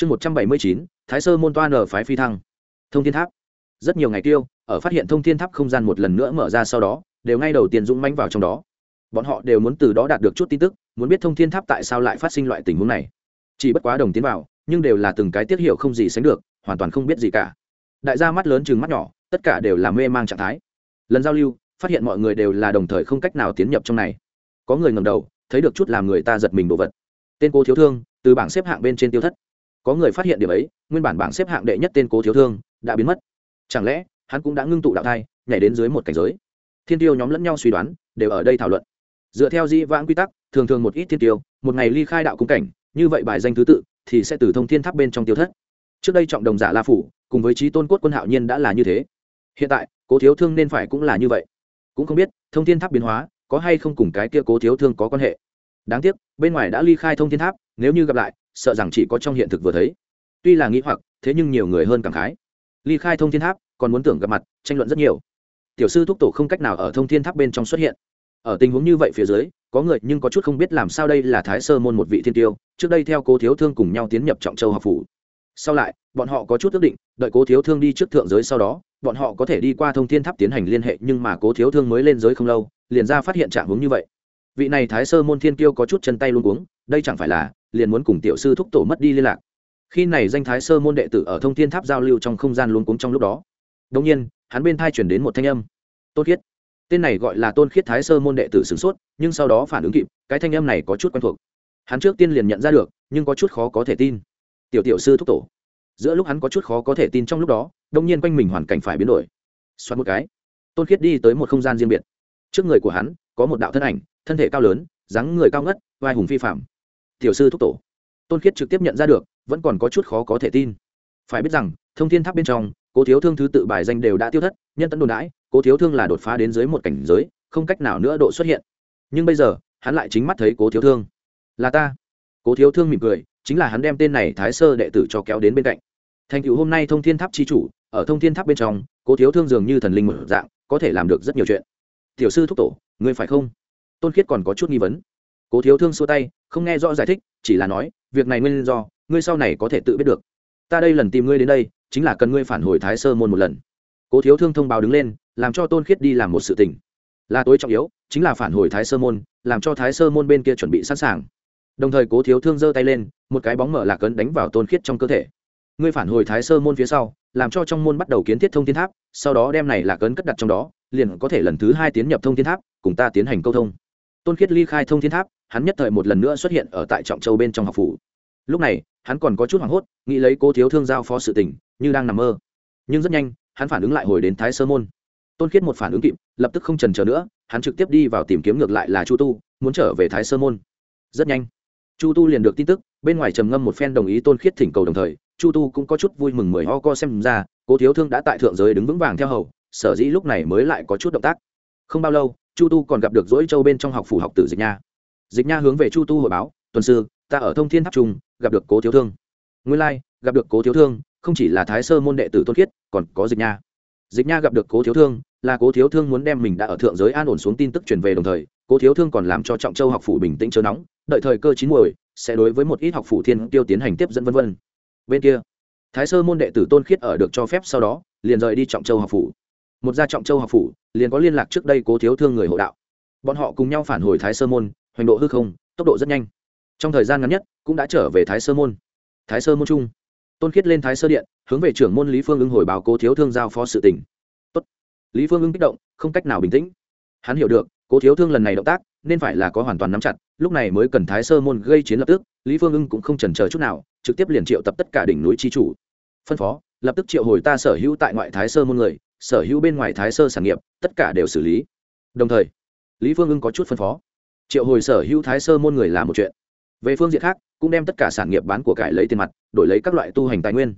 chương một trăm bảy mươi chín, thái sơ môn toa nở phái phi thăng. Thông thiên tháp. Rất nhiều ngày tiêu, ở phát hiện thông thiên tháp không gian một lần nữa mở ra sau đó, đều ngay đầu tiên dũng manh vào trong đó. Bọn họ đều muốn từ đó đạt được chút tin tức, muốn biết thông thiên tháp tại sao lại phát sinh loại tình huống này. Chỉ bất quá đồng tiến vào, nhưng đều là từng cái tiết hiệu không gì sánh được, hoàn toàn không biết gì cả. Đại gia mắt lớn chừng mắt nhỏ, tất cả đều là mê mang trạng thái. Lần giao lưu, phát hiện mọi người đều là đồng thời không cách nào tiến nhập trong này. Có người ngầm đầu, thấy được chút làm người ta giật mình đồ vật. Tên cô thiếu thương, từ bảng xếp hạng bên trên tiêu thất có người phát hiện điểm ấy, nguyên bản bảng xếp hạng đệ nhất tên cố thiếu thương đã biến mất. Chẳng lẽ, hắn cũng đã ngưng tụ đạo thai, nhảy đến dưới một cảnh giới? Thiên tiêu nhóm lẫn nhau suy đoán, đều ở đây thảo luận. Dựa theo di vãng quy tắc, thường thường một ít thiên tiêu, một ngày ly khai đạo cung cảnh, như vậy bài danh thứ tự thì sẽ từ thông thiên tháp bên trong tiêu thất. Trước đây trọng đồng giả la phủ, cùng với trí tôn cốt quân hạo nhiên đã là như thế. Hiện tại, cố thiếu thương nên phải cũng là như vậy. Cũng không biết, thông thiên tháp biến hóa, có hay không cùng cái kia cố thiếu thương có quan hệ? Đáng tiếc, bên ngoài đã ly khai thông thiên tháp, nếu như gặp lại sợ rằng chỉ có trong hiện thực vừa thấy. Tuy là nghĩ hoặc, thế nhưng nhiều người hơn cảm khái. Ly khai thông thiên tháp, còn muốn tưởng gặp mặt, tranh luận rất nhiều. Tiểu sư thúc tổ không cách nào ở thông thiên tháp bên trong xuất hiện. Ở tình huống như vậy phía dưới, có người nhưng có chút không biết làm sao đây là thái sơ môn một vị thiên tiêu, trước đây theo cố thiếu thương cùng nhau tiến nhập trọng châu học phủ. Sau lại, bọn họ có chút ước định, đợi cố thiếu thương đi trước thượng giới sau đó, bọn họ có thể đi qua thông thiên tháp tiến hành liên hệ, nhưng mà cố thiếu thương mới lên giới không lâu, liền ra phát hiện trạng hướng như vậy vị này thái sơ môn thiên tiêu có chút chân tay luôn cuống, đây chẳng phải là liền muốn cùng tiểu sư thúc tổ mất đi liên lạc. Khi này danh thái sơ môn đệ tử ở thông thiên tháp giao lưu trong không gian luôn cuống trong lúc đó. Đông nhiên, hắn bên thai chuyển đến một thanh âm. Tôn khiết. Tên này gọi là tôn khiết thái sơ môn đệ tử sửng sốt, nhưng sau đó phản ứng kịp, cái thanh âm này có chút quen thuộc. Hắn trước tiên liền nhận ra được, nhưng có chút khó có thể tin. Tiểu tiểu sư thúc tổ. Giữa lúc hắn có chút khó có thể tin trong lúc đó đông nhiên quanh mình hoàn cảnh phải biến đổi. Xoắn một cái. Tôn khiết đi tới một không gian riêng biệt. Trước người của hắn có một đạo thân ảnh, thân thể cao lớn, dáng người cao ngất, vai hùng phi phạm tiểu sư thúc tổ. Tôn khiết trực tiếp nhận ra được, vẫn còn có chút khó có thể tin. Phải biết rằng, thông thiên tháp bên trong, cố thiếu thương thứ tự bài danh đều đã tiêu thất, nhân tấn đồn đãi, cố thiếu thương là đột phá đến dưới một cảnh giới, không cách nào nữa độ xuất hiện. Nhưng bây giờ, hắn lại chính mắt thấy cố thiếu thương. Là ta. Cố thiếu thương mỉm cười, chính là hắn đem tên này thái sơ đệ tử cho kéo đến bên cạnh. Thành cựu hôm nay thông thiên tháp chi chủ, ở thông thiên tháp bên trong, cố thiếu thương dường như thần linh một dạng, có thể làm được rất nhiều chuyện. Tiểu sư thúc tổ ngươi phải không? Tôn khiết còn có chút nghi vấn. Cố thiếu thương xua tay, không nghe rõ giải thích, chỉ là nói, việc này nguyên do, ngươi sau này có thể tự biết được. Ta đây lần tìm ngươi đến đây, chính là cần ngươi phản hồi thái sơ môn một lần. Cố thiếu thương thông báo đứng lên, làm cho tôn khiết đi làm một sự tình. Là tối trọng yếu, chính là phản hồi thái sơ môn, làm cho thái sơ môn bên kia chuẩn bị sẵn sàng. Đồng thời cố thiếu thương giơ tay lên, một cái bóng mở lạc ấn đánh vào tôn khiết trong cơ thể. Ngươi phản hồi thái sơ môn phía sau, làm cho trong môn bắt đầu kiến thiết thông thiên tháp, sau đó đem này lạc ấn cất đặt trong đó liền có thể lần thứ hai tiến nhập thông thiên tháp, cùng ta tiến hành câu thông. Tôn khiết ly khai thông thiên tháp, hắn nhất thời một lần nữa xuất hiện ở tại trọng châu bên trong học phủ. Lúc này, hắn còn có chút hoảng hốt, nghĩ lấy cô thiếu thương giao phó sự tình, như đang nằm mơ. Nhưng rất nhanh, hắn phản ứng lại hồi đến thái sơ môn. Tôn khiết một phản ứng kịp, lập tức không trần chờ nữa, hắn trực tiếp đi vào tìm kiếm ngược lại là chu tu, muốn trở về thái sơ môn. Rất nhanh, chu tu liền được tin tức, bên ngoài trầm ngâm một phen đồng ý tôn khiết thỉnh cầu đồng thời, chu tu cũng có chút vui mừng mười ho co xem ra, cố thiếu thương đã tại thượng giới đứng vững vàng theo hầu sở dĩ lúc này mới lại có chút động tác. Không bao lâu chu tu còn gặp được dỗi châu bên trong học phủ học tử dịch nha. Dịch nha hướng về chu tu hội báo tuần sư ta ở thông thiên tháp trung gặp được cố thiếu thương. Nguyên lai、like, gặp được cố thiếu thương không chỉ là thái sơ môn đệ tử tôn khiết còn có dịch nha. Dịch nha gặp được cố thiếu thương là cố thiếu thương muốn đem mình đã ở thượng giới an ổn xuống tin tức truyền về đồng thời cố thiếu thương còn làm cho trọng châu học phủ bình tĩnh chớ nóng đợi thời cơ chín muồi sẽ đối với một ít học phủ thiên tiêu tiến hành tiếp dẫn vân vân. Bên kia thái sơ môn đệ tử tôn khiết ở được cho phép sau đó liền rời đi trọng châu học phủ một gia trọng châu học phủ, liền có liên lạc trước đây cố thiếu thương người hộ đạo. Bọn họ cùng nhau phản hồi thái sơ môn, hoành độ hư không, tốc độ rất nhanh. Trong thời gian ngắn nhất, cũng đã trở về thái sơ môn. Thái sơ môn trung, tôn khiết lên thái sơ điện, hướng về trưởng môn lý phương ưng hồi báo cố thiếu thương giao phó sự tỉnh Tốt. lý phương ưng kích động, không cách nào bình tĩnh. Hắn hiểu được, cố thiếu thương lần này động tác, nên phải là có hoàn toàn nắm chặt, lúc này mới cần thái sơ môn gây chiến lập tức, lý phương ưng cũng không chần chờ chút nào, trực tiếp liền triệu tập tất cả đỉnh núi chi chủ. Phân phó, lập tức triệu hồi ta sở hữu tại ngoại thái sơ môn người sở hữu bên ngoài thái sơ sản nghiệp, tất cả đều xử lý. Đồng thời, lý phương ưng có chút phân phó. Triệu hồi sở hữu thái sơ môn người làm một chuyện. Về phương diện khác, cũng đem tất cả sản nghiệp bán của cải lấy tiền mặt, đổi lấy các loại tu hành tài nguyên.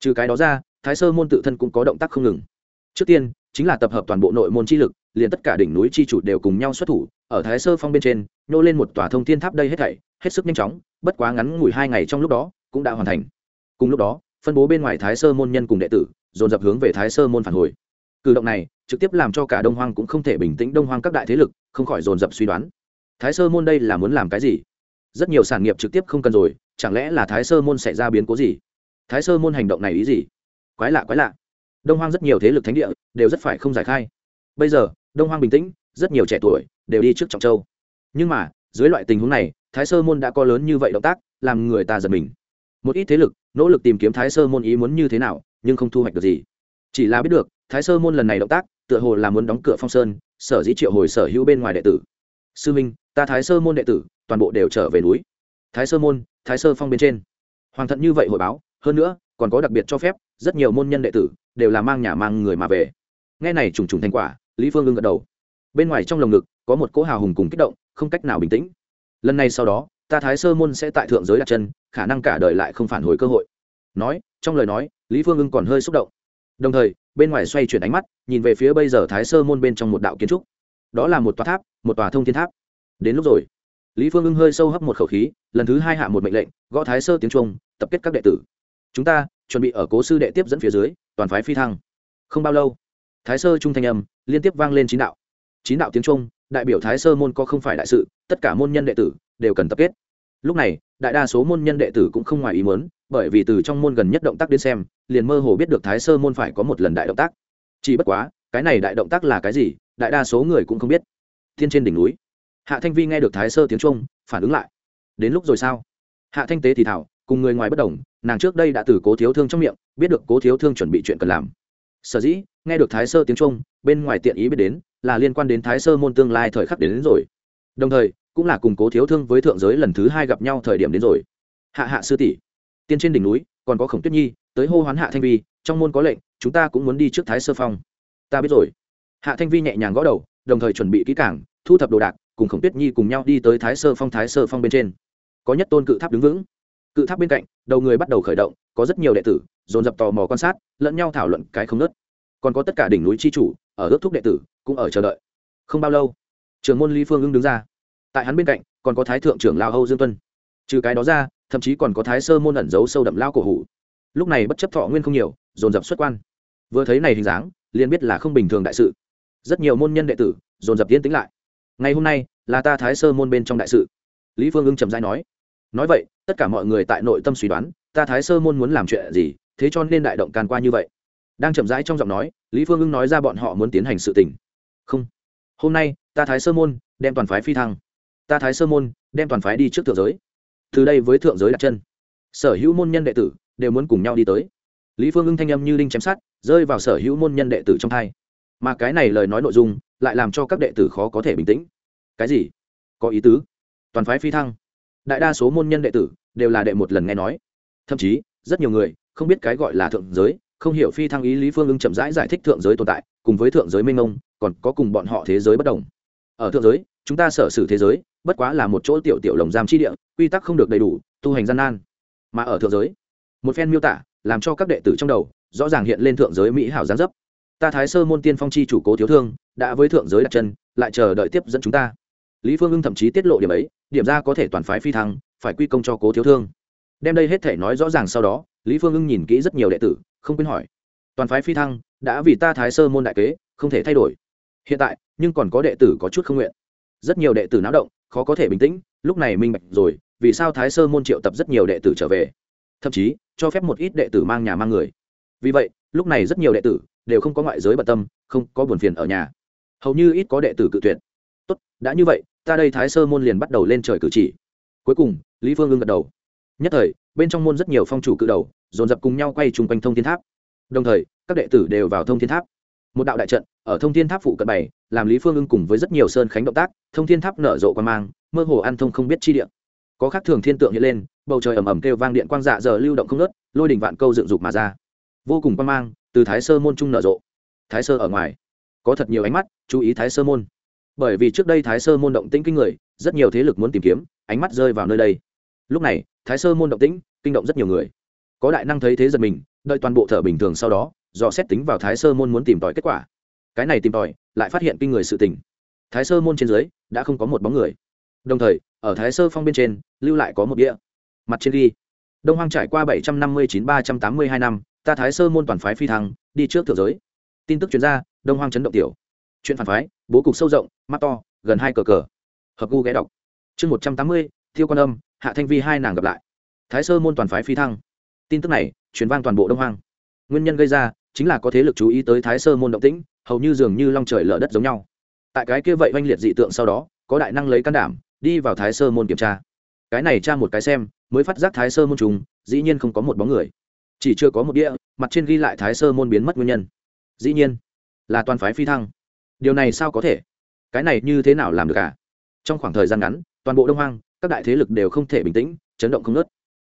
Trừ cái đó ra, thái sơ môn tự thân cũng có động tác không ngừng. Trước tiên, chính là tập hợp toàn bộ nội môn chi lực, liền tất cả đỉnh núi chi chủ đều cùng nhau xuất thủ, ở thái sơ phong bên trên, nhô lên một tòa thông thiên tháp đây hết thảy, hết sức nhanh chóng, bất quá ngắn ngủi hai ngày trong lúc đó, cũng đã hoàn thành. Cùng lúc đó phân bố bên ngoài thái sơ môn nhân cùng đệ tử, dồn dập hướng về thái sơ môn phản hồi. Cử động này, trực tiếp làm cho cả đông hoang cũng không thể bình tĩnh đông hoang các đại thế lực, không khỏi dồn dập suy đoán. Thái sơ môn đây là muốn làm cái gì? Rất nhiều sản nghiệp trực tiếp không cần rồi, chẳng lẽ là thái sơ môn xảy ra biến cố gì? Thái sơ môn hành động này ý gì? Quái lạ quái lạ. Đông hoang rất nhiều thế lực thánh địa, đều rất phải không giải khai. Bây giờ, đông hoang bình tĩnh, rất nhiều trẻ tuổi, đều đi trước trọng châu. Nhưng mà, dưới loại tình huống này, thái sơ môn đã có lớn như vậy động tác, làm người ta giật mình một ít thế lực, nỗ lực tìm kiếm thái sơ môn ý muốn như thế nào, nhưng không thu hoạch được gì. Chỉ là biết được, thái sơ môn lần này động tác, tựa hồ là muốn đóng cửa phong sơn, sở dĩ triệu hồi sở hữu bên ngoài đệ tử. Sư minh, ta thái sơ môn đệ tử, toàn bộ đều trở về núi. Thái sơ môn, thái sơ phong bên trên. Hoàng thận như vậy hội báo, hơn nữa, còn có đặc biệt cho phép, rất nhiều môn nhân đệ tử, đều là mang nhà mang người mà về. Nghe này trùng trùng thành quả, lý phương ưng gật đầu. Bên ngoài trong lồng ngực, có một cỗ hào hùng cùng kích động, không cách nào bình tĩnh. Lần này sau đó ta thái sơ môn sẽ tại thượng giới đặt chân, khả năng cả đời lại không phản hồi cơ hội. Nói, trong lời nói, lý phương ưng còn hơi xúc động. Đồng thời, bên ngoài xoay chuyển ánh mắt, nhìn về phía bây giờ thái sơ môn bên trong một đạo kiến trúc. Đó là một tòa tháp, một tòa thông thiên tháp. Đến lúc rồi. Lý phương ưng hơi sâu hấp một khẩu khí, lần thứ hai hạ một mệnh lệnh, gõ thái sơ tiếng trung, tập kết các đệ tử. Chúng ta, chuẩn bị ở cố sư đệ tiếp dẫn phía dưới, toàn phái phi thăng. Không bao lâu, thái sơ trung thanh âm liên tiếp vang lên chín đạo. Chín đạo tiếng trung đại biểu thái sơ môn có không phải đại sự, tất cả môn nhân đệ tử đều cần tập kết. Lúc này, đại đa số môn nhân đệ tử cũng không ngoài ý muốn, bởi vì từ trong môn gần nhất động tác đến xem, liền mơ hồ biết được thái sơ môn phải có một lần đại động tác. Chỉ bất quá, cái này đại động tác là cái gì, đại đa số người cũng không biết. Thiên trên đỉnh núi. Hạ thanh vi nghe được thái sơ tiếng trung phản ứng lại. Đến lúc rồi sao? Hạ thanh tế thì thảo, cùng người ngoài bất đồng, nàng trước đây đã từ cố thiếu thương trong miệng, biết được cố thiếu thương chuẩn bị chuyện cần làm. Sở dĩ, nghe được thái sơ tiếng trung bên ngoài tiện ý biết đến là liên quan đến thái sơ môn tương lai thời khắc đến, đến rồi. Đồng thời cũng là cùng cố thiếu thương với thượng giới lần thứ hai gặp nhau thời điểm đến rồi. Hạ hạ sư tỷ tiên trên đỉnh núi còn có khổng tuyết nhi tới hô hoán hạ thanh vi trong môn có lệnh chúng ta cũng muốn đi trước thái sơ phong. Ta biết rồi. Hạ thanh vi nhẹ nhàng gõ đầu đồng thời chuẩn bị kỹ cảng thu thập đồ đạc cùng khổng tuyết nhi cùng nhau đi tới thái sơ phong thái sơ phong bên trên. Có nhất tôn cự tháp đứng vững. Cự tháp bên cạnh đầu người bắt đầu khởi động có rất nhiều đệ tử dồn dập tò mò quan sát lẫn nhau thảo luận cái không nớt còn có tất cả đỉnh núi c h i chủ ở ước thúc đệ tử cũng ở chờ đợi. Không bao lâu trường môn lý phương ưng đứng ra. Tại hắn bên cạnh, còn có thái thượng trưởng lao âu dương tuân. Trừ cái đó ra, thậm chí còn có thái sơ môn ẩn giấu sâu đậm lao cổ hủ. Lúc này bất chấp thọ nguyên không nhiều, dồn dập xuất quan. Vừa thấy này hình dáng, liền biết là không bình thường đại sự. Rất nhiều môn nhân đệ tử, dồn dập tiến tính lại. Ngày hôm nay, là ta thái sơ môn bên trong đại sự. Lý phương ưng trầm dai nói. Nói vậy, tất cả mọi người tại nội tâm suy đoán, ta thái sơ môn muốn làm chuyện gì, thế cho nên đại động can qua như vậy. Đang chậm rãi trong giọng nói, lý phương ưng nói ra bọn họ muốn tiến hành sự tình không. Hôm nay ta thái sơ môn đem toàn phái phi thăng. Ta thái sơ môn đem toàn phái đi trước thượng giới. Từ đây với thượng giới đặt chân. Sở hữu môn nhân đệ tử đều muốn cùng nhau đi tới. Lý phương ưng thanh âm như đinh chém sát rơi vào sở hữu môn nhân đệ tử trong thai. Mà cái này lời nói nội dung lại làm cho các đệ tử khó có thể bình tĩnh. Cái gì? Có ý tứ. Toàn phái phi thăng. Đại đa số môn nhân đệ tử đều là đệ một lần nghe nói. Thậm chí rất nhiều người không biết cái gọi là thượng giới không hiểu phi thăng ý lý phương ưng chậm rãi giải, giải thích thượng giới tồn tại cùng với thượng giới minh ông còn có cùng bọn họ thế giới bất đồng. Ở thượng giới, chúng ta sở xử thế giới, bất quá là một chỗ tiểu tiểu lồng giam chi địa, quy tắc không được đầy đủ, tu hành gian nan. Mà ở thượng giới, một phen miêu tả, làm cho các đệ tử trong đầu, rõ ràng hiện lên thượng giới mỹ hảo gián dấp. Ta thái sơ môn tiên phong chi chủ cố thiếu thương, đã với thượng giới đặt chân, lại chờ đợi tiếp dẫn chúng ta. Lý phương ưng thậm chí tiết lộ điểm ấy, điểm ra có thể toàn phái phi thăng, phải quy công cho cố thiếu thương. Đem đây hết thể nói rõ ràng sau đó, lý phương ưng nhìn kỹ rất nhiều đệ tử, không quên hỏi. Toàn phái phi thăng, đã vì ta thái sơ môn đại kế, không thể thay đổi hiện tại, nhưng còn có đệ tử có chút không nguyện. Rất nhiều đệ tử náo động, khó có thể bình tĩnh, lúc này minh bạch rồi, vì sao thái sơ môn triệu tập rất nhiều đệ tử trở về? Thậm chí, cho phép một ít đệ tử mang nhà mang người. Vì vậy, lúc này rất nhiều đệ tử đều không có ngoại giới bận tâm, không có buồn phiền ở nhà. Hầu như ít có đệ tử cự tuyệt. Tốt, đã như vậy, ta đây thái sơ môn liền bắt đầu lên trời cử chỉ. Cuối cùng, lý phương ưng gật đầu. Nhất thời, bên trong môn rất nhiều phong chủ cự đầu, dồn dập cùng nhau quay chung quanh thông thiên tháp. Đồng thời, các đệ tử đều vào thông thiên tháp một đạo đại trận ở thông thiên tháp phụ cận bày, làm lý phương ưng cùng với rất nhiều sơn khánh động tác, thông thiên tháp nở rộ quan mang, mơ hồ an thông không biết chi điện có khác thường thiên tượng hiện lên, bầu trời ẩm ẩm kêu vang điện quang dạ giờ lưu động không nớt lôi đình vạn câu dựng dục mà ra. Vô cùng quan mang, từ thái sơ môn trung nở rộ. Thái sơ ở ngoài. Có thật nhiều ánh mắt, chú ý thái sơ môn. Bởi vì trước đây thái sơ môn động tĩnh kinh người, rất nhiều thế lực muốn tìm kiếm, ánh mắt rơi vào nơi đây. Lúc này, thái sơ môn động tĩnh, kinh động rất nhiều người. Có đại năng thấy thế giật mình, đợi toàn bộ thở bình thường sau đó dò xét tính vào thái sơ môn muốn tìm tòi kết quả. Cái này tìm tòi, lại phát hiện kinh người sự tình. Thái sơ môn trên dưới, đã không có một bóng người. Đồng thời, ở thái sơ phong bên trên, lưu lại có một địa mặt trên ghi, đông hoang trải qua bảy trăm năm mươi chín ba trăm tám mươi hai năm, ta thái sơ môn toàn phái phi thăng, đi trước thượng giới. Tin tức chuyên gia đông hoang chấn động tiểu. Chuyện phản phái, bố cục sâu rộng, mắt to, gần hai cờ cờ. Hợp gu ghé đọc. Chương một trăm tám mươi, thiêu quan âm, hạ thanh vi hai nàng gặp lại. Thái sơ môn toàn phái phi thăng. Tin tức này, truyền vang toàn bộ đông hoang. Nguyên nhân gây ra chính là có thế lực chú ý tới thái sơ môn động tĩnh, hầu như dường như long trời lở đất giống nhau. Tại cái kia vậy oanh liệt dị tượng sau đó, có đại năng lấy can đảm, đi vào thái sơ môn kiểm tra. Cái này tra một cái xem, mới phát giác thái sơ môn trùng, dĩ nhiên không có một bóng người. Chỉ chưa có một đĩa, mặt trên ghi lại thái sơ môn biến mất nguyên nhân. Dĩ nhiên, là toàn phái phi thăng. Điều này sao có thể? Cái này như thế nào làm được cả à? trong khoảng thời gian ngắn, toàn bộ đông hoang, các đại thế lực đều không thể bình tĩnh, chấn động không ngớt.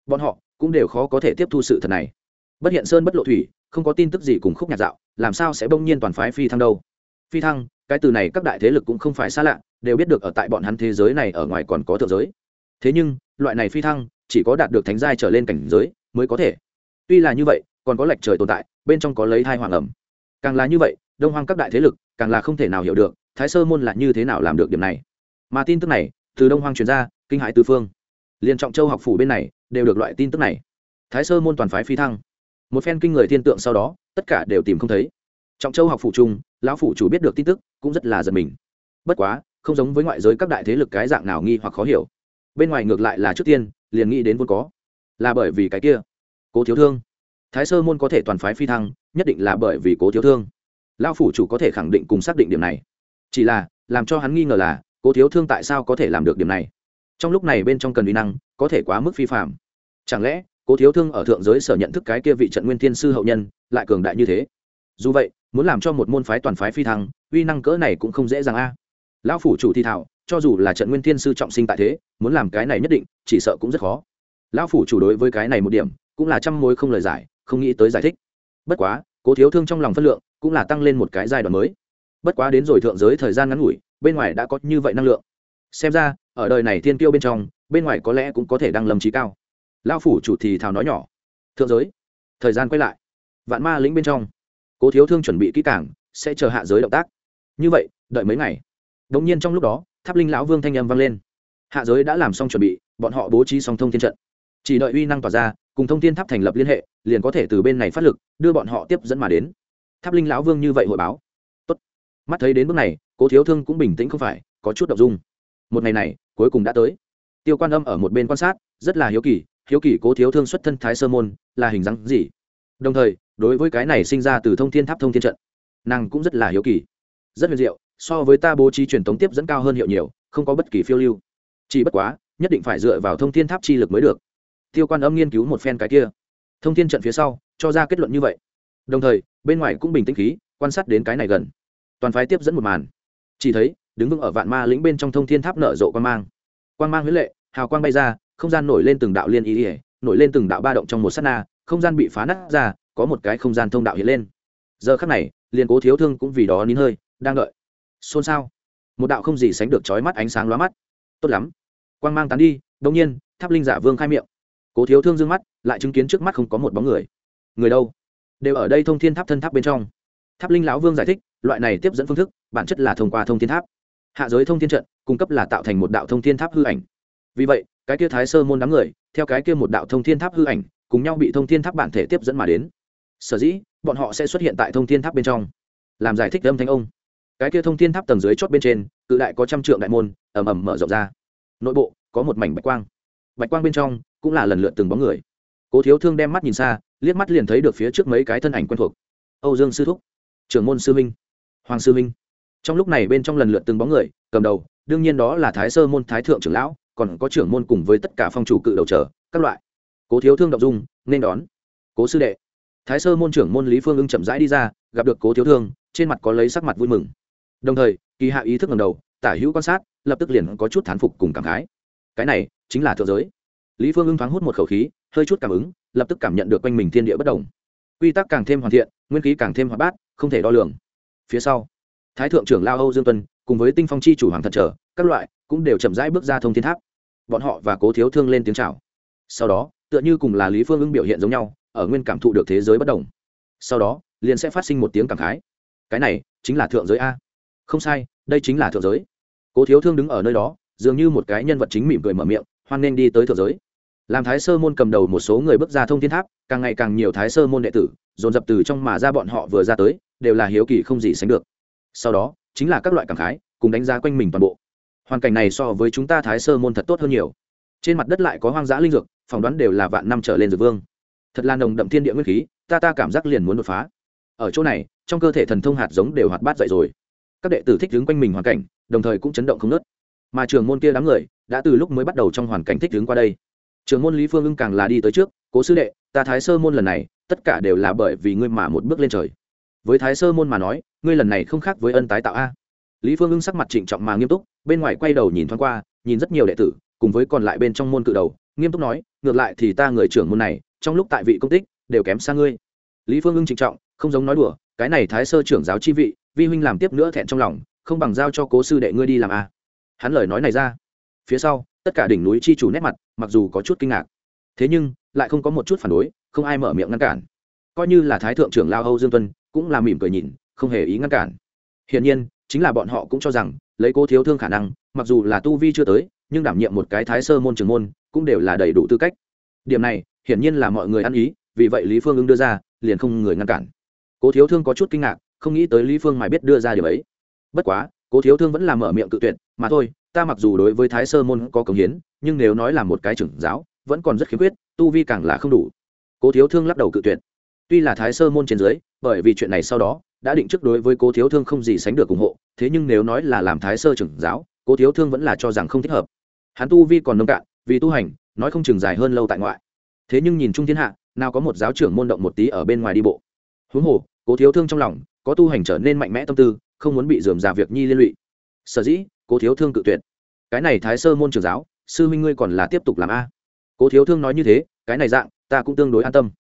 Bọn họ cũng đều khó có thể tiếp thu sự thật này. Bất hiện sơn bất lộ thủy không có tin tức gì cùng khúc nhạc dạo, làm sao sẽ bỗng nhiên toàn phái phi thăng đâu? Phi thăng, cái từ này các đại thế lực cũng không phải xa lạ, đều biết được ở tại bọn hắn thế giới này ở ngoài còn có thượng giới. Thế nhưng, loại này phi thăng, chỉ có đạt được thánh giai trở lên cảnh giới mới có thể. Tuy là như vậy, còn có lệch trời tồn tại, bên trong có lấy thai hoàng ẩm. Càng là như vậy, đông hoang các đại thế lực, càng là không thể nào hiểu được, thái sơ môn là như thế nào làm được điểm này. Mà tin tức này, từ đông hoang truyền ra, kinh hãi tư phương. Liền trọng châu học phủ bên này, đều được loại tin tức này. Thái sơ môn toàn phái phi thăng một phen kinh người thiên tượng sau đó, tất cả đều tìm không thấy. Trọng châu học phủ trung, lão phủ chủ biết được tin tức, cũng rất là giật mình. Bất quá, không giống với ngoại giới các đại thế lực cái dạng nào nghi hoặc khó hiểu. Bên ngoài ngược lại là trước tiên, liền nghĩ đến vốn có. Là bởi vì cái kia, cố thiếu thương. Thái sơ môn có thể toàn phái phi thăng, nhất định là bởi vì cố thiếu thương. Lão phủ chủ có thể khẳng định cùng xác định điểm này. Chỉ là, làm cho hắn nghi ngờ là, cố thiếu thương tại sao có thể làm được điểm này? Trong lúc này bên trong cần uy năng, có thể quá mức phi phạm. Chẳng lẽ cố thiếu thương ở thượng giới sở nhận thức cái kia vị trận nguyên thiên sư hậu nhân, lại cường đại như thế. Dù vậy, muốn làm cho một môn phái toàn phái phi thăng, uy năng cỡ này cũng không dễ dàng a. Lão phủ chủ thi thảo, cho dù là trận nguyên thiên sư trọng sinh tại thế, muốn làm cái này nhất định, chỉ sợ cũng rất khó. Lão phủ chủ đối với cái này một điểm, cũng là trăm mối không lời giải, không nghĩ tới giải thích. Bất quá, cố thiếu thương trong lòng phân lượng, cũng là tăng lên một cái giai đoạn mới. Bất quá đến rồi thượng giới thời gian ngắn ngủi, bên ngoài đã có như vậy năng lượng. Xem ra, ở đời này thiên tiêu bên trong, bên ngoài có lẽ cũng có thể đăng lâm trí cao lao phủ chủ thì thào nói nhỏ, thượng giới, thời gian quay lại, vạn ma lĩnh bên trong, cố thiếu thương chuẩn bị kỹ cảng sẽ chờ hạ giới động tác. Như vậy, đợi mấy ngày đ ỗ n g nhiên trong lúc đó, tháp linh lão vương thanh âm vang lên. Hạ giới đã làm xong chuẩn bị, bọn họ bố trí xong thông thiên trận. Chỉ đợi uy năng tỏa ra, cùng thông thiên tháp thành lập liên hệ, liền có thể từ bên này phát lực, đưa bọn họ tiếp dẫn mà đến. Tháp linh lão vương như vậy hội báo. Tốt. mắt thấy đến bước này, cố thiếu thương cũng bình tĩnh không phải, có chút đ ộ n g dung. Một ngày này, cuối cùng đã tới. Tiêu quan âm ở một bên quan sát, rất là hiếu kỳ hiếu kỳ cố thiếu thương xuất thân thái sơ môn, là hình dáng gì? Đồng thời, đối với cái này sinh ra từ thông thiên tháp thông thiên trận, nàng cũng rất là hiếu kỳ. Rất huyền diệu, so với ta bố trí truyền thống tiếp dẫn cao hơn hiệu nhiều, không có bất kỳ phiêu lưu. Chỉ bất quá, nhất định phải dựa vào thông thiên tháp chi lực mới được. Tiêu quan âm nghiên cứu một phen cái kia. Thông thiên trận phía sau, cho ra kết luận như vậy. Đồng thời, bên ngoài cũng bình tĩnh khí, quan sát đến cái này gần. Toàn phái tiếp dẫn một màn. Chỉ thấy, đứng vững ở vạn ma lĩnh bên trong thông thiên tháp nở rộ quan mang. Quan mang huế lệ, hào quang bay ra không gian nổi lên từng đạo liên ý ỉa, nổi lên từng đạo ba động trong một s á t na, không gian bị phá nát ra, có một cái không gian thông đạo hiện lên. Giờ khắc này, liền cố thiếu thương cũng vì đó nín hơi, đang đợi. Xôn xao. Một đạo không gì sánh được trói mắt ánh sáng lóa mắt. Tốt lắm. Quang mang tán đi đông nhiên, tháp linh giả vương khai miệng. Cố thiếu thương d ư ơ n g mắt, lại chứng kiến trước mắt không có một bóng người. Người đâu? Đều ở đây thông thiên tháp thân tháp bên trong. Tháp linh lão vương giải thích, loại này tiếp dẫn phương thức, bản chất là thông qua thông thiên tháp. Hạ giới thông thiên trận, cung cấp là tạo thành một đạo thông thiên tháp hư ảnh. Vì vậy cái kia thái sơ môn đám người, theo cái kia một đạo thông thiên tháp hư ảnh, cùng nhau bị thông thiên tháp bản thể tiếp dẫn mà đến. Sở dĩ, bọn họ sẽ xuất hiện tại thông thiên tháp bên trong. Làm giải thích âm thanh ông. Cái kia thông thiên tháp tầng dưới chót bên trên, cự đại có trăm trượng đại môn ẩm ẩm mở rộng ra. Nội bộ, có một mảnh bạch quang. Bạch quang bên trong, cũng là lần lượt từng bóng người. Cố thiếu thương đem mắt nhìn xa, liếc mắt liền thấy được phía trước mấy cái thân ảnh quen thuộc. Âu dương sư thúc, trưởng môn sư minh, hoàng sư minh. Trong lúc này bên trong lần lượt từng bóng người, cầm đầu, đương nhiên đó là thái sơ môn thái thượng trưởng lão còn có trưởng môn cùng với tất cả phong chủ cự đầu trở, các loại. Cố thiếu thương động dung, nên đón. Cố sư đệ. Thái sơ môn trưởng môn lý phương ưng chậm rãi đi ra, gặp được cố thiếu thương, trên mặt có lấy sắc mặt vui mừng. Đồng thời, kỳ hạ ý thức ngầm đầu, tả hữu quan sát, lập tức liền có chút thán phục cùng cảm khái. Cái này chính là thượng giới. Lý phương ưng thoáng hút một khẩu khí, hơi chút cảm ứng, lập tức cảm nhận được quanh mình thiên địa bất đồng. Quy tắc càng thêm hoàn thiện, nguyên khí càng thêm hoạt bát, không thể đo lường. Phía sau, thái thượng trưởng lao âu dương tuân, cùng với tinh phong chi chủ hoàng thật trở, các loại cũng đều chậm rãi bước ra thông thiên tháp. Bọn họ và cố thiếu thương lên tiếng chào. Sau đó, tựa như cùng là lý phương ưng biểu hiện giống nhau, ở nguyên cảm thụ được thế giới bất đồng. Sau đó, liền sẽ phát sinh một tiếng cảm khái. Cái này chính là thượng giới a. Không sai, đây chính là thượng giới. Cố thiếu thương đứng ở nơi đó, dường như một cái nhân vật chính mỉm cười mở miệng, hoan nên đi tới thượng giới. Làm thái sơ môn cầm đầu một số người bước ra thông thiên tháp, càng ngày càng nhiều thái sơ môn đệ tử, dồn dập từ trong mà ra bọn họ vừa ra tới, đều là hiếu kỳ không gì sánh được. Sau đó, chính là các loại cảm khái, cùng đánh giá quanh mình toàn bộ hoàn cảnh này so với chúng ta thái sơ môn thật tốt hơn nhiều. Trên mặt đất lại có hoang dã linh dược, phỏng đoán đều là vạn năm trở lên dược vương. Thật là nồng đậm thiên địa nguyên khí, ta ta cảm giác liền muốn đột phá. Ở chỗ này, trong cơ thể thần thông hạt giống đều hoạt bát dậy rồi. Các đệ tử thích đứng quanh mình hoàn cảnh, đồng thời cũng chấn động không nớt mà trường môn kia đám người, đã từ lúc mới bắt đầu trong hoàn cảnh thích đứng qua đây. Trường môn lý phương ưng càng là đi tới trước, cố sư đệ, ta thái sơ môn lần này, tất cả đều là bởi vì ngươi mà một bước lên trời. Với thái sơ môn mà nói, ngươi lần này không khác với ân tái tạo a lý phương ưng sắc mặt trịnh trọng mà nghiêm túc, bên ngoài quay đầu nhìn thoáng qua, nhìn rất nhiều đệ tử, cùng với còn lại bên trong môn cự đầu, nghiêm túc nói, ngược lại thì ta người trưởng môn này, trong lúc tại vị công tích, đều kém xa ngươi. Lý phương ưng trịnh trọng, không giống nói đùa, cái này thái sơ trưởng giáo chi vị, vi huynh làm tiếp nữa thẹn trong lòng, không bằng giao cho cố sư đệ ngươi đi làm a. Hắn lời nói này ra. Phía sau, tất cả đỉnh núi chi chủ nét mặt, mặc dù có chút kinh ngạc. Thế nhưng, lại không có một chút phản đối, không ai mở miệng ngăn cản. Coi như là thái thượng trưởng lao âu dương tuân, cũng là mỉm cười nhìn, không hề ý ngăn cản. Hiển nhiên chính là bọn họ cũng cho rằng, lấy cô thiếu thương khả năng, mặc dù là tu vi chưa tới, nhưng đảm nhiệm một cái thái sơ môn trường môn, cũng đều là đầy đủ tư cách. Điểm này, hiển nhiên là mọi người ăn ý, vì vậy lý phương ứng đưa ra, liền không người ngăn cản. Cố thiếu thương có chút kinh ngạc, không nghĩ tới lý phương mài biết đưa ra điều ấy. Bất quá, cố thiếu thương vẫn làm mở miệng cự tuyệt, mà thôi, ta mặc dù đối với thái sơ môn có cống hiến, nhưng nếu nói là một cái trưởng giáo, vẫn còn rất khiếm khuyết, tu vi càng là không đủ. Cố thiếu thương lắc đầu cự tuyệt. Tuy là thái sơ môn trên dưới, bởi vì chuyện này sau đó đã định trước đối với cố thiếu thương không gì sánh được ủng hộ, thế nhưng nếu nói là làm thái sơ trưởng giáo, cố thiếu thương vẫn là cho rằng không thích hợp. Hắn tu vi còn nông cạn, vì tu hành, nói không chừng dài hơn lâu tại ngoại. Thế nhưng nhìn chung thiên hạ, nào có một giáo trưởng môn động một tí ở bên ngoài đi bộ. Huống hồ, cố thiếu thương trong lòng, có tu hành trở nên mạnh mẽ tâm tư, không muốn bị dườm già việc nhi liên lụy. Sở dĩ, cố thiếu thương cự tuyệt. Cái này thái sơ môn trưởng giáo, sư minh ngươi còn là tiếp tục làm a. Cố thiếu thương nói như thế, cái này dạng, ta cũng tương đối an tâm.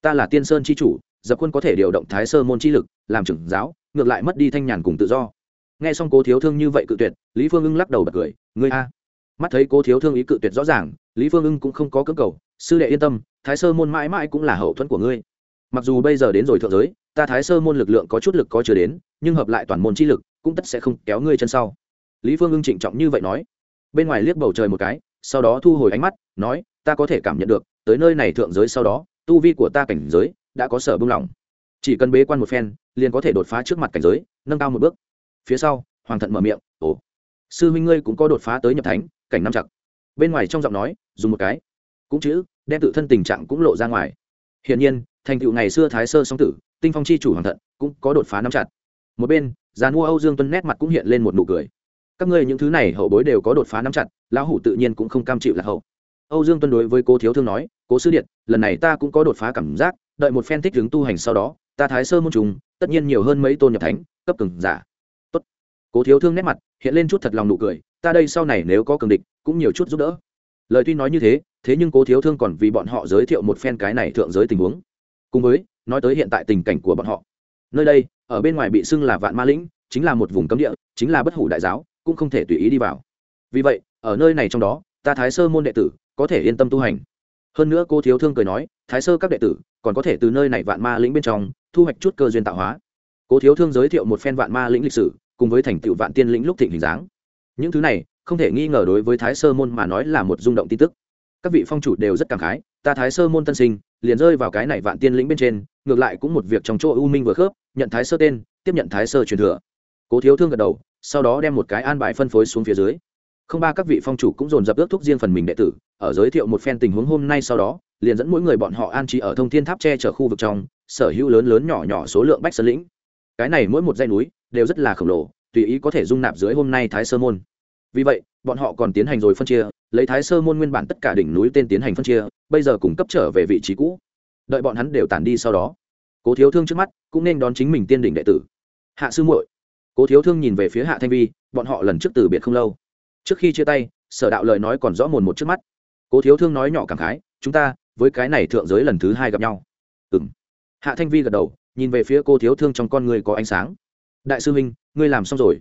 Ta là tiên sơn c h i chủ dập quân có thể điều động thái sơ môn chi lực, làm trưởng giáo, ngược lại mất đi thanh nhàn cùng tự do. Nghe xong cố thiếu thương như vậy cự tuyệt, lý phương ưng lắc đầu bật cười, ngươi a. Mắt thấy cố thiếu thương ý cự tuyệt rõ ràng, lý phương ưng cũng không có cơ cầu, sư đệ yên tâm, thái sơ môn mãi mãi cũng là hậu thuẫn của ngươi. Mặc dù bây giờ đến rồi thượng giới, ta thái sơ môn lực lượng có chút lực có chưa đến, nhưng hợp lại toàn môn chi lực, cũng tất sẽ không kéo ngươi chân sau. Lý phương ưng trịnh trọng như vậy nói. Bên ngoài liếc bầu trời một cái, sau đó thu hồi ánh mắt, nói, ta có thể cảm nhận được, tới nơi này thượng giới sau đó, tu vi của ta cảnh giới đã có sở bung lỏng. Chỉ cần bế quan một phen, liền có thể đột phá trước mặt cảnh giới, nâng cao một bước. Phía sau, hoàng thận mở miệng, ồ, sư huynh ngươi cũng có đột phá tới nhập thánh, cảnh năm chặt. Bên ngoài trong giọng nói, dùng một cái, cũng chữ, đem tự thân tình trạng cũng lộ ra ngoài. Hiển nhiên, thành tựu ngày xưa thái sơ song tử, tinh phong chi chủ hoàng thận, cũng có đột phá năm chặt. Một bên, già mua âu dương tuân nét mặt cũng hiện lên một nụ cười. Các ngươi những thứ này hậu bối đều có đột phá năm chặt, lão hủ tự nhiên cũng không cam chịu là hậu. Âu dương tuân đối với cô thiếu thương nói, cố sư điện, lần này ta cũng có đột phá cảm giác đợi một phen thích hướng tu hành sau đó, ta thái sơ môn trùng, tất nhiên nhiều hơn mấy tôn nhập thánh, cấp cường giả. Tốt. Cố thiếu thương nét mặt, hiện lên chút thật lòng nụ cười, ta đây sau này nếu có cường địch, cũng nhiều chút giúp đỡ. Lời tuy nói như thế thế nhưng cố thiếu thương còn vì bọn họ giới thiệu một phen cái này thượng giới tình huống. Cùng với, nói tới hiện tại tình cảnh của bọn họ. Nơi đây, ở bên ngoài bị xưng là vạn ma lĩnh, chính là một vùng cấm địa, chính là bất hủ đại giáo, cũng không thể tùy ý đi vào. Vì vậy, ở nơi này trong đó, ta thái sơ môn đệ tử, có thể yên tâm tu hành. Hơn nữa cô thiếu thương cười nói, thái sơ các đệ tử còn có thể từ nơi này vạn ma lĩnh bên trong, thu hoạch chút cơ duyên tạo hóa. Cố thiếu thương giới thiệu một phen vạn ma lĩnh lịch sử, cùng với thành tựu vạn tiên lĩnh lúc thịnh hình dáng. Những thứ này, không thể nghi ngờ đối với thái sơ môn mà nói là một rung động tin tức. Các vị phong chủ đều rất cảm khái, ta thái sơ môn tân sinh, liền rơi vào cái này vạn tiên lĩnh bên trên, ngược lại cũng một việc trong chỗ u minh vừa khớp, nhận thái sơ tên, tiếp nhận thái sơ truyền thừa. Cố thiếu thương gật đầu, sau đó đem một cái an bài phân phối xuống phía dưới. Không ba các vị phong chủ cũng dồn dập ước thúc riêng phần mình đệ tử, ở giới thiệu một phen tình huống hôm nay sau đó liền dẫn mỗi người bọn họ an trí ở thông thiên tháp che chở khu vực trong, sở hữu lớn lớn nhỏ nhỏ số lượng bách sơn lĩnh. Cái này mỗi một dãy núi đều rất là khổng lồ, tùy ý có thể dung nạp dưới hôm nay thái sơ môn. Vì vậy, bọn họ còn tiến hành rồi phân chia, lấy thái sơ môn nguyên bản tất cả đỉnh núi tên tiến hành phân chia, bây giờ cùng cấp trở về vị trí cũ. Đợi bọn hắn đều tản đi sau đó. Cố thiếu thương trước mắt cũng nên đón chính mình tiên đỉnh đệ tử. Hạ sư muội. Cố thiếu thương nhìn về phía hạ thanh vi, bọn họ lần trước từ biệt không lâu. Trước khi chia tay, sở đạo lời nói còn rõ mồn một trước mắt. Cố thiếu thương nói nhỏ cảm khái, chúng ta với cái này thượng giới lần thứ hai gặp nhau. Ừng hạ thanh vi gật đầu, nhìn về phía cô thiếu thương trong con người có ánh sáng. Đại sư huynh, ngươi làm xong rồi.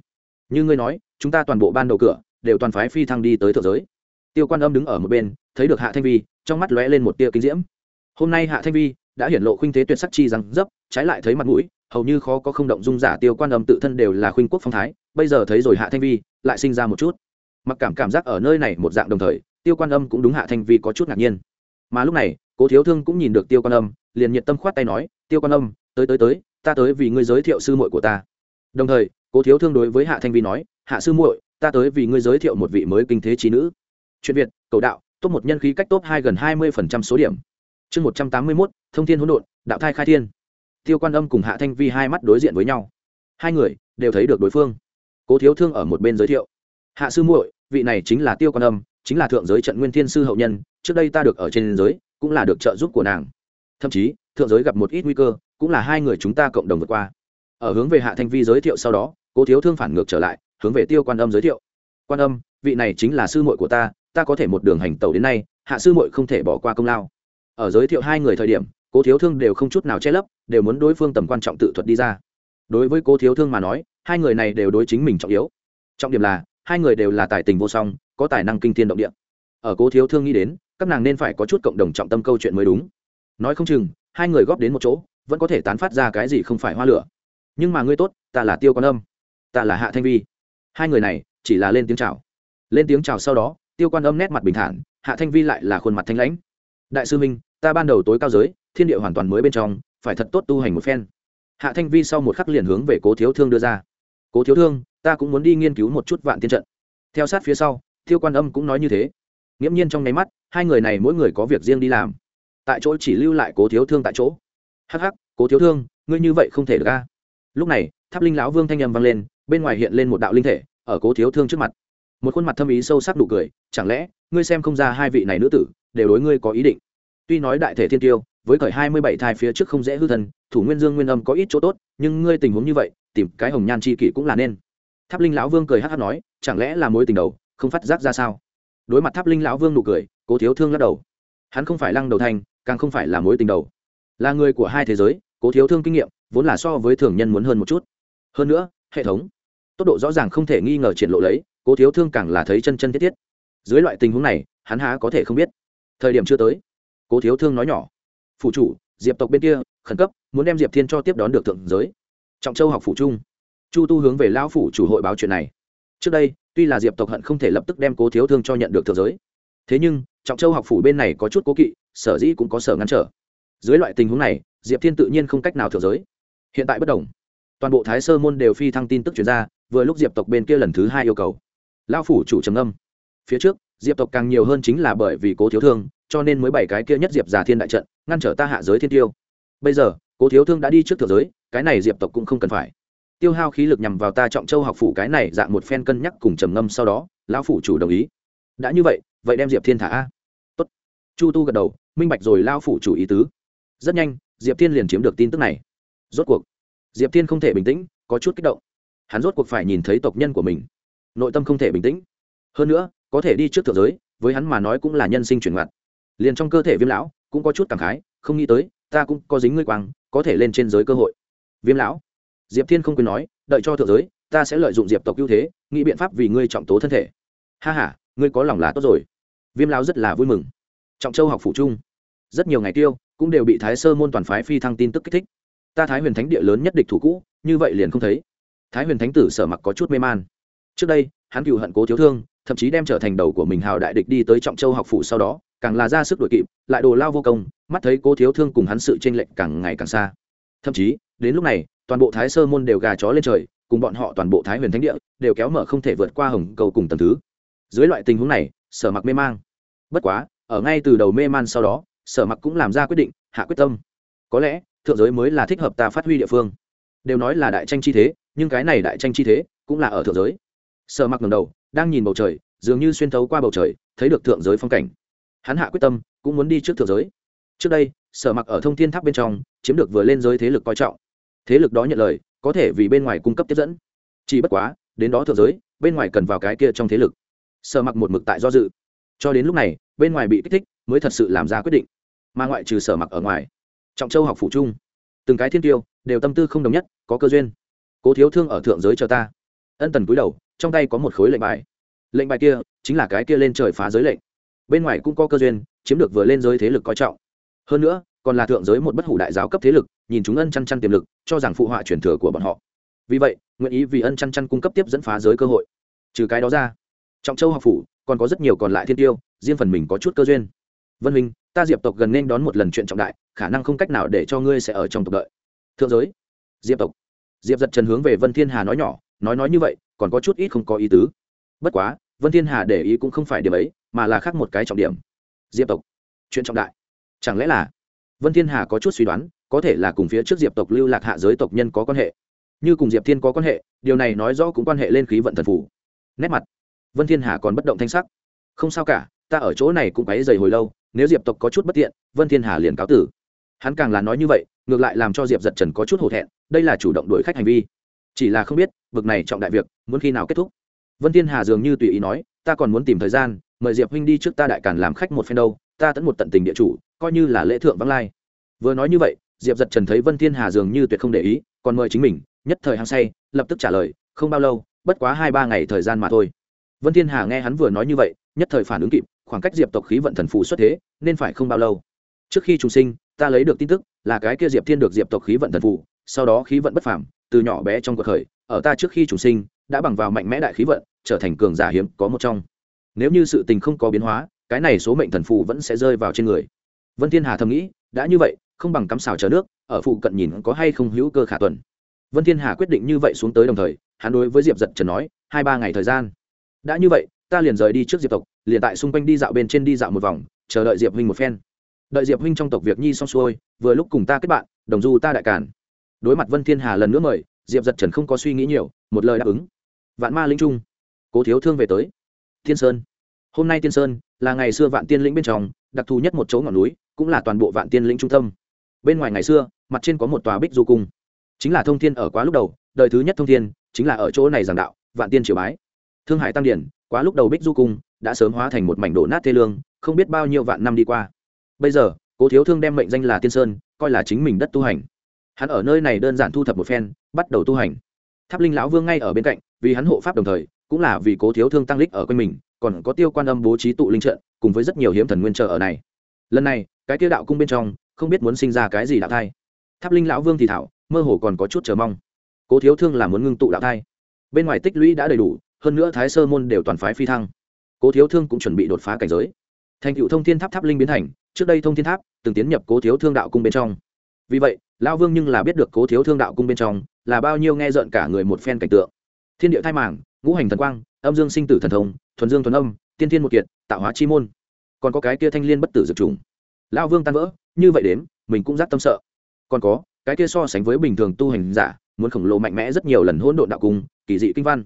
Như ngươi nói, chúng ta toàn bộ ban đầu cửa, đều toàn phái phi thăng đi tới thượng giới. Tiêu quan âm đứng ở một bên, thấy được hạ thanh vi, trong mắt lóe lên một tia kính diễm. Hôm nay hạ thanh vi đã hiển lộ khuynh thế tuyệt sắc chi rằng dấp, trái lại thấy mặt mũi, hầu như khó có không động dung giả tiêu quan âm tự thân đều là khuynh quốc phong thái, bây giờ thấy rồi hạ thanh vi, lại sinh ra một chút. Mặc cảm cảm giác ở nơi này một dạng đồng thời, tiêu quan âm cũng đúng hạ thanh vi có chút ngạc nhiên mà lúc này, cố thiếu thương cũng nhìn được tiêu quan âm, liền nhiệt tâm khoát tay nói, tiêu quan âm, tới tới tới, ta tới vì ngươi giới thiệu sư muội của ta. Đồng thời, cố thiếu thương đối với hạ thanh vi nói, hạ sư muội, ta tới vì ngươi giới thiệu một vị mới kinh thế trí nữ. Chuyện việt, cầu đạo, top một nhân khí cách top hai gần hai mươi phần trăm số điểm. Chương một trăm tám mươi mốt, thông thiên hỗn độn, đạo thai khai thiên. Tiêu quan âm cùng hạ thanh vi hai mắt đối diện với nhau. Hai người đều thấy được đối phương. Cố thiếu thương ở một bên giới thiệu, hạ sư muội, vị này chính là tiêu quan âm chính là thượng giới trận nguyên thiên sư hậu nhân, trước đây ta được ở trên giới, cũng là được trợ giúp của nàng. Thậm chí, thượng giới gặp một ít nguy cơ, cũng là hai người chúng ta cộng đồng vượt qua. Ở hướng về hạ thanh vi giới thiệu sau đó, cố thiếu thương phản ngược trở lại, hướng về tiêu quan âm giới thiệu. Quan âm, vị này chính là sư muội của ta ta có thể một đường hành tàu đến nay, hạ sư muội không thể bỏ qua công lao. Ở giới thiệu hai người thời điểm, cố thiếu thương đều không chút nào che lấp, đều muốn đối phương tầm quan trọng tự thuật đi ra. Đối với cố thiếu thương mà nói, hai người này đều đối chính mình trọng yếu. Trọng điểm là, hai người đều là tài tình vô song có tài năng kinh thiên động địa. Ở cố thiếu thương nghĩ đến, các nàng nên phải có chút cộng đồng trọng tâm câu chuyện mới đúng. Nói không chừng, hai người góp đến một chỗ, vẫn có thể tán phát ra cái gì không phải hoa lửa. Nhưng mà ngươi tốt, ta là tiêu con âm, ta là hạ thanh vi. Hai người này, chỉ là lên tiếng chào. Lên tiếng chào sau đó, tiêu quan âm nét mặt bình thản, hạ thanh vi lại là khuôn mặt thanh lãnh. Đại sư minh, ta ban đầu tối cao giới, thiên địa hoàn toàn mới bên trong, phải thật tốt tu hành một phen. Hạ thanh vi sau một khắc liền hướng về cố thiếu thương đưa ra. Cố thiếu thương, ta cũng muốn đi nghiên cứu một chút vạn tiên trận. Theo sát phía sau tiêu quan âm cũng nói như thế. Nghiễm nhiên trong nháy mắt, hai người này mỗi người có việc riêng đi làm. Tại chỗ chỉ lưu lại cố thiếu thương tại chỗ. Hắc hắc, cố thiếu thương, ngươi như vậy không thể được ca lúc này, tháp linh lão vương thanh âm vang lên, bên ngoài hiện lên một đạo linh thể, ở cố thiếu thương trước mặt. Một khuôn mặt thâm ý sâu sắc nụ cười, chẳng lẽ, ngươi xem không ra hai vị này nữ tử, đều đối ngươi có ý định. Tuy nói đại thể thiên tiêu, với cởi hai mươi bảy thai phía trước không dễ hư thân thủ nguyên dương nguyên âm có ít chỗ tốt, nhưng ngươi tình huống như vậy, tìm cái hồng nhan c h i kỷ cũng là nên. Tháp linh lão vương cười hát hát nói, chẳng lẽ là mối tình đầu không phát giác ra sao. Đối mặt tháp linh lão vương nụ cười cố thiếu thương lắc đầu. Hắn không phải lăng đầu thành, càng không phải là mối tình đầu. Là người của hai thế giới cố thiếu thương kinh nghiệm vốn là so với thường nhân muốn hơn một chút. Hơn nữa hệ thống tốc độ rõ ràng không thể nghi ngờ triển lộ lấy cố thiếu thương càng là thấy chân chân thiết thiết. Dưới loại tình huống này hắn há có thể không biết. Thời điểm chưa tới cố thiếu thương nói nhỏ. Phủ chủ diệp tộc bên kia khẩn cấp muốn đem diệp thiên cho tiếp đón được thượng giới. Trọng châu học phủ trung. Chu tu hướng về lão phủ chủ hội báo chuyện này trước đây, tuy là diệp tộc hận không thể lập tức đem cố thiếu thương cho nhận được thượng giới, thế nhưng, trọng châu học phủ bên này có chút cố kỵ, sở dĩ cũng có sở ngăn trở. Dưới loại tình huống này, diệp thiên tự nhiên không cách nào thượng giới. Hiện tại bất đồng. Toàn bộ thái sơ môn đều phi thăng tin tức chuyển ra, vừa lúc diệp tộc bên kia lần thứ hai yêu cầu. Lao phủ chủ trầm âm phía trước, diệp tộc càng nhiều hơn chính là bởi vì cố thiếu thương, cho nên mới bảy cái kia nhất diệp già thiên đại trận, ngăn trở ta hạ giới thiên tiêu. Bây giờ, cố thiếu thương đã đi trước thượng giới, cái này diệp tộc cũng không cần phải tiêu hao khí lực nhằm vào ta trọng châu học phủ cái này dạng một phen cân nhắc cùng trầm ngâm sau đó, lão phủ chủ đồng ý. Đã như vậy vậy đem diệp thiên thả a. Tốt. Chu tu gật đầu, minh bạch rồi lao phủ chủ ý tứ. Rất nhanh, diệp thiên liền chiếm được tin tức này. Rốt cuộc, diệp thiên không thể bình tĩnh, có chút kích động. Hắn rốt cuộc phải nhìn thấy tộc nhân của mình. Nội tâm không thể bình tĩnh. Hơn nữa, có thể đi trước thượng giới, với hắn mà nói cũng là nhân sinh chuyển ngoặt. Liền trong cơ thể viêm lão, cũng có chút cảm khái, không nghĩ tới, ta cũng có dính ngươi quang, có thể lên trên giới cơ hội. Viêm lão diệp thiên không quên nói, đợi cho thượng giới, ta sẽ lợi dụng diệp tộc ưu thế, nghĩ biện pháp vì ngươi trọng tố thân thể. Ha h a ngươi có lòng là tốt rồi. Viêm lão rất là vui mừng. Trọng châu học phủ trung, rất nhiều ngày tiêu cũng đều bị thái sơ môn toàn phái phi thăng tin tức kích thích. Ta thái huyền thánh địa lớn nhất địch thủ cũ, như vậy liền không thấy. Thái huyền thánh tử sở mặc có chút mê man. Trước đây, hắn cựu hận cố thiếu thương, thậm chí đem trở thành đầu của mình hào đại địch đi tới trọng châu học phủ sau đó, càng là ra sức đuổi kịp, lại đồ lao vô công, mắt thấy cố thiếu thương cùng hắn sự tranh lệch càng ngày càng xa. Thậm chí đến lúc này, toàn bộ thái sơ môn đều gà chó lên trời, cùng bọn họ toàn bộ thái huyền thánh địa đều kéo mở không thể vượt qua hồng cầu cùng tầm thứ. Dưới loại tình huống này, sở mặc mê mang. Bất quá, ở ngay từ đầu mê man sau đó, sở mặc cũng làm ra quyết định, hạ quyết tâm. Có lẽ, thượng giới mới là thích hợp ta phát huy địa phương. Đều nói là đại tranh chi thế, nhưng cái này đại tranh chi thế cũng là ở thượng giới. Sở mặc ngầm đầu, đang nhìn bầu trời, dường như xuyên thấu qua bầu trời, thấy được thượng giới phong cảnh. Hắn hạ quyết tâm, cũng muốn đi trước thượng giới. Trước đây, sở mặc ở thông thiên tháp bên trong, chiếm được vừa lên giới thế lực coi trọng thế lực đó nhận lời, có thể vì bên ngoài cung cấp tiếp dẫn. Chỉ bất quá, đến đó thượng giới, bên ngoài cần vào cái kia trong thế lực. Sở mặc một mực tại do dự. Cho đến lúc này, bên ngoài bị kích thích, mới thật sự làm ra quyết định. Mà ngoại trừ sở mặc ở ngoài, trọng châu học phủ trung từng cái thiên tiêu, đều tâm tư không đồng nhất, có cơ duyên. Cố thiếu thương ở thượng giới chờ ta. Ân tần cúi đầu, trong tay có một khối lệnh bài. Lệnh bài kia, chính là cái kia lên trời phá giới lệnh. Bên ngoài cũng có cơ duyên, chiếm được vừa lên giới thế lực coi trọng. Hơn nữa còn là thượng giới một bất hủ đại giáo cấp thế lực, nhìn chúng ân chăn chăn tiềm lực, cho rằng phụ họa truyền thừa của bọn họ. Vì vậy, nguyện ý vì ân chăn chăn cung cấp tiếp dẫn phá giới cơ hội. Trừ cái đó ra, trọng châu học phủ còn có rất nhiều còn lại thiên tiêu, riêng phần mình có chút cơ duyên. Vân huynh ta diệp tộc gần nên đón một lần chuyện trọng đại, khả năng không cách nào để cho ngươi sẽ ở trong tộc đợi. Thượng giới, diệp tộc. Diệp giật trần hướng về vân thiên hà nói nhỏ, nói nói như vậy, còn có chút ít không có ý tứ. Bất quá, vân thiên hà để ý cũng không phải điểm ấy, mà là khác một cái trọng điểm. Diệp tộc. Chuyện trọng đại. Chẳng lẽ là vân thiên hà có chút suy đoán, có thể là cùng phía trước diệp tộc lưu lạc hạ giới tộc nhân có quan hệ. Như cùng diệp thiên có quan hệ, điều này nói rõ cũng quan hệ lên khí vận thần phủ. Nét mặt. Vân thiên hà còn bất động thanh sắc. Không sao cả, ta ở chỗ này cũng quấy dày hồi lâu, nếu diệp tộc có chút bất tiện, vân thiên hà liền cáo tử. Hắn càng là nói như vậy, ngược lại làm cho diệp giật trần có chút hổ thẹn, đây là chủ động đuổi khách hành vi. Chỉ là không biết vực này trọng đại việc, muốn khi nào kết thúc? Vân thiên hà dường như tùy ý nói, ta còn muốn tìm thời gian, mời diệp huynh đi trước ta đại càn làm khách một phen đâu, ta tẫn một tận tình địa chủ coi như là lễ thượng vắng lai. Vừa nói như vậy, diệp giật trần thấy vân thiên hà dường như tuyệt không để ý, còn mời chính mình, nhất thời hăng say, lập tức trả lời, không bao lâu, bất quá hai ba ngày thời gian mà thôi. Vân thiên hà nghe hắn vừa nói như vậy, nhất thời phản ứng kịp, khoảng cách diệp tộc khí vận thần phù xuất thế, nên phải không bao lâu. Trước khi trùng sinh, ta lấy được tin tức, là cái kia diệp thiên được diệp tộc khí vận thần phù, sau đó khí vận bất phàm, từ nhỏ bé trong cuộc khởi, ở ta trước khi trùng sinh, đã bằng vào mạnh mẽ đại khí vận, trở thành cường giả hiếm có một trong. Nếu như sự tình không có biến hóa, cái này số mệnh thần phù vẫn sẽ rơi vào trên người vân thiên hà thầm nghĩ, đã như vậy, không bằng cắm xào chờ nước, ở phụ cận nhìn có hay không hữu cơ khả tuần. Vân thiên hà quyết định như vậy xuống tới đồng thời, hắn đối với diệp giật trần nói, hai ba ngày thời gian. Đã như vậy, ta liền rời đi trước diệp tộc, liền tại xung quanh đi dạo bên trên đi dạo một vòng, chờ đợi diệp huynh một phen. Đợi diệp huynh trong tộc việc nhi xong xuôi, vừa lúc cùng ta kết bạn, đồng du ta đại cản đối mặt vân thiên hà lần nữa mời, diệp giật trần không có suy nghĩ nhiều, một lời đáp ứng. Vạn ma linh trung, cố thiếu thương về tới. Thiên sơn. Hôm nay tiên sơn là ngày xưa vạn tiên lĩnh bên trong, đặc thù nhất một chỗ ngọn núi cũng là toàn bộ vạn tiên lĩnh trung tâm. Bên ngoài ngày xưa, mặt trên có một tòa bích du cung. Chính là thông thiên ở quá lúc đầu, đời thứ nhất thông thiên chính là ở chỗ này giảng đạo, vạn tiên triều bái. Thương hải tăng điển, quá lúc đầu bích du cung đã sớm hóa thành một mảnh đổ nát thê lương, không biết bao nhiêu vạn năm đi qua. Bây giờ, cố thiếu thương đem mệnh danh là tiên sơn, coi là chính mình đất tu hành. Hắn ở nơi này đơn giản thu thập một phen, bắt đầu tu hành. Tháp linh lão vương ngay ở bên cạnh, vì hắn hộ pháp đồng thời, cũng là vì cố thiếu thương tăng lích ở quanh mình, còn có tiêu quan âm bố trí tụ linh trận, cùng với rất nhiều hiếm thần nguyên trợ ở này. Lần này cái tiêu đạo cung bên trong, không biết muốn sinh ra cái gì đạo thai. Tháp linh lão vương thì thảo, mơ hồ còn có chút chờ mong. Cố thiếu thương là muốn ngưng tụ đạo thai. Bên ngoài tích lũy đã đầy đủ, hơn nữa thái sơ môn đều toàn phái phi thăng. Cố thiếu thương cũng chuẩn bị đột phá cảnh giới. Thành cựu thông thiên tháp tháp linh biến thành, trước đây thông thiên tháp, từng tiến nhập cố thiếu thương đạo cung bên trong. Vì vậy, lão vương nhưng là biết được cố thiếu thương đạo cung bên trong là bao nhiêu nghe rợn cả người một phen cảnh tượng. Thiên địa thai màng, ngũ hành thần quang, âm dương sinh tử thần thông, thuần dương thuần âm, tiên thiên một kiệt, tạo hóa chi môn. Còn có cái kia thanh liên bất tử dược trùng lão vương tan vỡ, như vậy đến mình cũng rất tâm sợ. Còn có, cái kia so sánh với bình thường tu hành giả, muốn khổng lồ mạnh mẽ rất nhiều lần hỗn độn đạo cung, kỳ dị kinh văn.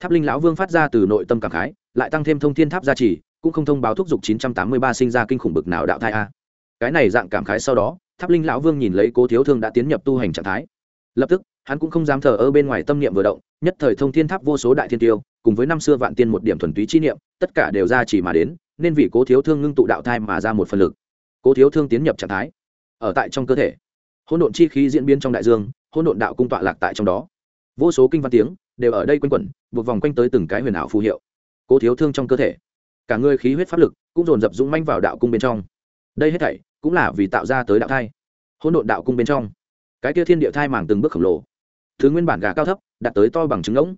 Tháp linh lão vương phát ra từ nội tâm cảm khái, lại tăng thêm thông thiên tháp gia trì, cũng không thông báo thúc giục 983 sinh ra kinh khủng bực nào đạo thai a. Cái này dạng cảm khái sau đó, tháp linh lão vương nhìn lấy cố thiếu thương đã tiến nhập tu hành trạng thái. Lập tức, hắn cũng không dám thờ ơ bên ngoài tâm niệm vừa động, nhất thời thông thiên tháp vô số đại thiên tiêu, cùng với năm xưa vạn tiên một điểm thuần túy chi niệm, tất cả đều ra chỉ mà đến, nên vì cố thiếu thương ngưng tụ đạo thai mà ra một phần lực cố thiếu thương tiến nhập trạng thái. Ở tại trong cơ thể, hỗn độn chi khí diễn biến trong đại dương, hỗn độn đạo cung tọa lạc tại trong đó. Vô số kinh văn tiếng đều ở đây quanh quẩn, buộc vòng quanh tới từng cái huyền ảo phù hiệu. Cố thiếu thương trong cơ thể, cả người khí huyết pháp lực cũng dồn dập dũng manh vào đạo cung bên trong. Đây hết thảy cũng là vì tạo ra tới đạo thai. Hỗn độn đạo cung bên trong, cái kia thiên địa thai màng từng bước khổng lồ, thứ nguyên bản gà cao thấp, đạt tới to bằng trứng ngỗng,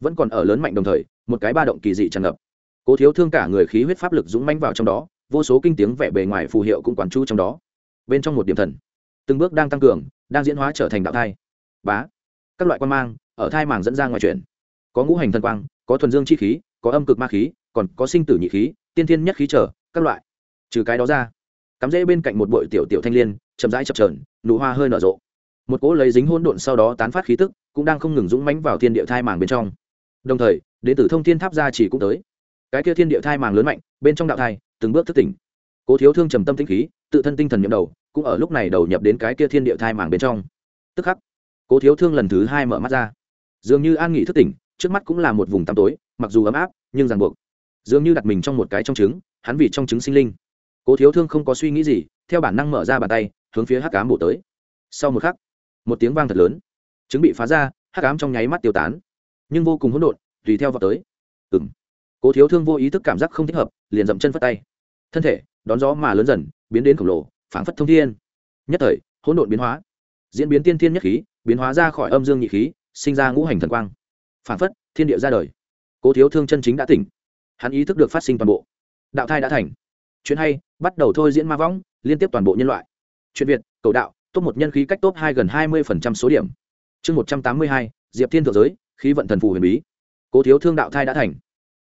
vẫn còn ở lớn mạnh đồng thời, một cái ba động kỳ dị tràn ngập. Cố thiếu thương cả người khí huyết pháp lực dũng manh vào trong đó vô số kinh tiếng vẻ bề ngoài phù hiệu cũng quán chu trong đó. Bên trong một điểm thần, từng bước đang tăng cường, đang diễn hóa trở thành đạo thai. Bá, các loại quan mang, ở thai màng dẫn ra ngoài chuyển có ngũ hành thần quang, có thuần dương chi khí, có âm cực ma khí, còn có sinh tử nhị khí, tiên thiên nhất khí trở, các loại. Trừ cái đó ra, cắm rễ bên cạnh một bội tiểu tiểu thanh l i ê n chậm rãi chập trờn nụ hoa hơi nở rộ. Một cỗ lấy dính hôn độn sau đó tán phát khí tức, cũng đang không ngừng dũng mánh vào thiên địa thai màng bên trong. Đồng thời đ ế tử thông thiên tháp gia chỉ cũng tới. Cái kia thiên địa thai màng lớn mạnh bên trong đạo thai, từng bước thức tỉnh. Cố thiếu thương trầm tâm tĩnh khí, tự thân tinh thần nhậm đầu, cũng ở lúc này đầu nhập đến cái kia thiên địa thai màng bên trong. Tức khắc, cố thiếu thương lần thứ hai mở mắt ra. Dường như an nghỉ thức tỉnh, trước mắt cũng là một vùng tăm tối, mặc dù ấm áp, nhưng ràng buộc. Dường như đặt mình trong một cái trong trứng, hắn vì trong trứng sinh linh. Cố thiếu thương không có suy nghĩ gì, theo bản năng mở ra bàn tay, hướng phía hắc cám bổ tới. Sau một khắc, một tiếng vang thật lớn. Trứng bị phá ra, hắc cám trong nháy mắt tiêu tán. Nhưng vô cùng hỗn độn, tùy theo vào tới. Ừng cố thiếu thương vô ý thức cảm giác không thích hợp, liền dậm chân phất tay. Thân thể, đón gió mà lớn dần, biến đến khổng lồ, phảng phất thông thiên. Nhất thời, hỗn độn biến hóa. Diễn biến tiên thiên nhất khí, biến hóa ra khỏi âm dương nhị khí, sinh ra ngũ hành thần quang. Phảng phất, thiên địa ra đời. Cố thiếu thương chân chính đã tỉnh. Hắn ý thức được phát sinh toàn bộ. Đạo thai đã thành. Chuyện hay, bắt đầu thôi diễn ma võng liên tiếp toàn bộ nhân loại. Chuyện việt, cầu đạo, top một nhân khí cách top hai gần hai mươi số điểm. Chương một trăm tám mươi hai, diệp thiên thượng giới, khí vận thần phù huyền bí. Cố thiếu thương đạo thai đã thành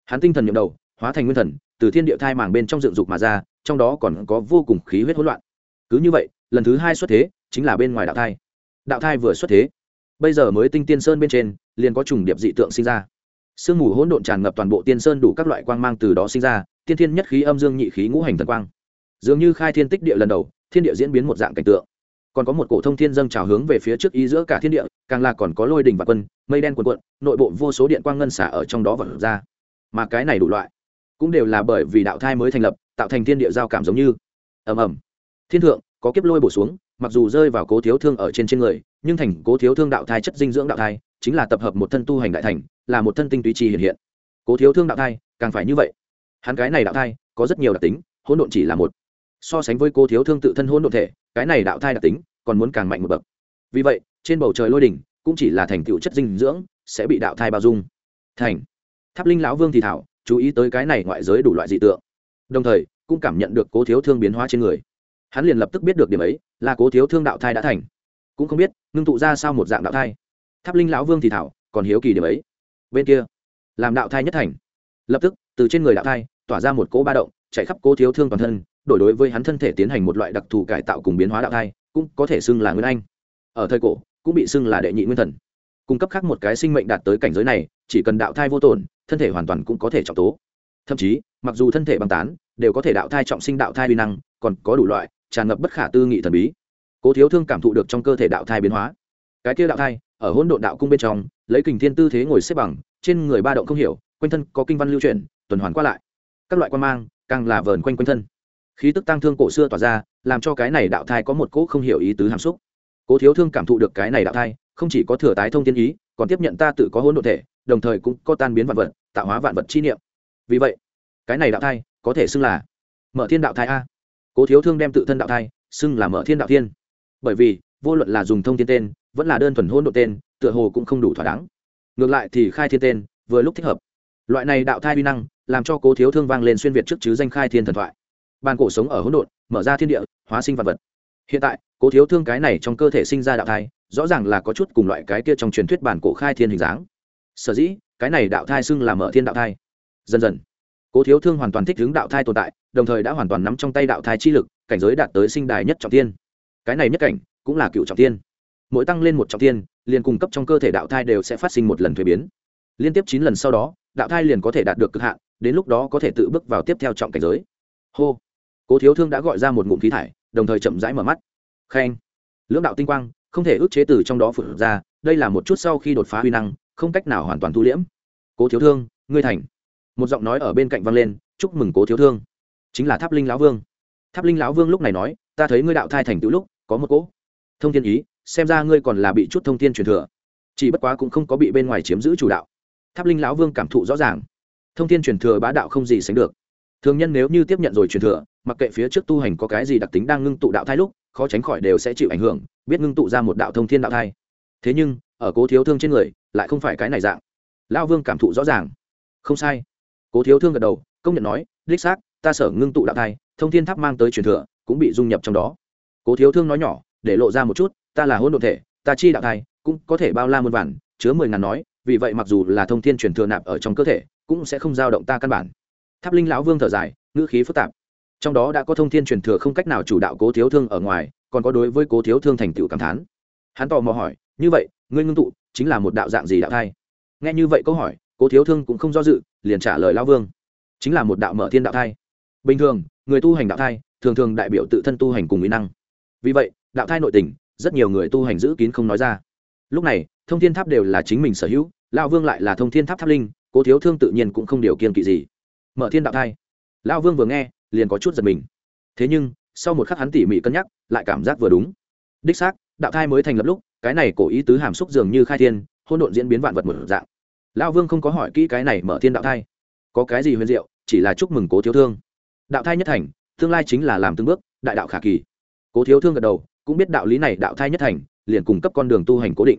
hắn tinh thần nhậm đầu, hóa thành nguyên thần, từ thiên địa thai màng bên trong dựng dục mà ra, trong đó còn có vô cùng khí huyết hỗn loạn. Cứ như vậy, lần thứ hai xuất thế, chính là bên ngoài đạo thai. Đạo thai vừa xuất thế, bây giờ mới tinh tiên sơn bên trên, liền có trùng điệp dị tượng sinh ra. Sương mù hỗn độn tràn ngập toàn bộ tiên sơn đủ các loại quang mang từ đó sinh ra, tiên thiên nhất khí âm dương nhị khí ngũ hành thần quang. Dường như khai thiên tích địa lần đầu, thiên địa diễn biến một dạng cảnh tượng. Còn có một cổ thông thiên dâng trào hướng về phía trước ý giữa cả thiên địa, càng là còn có lôi đình và quân, mây đen quần quận nội bộ vô số điện quang ngân xả ở trong đó và ra mà cái này đủ loại. Cũng đều là bởi vì đạo thai mới thành lập, tạo thành thiên địa giao cảm giống như. Ầm ầm. Thiên thượng, có kiếp lôi bổ xuống, mặc dù rơi vào cố thiếu thương ở trên trên người, nhưng thành cố thiếu thương đạo thai chất dinh dưỡng đạo thai, chính là tập hợp một thân tu hành đại thành, là một thân tinh túy trì hiện hiện. Cố thiếu thương đạo thai, càng phải như vậy. Hắn cái này đạo thai, có rất nhiều đặc tính, hỗn độn chỉ là một. So sánh với cố thiếu thương tự thân hỗn độn thể, cái này đạo thai đặc tính, còn muốn càng mạnh một bậc. Vì vậy, trên bầu trời lôi đỉnh, cũng chỉ là thành tựu chất dinh dưỡng, sẽ bị đạo thai bao dung. Thành tháp linh lão vương thì thảo, chú ý tới cái này ngoại giới đủ loại dị tượng. Đồng thời, cũng cảm nhận được cố thiếu thương biến hóa trên người. Hắn liền lập tức biết được điểm ấy, là cố thiếu thương đạo thai đã thành. Cũng không biết, ngưng tụ ra sao một dạng đạo thai. Tháp linh lão vương thì thảo, còn hiếu kỳ điểm ấy. Bên kia, làm đạo thai nhất thành. Lập tức, từ trên người đạo thai, tỏa ra một cỗ ba động, chạy khắp cố thiếu thương toàn thân, đổi đối với hắn thân thể tiến hành một loại đặc thù cải tạo cùng biến hóa đạo thai, cũng có thể xưng là nguyên anh. Ở thời cổ, cũng bị xưng là đệ nhị nguyên thần. Cung cấp khác một cái sinh mệnh đạt tới cảnh giới này, chỉ cần đạo thai vô tổn thân thể hoàn toàn cũng có thể trọng tố. Thậm chí, mặc dù thân thể băng tán, đều có thể đạo thai trọng sinh đạo thai uy năng, còn có đủ loại, tràn ngập bất khả tư nghị thần bí. Cố thiếu thương cảm thụ được trong cơ thể đạo thai biến hóa. Cái kia đạo thai, ở hỗn độn đạo cung bên trong, lấy kình thiên tư thế ngồi xếp bằng, trên người ba động không hiểu, quanh thân có kinh văn lưu truyền, tuần hoàn qua lại. Các loại quan mang, càng là vờn quanh quanh thân. Khí tức tăng thương cổ xưa tỏa ra, làm cho cái này đạo thai có một cỗ không hiểu ý tứ hàm xúc. Cố thiếu thương cảm thụ được cái này đạo thai, không chỉ có thừa tái thông thiên ý còn tiếp nhận ta tự có hỗn độn thể, đồng thời cũng có tan biến vạn vật, tạo hóa vạn vật chi niệm. Vì vậy, cái này đạo thai có thể xưng là mở thiên đạo thai a. Cố thiếu thương đem tự thân đạo thai xưng là mở thiên đạo thiên. Bởi vì, vô luận là dùng thông thiên tên, vẫn là đơn thuần hôn độ tên, tựa hồ cũng không đủ thỏa đáng. Ngược lại thì khai thiên tên, vừa lúc thích hợp. Loại này đạo thai uy năng, làm cho cố thiếu thương vang lên xuyên việt trước chứ danh khai thiên thần thoại. Bàn cổ sống ở hỗn độn, mở ra thiên địa, hóa sinh vật vật. Hiện tại cố thiếu thương cái này trong cơ thể sinh ra đạo thai, rõ ràng là có chút cùng loại cái kia trong truyền thuyết bản cổ khai thiên hình dáng. Sở dĩ, cái này đạo thai xưng là mở thiên đạo thai. Dần dần, cố thiếu thương hoàn toàn thích hướng đạo thai tồn tại, đồng thời đã hoàn toàn nắm trong tay đạo thai chi lực, cảnh giới đạt tới sinh đài nhất trọng tiên cái này nhất cảnh, cũng là cựu trọng tiên mỗi tăng lên một trọng tiên liền cung cấp trong cơ thể đạo thai đều sẽ phát sinh một lần thuế biến. Liên tiếp chín lần sau đó, đạo thai liền có thể đạt được cực hạn, đến lúc đó có thể tự bước vào tiếp theo trọng cảnh giới. Hô! Cố thiếu thương đã gọi ra một ngụm khí thải, đồng thời chậm rãi mở mắt khen lưỡng đạo tinh quang, không thể ước chế từ trong đó phượt ra, đây là một chút sau khi đột phá huy năng, không cách nào hoàn toàn thu liễm. Cố thiếu thương, ngươi thành. Một giọng nói ở bên cạnh vang lên, chúc mừng cố thiếu thương. Chính là tháp linh lão vương. Tháp linh lão vương lúc này nói, ta thấy ngươi đạo thai thành tựu lúc, có một cỗ thông thiên ý, xem ra ngươi còn là bị chút thông thiên truyền thừa. Chỉ bất quá cũng không có bị bên ngoài chiếm giữ chủ đạo. Tháp linh lão vương cảm thụ rõ ràng. Thông thiên truyền thừa bá đạo không gì sánh được. Thường nhân nếu như tiếp nhận rồi truyền thừa, mặc kệ phía trước tu hành có cái gì đặc tính đang ngưng tụ đạo thai lúc khó tránh khỏi đều sẽ chịu ảnh hưởng, biết ngưng tụ ra một đạo thông thiên đạo thai. Thế nhưng, ở cố thiếu thương trên người, lại không phải cái này dạng. Lão vương cảm thụ rõ ràng. Không sai. Cố thiếu thương gật đầu, công nhận nói, đích xác, ta sở ngưng tụ đạo thai, thông thiên tháp mang tới truyền thừa, cũng bị dung nhập trong đó. Cố thiếu thương nói nhỏ, để lộ ra một chút, ta là hôn đ ộ thể, ta chi đạo thai, cũng có thể bao la muôn vản chứa mười ngàn nói, vì vậy mặc dù là thông thiên truyền thừa nạp ở trong cơ thể, cũng sẽ không dao động ta căn bản. Tháp linh lão vương thở dài, ngữ khí phức tạp trong đó đã có thông thiên truyền thừa không cách nào chủ đạo cố thiếu thương ở ngoài, còn có đối với cố thiếu thương thành tựu cảm thán. Hắn tò mò hỏi, như vậy, ngươi ngưng tụ chính là một đạo dạng gì đạo thai? Nghe như vậy câu hỏi, cố thiếu thương cũng không do dự, liền trả lời lão vương, chính là một đạo mở thiên đạo thai. Bình thường, người tu hành đạo thai, thường thường đại biểu tự thân tu hành cùng mỹ năng. Vì vậy, đạo thai nội tình, rất nhiều người tu hành giữ kín không nói ra. Lúc này, thông thiên tháp đều là chính mình sở hữu, lão vương lại là thông thiên tháp tháp linh, cố thiếu thương tự nhiên cũng không điều kiên kỵ gì. Mở thiên đạo thai. Lão vương vừa nghe liền có chút giật mình. Thế nhưng, sau một khắc hắn tỉ mỉ cân nhắc, lại cảm giác vừa đúng. Đích xác, đạo thai mới thành lập lúc, cái này cổ ý tứ hàm xúc dường như khai thiên hôn độn diễn biến vạn vật một dạng. Lão vương không có hỏi kỹ cái này mở thiên đạo thai. Có cái gì huyền diệu, chỉ là chúc mừng cố thiếu thương. Đạo thai nhất thành, tương lai chính là làm từng bước, đại đạo khả kỳ. Cố thiếu thương gật đầu, cũng biết đạo lý này đạo thai nhất thành, liền cung cấp con đường tu hành cố định.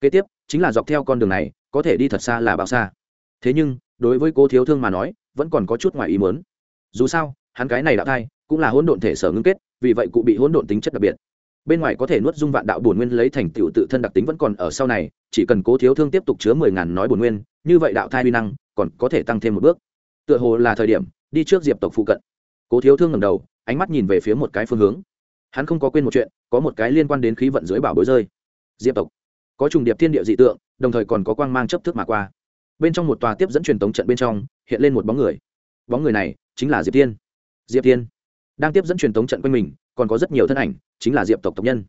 Kế tiếp, chính là dọc theo con đường này, có thể đi thật xa là bao xa. Thế nhưng, đối với cố thiếu thương mà nói, vẫn còn có chút ngoài ý muốn. Dù sao hắn cái này đạo thai cũng là hỗn độn thể sở ngưng kết, vì vậy cụ bị hỗn độn tính chất đặc biệt. Bên ngoài có thể nuốt dung vạn đạo bổn nguyên lấy thành tựu tự thân đặc tính vẫn còn ở sau này, chỉ cần cố thiếu thương tiếp tục chứa mười ngàn nói bổn nguyên, như vậy đạo thai uy năng còn có thể tăng thêm một bước. Tựa hồ là thời điểm đi trước diệp tộc phụ cận. Cố thiếu thương ngầm đầu, ánh mắt nhìn về phía một cái phương hướng. Hắn không có quên một chuyện, có một cái liên quan đến khí vận dưới bảo bối rơi. Diệp tộc. Có trùng điệp thiên địa dị tượng, đồng thời còn có quang mang chấp thức mà qua. Bên trong một tòa tiếp dẫn truyền tống trận bên trong, hiện lên một bóng người. Bóng người này chính là diệp tiên diệp Thiên đang tiếp dẫn truyền thống trận quanh mình, còn có rất nhiều thân ảnh, chính là diệp tộc tộc nhân.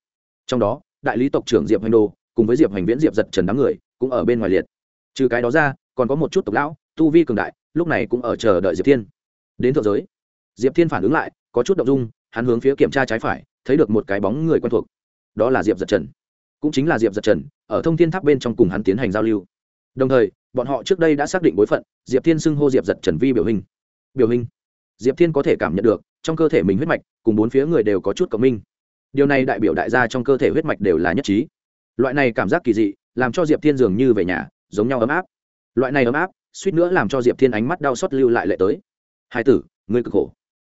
Trong đó, đại lý tộc trưởng diệp Hoành đô cùng với diệp Hoành viễn, diệp giật trần đám người, cũng ở bên ngoài liệt. Trừ cái đó ra, còn có một chút tộc lão, tu vi cường đại, lúc này cũng ở chờ đợi diệp thiên. Đến thượng giới, diệp thiên phản ứng lại, có chút động dung, hắn hướng phía kiểm tra trái phải, thấy được một cái bóng người quen thuộc. Đó là diệp giật trần. Cũng chính là diệp giật trần, ở thông thiên tháp bên trong cùng hắn tiến hành giao lưu. Đồng thời, bọn họ trước đây đã xác định bối phận, diệp thiên xưng hô diệp giật trần vi biểu hình. Biểu hình diệp thiên có thể cảm nhận được, trong cơ thể mình huyết mạch, cùng bốn phía người đều có chút cộng minh. Điều này đại biểu đại gia trong cơ thể huyết mạch đều là nhất trí. Loại này cảm giác kỳ dị, làm cho diệp thiên dường như về nhà, giống nhau ấm áp. Loại này ấm áp, suýt nữa làm cho diệp thiên ánh mắt đau xót lưu lại lệ tới. Hai tử, ngươi cực khổ.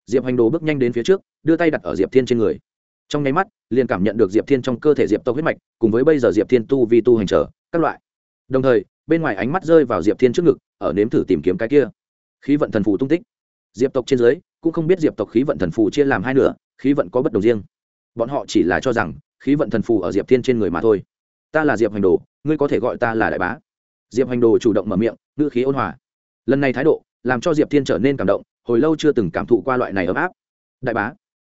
Diệp hành đồ bước nhanh đến phía trước, đưa tay đặt ở diệp thiên trên người. Trong nháy mắt, liền cảm nhận được diệp thiên trong cơ thể diệp tộc huyết mạch, cùng với bây giờ diệp thiên tu vi tu hành trở, các loại. Đồng thời, bên ngoài ánh mắt rơi vào diệp thiên trước ngực, ở nếm thử tìm kiếm cái kia. Khí vận thần phù tung tích diệp tộc trên dưới, cũng không biết diệp tộc khí vận thần phù chia làm hai nửa, khí vận có bất đồng riêng. Bọn họ chỉ là cho rằng, khí vận thần phù ở diệp thiên trên người mà thôi. Ta là diệp hành đồ, ngươi có thể gọi ta là đại bá. Diệp hành đồ chủ động mở miệng, ngữ khí ôn hòa. Lần này thái độ, làm cho diệp thiên trở nên cảm động, hồi lâu chưa từng cảm thụ qua loại này ấm áp. Đại bá.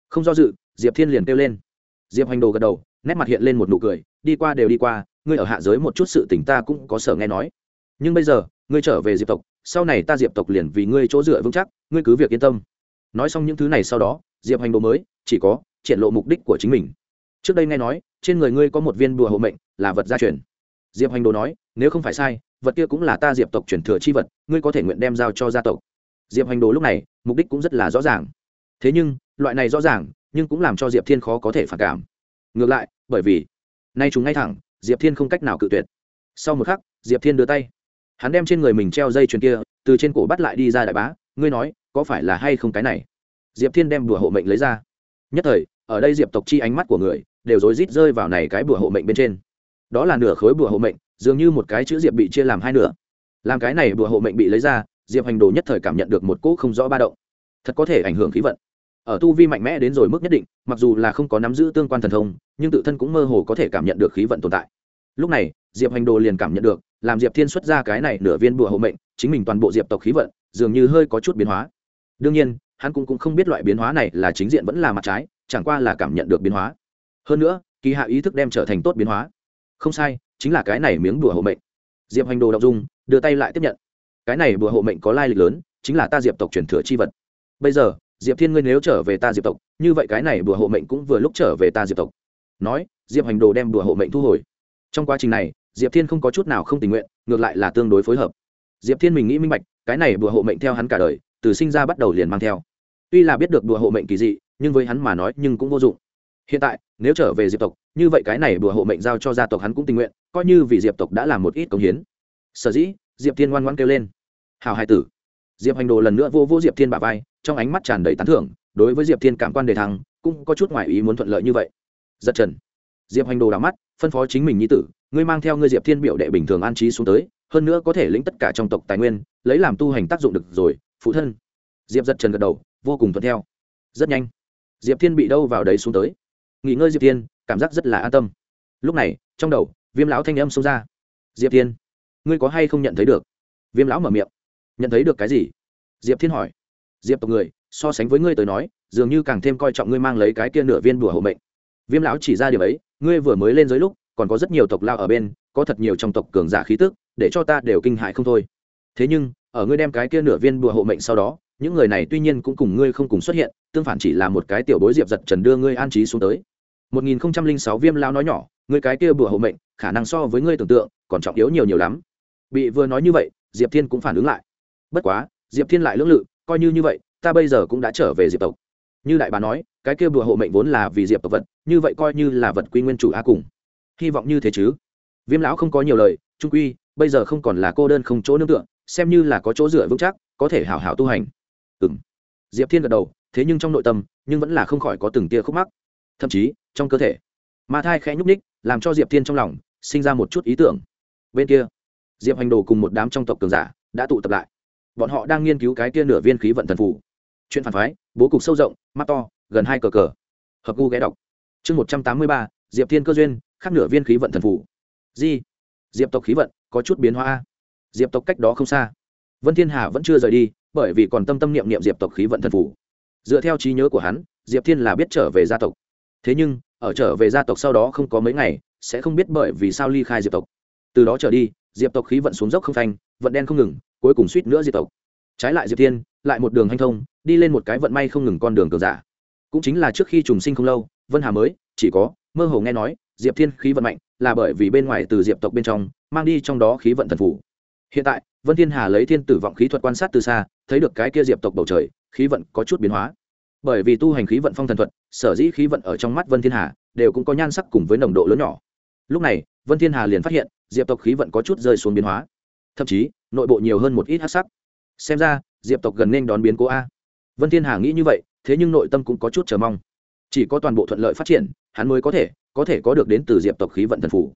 Không do dự, diệp thiên liền kêu lên. Diệp hành đồ gật đầu, nét mặt hiện lên một nụ cười, đi qua đều đi qua, ngươi ở hạ giới một chút sự tình ta cũng có sở nghe nói. Nhưng bây giờ, ngươi trở về diệp tộc sau này ta diệp tộc liền vì ngươi chỗ dựa vững chắc, ngươi cứ việc yên tâm. Nói xong những thứ này sau đó, diệp hành đồ mới, chỉ có triển lộ mục đích của chính mình. Trước đây nghe nói, trên người ngươi có một viên bùa hộ mệnh, là vật gia truyền. Diệp hành đồ nói, nếu không phải sai, vật kia cũng là ta diệp tộc truyền thừa chi vật, ngươi có thể nguyện đem giao cho gia tộc. Diệp hành đồ lúc này, mục đích cũng rất là rõ ràng. Thế nhưng, loại này rõ ràng, nhưng cũng làm cho diệp thiên khó có thể phản cảm. Ngược lại, bởi vì, nay chúng ngay thẳng, diệp thiên không cách nào cự tuyệt. Sau một khắc, diệp thiên đưa tay hắn đem trên người mình treo dây chuyền kia, từ trên cổ bắt lại đi ra đại bá, ngươi nói, có phải là hay không cái này? Diệp thiên đem đùa hộ mệnh lấy ra. Nhất thời, ở đây diệp tộc chi ánh mắt của người, đều rối rít rơi vào này cái bùa hộ mệnh bên trên. Đó là nửa khối bùa hộ mệnh, dường như một cái chữ diệp bị chia làm hai nửa. Làm cái này bùa hộ mệnh bị lấy ra, diệp hành đồ nhất thời cảm nhận được một cỗ không rõ ba động. Thật có thể ảnh hưởng khí vận. Ở tu vi mạnh mẽ đến rồi mức nhất định, mặc dù là không có nắm giữ tương quan thần thông, nhưng tự thân cũng mơ hồ có thể cảm nhận được khí vận tồn tại. Lúc này, diệp hành đồ liền cảm nhận được làm diệp thiên xuất ra cái này nửa viên bùa hộ mệnh chính mình toàn bộ diệp tộc khí vận dường như hơi có chút biến hóa. Đương nhiên hắn cũng, cũng không biết loại biến hóa này là chính diện vẫn là mặt trái chẳng qua là cảm nhận được biến hóa. Hơn nữa kỳ hạ ý thức đem trở thành tốt biến hóa. Không sai chính là cái này miếng bùa hộ mệnh. Diệp hành đồ đọc dung đưa tay lại tiếp nhận. Cái này bùa hộ mệnh có lai lịch lớn chính là ta diệp tộc truyền thừa chi vật. Bây giờ diệp thiên ngươi nếu trở về ta diệp tộc như vậy cái này bùa hộ mệnh cũng vừa lúc trở về ta diệp tộc. Nói diệp hành đồ đem bùa hộ mệnh thu hồi. Trong quá trình này diệp thiên không có chút nào không tình nguyện, ngược lại là tương đối phối hợp. Diệp thiên mình nghĩ minh bạch, cái này bùa hộ mệnh theo hắn cả đời, từ sinh ra bắt đầu liền mang theo. Tuy là biết được bùa hộ mệnh kỳ dị, nhưng với hắn mà nói nhưng cũng vô dụng. Hiện tại, nếu trở về diệp tộc, như vậy cái này bùa hộ mệnh giao cho gia tộc hắn cũng tình nguyện, coi như vì diệp tộc đã làm một ít công hiến. Sở dĩ, diệp thiên ngoan ngoan kêu lên. Hào hai tử. Diệp hành đồ lần nữa vô vô diệp thiên bà vai, trong ánh mắt tràn đầy tán thưởng, đối với diệp thiên cảm quan đề thăng, cũng có chút ngoại ý muốn thuận lợi như vậy. Giật trần. Diệp hành đồ đào mắt, phân phó chính mình nhi tử ngươi mang theo ngươi diệp thiên biểu đệ bình thường an trí xuống tới, hơn nữa có thể lĩnh tất cả trong tộc tài nguyên, lấy làm tu hành tác dụng được rồi, phụ thân. Diệp giật trần gật đầu, vô cùng thuận theo. Rất nhanh. Diệp thiên bị đâu vào đấy xuống tới. Nghỉ ngơi, diệp thiên, cảm giác rất là an tâm. Lúc này, trong đầu, viêm lão thanh âm xông ra. Diệp thiên, ngươi có hay không nhận thấy được? Viêm lão mở miệng. Nhận thấy được cái gì? Diệp thiên hỏi. Diệp tộc người, so sánh với ngươi tới nói, dường như càng thêm coi trọng ngươi mang lấy cái kia nửa viên đùa hộ mệnh. Viêm lão chỉ ra điều ấy, ngươi vừa mới lên dưới lúc còn có rất nhiều tộc lao ở bên, có thật nhiều trong tộc cường giả khí tức, để cho ta đều kinh hại không thôi. Thế nhưng, ở ngươi đem cái kia nửa viên bùa hộ mệnh sau đó, những người này tuy nhiên cũng cùng ngươi không cùng xuất hiện, tương phản chỉ là một cái tiểu bối diệp giật trần đưa ngươi an trí xuống tới. Một nghìn sáu viêm lao nói nhỏ, ngươi cái kia bùa hộ mệnh, khả năng so với ngươi tưởng tượng, còn trọng yếu nhiều nhiều lắm. Bị vừa nói như vậy, diệp thiên cũng phản ứng lại. Bất quá, diệp thiên lại lưỡng lự, coi như như vậy, ta bây giờ cũng đã trở về diệp tộc. Như đại bà nói, cái kia bùa hộ mệnh vốn là vì diệp tộc vật, như vậy coi như là vật quy nguyên chủ a cùng hy vọng như thế chứ? Viêm lão không có nhiều lời, trung quy, bây giờ không còn là cô đơn không chỗ nương tựa, xem như là có chỗ dựa vững chắc, có thể hảo hảo tu hành. Ừ m diệp thiên gật đầu, thế nhưng trong nội tâm, nhưng vẫn là không khỏi có từng tia khúc mắc. Thậm chí, trong cơ thể, ma thai khẽ nhúc ních làm cho diệp thiên trong lòng sinh ra một chút ý tưởng. Bên kia, diệp hành đồ cùng một đám trong tộc cường giả đã tụ tập lại. Bọn họ đang nghiên cứu cái kia nửa viên khí vận thần phủ chuyện phản phái, bố cục sâu rộng, mắt to, gần hai cờ cờ. Hợp gu ghé đọc. Chương một trăm tám mươi ba, diệp thiên cơ duyên khác nửa viên khí vận thần phủ. Di, diệp tộc khí vận có chút biến hóa diệp tộc cách đó không xa. Vân thiên hà vẫn chưa rời đi, bởi vì còn tâm tâm niệm niệm diệp tộc khí vận thần phủ. Dựa theo trí nhớ của hắn, diệp thiên là biết trở về gia tộc. Thế nhưng, ở trở về gia tộc sau đó không có mấy ngày, sẽ không biết bởi vì sao ly khai diệp tộc. Từ đó trở đi, diệp tộc khí vận xuống dốc không phanh, vận đen không ngừng, cuối cùng suýt nữa diệp tộc. Trái lại diệp thiên, lại một đường hanh thông, đi lên một cái vận may không ngừng con đường cường giả. Cũng chính là trước khi trùng sinh không lâu, vân hà mới, chỉ có, mơ hồ nghe nói diệp thiên khí vận mạnh, là bởi vì bên ngoài từ diệp tộc bên trong, mang đi trong đó khí vận thần phủ hiện tại, vân thiên hà lấy thiên tử vọng khí thuật quan sát từ xa, thấy được cái kia diệp tộc bầu trời, khí vận có chút biến hóa. Bởi vì tu hành khí vận phong thần thuật, sở dĩ khí vận ở trong mắt vân thiên hà đều cũng có nhan sắc cùng với nồng độ lớn nhỏ. Lúc này, vân thiên hà liền phát hiện, diệp tộc khí vận có chút rơi xuống biến hóa. Thậm chí, nội bộ nhiều hơn một ít hát sắc. Xem ra, diệp tộc gần nên đón biến cố a. Vân thiên hà nghĩ như vậy, thế nhưng nội tâm cũng có chút chờ mong. Chỉ có toàn bộ thuận lợi phát triển, hắn mới có thể có thể có được đến từ diệp tộc khí vận thần phủ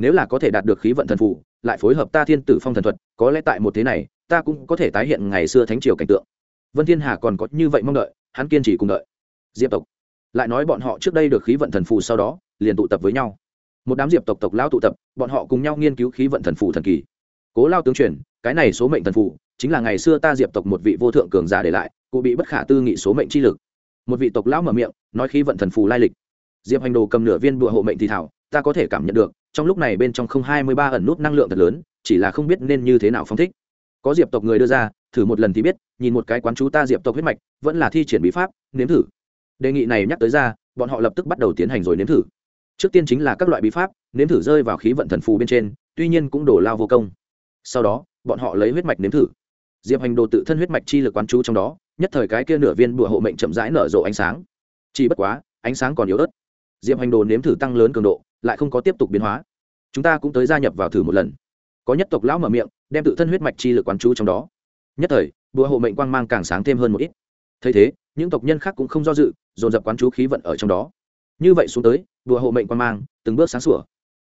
nếu là có thể đạt được khí vận thần phủ lại phối hợp ta thiên tử phong thần thuật, có lẽ tại một thế này, ta cũng có thể tái hiện ngày xưa thánh triều cảnh tượng. Vân thiên hà còn có như vậy mong đợi, hắn kiên trì cùng đợi. Diệp tộc. Lại nói bọn họ trước đây được khí vận thần phù sau đó, liền tụ tập với nhau. Một đám diệp tộc tộc lao tụ tập, bọn họ cùng nhau nghiên cứu khí vận thần phù thần kỳ. Cố lao tướng truyền, cái này số mệnh thần phù, chính là ngày xưa ta diệp tộc một vị vô thượng cường giả để lại cụ bị bất khả tư nghị số mệnh chi lực. Một vị tộc lão mở miệng, nói khí vận thần phù lai lịch diệp hành đồ cầm nửa viên bụa hộ mệnh thì thảo, ta có thể cảm nhận được, trong lúc này bên trong không hai mươi ba ẩn nút năng lượng thật lớn, chỉ là không biết nên như thế nào phong thích. Có diệp tộc người đưa ra, thử một lần thì biết, nhìn một cái quán chú ta diệp tộc huyết mạch, vẫn là thi triển bí pháp, nếm thử. Đề nghị này nhắc tới ra, bọn họ lập tức bắt đầu tiến hành rồi nếm thử. Trước tiên chính là các loại bí pháp, nếm thử rơi vào khí vận thần phù bên trên, tuy nhiên cũng đổ lao vô công. Sau đó, bọn họ lấy huyết mạch nếm thử. Diệp hành đồ tự thân huyết mạch chi lực quán chú trong đó, nhất thời cái kia nửa viên bùa hộ mệnh chậm rãi nở rộ ánh sáng. Chỉ bất quá, ánh sáng còn yếu ớt diệp hành đồ nếm thử tăng lớn cường độ, lại không có tiếp tục biến hóa. Chúng ta cũng tới gia nhập vào thử một lần. Có nhất tộc lão mở miệng, đem tự thân huyết mạch chi lực quán chú trong đó. Nhất thời, bùa hộ mệnh quang mang càng sáng thêm hơn một ít. Thấy thế, những tộc nhân khác cũng không do dự, dồn dập quán chú khí vận ở trong đó. Như vậy xuống tới, bùa hộ mệnh quang mang, từng bước sáng sủa.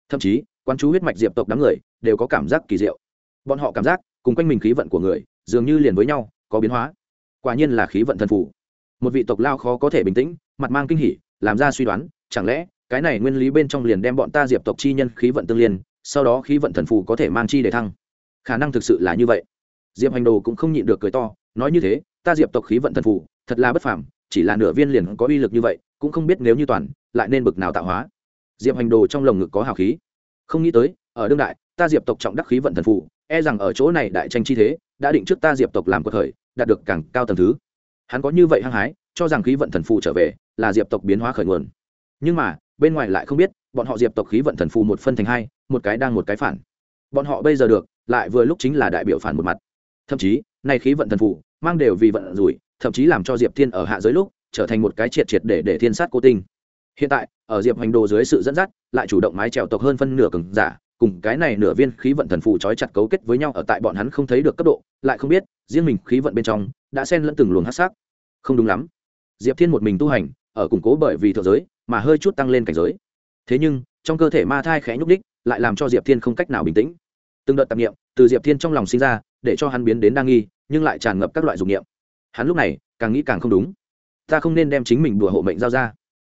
Thậm chí, quán chú huyết mạch diệp tộc đám người, đều có cảm giác kỳ diệu. Bọn họ cảm giác, cùng quanh mình khí vận của người, dường như liền với nhau, có biến hóa. Quả nhiên là khí vận thần phủ một vị tộc lao khó có thể bình tĩnh, mặt mang kinh hỉ, làm ra suy đoán chẳng lẽ, cái này nguyên lý bên trong liền đem bọn ta diệp tộc chi nhân khí vận tương liên, sau đó khí vận thần phù có thể mang chi để thăng? Khả năng thực sự là như vậy. Diệp hành đồ cũng không nhịn được cười to, nói như thế, ta diệp tộc khí vận thần phù, thật là bất phàm, chỉ là nửa viên liền có uy lực như vậy, cũng không biết nếu như toàn, lại nên bực nào tạo hóa. Diệp hành đồ trong lồng ngực có hào khí. Không nghĩ tới, ở đương đại, ta diệp tộc trọng đắc khí vận thần phù e rằng ở chỗ này đại tranh chi thế, đã định trước ta diệp tộc làm cuộc thời đạt được càng cao tầng thứ. Hắn có như vậy hăng hái, cho rằng khí vận thần phù trở về, là diệp tộc biến hóa khởi nguồn nhưng mà, bên ngoài lại không biết, bọn họ diệp tộc khí vận thần phù một phân thành hai, một cái đang một cái phản. Bọn họ bây giờ được, lại vừa lúc chính là đại biểu phản một mặt. Thậm chí, nay khí vận thần phù, mang đều vì vận rủi, thậm chí làm cho diệp thiên ở hạ giới lúc, trở thành một cái triệt triệt để để thiên sát cố tinh. Hiện tại, ở diệp hoành đồ dưới sự dẫn dắt, lại chủ động mái trèo tộc hơn phân nửa cường giả, cùng cái này nửa viên khí vận thần phù trói chặt cấu kết với nhau ở tại bọn hắn không thấy được cấp độ, lại không biết, riêng mình khí vận bên trong, đã xen lẫn từng luồng hát sắc. Không đúng lắm. Diệp thiên một mình tu hành ở củng cố bởi vì thượng giới, mà hơi chút tăng lên cảnh giới. Thế nhưng, trong cơ thể ma thai khẽ nhúc đích lại làm cho diệp thiên không cách nào bình tĩnh. Từng đợt tạp nghiệm từ diệp thiên trong lòng sinh ra, để cho hắn biến đến đa nghi, nhưng lại tràn ngập các loại dụng nghiệm hắn lúc này, càng nghĩ càng không đúng. Ta không nên đem chính mình bùa hộ mệnh giao ra.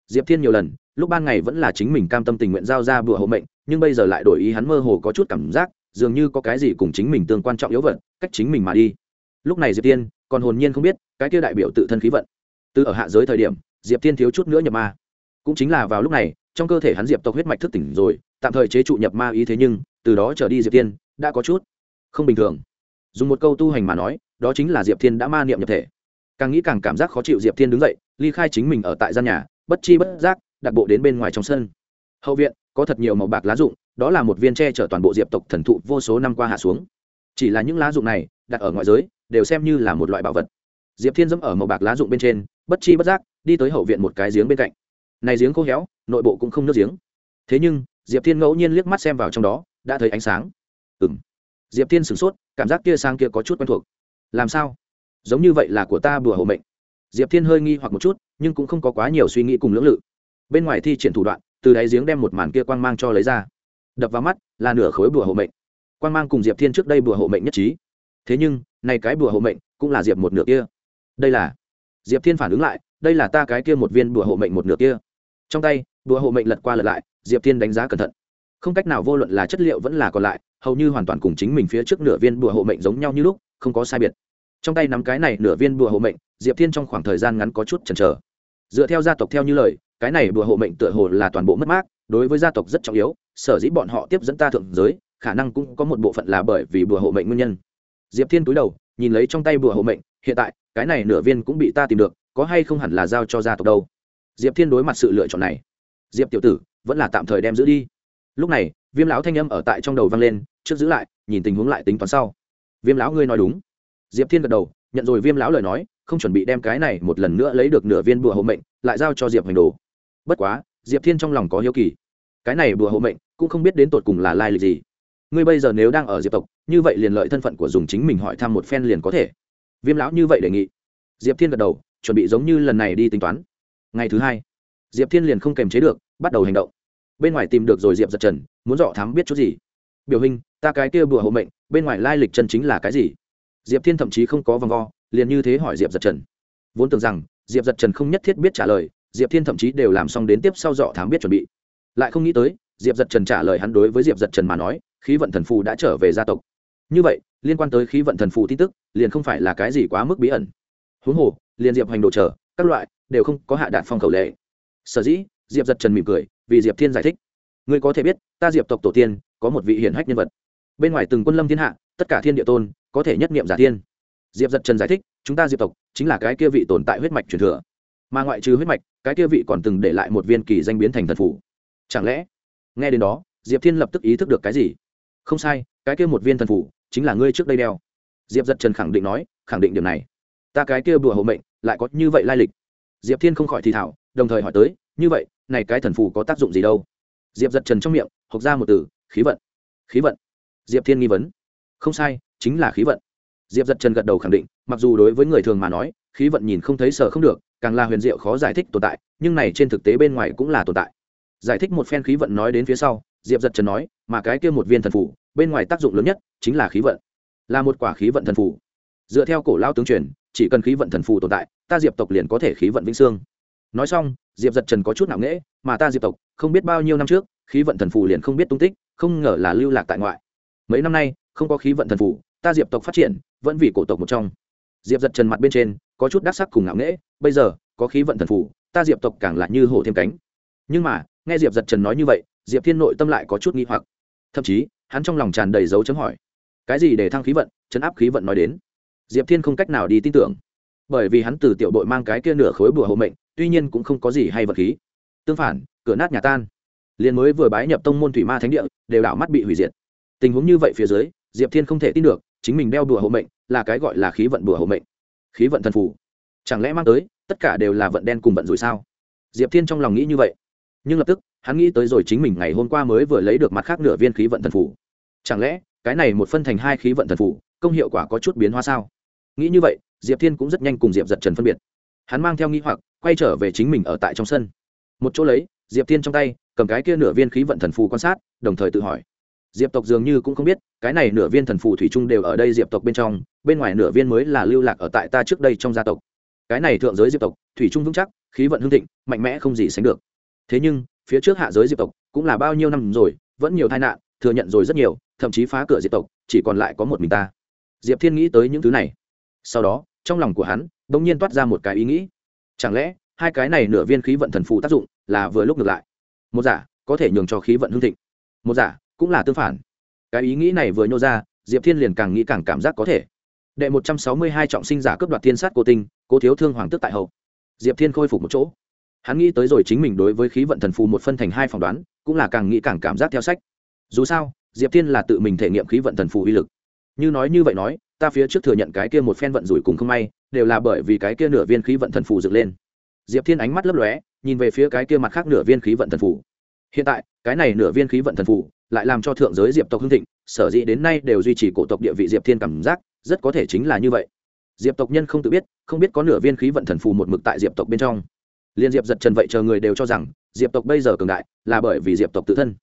Diệp thiên nhiều lần, lúc ban ngày vẫn là chính mình cam tâm tình nguyện giao ra bùa hộ mệnh, nhưng bây giờ lại đổi ý hắn mơ hồ có chút cảm giác, dường như có cái gì cùng chính mình tương quan trọng yếu vật, cách chính mình mà đi. Lúc này diệp tiên còn hồn nhiên không biết, cái kia đại biểu tự thân khí vận. Từ ở hạ giới thời điểm diệp tiên thiếu chút nữa nhập ma. Cũng chính là vào lúc này, trong cơ thể hắn diệp tộc huyết mạch thức tỉnh rồi, tạm thời chế trụ nhập ma ý thế nhưng, từ đó trở đi diệp tiên đã có chút không bình thường. Dùng một câu tu hành mà nói, đó chính là diệp thiên đã ma niệm nhập thể. Càng nghĩ càng cảm giác khó chịu diệp thiên đứng dậy, ly khai chính mình ở tại gian nhà, bất chi bất giác, đặt bộ đến bên ngoài trong sân. Hậu viện, có thật nhiều màu bạc lá rụng, đó là một viên tre chở toàn bộ diệp tộc thần thụ vô số năm qua hạ xuống. Chỉ là những lá rụng này, đặt ở ngoại giới, đều xem như là một loại bảo vật. Diệp thiên dẫm ở màu bạc lá rụng bên trên, bất chi bất giác đi tới hậu viện một cái giếng bên cạnh. Này giếng khô héo, nội bộ cũng không nước giếng. Thế nhưng, diệp thiên ngẫu nhiên liếc mắt xem vào trong đó, đã thấy ánh sáng. Ừng diệp thiên sửng sốt, cảm giác kia sang kia có chút quen thuộc. Làm sao? Giống như vậy là của ta bùa hộ mệnh. Diệp thiên hơi nghi hoặc một chút, nhưng cũng không có quá nhiều suy nghĩ cùng lưỡng lự. Bên ngoài thi triển thủ đoạn, từ đáy giếng đem một màn kia quang mang cho lấy ra. Đập vào mắt, là nửa khối bùa hộ mệnh. Quang mang cùng diệp thiên trước đây bùa hộ mệnh nhất trí. Thế nhưng, này cái bùa hộ mệnh cũng là diệp một nửa kia. Đây là diệp thiên phản ứng lại đây là ta cái kia một viên bùa hộ mệnh một nửa kia. Trong tay, bùa hộ mệnh lật qua lật lại, diệp thiên đánh giá cẩn thận. Không cách nào vô luận là chất liệu vẫn là còn lại, hầu như hoàn toàn cùng chính mình phía trước nửa viên bùa hộ mệnh giống nhau như lúc, không có sai biệt. Trong tay nắm cái này nửa viên bùa hộ mệnh, diệp thiên trong khoảng thời gian ngắn có chút chần chờ. Dựa theo gia tộc theo như lời, cái này bùa hộ mệnh tựa hồ là toàn bộ mất mát, đối với gia tộc rất trọng yếu, sở dĩ bọn họ tiếp dẫn ta thượng giới, khả năng cũng có một bộ phận là bởi vì bùa hộ mệnh nguyên nhân. Diệp thiên túi đầu, nhìn lấy trong tay bùa hộ mệnh, hiện tại, cái này nửa viên cũng bị ta tìm được có hay không hẳn là giao cho gia tộc đâu? Diệp thiên đối mặt sự lựa chọn này. Diệp tiểu tử, vẫn là tạm thời đem giữ đi. Lúc này, viêm lão thanh âm ở tại trong đầu vang lên, trước giữ lại, nhìn tình huống lại tính toán sau. Viêm lão ngươi nói đúng. Diệp thiên gật đầu, nhận rồi viêm lão lời nói, không chuẩn bị đem cái này một lần nữa lấy được nửa viên bùa hộ mệnh, lại giao cho diệp hoành đồ. Bất quá, diệp thiên trong lòng có hiếu kỳ. Cái này bùa hộ mệnh, cũng không biết đến tột cùng là lai lịch gì. Ngươi bây giờ nếu đang ở diệp tộc, như vậy liền lợi thân phận của dùng chính mình hỏi thăm một phen liền có thể. Viêm lão như vậy đề nghị. Diệp thiên gật đầu chuẩn bị giống như lần này đi tính toán. Ngày thứ hai, diệp thiên liền không kềm chế được, bắt đầu hành động. Bên ngoài tìm được rồi diệp giật trần, muốn dọ thám biết chút gì. Biểu hình ta cái kia bùa hộ mệnh, bên ngoài lai lịch chân chính là cái gì? Diệp thiên thậm chí không có vòng vo, liền như thế hỏi diệp giật trần. Vốn tưởng rằng, diệp giật trần không nhất thiết biết trả lời, diệp thiên thậm chí đều làm xong đến tiếp sau dọ thám biết chuẩn bị. Lại không nghĩ tới, diệp giật trần trả lời hắn đối với diệp giật trần mà nói, khí vận thần phù đã trở về gia tộc. Như vậy, liên quan tới khí vận thần phù tin tức, liền không phải là cái gì quá mức bí ẩn huống hồ, liền diệp hành đồ trở các loại, đều không có hạ đạt phong khẩu lệ. Sở dĩ, diệp giật trần mỉm cười, vì diệp thiên giải thích. Ngươi có thể biết, ta diệp tộc tổ tiên, có một vị hiển hách nhân vật. Bên ngoài từng quân lâm thiên hạ, tất cả thiên địa tôn, có thể nhất nghiệm giả thiên. Diệp giật trần giải thích, chúng ta diệp tộc, chính là cái kia vị tồn tại huyết mạch truyền thừa. Mà ngoại trừ huyết mạch, cái kia vị còn từng để lại một viên kỳ danh biến thành thần phủ. Chẳng lẽ, nghe đến đó, diệp thiên lập tức ý thức được cái gì? Không sai, cái kia một viên thần phủ, chính là ngươi trước đây đeo. Diệp giật trần khẳng định nói, khẳng định điểm này ta cái kia bùa hộ mệnh lại có như vậy lai lịch. Diệp thiên không khỏi thì thảo, đồng thời hỏi tới, như vậy, này cái thần phù có tác dụng gì đâu? Diệp giật trần trong miệng, học ra một từ, khí vận. Khí vận? Diệp thiên nghi vấn. Không sai, chính là khí vận. Diệp giật trần gật đầu khẳng định, mặc dù đối với người thường mà nói, khí vận nhìn không thấy sở không được, càng là huyền diệu khó giải thích tồn tại, nhưng này trên thực tế bên ngoài cũng là tồn tại. Giải thích một phen khí vận nói đến phía sau, diệp giật trần nói, mà cái kia một viên thần phủ bên ngoài tác dụng lớn nhất chính là khí vận. Là một quả khí vận thần phủ dựa theo cổ lao tướng truyền chỉ cần khí vận thần phù tồn tại, ta diệp tộc liền có thể khí vận vĩnh sương nói xong, diệp giật trần có chút nặng nễ mà ta diệp tộc, không biết bao nhiêu năm trước, khí vận thần phù liền không biết tung tích, không ngờ là lưu lạc tại ngoại. Mấy năm nay, không có khí vận thần phù, ta diệp tộc phát triển, vẫn vì cổ tộc một trong. Diệp giật trần mặt bên trên, có chút đắc sắc cùng ngạo nghễ bây giờ, có khí vận thần phù, ta diệp tộc càng là như hổ thêm cánh. Nhưng mà, nghe diệp giật trần nói như vậy, diệp thiên nội tâm lại có chút nghi hoặc. Thậm chí, hắn trong lòng tràn đầy dấu chấm hỏi. Cái gì để thăng khí vận, chấn áp khí vận nói đến? Diệp thiên không cách nào đi tin tưởng. Bởi vì hắn từ tiểu đội mang cái kia nửa khối bùa hộ mệnh, tuy nhiên cũng không có gì hay vật khí. Tương phản, cửa nát nhà tan. Liền mới vừa bái nhập tông môn thủy ma thánh địa, đều đảo mắt bị hủy diệt. Tình huống như vậy phía dưới, diệp thiên không thể tin được, chính mình đeo bùa hộ mệnh là cái gọi là khí vận bùa hộ mệnh. Khí vận thần phủ chẳng lẽ mang tới, tất cả đều là vận đen cùng vận rồi sao? Diệp thiên trong lòng nghĩ như vậy. Nhưng lập tức, hắn nghĩ tới rồi chính mình ngày hôm qua mới vừa lấy được mặt khác nửa viên khí vận thần phủ chẳng lẽ, cái này một phân thành hai khí vận thần phủ công hiệu quả có chút biến hóa sao? Nghĩ như vậy, diệp thiên cũng rất nhanh cùng diệp giật trần phân biệt. Hắn mang theo nghĩ hoặc, quay trở về chính mình ở tại trong sân. Một chỗ lấy, diệp thiên trong tay, cầm cái kia nửa viên khí vận thần phù quan sát, đồng thời tự hỏi. Diệp tộc dường như cũng không biết, cái này nửa viên thần phù thủy chung đều ở đây diệp tộc bên trong, bên ngoài nửa viên mới là lưu lạc ở tại ta trước đây trong gia tộc. Cái này thượng giới diệp tộc, thủy chung vững chắc, khí vận hương thịnh, mạnh mẽ không gì sánh được. Thế nhưng, phía trước hạ giới diệp tộc cũng là bao nhiêu năm rồi, vẫn nhiều tai nạn, thừa nhận rồi rất nhiều, thậm chí phá cửa diệp tộc, chỉ còn lại có một mình ta. Diệp thiên nghĩ tới những thứ này sau đó, trong lòng của hắn đ ỗ n g nhiên toát ra một cái ý nghĩ. Chẳng lẽ, hai cái này nửa viên khí vận thần phù tác dụng là vừa lúc ngược lại? Một giả, có thể nhường cho khí vận hương thịnh. Một giả, cũng là tương phản. Cái ý nghĩ này vừa nhô ra, diệp thiên liền càng nghĩ càng cảm giác có thể. Đệ một trăm sáu mươi hai trọng sinh giả cướp đoạt thiên sát cô tinh, cố thiếu thương hoàng tức tại hậu. Diệp thiên khôi phục một chỗ. Hắn nghĩ tới rồi chính mình đối với khí vận thần phù một phân thành hai phỏng đoán, cũng là càng nghĩ càng cảm giác theo sách. Dù sao, diệp thiên là tự mình thể nghiệm khí vận thần phù uy lực. Như nói như vậy nói ta phía trước thừa nhận cái kia một phen vận rủi cùng không may, đều là bởi vì cái kia nửa viên khí vận thần phù dựng lên. Diệp thiên ánh mắt lấp lóe, nhìn về phía cái kia mặt khác nửa viên khí vận thần phù. Hiện tại, cái này nửa viên khí vận thần phù lại làm cho thượng giới diệp tộc hưng thịnh, sở dĩ đến nay đều duy trì cổ tộc địa vị diệp thiên cảm giác, rất có thể chính là như vậy. Diệp tộc nhân không tự biết, không biết có nửa viên khí vận thần phù một mực tại diệp tộc bên trong. Liên diệp giật trần vậy chờ người đều cho rằng, diệp tộc bây giờ cường đại, là bởi vì diệp tộc tự thân.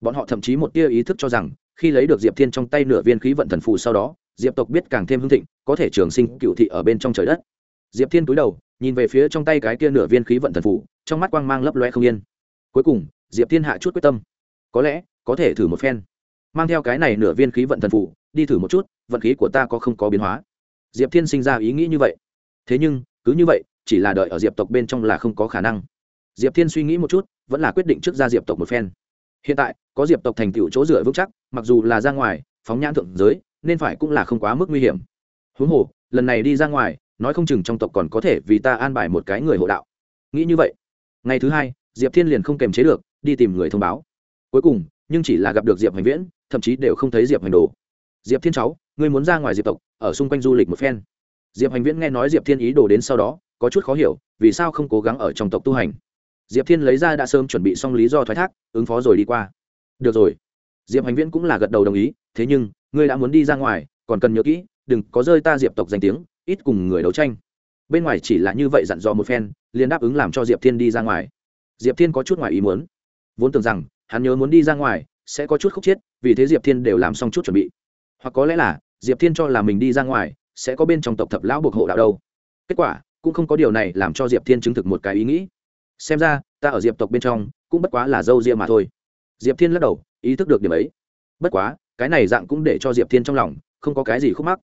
Bọn họ thậm chí một tia ý thức cho rằng, khi lấy được diệp thiên trong tay nửa viên khí vận thần phù sau đó diệp tộc biết càng thêm hưng thịnh, có thể trường sinh cựu thị ở bên trong trời đất. Diệp thiên túi đầu, nhìn về phía trong tay cái kia nửa viên khí vận thần phủ, trong mắt quang mang lấp loe không yên. Cuối cùng, diệp thiên hạ chút quyết tâm. Có lẽ, có thể thử một phen. Mang theo cái này nửa viên khí vận thần phủ, đi thử một chút, vận khí của ta có không có biến hóa. Diệp thiên sinh ra ý nghĩ như vậy. Thế nhưng, cứ như vậy, chỉ là đợi ở diệp tộc bên trong là không có khả năng. Diệp thiên suy nghĩ một chút, vẫn là quyết định trước ra diệp tộc một phen. Hiện tại, có diệp tộc thành tựu chỗ dựa vững chắc, mặc dù là ra ngoài, phóng nhãn thượng giới nên phải cũng là không quá mức nguy hiểm. Huống hồ, lần này đi ra ngoài, nói không chừng trong tộc còn có thể vì ta an bài một cái người hộ đạo. Nghĩ như vậy, ngày thứ hai, diệp thiên liền không kềm chế được, đi tìm người thông báo. Cuối cùng, nhưng chỉ là gặp được diệp hành viễn, thậm chí đều không thấy diệp hành đồ. Diệp thiên cháu, ngươi muốn ra ngoài diệp tộc, ở xung quanh du lịch một phen. Diệp hành viễn nghe nói diệp thiên ý đồ đến sau đó, có chút khó hiểu, vì sao không cố gắng ở trong tộc tu hành. Diệp thiên lấy ra đã sớm chuẩn bị xong lý do thoái thác, ứng phó rồi đi qua. Được rồi. Diệp hành viễn cũng là gật đầu đồng ý, thế nhưng ngươi đã muốn đi ra ngoài, còn cần nhớ kỹ, đừng có rơi ta diệp tộc danh tiếng, ít cùng người đấu tranh. Bên ngoài chỉ là như vậy dặn dò một phen, liền đáp ứng làm cho diệp thiên đi ra ngoài. Diệp thiên có chút ngoài ý muốn. Vốn tưởng rằng, hắn nhớ muốn đi ra ngoài, sẽ có chút khúc chiết vì thế diệp thiên đều làm xong chút chuẩn bị. Hoặc có lẽ là, diệp thiên cho là mình đi ra ngoài, sẽ có bên trong tộc thập lão buộc hộ đạo đâu. Kết quả, cũng không có điều này làm cho diệp thiên chứng thực một cái ý nghĩ. Xem ra, ta ở diệp tộc bên trong, cũng bất quá là dâu ria mà thôi. Diệp thiên lắc đầu, ý thức được điểm ấy. Bất quá cái này dạng cũng để cho diệp thiên trong lòng không có cái gì khúc mắc.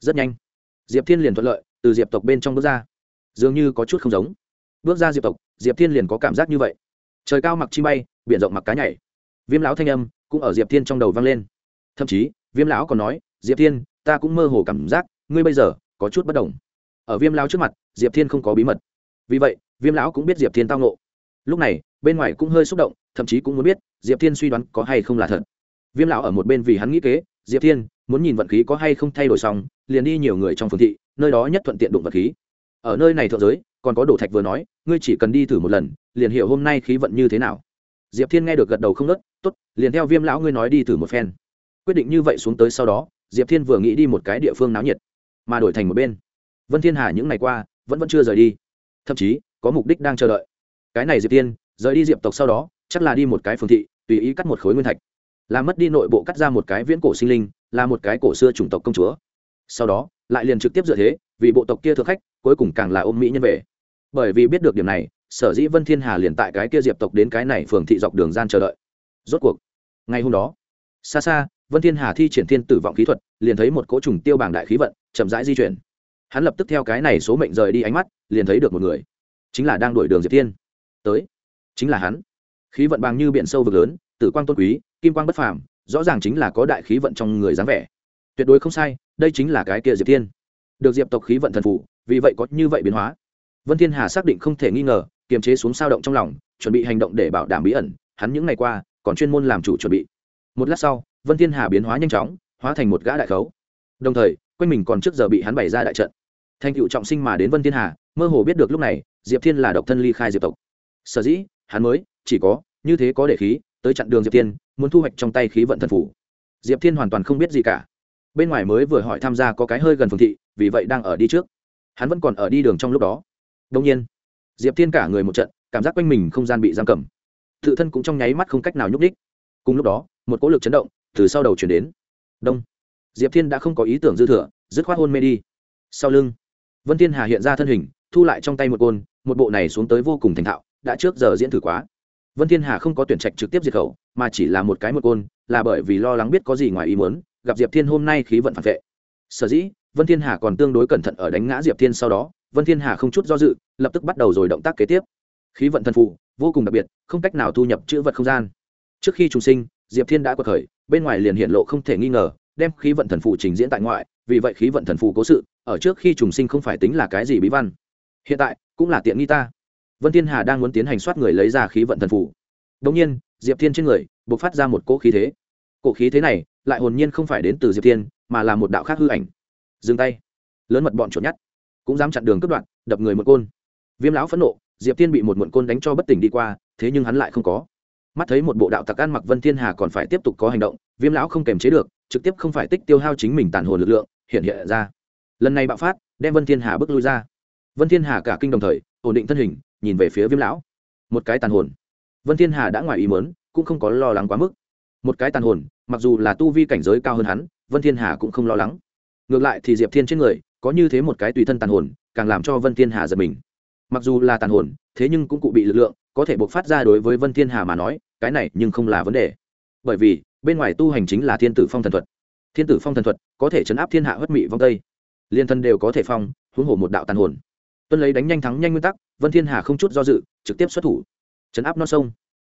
Rất nhanh, diệp thiên liền thuận lợi từ diệp tộc bên trong bước ra. Dường như có chút không giống. Bước ra diệp tộc, diệp thiên liền có cảm giác như vậy. Trời cao mặc chi bay, biển rộng mặc cá nhảy. Viêm lão thanh âm cũng ở diệp thiên trong đầu vang lên. Thậm chí, viêm lão còn nói, diệp thiên, ta cũng mơ hồ cảm giác, ngươi bây giờ có chút bất đồng. Ở viêm lão trước mặt, diệp thiên không có bí mật. Vì vậy, viêm lão cũng biết diệp thiên tao ngộ. Lúc này, bên ngoài cũng hơi xúc động, thậm chí cũng muốn biết diệp thiên suy đoán có hay không là thật viêm lão ở một bên vì hắn nghĩ kế, diệp thiên, muốn nhìn vận khí có hay không thay đổi xong, liền đi nhiều người trong phường thị, nơi đó nhất thuận tiện đụng vật khí. Ở nơi này thượng giới, còn có đổ thạch vừa nói, ngươi chỉ cần đi thử một lần, liền hiểu hôm nay khí vận như thế nào. Diệp thiên nghe được gật đầu không nớt t ố t liền theo viêm lão ngươi nói đi thử một phen. Quyết định như vậy xuống tới sau đó, diệp thiên vừa nghĩ đi một cái địa phương náo nhiệt, mà đổi thành một bên. Vân thiên hà những ngày qua, vẫn vẫn chưa rời đi. Thậm chí, có mục đích đang chờ đợi. Cái này diệp thiên, rời đi diệp tộc sau đó, chắc là đi một cái phường thị, tùy ý cắt một khối nguyên thạch là mất đi nội bộ cắt ra một cái viễn cổ sinh linh, là một cái cổ xưa chủng tộc công chúa. Sau đó, lại liền trực tiếp dựa thế, vì bộ tộc kia thượng khách, cuối cùng càng là ôm mỹ nhân về. Bởi vì biết được điểm này, sở dĩ vân thiên hà liền tại cái kia diệp tộc đến cái này phường thị dọc đường gian chờ đợi. Rốt cuộc, ngày hôm đó, xa xa, vân thiên hà thi triển thiên tử vọng khí thuật, liền thấy một cỗ trùng tiêu bảng đại khí vận, chậm rãi di chuyển. Hắn lập tức theo cái này số mệnh rời đi ánh mắt, liền thấy được một người, chính là đang đuổi đường diệp thiên. Tới, chính là hắn. Khí vận bằng như biển sâu vực lớn tử quang tôn quý, kim quang bất phàm, rõ ràng chính là có đại khí vận trong người dáng vẻ. Tuyệt đối không sai, đây chính là cái kia diệp thiên. Được diệp tộc khí vận thần phủ vì vậy có như vậy biến hóa. Vân thiên hà xác định không thể nghi ngờ, kiềm chế xuống sao động trong lòng, chuẩn bị hành động để bảo đảm bí ẩn, hắn những ngày qua, còn chuyên môn làm chủ chuẩn bị. Một lát sau, vân thiên hà biến hóa nhanh chóng, hóa thành một gã đại khấu. Đồng thời, quanh mình còn trước giờ bị hắn bày ra đại trận. Thành cựu trọng sinh mà đến vân thiên hà, mơ hồ biết được lúc này, diệp thiên là độc thân ly khai diệp tộc. Sở dĩ, hắn mới, chỉ có, như thế có để khí tới chặn đường diệp thiên, muốn thu hoạch trong tay khí vận thần phủ. Diệp thiên hoàn toàn không biết gì cả. Bên ngoài mới vừa hỏi tham gia có cái hơi gần phường thị, vì vậy đang ở đi trước. Hắn vẫn còn ở đi đường trong lúc đó. Đông nhiên, diệp thiên cả người một trận, cảm giác quanh mình không gian bị giam cầm. Tự thân cũng trong nháy mắt không cách nào nhúc đích cùng lúc đó, một cỗ lực chấn động từ sau đầu chuyển đến. Đông. Diệp thiên đã không có ý tưởng dư thừa, dứt khoát hôn mê đi. Sau lưng, vân thiên hà hiện ra thân hình, thu lại trong tay một côn, một bộ này xuống tới vô cùng thành thạo, đã trước giờ diễn thử quá vân thiên hà không có tuyển trạch trực tiếp diệt khẩu, mà chỉ là một cái một côn, là bởi vì lo lắng biết có gì ngoài ý muốn, gặp diệp thiên hôm nay khí vận phản vệ. Sở dĩ, vân thiên hà còn tương đối cẩn thận ở đánh ngã diệp thiên sau đó, vân thiên hà không chút do dự, lập tức bắt đầu rồi động tác kế tiếp. Khí vận thần phụ, vô cùng đặc biệt, không cách nào thu nhập chữ vật không gian. Trước khi trùng sinh, diệp thiên đã quật khởi, bên ngoài liền hiện lộ không thể nghi ngờ, đem khí vận thần phụ trình diễn tại ngoại, vì vậy khí vận thần phụ cố sự, ở trước khi trùng sinh không phải tính là cái gì bí văn. Hiện tại, cũng là tiện nghi ta vân thiên hà đang muốn tiến hành soát người lấy ra khí vận thần phủ đống nhiên, diệp thiên trên người bộc phát ra một cỗ khí thế. Cỗ khí thế này lại hồn nhiên không phải đến từ diệp thiên, mà là một đạo khác hư ảnh. Dừng tay. Lớn mật bọn chuột nhắt. Cũng dám chặn đường cướp đoạn đập người một côn. Viêm lão phẫn nộ, diệp thiên bị một muộn côn đánh cho bất tỉnh đi qua, thế nhưng hắn lại không có. Mắt thấy một bộ đạo tặc ăn mặc vân thiên hà còn phải tiếp tục có hành động, viêm lão không kềm chế được, trực tiếp không phải tích tiêu hao chính mình tàn hồn lực lượng, hiện hiện ra. Lần này bạo phát, đem vân thiên hà bước lui ra. Vân thiên hà cả kinh đồng thời, ổn định thân hình nhìn về phía viêm lão. Một cái tàn hồn. Vân thiên hà đã ngoài ý mớn cũng không có lo lắng quá mức. Một cái tàn hồn, mặc dù là tu vi cảnh giới cao hơn hắn, vân thiên hà cũng không lo lắng. Ngược lại thì diệp thiên trên người, có như thế một cái tùy thân tàn hồn, càng làm cho vân thiên hà giật mình. Mặc dù là tàn hồn, thế nhưng cũng cụ bị lực lượng, có thể buộc phát ra đối với vân thiên hà mà nói, cái này nhưng không là vấn đề. Bởi vì, bên ngoài tu hành chính là thiên tử phong thần thuật. Thiên tử phong thần thuật có thể chấn áp thiên hạ hất mị vong tây. Liên thân đều có thể phong, huống hồ một đạo tàn hồn. Tuân lấy đánh nhanh thắng nhanh nguyên tắc vân thiên hà không chút do dự, trực tiếp xuất thủ. Chấn áp non sông.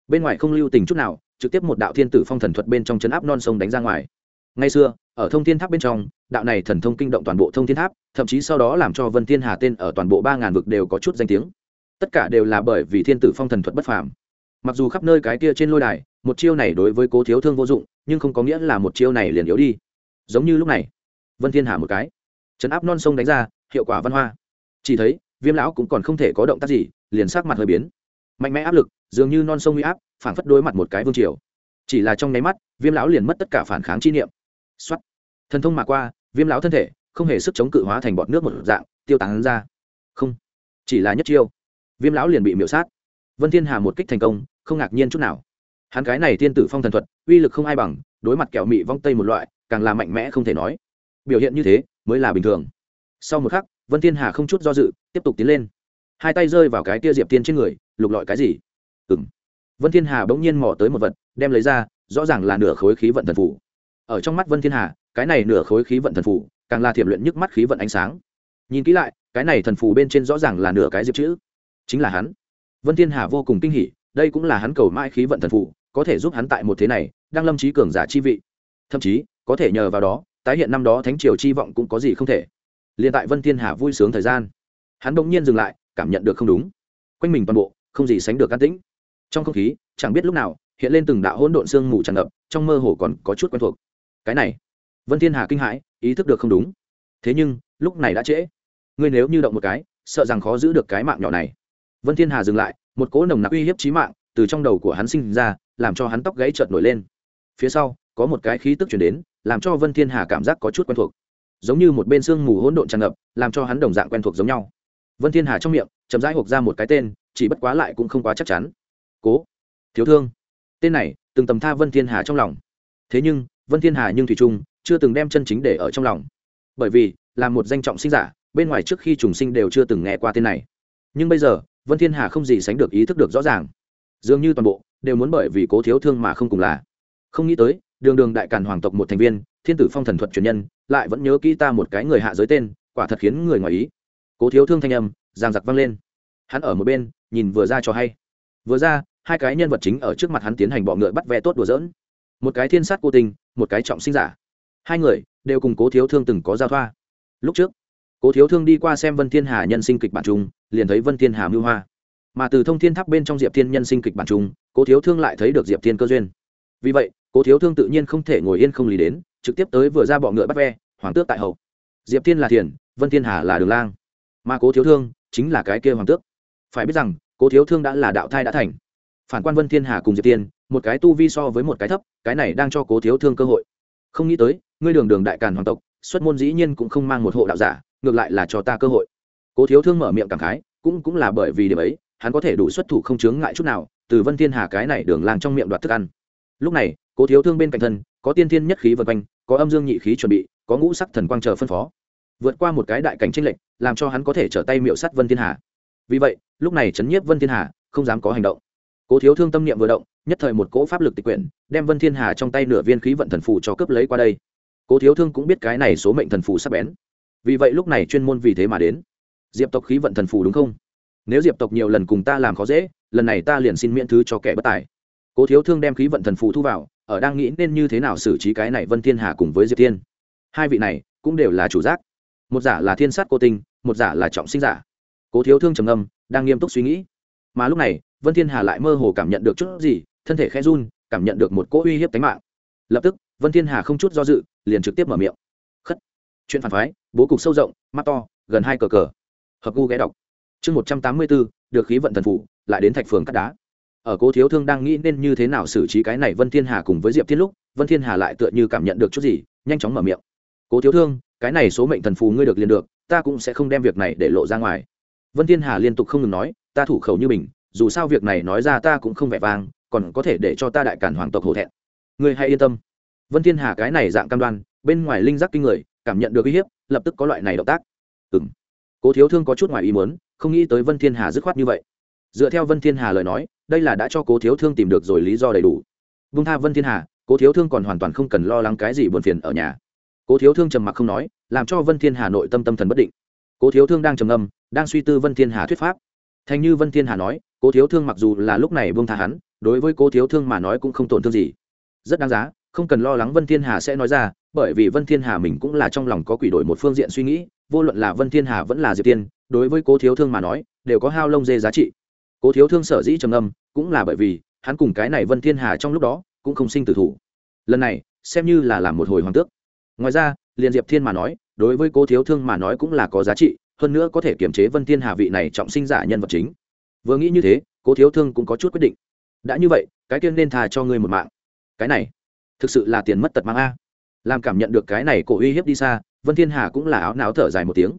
Bên ngoài không lưu tình chút nào, trực tiếp một đạo thiên tử phong thần thuật bên trong chấn áp non sông đánh ra ngoài. Ngay xưa, ở thông thiên tháp bên trong, đạo này thần thông kinh động toàn bộ thông thiên tháp, thậm chí sau đó làm cho vân thiên hà tên ở toàn bộ ba ngàn vực đều có chút danh tiếng. Tất cả đều là bởi vì thiên tử phong thần thuật bất phàm. Mặc dù khắp nơi cái kia trên lôi đài, một chiêu này đối với cố thiếu thương vô dụng, nhưng không có nghĩa là một chiêu này liền yếu đi. Giống như lúc này, vân thiên hà một cái chấn áp non sông đánh ra, hiệu quả văn hoa. Chỉ thấy viêm lão cũng còn không thể có động tác gì, liền sắc mặt hơi biến. Mạnh mẽ áp lực, dường như non sông uy áp phản phất đối mặt một cái vương triều. Chỉ là trong nháy mắt, viêm lão liền mất tất cả phản kháng chi niệm. Xuất thần thông mà qua, viêm lão thân thể, không hề sức chống cự hóa thành bọt nước một dạng, tiêu tán ra. Không. Chỉ là nhất chiêu. Viêm lão liền bị miễu sát. Vân thiên hà một kích thành công, không ngạc nhiên chút nào. Hắn cái này tiên tử phong thần thuật, uy lực không ai bằng, đối mặt kẹo mị vong tây một loại, càng là mạnh mẽ không thể nói. Biểu hiện như thế, mới là bình thường. Sau một khắc vân thiên hà không chút do dự, tiếp tục tiến lên. Hai tay rơi vào cái tia diệp tiên trên người, lục lọi cái gì? Ừng vân thiên hà bỗng nhiên mò tới một vật, đem lấy ra, rõ ràng là nửa khối khí vận thần phủ. Ở trong mắt vân thiên hà, cái này nửa khối khí vận thần phủ, càng là thiểm luyện nhức mắt khí vận ánh sáng. Nhìn kỹ lại, cái này thần phủ bên trên rõ ràng là nửa cái diệp chữ. Chính là hắn. Vân thiên hà vô cùng kinh hỉ, đây cũng là hắn cầu mãi khí vận thần phủ, có thể giúp hắn tại một thế này, đang lâm trí cường giả chi vị. Thậm chí, có thể nhờ vào đó, tái hiện năm đó thánh triều chi vọng cũng có gì không thể liền tại vân thiên hà vui sướng thời gian, hắn bỗng nhiên dừng lại, cảm nhận được không đúng. Quanh mình toàn bộ, không gì sánh được can tĩnh. Trong không khí, chẳng biết lúc nào, hiện lên từng đạo hỗn độn sương mù tràn ngập, trong mơ hồ còn có chút quen thuộc. Cái này, vân thiên hà kinh hãi, ý thức được không đúng. Thế nhưng, lúc này đã trễ. Ngươi nếu như động một cái, sợ rằng khó giữ được cái mạng nhỏ này. Vân thiên hà dừng lại, một cỗ nồng nặc uy hiếp chí mạng từ trong đầu của hắn sinh ra, làm cho hắn tóc gãy chợt nổi lên. Phía sau, có một cái khí tức chuyển đến, làm cho vân thiên hà cảm giác có chút quen thuộc giống như một bên sương mù hỗn độn tràn ngập, làm cho hắn đồng dạng quen thuộc giống nhau. Vân thiên hà trong miệng, chậm rãi hộp ra một cái tên, chỉ bất quá lại cũng không quá chắc chắn. Cố thiếu thương. Tên này, từng tầm tha vân thiên hà trong lòng. Thế nhưng, vân thiên hà nhưng thủy trung chưa từng đem chân chính để ở trong lòng. Bởi vì, là một danh trọng sinh giả, bên ngoài trước khi trùng sinh đều chưa từng nghe qua tên này. Nhưng bây giờ, vân thiên hà không gì sánh được ý thức được rõ ràng. Dường như toàn bộ, đều muốn bởi vì cố thiếu thương mà không cùng là. Không nghĩ tới, đường đường đại càn hoàng tộc một thành viên thiên tử phong thần thuật truyền nhân, lại vẫn nhớ kỹ ta một cái người hạ giới tên, quả thật khiến người ngoài ý. Cố thiếu thương thanh âm, giang giặc vang lên. Hắn ở một bên, nhìn vừa ra cho hay. Vừa ra, hai cái nhân vật chính ở trước mặt hắn tiến hành bọ ngựa bắt vẽ tốt đùa dỡn một cái thiên sát cô tình, một cái trọng sinh giả. Hai người đều cùng cố thiếu thương từng có giao thoa. Lúc trước, cố thiếu thương đi qua xem vân thiên hà nhân sinh kịch bản trung liền thấy vân thiên hà mưu hoa. Mà từ thông thiên tháp bên trong diệp thiên nhân sinh kịch bản trung cố thiếu thương lại thấy được diệp thiên cơ duyên. Vì vậy, cố thiếu thương tự nhiên không thể ngồi yên không lý đến trực tiếp tới vừa ra bọ ngựa bắt ve, hoàng tước tại hậu diệp thiên là thiền, vân thiên hà là đường lang. Mà cố thiếu thương chính là cái kia hoàng tước. Phải biết rằng, cố thiếu thương đã là đạo thai đã thành. Phản quan vân thiên hà cùng diệp tiên một cái tu vi so với một cái thấp, cái này đang cho cố thiếu thương cơ hội. Không nghĩ tới, ngươi đường đường đại càn hoàng tộc, xuất môn dĩ nhiên cũng không mang một hộ đạo giả, ngược lại là cho ta cơ hội. Cố thiếu thương mở miệng cảm khái, cũng cũng là bởi vì điểm ấy, hắn có thể đủ xuất thủ không chướng ngại chút nào, từ vân thiên hà cái này đường lang trong miệng đoạt thức ăn. Lúc này, cố thiếu thương bên cạnh thân có tiên thiên nhất khí vân quanh, có âm dương nhị khí chuẩn bị, có ngũ sắc thần quang chờ phân phó. Vượt qua một cái đại cảnh tranh lệch, làm cho hắn có thể trở tay miệu sắt vân thiên hà. Vì vậy, lúc này trấn nhiếp vân thiên hà, không dám có hành động. Cố thiếu thương tâm niệm vừa động, nhất thời một cỗ pháp lực tịch quyển, đem vân thiên hà trong tay nửa viên khí vận thần phù cho cướp lấy qua đây. Cố thiếu thương cũng biết cái này số mệnh thần phù sắp bén. Vì vậy lúc này chuyên môn vì thế mà đến. Diệp tộc khí vận thần phù đúng không? Nếu diệp tộc nhiều lần cùng ta làm khó dễ, lần này ta liền xin miễn thứ cho kẻ bất tài. Cố thiếu thương đem khí vận thần phù thu vào ở đang nghĩ nên như thế nào xử trí cái này vân thiên hà cùng với diệp thiên. Hai vị này cũng đều là chủ giác. Một giả là thiên sát cô tinh, một giả là trọng sinh giả. Cố thiếu thương trầm ngâm, đang nghiêm túc suy nghĩ. Mà lúc này, vân thiên hà lại mơ hồ cảm nhận được chút gì, thân thể khẽ run, cảm nhận được một cỗ uy hiếp tính mạng. Lập tức, vân thiên hà không chút do dự, liền trực tiếp mở miệng. Khất. Chuyện phản phái, bố cục sâu rộng, mắt to, gần hai cờ cờ. Hợp gu ghé đọc. Chương một trăm tám mươi bốn, được khí vận thần phủ, lại đến thạch phường cắt đá ở cố thiếu thương đang nghĩ nên như thế nào xử trí cái này vân thiên hà cùng với diệp thiên lúc, vân thiên hà lại tựa như cảm nhận được chút gì, nhanh chóng mở miệng. Cố thiếu thương, cái này số mệnh thần phù ngươi được liền được, ta cũng sẽ không đem việc này để lộ ra ngoài. Vân thiên hà liên tục không ngừng nói, ta thủ khẩu như mình, dù sao việc này nói ra ta cũng không vẻ vang, còn có thể để cho ta đại cản hoàng tộc hổ thẹn. Ngươi hãy yên tâm. Vân thiên hà cái này dạng cam đoan, bên ngoài linh giác kinh người, cảm nhận được uy hiếp, lập tức có loại này động tác. Ừm. Cố thiếu thương có chút ngoài ý muốn, không nghĩ tới vân thiên hà dứt khoát như vậy. Dựa theo vân thiên hà lời nói đây là đã cho cố thiếu thương tìm được rồi lý do đầy đủ. Vung tha vân thiên hà, cố thiếu thương còn hoàn toàn không cần lo lắng cái gì buồn phiền ở nhà. Cố thiếu thương trầm mặc không nói, làm cho vân thiên hà nội tâm tâm thần bất định. Cố thiếu thương đang trầm ngâm, đang suy tư vân thiên hà thuyết pháp. Thành như vân thiên hà nói, cố thiếu thương mặc dù là lúc này buông tha hắn, đối với cố thiếu thương mà nói cũng không tổn thương gì. Rất đáng giá, không cần lo lắng vân thiên hà sẽ nói ra, bởi vì vân thiên hà mình cũng là trong lòng có quỷ đổi một phương diện suy nghĩ, vô luận là vân thiên hà vẫn là diệp tiên, đối với cố thiếu thương mà nói, đều có hao lông dê giá trị cố thiếu thương sở dĩ trầm âm cũng là bởi vì hắn cùng cái này vân thiên hà trong lúc đó cũng không sinh tử thủ. Lần này, xem như là làm một hồi hoàng tước. Ngoài ra, liền diệp thiên mà nói, đối với cố thiếu thương mà nói cũng là có giá trị, hơn nữa có thể kiềm chế vân thiên hà vị này trọng sinh giả nhân vật chính. Vừa nghĩ như thế, cố thiếu thương cũng có chút quyết định. Đã như vậy, cái tiên nên thà cho ngươi một mạng. Cái này, thực sự là tiền mất tật mang a. Làm cảm nhận được cái này cổ uy hiếp đi xa, vân thiên hà cũng là áo não thở dài một tiếng.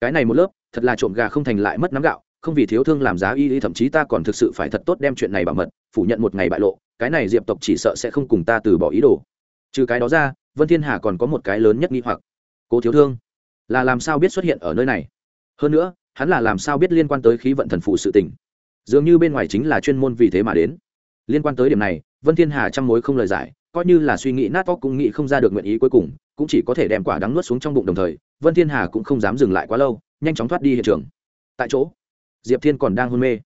Cái này một lớp, thật là trộm gà không thành lại mất nắm gạo không vì thiếu thương làm giá y y, thậm chí ta còn thực sự phải thật tốt đem chuyện này bảo mật, phủ nhận một ngày bại lộ, cái này diệp tộc chỉ sợ sẽ không cùng ta từ bỏ ý đồ. Trừ cái đó ra, vân thiên hà còn có một cái lớn nhất nghi hoặc. Cố thiếu thương, là làm sao biết xuất hiện ở nơi này? Hơn nữa, hắn là làm sao biết liên quan tới khí vận thần phụ sự tình? Dường như bên ngoài chính là chuyên môn vì thế mà đến. Liên quan tới điểm này, vân thiên hà trăm mối không lời giải, coi như là suy nghĩ nát óc cũng nghĩ không ra được nguyện ý cuối cùng, cũng chỉ có thể đem quả đắng nuốt xuống trong bụng đồng thời, vân thiên hà cũng không dám dừng lại quá lâu, nhanh chóng thoát đi hiện trường. Tại chỗ diệp thiên còn đang hôn mê.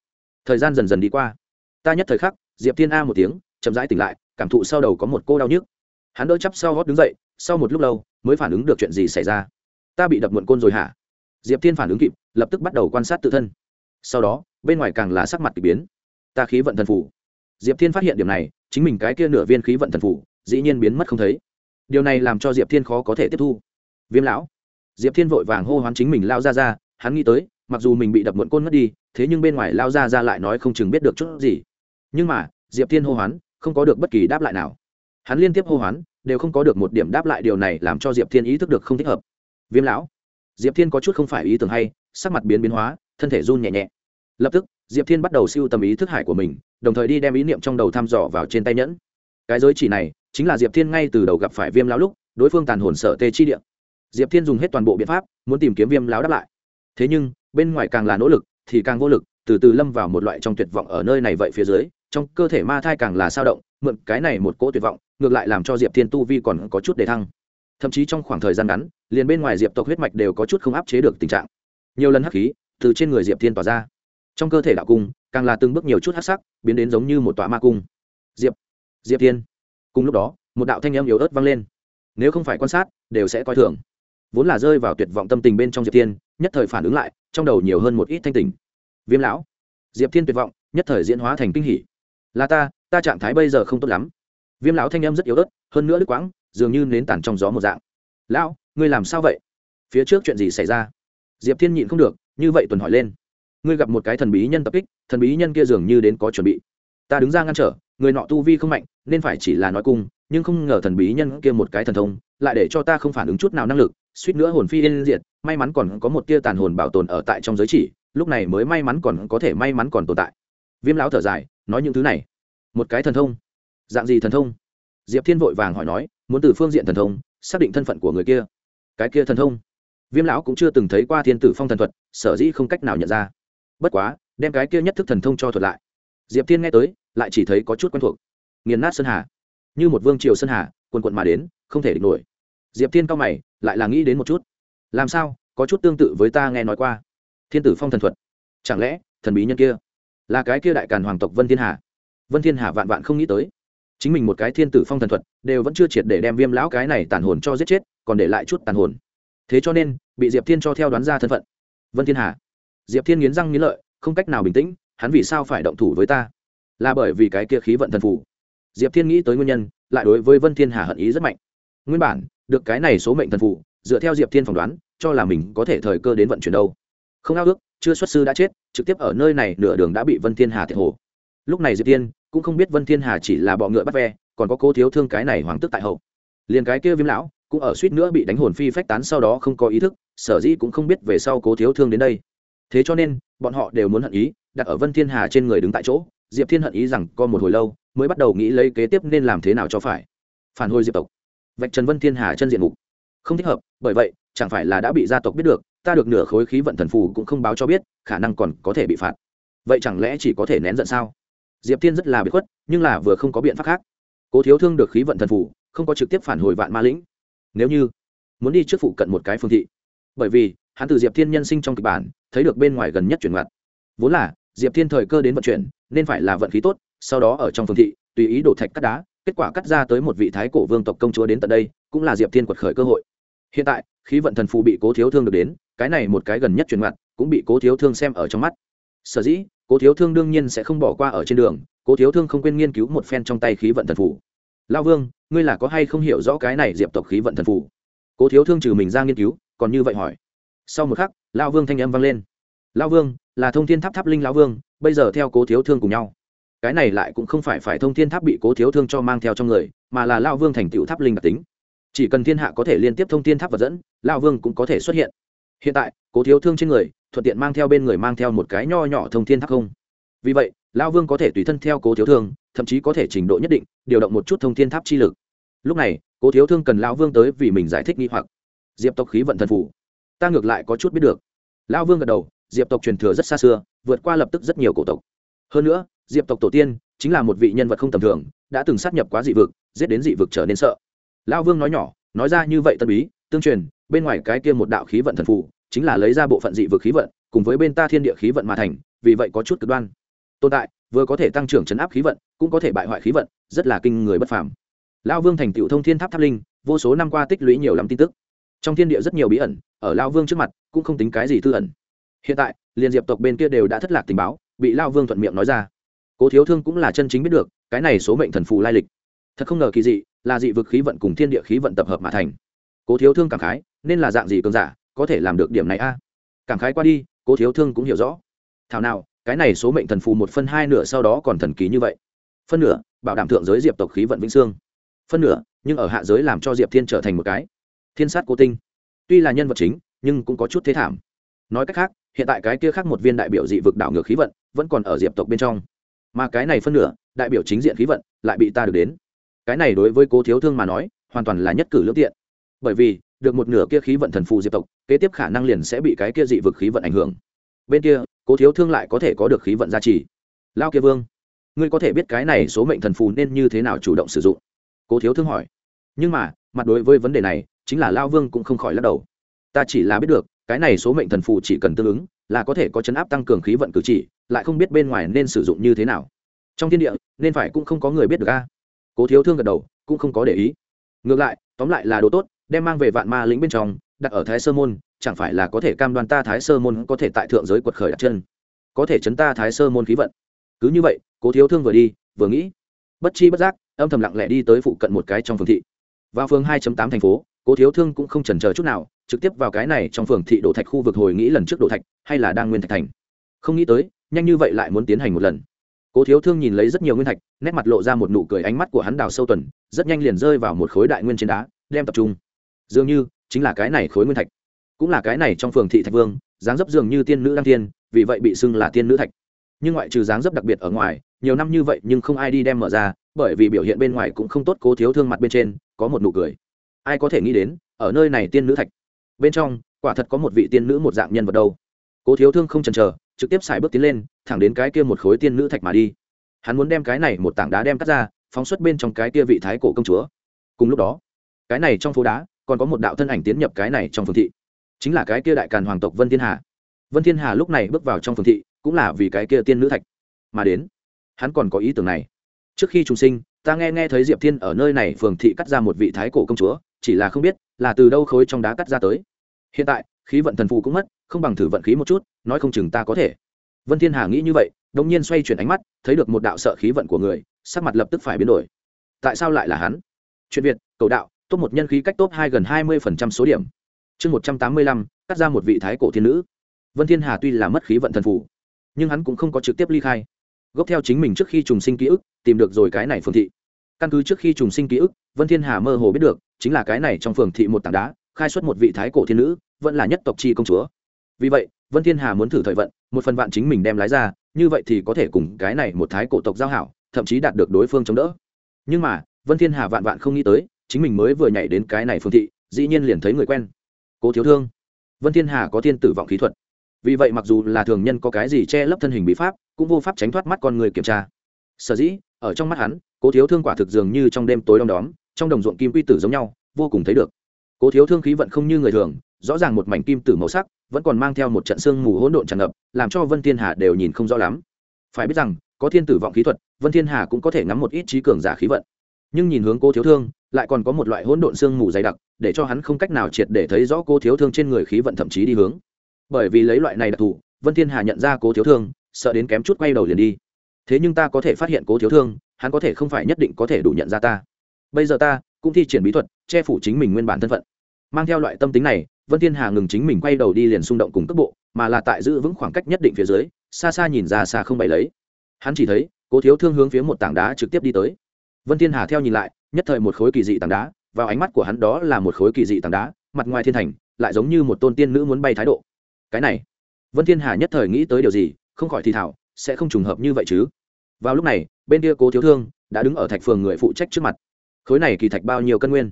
Thời gian dần dần đi qua. Ta nhất thời khắc, diệp thiên a một tiếng, chậm rãi tỉnh lại, cảm thụ sau đầu có một cô đau nhức. Hắn đỡ chắp sau gót đứng dậy, sau một lúc lâu, mới phản ứng được chuyện gì xảy ra. Ta bị đập muộn côn rồi hả? Diệp thiên phản ứng kịp, lập tức bắt đầu quan sát tự thân. Sau đó, bên ngoài càng là sắc mặt k ỳ biến. Ta khí vận thần phủ diệp thiên phát hiện điểm này, chính mình cái kia nửa viên khí vận thần phủ dĩ nhiên biến mất không thấy. Điều này làm cho diệp thiên khó có thể tiếp thu. Viêm lão. Diệp thiên vội vàng hô hoán chính mình lao ra ra hắn nghĩ tới, mặc dù mình bị đập muộn côn mất đi, thế nhưng bên ngoài lao ra ra lại nói không chừng biết được chút gì. Nhưng mà, diệp thiên hô hoán, không có được bất kỳ đáp lại nào. Hắn liên tiếp hô hoán, đều không có được một điểm đáp lại điều này làm cho diệp thiên ý thức được không thích hợp. Viêm lão, diệp thiên có chút không phải ý tưởng hay, sắc mặt biến biến hóa, thân thể run nhẹ nhẹ. Lập tức, diệp thiên bắt đầu siêu tầm ý thức hải của mình, đồng thời đi đem ý niệm trong đầu thăm dò vào trên tay nhẫn. Cái giới chỉ này, chính là diệp thiên ngay từ đầu gặp phải viêm lão lúc, đối phương tàn hồn sở tê chi điện diệp thiên dùng hết toàn bộ biện pháp, muốn tìm kiếm viêm lão đáp lại thế nhưng, bên ngoài càng là nỗ lực, thì càng vô lực, từ từ lâm vào một loại trong tuyệt vọng ở nơi này vậy phía dưới, trong cơ thể ma thai càng là sao động, mượn cái này một cỗ tuyệt vọng, ngược lại làm cho diệp thiên tu vi còn có chút đề thăng. Thậm chí trong khoảng thời gian ngắn, liền bên ngoài diệp tộc huyết mạch đều có chút không áp chế được tình trạng. Nhiều lần hắc khí từ trên người diệp thiên tỏa ra. Trong cơ thể đạo cung, càng là từng bước nhiều chút hắc sắc, biến đến giống như một tọa ma cung. Diệp diệp thiên. Cùng lúc đó, một đạo thanh âm yếu ớt vang lên. Nếu không phải quan sát, đều sẽ coi thường. Vốn là rơi vào tuyệt vọng tâm tình bên trong diệp thiên nhất thời phản ứng lại, trong đầu nhiều hơn một ít thanh tình. Viêm lão, diệp thiên tuyệt vọng, nhất thời diễn hóa thành kinh hỉ. Là ta ta trạng thái bây giờ không tốt lắm. Viêm lão thanh âm rất yếu ớt, hơn nữa đứt quãng, dường như nến tàn trong gió một dạng. Lão, ngươi làm sao vậy? Phía trước chuyện gì xảy ra? Diệp thiên nhịn không được, như vậy tuần hỏi lên. Ngươi gặp một cái thần bí nhân tập kích, thần bí nhân kia dường như đến có chuẩn bị. Ta đứng ra ngăn trở, người nọ tu vi không mạnh, nên phải chỉ là nói cung nhưng không ngờ thần bí nhân kia một cái thần thông lại để cho ta không phản ứng chút nào năng lực, suýt nữa hồn phi yên diệt, may mắn còn có một tia tàn hồn bảo tồn ở tại trong giới chỉ, lúc này mới may mắn còn có thể may mắn còn tồn tại. Viêm lão thở dài, nói những thứ này. Một cái thần thông. Dạng gì thần thông? Diệp thiên vội vàng hỏi nói, muốn từ phương diện thần thông, xác định thân phận của người kia. Cái kia thần thông? Viêm lão cũng chưa từng thấy qua thiên tử phong thần thuật, sở dĩ không cách nào nhận ra. Bất quá, đem cái kia nhất thức thần thông cho thuật lại. Diệp thiên nghe tới, lại chỉ thấy có chút quen thuộc. Nghiền nát sơn hà. Như một vương triều sơn hà, quần quận mà đến, không thể địch nổi diệp thiên cao mày, lại là nghĩ đến một chút. Làm sao, có chút tương tự với ta nghe nói qua? Thiên tử phong thần thuật. Chẳng lẽ, thần bí nhân kia là cái kia đại càn hoàng tộc vân thiên hà? Vân thiên hà vạn vạn không nghĩ tới. Chính mình một cái thiên tử phong thần thuật, đều vẫn chưa triệt để đem viêm lão cái này tàn hồn cho giết chết, còn để lại chút tàn hồn. Thế cho nên, bị diệp thiên cho theo đoán ra thân phận. Vân thiên hà. Diệp thiên nghiến răng nghiến lợi, không cách nào bình tĩnh, hắn vì sao phải động thủ với ta? Là bởi vì cái kia khí vận thần phủ diệp thiên nghĩ tới nguyên nhân, lại đối với vân thiên hà hận ý rất mạnh nguyên bản, được cái này số mệnh thần phụ, dựa theo diệp thiên phỏng đoán, cho là mình có thể thời cơ đến vận chuyển đâu. Không ao ước, chưa xuất sư đã chết, trực tiếp ở nơi này nửa đường đã bị vân thiên hà thiệt hồ. Lúc này diệp thiên cũng không biết vân thiên hà chỉ là bọ ngựa bắt ve, còn có cố thiếu thương cái này hoàng tức tại hậu. Liền cái kia viêm lão cũng ở suýt nữa bị đánh hồn phi phách tán sau đó không có ý thức, sở dĩ cũng không biết về sau cố thiếu thương đến đây. Thế cho nên, bọn họ đều muốn hận ý, đặt ở vân thiên hà trên người đứng tại chỗ, diệp thiên hận ý rằng có một hồi lâu mới bắt đầu nghĩ lấy kế tiếp nên làm thế nào cho phải. Phản hồi diệp tộc vạch trần vân thiên hà chân diện mục. Không thích hợp, bởi vậy, chẳng phải là đã bị gia tộc biết được, ta được nửa khối khí vận thần phù cũng không báo cho biết, khả năng còn có thể bị phạt. Vậy chẳng lẽ chỉ có thể nén giận sao? Diệp thiên rất là bị khuất, nhưng là vừa không có biện pháp khác. Cố thiếu thương được khí vận thần phù, không có trực tiếp phản hồi vạn ma lĩnh. Nếu như muốn đi trước phụ cận một cái phương thị, bởi vì hắn từ diệp thiên nhân sinh trong kịch bản, thấy được bên ngoài gần nhất chuyển ngoặt. Vốn là, diệp thiên thời cơ đến vận chuyển, nên phải là vận khí tốt, sau đó ở trong phương thị, tùy ý đổ thạch cắt đá kết quả cắt ra tới một vị thái cổ vương tộc công chúa đến tận đây, cũng là diệp thiên quật khởi cơ hội. Hiện tại, khí vận thần phù bị cố thiếu thương được đến, cái này một cái gần nhất truyền mặt cũng bị cố thiếu thương xem ở trong mắt. Sở dĩ, cố thiếu thương đương nhiên sẽ không bỏ qua ở trên đường, cố thiếu thương không quên nghiên cứu một phen trong tay khí vận thần phù. Lao vương, ngươi là có hay không hiểu rõ cái này diệp tộc khí vận thần phù? Cố thiếu thương trừ mình ra nghiên cứu, còn như vậy hỏi. Sau một khắc lao vương thanh âm vang lên. Lao vương, là thông thiên tháp tháp linh lao vương, bây giờ theo cố thiếu thương cùng nhau cái này lại cũng không phải phải thông thiên tháp bị cố thiếu thương cho mang theo trong người, mà là lao vương thành tựu tháp linh đặc tính. Chỉ cần thiên hạ có thể liên tiếp thông thiên tháp vật dẫn, lao vương cũng có thể xuất hiện. Hiện tại, cố thiếu thương trên người, thuận tiện mang theo bên người mang theo một cái nho nhỏ thông thiên tháp không? Vì vậy, lao vương có thể tùy thân theo cố thiếu thương, thậm chí có thể trình độ nhất định, điều động một chút thông thiên tháp chi lực. Lúc này, cố thiếu thương cần lao vương tới vì mình giải thích nghi hoặc. Diệp tộc khí vận thần phủ. Ta ngược lại có chút biết được. Lao vương gật đầu, diệp tộc truyền thừa rất xa xưa, vượt qua lập tức rất nhiều cổ tộc hơn nữa, diệp tộc tổ tiên chính là một vị nhân vật không tầm thường, đã từng sát nhập quá dị vực, giết đến dị vực trở nên sợ. Lao vương nói nhỏ, nói ra như vậy tân bí, tương truyền, bên ngoài cái kia một đạo khí vận thần phù, chính là lấy ra bộ phận dị vực khí vận, cùng với bên ta thiên địa khí vận mà thành, vì vậy có chút cực đoan. Tồn tại, vừa có thể tăng trưởng chấn áp khí vận, cũng có thể bại hoại khí vận, rất là kinh người bất phàm. Lao vương thành tựu thông thiên tháp tháp linh, vô số năm qua tích lũy nhiều lắm tin tức. Trong thiên địa rất nhiều bí ẩn, ở lao vương trước mặt, cũng không tính cái gì tư ẩn. Hiện tại liền diệp tộc bên kia đều đã thất lạc tình báo bị lao vương thuận miệng nói ra. Cố thiếu thương cũng là chân chính biết được, cái này số mệnh thần phù lai lịch. Thật không ngờ kỳ dị, là dị vực khí vận cùng thiên địa khí vận tập hợp mà thành. Cố thiếu thương cảm khái, nên là dạng gì cơn giả, có thể làm được điểm này a? Cảm khái qua đi, cố thiếu thương cũng hiểu rõ. Thảo nào, cái này số mệnh thần phù một phân hai nửa sau đó còn thần kỳ như vậy. Phân nửa, bảo đảm thượng giới diệp tộc khí vận vĩnh sương phân nửa, nhưng ở hạ giới làm cho diệp thiên trở thành một cái. Thiên sát cố tinh. Tuy là nhân vật chính, nhưng cũng có chút thế thảm. Nói cách khác hiện tại cái kia khác một viên đại biểu dị vực đảo ngược khí vận vẫn còn ở diệp tộc bên trong. Mà cái này phân nửa, đại biểu chính diện khí vận, lại bị ta được đến. Cái này đối với cố thiếu thương mà nói, hoàn toàn là nhất cử lưỡng tiện. Bởi vì, được một nửa kia khí vận thần phù diệp tộc, kế tiếp khả năng liền sẽ bị cái kia dị vực khí vận ảnh hưởng. Bên kia, cố thiếu thương lại có thể có được khí vận gia trì. Lao kia vương, ngươi có thể biết cái này số mệnh thần phù nên như thế nào chủ động sử dụng? Cố thiếu thương hỏi. Nhưng mà, mặt đối với vấn đề này, chính là lao vương cũng không khỏi lắc đầu. Ta chỉ là biết được cái này số mệnh thần phù chỉ cần tương ứng, là có thể có chấn áp tăng cường khí vận cử chỉ, lại không biết bên ngoài nên sử dụng như thế nào. Trong thiên địa, nên phải cũng không có người biết được a. Cố thiếu thương gật đầu, cũng không có để ý. Ngược lại, tóm lại là đồ tốt, đem mang về vạn ma lĩnh bên trong, đặt ở thái sơ môn, chẳng phải là có thể cam đoan ta thái sơ môn có thể tại thượng giới quật khởi đặt chân. Có thể chấn ta thái sơ môn khí vận. Cứ như vậy, cố thiếu thương vừa đi, vừa nghĩ. Bất chi bất giác, âm thầm lặng lẽ đi tới phụ cận một cái trong phương thị. Vào phương hai tám thành phố, cố thiếu thương cũng không chần chờ chút nào trực tiếp vào cái này trong phường thị đổ thạch khu vực hồi nghĩ lần trước đổ thạch, hay là đang nguyên thạch thành. Không nghĩ tới, nhanh như vậy lại muốn tiến hành một lần. Cố thiếu thương nhìn lấy rất nhiều nguyên thạch, nét mặt lộ ra một nụ cười ánh mắt của hắn đào sâu tuần, rất nhanh liền rơi vào một khối đại nguyên trên đá, đem tập trung. Dường như, chính là cái này khối nguyên thạch. Cũng là cái này trong phường thị thạch vương, dáng dấp dường như tiên nữ đăng thiên, vì vậy bị xưng là tiên nữ thạch. Nhưng ngoại trừ dáng dấp đặc biệt ở ngoài, nhiều năm như vậy nhưng không ai đi đem mở ra, bởi vì biểu hiện bên ngoài cũng không tốt cố thiếu thương mặt bên trên, có một nụ cười. Ai có thể nghĩ đến, ở nơi này tiên nữ thạch bên trong, quả thật có một vị tiên nữ một dạng nhân vật đâu. Cố thiếu thương không chần chờ, trực tiếp xài bước tiến lên, thẳng đến cái kia một khối tiên nữ thạch mà đi. Hắn muốn đem cái này một tảng đá đem cắt ra, phóng xuất bên trong cái kia vị thái cổ công chúa. Cùng lúc đó, cái này trong phố đá, còn có một đạo thân ảnh tiến nhập cái này trong phường thị. Chính là cái kia đại càn hoàng tộc vân thiên hà. Vân thiên hà lúc này bước vào trong phường thị, cũng là vì cái kia tiên nữ thạch mà đến. Hắn còn có ý tưởng này. Trước khi trùng sinh, ta nghe nghe thấy diệp thiên ở nơi này phường thị cắt ra một vị thái cổ công chúa, chỉ là không biết là từ đâu khối trong đá cắt ra tới hiện tại, khí vận thần phù cũng mất, không bằng thử vận khí một chút, nói không chừng ta có thể. Vân thiên hà nghĩ như vậy, đột nhiên xoay chuyển ánh mắt, thấy được một đạo sợ khí vận của người, sắc mặt lập tức phải biến đổi. Tại sao lại là hắn? Chuyện việt, cầu đạo, top một nhân khí cách top hai gần hai mươi phần trăm số điểm. Chương một trăm tám mươi lăm, cắt ra một vị thái cổ thiên nữ. Vân thiên hà tuy là mất khí vận thần phù, nhưng hắn cũng không có trực tiếp ly khai. Gốc theo chính mình trước khi trùng sinh ký ức, tìm được rồi cái này phương thị. Căn cứ trước khi trùng sinh ký ức, vân thiên hà mơ hồ biết được, chính là cái này trong phường thị một tảng đá khai xuất một vị thái cổ thiên nữ, vẫn là nhất tộc chi công chúa. Vì vậy, vân thiên hà muốn thử thời vận, một phần vạn chính mình đem lái ra, như vậy thì có thể cùng cái này một thái cổ tộc giao hảo, thậm chí đạt được đối phương chống đỡ. Nhưng mà, vân thiên hà vạn vạn không nghĩ tới, chính mình mới vừa nhảy đến cái này phương thị, dĩ nhiên liền thấy người quen. Cố thiếu thương. Vân thiên hà có thiên tử vọng khí thuật. Vì vậy mặc dù là thường nhân có cái gì che lấp thân hình bí pháp, cũng vô pháp tránh thoát mắt con người kiểm tra. Sở dĩ, ở trong mắt hắn, cố thiếu thương quả thực dường như trong đêm tối đom đóm, trong đồng ruộng kim quy tử giống nhau, vô cùng thấy được cố thiếu thương khí vận không như người thường, rõ ràng một mảnh kim tử màu sắc, vẫn còn mang theo một trận sương mù hỗn độn tràn ngập, làm cho vân thiên hà đều nhìn không rõ lắm. Phải biết rằng, có thiên tử vọng khí thuật, vân thiên hà cũng có thể ngắm một ít trí cường giả khí vận. Nhưng nhìn hướng cô thiếu thương, lại còn có một loại hỗn độn sương mù dày đặc, để cho hắn không cách nào triệt để thấy rõ cô thiếu thương trên người khí vận thậm chí đi hướng. Bởi vì lấy loại này đặc thù, vân thiên hà nhận ra cô thiếu thương, sợ đến kém chút quay đầu liền đi. Thế nhưng ta có thể phát hiện cố thiếu thương, hắn có thể không phải nhất định có thể đủ nhận ra ta. Bây giờ ta cũng thi triển bí thuật, che phủ chính mình nguyên bản thân phận mang theo loại tâm tính này, vân thiên hà ngừng chính mình quay đầu đi liền xung động cùng cấp bộ, mà là tại giữ vững khoảng cách nhất định phía dưới, xa xa nhìn ra xa không bày lấy. Hắn chỉ thấy, cố thiếu thương hướng phía một tảng đá trực tiếp đi tới. Vân thiên hà theo nhìn lại, nhất thời một khối kỳ dị tảng đá, vào ánh mắt của hắn đó là một khối kỳ dị tảng đá, mặt ngoài thiên thành, lại giống như một tôn tiên nữ muốn bay thái độ. Cái này, vân thiên hà nhất thời nghĩ tới điều gì, không khỏi thì thảo sẽ không trùng hợp như vậy chứ? Vào lúc này, bên kia cố thiếu thương đã đứng ở thạch phường người phụ trách trước mặt. Khối này kỳ thạch bao nhiêu cân nguyên?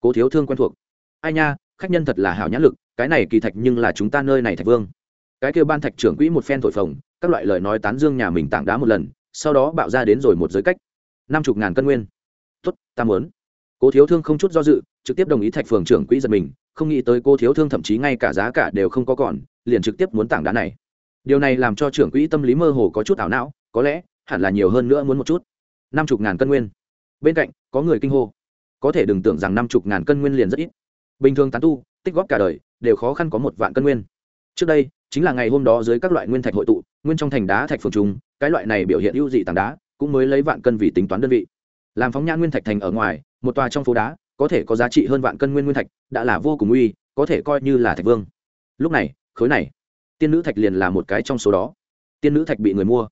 Cố thiếu thương quen thuộc ai nha, khách nhân thật là hảo nhãn lực, cái này kỳ thạch nhưng là chúng ta nơi này thạch vương. Cái kêu ban thạch trưởng quỹ một phen thổi phồng, các loại lời nói tán dương nhà mình tảng đá một lần, sau đó bạo ra đến rồi một giới cách. Năm chục ngàn cân nguyên. Tốt, ta muốn. Cố thiếu thương không chút do dự, trực tiếp đồng ý thạch phường trưởng quỹ giật mình, không nghĩ tới cô thiếu thương thậm chí ngay cả giá cả đều không có còn, liền trực tiếp muốn tảng đá này. Điều này làm cho trưởng quỹ tâm lý mơ hồ có chút ảo não, có lẽ, hẳn là nhiều hơn nữa muốn một chút. Năm chục ngàn cân nguyên. Bên cạnh, có người kinh hô. Có thể đừng tưởng rằng năm chục ngàn cân nguyên liền rất ít bình thường tán tu, tích góp cả đời, đều khó khăn có một vạn cân nguyên. Trước đây, chính là ngày hôm đó dưới các loại nguyên thạch hội tụ, nguyên trong thành đá thạch phường trùng, cái loại này biểu hiện ưu dị tảng đá, cũng mới lấy vạn cân vì tính toán đơn vị. Làm phóng nhãn nguyên thạch thành ở ngoài, một tòa trong phố đá, có thể có giá trị hơn vạn cân nguyên nguyên thạch, đã là vô cùng uy, có thể coi như là thạch vương. Lúc này, khối này, tiên nữ thạch liền là một cái trong số đó. Tiên nữ thạch bị người mua.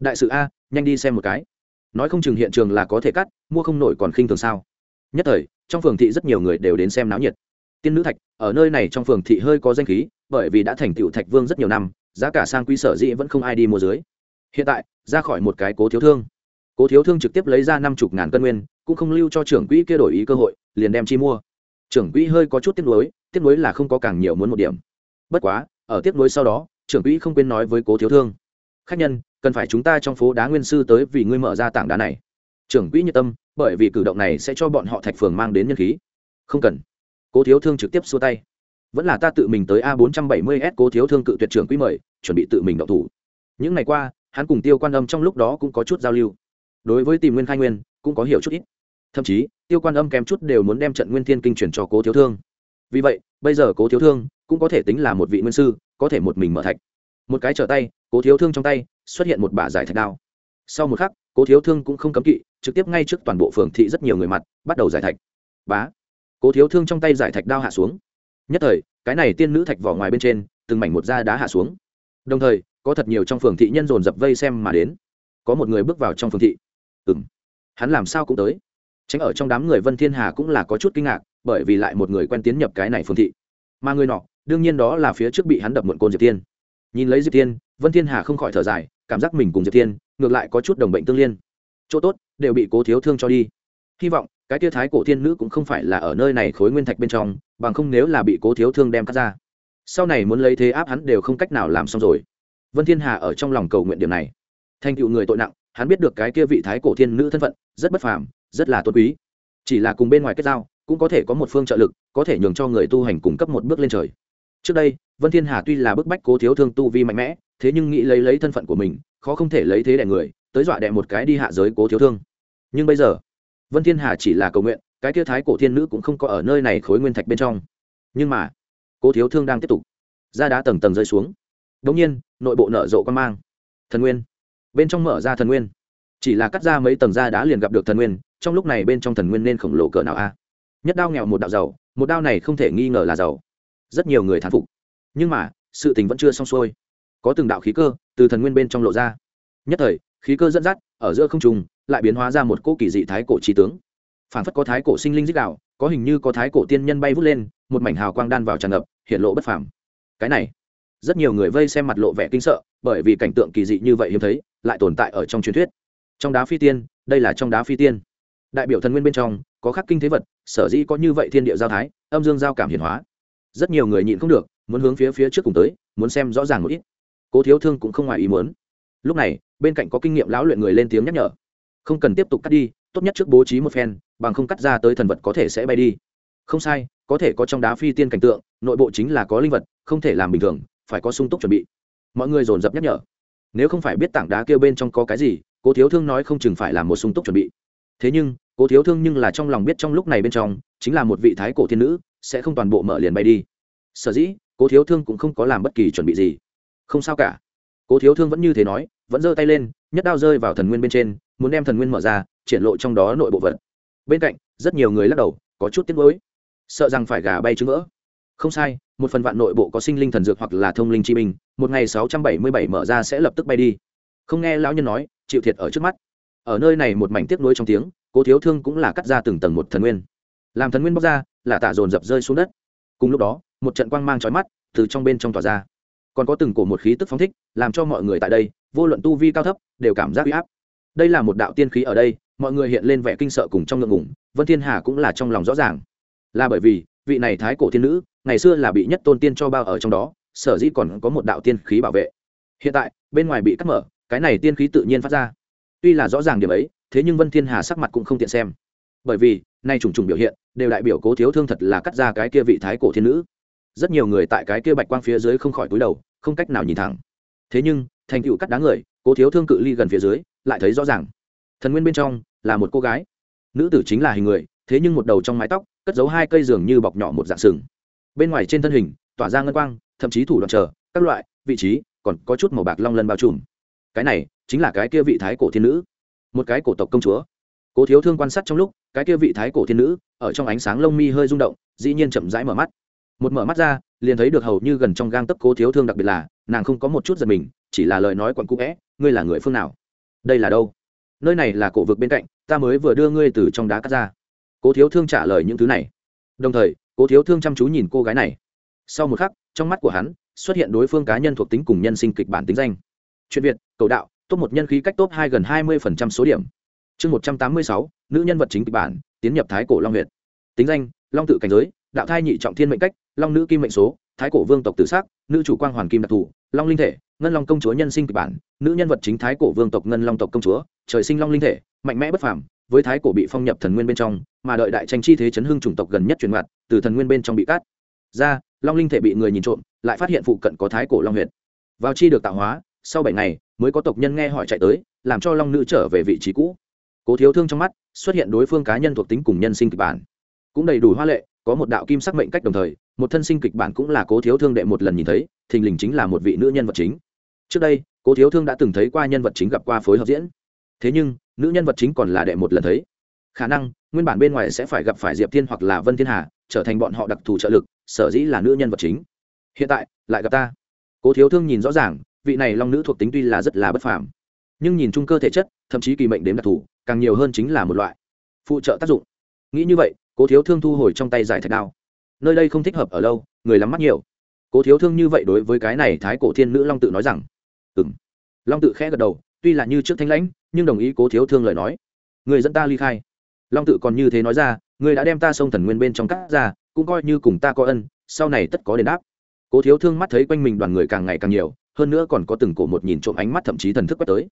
Đại sự a, nhanh đi xem một cái. Nói không chừng hiện trường là có thể cắt, mua không nổi còn khinh thường sao. Nhất thời, trong phường thị rất nhiều người đều đến xem náo nhiệt tiên nữ thạch, ở nơi này trong phường thị hơi có danh khí, bởi vì đã thành tựu thạch vương rất nhiều năm, giá cả sang quý sở dĩ vẫn không ai đi mua dưới. Hiện tại, ra khỏi một cái cố thiếu thương. Cố thiếu thương trực tiếp lấy ra năm chục ngàn cân nguyên, cũng không lưu cho trưởng quỹ kia đổi ý cơ hội, liền đem chi mua. Trưởng quỹ hơi có chút tiếc nuối tiếc nuối là không có càng nhiều muốn một điểm. Bất quá, ở tiếc nuối sau đó, trưởng quỹ không quên nói với cố thiếu thương. Khách nhân, cần phải chúng ta trong phố đá nguyên sư tới vì ngươi mở ra tảng đá này. Trưởng quỹ nhiệt tâm, bởi vì cử động này sẽ cho bọn họ thạch phường mang đến nhân khí. Không cần cố thiếu thương trực tiếp xua tay. Vẫn là ta tự mình tới a bốn trăm bảy mươi s cố thiếu thương cự tuyệt trưởng quý mời, chuẩn bị tự mình đậu thủ. Những ngày qua, hắn cùng tiêu quan âm trong lúc đó cũng có chút giao lưu. Đối với tìm nguyên khai nguyên, cũng có hiểu chút ít. Thậm chí, tiêu quan âm kém chút đều muốn đem trận nguyên thiên kinh chuyển cho cố thiếu thương. Vì vậy, bây giờ cố thiếu thương cũng có thể tính là một vị nguyên sư, có thể một mình mở thạch. Một cái trở tay, cố thiếu thương trong tay, xuất hiện một bả giải thạch đao. Sau một khắc, cố thiếu thương cũng không cấm kỵ, trực tiếp ngay trước toàn bộ phường thị rất nhiều người mặt, bắt đầu giải thạch. Bá! Cố thiếu thương trong tay giải thạch đao hạ xuống. Nhất thời, cái này tiên nữ thạch vỏ ngoài bên trên, từng mảnh một da đá hạ xuống. Đồng thời, có thật nhiều trong phường thị nhân dồn dập vây xem mà đến. Có một người bước vào trong phường thị. Ừ m hắn làm sao cũng tới. Tránh ở trong đám người vân thiên hà cũng là có chút kinh ngạc, bởi vì lại một người quen tiến nhập cái này phường thị. Mà người nọ, đương nhiên đó là phía trước bị hắn đập muộn côn diệp tiên nhìn lấy diệp tiên vân thiên hà không khỏi thở dài, cảm giác mình cùng diệp tiên ngược lại có chút đồng bệnh tương liên. Chỗ tốt, đều bị cố thiếu thương cho đi. Hy vọng cái tia thái cổ thiên nữ cũng không phải là ở nơi này khối nguyên thạch bên trong, bằng không nếu là bị cố thiếu thương đem cắt ra. Sau này muốn lấy thế áp hắn đều không cách nào làm xong rồi. Vân thiên hà ở trong lòng cầu nguyện điểm này. Thành tựu người tội nặng, hắn biết được cái kia vị thái cổ thiên nữ thân phận, rất bất phàm, rất là tôn quý. Chỉ là cùng bên ngoài kết giao, cũng có thể có một phương trợ lực, có thể nhường cho người tu hành cung cấp một bước lên trời. Trước đây, vân thiên hà tuy là bức bách cố thiếu thương tu vi mạnh mẽ, thế nhưng nghĩ lấy lấy thân phận của mình, khó không thể lấy thế đẻ người, tới dọa đẻ một cái đi hạ giới cố thiếu thương. Nhưng bây giờ vân thiên hà chỉ là cầu nguyện, cái kia thái cổ thiên nữ cũng không có ở nơi này khối nguyên thạch bên trong. Nhưng mà, cố thiếu thương đang tiếp tục. Ra đá tầng tầng rơi xuống. Đống nhiên, nội bộ nở rộ quan mang. Thần nguyên. Bên trong mở ra thần nguyên. Chỉ là cắt ra mấy tầng da đá liền gặp được thần nguyên, trong lúc này bên trong thần nguyên nên khổng lồ cỡ nào a? Nhất đao nghèo một đạo giàu một đao này không thể nghi ngờ là giàu rất nhiều người thán phục. Nhưng mà, sự tình vẫn chưa xong xuôi. Có từng đạo khí cơ từ thần nguyên bên trong lộ ra. Nhất thời, khí cơ dẫn dắt, ở giữa không trùng lại biến hóa ra một cỗ kỳ dị thái cổ trí tướng. Phản phất có thái cổ sinh linh dích đạo có hình như có thái cổ tiên nhân bay vút lên, một mảnh hào quang đan vào tràn ngập, hiện lộ bất phàm. Cái này, rất nhiều người vây xem mặt lộ vẻ kinh sợ, bởi vì cảnh tượng kỳ dị như vậy hiếm thấy, lại tồn tại ở trong truyền thuyết. Trong đá phi tiên, đây là trong đá phi tiên. Đại biểu thần nguyên bên trong, có khắc kinh thế vật, sở dĩ có như vậy thiên địa giao thái, âm dương giao cảm hiển hóa. Rất nhiều người nhịn không được, muốn hướng phía phía trước cùng tới, muốn xem rõ ràng một ít. Cố thiếu thương cũng không ngoài ý muốn. Lúc này, bên cạnh có kinh nghiệm lão luyện người lên tiếng nhắc nhở không cần tiếp tục cắt đi, tốt nhất trước bố trí một phen, bằng không cắt ra tới thần vật có thể sẽ bay đi. Không sai, có thể có trong đá phi tiên cảnh tượng, nội bộ chính là có linh vật, không thể làm bình thường, phải có sung túc chuẩn bị. Mọi người dồn dập nhắc nhở. Nếu không phải biết tảng đá kêu bên trong có cái gì, cố thiếu thương nói không chừng phải làm một sung túc chuẩn bị. Thế nhưng, cố thiếu thương nhưng là trong lòng biết trong lúc này bên trong, chính là một vị thái cổ thiên nữ, sẽ không toàn bộ mở liền bay đi. Sở dĩ, cố thiếu thương cũng không có làm bất kỳ chuẩn bị gì. Không sao cả. Cố thiếu thương vẫn như thế nói, vẫn giơ tay lên, nhất đao rơi vào thần nguyên bên trên muốn đem thần nguyên mở ra, triển lộ trong đó nội bộ vật. Bên cạnh, rất nhiều người lắc đầu, có chút tiếc nuối. Sợ rằng phải gà bay trứng vỡ không sai, một phần vạn nội bộ có sinh linh thần dược hoặc là thông linh chi minh một ngày sáu trăm bảy mươi bảy mở ra sẽ lập tức bay đi. Không nghe lão nhân nói, chịu thiệt ở trước mắt. Ở nơi này một mảnh tiếc nuối trong tiếng, cố thiếu thương cũng là cắt ra từng tầng một thần nguyên. Làm thần nguyên bóc ra, là tả dồn dập rơi xuống đất. Cùng lúc đó, một trận quang mang trói mắt từ trong bên trong tỏa ra. Còn có từng cổ một khí tức phóng thích, làm cho mọi người tại đây, vô luận tu vi cao thấp, đều cảm giác huy áp đây là một đạo tiên khí ở đây, mọi người hiện lên vẻ kinh sợ cùng trong ngượng ngủng vân thiên hà cũng là trong lòng rõ ràng. Là bởi vì, vị này thái cổ thiên nữ, ngày xưa là bị nhất tôn tiên cho bao ở trong đó, sở dĩ còn có một đạo tiên khí bảo vệ. Hiện tại, bên ngoài bị cắt mở, cái này tiên khí tự nhiên phát ra. Tuy là rõ ràng điểm ấy, thế nhưng vân thiên hà sắc mặt cũng không tiện xem. Bởi vì, nay trùng trùng biểu hiện, đều đại biểu cố thiếu thương thật là cắt ra cái kia vị thái cổ thiên nữ. Rất nhiều người tại cái kia bạch quang phía dưới không khỏi túi đầu, không cách nào nhìn thẳng thế nhưng, thành tựu cắt đá người, cố thiếu thương cự ly gần phía dưới, lại thấy rõ ràng. Thần nguyên bên trong là một cô gái. Nữ tử chính là hình người, thế nhưng một đầu trong mái tóc, cất giấu hai cây giường như bọc nhỏ một dạng sừng. Bên ngoài trên thân hình, tỏa ra ngân quang, thậm chí thủ đoạn chờ, các loại, vị trí, còn có chút màu bạc long lân bao trùm. Cái này chính là cái kia vị thái cổ thiên nữ. Một cái cổ tộc công chúa. Cố thiếu thương quan sát trong lúc, cái kia vị thái cổ thiên nữ, ở trong ánh sáng lông mi hơi rung động, dĩ nhiên chậm rãi mở mắt. Một mở mắt ra, liền thấy được hầu như gần trong gang tấc cố thiếu thương đặc biệt là nàng không có một chút giật mình, chỉ là lời nói quặn cũ vẽ ngươi là người phương nào? Đây là đâu? Nơi này là cổ vực bên cạnh, ta mới vừa đưa ngươi từ trong đá cắt ra. Cố thiếu thương trả lời những thứ này. Đồng thời, cố thiếu thương chăm chú nhìn cô gái này. Sau một khắc, trong mắt của hắn xuất hiện đối phương cá nhân thuộc tính cùng nhân sinh kịch bản tính danh. Chuyện việt, cầu đạo, top một nhân khí cách top hai gần hai mươi số điểm. Chương một trăm tám mươi sáu, nữ nhân vật chính kịch bản, tiến nhập thái cổ long huyện tính danh, long tự cảnh giới, đạo thai nhị trọng thiên mệnh cách, long nữ kim mệnh số thái cổ vương tộc tự sắc, nữ chủ quang hoàn kim đặc thù long linh thể ngân long công chúa nhân sinh kịch bản nữ nhân vật chính thái cổ vương tộc ngân long tộc công chúa trời sinh long linh thể mạnh mẽ bất phàm với thái cổ bị phong nhập thần nguyên bên trong mà đợi đại tranh chi thế chấn hưng chủng tộc gần nhất truyền ngoặt từ thần nguyên bên trong bị cắt. Ra long linh thể bị người nhìn trộm lại phát hiện phụ cận có thái cổ long huyệt. Vào chi được tạo hóa sau bảy ngày mới có tộc nhân nghe hỏi chạy tới làm cho long nữ trở về vị trí cũ. Cố thiếu thương trong mắt xuất hiện đối phương cá nhân thuộc tính cùng nhân sinh kịch bản. Cũng đầy đủ hoa lệ có một đạo kim sắc mệnh cách đồng thời, một thân sinh kịch bản cũng là cố thiếu thương đệ một lần nhìn thấy, thình lình chính là một vị nữ nhân vật chính. Trước đây, cố thiếu thương đã từng thấy qua nhân vật chính gặp qua phối hợp diễn. Thế nhưng, nữ nhân vật chính còn là đệ một lần thấy. Khả năng, nguyên bản bên ngoài sẽ phải gặp phải diệp thiên hoặc là vân thiên hà, trở thành bọn họ đặc thù trợ lực, sở dĩ là nữ nhân vật chính. Hiện tại, lại gặp ta. Cố thiếu thương nhìn rõ ràng, vị này long nữ thuộc tính tuy là rất là bất phàm, nhưng nhìn chung cơ thể chất, thậm chí kỳ mệnh đếm đặc thù, càng nhiều hơn chính là một loại phụ trợ tác dụng. Nghĩ như vậy cố thiếu thương thu hồi trong tay giải thạch đao. Nơi đây không thích hợp ở lâu, người lắm mắt nhiều. Cố thiếu thương như vậy đối với cái này thái cổ thiên nữ long tự nói rằng ừ m long tự khẽ gật đầu, tuy là như trước thanh lãnh, nhưng đồng ý cố thiếu thương lời nói. Người dẫn ta ly khai. Long tự còn như thế nói ra, người đã đem ta sông thần nguyên bên trong cắt ra, cũng coi như cùng ta có ân, sau này tất có đền đáp. Cố thiếu thương mắt thấy quanh mình đoàn người càng ngày càng nhiều, hơn nữa còn có từng cổ một nhìn trộm ánh mắt thậm chí thần thức quét tới.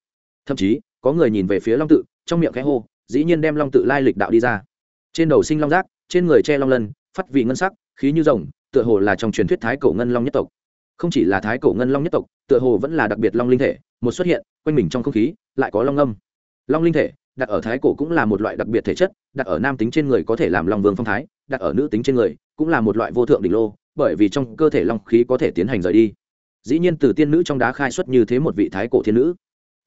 Thậm chí, có người nhìn về phía long tự, trong miệng khẽ hô, dĩ nhiên đem long tự lai lịch đạo đi ra trên đầu sinh long giác, trên người che long lân, phát vị ngân sắc, khí như rồng, tựa hồ là trong truyền thuyết thái cổ ngân long nhất tộc. Không chỉ là thái cổ ngân long nhất tộc, tựa hồ vẫn là đặc biệt long linh thể, một xuất hiện, quanh mình trong không khí, lại có long âm long linh thể, đặt ở thái cổ cũng là một loại đặc biệt thể chất, đặt ở nam tính trên người có thể làm long vương phong thái, đặt ở nữ tính trên người cũng là một loại vô thượng đỉnh lô, bởi vì trong cơ thể long khí có thể tiến hành rời đi. Dĩ nhiên từ tiên nữ trong đá khai xuất như thế một vị thái cổ thiên nữ.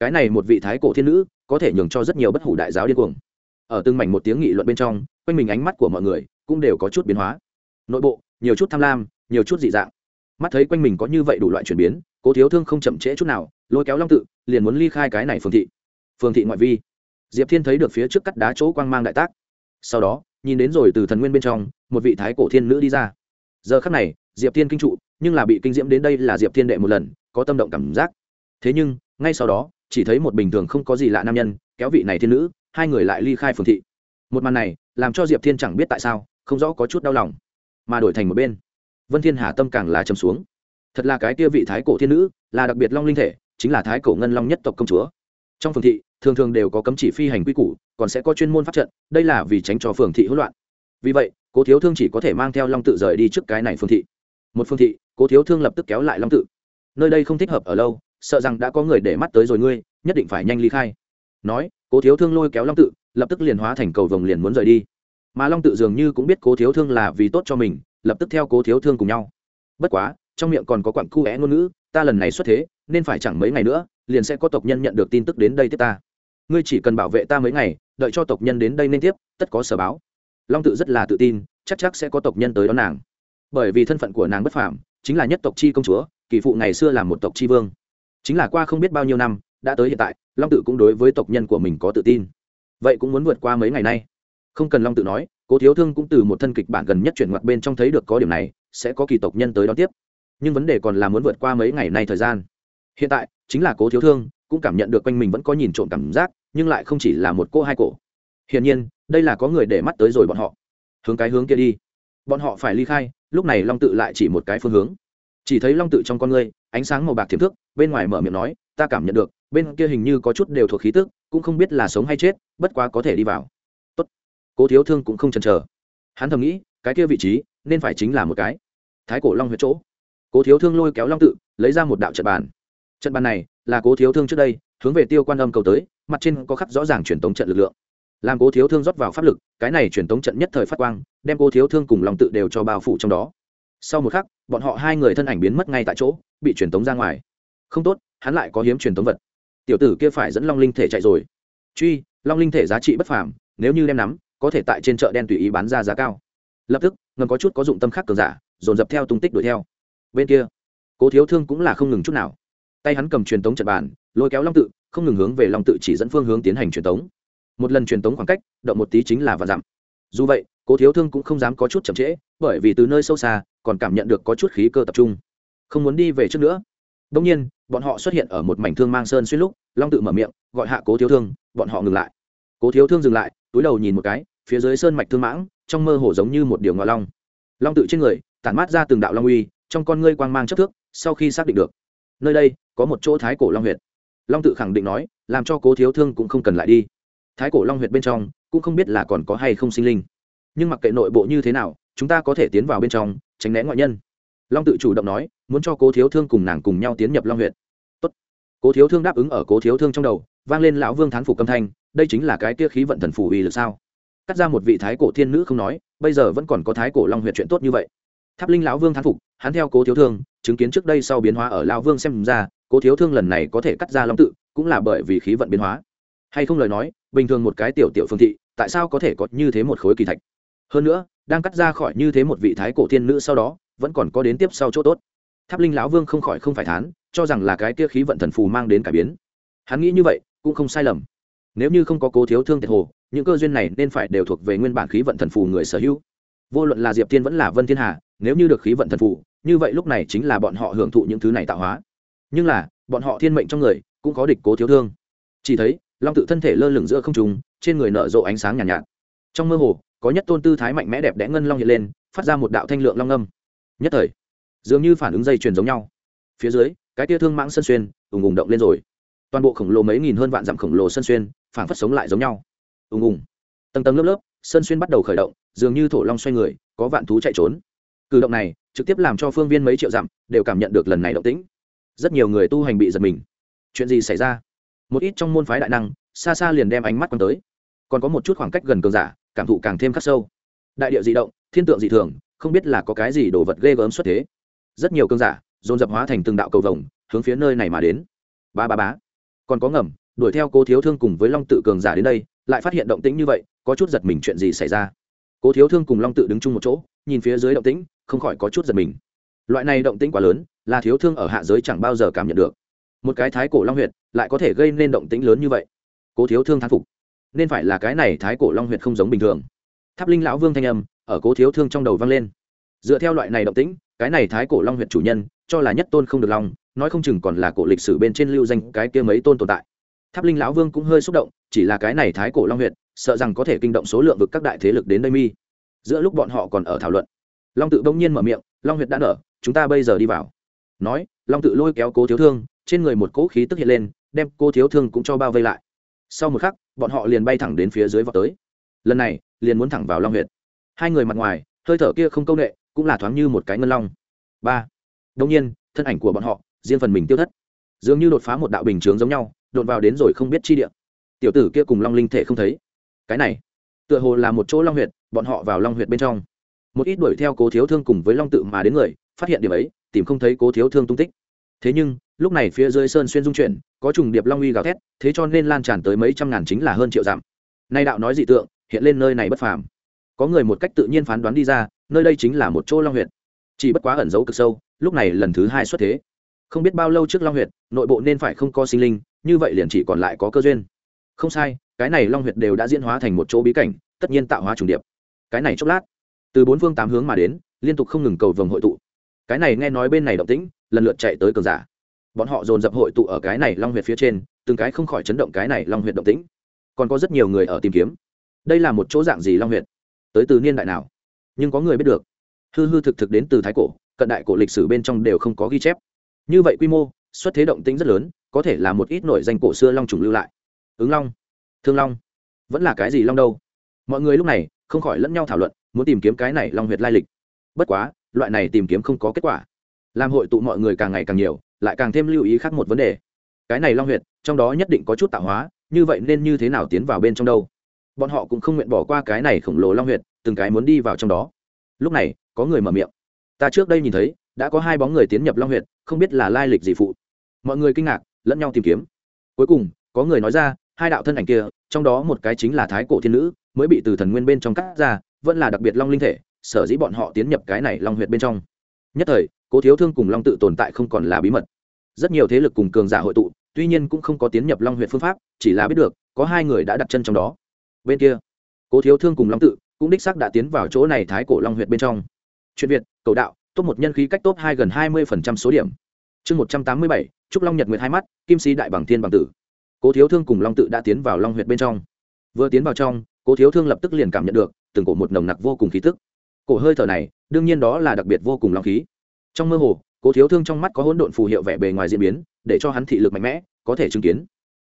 Cái này một vị thái cổ thiên nữ có thể nhường cho rất nhiều bất hủ đại giáo điên cuồng ở từng mảnh một tiếng nghị luận bên trong, quanh mình ánh mắt của mọi người cũng đều có chút biến hóa. Nội bộ, nhiều chút tham lam, nhiều chút dị dạng. Mắt thấy quanh mình có như vậy đủ loại chuyển biến, cố thiếu thương không chậm trễ chút nào, lôi kéo long tự, liền muốn ly khai cái này phường thị. Phường thị ngoại vi. Diệp thiên thấy được phía trước cắt đá chỗ quang mang đại tác. Sau đó, nhìn đến rồi từ thần nguyên bên trong, một vị thái cổ thiên nữ đi ra. Giờ khắc này, diệp thiên kinh trụ, nhưng là bị kinh diễm đến đây là diệp thiên đệ một lần, có tâm động cảm giác. Thế nhưng, ngay sau đó, chỉ thấy một bình thường không có gì lạ nam nhân, kéo vị này thiên nữ hai người lại ly khai phường thị. Một màn này, làm cho diệp thiên chẳng biết tại sao, không rõ có chút đau lòng, mà đổi thành một bên. Vân thiên hà tâm càng là trầm xuống. Thật là cái kia vị thái cổ thiên nữ, là đặc biệt long linh thể, chính là thái cổ ngân long nhất tộc công chúa. Trong phường thị, thường thường đều có cấm chỉ phi hành quy củ, còn sẽ có chuyên môn pháp trận, đây là vì tránh cho phường thị hỗn loạn. Vì vậy, cố thiếu thương chỉ có thể mang theo long tự rời đi trước cái này phương thị. Một phương thị, cố thiếu thương lập tức kéo lại long tự. Nơi đây không thích hợp ở lâu, sợ rằng đã có người để mắt tới rồi ngươi, nhất định phải nhanh ly khai. Nói cố thiếu thương lôi kéo long tự, lập tức liền hóa thành cầu vồng liền muốn rời đi. Mà long tự dường như cũng biết cố thiếu thương là vì tốt cho mình, lập tức theo cố thiếu thương cùng nhau. Bất quá, trong miệng còn có quặng cu é ngôn ngữ, ta lần này xuất thế, nên phải chẳng mấy ngày nữa, liền sẽ có tộc nhân nhận được tin tức đến đây tiếp ta. Ngươi chỉ cần bảo vệ ta mấy ngày, đợi cho tộc nhân đến đây nên tiếp, tất có sở báo. Long tự rất là tự tin, chắc chắc sẽ có tộc nhân tới đón nàng. Bởi vì thân phận của nàng bất phàm, chính là nhất tộc chi công chúa, kỳ phụ ngày xưa là một tộc chi vương. Chính là qua không biết bao nhiêu năm đã tới hiện tại, long tự cũng đối với tộc nhân của mình có tự tin. Vậy cũng muốn vượt qua mấy ngày nay? Không cần long tự nói, cố thiếu thương cũng từ một thân kịch bản gần nhất chuyển ngoặt bên trong thấy được có điểm này, sẽ có kỳ tộc nhân tới đón tiếp. Nhưng vấn đề còn là muốn vượt qua mấy ngày nay thời gian. Hiện tại, chính là cố thiếu thương cũng cảm nhận được quanh mình vẫn có nhìn trộm cảm giác, nhưng lại không chỉ là một cô hai cổ. Hiển nhiên, đây là có người để mắt tới rồi bọn họ. Hướng cái hướng kia đi. Bọn họ phải ly khai, lúc này long tự lại chỉ một cái phương hướng. Chỉ thấy long tự trong con ngươi, ánh sáng màu bạc thiềm thước, bên ngoài mở miệng nói, ta cảm nhận được bên kia hình như có chút đều thuộc khí tức, cũng không biết là sống hay chết, bất quá có thể đi vào. Tốt. Cố thiếu thương cũng không chần chờ. Hắn thầm nghĩ, cái kia vị trí, nên phải chính là một cái. Thái cổ long huyệt chỗ. Cố thiếu thương lôi kéo long tự, lấy ra một đạo trận bàn. Trận bàn này, là cố thiếu thương trước đây, hướng về tiêu quan âm cầu tới, mặt trên có khắc rõ ràng truyền tống trận lực lượng. Làm cố thiếu thương rót vào pháp lực, cái này truyền tống trận nhất thời phát quang, đem cố thiếu thương cùng long tự đều cho bao phủ trong đó. Sau một khắc, bọn họ hai người thân ảnh biến mất ngay tại chỗ, bị truyền tống ra ngoài. Không tốt, hắn lại có hiếm truyền tống vật tiểu tử kia phải dẫn long linh thể chạy rồi. Truy, long linh thể giá trị bất phàm, nếu như đem nắm, có thể tại trên chợ đen tùy ý bán ra giá cao. Lập tức, ngầm có chút có dụng tâm khác cường giả, dồn dập theo tung tích đuổi theo. Bên kia, cố thiếu thương cũng là không ngừng chút nào. Tay hắn cầm truyền tống trận bàn, lôi kéo long tự, không ngừng hướng về long tự chỉ dẫn phương hướng tiến hành truyền tống. Một lần truyền tống khoảng cách, động một tí chính là và dặm. Dù vậy, cố thiếu thương cũng không dám có chút chậm trễ, bởi vì từ nơi sâu xa, còn cảm nhận được có chút khí cơ tập trung. Không muốn đi về trước nữa. Đông nhiên bọn họ xuất hiện ở một mảnh thương mang sơn xuyên lúc, long tự mở miệng, gọi hạ cố thiếu thương, bọn họ ngừng lại. Cố thiếu thương dừng lại, túi đầu nhìn một cái, phía dưới sơn mạch thương mãng, trong mơ hồ giống như một điều ngọ long. Long tự trên người, tản mát ra từng đạo long uy, trong con ngươi quang mang chất thước, sau khi xác định được, nơi đây có một chỗ thái cổ long huyệt. Long tự khẳng định nói, làm cho cố thiếu thương cũng không cần lại đi. Thái cổ long huyệt bên trong, cũng không biết là còn có hay không sinh linh. Nhưng mặc kệ nội bộ như thế nào, chúng ta có thể tiến vào bên trong, tránh né ngoại nhân long tự chủ động nói, muốn cho cố thiếu thương cùng nàng cùng nhau tiến nhập long huyệt. Tốt. cố thiếu thương đáp ứng ở cố thiếu thương trong đầu, vang lên lão vương thán phục âm thanh, đây chính là cái tia khí vận thần phủ uy lực sao? Cắt ra một vị thái cổ thiên nữ không nói, bây giờ vẫn còn có thái cổ long huyệt chuyện tốt như vậy. Tháp linh lão vương thán phục, hắn theo cố thiếu thương, chứng kiến trước đây sau biến hóa ở lão vương xem ra, cố thiếu thương lần này có thể cắt ra long tự, cũng là bởi vì khí vận biến hóa. Hay không lời nói, bình thường một cái tiểu tiểu phương thị, tại sao có thể có như thế một khối kỳ thạch? Hơn nữa, đang cắt ra khỏi như thế một vị thái cổ thiên nữ sau đó vẫn còn có đến tiếp sau chỗ tốt. Tháp linh lão vương không khỏi không phải thán cho rằng là cái kia khí vận thần phù mang đến cải biến. Hắn nghĩ như vậy cũng không sai lầm. Nếu như không có cố thiếu thương tiệt hồ những cơ duyên này nên phải đều thuộc về nguyên bản khí vận thần phù người sở hữu. Vô luận là diệp thiên vẫn là vân thiên hà nếu như được khí vận thần phù như vậy lúc này chính là bọn họ hưởng thụ những thứ này tạo hóa. Nhưng là bọn họ thiên mệnh trong người cũng có địch cố thiếu thương. Chỉ thấy long tự thân thể lơ lửng giữa không trùng trên người nở rộ ánh sáng nhàn nhạt, nhạt. Trong mơ hồ có nhất tôn tư thái mạnh mẽ đẹp đẽ ngân long hiện lên phát ra một đạo thanh lượng long âm nhất thời, dường như phản ứng dây chuyền giống nhau. Phía dưới, cái tia thương mãng sân xuyên ùng ùng động lên rồi. Toàn bộ khổng lồ mấy nghìn hơn vạn dặm khổng lồ sân xuyên phản phất sống lại giống nhau. Ùng ùng. Tầng tầng lớp lớp sân xuyên bắt đầu khởi động, dường như thổ long xoay người, có vạn thú chạy trốn. Cử động này trực tiếp làm cho phương viên mấy triệu dặm đều cảm nhận được lần này động tĩnh. Rất nhiều người tu hành bị giật mình. Chuyện gì xảy ra? Một ít trong môn phái đại năng, xa xa liền đem ánh mắt quăng tới. Còn có một chút khoảng cách gần cường giả, cảm thụ càng thêm khắc sâu. Đại điệu dị động, thiên tượng dị thường không biết là có cái gì đồ vật ghê gớm xuất thế. Rất nhiều cường giả, dồn dập hóa thành từng đạo cầu vồng, hướng phía nơi này mà đến. Ba ba bá còn có ngầm, đuổi theo cố thiếu thương cùng với long tự cường giả đến đây, lại phát hiện động tĩnh như vậy, có chút giật mình chuyện gì xảy ra. Cố thiếu thương cùng long tự đứng chung một chỗ, nhìn phía dưới động tĩnh, không khỏi có chút giật mình. Loại này động tĩnh quá lớn, là thiếu thương ở hạ giới chẳng bao giờ cảm nhận được. Một cái thái cổ long huyệt, lại có thể gây nên động tĩnh lớn như vậy. Cố thiếu thương thán phục. Nên phải là cái này thái cổ long huyệt không giống bình thường. Tháp linh lão vương thanh âm ở cố thiếu thương trong đầu vang lên. Dựa theo loại này động tĩnh, cái này thái cổ long huyệt chủ nhân, cho là nhất tôn không được long nói không chừng còn là cổ lịch sử bên trên lưu danh cái kia mấy tôn tồn tại. Tháp linh lão vương cũng hơi xúc động, chỉ là cái này thái cổ long huyệt sợ rằng có thể kinh động số lượng vực các đại thế lực đến đây mi. Giữa lúc bọn họ còn ở thảo luận, long tự bỗng nhiên mở miệng, long huyệt đã nở, chúng ta bây giờ đi vào. Nói, long tự lôi kéo cố thiếu thương, trên người một cỗ khí tức hiện lên, đem cô thiếu thương cũng cho bao vây lại. Sau một khắc, bọn họ liền bay thẳng đến phía dưới vọt tới. Lần này, liền muốn thẳng vào long huyệt hai người mặt ngoài, hơi thở kia không công nghệ cũng là thoáng như một cái ngân long. Ba. Đông nhiên, thân ảnh của bọn họ, riêng phần mình tiêu thất. Dường như đột phá một đạo bình chướng giống nhau, đột vào đến rồi không biết chi địa. Tiểu tử kia cùng long linh thể không thấy. Cái này, tựa hồ là một chỗ long huyệt, bọn họ vào long huyệt bên trong. Một ít đuổi theo cố thiếu thương cùng với long tự mà đến người, phát hiện điểm ấy, tìm không thấy cố thiếu thương tung tích. Thế nhưng, lúc này phía dưới sơn xuyên dung chuyển, có trùng điệp long uy gào thét, thế cho nên lan tràn tới mấy trăm ngàn chính là hơn triệu dặm. Nay đạo nói dị tượng, hiện lên nơi này bất phàm có người một cách tự nhiên phán đoán đi ra, nơi đây chính là một chỗ long huyệt. Chỉ bất quá ẩn giấu cực sâu, lúc này lần thứ hai xuất thế. Không biết bao lâu trước long huyệt, nội bộ nên phải không có sinh linh, như vậy liền chỉ còn lại có cơ duyên. Không sai, cái này long huyệt đều đã diễn hóa thành một chỗ bí cảnh, tất nhiên tạo hóa trùng điệp. Cái này chốc lát, từ bốn phương tám hướng mà đến, liên tục không ngừng cầu vồng hội tụ. Cái này nghe nói bên này động tĩnh, lần lượt chạy tới cường giả. Bọn họ dồn dập hội tụ ở cái này long huyệt phía trên, từng cái không khỏi chấn động cái này long huyệt động tĩnh. Còn có rất nhiều người ở tìm kiếm. Đây là một chỗ dạng gì long huyệt? Tới từ niên đại nào? Nhưng có người biết được. Hư hư thực thực đến từ thái cổ, cận đại cổ lịch sử bên trong đều không có ghi chép. Như vậy quy mô, xuất thế động tĩnh rất lớn, có thể là một ít nổi danh cổ xưa long trùng lưu lại. Ứng long, thương long, vẫn là cái gì long đâu? Mọi người lúc này không khỏi lẫn nhau thảo luận, muốn tìm kiếm cái này long huyệt lai lịch. Bất quá, loại này tìm kiếm không có kết quả. Làm hội tụ mọi người càng ngày càng nhiều, lại càng thêm lưu ý khác một vấn đề. Cái này long huyệt, trong đó nhất định có chút tạo hóa, như vậy nên như thế nào tiến vào bên trong đâu? Bọn họ cũng không nguyện bỏ qua cái này khổng lồ long huyệt, từng cái muốn đi vào trong đó. Lúc này, có người mở miệng. Ta trước đây nhìn thấy, đã có hai bóng người tiến nhập long huyệt, không biết là lai lịch gì phụ. Mọi người kinh ngạc, lẫn nhau tìm kiếm. Cuối cùng, có người nói ra, hai đạo thân ảnh kia, trong đó một cái chính là thái cổ thiên nữ, mới bị từ thần nguyên bên trong cắt ra, vẫn là đặc biệt long linh thể, sở dĩ bọn họ tiến nhập cái này long huyệt bên trong. Nhất thời, cố thiếu thương cùng long tự tồn tại không còn là bí mật. Rất nhiều thế lực cùng cường giả hội tụ, tuy nhiên cũng không có tiến nhập long huyệt phương pháp, chỉ là biết được, có hai người đã đặt chân trong đó bên kia. Cố thiếu thương cùng long tự cũng đích xác đã tiến vào chỗ này thái cổ long huyệt bên trong. Chuyện việt, cầu đạo, top một nhân khí cách top hai gần hai mươi số điểm. Chương một trăm tám mươi bảy, trúc long nhật nguyệt hai mắt, kim sĩ đại bằng thiên bằng tử. Cố thiếu thương cùng long tự đã tiến vào long huyệt bên trong. Vừa tiến vào trong, cố thiếu thương lập tức liền cảm nhận được từng cổ một nồng nặc vô cùng khí tức. Cổ hơi thở này, đương nhiên đó là đặc biệt vô cùng long khí. Trong mơ hồ, cố thiếu thương trong mắt có hỗn độn phù hiệu vẻ bề ngoài diễn biến, để cho hắn thị lực mạnh mẽ, có thể chứng kiến.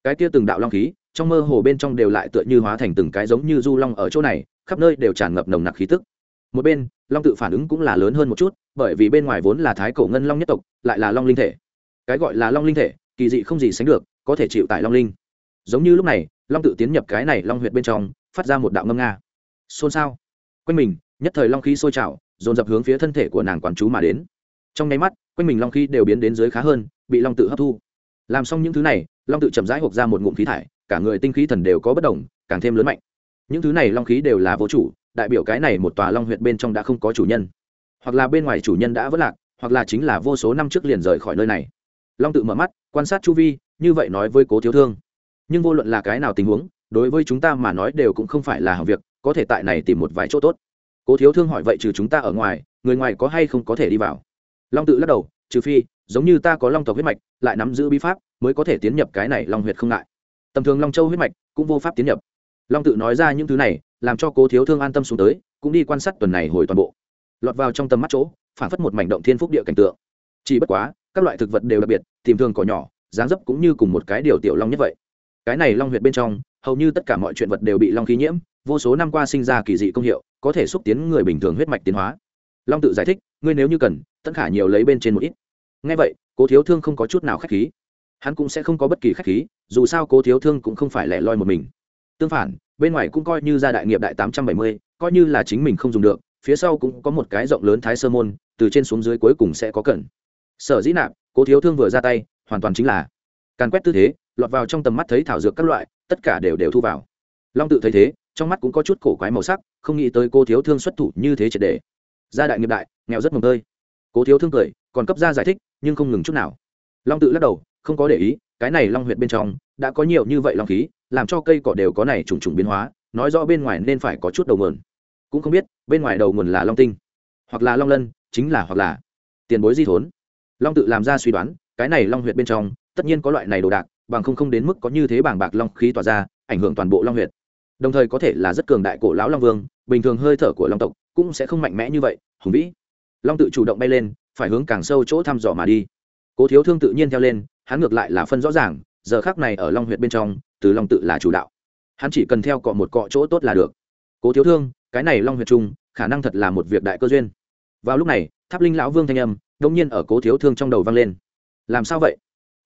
Cái kia từng đạo long khí trong mơ hồ bên trong đều lại tựa như hóa thành từng cái giống như du long ở chỗ này, khắp nơi đều tràn ngập nồng nặc khí tức. Một bên, long tự phản ứng cũng là lớn hơn một chút, bởi vì bên ngoài vốn là thái cổ ngân long nhất tộc, lại là long linh thể. Cái gọi là long linh thể, kỳ dị không gì sánh được, có thể chịu tại long linh. Giống như lúc này, long tự tiến nhập cái này long huyệt bên trong, phát ra một đạo ngâm nga. Xôn xao. Quanh mình, nhất thời long khí sôi trào, dồn dập hướng phía thân thể của nàng quản chú mà đến. Trong nháy mắt, quanh mình long khí đều biến đến dưới khá hơn, bị long tự hấp thu. Làm xong những thứ này, long tự chậm rãi hộp ra một ngụm khí thải cả người tinh khí thần đều có bất đồng, càng thêm lớn mạnh. Những thứ này long khí đều là vô chủ, đại biểu cái này một tòa long huyệt bên trong đã không có chủ nhân. Hoặc là bên ngoài chủ nhân đã vất lạc, hoặc là chính là vô số năm trước liền rời khỏi nơi này. Long tự mở mắt, quan sát chu vi, như vậy nói với cố thiếu thương. Nhưng vô luận là cái nào tình huống, đối với chúng ta mà nói đều cũng không phải là hỏng việc, có thể tại này tìm một vài chỗ tốt. Cố thiếu thương hỏi vậy trừ chúng ta ở ngoài, người ngoài có hay không có thể đi vào? Long tự lắc đầu, trừ phi, giống như ta có long tộc huyết mạch, lại nắm giữ bí pháp, mới có thể tiến nhập cái này long huyệt không ngại tầm thường long châu huyết mạch cũng vô pháp tiến nhập long tự nói ra những thứ này làm cho cố thiếu thương an tâm xuống tới cũng đi quan sát tuần này hồi toàn bộ lọt vào trong tầm mắt chỗ phản phất một mảnh động thiên phúc địa cảnh tượng chỉ bất quá các loại thực vật đều đặc biệt tìm thường cỏ nhỏ dáng dấp cũng như cùng một cái điều tiểu long nhất vậy cái này long huyệt bên trong hầu như tất cả mọi chuyện vật đều bị long khí nhiễm vô số năm qua sinh ra kỳ dị công hiệu có thể xúc tiến người bình thường huyết mạch tiến hóa long tự giải thích ngươi nếu như cần tất cả nhiều lấy bên trên một ít ngay vậy cố thiếu thương không có chút nào k h á c h khí hắn cũng sẽ không có bất kỳ khách khí, dù sao cố thiếu thương cũng không phải lẻ loi một mình. Tương phản, bên ngoài cũng coi như gia đại nghiệp đại tám trăm bảy mươi, coi như là chính mình không dùng được, phía sau cũng có một cái rộng lớn thái sơ môn, từ trên xuống dưới cuối cùng sẽ có cần sở dĩ nạp, cố thiếu thương vừa ra tay, hoàn toàn chính là càn quét tư thế, lọt vào trong tầm mắt thấy thảo dược các loại, tất cả đều đều thu vào. Long tự thấy thế, trong mắt cũng có chút cổ quái màu sắc, không nghĩ tới cô thiếu thương xuất thủ như thế triệt đề gia đại nghiệp đại, nghèo rất mồng tơi. Cố thiếu thương cười, còn cấp ra giải thích, nhưng không ngừng chút nào. Long tự lắc đầu không có để ý, cái này long huyệt bên trong, đã có nhiều như vậy long khí, làm cho cây cỏ đều có này trùng trùng biến hóa, nói rõ bên ngoài nên phải có chút đầu nguồn. Cũng không biết, bên ngoài đầu nguồn là long tinh, hoặc là long lân, chính là hoặc là tiền bối di thốn. Long tự làm ra suy đoán, cái này long huyệt bên trong, tất nhiên có loại này đồ đạc, bằng không không đến mức có như thế bảng bạc long khí tỏa ra, ảnh hưởng toàn bộ long huyệt. Đồng thời có thể là rất cường đại cổ lão long vương, bình thường hơi thở của long tộc cũng sẽ không mạnh mẽ như vậy, hùng vĩ. Long tự chủ động bay lên, phải hướng càng sâu chỗ thăm dò mà đi. Cố thiếu thương tự nhiên theo lên hắn ngược lại là phân rõ ràng, giờ khác này ở long huyện bên trong, từ long tự là chủ đạo. Hắn chỉ cần theo cọ một cọ chỗ tốt là được. Cố thiếu thương, cái này long huyện trung, khả năng thật là một việc đại cơ duyên. Vào lúc này, tháp linh lão vương thanh âm đông nhiên ở cố thiếu thương trong đầu vang lên. Làm sao vậy?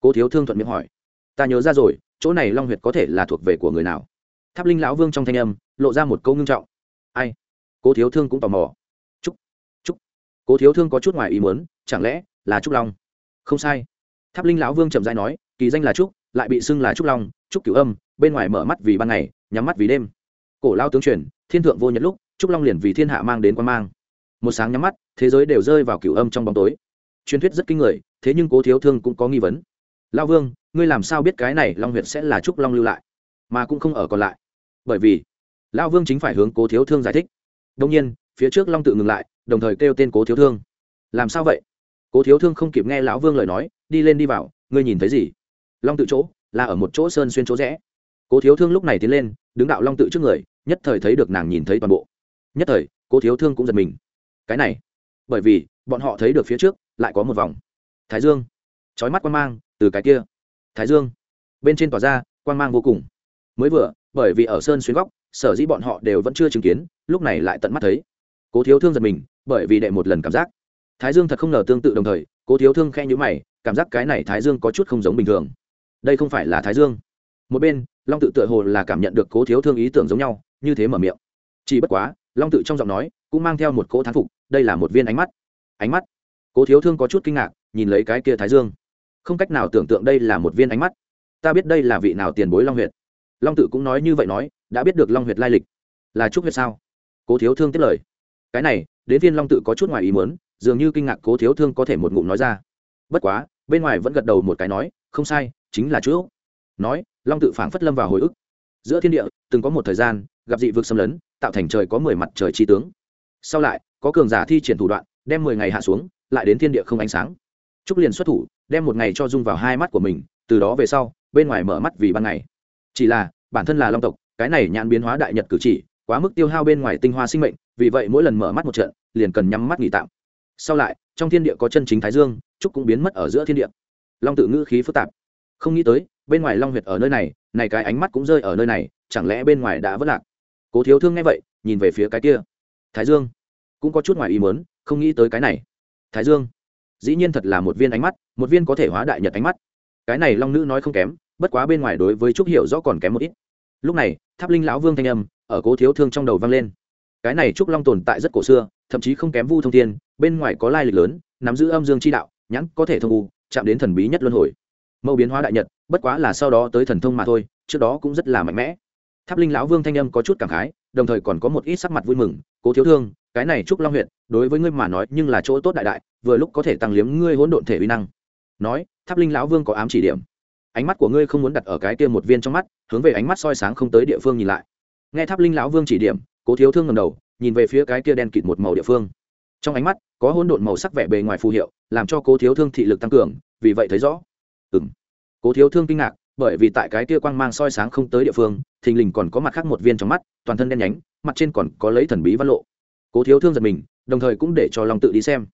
Cố thiếu thương thuận miệng hỏi. Ta nhớ ra rồi, chỗ này long huyệt có thể là thuộc về của người nào? Tháp linh lão vương trong thanh âm lộ ra một câu ngưng trọng. Ai? Cố thiếu thương cũng tò mò. Trúc trúc cố thiếu thương có chút ngoài ý muốn, chẳng lẽ là trúc long? Không sai tháp linh lão vương chậm dãi nói, kỳ danh là trúc, lại bị xưng là trúc long, trúc cửu âm, bên ngoài mở mắt vì ban ngày, nhắm mắt vì đêm. Cổ lao tướng truyền, thiên thượng vô nhật lúc, trúc long liền vì thiên hạ mang đến quan mang. Một sáng nhắm mắt, thế giới đều rơi vào cửu âm trong bóng tối. Truyền thuyết rất kinh người, thế nhưng cố thiếu thương cũng có nghi vấn. Lao vương, ngươi làm sao biết cái này long huyệt sẽ là trúc long lưu lại, mà cũng không ở còn lại? Bởi vì lao vương chính phải hướng cố thiếu thương giải thích. Đông nhiên, phía trước long tự ngừng lại, đồng thời kêu tên cố thiếu thương. Làm sao vậy? Cố thiếu thương không kịp nghe lão vương lời nói đi lên đi vào, ngươi nhìn thấy gì? Long tự chỗ, là ở một chỗ sơn xuyên chỗ rẽ. Cố thiếu thương lúc này tiến lên, đứng đạo long tự trước người, nhất thời thấy được nàng nhìn thấy toàn bộ. Nhất thời, cố thiếu thương cũng giật mình. Cái này, bởi vì, bọn họ thấy được phía trước, lại có một vòng. Thái dương. Trói mắt quan mang, từ cái kia. Thái dương. Bên trên tỏa ra, quan mang vô cùng. Mới vừa, bởi vì ở sơn xuyên góc, sở dĩ bọn họ đều vẫn chưa chứng kiến, lúc này lại tận mắt thấy. Cố thiếu thương giật mình, bởi vì đệ một lần cảm giác. Thái dương thật không ngờ tương tự đồng thời cố thiếu thương khe nhữ mày, cảm giác cái này thái dương có chút không giống bình thường. Đây không phải là thái dương. Một bên, long tự tựa hồ là cảm nhận được cố thiếu thương ý tưởng giống nhau, như thế mở miệng. Chỉ bất quá, long tự trong giọng nói cũng mang theo một cỗ thán phục, đây là một viên ánh mắt. Ánh mắt? Cố thiếu thương có chút kinh ngạc, nhìn lấy cái kia thái dương. Không cách nào tưởng tượng đây là một viên ánh mắt. Ta biết đây là vị nào tiền bối long huyệt. Long tự cũng nói như vậy nói, đã biết được long huyệt lai lịch. Là trúc huyệt sao? Cố thiếu thương tiếp lời. Cái này, đến viên long tự có chút ngoài ý muốn dường như kinh ngạc cố thiếu thương có thể một ngụm nói ra. Bất quá, bên ngoài vẫn gật đầu một cái nói, không sai, chính là chú nói, long tự phảng phất lâm vào hồi ức. Giữa thiên địa, từng có một thời gian, gặp dị vực xâm lấn, tạo thành trời có mười mặt trời chi tướng. Sau lại, có cường giả thi triển thủ đoạn, đem mười ngày hạ xuống, lại đến thiên địa không ánh sáng. Trúc liền xuất thủ, đem một ngày cho dung vào hai mắt của mình, từ đó về sau, bên ngoài mở mắt vì ban ngày. Chỉ là, bản thân là long tộc, cái này nhãn biến hóa đại nhật cử chỉ, quá mức tiêu hao bên ngoài tinh hoa sinh mệnh, vì vậy mỗi lần mở mắt một trận, liền cần nhắm mắt nghỉ tạm sau lại, trong thiên địa có chân chính thái dương, trúc cũng biến mất ở giữa thiên địa. Long tự ngữ khí phức tạp. Không nghĩ tới, bên ngoài long huyệt ở nơi này này cái ánh mắt cũng rơi ở nơi này, chẳng lẽ bên ngoài đã vất lạc? Cố thiếu thương nghe vậy, nhìn về phía cái kia. Thái dương, cũng có chút ngoài ý muốn, không nghĩ tới cái này. Thái dương, dĩ nhiên thật là một viên ánh mắt, một viên có thể hóa đại nhật ánh mắt. Cái này long nữ nói không kém, bất quá bên ngoài đối với trúc hiểu rõ còn kém một ít. Lúc này, tháp linh lão vương thanh âm ở cố thiếu thương trong đầu vang lên. Cái này trúc long tồn tại rất cổ xưa, thậm chí không kém vu thông thiên bên ngoài có lai lịch lớn, nắm giữ âm dương chi đạo, nhãn có thể thông u, chạm đến thần bí nhất luân hồi. Mẫu biến hóa đại nhật, bất quá là sau đó tới thần thông mà thôi, trước đó cũng rất là mạnh mẽ. Tháp linh lão vương thanh âm có chút cảm khái, đồng thời còn có một ít sắc mặt vui mừng, cố thiếu thương, cái này trúc long huyện đối với ngươi mà nói nhưng là chỗ tốt đại đại, vừa lúc có thể tăng liếm ngươi hỗn độn thể uy năng. Nói, tháp linh lão vương có ám chỉ điểm. Ánh mắt của ngươi không muốn đặt ở cái kia một viên trong mắt, hướng về ánh mắt soi sáng không tới địa phương nhìn lại. Nghe tháp linh lão vương chỉ điểm, cố thiếu thương ngầm đầu, nhìn về phía cái kia đen kịt một màu địa phương trong ánh mắt, có hỗn độn màu sắc vẻ bề ngoài phù hiệu, làm cho cố thiếu thương thị lực tăng cường, vì vậy thấy rõ. Ừ m cố thiếu thương kinh ngạc, bởi vì tại cái kia quang mang soi sáng không tới địa phương, thình lình còn có mặt khác một viên trong mắt, toàn thân đen nhánh, mặt trên còn có lấy thần bí văn lộ. Cố thiếu thương giật mình, đồng thời cũng để cho long tự đi xem.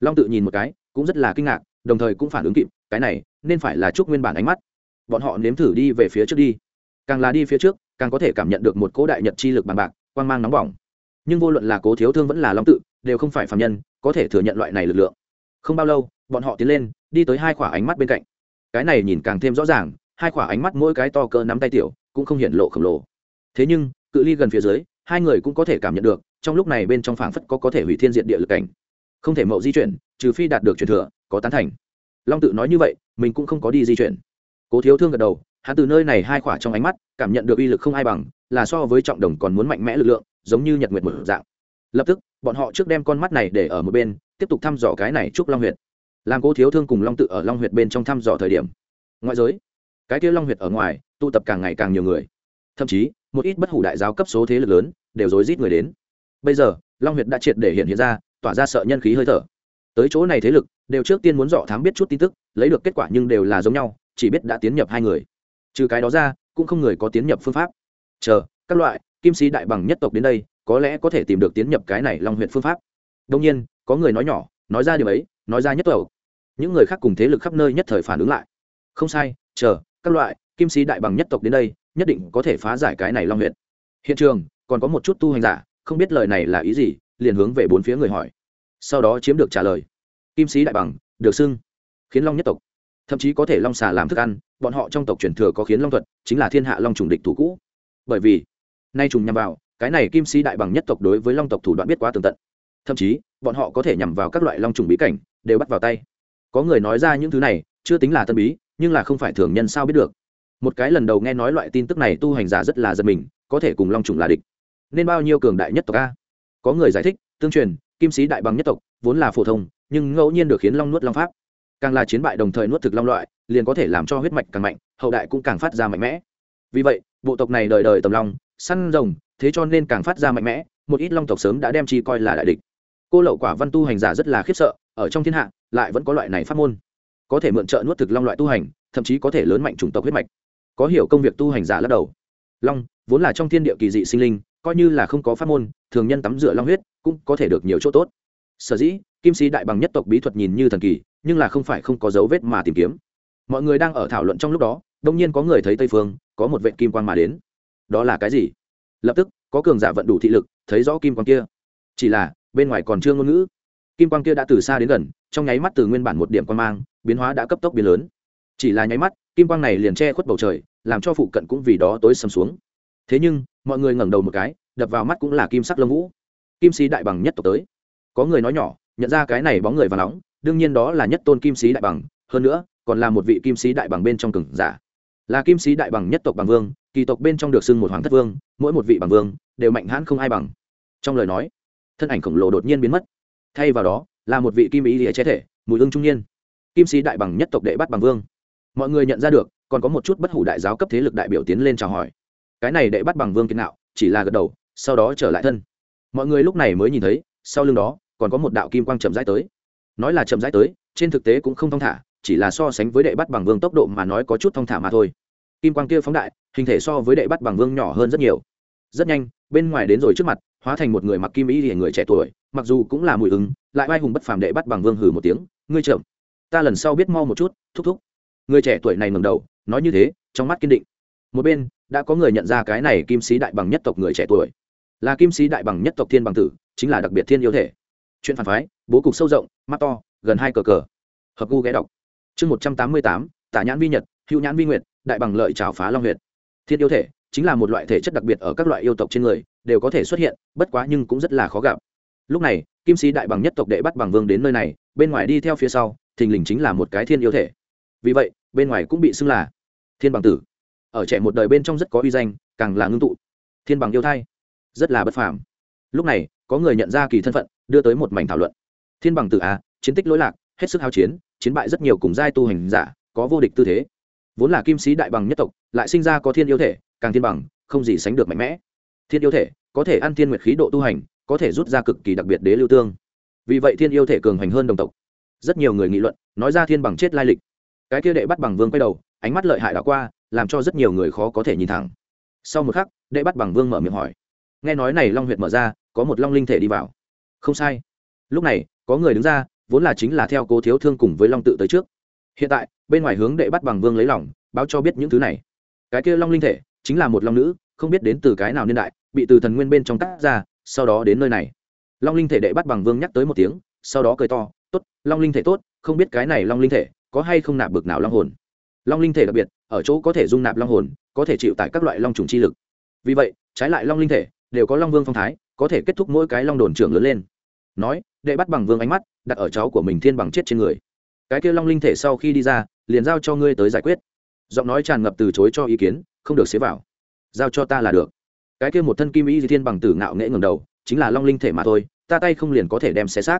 Long tự nhìn một cái, cũng rất là kinh ngạc, đồng thời cũng phản ứng kịp, cái này, nên phải là chúc nguyên bản ánh mắt. Bọn họ nếm thử đi về phía trước đi. Càng là đi phía trước, càng có thể cảm nhận được một cố đại nhật chi lực bằng bạc, quang mang nóng bỏng nhưng vô luận là cố thiếu thương vẫn là long tự, đều không phải phạm nhân, có thể thừa nhận loại này lực lượng. Không bao lâu, bọn họ tiến lên, đi tới hai khỏa ánh mắt bên cạnh. Cái này nhìn càng thêm rõ ràng, hai khỏa ánh mắt mỗi cái to cỡ nắm tay tiểu, cũng không hiện lộ khổng lồ. Thế nhưng, cự ly gần phía dưới, hai người cũng có thể cảm nhận được, trong lúc này bên trong phảng phất có có thể hủy thiên diện địa lực cảnh. Không thể mậu di chuyển, trừ phi đạt được truyền thừa, có tán thành. Long tự nói như vậy, mình cũng không có đi di chuyển. Cố thiếu thương gật đầu, hắn từ nơi này hai khỏa trong ánh mắt, cảm nhận được uy lực không ai bằng, là so với trọng đồng còn muốn mạnh mẽ lực lượng giống như nhật nguyệt một dạng. Lập tức, bọn họ trước đem con mắt này để ở một bên, tiếp tục thăm dò cái này trúc long huyệt. Làm cố thiếu thương cùng long tự ở long huyệt bên trong thăm dò thời điểm. Ngoại giới, cái kia long huyệt ở ngoài, tụ tập càng ngày càng nhiều người. Thậm chí, một ít bất hủ đại giáo cấp số thế lực lớn, đều rối rít người đến. Bây giờ, long huyệt đã triệt để hiện hiện ra, tỏa ra sợ nhân khí hơi thở. Tới chỗ này thế lực, đều trước tiên muốn dò thám biết chút tin tức, lấy được kết quả nhưng đều là giống nhau, chỉ biết đã tiến nhập hai người. Trừ cái đó ra, cũng không người có tiến nhập phương pháp. Chờ, các loại kim sĩ đại bằng nhất tộc đến đây, có lẽ có thể tìm được tiến nhập cái này long huyện phương pháp. Đông nhiên, có người nói nhỏ, nói ra điều ấy, nói ra nhất tộc. những người khác cùng thế lực khắp nơi nhất thời phản ứng lại. Không sai, chờ, các loại, kim sĩ đại bằng nhất tộc đến đây, nhất định có thể phá giải cái này long huyện hiện trường, còn có một chút tu hành giả, không biết lời này là ý gì, liền hướng về bốn phía người hỏi. Sau đó chiếm được trả lời. Kim sĩ đại bằng, được xưng, khiến long nhất tộc. Thậm chí có thể long xà làm thức ăn, bọn họ trong tộc truyền thừa có khiến long thuật, chính là thiên hạ long trùng địch thủ cũ. Bởi vì nay trùng nhằm vào, cái này kim sĩ đại bằng nhất tộc đối với long tộc thủ đoạn biết quá tường tận. Thậm chí, bọn họ có thể nhằm vào các loại long trùng bí cảnh, đều bắt vào tay. Có người nói ra những thứ này, chưa tính là tân bí, nhưng là không phải thường nhân sao biết được. Một cái lần đầu nghe nói loại tin tức này tu hành giả rất là giật mình, có thể cùng long trùng là địch. Nên bao nhiêu cường đại nhất tộc a? Có người giải thích, tương truyền, kim sĩ đại bằng nhất tộc vốn là phổ thông, nhưng ngẫu nhiên được khiến long nuốt long pháp. Càng là chiến bại đồng thời nuốt thực long loại, liền có thể làm cho huyết mạch càng mạnh, hậu đại cũng càng phát ra mạnh mẽ. Vì vậy, bộ tộc này đời đời tầm long săn rồng, thế cho nên càng phát ra mạnh mẽ, một ít long tộc sớm đã đem chi coi là đại địch. Cô lậu quả văn tu hành giả rất là khiếp sợ, ở trong thiên hạ, lại vẫn có loại này phát môn. Có thể mượn trợ nuốt thực long loại tu hành, thậm chí có thể lớn mạnh chủng tộc huyết mạch. Có hiểu công việc tu hành giả lắc đầu. Long, vốn là trong thiên địa kỳ dị sinh linh, coi như là không có pháp môn, thường nhân tắm rửa long huyết, cũng có thể được nhiều chỗ tốt. Sở dĩ, kim sĩ đại bằng nhất tộc bí thuật nhìn như thần kỳ, nhưng là không phải không có dấu vết mà tìm kiếm. Mọi người đang ở thảo luận trong lúc đó, đông nhiên có người thấy tây phương, có một vệ kim quan mà đến đó là cái gì? Lập tức, có cường giả vận đủ thị lực, thấy rõ kim quan kia. Chỉ là, bên ngoài còn chưa ngôn ngữ. Kim quan kia đã từ xa đến gần, trong nháy mắt từ nguyên bản một điểm quan mang, biến hóa đã cấp tốc biến lớn. Chỉ là nháy mắt, kim quang này liền che khuất bầu trời, làm cho phụ cận cũng vì đó tối sầm xuống. Thế nhưng, mọi người ngẩng đầu một cái, đập vào mắt cũng là kim sắc lông vũ. Kim sĩ đại bằng nhất tộc tới. Có người nói nhỏ, nhận ra cái này bóng người và nóng, đương nhiên đó là nhất tôn kim sĩ đại bằng, hơn nữa, còn là một vị kim sĩ đại bằng bên trong cừng giả. Là kim sĩ đại bằng nhất tộc bằng vương kỳ tộc bên trong được xưng một hoàng thất vương, mỗi một vị bằng vương đều mạnh hãn không ai bằng. Trong lời nói, thân ảnh khổng lồ đột nhiên biến mất. Thay vào đó, là một vị kim ý địa che thể, mùi hương trung niên. Kim sĩ đại bằng nhất tộc đệ bắt bằng vương. Mọi người nhận ra được, còn có một chút bất hủ đại giáo cấp thế lực đại biểu tiến lên chào hỏi. Cái này đệ bắt bằng vương kiến nạo, chỉ là gật đầu, sau đó trở lại thân. Mọi người lúc này mới nhìn thấy, sau lưng đó, còn có một đạo kim quang chậm rãi tới. Nói là chậm rãi tới, trên thực tế cũng không thong thả, chỉ là so sánh với đệ bắt bằng vương tốc độ mà nói có chút thong thả mà thôi kim quang kia phóng đại, hình thể so với đệ bắt bằng vương nhỏ hơn rất nhiều. Rất nhanh, bên ngoài đến rồi trước mặt, hóa thành một người mặc kim ý thì người trẻ tuổi, mặc dù cũng là mùi ứng lại oai hùng bất phàm đệ bắt bằng vương hừ một tiếng, ngươi chậm. Ta lần sau biết mau một chút, thúc thúc. Người trẻ tuổi này ngẩng đầu, nói như thế, trong mắt kiên định. Một bên, đã có người nhận ra cái này kim sĩ đại bằng nhất tộc người trẻ tuổi. Là kim sĩ đại bằng nhất tộc thiên bằng tử, chính là đặc biệt thiên yêu thể. Chuyện phản phái, bố cục sâu rộng, mắt to, gần hai cờ cờ. Hợp gu ghé đọc. Chương một trăm tám mươi tám, tả nhãn vi nhật, hữu nhãn vi nguyệt đại bằng lợi trào phá long huyệt. Thiên yêu thể chính là một loại thể chất đặc biệt ở các loại yêu tộc trên người, đều có thể xuất hiện, bất quá nhưng cũng rất là khó gặp. Lúc này, kim sĩ đại bằng nhất tộc đệ bắt bằng vương đến nơi này, bên ngoài đi theo phía sau, thình lình chính là một cái thiên yêu thể. Vì vậy, bên ngoài cũng bị xưng là thiên bằng tử. Ở trẻ một đời bên trong rất có uy danh, càng là ngưng tụ. Thiên bằng yêu thai, rất là bất phàm. Lúc này, có người nhận ra kỳ thân phận, đưa tới một mảnh thảo luận. Thiên bằng tử a chiến tích lỗi lạc, hết sức hao chiến chiến bại rất nhiều cùng giai tu hành giả, có vô địch tư thế vốn là kim sĩ đại bằng nhất tộc, lại sinh ra có thiên yêu thể, càng thiên bằng, không gì sánh được mạnh mẽ. Thiên yêu thể có thể ăn thiên nguyệt khí độ tu hành, có thể rút ra cực kỳ đặc biệt đế lưu tương. Vì vậy thiên yêu thể cường hành hơn đồng tộc. Rất nhiều người nghị luận, nói ra thiên bằng chết lai lịch. Cái kia đệ bắt bằng vương quay đầu, ánh mắt lợi hại đã qua, làm cho rất nhiều người khó có thể nhìn thẳng. Sau một khắc, đệ bắt bằng vương mở miệng hỏi. Nghe nói này long huyệt mở ra, có một long linh thể đi vào. Không sai. Lúc này, có người đứng ra, vốn là chính là theo cố thiếu thương cùng với long tự tới trước hiện tại, bên ngoài hướng đệ bắt bằng vương lấy lòng, báo cho biết những thứ này. Cái kia long linh thể, chính là một long nữ, không biết đến từ cái nào niên đại, bị từ thần nguyên bên trong tác ra, sau đó đến nơi này. Long linh thể đệ bắt bằng vương nhắc tới một tiếng, sau đó cười to, tốt, long linh thể tốt, không biết cái này long linh thể có hay không nạp bực nào long hồn? Long linh thể đặc biệt, ở chỗ có thể dung nạp long hồn, có thể chịu tại các loại long trùng chi lực. Vì vậy, trái lại long linh thể đều có long vương phong thái, có thể kết thúc mỗi cái long đồn trưởng lớn lên. Nói, đệ bắt bằng vương ánh mắt đặt ở cháu của mình thiên bằng chết trên người cái kia long linh thể sau khi đi ra, liền giao cho ngươi tới giải quyết. Giọng nói tràn ngập từ chối cho ý kiến, không được xế vào. Giao cho ta là được. Cái kia một thân kim ý di thiên bằng tử ngạo nghễ ngầm đầu, chính là long linh thể mà thôi, ta tay không liền có thể đem xé xác.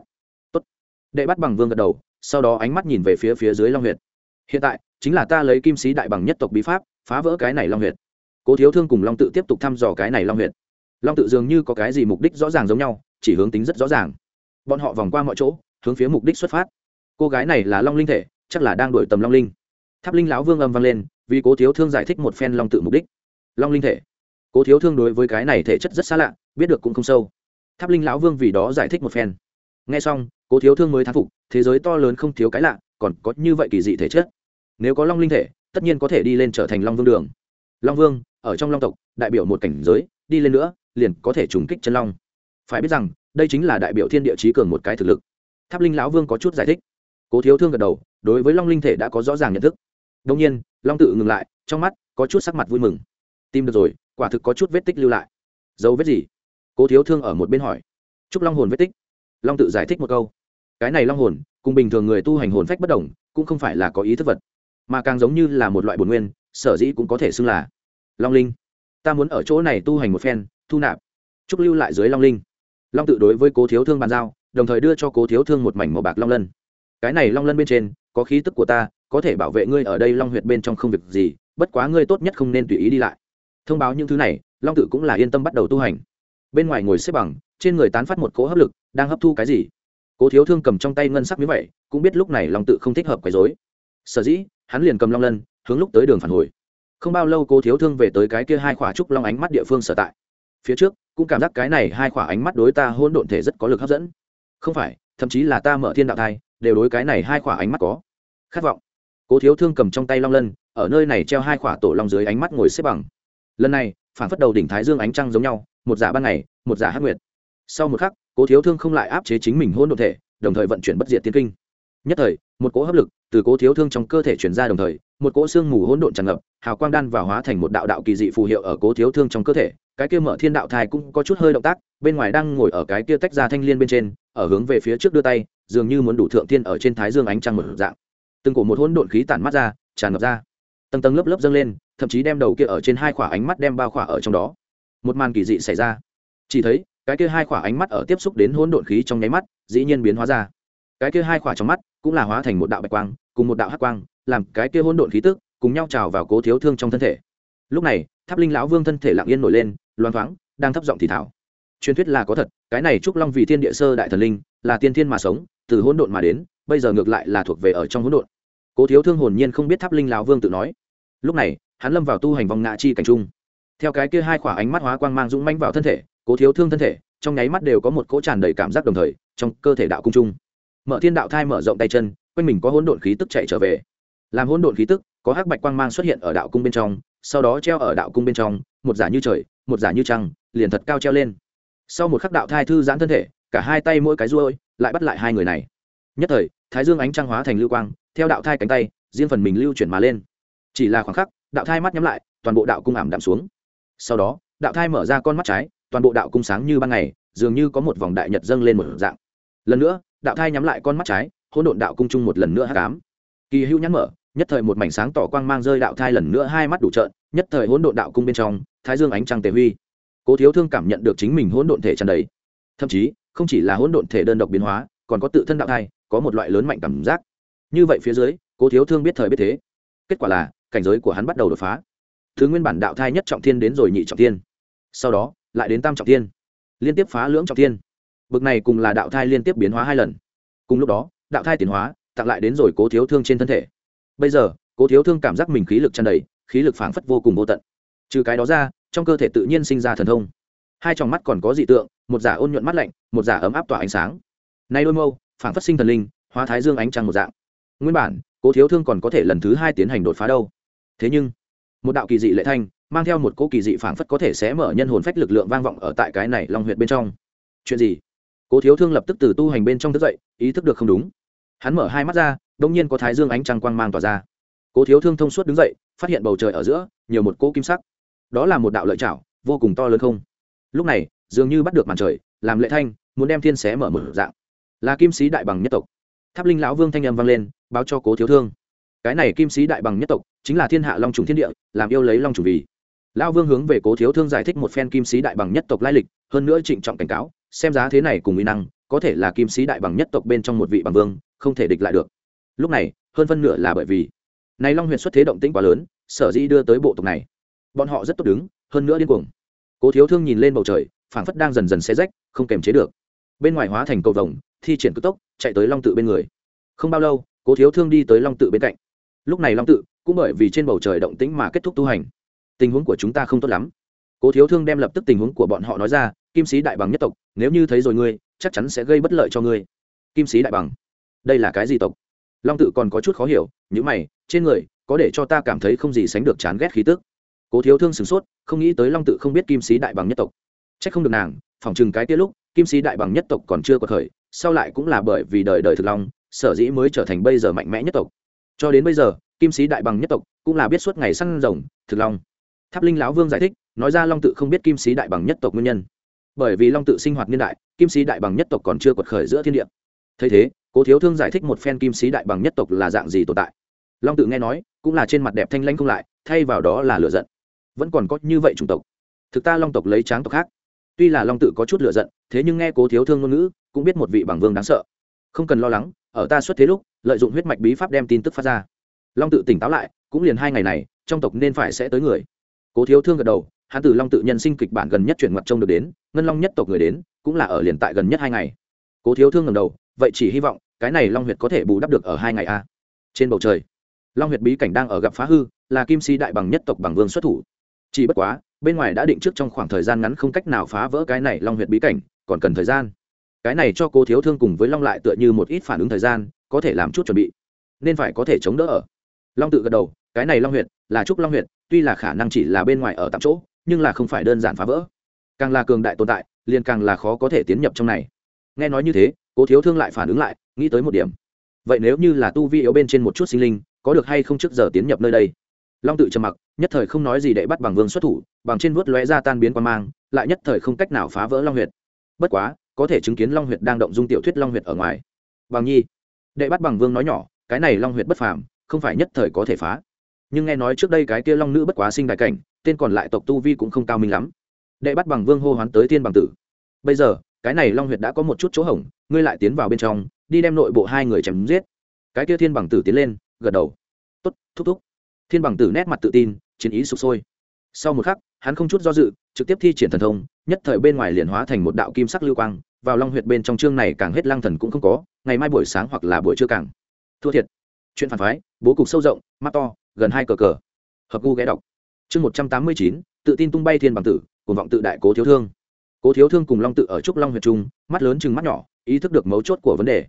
Tốt. Đệ bắt bằng vương gật đầu, sau đó ánh mắt nhìn về phía phía dưới long huyệt. Hiện tại, chính là ta lấy kim sĩ đại bằng nhất tộc bí pháp, phá vỡ cái này long huyệt. Cố thiếu thương cùng long tự tiếp tục thăm dò cái này long huyệt. Long tự dường như có cái gì mục đích rõ ràng giống nhau, chỉ hướng tính rất rõ ràng. Bọn họ vòng qua mọi chỗ, hướng phía mục đích xuất phát cô gái này là long linh thể, chắc là đang đổi tầm long linh. Tháp linh lão vương âm vang lên, vì cố thiếu thương giải thích một phen long tự mục đích. Long linh thể. Cố thiếu thương đối với cái này thể chất rất xa lạ, biết được cũng không sâu. Tháp linh lão vương vì đó giải thích một phen. Nghe xong, cố thiếu thương mới thán phục, thế giới to lớn không thiếu cái lạ, còn có như vậy kỳ dị thể chất. Nếu có long linh thể, tất nhiên có thể đi lên trở thành long vương đường. Long vương, ở trong long tộc, đại biểu một cảnh giới, đi lên nữa, liền có thể trùng kích chân long. Phải biết rằng, đây chính là đại biểu thiên địa trí cường một cái thực lực. Tháp linh lão vương có chút giải thích cố thiếu thương gật đầu, đối với long linh thể đã có rõ ràng nhận thức. Đông nhiên, long tự ngừng lại, trong mắt có chút sắc mặt vui mừng. Tìm được rồi, quả thực có chút vết tích lưu lại. Dấu vết gì? Cố thiếu thương ở một bên hỏi. Chúc long hồn vết tích. Long tự giải thích một câu. Cái này long hồn, cùng bình thường người tu hành hồn phách bất đồng, cũng không phải là có ý thức vật, mà càng giống như là một loại bồn nguyên, sở dĩ cũng có thể xưng là long linh. Ta muốn ở chỗ này tu hành một phen, thu nạp. Trúc lưu lại dưới long linh. Long tự đối với cố thiếu thương bàn giao, đồng thời đưa cho cố thiếu thương một mảnh màu bạc long lân cái này long lân bên trên, có khí tức của ta, có thể bảo vệ ngươi ở đây long huyệt bên trong không việc gì, bất quá ngươi tốt nhất không nên tùy ý đi lại. Thông báo những thứ này, long tự cũng là yên tâm bắt đầu tu hành. Bên ngoài ngồi xếp bằng, trên người tán phát một cỗ hấp lực, đang hấp thu cái gì? Cố thiếu thương cầm trong tay ngân sắc miếng vậy, cũng biết lúc này long tự không thích hợp quấy dối sở dĩ, hắn liền cầm long lân, hướng lúc tới đường phản hồi. Không bao lâu cố thiếu thương về tới cái kia hai khỏa trúc long ánh mắt địa phương sở tại. Phía trước, cũng cảm giác cái này hai khỏa ánh mắt đối ta hôn độn thể rất có lực hấp dẫn. Không phải, thậm chí là ta mở thiên đạo thai đều đối cái này hai khỏa ánh mắt có khát vọng. Cố thiếu thương cầm trong tay long lân, ở nơi này treo hai khỏa tổ long dưới ánh mắt ngồi xếp bằng. Lần này, phản phất đầu đỉnh thái dương ánh trăng giống nhau, một giả ban ngày, một giả hát nguyệt. Sau một khắc, cố thiếu thương không lại áp chế chính mình hôn đ ộ thể, đồng thời vận chuyển bất diệt tiên kinh nhất thời, một cỗ hấp lực từ cố thiếu thương trong cơ thể chuyển ra đồng thời, một cỗ xương mù hỗn độn tràn ngập, hào quang đan và hóa thành một đạo đạo kỳ dị phù hiệu ở cố thiếu thương trong cơ thể. Cái kia mở thiên đạo thai cũng có chút hơi động tác, bên ngoài đang ngồi ở cái kia tách ra thanh liên bên trên, ở hướng về phía trước đưa tay, dường như muốn đủ thượng thiên ở trên thái dương ánh trăng một dạng. Từng cổ một hỗn độn khí tản mắt ra, tràn ngập ra. Tầng tầng lớp lớp dâng lên, thậm chí đem đầu kia ở trên hai khỏa ánh mắt đem bao khỏa ở trong đó. Một màn kỳ dị xảy ra. Chỉ thấy, cái kia hai khỏa ánh mắt ở tiếp xúc đến hỗn độn khí trong nháy mắt, dĩ nhiên biến hóa ra cái kia hai khỏa trong mắt cũng là hóa thành một đạo bạch quang, cùng một đạo hắc quang, làm cái kia hỗn độn khí tức cùng nhau trào vào cố thiếu thương trong thân thể. Lúc này, tháp linh lão vương thân thể lặng yên nổi lên loan thoáng, đang thấp giọng thì thảo truyền thuyết là có thật, cái này trúc long vì thiên địa sơ đại thần linh, là tiên thiên mà sống, từ hỗn độn mà đến, bây giờ ngược lại là thuộc về ở trong hỗn độn. Cố thiếu thương hồn nhiên không biết tháp linh lão vương tự nói. Lúc này, hắn lâm vào tu hành vòng ngạ chi cảnh trung. Theo cái kia hai khỏa ánh mắt hóa quang mang dũng manh vào thân thể, cố thiếu thương thân thể, trong nháy mắt đều có một cỗ tràn đầy cảm giác đồng thời, trong cơ thể đạo cung trung mở thiên đạo thai mở rộng tay chân, quanh mình có hỗn độn khí tức chạy trở về. Làm hỗn độn khí tức, có hắc bạch quang mang xuất hiện ở đạo cung bên trong, sau đó treo ở đạo cung bên trong, một giả như trời, một giả như trăng, liền thật cao treo lên. Sau một khắc đạo thai thư giãn thân thể, cả hai tay mỗi cái ruôi, lại bắt lại hai người này. Nhất thời, thái dương ánh trăng hóa thành lưu quang, theo đạo thai cánh tay, riêng phần mình lưu chuyển mà lên. Chỉ là khoảng khắc, đạo thai mắt nhắm lại, toàn bộ đạo cung ảm đạm xuống. Sau đó, đạo thai mở ra con mắt trái, toàn bộ đạo cung sáng như ban ngày, dường như có một vòng đại nhật dâng lên một dạng. Lần nữa đạo thai nhắm lại con mắt trái, hỗn độn đạo cung chung một lần nữa hát cám. Kỳ hữu nhắn mở, nhất thời một mảnh sáng tỏ quang mang rơi đạo thai lần nữa hai mắt đủ trợn, nhất thời hỗn độn đạo cung bên trong, thái dương ánh trăng tề huy. Cố thiếu thương cảm nhận được chính mình hỗn độn thể tràn đầy. Thậm chí, không chỉ là hỗn độn thể đơn độc biến hóa, còn có tự thân đạo thai, có một loại lớn mạnh cảm giác. Như vậy phía dưới, cố thiếu thương biết thời biết thế. Kết quả là, cảnh giới của hắn bắt đầu đột phá. Thứ nguyên bản đạo thai nhất trọng thiên đến rồi nhị trọng thiên. Sau đó, lại đến tam trọng thiên. Liên tiếp phá lưỡng trọng thiên bực này cùng là đạo thai liên tiếp biến hóa hai lần. Cùng lúc đó, đạo thai tiến hóa, tặng lại đến rồi cố thiếu thương trên thân thể. Bây giờ, cố thiếu thương cảm giác mình khí lực tràn đầy, khí lực phảng phất vô cùng vô tận. Trừ cái đó ra, trong cơ thể tự nhiên sinh ra thần thông. Hai tròng mắt còn có dị tượng, một giả ôn nhuận mắt lạnh, một giả ấm áp tỏa ánh sáng. Nay đôi mâu, phảng phất sinh thần linh, hóa thái dương ánh trăng một dạng. Nguyên bản, cố thiếu thương còn có thể lần thứ hai tiến hành đột phá đâu. Thế nhưng, một đạo kỳ dị lệ thanh, mang theo một cỗ kỳ dị phảng phất có thể sẽ mở nhân hồn phách lực lượng vang vọng ở tại cái này long huyện bên trong. Chuyện gì? Cố thiếu thương lập tức từ tu hành bên trong thức dậy, ý thức được không đúng. Hắn mở hai mắt ra, đông nhiên có thái dương ánh trăng quang mang tỏa ra. Cố thiếu thương thông suốt đứng dậy, phát hiện bầu trời ở giữa, nhiều một cỗ kim sắc. Đó là một đạo lợi chảo vô cùng to lớn không. Lúc này, dường như bắt được màn trời, làm lệ thanh, muốn đem thiên xé mở mở dạng. Là kim sĩ đại bằng nhất tộc. Tháp linh lão vương thanh âm vang lên, báo cho cố thiếu thương. Cái này kim sĩ đại bằng nhất tộc, chính là thiên hạ long trùng thiên địa, làm yêu lấy long trùng vì. Lão vương hướng về cố thiếu thương giải thích một phen kim sĩ đại bằng nhất tộc lai lịch, hơn nữa trịnh trọng cảnh cáo xem giá thế này cùng uy năng, có thể là kim sĩ đại bằng nhất tộc bên trong một vị bằng vương, không thể địch lại được. Lúc này, hơn phân nửa là bởi vì này long huyện xuất thế động tĩnh quá lớn, sở dĩ đưa tới bộ tộc này. Bọn họ rất tốt đứng, hơn nữa điên cuồng. Cố thiếu thương nhìn lên bầu trời, phảng phất đang dần dần xe rách, không kềm chế được. Bên ngoài hóa thành cầu vồng, thi triển cực tốc, chạy tới long tự bên người. Không bao lâu, cố thiếu thương đi tới long tự bên cạnh. Lúc này long tự cũng bởi vì trên bầu trời động tĩnh mà kết thúc tu hành. Tình huống của chúng ta không tốt lắm. Cố thiếu thương đem lập tức tình huống của bọn họ nói ra kim sĩ đại bằng nhất tộc, nếu như thấy rồi ngươi, chắc chắn sẽ gây bất lợi cho ngươi. Kim sĩ đại bằng, đây là cái gì tộc? Long tự còn có chút khó hiểu những mày, trên người, có để cho ta cảm thấy không gì sánh được chán ghét khí tức. Cố thiếu thương sửng sốt, không nghĩ tới long tự không biết kim sĩ đại bằng nhất tộc. C h ắ c không được nàng, phỏng chừng cái tiết lúc, kim sĩ đại bằng nhất tộc còn chưa có thời sau lại cũng là bởi vì đời đời thực long, sở dĩ mới trở thành bây giờ mạnh mẽ nhất tộc. Cho đến bây giờ, kim sĩ đại bằng nhất tộc cũng là biết suốt ngày săn rồng, thực long. Tháp linh lão vương giải thích, nói ra long tự không biết kim sĩ đại bằng nhất tộc nguyên nhân bởi vì long tự sinh hoạt niên đại, kim sĩ đại bằng nhất tộc còn chưa quật khởi giữa thiên địa. Thấy thế, cố thiếu thương giải thích một phen kim sĩ đại bằng nhất tộc là dạng gì tồn tại. Long tự nghe nói, cũng là trên mặt đẹp thanh lanh không lại, thay vào đó là lựa giận. Vẫn còn có như vậy chủng tộc. Thực ta long tộc lấy tráng tộc khác. Tuy là long tự có chút lựa giận, thế nhưng nghe cố thiếu thương ngôn ngữ, cũng biết một vị bằng vương đáng sợ. Không cần lo lắng, ở ta xuất thế lúc, lợi dụng huyết mạch bí pháp đem tin tức phát ra. Long tự tỉnh táo lại, cũng liền hai ngày này, trong tộc nên phải sẽ tới người. Cố thiếu thương gật đầu hắn từ long tự nhân sinh kịch bản gần nhất chuyển mặt trông được đến, ngân long nhất tộc người đến, cũng là ở liền tại gần nhất hai ngày. Cố thiếu thương ngầm đầu, vậy chỉ hy vọng, cái này long huyệt có thể bù đắp được ở hai ngày a. Trên bầu trời, long huyệt bí cảnh đang ở gặp phá hư, là kim si đại bằng nhất tộc bằng vương xuất thủ. Chỉ bất quá, bên ngoài đã định trước trong khoảng thời gian ngắn không cách nào phá vỡ cái này long huyệt bí cảnh, còn cần thời gian. Cái này cho cố thiếu thương cùng với long lại tựa như một ít phản ứng thời gian, có thể làm chút chuẩn bị. Nên phải có thể chống đỡ ở. Long tự gật đầu, cái này long huyệt, là trúc long huyệt, tuy là khả năng chỉ là bên ngoài ở tạm chỗ nhưng là không phải đơn giản phá vỡ. Càng là cường đại tồn tại, liền càng là khó có thể tiến nhập trong này. Nghe nói như thế, cố thiếu thương lại phản ứng lại, nghĩ tới một điểm. Vậy nếu như là tu vi yếu bên trên một chút sinh linh, có được hay không trước giờ tiến nhập nơi đây? Long tự trầm mặc, nhất thời không nói gì để bắt bằng vương xuất thủ, bằng trên vuốt lóe ra tan biến quan mang, lại nhất thời không cách nào phá vỡ long huyệt. Bất quá, có thể chứng kiến long huyệt đang động dung tiểu thuyết long huyệt ở ngoài. Bằng nhi, đệ bắt bằng vương nói nhỏ, cái này long huyệt bất phàm, không phải nhất thời có thể phá. Nhưng nghe nói trước đây cái kia long nữ bất quá sinh đại cảnh tên còn lại tộc tu vi cũng không cao minh lắm. Đệ bắt bằng vương hô hoán tới tiên bằng tử. Bây giờ, cái này long huyệt đã có một chút chỗ hỏng ngươi lại tiến vào bên trong, đi đem nội bộ hai người chém giết. Cái kia thiên bằng tử tiến lên, gật đầu. Tốt, thúc thúc. Thiên bằng tử nét mặt tự tin, chiến ý sụp sôi. Sau một khắc, hắn không chút do dự, trực tiếp thi triển thần thông, nhất thời bên ngoài liền hóa thành một đạo kim sắc lưu quang, vào long huyệt bên trong chương này càng hết lang thần cũng không có, ngày mai buổi sáng hoặc là buổi trưa càng. Thua thiệt. Chuyện phản phái, bố cục sâu rộng, mắt to, gần hai cờ cờ. Hợp gu ghé đọc chương một trăm tám mươi chín, tự tin tung bay thiên bằng tử cùng vọng tự đại cố thiếu thương. Cố thiếu thương cùng long tự ở trúc long huyệt trung, mắt lớn chừng mắt nhỏ, ý thức được mấu chốt của vấn đề.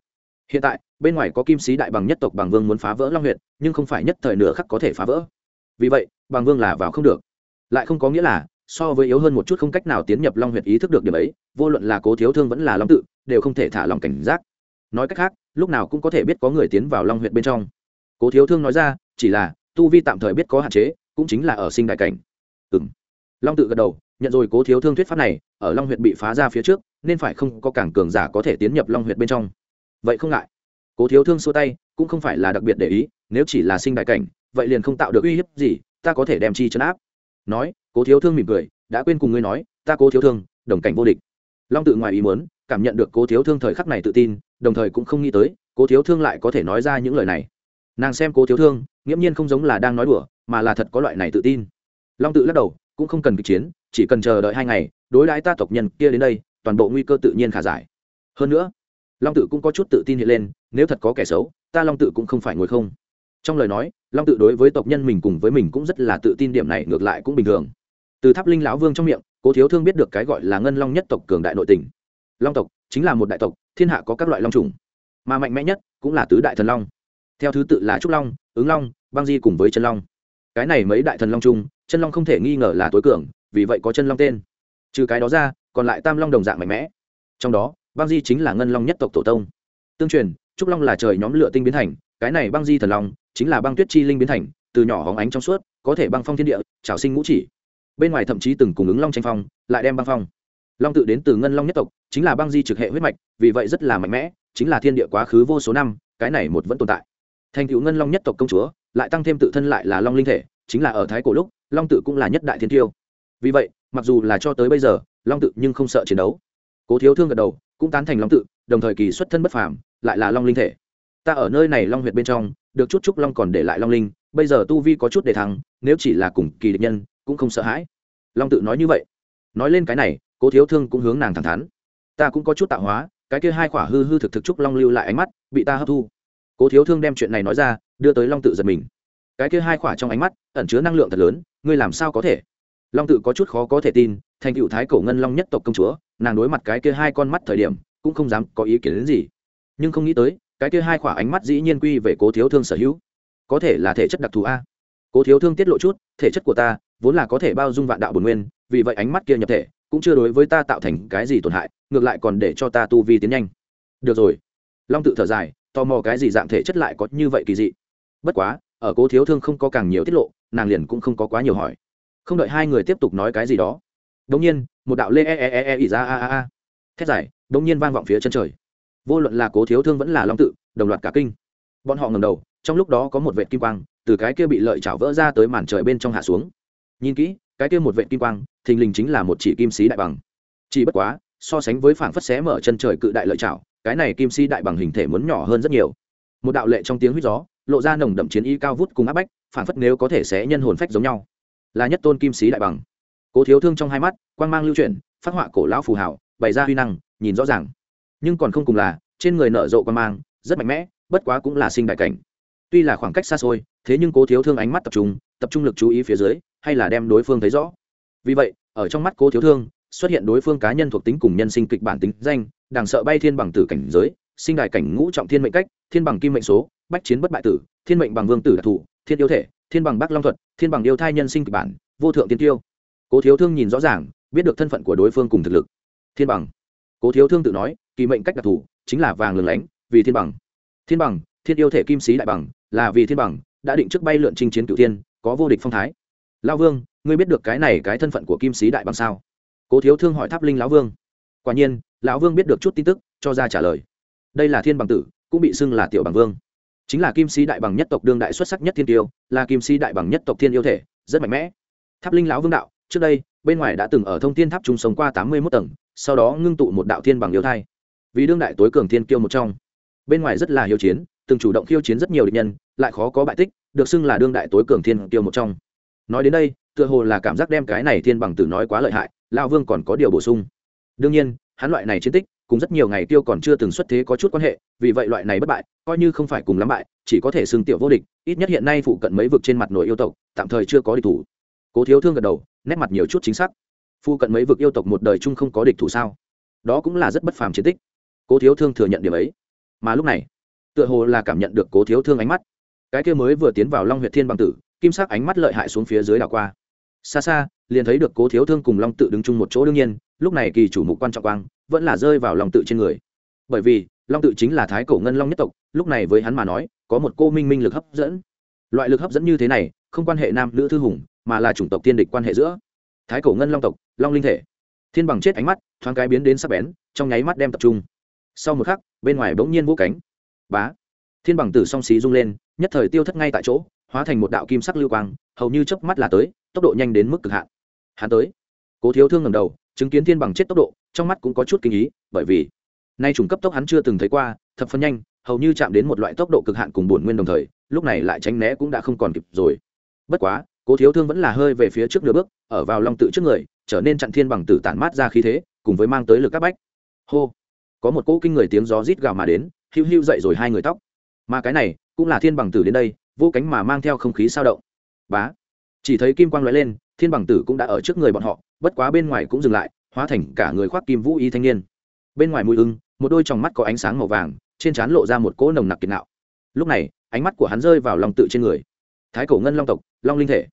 Hiện tại, bên ngoài có kim sĩ đại bằng nhất tộc bằng vương muốn phá vỡ long huyệt, nhưng không phải nhất thời nửa khắc có thể phá vỡ. Vì vậy bằng vương là vào không được. Lại không có nghĩa là, so với yếu hơn một chút không cách nào tiến nhập long huyệt ý thức được điểm ấy, vô luận là cố thiếu thương vẫn là long tự, đều không thể thả lòng cảnh giác. Nói cách khác, lúc nào cũng có thể biết có người tiến vào long huyệt bên trong. Cố thiếu thương nói ra, chỉ là, tu vi tạm thời biết có hạn chế cũng chính là ở sinh đại cảnh. Ừm, long tự gật đầu nhận rồi cố thiếu thương thuyết pháp này ở long huyệt bị phá ra phía trước nên phải không có cảng cường giả có thể tiến nhập long huyệt bên trong. Vậy không ngại. Cố thiếu thương xua tay cũng không phải là đặc biệt để ý nếu chỉ là sinh đại cảnh vậy liền không tạo được uy hiếp gì ta có thể đem chi chấn áp. Nói cố thiếu thương mỉm cười đã quên cùng ngươi nói ta cố thiếu thương đồng cảnh vô địch. Long tự ngoài ý muốn cảm nhận được cố thiếu thương thời khắc này tự tin đồng thời cũng không nghĩ tới cố thiếu thương lại có thể nói ra những lời này. Nàng xem cố thiếu thương nghiễm nhiên không giống là đang nói đùa mà là thật có loại này tự tin. Long tự lắc đầu, cũng không cần kịch chiến, chỉ cần chờ đợi hai ngày, đối đãi ta tộc nhân kia đến đây, toàn bộ nguy cơ tự nhiên khả giải. Hơn nữa, long tự cũng có chút tự tin hiện lên, nếu thật có kẻ xấu, ta long tự cũng không phải ngồi không. Trong lời nói, long tự đối với tộc nhân mình cùng với mình cũng rất là tự tin điểm này ngược lại cũng bình thường. Từ tháp linh lão vương trong miệng, cố thiếu thương biết được cái gọi là ngân long nhất tộc cường đại nội tình. Long tộc chính là một đại tộc, thiên hạ có các loại long trùng mà mạnh mẽ nhất cũng là tứ đại thần long. Theo thứ tự là trúc long, ứng long, băng di cùng với chân long cái này mấy đại thần long chung chân long không thể nghi ngờ là tối cường, vì vậy có chân long tên. Trừ cái đó ra, còn lại tam long đồng dạng mạnh mẽ. Trong đó, băng di chính là ngân long nhất tộc tổ tông. Tương truyền, trúc long là trời nhóm lửa tinh biến thành, cái này băng di thần long chính là băng tuyết chi linh biến thành, từ nhỏ hóng ánh trong suốt, có thể băng phong thiên địa trào sinh ngũ chỉ. Bên ngoài thậm chí từng cùng ứng long tranh phong, lại đem băng phong. Long tự đến từ ngân long nhất tộc, chính là băng di trực hệ huyết mạch, vì vậy rất là mạnh mẽ, chính là thiên địa quá khứ vô số năm, cái này một vẫn tồn tại. Thành cựu ngân long nhất tộc công chúa lại tăng thêm tự thân lại là long linh thể, chính là ở thái cổ lúc, long tự cũng là nhất đại thiên tiêu. Vì vậy, mặc dù là cho tới bây giờ, long tự nhưng không sợ chiến đấu. Cố thiếu thương gật đầu, cũng tán thành long tự, đồng thời kỳ xuất thân bất phàm, lại là long linh thể. Ta ở nơi này long huyệt bên trong, được chút trúc long còn để lại long linh, bây giờ tu vi có chút để thắng nếu chỉ là cùng kỳ địch nhân, cũng không sợ hãi. Long tự nói như vậy. Nói lên cái này, cố thiếu thương cũng hướng nàng thẳng thắn. Ta cũng có chút tạo hóa, cái kia hai khỏa hư hư thực thực trúc long lưu lại ánh mắt, bị ta hấp thu. Cố thiếu thương đem chuyện này nói ra đưa tới long tự giật mình cái kia hai khỏa trong ánh mắt ẩn chứa năng lượng thật lớn ngươi làm sao có thể long tự có chút khó có thể tin thành cựu thái cổ ngân long nhất tộc công chúa nàng đối mặt cái kia hai con mắt thời điểm cũng không dám có ý kiến đến gì nhưng không nghĩ tới cái kia hai khỏa ánh mắt dĩ nhiên quy về cố thiếu thương sở hữu có thể là thể chất đặc thù a cố thiếu thương tiết lộ chút thể chất của ta vốn là có thể bao dung vạn đạo bồn nguyên vì vậy ánh mắt kia nhập thể cũng chưa đối với ta tạo thành cái gì tổn hại ngược lại còn để cho ta tu vi tiến nhanh được rồi long tự thở dài tò mò cái gì dạng thể chất lại có như vậy kỳ dị bất quá, ở cố thiếu thương không có càng nhiều tiết lộ, nàng liền cũng không có quá nhiều hỏi. Không đợi hai người tiếp tục nói cái gì đó, đống nhiên, một đạo lê e e e e ỉ ra a a a. Thét dài, đống nhiên vang vọng phía chân trời. Vô luận là cố thiếu thương vẫn là long tự, đồng loạt cả kinh. Bọn họ ngầm đầu, trong lúc đó có một vệ kim quang, từ cái kia bị lợi chảo vỡ ra tới màn trời bên trong hạ xuống. Nhìn kỹ, cái kia một vệ kim quang, thình lình chính là một chỉ kim sĩ đại bằng. Chỉ bất quá, so sánh với phảng phất xé mở chân trời cự đại lợi chảo, cái này kim sĩ đại bằng hình thể muốn nhỏ hơn rất nhiều. Một đạo lệ trong tiếng huýt gió lộ ra nồng đậm chiến ý cao vút cùng áp bách, phản phất nếu có thể xé nhân hồn phách giống nhau. Là nhất tôn kim sĩ đại bằng. Cố thiếu thương trong hai mắt, quang mang lưu chuyển, phát họa cổ lão phù hảo bày ra huy năng, nhìn rõ ràng. Nhưng còn không cùng là, trên người nở rộ quang mang, rất mạnh mẽ, bất quá cũng là sinh đại cảnh. Tuy là khoảng cách xa xôi, thế nhưng cố thiếu thương ánh mắt tập trung tập trung lực chú ý phía dưới, hay là đem đối phương thấy rõ. Vì vậy, ở trong mắt cố thiếu thương, xuất hiện đối phương cá nhân thuộc tính cùng nhân sinh kịch bản tính danh, đằng sợ bay thiên bằng tử cảnh giới, sinh đại cảnh ngũ trọng thiên mệnh cách, thiên bằng kim mệnh số bách chiến bất bại tử, thiên mệnh bằng vương tử đặc thù thiên yêu thể, thiên bằng bắc long thuật, thiên bằng yêu thai nhân sinh kịch bản, vô thượng tiên tiêu. Cố thiếu thương nhìn rõ ràng, biết được thân phận của đối phương cùng thực lực. Thiên bằng. Cố thiếu thương tự nói, kỳ mệnh cách đặc thù, chính là vàng lừng lánh, vì thiên bằng. Thiên bằng, thiên yêu thể kim sĩ đại bằng, là vì thiên bằng, đã định trước bay lượn chinh chiến cựu thiên, có vô địch phong thái. Lao vương, ngươi biết được cái này cái thân phận của kim sĩ đại bằng sao? Cố thiếu thương hỏi tháp linh lão vương. Quả nhiên, lão vương biết được chút tin tức, cho ra trả lời. Đây là thiên bằng tử, cũng bị xưng là tiểu bằng vương chính là kim sĩ đại bằng nhất tộc đương đại xuất sắc nhất thiên tiêu, là kim sĩ đại bằng nhất tộc thiên yêu thể, rất mạnh mẽ. Tháp linh lão vương đạo, trước đây, bên ngoài đã từng ở thông thiên tháp trung sống qua tám mươi mốt tầng, sau đó ngưng tụ một đạo thiên bằng yêu thai. Vì đương đại tối cường thiên kiêu một trong. Bên ngoài rất là hiếu chiến, từng chủ động khiêu chiến rất nhiều địch nhân, lại khó có bại tích, được xưng là đương đại tối cường thiên kiêu một trong. Nói đến đây, tựa hồ là cảm giác đem cái này thiên bằng tử nói quá lợi hại, lão vương còn có điều bổ sung. Đương nhiên, hắn loại này chiến tích cùng rất nhiều ngày tiêu còn chưa từng xuất thế có chút quan hệ, vì vậy loại này bất bại, coi như không phải cùng lắm bại, chỉ có thể xưng tiểu vô địch, ít nhất hiện nay phụ cận mấy vực trên mặt nội yêu tộc, tạm thời chưa có địch thủ. Cố thiếu thương gật đầu, nét mặt nhiều chút chính xác. Phụ cận mấy vực yêu tộc một đời chung không có địch thủ sao? Đó cũng là rất bất phàm chiến tích. Cố thiếu thương thừa nhận điểm ấy. Mà lúc này, tựa hồ là cảm nhận được cố thiếu thương ánh mắt. Cái kia mới vừa tiến vào long huyệt thiên bằng tử, kim sắc ánh mắt lợi hại xuống phía dưới đảo qua. Xa xa, liền thấy được cố thiếu thương cùng long tự đứng chung một chỗ đương nhiên, lúc này kỳ chủ mục quan trọng quang vẫn là rơi vào lòng tự trên người. Bởi vì, long tự chính là thái cổ ngân long nhất tộc, lúc này với hắn mà nói, có một cô minh minh lực hấp dẫn. Loại lực hấp dẫn như thế này, không quan hệ nam nữ thư hùng, mà là chủng tộc tiên địch quan hệ giữa. Thái cổ ngân long tộc, long linh thể. Thiên bằng chết ánh mắt, thoáng cái biến đến sắp bén, trong nháy mắt đem tập trung. Sau một khắc, bên ngoài bỗng nhiên vỗ cánh. Bá! Thiên bằng tử song xí rung lên, nhất thời tiêu thất ngay tại chỗ, hóa thành một đạo kim sắc lưu quang, hầu như chớp mắt là tới, tốc độ nhanh đến mức cực hạn. Hắn tới. Cố thiếu thương ngầm đầu chứng kiến thiên bằng chết tốc độ, trong mắt cũng có chút kinh ý, bởi vì nay trùng cấp tốc hắn chưa từng thấy qua, thập phân nhanh, hầu như chạm đến một loại tốc độ cực hạn cùng bổn nguyên đồng thời, lúc này lại tránh né cũng đã không còn kịp rồi. Bất quá, cố thiếu thương vẫn là hơi về phía trước nửa bước, ở vào long tự trước người, trở nên chặn thiên bằng tử tản mát ra khí thế, cùng với mang tới lực các bách. Hô! Có một cỗ kinh người tiếng gió rít gào mà đến hữu hữu dậy rồi hai người tóc. Mà cái này, cũng là thiên bằng tử đến đây, vô cánh mà mang theo không khí sao động. Bá! Chỉ thấy kim quang lóe lên, thiên bằng tử cũng đã ở trước người bọn họ bất quá bên ngoài cũng dừng lại, hóa thành cả người khoác kim vũ y thanh niên. Bên ngoài mũi ưng, một đôi tròng mắt có ánh sáng màu vàng, trên trán lộ ra một cỗ nồng nặc kiệt nạo. Lúc này, ánh mắt của hắn rơi vào lòng tự trên người. Thái cổ ngân long tộc, long linh thể.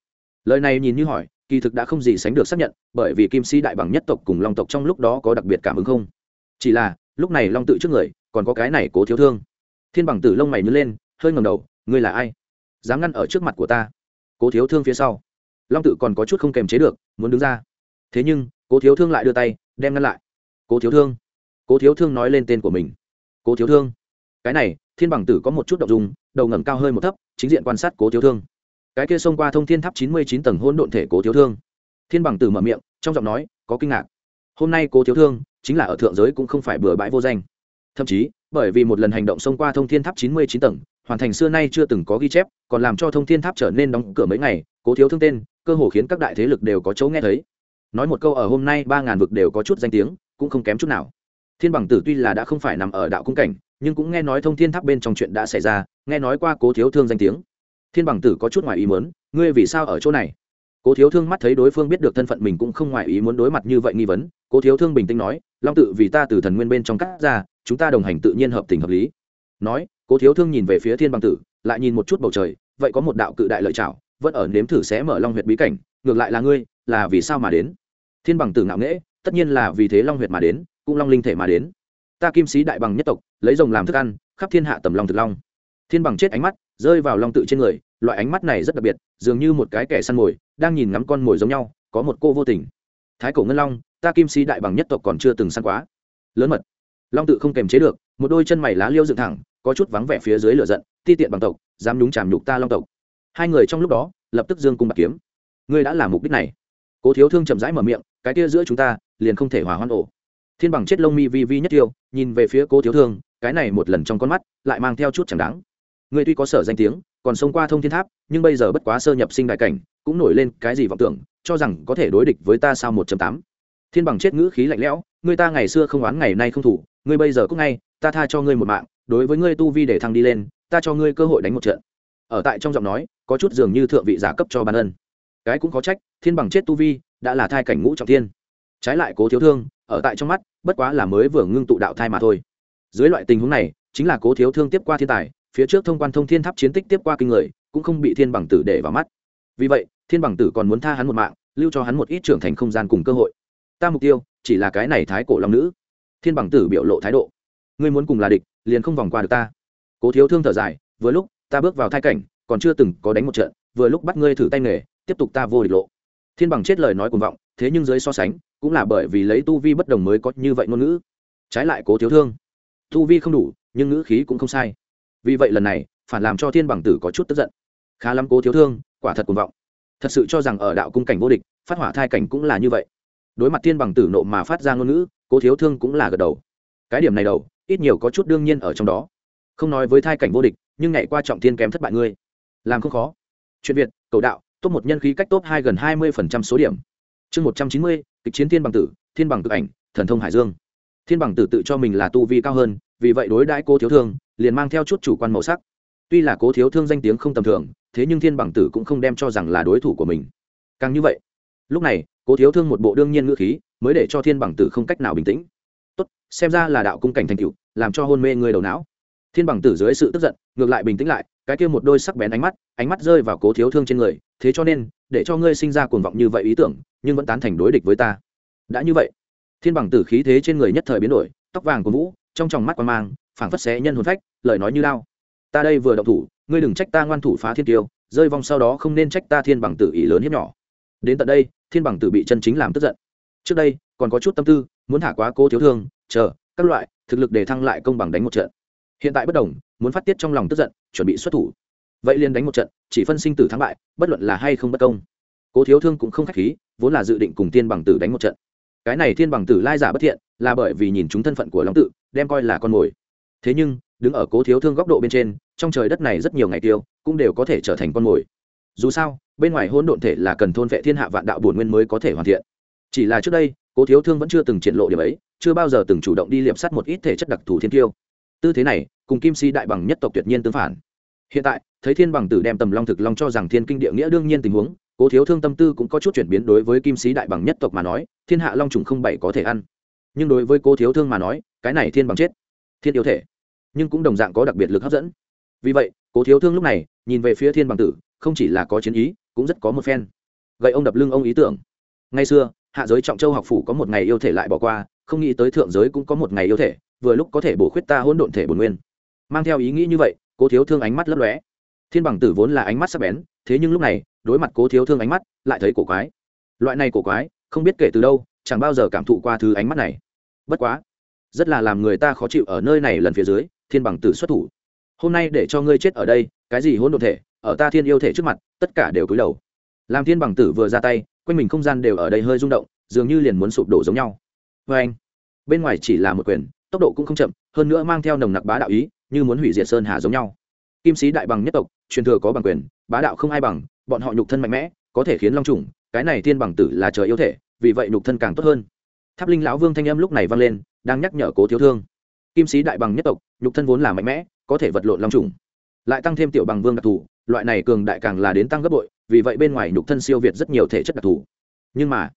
Lời này nhìn như hỏi, kỳ thực đã không gì sánh được xác nhận, bởi vì kim si đại bằng nhất tộc cùng long tộc trong lúc đó có đặc biệt cảm ứng không? Chỉ là, lúc này long tự trước người, còn có cái này cố thiếu thương. Thiên bằng tử lông mày nhớ lên, hơi ngầm đầu, ngươi là ai? Dám ngăn ở trước mặt của ta? Cố thiếu thương phía sau. Long tự còn có chút không kềm chế được, muốn đứng ra thế nhưng, cố thiếu thương lại đưa tay, đem ngăn lại. Cố thiếu thương, cố thiếu thương nói lên tên của mình. Cố thiếu thương. Cái này, thiên bằng tử có một chút đ ộ n g dùng đầu ngẩng cao hơi một thấp, chính diện quan sát cố thiếu thương. Cái kia xông qua thông thiên tháp chín mươi chín tầng hôn độn thể cố thiếu thương. Thiên bằng tử mở miệng, trong giọng nói có kinh ngạc. Hôm nay cố thiếu thương chính là ở thượng giới cũng không phải bừa bãi vô danh. Thậm chí, bởi vì một lần hành động xông qua thông thiên tháp chín mươi chín tầng, hoàn thành xưa nay chưa từng có ghi chép, còn làm cho thông thiên tháp trở nên đóng cửa mấy ngày, cố thiếu thương tên, cơ hồ khiến các đại thế lực đều có chỗ nghe thấy nói một câu ở hôm nay ba ngàn vực đều có chút danh tiếng, cũng không kém chút nào. Thiên bằng tử tuy là đã không phải nằm ở đạo cung cảnh, nhưng cũng nghe nói thông thiên tháp bên trong chuyện đã xảy ra, nghe nói qua cố thiếu thương danh tiếng. Thiên bằng tử có chút ngoài ý muốn, ngươi vì sao ở chỗ này? Cố thiếu thương mắt thấy đối phương biết được thân phận mình cũng không ngoài ý muốn đối mặt như vậy nghi vấn, cố thiếu thương bình tĩnh nói, long tự vì ta từ thần nguyên bên trong cắt ra, chúng ta đồng hành tự nhiên hợp tình hợp lý. Nói, cố thiếu thương nhìn về phía thiên bằng tử, lại nhìn một chút bầu trời, vậy có một đạo cự đại lợi chảo vẫn ở nếm thử sẽ mở long huyệt bí cảnh ngược lại là ngươi, là vì sao mà đến? Thiên bằng tử ngạo nghễ, tất nhiên là vì thế long huyệt mà đến, cũng long linh thể mà đến. Ta kim sĩ đại bằng nhất tộc, lấy rồng làm thức ăn, khắp thiên hạ tầm long thực long. Thiên bằng chết ánh mắt, rơi vào long tự trên người, loại ánh mắt này rất đặc biệt, dường như một cái kẻ săn mồi, đang nhìn ngắm con mồi giống nhau, có một cô vô tình. Thái cổ ngân long, ta kim sĩ đại bằng nhất tộc còn chưa từng săn quá. Lớn mật. Long tự không kềm chế được, một đôi chân mày lá liêu dựng thẳng, có chút vắng vẻ phía dưới lửa giận, ti tiện bằng tộc, dám nhúng chàm nhục ta long tộc. Hai người trong lúc đó, lập tức dương cung bạc kiếm ngươi đã làm mục đích này. Cố thiếu thương chậm rãi mở miệng, cái kia giữa chúng ta liền không thể hòa hoan ổ. Thiên bằng chết lông mi vi vi nhất tiêu, nhìn về phía cố thiếu thương, cái này một lần trong con mắt lại mang theo chút chẳng đáng. Ngươi tuy có sở danh tiếng, còn xông qua thông thiên tháp, nhưng bây giờ bất quá sơ nhập sinh đại cảnh, cũng nổi lên cái gì vọng tưởng, cho rằng có thể đối địch với ta sao một tám. Thiên bằng chết ngữ khí lạnh lẽo, ngươi ta ngày xưa không oán ngày nay không thủ, ngươi bây giờ cũng ngay, ta tha cho ngươi một mạng, đối với ngươi tu vi để thăng đi lên, ta cho ngươi cơ hội đánh một trận. Ở tại trong giọng nói, có chút dường như thượng vị giả cấp cho ban ân cái cũng có trách, thiên bằng chết tu vi, đã là thai cảnh ngũ trọng thiên. Trái lại cố thiếu thương, ở tại trong mắt, bất quá là mới vừa ngưng tụ đạo thai mà thôi. Dưới loại tình huống này, chính là cố thiếu thương tiếp qua thiên tài, phía trước thông quan thông thiên tháp chiến tích tiếp qua kinh người, cũng không bị thiên bằng tử để vào mắt. Vì vậy, thiên bằng tử còn muốn tha hắn một mạng, lưu cho hắn một ít trưởng thành không gian cùng cơ hội. Ta mục tiêu, chỉ là cái này thái cổ long nữ. Thiên bằng tử biểu lộ thái độ. Ngươi muốn cùng là địch, liền không vòng qua được ta. Cố thiếu thương thở dài, vừa lúc, ta bước vào thai cảnh, còn chưa từng có đánh một trận, vừa lúc bắt ngươi thử tay nghề tiếp tục ta vô địch lộ. Thiên bằng chết lời nói cuồng vọng, thế nhưng dưới so sánh, cũng là bởi vì lấy tu vi bất đồng mới có như vậy ngôn ngữ. Trái lại cố thiếu thương. Tu vi không đủ, nhưng ngữ khí cũng không sai. Vì vậy lần này, phản làm cho thiên bằng tử có chút tức giận. Khá lắm cố thiếu thương, quả thật cuồng vọng. Thật sự cho rằng ở đạo cung cảnh vô địch, phát hỏa thai cảnh cũng là như vậy. Đối mặt thiên bằng tử nộ mà phát ra ngôn ngữ, cố thiếu thương cũng là gật đầu. Cái điểm này đầu, ít nhiều có chút đương nhiên ở trong đó. Không nói với thai cảnh vô địch, nhưng nhảy qua trọng thiên kém thất bại ngươi. Làm không khó. Chuyện việt, cầu đạo top một nhân khí cách top hai gần hai mươi phần trăm số điểm. Chương một trăm chín mươi, kịch chiến thiên bằng tử, thiên bằng tự ảnh, thần thông hải dương. Thiên bằng tử tự cho mình là tu vi cao hơn, vì vậy đối đãi cố thiếu thương, liền mang theo chút chủ quan màu sắc. Tuy là cố thiếu thương danh tiếng không tầm thường, thế nhưng thiên bằng tử cũng không đem cho rằng là đối thủ của mình. Càng như vậy, lúc này, cố thiếu thương một bộ đương nhiên ngữ khí, mới để cho thiên bằng tử không cách nào bình tĩnh. Tốt, xem ra là đạo cung cảnh thành cựu làm cho hôn mê người đầu não. Thiên bằng tử dưới sự tức giận ngược lại bình tĩnh lại, cái kia một đôi sắc bén ánh mắt ánh mắt rơi vào cố thiếu thương trên người, thế cho nên, để cho ngươi sinh ra cuồng vọng như vậy ý tưởng, nhưng vẫn tán thành đối địch với ta. Đã như vậy, thiên bằng tử khí thế trên người nhất thời biến đổi, tóc vàng của vũ, trong tròng mắt quan mang, phảng phất xé nhân hồn phách, lời nói như lao. Ta đây vừa động thủ, ngươi đừng trách ta ngoan thủ phá thiên tiêu rơi vong sau đó không nên trách ta thiên bằng tử ý lớn hiếp nhỏ. Đến tận đây, thiên bằng tử bị chân chính làm tức giận. Trước đây, còn có chút tâm tư, muốn thả quá cố thiếu thương, chờ, các loại, thực lực để thăng lại công bằng đánh một trận hiện tại bất đồng, muốn phát tiết trong lòng tức giận, chuẩn bị xuất thủ. Vậy liền đánh một trận, chỉ phân sinh tử thắng bại, bất luận là hay không bất công. Cố thiếu thương cũng không k h á c h khí, vốn là dự định cùng thiên bằng tử đánh một trận. Cái này thiên bằng tử lai giả bất thiện, là bởi vì nhìn chúng thân phận của long tự, đem coi là con mồi. Thế nhưng, đứng ở cố thiếu thương góc độ bên trên, trong trời đất này rất nhiều ngày tiêu, cũng đều có thể trở thành con mồi. Dù sao, bên ngoài hôn độn thể là cần thôn vệ thiên hạ vạn đạo bổn nguyên mới có thể hoàn thiện. Chỉ là trước đây, cố thiếu thương vẫn chưa từng triển lộ điểm ấy, chưa bao giờ từng chủ động đi liệm sắt một ít thể chất đặc thù thiên tiêu tư thế này, cùng kim si đại bằng nhất tộc tuyệt nhiên tương phản. Hiện tại, thấy thiên bằng tử đem tầm long thực long cho rằng thiên kinh địa nghĩa đương nhiên tình huống, cố thiếu thương tâm tư cũng có chút chuyển biến đối với kim sĩ đại bằng nhất tộc mà nói, thiên hạ long trùng không bảy có thể ăn. Nhưng đối với cố thiếu thương mà nói, cái này thiên bằng chết. Thiên yêu thể. Nhưng cũng đồng dạng có đặc biệt lực hấp dẫn. Vì vậy, cố thiếu thương lúc này, nhìn về phía thiên bằng tử, không chỉ là có chiến ý, cũng rất có một phen. Gậy ông đập lưng ông ý tưởng. Ngày xưa, hạ giới trọng châu học phủ có một ngày yêu thể lại bỏ qua, không nghĩ tới thượng giới cũng có một ngày yêu thể vừa lúc có thể bổ khuyết ta hỗn độn thể bổn nguyên. Mang theo ý nghĩ như vậy, cố thiếu thương ánh mắt lấp lóe. Thiên bằng tử vốn là ánh mắt sắc bén, thế nhưng lúc này, đối mặt cố thiếu thương ánh mắt, lại thấy cổ quái. Loại này cổ quái, không biết kể từ đâu, chẳng bao giờ cảm thụ qua thứ ánh mắt này. Bất quá, rất là làm người ta khó chịu ở nơi này lần phía dưới, thiên bằng tử xuất thủ. Hôm nay để cho ngươi chết ở đây, cái gì hỗn độn thể, ở ta thiên yêu thể trước mặt, tất cả đều cúi đầu. Làm thiên bằng tử vừa ra tay, quanh mình không gian đều ở đây hơi rung động, dường như liền muốn sụp đổ giống nhau. Vê anh bên ngoài chỉ là một quyền tốc độ cũng không chậm, hơn nữa mang theo nồng nặc bá đạo ý, như muốn hủy diệt sơn hà giống nhau. Kim sĩ đại bằng nhất tộc, truyền thừa có bằng quyền, bá đạo không ai bằng, bọn họ nhục thân mạnh mẽ, có thể khiến long trùng cái này thiên bằng tử là trời yêu thể, vì vậy nhục thân càng tốt hơn. Tháp linh lão vương thanh âm lúc này vang lên, đang nhắc nhở cố thiếu thương. Kim sĩ đại bằng nhất tộc, nhục thân vốn là mạnh mẽ, có thể vật lộn long trùng lại tăng thêm tiểu bằng vương đặc thù, loại này cường đại càng là đến tăng gấp bội, vì vậy bên ngoài nhục thân siêu việt rất nhiều thể chất đặc thù. Nhưng mà,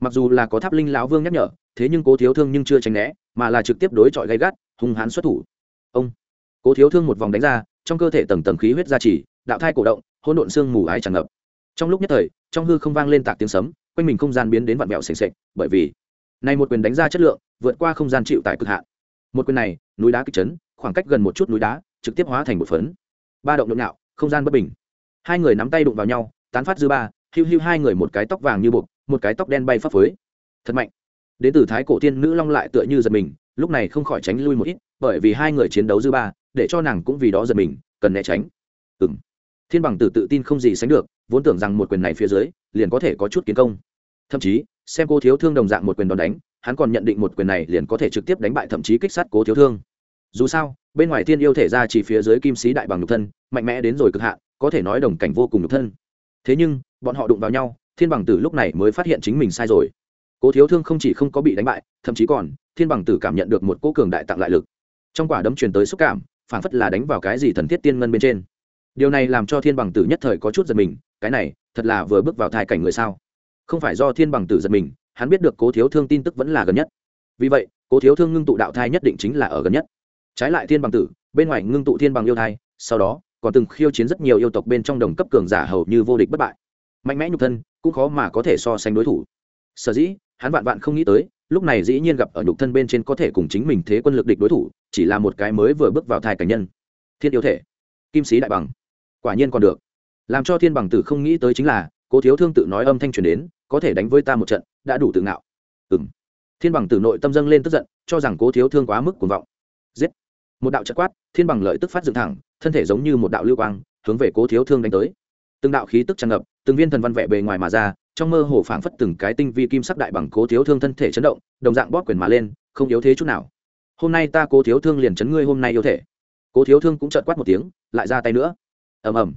mặc dù là có tháp linh lão vương nhắc nhở, thế nhưng cố thiếu thương nhưng chưa tránh né mà là trực tiếp đối chọi gay gắt, hung hãn xuất thủ. Ông, cố thiếu thương một vòng đánh ra, trong cơ thể tầng tầng khí huyết gia trì, đạo thai cổ động, hỗn độn xương mù ái tràn ngập. Trong lúc nhất thời, trong hư không vang lên tạc tiếng sấm, quanh mình không gian biến đến vặn vẹo sềnh sệch bởi vì này một quyền đánh ra chất lượng, vượt qua không gian chịu tại cực hạn. Một quyền này, núi đá kịch chấn, khoảng cách gần một chút núi đá, trực tiếp hóa thành một phấn. Ba động nhộn nhạo, không gian bất bình. Hai người nắm tay đụng vào nhau, tán phát dư ba hưu hưu hai người một cái tóc vàng như buộc, một cái tóc đen bay phấp phới. Thật mạnh đến từ thái cổ tiên nữ long lại tựa như giật mình, lúc này không khỏi tránh lui một ít, bởi vì hai người chiến đấu dư ba, để cho nàng cũng vì đó giật mình, cần né tránh. Ừ m thiên bằng tử tự tin không gì sánh được, vốn tưởng rằng một quyền này phía dưới, liền có thể có chút kiến công. Thậm chí, xem cô thiếu thương đồng dạng một quyền đòn đánh, hắn còn nhận định một quyền này liền có thể trực tiếp đánh bại thậm chí kích sát cố thiếu thương. Dù sao, bên ngoài thiên yêu thể ra chỉ phía dưới kim sĩ đại bằng nhục thân, mạnh mẽ đến rồi cực hạn, có thể nói đồng cảnh vô cùng nhục thân. Thế nhưng, bọn họ đụng vào nhau, thiên bằng tử lúc này mới phát hiện chính mình sai rồi cố thiếu thương không chỉ không có bị đánh bại, thậm chí còn, thiên bằng tử cảm nhận được một cố cường đại tặng lại lực. Trong quả đấm truyền tới xúc cảm, phản phất là đánh vào cái gì thần thiết tiên ngân bên trên. Điều này làm cho thiên bằng tử nhất thời có chút giật mình, cái này, thật là vừa bước vào thai cảnh người sao? Không phải do thiên bằng tử giật mình, hắn biết được cố thiếu thương tin tức vẫn là gần nhất. Vì vậy, cố thiếu thương ngưng tụ đạo thai nhất định chính là ở gần nhất. Trái lại thiên bằng tử, bên ngoài ngưng tụ thiên bằng yêu thai, sau đó, còn từng khiêu chiến rất nhiều yêu tộc bên trong đồng cấp cường giả hầu như vô địch bất bại. Mạnh mẽ nhục thân, cũng khó mà có thể so sánh đối thủ. Sở dĩ hắn vạn vạn không nghĩ tới, lúc này dĩ nhiên gặp ở nhục thân bên trên có thể cùng chính mình thế quân lực địch đối thủ, chỉ là một cái mới vừa bước vào thai cảnh nhân. Thiên yêu thể, kim sĩ đại bằng, quả nhiên còn được. Làm cho thiên bằng tử không nghĩ tới chính là, cố thiếu thương tự nói âm thanh truyền đến, có thể đánh với ta một trận, đã đủ tự ngạo. Ừ m thiên bằng tử nội tâm dâng lên tức giận, cho rằng cố thiếu thương quá mức cuồng vọng. Giết. Một đạo chất quát, thiên bằng lợi tức phát dựng thẳng, thân thể giống như một đạo lưu quang, hướng về cố thiếu thương đánh tới. Từng đạo khí tức tràn ngập, từng viên thần văn vẽ bề ngoài mà ra trong mơ hồ phảng phất từng cái tinh vi kim sắc đại bằng cố thiếu thương thân thể chấn động, đồng dạng bóp quyền mà lên, không yếu thế chút nào. Hôm nay ta cố thiếu thương liền chấn ngươi hôm nay yêu thể. Cố thiếu thương cũng trợn quát một tiếng, lại ra tay nữa. Ầm ầm.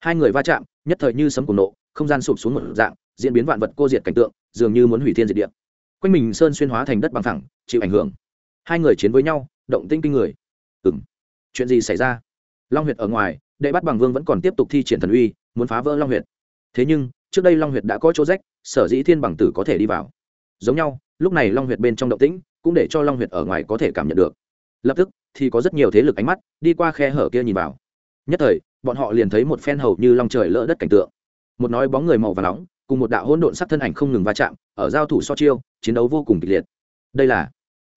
Hai người va chạm, nhất thời như sấm cùng nộ, không gian sụp xuống một dạng, diễn biến vạn vật cô diệt cảnh tượng, dường như muốn hủy thiên diệt địa. Quanh mình sơn xuyên hóa thành đất bằng thẳng chịu ảnh hưởng. Hai người chiến với nhau, động tinh kinh người. Ừ m chuyện gì xảy ra? Long huyệt ở ngoài, đệ bắt bằng vương vẫn còn tiếp tục thi triển thần uy, muốn phá vỡ long huyệt. Thế nhưng trước đây long huyệt đã có chỗ rách, sở dĩ thiên bằng tử có thể đi vào. Giống nhau, lúc này long huyệt bên trong động tĩnh cũng để cho long huyệt ở ngoài có thể cảm nhận được. Lập tức thì có rất nhiều thế lực ánh mắt đi qua khe hở kia nhìn vào. Nhất thời, bọn họ liền thấy một phen hầu như long trời lỡ đất cảnh tượng. Một nói bóng người màu và nóng cùng một đạo hỗn độn sắc thân ảnh không ngừng va chạm, ở giao thủ so chiêu, chiến đấu vô cùng kịch liệt. Đây là,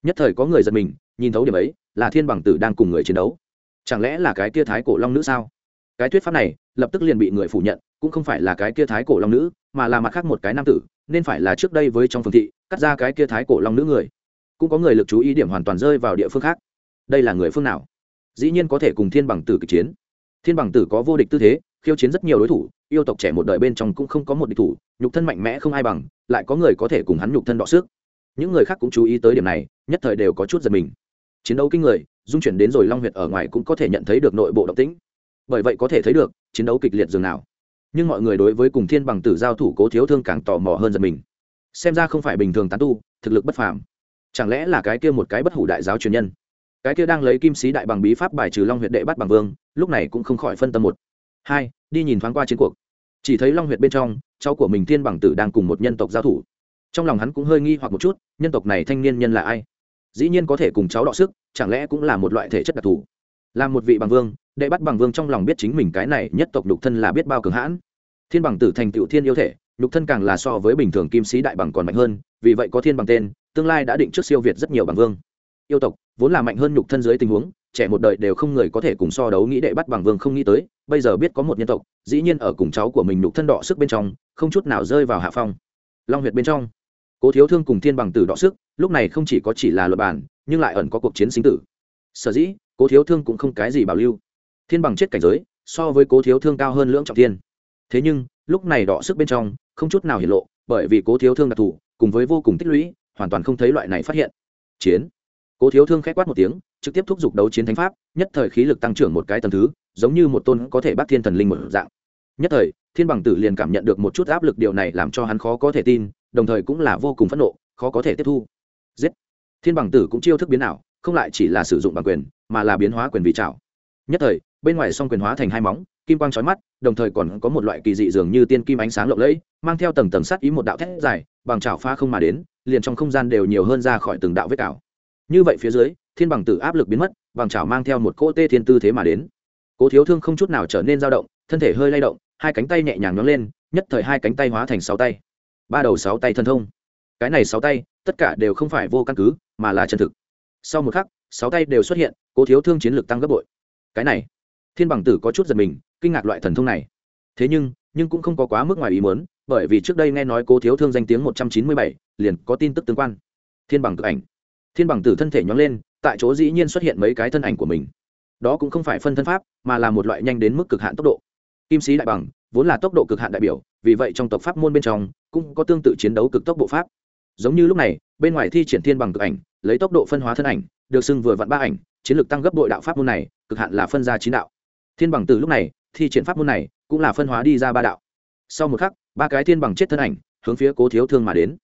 nhất thời có người giật mình, nhìn thấu điểm ấy, là thiên bằng tử đang cùng người chiến đấu. Chẳng lẽ là cái kia thái cổ long nữ sao? Cái thuyết pháp này lập tức liền bị người phủ nhận, cũng không phải là cái kia thái cổ long nữ, mà là mặt khác một cái nam tử, nên phải là trước đây với trong phương thị, cắt ra cái kia thái cổ long nữ người. Cũng có người lực chú ý điểm hoàn toàn rơi vào địa phương khác. Đây là người phương nào? Dĩ nhiên có thể cùng thiên bằng tử kịch chiến. Thiên bằng tử có vô địch tư thế, khiêu chiến rất nhiều đối thủ, yêu tộc trẻ một đời bên trong cũng không có một địch thủ, nhục thân mạnh mẽ không ai bằng, lại có người có thể cùng hắn nhục thân đọ sức. Những người khác cũng chú ý tới điểm này, nhất thời đều có chút giật mình. Chiến đấu kinh người, dung chuyển đến rồi long huyệt ở ngoài cũng có thể nhận thấy được nội bộ động tĩnh. Bởi vậy có thể thấy được chiến đấu kịch liệt dường nào. Nhưng mọi người đối với cùng thiên bằng tử giao thủ cố thiếu thương càng tò mò hơn giật mình. Xem ra không phải bình thường tán tu, thực lực bất phàm. Chẳng lẽ là cái kia một cái bất hủ đại giáo truyền nhân? Cái kia đang lấy kim sĩ đại bằng bí pháp bài trừ long huyệt đệ bắt bằng vương, lúc này cũng không khỏi phân tâm một. Hai, đi nhìn thoáng qua chiến cuộc. Chỉ thấy long huyệt bên trong, cháu của mình thiên bằng tử đang cùng một nhân tộc giao thủ. Trong lòng hắn cũng hơi nghi hoặc một chút, nhân tộc này thanh niên nhân là ai? Dĩ nhiên có thể cùng cháu đọ sức, chẳng lẽ cũng là một loại thể chất đặc thù? Là một vị bằng vương đệ bắt bằng vương trong lòng biết chính mình cái này nhất tộc nhục thân là biết bao cường hãn. Thiên bằng tử thành tựu thiên yêu thể, nhục thân càng là so với bình thường kim sĩ đại bằng còn mạnh hơn, vì vậy có thiên bằng tên, tương lai đã định trước siêu việt rất nhiều bằng vương. Yêu tộc, vốn là mạnh hơn nhục thân dưới tình huống, trẻ một đời đều không người có thể cùng so đấu nghĩ đệ bắt bằng vương không nghĩ tới, bây giờ biết có một nhân tộc, dĩ nhiên ở cùng cháu của mình nhục thân đọ sức bên trong, không chút nào rơi vào hạ phong. Long huyệt bên trong, cố thiếu thương cùng thiên bằng tử đọ sức, lúc này không chỉ có chỉ là luật bản, nhưng lại ẩn có cuộc chiến sinh tử. Sở dĩ, cố thiếu thương cũng không cái gì bảo lưu thiên bằng chết cảnh giới, so với cố thiếu thương cao hơn lưỡng trọng thiên. Thế nhưng, lúc này đọ sức bên trong, không chút nào hiển lộ, bởi vì cố thiếu thương đặc thù, cùng với vô cùng tích lũy, hoàn toàn không thấy loại này phát hiện. Chiến. Cố thiếu thương k h é c quát một tiếng, trực tiếp thúc giục đấu chiến thánh pháp, nhất thời khí lực tăng trưởng một cái t thứ, giống như một tôn có thể bắt thiên thần linh một dạng. Nhất thời, thiên bằng tử liền cảm nhận được một chút áp lực điều này làm cho hắn khó có thể tin, đồng thời cũng là vô cùng phẫn nộ, khó có thể tiếp thu. Giết. Thiên bằng tử cũng chiêu thức biến ảo, không lại chỉ là sử dụng bằng quyền, mà là biến hóa quyền vị trảo. Nhất thời bên ngoài song quyền hóa thành hai móng, kim quang trói mắt, đồng thời còn có một loại kỳ dị dường như tiên kim ánh sáng lộng lẫy, mang theo tầng tầng sắt ý một đạo thét dài, bằng chảo pha không mà đến, liền trong không gian đều nhiều hơn ra khỏi từng đạo vết cào. Như vậy phía dưới, thiên bằng tử áp lực biến mất, bằng chảo mang theo một cỗ tê thiên tư thế mà đến. Cố thiếu thương không chút nào trở nên dao động, thân thể hơi lay động, hai cánh tay nhẹ nhàng nhón lên, nhất thời hai cánh tay hóa thành sáu tay. Ba đầu sáu tay thân thông. Cái này sáu tay, tất cả đều không phải vô căn cứ, mà là chân thực. Sau một khắc, sáu tay đều xuất hiện, cố thiếu thương chiến lược tăng gấp bội. Cái này thiên bằng tử có chút giật mình, kinh ngạc loại thần thông này. Thế nhưng nhưng cũng không có quá mức ngoài ý muốn, bởi vì trước đây nghe nói cố thiếu thương danh tiếng một trăm chín mươi bảy, liền có tin tức tương quan. Thiên bằng tự ảnh. Thiên bằng tử thân thể nhóng lên, tại chỗ dĩ nhiên xuất hiện mấy cái thân ảnh của mình. Đó cũng không phải phân thân pháp, mà là một loại nhanh đến mức cực hạn tốc độ. Kim sĩ đại bằng, vốn là tốc độ cực hạn đại biểu, vì vậy trong tộc pháp môn bên trong, cũng có tương tự chiến đấu cực tốc bộ pháp. Giống như lúc này, bên ngoài thi triển thiên bằng cực ảnh, lấy tốc độ phân hóa thân ảnh, được xưng vừa vặn ba ảnh, chiến lược tăng gấp đội đạo pháp môn này, cực hạn là phân ra chín đạo thiên bằng từ lúc này, thi triển pháp môn này, cũng là phân hóa đi ra ba đạo. Sau một khắc, ba cái thiên bằng chết thân ảnh, hướng phía cố thiếu thương mà đến.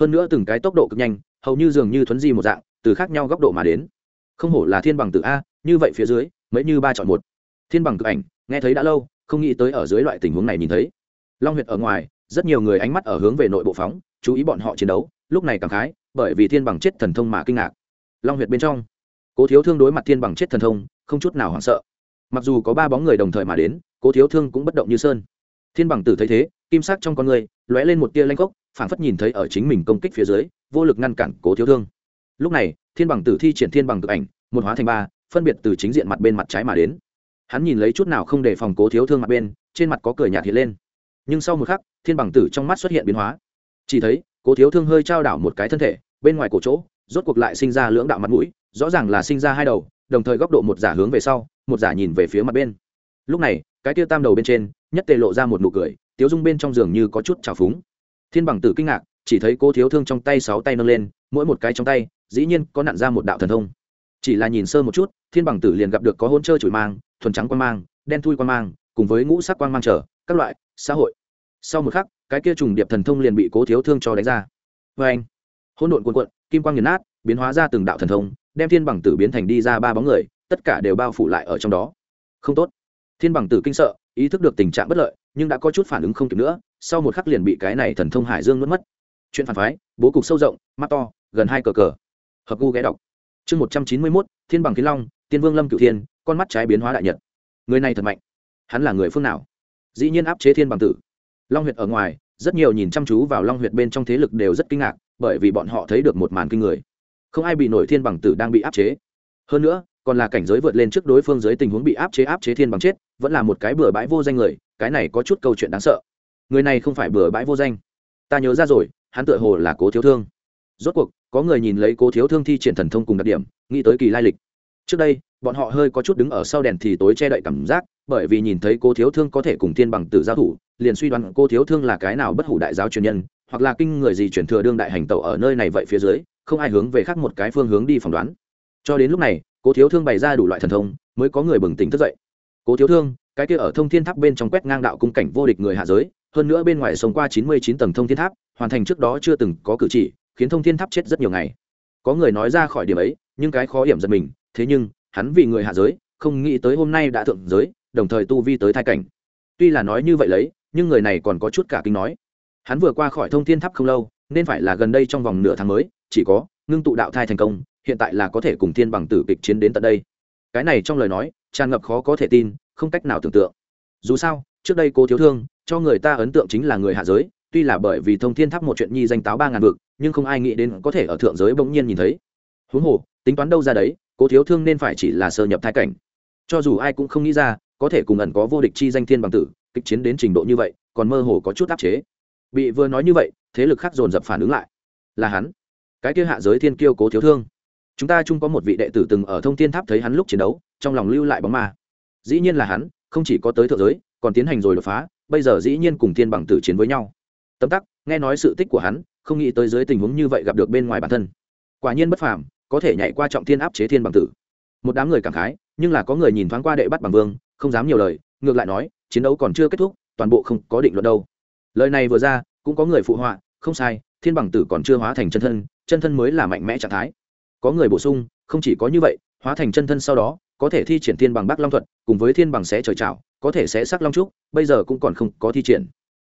Hơn nữa từng cái tốc độ cực nhanh, hầu như dường như thuấn di một dạng, từ khác nhau góc độ mà đến. Không hổ là thiên bằng tự a, như vậy phía dưới, mấy như ba chọn một. Thiên bằng cực ảnh, nghe thấy đã lâu, không nghĩ tới ở dưới loại tình huống này nhìn thấy. Long huyệt ở ngoài, rất nhiều người ánh mắt ở hướng về nội bộ phóng, chú ý bọn họ chiến đấu, lúc này cảm khái, bởi vì thiên bằng chết thần thông mà kinh ngạc. Long huyệt bên trong, cố thiếu thương đối mặt thiên bằng chết thần thông, không chút nào hoảng sợ mặc dù có ba bóng người đồng thời mà đến, cố thiếu thương cũng bất động như sơn. Thiên bằng tử thấy thế, kim sắc trong con người, lóe lên một tia lanh cốc phảng phất nhìn thấy ở chính mình công kích phía dưới, vô lực ngăn cản cố thiếu thương. Lúc này, thiên bằng tử thi triển thiên bằng tự ảnh, một hóa thành ba, phân biệt từ chính diện mặt bên mặt trái mà đến. Hắn nhìn lấy chút nào không để phòng cố thiếu thương mặt bên, trên mặt có cười nhạt hiện lên. Nhưng sau một khắc, thiên bằng tử trong mắt xuất hiện biến hóa. Chỉ thấy, cố thiếu thương hơi trao đảo một cái thân thể, bên ngoài cổ chỗ, rốt cuộc lại sinh ra lưỡng đạo mặt mũi, rõ ràng là sinh ra hai đầu, đồng thời góc độ một giả hướng về sau một giả nhìn về phía mặt bên. Lúc này, cái tia tam đầu bên trên, nhất tề lộ ra một nụ cười, tiếu dung bên trong giường như có chút trào phúng. Thiên bằng tử kinh ngạc, chỉ thấy cô thiếu thương trong tay sáu tay nâng lên, mỗi một cái trong tay, dĩ nhiên có nặn ra một đạo thần thông. Chỉ là nhìn sơ một chút, thiên bằng tử liền gặp được có hôn chơi chửi mang, thuần trắng quan mang, đen thui quan mang, cùng với ngũ sắc quan mang trở, các loại, xã hội. Sau một khắc, cái kia trùng điệp thần thông liền bị cố thiếu thương cho đánh ra. Vê anh, hỗn độn cuộn cuộn, kim quang nghiền nát, biến hóa ra từng đạo thần thông, đem thiên bằng tử biến thành đi ra ba bóng người tất cả đều bao phủ lại ở trong đó. Không tốt. Thiên bằng tử kinh sợ, ý thức được tình trạng bất lợi, nhưng đã có chút phản ứng không kịp nữa, sau một khắc liền bị cái này thần thông hải dương nuốt mất. Chuyện phản phái, bố cục sâu rộng, mắt to, gần hai cờ cờ. Hợp gu ghé đọc. Chương một trăm chín mươi mốt, thiên bằng kiến long, tiên vương lâm cựu thiên, con mắt trái biến hóa đại nhật. Người này thật mạnh. Hắn là người phương nào? Dĩ nhiên áp chế thiên bằng tử. Long huyệt ở ngoài, rất nhiều nhìn chăm chú vào long huyệt bên trong thế lực đều rất kinh ngạc, bởi vì bọn họ thấy được một màn kinh người. Không ai bị nổi thiên bằng tử đang bị áp chế. Hơn nữa còn là cảnh giới vượt lên trước đối phương dưới tình huống bị áp chế áp chế thiên bằng chết, vẫn là một cái bừa bãi vô danh người, cái này có chút câu chuyện đáng sợ. Người này không phải bừa bãi vô danh. Ta nhớ ra rồi, hắn tựa hồ là cố thiếu thương. Rốt cuộc, có người nhìn lấy cố thiếu thương thi triển thần thông cùng đặc điểm, nghĩ tới kỳ lai lịch. Trước đây, bọn họ hơi có chút đứng ở sau đèn thì tối che đậy cảm giác, bởi vì nhìn thấy cô thiếu thương có thể cùng thiên bằng tử giao thủ, liền suy đoán cô thiếu thương là cái nào bất hủ đại giáo truyền nhân, hoặc là kinh người gì truyền thừa đương đại hành tẩu ở nơi này vậy phía dưới, không ai hướng về khác một cái phương hướng đi phỏng đoán. Cho đến lúc này Cố thiếu thương bày ra đủ loại thần thông, mới có người bừng tỉnh thức dậy. Cố thiếu thương, cái kia ở thông thiên tháp bên trong quét ngang đạo cung cảnh vô địch người hạ giới, hơn nữa bên ngoài sống qua chín mươi chín tầng thông thiên tháp, hoàn thành trước đó chưa từng có cử chỉ, khiến thông thiên tháp chết rất nhiều ngày. Có người nói ra khỏi điểm ấy, nhưng cái khó hiểm giật mình, thế nhưng, hắn vì người hạ giới, không nghĩ tới hôm nay đã thượng giới, đồng thời tu vi tới thai cảnh. Tuy là nói như vậy lấy, nhưng người này còn có chút cả kinh nói. Hắn vừa qua khỏi thông thiên tháp không lâu, nên phải là gần đây trong vòng nửa tháng mới, chỉ có ngưng tụ đạo thai thành công, hiện tại là có thể cùng thiên bằng tử kịch chiến đến tận đây. Cái này trong lời nói, tràn ngập khó có thể tin, không cách nào tưởng tượng. Dù sao, trước đây cô thiếu thương, cho người ta ấn tượng chính là người hạ giới, tuy là bởi vì thông thiên tháp một chuyện nhi danh táo ba ngàn vực, nhưng không ai nghĩ đến có thể ở thượng giới bỗng nhiên nhìn thấy. Huống hồ, tính toán đâu ra đấy Cô thiếu thương nên phải chỉ là sơ nhập thai cảnh. Cho dù ai cũng không nghĩ ra, có thể cùng ẩn có vô địch chi danh thiên bằng tử, kịch chiến đến trình độ như vậy, còn mơ hồ có chút áp chế. Bị vừa nói như vậy, thế lực khác dồn dập phản ứng lại. Là hắn cái kia hạ giới thiên kiêu cố thiếu thương. Chúng ta chung có một vị đệ tử từng ở thông thiên tháp thấy hắn lúc chiến đấu, trong lòng lưu lại bóng ma. Dĩ nhiên là hắn, không chỉ có tới thượng giới, còn tiến hành rồi đột phá, bây giờ dĩ nhiên cùng thiên bằng tử chiến với nhau. Tấm tắc, nghe nói sự tích của hắn, không nghĩ tới dưới tình huống như vậy gặp được bên ngoài bản thân. Quả nhiên bất phàm, có thể nhảy qua trọng thiên áp chế thiên bằng tử. Một đám người cảm khái, nhưng là có người nhìn thoáng qua đệ bắt bằng vương, không dám nhiều lời, ngược lại nói, chiến đấu còn chưa kết thúc, toàn bộ không có định luận đâu. Lời này vừa ra, cũng có người phụ họa, không sai thiên bằng tử còn chưa hóa thành chân thân chân thân mới là mạnh mẽ trạng thái. Có người bổ sung, không chỉ có như vậy, hóa thành chân thân sau đó, có thể thi triển thiên bằng bắc long thuật, cùng với thiên bằng xé trời trào có thể sẽ sắc long trúc, bây giờ cũng còn không có thi triển.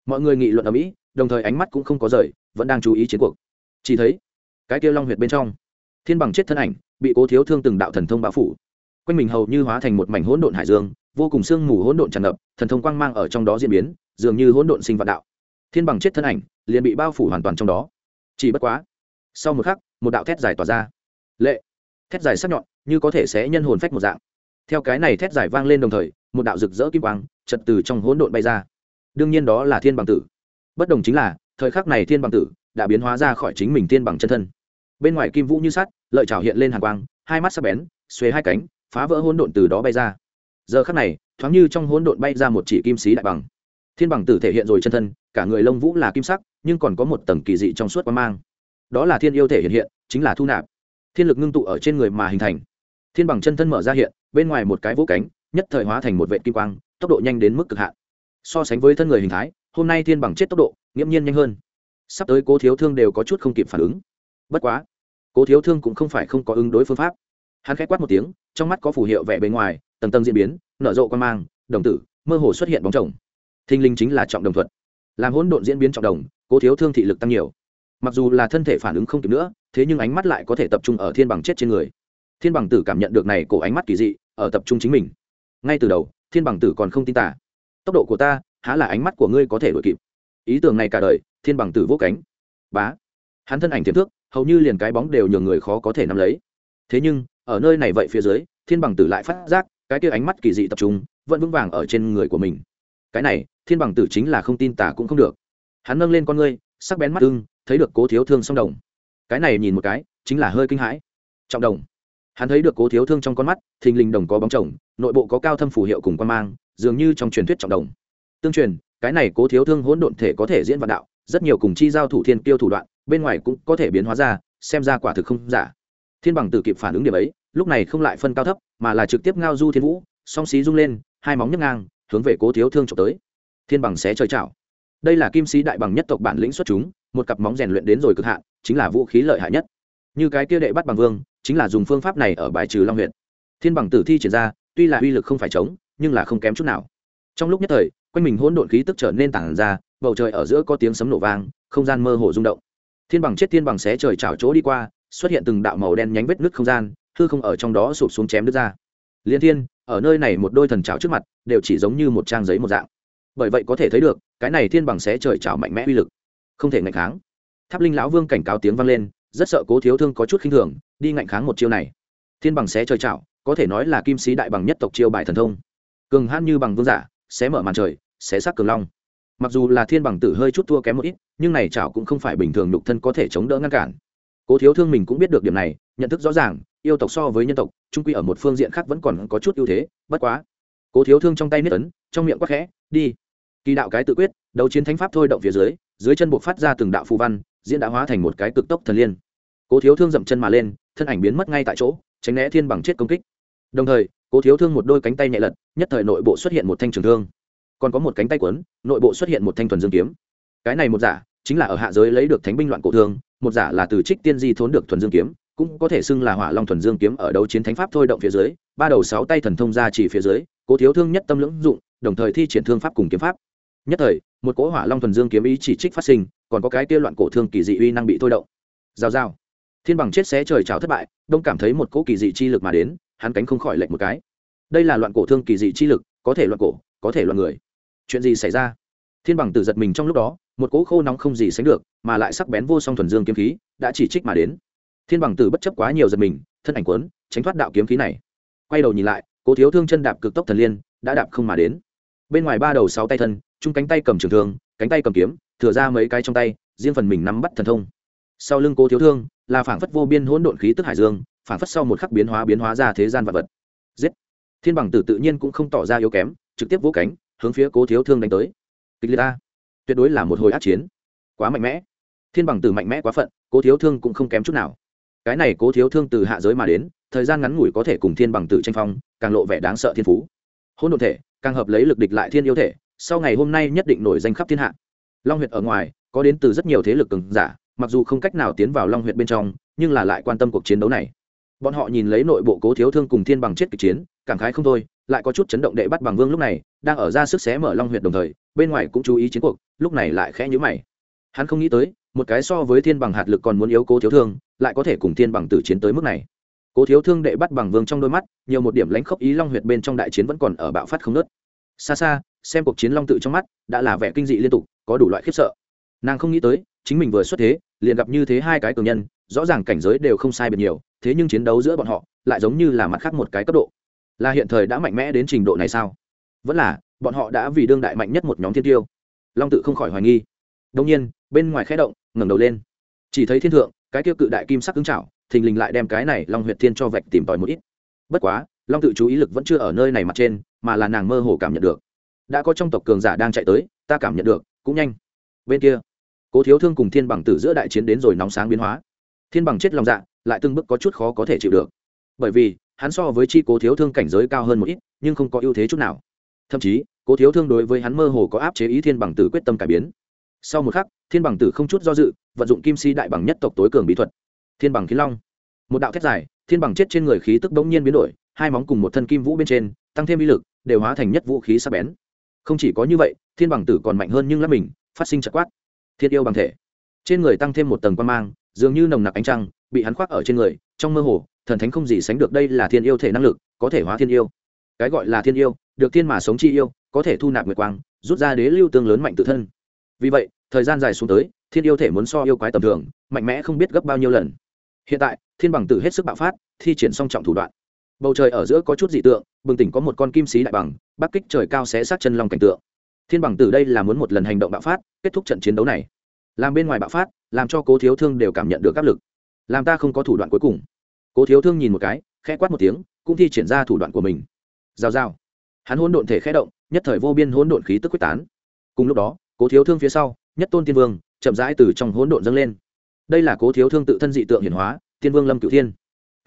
Mọi người nghị luận ở mỹ, đồng thời ánh mắt cũng không có rời, vẫn đang chú ý chiến cuộc. Chỉ thấy, cái kia long huyệt bên trong, thiên bằng chết thân ảnh, bị cố thiếu thương từng đạo thần thông bao phủ. Quanh mình hầu như hóa thành một mảnh hỗn độn hải dương, vô cùng sương mù hỗn độn tràn ngập, thần thông quang mang ở trong đó diễn biến, dường như hỗn độn sinh vạn đạo thiên bằng chết thân ảnh, liền bị bao phủ hoàn toàn trong đó. Chỉ bất quá, sau một khắc, một đạo thét dài tỏa ra. Lệ, thét dài sắc nhọn, như có thể sẽ nhân hồn phách một dạng. Theo cái này thét dài vang lên đồng thời, một đạo rực rỡ kim quang chật từ trong hỗn độn bay ra. Đương nhiên đó là thiên bằng tử. Bất đồng chính là, thời khắc này thiên bằng tử đã biến hóa ra khỏi chính mình thiên bằng chân thân. Bên ngoài kim vũ như sắt, lợi trào hiện lên hàng quang, hai mắt sắc bén xuế hai cánh, phá vỡ hỗn độn từ đó bay ra. Giờ khắc này, thoáng như trong hỗn độn bay ra một chỉ kim xí đại bằng thiên bằng tử thể hiện rồi chân thân, cả người lông vũ là kim sắc, nhưng còn có một tầng kỳ dị trong suốt quan mang. Đó là thiên yêu thể hiện hiện, chính là thu nạp. Thiên lực ngưng tụ ở trên người mà hình thành. Thiên bằng chân thân mở ra hiện, bên ngoài một cái vỗ cánh, nhất thời hóa thành một vệ kim quang, tốc độ nhanh đến mức cực hạn. So sánh với thân người hình thái, hôm nay thiên bằng chết tốc độ, nghiễm nhiên nhanh hơn. Sắp tới cố thiếu thương đều có chút không kịp phản ứng. Bất quá, cố thiếu thương cũng không phải không có ứng đối phương pháp. Hắn k h á c quát một tiếng, trong mắt có phù hiệu vẻ bề ngoài, tầng tầng diễn biến, nở rộ quan mang, đồng tử, mơ hồ xuất hiện bóng chồng thinh linh chính là trọng đồng thuật. Làm hỗn độn diễn biến trọng đồng, cố thiếu thương thị lực tăng nhiều. Mặc dù là thân thể phản ứng không kịp nữa, thế nhưng ánh mắt lại có thể tập trung ở thiên bằng chết trên người. Thiên bằng tử cảm nhận được này cổ ánh mắt kỳ dị, ở tập trung chính mình. Ngay từ đầu, thiên bằng tử còn không tin tả tốc độ của ta, há là ánh mắt của ngươi có thể đuổi kịp. Ý tưởng này cả đời, thiên bằng tử vô cánh. Bá. Hắn thân ảnh tiềm thước, hầu như liền cái bóng đều nhường người khó có thể nắm lấy. Thế nhưng, ở nơi này vậy phía dưới, thiên bằng tử lại phát giác, cái kia ánh mắt kỳ dị tập trung, vẫn vững vàng ở trên người của mình. Cái này thiên bằng tử chính là không tin tả cũng không được. Hắn nâng lên con ngươi, sắc bén mắt ưng, thấy được cố thiếu thương song đồng. Cái này nhìn một cái, chính là hơi kinh hãi. Trọng đồng. Hắn thấy được cố thiếu thương trong con mắt, thình lình đồng có bóng chồng, nội bộ có cao thâm phù hiệu cùng quan mang, dường như trong truyền thuyết trọng đồng. Tương truyền, cái này cố thiếu thương hỗn độn thể có thể diễn vạn đạo, rất nhiều cùng chi giao thủ thiên tiêu thủ đoạn, bên ngoài cũng có thể biến hóa ra, xem ra quả thực không giả. Thiên bằng tử kịp phản ứng điểm ấy, lúc này không lại phân cao thấp, mà là trực tiếp ngao du thiên vũ, song xí rung lên, hai móng nhấc ngang, hướng về cố thiếu thương trộm tới thiên bằng xé trời chảo đây là kim sĩ đại bằng nhất tộc bản lĩnh xuất chúng, một cặp móng rèn luyện đến rồi cực hạn, chính là vũ khí lợi hại nhất. Như cái kia đệ bắt bằng vương, chính là dùng phương pháp này ở bài trừ long huyện thiên bằng tử thi triển ra, tuy là uy lực không phải chống, nhưng là không kém chút nào. Trong lúc nhất thời, quanh mình hỗn độn khí tức trở nên tản ra, bầu trời ở giữa có tiếng sấm nổ vang, không gian mơ hồ rung động. Thiên bằng chết thiên bằng xé trời chảo chỗ đi qua, xuất hiện từng đạo màu đen nhánh vết nứt không gian, hư không ở trong đó sụp xuống chém đứt ra. Liên thiên, ở nơi này một đôi thần chảo trước mặt, đều chỉ giống như một trang giấy một dạng bởi vậy có thể thấy được, cái này thiên bằng sẽ trời chảo mạnh mẽ uy lực, không thể ngạnh kháng. Tháp linh lão vương cảnh cáo tiếng vang lên, rất sợ cố thiếu thương có chút khinh thường, đi ngạnh kháng một chiêu này. Thiên bằng sẽ trời chảo có thể nói là kim sĩ đại bằng nhất tộc chiêu bài thần thông. Cường hãn như bằng vương giả sẽ mở màn trời sẽ sắc cường long. Mặc dù là thiên bằng tử hơi chút thua kém một ít, nhưng này chảo cũng không phải bình thường nhục thân có thể chống đỡ ngăn cản. Cố thiếu thương mình cũng biết được điểm này, nhận thức rõ ràng, yêu tộc so với nhân tộc trung quy ở một phương diện khác vẫn còn có chút ưu thế, bất quá. Cố thiếu thương trong tay nít ấn, trong miệng quắc khẽ, đi kỳ đạo cái tự quyết, đấu chiến thánh pháp thôi động phía dưới dưới chân buộc phát ra từng đạo phù văn, diễn đã hóa thành một cái cực tốc thần liên. Cố thiếu thương dậm chân mà lên, thân ảnh biến mất ngay tại chỗ, tránh né thiên bằng chết công kích. Đồng thời, cố thiếu thương một đôi cánh tay nhẹ lật, nhất thời nội bộ xuất hiện một thanh trường thương. Còn có một cánh tay quấn, nội bộ xuất hiện một thanh thuần dương kiếm. Cái này một giả, chính là ở hạ giới lấy được thánh binh loạn cổ thương, một giả là từ trích tiên di thốn được thuần dương kiếm, cũng có thể xưng là hỏa long thuần dương kiếm ở đấu chiến thánh pháp thôi động phía dưới, ba đầu sáu tay thần thông ra chỉ phía dưới, cố thiếu thương nhất tâm lưỡng dụng, đồng thời thi triển thương pháp cùng kiếm pháp nhất thời, một cỗ hỏa long thuần dương kiếm ý chỉ trích phát sinh, còn có cái kia loạn cổ thương kỳ dị uy năng bị thôi động. Giao giao thiên bằng chết xé trời trào thất bại, đông cảm thấy một cỗ kỳ dị chi lực mà đến, hắn cánh không khỏi lệnh một cái. Đây là loạn cổ thương kỳ dị chi lực, có thể loạn cổ, có thể loạn người. Chuyện gì xảy ra? Thiên bằng tự giật mình trong lúc đó, một cỗ khô nóng không gì sánh được, mà lại sắc bén vô song thuần dương kiếm khí, đã chỉ trích mà đến. Thiên bằng tử bất chấp quá nhiều giật mình, thân ảnh quấn tránh thoát đạo kiếm khí này. Quay đầu nhìn lại, cố thiếu thương chân đạp cực tốc thần liên, đã đạp không mà đến. Bên ngoài ba đầu sáu tay thân chung cánh tay cầm trường thương, cánh tay cầm kiếm, thừa ra mấy cái trong tay, riêng phần mình nắm bắt thần thông. Sau lưng cố thiếu thương, là phảng phất vô biên hỗn độn khí tức hải dương, phảng phất sau một khắc biến hóa biến hóa ra thế gian vật vật. Giết! Thiên bằng tử tự nhiên cũng không tỏ ra yếu kém, trực tiếp vỗ cánh, hướng phía cố thiếu thương đánh tới. Kịch liệt ta tuyệt đối là một hồi át chiến. Quá mạnh mẽ. Thiên bằng tử mạnh mẽ quá phận, cố thiếu thương cũng không kém chút nào. Cái này cố thiếu thương từ hạ giới mà đến, thời gian ngắn ngủi có thể cùng thiên bằng tử tranh phong, càng lộ vẻ đáng sợ thiên phú. Hôn đồn thể, càng hợp lấy lực địch lại thiên yêu thể sau ngày hôm nay nhất định nổi danh khắp thiên hạ. Long huyệt ở ngoài, có đến từ rất nhiều thế lực cường giả, mặc dù không cách nào tiến vào long huyệt bên trong, nhưng là lại quan tâm cuộc chiến đấu này. Bọn họ nhìn lấy nội bộ cố thiếu thương cùng thiên bằng chết kịch chiến, cảm khái không thôi, lại có chút chấn động đệ bắt bằng vương lúc này, đang ở ra sức xé mở long huyệt đồng thời, bên ngoài cũng chú ý chiến cuộc, lúc này lại khẽ nhữ mày. Hắn không nghĩ tới, một cái so với thiên bằng hạt lực còn muốn yếu cố thiếu thương, lại có thể cùng thiên bằng tử chiến tới mức này. Cố thiếu thương đệ bắt bằng vương trong đôi mắt, nhiều một điểm lãnh khốc ý long huyệt bên trong đại chiến vẫn còn ở bạo phát không nớt xa xa xem cuộc chiến long tự trong mắt, đã là vẻ kinh dị liên tục, có đủ loại khiếp sợ. Nàng không nghĩ tới, chính mình vừa xuất thế, liền gặp như thế hai cái cường nhân, rõ ràng cảnh giới đều không sai biệt nhiều, thế nhưng chiến đấu giữa bọn họ, lại giống như là mặt khác một cái cấp độ. Là hiện thời đã mạnh mẽ đến trình độ này sao? Vẫn là, bọn họ đã vì đương đại mạnh nhất một nhóm thiên tiêu. Long tự không khỏi hoài nghi. Đông nhiên, bên ngoài khẽ động, ngẩng đầu lên. Chỉ thấy thiên thượng, cái tiêu cự đại kim sắc cứng chảo thình lình lại đem cái này long huyệt thiên cho vạch tìm tòi một ít. Bất quá, long tự chú ý lực vẫn chưa ở nơi này mặt trên, mà là nàng mơ hồ cảm nhận được đã có trong tộc cường giả đang chạy tới, ta cảm nhận được, cũng nhanh. Bên kia, cố thiếu thương cùng thiên bằng tử giữa đại chiến đến rồi nóng sáng biến hóa. Thiên bằng chết lòng dạ lại từng bước có chút khó có thể chịu được. Bởi vì, hắn so với chi cố thiếu thương cảnh giới cao hơn một ít, nhưng không có ưu thế chút nào. Thậm chí, cố thiếu thương đối với hắn mơ hồ có áp chế ý thiên bằng tử quyết tâm cải biến. Sau một khắc, thiên bằng tử không chút do dự, vận dụng kim si đại bằng nhất tộc tối cường bí thuật. Thiên bằng khí long. Một đạo thép dài, thiên bằng chết trên người khí tức bỗng nhiên biến đổi, hai móng cùng một thân kim vũ bên trên, tăng thêm uy lực, đều hóa thành nhất vũ khí sắc bén không chỉ có như vậy, thiên bằng tử còn mạnh hơn nhưng lắp mình, phát sinh chật quát. Thiên yêu bằng thể. Trên người tăng thêm một tầng quan mang, dường như nồng nặc ánh trăng, bị hắn khoác ở trên người, trong mơ hồ, thần thánh không gì sánh được đây là thiên yêu thể năng lực, có thể hóa thiên yêu. Cái gọi là thiên yêu, được thiên mà sống chi yêu, có thể thu nạp nguyệt quang, rút ra đế lưu tương lớn mạnh tự thân. Vì vậy, thời gian dài xuống tới, thiên yêu thể muốn so yêu quái tầm thường, mạnh mẽ không biết gấp bao nhiêu lần. Hiện tại, thiên bằng tử hết sức bạo phát, thi triển song trọng thủ đoạn bầu trời ở giữa có chút dị tượng, bừng tỉnh có một con kim sĩ đại bằng, bắc kích trời cao xé sát chân long cảnh tượng. Thiên bằng từ đây là muốn một lần hành động bạo phát, kết thúc trận chiến đấu này. Làm bên ngoài bạo phát, làm cho cố thiếu thương đều cảm nhận được áp lực. Làm ta không có thủ đoạn cuối cùng. Cố thiếu thương nhìn một cái, khẽ quát một tiếng, cũng thi triển ra thủ đoạn của mình. Giao giao hắn hôn độn thể khẽ động, nhất thời vô biên hỗn độn khí tức quyết tán. Cùng lúc đó, cố thiếu thương phía sau, nhất tôn tiên vương chậm rãi từ trong hỗn độn dâng lên. Đây là cố thiếu thương tự thân dị tượng hiển hóa, tiên vương lâm cửu thiên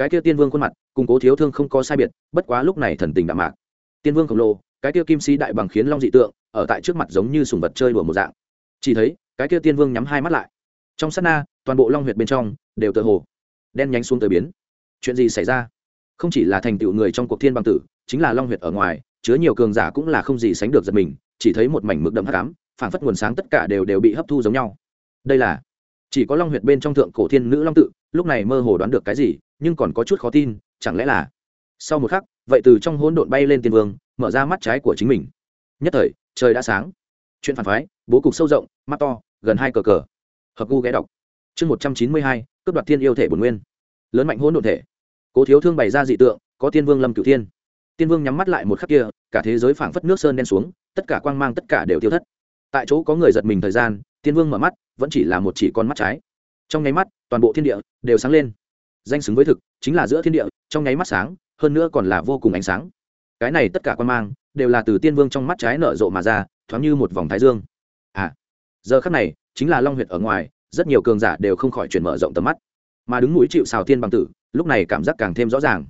cái kia tiên vương khuôn mặt, cùng cố thiếu thương không có sai biệt, bất quá lúc này thần tình đạm mạc. Tiên vương khổng lồ, cái kia kim sĩ đại bằng khiến long dị tượng, ở tại trước mặt giống như sùng vật chơi đùa một dạng. Chỉ thấy, cái kia tiên vương nhắm hai mắt lại. Trong sát na, toàn bộ long huyệt bên trong, đều tựa hồ đen nhánh xuống tới biến. Chuyện gì xảy ra? Không chỉ là thành tựu người trong cuộc thiên bằng tử, chính là long huyệt ở ngoài, chứa nhiều cường giả cũng là không gì sánh được giật mình, chỉ thấy một mảnh mực đậm hắc ám, phảng phất nguồn sáng tất cả đều đều bị hấp thu giống nhau. Đây là chỉ có long huyệt bên trong thượng cổ thiên nữ long tự, lúc này mơ hồ đoán được cái gì, nhưng còn có chút khó tin, chẳng lẽ là sau một khắc, vậy từ trong hỗn độn bay lên tiên vương, mở ra mắt trái của chính mình. Nhất thời, trời đã sáng. Chuyện phản phái, bố cục sâu rộng, mắt to, gần hai cờ cờ. Hợp gu ghé đọc. Chương một trăm chín mươi hai, cướp đoạt thiên yêu thể bổn nguyên. Lớn mạnh hỗn độn thể. Cố thiếu thương bày ra dị tượng, có tiên vương lâm cửu thiên. Tiên vương nhắm mắt lại một khắc kia, cả thế giới phảng phất nước sơn đen xuống, tất cả quang mang tất cả đều tiêu thất. Tại chỗ có người giật mình thời gian tiên vương mở mắt, vẫn chỉ là một chỉ con mắt trái. Trong nháy mắt, toàn bộ thiên địa đều sáng lên. Danh xứng với thực, chính là giữa thiên địa, trong nháy mắt sáng, hơn nữa còn là vô cùng ánh sáng. Cái này tất cả quan mang, đều là từ tiên vương trong mắt trái nở rộ mà ra, thoáng như một vòng thái dương. À giờ khắc này, chính là long huyệt ở ngoài, rất nhiều cường giả đều không khỏi chuyển mở rộng tầm mắt. Mà đứng mũi chịu xào thiên bằng tử, lúc này cảm giác càng thêm rõ ràng.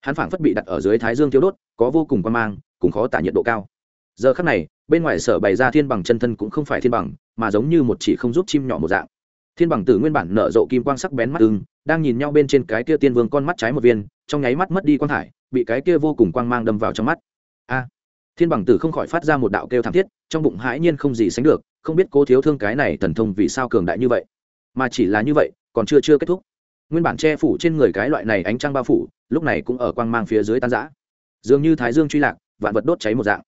Hắn phảng phất bị đặt ở dưới thái dương thiếu đốt, có vô cùng quan mang, cùng khó tả nhiệt độ cao giờ khắc này, bên ngoài sở bày ra thiên bằng chân thân cũng không phải thiên bằng, mà giống như một chỉ không giúp chim nhỏ một dạng. Thiên bằng tử nguyên bản nở rộ kim quang sắc bén mắt ưng, đang nhìn nhau bên trên cái kia tiên vương con mắt trái một viên, trong nháy mắt mất đi quang thải, bị cái kia vô cùng quang mang đâm vào trong mắt. A! Thiên bằng tử không khỏi phát ra một đạo kêu thảm thiết, trong bụng hãi nhiên không gì sánh được, không biết cố thiếu thương cái này thần thông vì sao cường đại như vậy. Mà chỉ là như vậy, còn chưa chưa kết thúc. Nguyên bản che phủ trên người cái loại này ánh trăng bao phủ, lúc này cũng ở quang mang phía dưới tan giã dường như thái dương truy lạc, vạn vật đốt cháy một dạng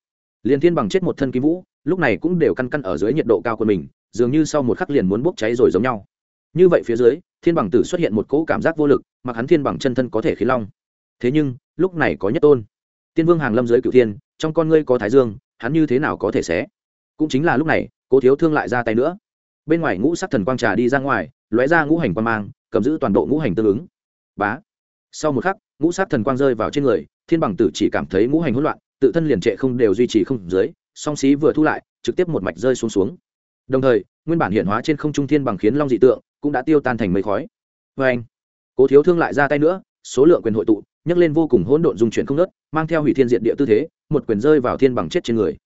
liền thiên bằng chết một thân kim vũ, lúc này cũng đều căn căn ở dưới nhiệt độ cao của mình, dường như sau một khắc liền muốn bốc cháy rồi giống nhau. Như vậy phía dưới, thiên bằng tử xuất hiện một cỗ cảm giác vô lực, mặc hắn thiên bằng chân thân có thể khí long. Thế nhưng, lúc này có nhất tôn. Tiên vương hàng lâm dưới cựu thiên, trong con ngươi có thái dương, hắn như thế nào có thể xé? Cũng chính là lúc này, cố thiếu thương lại ra tay nữa. Bên ngoài ngũ sắc thần quang trà đi ra ngoài, lóe ra ngũ hành quang mang, cầm giữ toàn bộ ngũ hành tương ứng. Bá! Sau một khắc, ngũ sắc thần quang rơi vào trên người, thiên bằng tử chỉ cảm thấy ngũ hành hỗn loạn tự thân liền trệ không đều duy trì không dưới, song xí vừa thu lại, trực tiếp một mạch rơi xuống xuống. Đồng thời, nguyên bản hiện hóa trên không trung thiên bằng khiến long dị tượng cũng đã tiêu tan thành mây khói. Vê anh, cố thiếu thương lại ra tay nữa, số lượng quyền hội tụ, nhấc lên vô cùng hỗn độn dung chuyển không nớt mang theo hủy thiên diện địa tư thế, một quyền rơi vào thiên bằng chết trên người.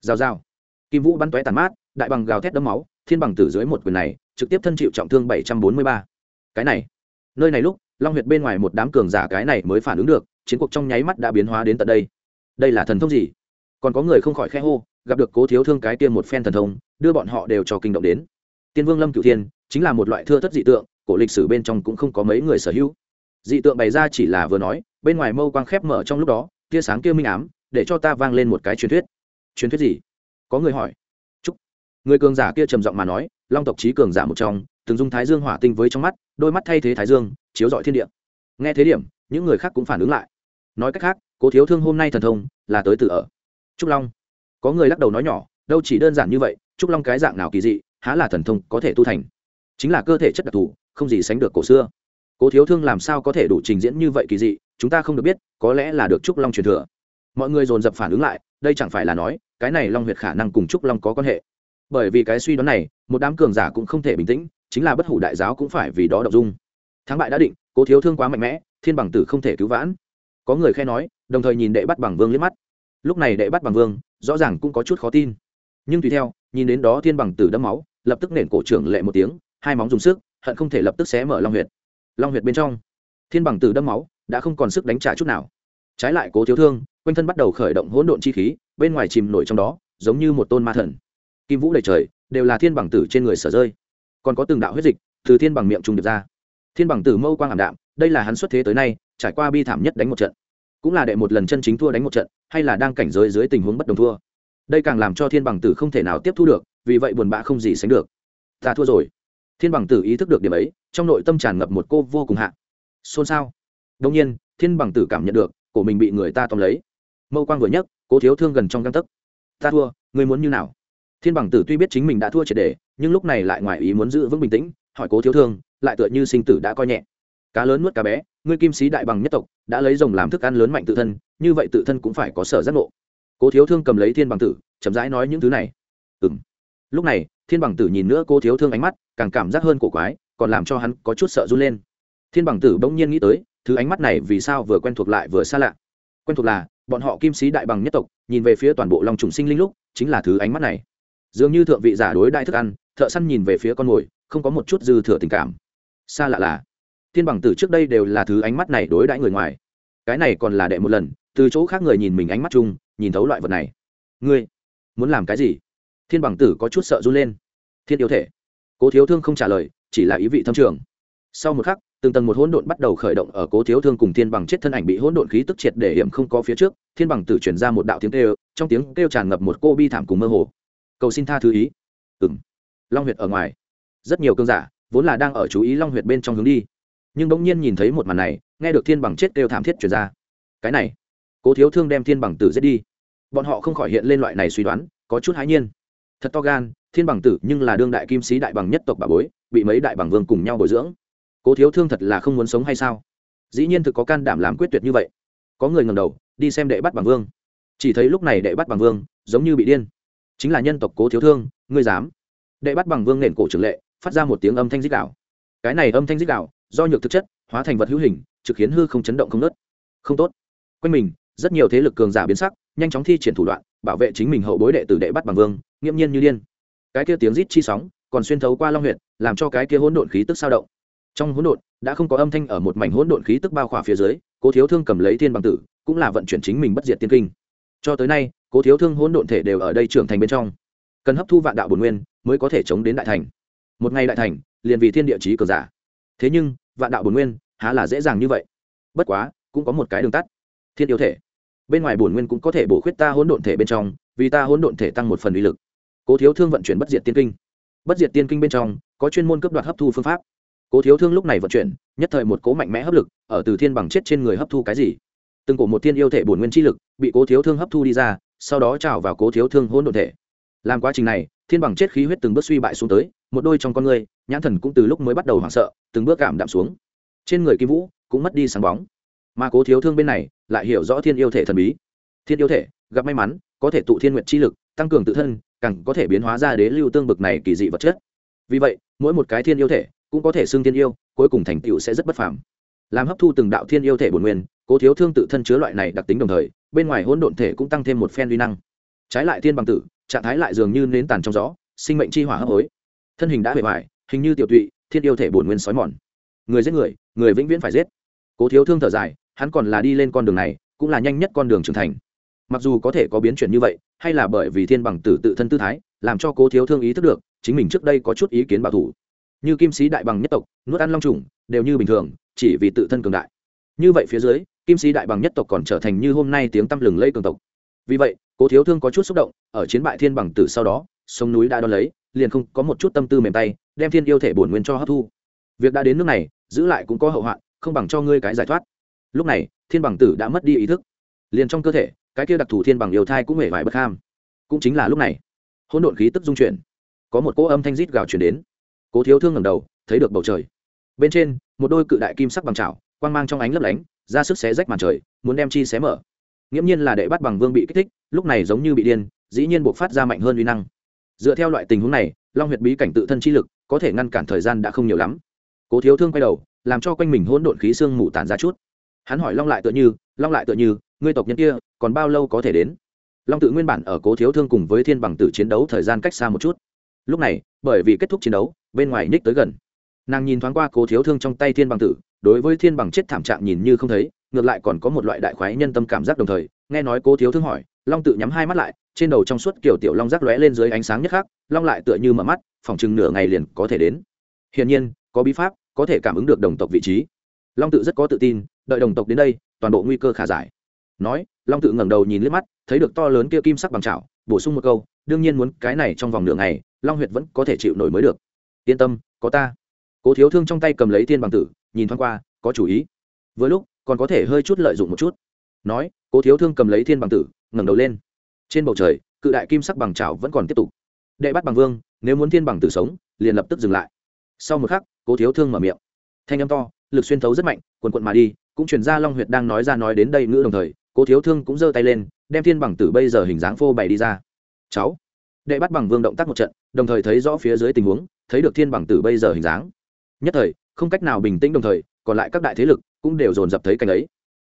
Rào rào. Kim vũ bắn tóe tàn mát, đại bằng gào thét đấm máu, thiên bằng tử dưới một quyền này, trực tiếp thân chịu trọng thương bảy trăm bốn mươi ba. Cái này, nơi này lúc, long huyệt bên ngoài một đám cường giả cái này mới phản ứng được, chiến cuộc trong nháy mắt đã biến hóa đến tận đây đây là thần thông gì? Còn có người không khỏi khe hô, gặp được cố thiếu thương cái tiên một phen thần thông, đưa bọn họ đều cho kinh động đến. Tiên vương lâm cửu thiên, chính là một loại thưa thất dị tượng, cổ lịch sử bên trong cũng không có mấy người sở hữu. Dị tượng bày ra chỉ là vừa nói, bên ngoài mâu quang khép mở trong lúc đó, tia sáng kia minh ám, để cho ta vang lên một cái truyền thuyết. Truyền thuyết gì? Có người hỏi. Chúc. Người cường giả kia trầm giọng mà nói, long tộc trí cường giả một trong, từng dung thái dương hỏa tinh với trong mắt, đôi mắt thay thế thái dương, chiếu rọi thiên địa. Nghe thế điểm, những người khác cũng phản ứng lại. Nói cách khác cố thiếu thương hôm nay thần thông, là tới từ ở. Trúc long. Có người lắc đầu nói nhỏ, đâu chỉ đơn giản như vậy, trúc long cái dạng nào kỳ dị, há là thần thông có thể tu thành. Chính là cơ thể chất đặc thù, không gì sánh được cổ xưa. Cố thiếu thương làm sao có thể đủ trình diễn như vậy kỳ dị, chúng ta không được biết, có lẽ là được trúc long truyền thừa. Mọi người dồn dập phản ứng lại, đây chẳng phải là nói, cái này long huyệt khả năng cùng trúc long có quan hệ. Bởi vì cái suy đoán này, một đám cường giả cũng không thể bình tĩnh, chính là bất hủ đại giáo cũng phải vì đó đậu dung. Thắng bại đã định, cố thiếu thương quá mạnh mẽ, thiên bằng tử không thể cứu vãn. Có người khe nói đồng thời nhìn đệ bắt bằng vương liếc mắt. Lúc này đệ bắt bằng vương, rõ ràng cũng có chút khó tin. Nhưng tùy theo, nhìn đến đó thiên bằng tử đâm máu, lập tức nện cổ trưởng lệ một tiếng, hai móng dùng sức, hận không thể lập tức xé mở long huyệt. Long huyệt bên trong, thiên bằng tử đâm máu đã không còn sức đánh trả chút nào. Trái lại cố thiếu thương, quanh thân bắt đầu khởi động hỗn độn chi khí, bên ngoài chìm nổi trong đó, giống như một tôn ma thần. Kim vũ đầy trời, đều là thiên bằng tử trên người sở rơi. Còn có từng đạo huyết dịch từ thiên bằng miệng trùng được ra. Thiên bằng tử mâu quang ảm đạm, đây là hắn xuất thế tới nay, trải qua bi thảm nhất đánh một trận cũng là đệ một lần chân chính thua đánh một trận, hay là đang cảnh giới dưới tình huống bất đồng thua. Đây càng làm cho thiên bằng tử không thể nào tiếp thu được, vì vậy buồn bã không gì sánh được. Ta thua rồi. Thiên bằng tử ý thức được điểm ấy, trong nội tâm tràn ngập một cô vô cùng hạ. Xôn xao. Đông nhiên, thiên bằng tử cảm nhận được, cổ mình bị người ta tóm lấy. Mâu quang vừa nhấc, cố thiếu thương gần trong găng tấc. Ta thua, ngươi muốn như nào? Thiên bằng tử tuy biết chính mình đã thua triệt đề nhưng lúc này lại ngoài ý muốn giữ vững bình tĩnh, hỏi cố thiếu thương, lại tựa như sinh tử đã coi nhẹ. Cá lớn nuốt cá bé ngươi kim sĩ đại bằng nhất tộc, đã lấy rồng làm thức ăn lớn mạnh tự thân, như vậy tự thân cũng phải có sở giác ngộ. Cố thiếu thương cầm lấy thiên bằng tử, chậm rãi nói những thứ này. Ừ m lúc này, thiên bằng tử nhìn nữa cố thiếu thương ánh mắt, càng cảm giác hơn cổ quái, còn làm cho hắn có chút sợ run lên. Thiên bằng tử bỗng nhiên nghĩ tới, thứ ánh mắt này vì sao vừa quen thuộc lại vừa xa lạ. Quen thuộc là, bọn họ kim sĩ đại bằng nhất tộc, nhìn về phía toàn bộ lòng trùng sinh linh lúc, chính là thứ ánh mắt này. Dường như thượng vị giả đối đại thức ăn, thợ săn nhìn về phía con mồi, không có một chút dư thừa tình cảm. Xa lạ là thiên bằng tử trước đây đều là thứ ánh mắt này đối đãi người ngoài. Cái này còn là đệ một lần, từ chỗ khác người nhìn mình ánh mắt chung, nhìn thấu loại vật này. Ngươi, muốn làm cái gì? Thiên bằng tử có chút sợ run lên. Thiên yêu thể. Cố thiếu thương không trả lời, chỉ là ý vị thâm trường. Sau một khắc, từng tầng một hỗn độn bắt đầu khởi động ở cố thiếu thương cùng thiên bằng chết thân ảnh bị hỗn độn khí tức triệt để hiểm không có phía trước, thiên bằng tử chuyển ra một đạo tiếng kêu, trong tiếng kêu tràn ngập một cô bi thảm cùng mơ hồ. Cầu xin tha thứ ý. Ừng long huyệt ở ngoài. Rất nhiều cơn giả, vốn là đang ở chú ý long huyệt bên trong hướng đi nhưng bỗng nhiên nhìn thấy một màn này, nghe được thiên bằng chết kêu thảm thiết chuyển ra. Cái này, cố thiếu thương đem thiên bằng tử giết đi. Bọn họ không khỏi hiện lên loại này suy đoán, có chút hãi nhiên. Thật to gan, thiên bằng tử nhưng là đương đại kim sĩ đại bằng nhất tộc bà bối, bị mấy đại bằng vương cùng nhau bồi dưỡng. Cố thiếu thương thật là không muốn sống hay sao? Dĩ nhiên thực có can đảm làm quyết tuyệt như vậy. Có người ngầm đầu, đi xem đệ bắt bằng vương. Chỉ thấy lúc này đệ bắt bằng vương giống như bị điên. Chính là nhân tộc cố thiếu thương, ngươi dám. Đệ bắt bằng vương nền cổ trường lệ, phát ra một tiếng âm thanh dích đạo cái này âm thanh dích đạo do nhược thực chất, hóa thành vật hữu hình, trực khiến hư không chấn động không nớt không tốt. Quanh mình, rất nhiều thế lực cường giả biến sắc, nhanh chóng thi triển thủ đoạn, bảo vệ chính mình hậu bối đệ tử đệ bắt bằng vương, nghiễm nhiên như điên. Cái kia tiếng rít chi sóng, còn xuyên thấu qua long huyện làm cho cái kia hỗn độn khí tức sao động. Trong hỗn độn, đã không có âm thanh ở một mảnh hỗn độn khí tức bao khỏa phía dưới, cố thiếu thương cầm lấy thiên bằng tử, cũng là vận chuyển chính mình bất diệt tiên kinh. Cho tới nay, cố thiếu thương hỗn độn thể đều ở đây trưởng thành bên trong. Cần hấp thu vạn đạo bồn nguyên, mới có thể chống đến đại thành. Một ngày đại thành, liền vì thiên địa chí cờ giả. Thế nhưng vạn đạo bổn nguyên, há là dễ dàng như vậy? Bất quá, cũng có một cái đường tắt. Thiên yêu thể. Bên ngoài bổn nguyên cũng có thể bổ khuyết ta hỗn độn thể bên trong, vì ta hỗn độn thể tăng một phần uy lực. Cố thiếu thương vận chuyển bất diệt tiên kinh. Bất diệt tiên kinh bên trong, có chuyên môn cấp đoạt hấp thu phương pháp. Cố thiếu thương lúc này vận chuyển, nhất thời một cố mạnh mẽ hấp lực, ở từ thiên bằng chết trên người hấp thu cái gì? Từng cổ một thiên yêu thể bổn nguyên chi lực, bị cố thiếu thương hấp thu đi ra, sau đó trào vào cố thiếu thương hỗn độn thể. Làm quá trình này, thiên bằng chết khí huyết từng bước suy bại xuống tới, một đôi trong con người nhãn thần cũng từ lúc mới bắt đầu hoảng sợ, từng bước cảm đạm xuống. Trên người kim vũ cũng mất đi sáng bóng. Mà cố thiếu thương bên này lại hiểu rõ thiên yêu thể thần bí. Thiên yêu thể, gặp may mắn, có thể tụ thiên nguyện chi lực, tăng cường tự thân, càng có thể biến hóa ra đế lưu tương bực này kỳ dị vật chất. Vì vậy, mỗi một cái thiên yêu thể cũng có thể xưng thiên yêu, cuối cùng thành tựu sẽ rất bất phàm. Làm hấp thu từng đạo thiên yêu thể bổn nguyên, cố thiếu thương tự thân chứa loại này đặc tính đồng thời, bên ngoài hỗn độn thể cũng tăng thêm một phen uy năng. Trái lại thiên bằng tử, trạng thái lại dường như nến tàn trong gió, sinh mệnh chi hỏa hấp hối. Thân hình đã bề ngoài hình như tiểu tụy thiên yêu thể bổn nguyên sói mòn. Người giết người người vĩnh viễn phải giết. Cố thiếu thương thở dài, hắn còn là đi lên con đường này, cũng là nhanh nhất con đường trưởng thành. Mặc dù có thể có biến chuyển như vậy, hay là bởi vì thiên bằng tử tự thân tư thái, làm cho cố thiếu thương ý thức được, chính mình trước đây có chút ý kiến bảo thủ. Như kim sĩ đại bằng nhất tộc, nuốt ăn long trùng, đều như bình thường, chỉ vì tự thân cường đại. Như vậy phía dưới, kim sĩ đại bằng nhất tộc còn trở thành như hôm nay tiếng tăm lừng lây cường tộc. Vì vậy, cố thiếu thương có chút xúc động, ở chiến bại thiên bằng tử sau đó, sông núi đã đo lấy, liền không có một chút tâm tư mềm tay đem thiên yêu thể bổn nguyên cho hấp thu. Việc đã đến nước này, giữ lại cũng có hậu hoạn, không bằng cho ngươi cái giải thoát. Lúc này, thiên bằng tử đã mất đi ý thức. Liền trong cơ thể, cái kia đặc thù thiên bằng yêu thai cũng hề vải bất ham. Cũng chính là lúc này, hỗn độn khí tức dung chuyển. Có một cỗ âm thanh rít gào chuyển đến. Cố thiếu thương ngầm đầu, thấy được bầu trời. Bên trên, một đôi cự đại kim sắc bằng chảo, quang mang trong ánh lấp lánh, ra sức xé rách màn trời, muốn đem chi xé mở. Nghiễm nhiên là đệ bắt bằng vương bị kích thích, lúc này giống như bị điên, dĩ nhiên buộc phát ra mạnh hơn uy năng. Dựa theo loại tình huống này, long huyệt bí cảnh tự thân chi lực có thể ngăn cản thời gian đã không nhiều lắm. Cố thiếu thương quay đầu, làm cho quanh mình hỗn độn khí xương mù tàn ra chút. Hắn hỏi long lại tựa như, long lại tựa như, ngươi tộc nhân kia còn bao lâu có thể đến? Long tự nguyên bản ở cố thiếu thương cùng với thiên bằng tử chiến đấu thời gian cách xa một chút. Lúc này, bởi vì kết thúc chiến đấu, bên ngoài nhích tới gần. Nàng nhìn thoáng qua cố thiếu thương trong tay thiên bằng tử, đối với thiên bằng chết thảm trạng nhìn như không thấy, ngược lại còn có một loại đại khoái nhân tâm cảm giác đồng thời, nghe nói cố thiếu thương hỏi, long tự nhắm hai mắt lại trên đầu trong suốt kiểu tiểu long rác lóe lên dưới ánh sáng nhất khác long lại tựa như mở mắt phòng chừng nửa ngày liền có thể đến. Hiển nhiên, có bí pháp, có thể cảm ứng được đồng tộc vị trí. Long tự rất có tự tin, đợi đồng tộc đến đây, toàn bộ nguy cơ khả giải. Nói, long tự ngẩng đầu nhìn liếc mắt, thấy được to lớn kia kim sắc bằng chảo, bổ sung một câu, đương nhiên muốn cái này trong vòng nửa ngày, long huyệt vẫn có thể chịu nổi mới được. Yên tâm, có ta. Cố thiếu thương trong tay cầm lấy tiên bằng tử, nhìn thoáng qua, có chủ ý. Vừa lúc, còn có thể hơi chút lợi dụng một chút. Nói, cố thiếu thương cầm lấy thiên bằng tử, ngẩng đầu lên trên bầu trời, cự đại kim sắc bằng trào vẫn còn tiếp tục. Đệ bắt bằng vương, nếu muốn thiên bằng tử sống, liền lập tức dừng lại. Sau một khắc, cố thiếu thương mở miệng. Thanh âm to, lực xuyên thấu rất mạnh, quần quận mà đi, cũng chuyển ra long huyệt đang nói ra nói đến đây ngữ đồng thời, cố thiếu thương cũng giơ tay lên, đem thiên bằng tử bây giờ hình dáng phô bày đi ra. Cháu. Đệ bắt bằng vương động tác một trận, đồng thời thấy rõ phía dưới tình huống, thấy được thiên bằng tử bây giờ hình dáng. Nhất thời, không cách nào bình tĩnh đồng thời, còn lại các đại thế lực cũng đều dồn dập thấy cảnh ấy.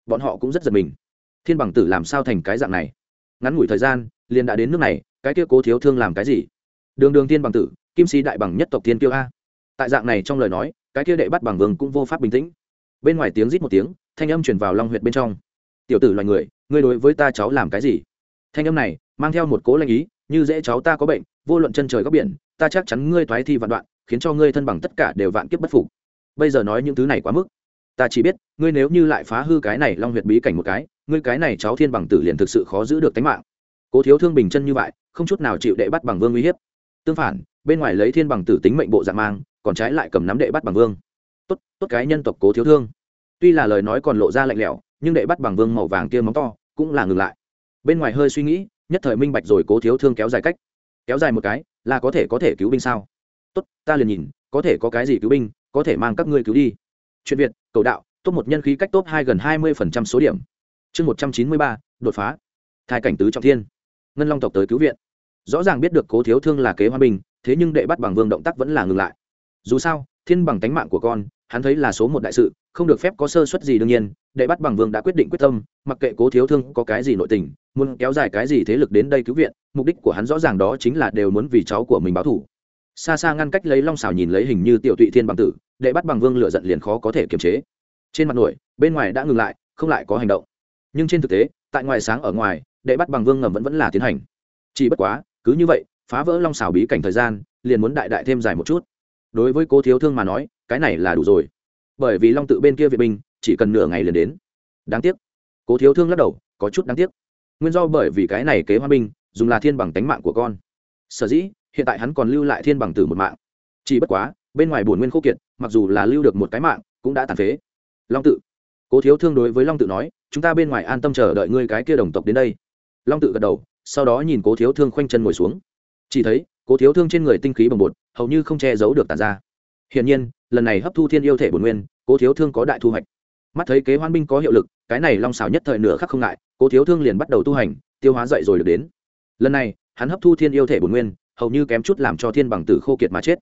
Bọn họ cũng rất giật mình. Thiên bằng tử làm sao thành cái dạng này? Ngắn ngủi thời gian, liền đã đến nước này, cái kia cố thiếu thương làm cái gì? Đường đường thiên bằng tử, kim sĩ đại bằng nhất tộc thiên kiêu a. Tại dạng này trong lời nói, cái kia đệ bắt bằng vương cũng vô pháp bình tĩnh. Bên ngoài tiếng rít một tiếng, thanh âm chuyển vào long huyệt bên trong. Tiểu tử loài người, ngươi đối với ta cháu làm cái gì? Thanh âm này, mang theo một cố lanh ý, như dễ cháu ta có bệnh, vô luận chân trời góc biển, ta chắc chắn ngươi thoái thi vạn đoạn, khiến cho ngươi thân bằng tất cả đều vạn kiếp bất phục. Bây giờ nói những thứ này quá mức ta chỉ biết, ngươi nếu như lại phá hư cái này long huyệt bí cảnh một cái, ngươi cái này cháu thiên bằng tử liền thực sự khó giữ được tính mạng. Cố thiếu thương bình chân như vậy, không chút nào chịu đệ bắt bằng vương uy hiếp. Tương phản, bên ngoài lấy thiên bằng tử tính mệnh bộ dạng mang, còn trái lại cầm nắm đệ bắt bằng vương. Tốt tốt cái nhân tộc cố thiếu thương. Tuy là lời nói còn lộ ra lạnh lẽo, nhưng đệ bắt bằng vương màu vàng kia móng to, cũng là ngừng lại. Bên ngoài hơi suy nghĩ, nhất thời minh bạch rồi cố thiếu thương kéo dài cách. Kéo dài một cái, là có thể có thể cứu binh sao? Tốt, ta liền nhìn, có thể có cái gì cứu binh, có thể mang các ngươi cứu đi. Chuyện việt cầu đạo, top một nhân khí cách top hai gần hai mươi phần trăm số điểm. Chương một trăm chín mươi ba, đột phá. Thai cảnh tứ trọng thiên. Ngân long tộc tới cứu viện. Rõ ràng biết được cố thiếu thương là kế hoa bình thế nhưng đệ bắt bằng vương động tác vẫn là ngừng lại. Dù sao, thiên bằng tánh mạng của con, hắn thấy là số một đại sự, không được phép có sơ suất gì đương nhiên, đệ bắt bằng vương đã quyết định quyết tâm, mặc kệ cố thiếu thương có cái gì nội tình, muốn kéo dài cái gì thế lực đến đây cứu viện, mục đích của hắn rõ ràng đó chính là đều muốn vì cháu của mình báo thủ xa xa ngăn cách lấy long xào nhìn lấy hình như tiểu tụy thiên bằng tử, đệ bắt bằng vương lựa giận liền khó có thể kiềm chế. Trên mặt nổi, bên ngoài đã ngừng lại, không lại có hành động. Nhưng trên thực tế, tại ngoài sáng ở ngoài, đệ bắt bằng vương ngầm vẫn vẫn là tiến hành. Chỉ bất quá, cứ như vậy, phá vỡ long xào bí cảnh thời gian, liền muốn đại đại thêm dài một chút. Đối với cố thiếu thương mà nói, cái này là đủ rồi. Bởi vì long tự bên kia vệ binh, chỉ cần nửa ngày liền đến. Đáng tiếc. Cố thiếu thương lắc đầu, có chút đáng tiếc. Nguyên do bởi vì cái này kế hoa binh, dùng là thiên bằng tánh mạng của con. Sở dĩ hiện tại hắn còn lưu lại thiên bằng tử một mạng. Chỉ bất quá, bên ngoài bổn nguyên khô kiệt, mặc dù là lưu được một cái mạng, cũng đã tàn phế. Long tự. Cố thiếu thương đối với long tự nói, chúng ta bên ngoài an tâm chờ đợi ngươi cái kia đồng tộc đến đây. Long tự gật đầu, sau đó nhìn cố thiếu thương khoanh chân ngồi xuống. Chỉ thấy, cố thiếu thương trên người tinh khí bồng bột, hầu như không che giấu được tàn ra. Hiển nhiên, lần này hấp thu thiên yêu thể bổn nguyên, cố thiếu thương có đại thu hoạch. Mắt thấy kế hoan binh có hiệu lực, cái này long xảo nhất thời nửa khắc không ngại, cố thiếu thương liền bắt đầu tu hành, tiêu hóa dậy rồi được đến. Lần này, hắn hấp thu thiên yêu thể bổn nguyên hầu như kém chút làm cho thiên bằng tử khô kiệt mà chết.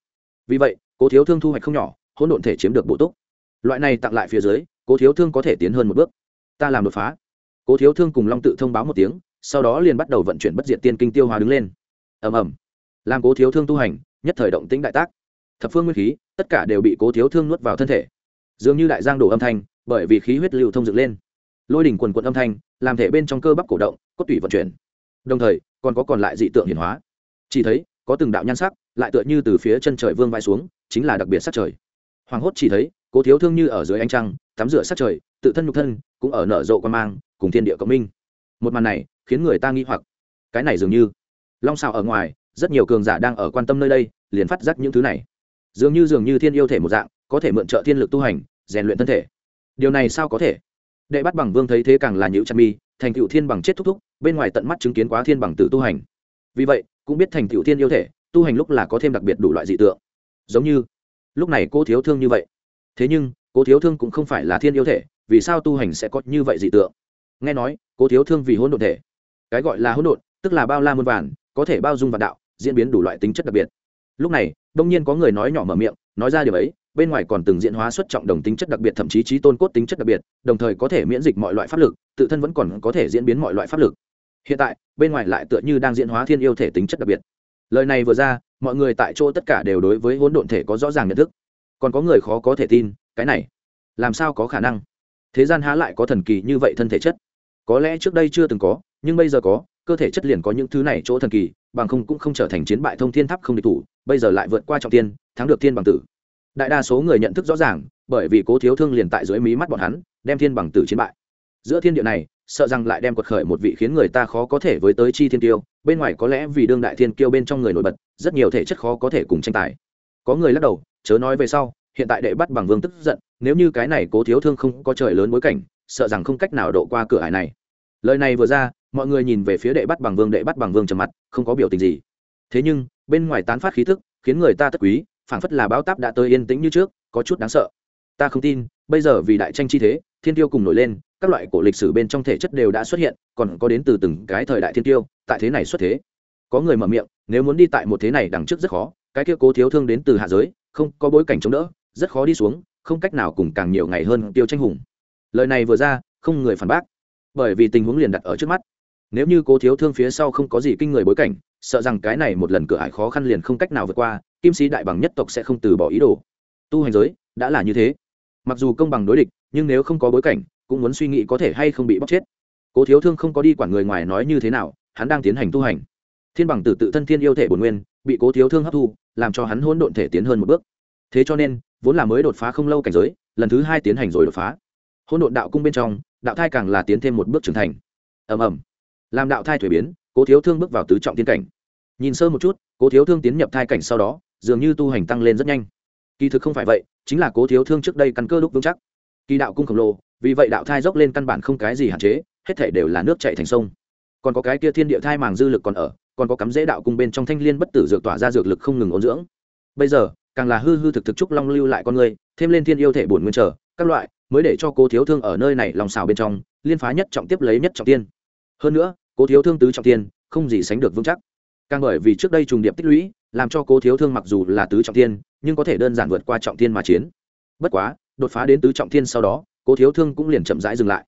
Vì vậy, cố thiếu thương thu hoạch không nhỏ, hỗn độn thể chiếm được bộ túc. Loại này tặng lại phía dưới, cố thiếu thương có thể tiến hơn một bước. Ta làm đột phá. Cố thiếu thương cùng long tự thông báo một tiếng, sau đó liền bắt đầu vận chuyển bất diệt tiên kinh tiêu hóa đứng lên. Ầm ầm. Làm cố thiếu thương tu hành, nhất thời động tĩnh đại tác. Thập phương nguyên khí, tất cả đều bị cố thiếu thương nuốt vào thân thể. Dường như đại giang đổ âm thanh, bởi vì khí huyết lưu thông dựng lên. Lôi đỉnh quần quận âm thanh, làm thể bên trong cơ bắp cổ động, cốt tủy vận chuyển. Đồng thời, còn có còn lại dị tượng hiển hóa chỉ thấy, có từng đạo nhan sắc, lại tựa như từ phía chân trời vương vai xuống, chính là đặc biệt sắc trời. Hoàng hốt chỉ thấy, cố thiếu thương như ở dưới ánh trăng, tắm rửa sát trời, tự thân nhục thân, cũng ở nở rộ quan mang, cùng thiên địa cộng minh. Một màn này, khiến người ta nghi hoặc. Cái này dường như, long xào ở ngoài, rất nhiều cường giả đang ở quan tâm nơi đây, liền phát giác những thứ này. Dường như dường như thiên yêu thể một dạng, có thể mượn trợ thiên lực tu hành, rèn luyện thân thể. Điều này sao có thể? Đệ bắt bằng vương thấy thế càng là nhữ chăn mi, thành cựu thiên bằng chết thúc thúc, bên ngoài tận mắt chứng kiến quá thiên bằng tự tu hành. Vì vậy cũng biết thành tiểu thiên yêu thể, tu hành lúc là có thêm đặc biệt đủ loại dị tượng. Giống như, lúc này cô thiếu thương như vậy. Thế nhưng, cô thiếu thương cũng không phải là thiên yêu thể, vì sao tu hành sẽ có như vậy dị tượng? Nghe nói, cô thiếu thương vì hỗn độn thể. Cái gọi là hỗn độn, tức là bao la muôn vàn, có thể bao dung vạn đạo, diễn biến đủ loại tính chất đặc biệt. Lúc này, đông nhiên có người nói nhỏ mở miệng, nói ra điều ấy, bên ngoài còn từng diễn hóa xuất trọng đồng tính chất đặc biệt thậm chí trí tôn cốt tính chất đặc biệt, đồng thời có thể miễn dịch mọi loại pháp lực, tự thân vẫn còn có thể diễn biến mọi loại pháp lực hiện tại, bên ngoài lại tựa như đang diễn hóa thiên yêu thể tính chất đặc biệt. Lời này vừa ra, mọi người tại chỗ tất cả đều đối với hỗn độn thể có rõ ràng nhận thức. Còn có người khó có thể tin, cái này, làm sao có khả năng? Thế gian há lại có thần kỳ như vậy thân thể chất? Có lẽ trước đây chưa từng có, nhưng bây giờ có, cơ thể chất liền có những thứ này chỗ thần kỳ, bằng không cũng không trở thành chiến bại thông thiên tháp không địch thủ, bây giờ lại vượt qua trọng tiên thắng được thiên bằng tử. Đại đa số người nhận thức rõ ràng, bởi vì cố thiếu thương liền tại dưới mí mắt bọn hắn, đem thiên bằng tử chiến bại. Giữa thiên địa này sợ rằng lại đem quật khởi một vị khiến người ta khó có thể với tới chi thiên tiêu, bên ngoài có lẽ vì đương đại thiên kiêu bên trong người nổi bật, rất nhiều thể chất khó có thể cùng tranh tài. Có người lắc đầu, chớ nói về sau, hiện tại đệ bắt bằng vương tức giận, nếu như cái này cố thiếu thương không có trời lớn bối cảnh, sợ rằng không cách nào độ qua cửa hải này. Lời này vừa ra, mọi người nhìn về phía đệ bắt bằng vương, đệ bắt bằng vương trầm mặt, không có biểu tình gì. Thế nhưng, bên ngoài tán phát khí thức khiến người ta tất quý, phảng phất là báo táp đã tới yên tĩnh như trước, có chút đáng sợ. Ta không tin, bây giờ vì đại tranh chi thế, thiên tiêu cùng nổi lên các loại cổ lịch sử bên trong thể chất đều đã xuất hiện, còn có đến từ từng cái thời đại thiên tiêu, tại thế này xuất thế. Có người mở miệng, nếu muốn đi tại một thế này đằng trước rất khó, cái kia cố thiếu thương đến từ hạ giới, không có bối cảnh chống đỡ, rất khó đi xuống, không cách nào cùng càng nhiều ngày hơn tiêu tranh hùng. Lời này vừa ra, không người phản bác, bởi vì tình huống liền đặt ở trước mắt. Nếu như cố thiếu thương phía sau không có gì kinh người bối cảnh, sợ rằng cái này một lần cửa ải khó khăn liền không cách nào vượt qua, kim sĩ đại bằng nhất tộc sẽ không từ bỏ ý đồ. Tu hành giới, đã là như thế. Mặc dù công bằng đối địch, nhưng nếu không có bối cảnh cũng muốn suy nghĩ có thể hay không bị bóc chết. Cố thiếu thương không có đi quản người ngoài nói như thế nào, hắn đang tiến hành tu hành. Thiên bằng tử tự thân thiên yêu thể bổn nguyên, bị cố thiếu thương hấp thu, làm cho hắn hỗn độn thể tiến hơn một bước. Thế cho nên, vốn là mới đột phá không lâu cảnh giới, lần thứ hai tiến hành rồi đột phá. Hỗn độn đạo cung bên trong, đạo thai càng là tiến thêm một bước trưởng thành. Ầm ầm. Làm đạo thai thuế biến, cố thiếu thương bước vào tứ trọng tiên cảnh. Nhìn sơ một chút, cố thiếu thương tiến nhập thai cảnh sau đó, dường như tu hành tăng lên rất nhanh. Kỳ thực không phải vậy, chính là cố thiếu thương trước đây căn cơ đúc vững chắc. Kỳ đạo cung khổng lồ vì vậy đạo thai dốc lên căn bản không cái gì hạn chế, hết thể đều là nước chạy thành sông. Còn có cái kia thiên địa thai màng dư lực còn ở, còn có cắm dễ đạo cung bên trong thanh liên bất tử dược tỏa ra dược lực không ngừng ôn dưỡng. Bây giờ, càng là hư hư thực thực trúc long lưu lại con người, thêm lên thiên yêu thể bổn nguyên trở, các loại, mới để cho cố thiếu thương ở nơi này lòng xào bên trong, liên phá nhất trọng tiếp lấy nhất trọng tiên. Hơn nữa, cố thiếu thương tứ trọng tiên, không gì sánh được vững chắc. Càng bởi vì trước đây trùng điệp tích lũy, làm cho cố thiếu thương mặc dù là tứ trọng tiên, nhưng có thể đơn giản vượt qua trọng tiên mà chiến. Bất quá, đột phá đến tứ trọng tiên sau đó cố thiếu thương cũng liền chậm rãi dừng lại.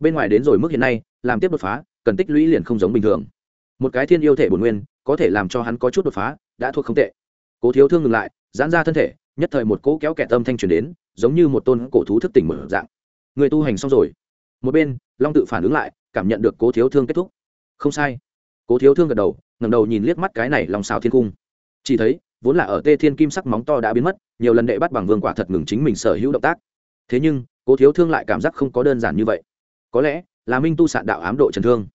Bên ngoài đến rồi mức hiện nay, làm tiếp đột phá, cần tích lũy liền không giống bình thường. Một cái thiên yêu thể bổn nguyên, có thể làm cho hắn có chút đột phá, đã thuộc không tệ. Cố thiếu thương ngừng lại, giãn ra thân thể, nhất thời một cỗ kéo kẻ tâm thanh truyền đến, giống như một tôn cổ thú thức tỉnh mở dạng. Người tu hành xong rồi. Một bên, long tự phản ứng lại, cảm nhận được cố thiếu thương kết thúc. Không sai. Cố thiếu thương gật đầu ngầm đầu nhìn liếc mắt cái này lòng xào thiên cung. Chỉ thấy, vốn là ở tê thiên kim sắc móng to đã biến mất, nhiều lần đệ bắt bằng vương quả thật ngừng chính mình sở hữu động tác. Thế nhưng cố thiếu thương lại cảm giác không có đơn giản như vậy. Có lẽ là minh tu sạn đạo ám độ trần thương.